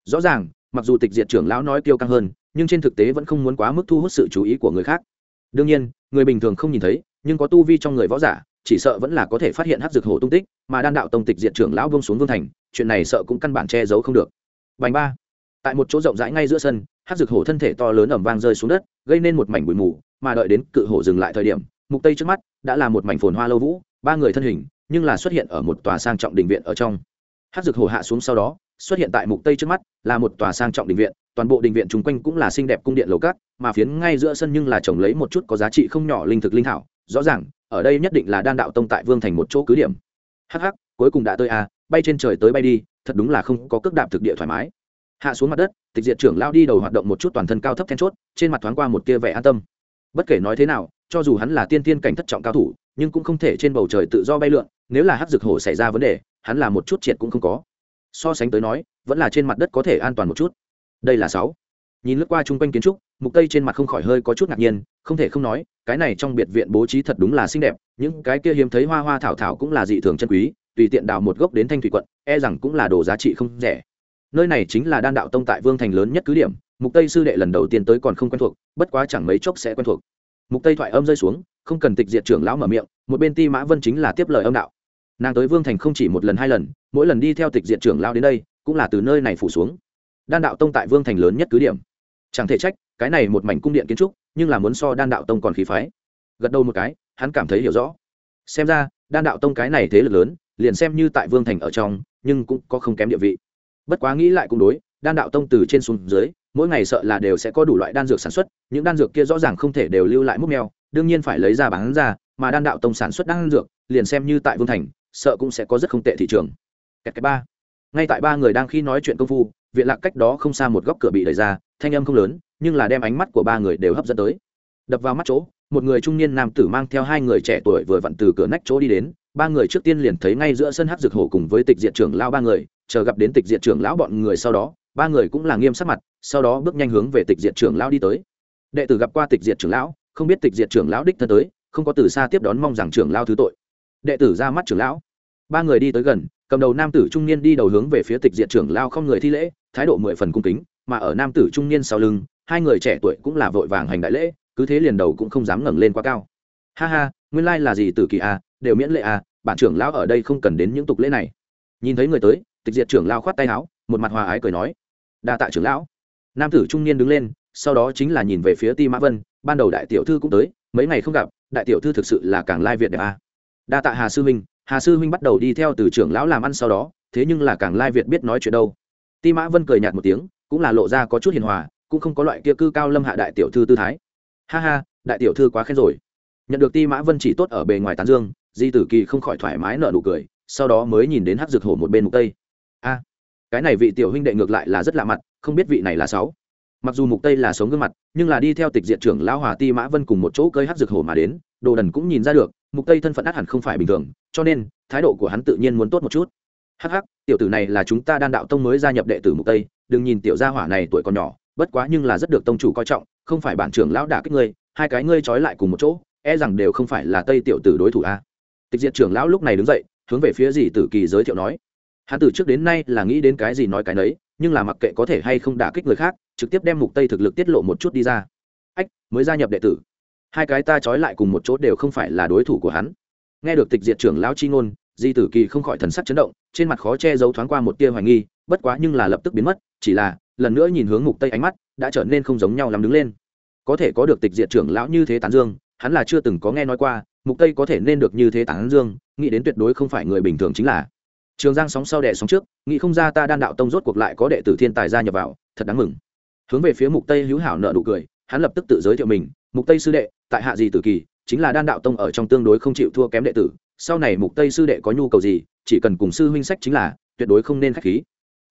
Speaker 1: Rõ ràng, mặc dù tịch diệt trưởng lão nói tiêu căng hơn, nhưng trên thực tế vẫn không muốn quá mức thu hút sự chú ý của người khác. Đương nhiên, người bình thường không nhìn thấy, nhưng có tu vi trong người võ giả, chỉ sợ vẫn là có thể phát hiện hát dược hổ tung tích, mà đan đạo tông tịch diệt trưởng lão bông xuống vương thành, chuyện này sợ cũng căn bản che giấu không được. Bành ba. Tại một chỗ rộng rãi ngay giữa sân hát dược hổ thân thể to lớn ẩm vang rơi xuống đất, gây nên một mảnh bụi mù, mà đợi đến cự hổ dừng lại thời điểm, mục tây trước mắt đã là một mảnh phồn hoa lâu vũ, ba người thân hình nhưng là xuất hiện ở một tòa sang trọng đình viện ở trong. Hát dược hổ hạ xuống sau đó, xuất hiện tại mục tây trước mắt là một tòa sang trọng đình viện, toàn bộ đình viện chung quanh cũng là xinh đẹp cung điện lầu cát, mà phiến ngay giữa sân nhưng là trồng lấy một chút có giá trị không nhỏ linh thực linh thảo, rõ ràng, ở đây nhất định là đan đạo tông tại vương thành một chỗ cứ điểm. Hắc hắc, cuối cùng đã tới a bay trên trời tới bay đi, thật đúng là không có cước đạp thực địa thoải mái hạ xuống mặt đất, tịch diệt trưởng lao đi đầu hoạt động một chút toàn thân cao thấp then chốt, trên mặt thoáng qua một tia vẻ an tâm. Bất kể nói thế nào, cho dù hắn là tiên tiên cảnh thất trọng cao thủ, nhưng cũng không thể trên bầu trời tự do bay lượn, nếu là hắc dược hổ xảy ra vấn đề, hắn là một chút triệt cũng không có. So sánh tới nói, vẫn là trên mặt đất có thể an toàn một chút. Đây là sáu. Nhìn lướt qua chung quanh kiến trúc, mục tây trên mặt không khỏi hơi có chút ngạc nhiên, không thể không nói, cái này trong biệt viện bố trí thật đúng là xinh đẹp, những cái kia hiếm thấy hoa hoa thảo thảo cũng là dị thường chân quý, tùy tiện đào một gốc đến thanh thủy quận e rằng cũng là đồ giá trị không rẻ nơi này chính là đan đạo tông tại vương thành lớn nhất cứ điểm, mục tây sư đệ lần đầu tiên tới còn không quen thuộc, bất quá chẳng mấy chốc sẽ quen thuộc. Mục tây thoại âm rơi xuống, không cần tịch diệt trưởng lão mở miệng, một bên ti mã vân chính là tiếp lời âm đạo. Nàng tới vương thành không chỉ một lần hai lần, mỗi lần đi theo tịch diệt trưởng lão đến đây, cũng là từ nơi này phủ xuống. Đan đạo tông tại vương thành lớn nhất cứ điểm. Chẳng thể trách, cái này một mảnh cung điện kiến trúc, nhưng là muốn so đan đạo tông còn khí phái. Gật đầu một cái, hắn cảm thấy hiểu rõ. Xem ra, đan đạo tông cái này thế lực lớn, liền xem như tại vương thành ở trong, nhưng cũng có không kém địa vị bất quá nghĩ lại cũng đối, đan đạo tông từ trên xuống dưới, mỗi ngày sợ là đều sẽ có đủ loại đan dược sản xuất, những đan dược kia rõ ràng không thể đều lưu lại múc mèo, đương nhiên phải lấy ra bán ra, mà đan đạo tông sản xuất đan dược, liền xem như tại vương thành, sợ cũng sẽ có rất không tệ thị trường. Kẹt cái ba. Ngay tại ba người đang khi nói chuyện công phu, viện lạc cách đó không xa một góc cửa bị đẩy ra, thanh âm không lớn, nhưng là đem ánh mắt của ba người đều hấp dẫn tới. Đập vào mắt chỗ, một người trung niên nam tử mang theo hai người trẻ tuổi vừa vặn từ cửa nách chỗ đi đến ba người trước tiên liền thấy ngay giữa sân hát dược hổ cùng với tịch diện trưởng lao ba người, chờ gặp đến tịch diện trưởng lão bọn người sau đó, ba người cũng là nghiêm sắc mặt, sau đó bước nhanh hướng về tịch diện trưởng lão đi tới. Đệ tử gặp qua tịch diện trưởng lão, không biết tịch diện trưởng lão đích thân tới, không có từ xa tiếp đón mong rằng trưởng lao thứ tội. Đệ tử ra mắt trưởng lão. Ba người đi tới gần, cầm đầu nam tử trung niên đi đầu hướng về phía tịch diện trưởng lao không người thi lễ, thái độ mười phần cung kính, mà ở nam tử trung niên sau lưng, hai người trẻ tuổi cũng là vội vàng hành đại lễ, cứ thế liền đầu cũng không dám ngẩng lên quá cao. Ha ha nguyên lai là gì tử kỳ a đều miễn lệ a bản trưởng lão ở đây không cần đến những tục lễ này. Nhìn thấy người tới, tịch diệt trưởng lao khoát tay áo, một mặt hòa ái cười nói, đa tạ trưởng lão. Nam tử trung niên đứng lên, sau đó chính là nhìn về phía ti mã vân, ban đầu đại tiểu thư cũng tới, mấy ngày không gặp, đại tiểu thư thực sự là càng lai việt đẹp a đa tạ hà sư huynh, hà sư huynh bắt đầu đi theo từ trưởng lão làm ăn sau đó, thế nhưng là càng lai việt biết nói chuyện đâu. Ti mã vân cười nhạt một tiếng, cũng là lộ ra có chút hiền hòa, cũng không có loại kia cư cao lâm hạ đại tiểu thư tư thái. Ha ha, đại tiểu thư quá khen rồi nhận được ti mã vân chỉ tốt ở bề ngoài tán dương, di tử kỳ không khỏi thoải mái nở nụ cười, sau đó mới nhìn đến hát dược hổ một bên mục tây. A, cái này vị tiểu huynh đệ ngược lại là rất lạ mặt, không biết vị này là sáu. Mặc dù mục tây là sống gương mặt, nhưng là đi theo tịch diện trưởng lão hòa ti mã vân cùng một chỗ cơi hát dược hổ mà đến, đồ đần cũng nhìn ra được, mục tây thân phận át hẳn không phải bình thường, cho nên, thái độ của hắn tự nhiên muốn tốt một chút. Hắc hắc, tiểu tử này là chúng ta đan đạo tông mới gia nhập đệ tử mục tây, đừng nhìn tiểu gia hỏa này tuổi còn nhỏ, bất quá nhưng là rất được tông chủ coi trọng, không phải bản trưởng lão đả kích ngươi, hai cái ngươi trói lại cùng một chỗ e rằng đều không phải là tây tiểu tử đối thủ a. Tịch diệt trưởng lão lúc này đứng dậy, hướng về phía dì tử kỳ giới thiệu nói, hắn từ trước đến nay là nghĩ đến cái gì nói cái nấy, nhưng là mặc kệ có thể hay không đả kích người khác, trực tiếp đem mục tây thực lực tiết lộ một chút đi ra. Ách, mới gia nhập đệ tử. Hai cái ta trói lại cùng một chỗ đều không phải là đối thủ của hắn. Nghe được tịch diệt trưởng lão chi ngôn di tử kỳ không khỏi thần sắc chấn động, trên mặt khó che giấu thoáng qua một tia hoài nghi, bất quá nhưng là lập tức biến mất, chỉ là lần nữa nhìn hướng mục tây ánh mắt đã trở nên không giống nhau lắm đứng lên. Có thể có được tịch diệt trưởng lão như thế tán dương hắn là chưa từng có nghe nói qua, mục tây có thể nên được như thế tán dương, nghĩ đến tuyệt đối không phải người bình thường chính là. Trường giang sóng sau đẻ sóng trước, nghĩ không ra ta đan đạo tông rốt cuộc lại có đệ tử thiên tài gia nhập vào, thật đáng mừng. Hướng về phía mục tây hữu hảo nợ nụ cười, hắn lập tức tự giới thiệu mình, mục tây sư đệ, tại hạ gì tử kỳ, chính là đan đạo tông ở trong tương đối không chịu thua kém đệ tử, sau này mục tây sư đệ có nhu cầu gì, chỉ cần cùng sư huynh sách chính là, tuyệt đối không nên khách khí.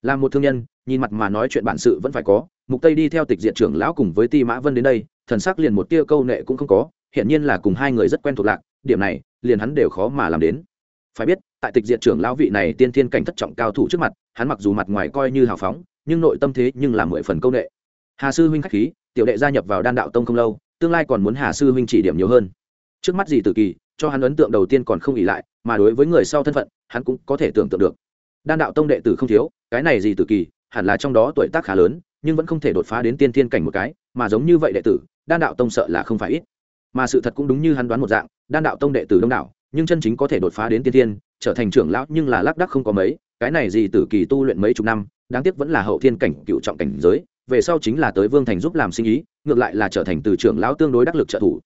Speaker 1: Là một thương nhân, nhìn mặt mà nói chuyện bản sự vẫn phải có, mục tây đi theo tịch diện trưởng lão cùng với ti mã vân đến đây, thần sắc liền một tia câu nệ cũng không có hiện nhiên là cùng hai người rất quen thuộc lạc, điểm này, liền hắn đều khó mà làm đến. Phải biết, tại tịch diện trưởng lão vị này tiên thiên cảnh thất trọng cao thủ trước mặt, hắn mặc dù mặt ngoài coi như hào phóng, nhưng nội tâm thế nhưng là mười phần câu nệ. Hà sư huynh khách khí, tiểu đệ gia nhập vào đan đạo tông không lâu, tương lai còn muốn hà sư huynh chỉ điểm nhiều hơn. Trước mắt gì tự kỳ, cho hắn ấn tượng đầu tiên còn không ỉ lại, mà đối với người sau thân phận, hắn cũng có thể tưởng tượng được. Đan đạo tông đệ tử không thiếu, cái này gì tự kỳ, hẳn là trong đó tuổi tác khá lớn, nhưng vẫn không thể đột phá đến tiên thiên cảnh một cái, mà giống như vậy đệ tử, đan đạo tông sợ là không phải ít mà sự thật cũng đúng như hắn đoán một dạng, đan đạo tông đệ tử đông đảo, nhưng chân chính có thể đột phá đến tiên thiên, trở thành trưởng lão nhưng là lác đắc không có mấy, cái này gì tử kỳ tu luyện mấy chục năm, đáng tiếc vẫn là hậu thiên cảnh, cựu trọng cảnh giới, về sau chính là tới vương thành giúp làm sinh ý, ngược lại là trở thành từ trưởng lão tương đối đắc lực trợ thủ.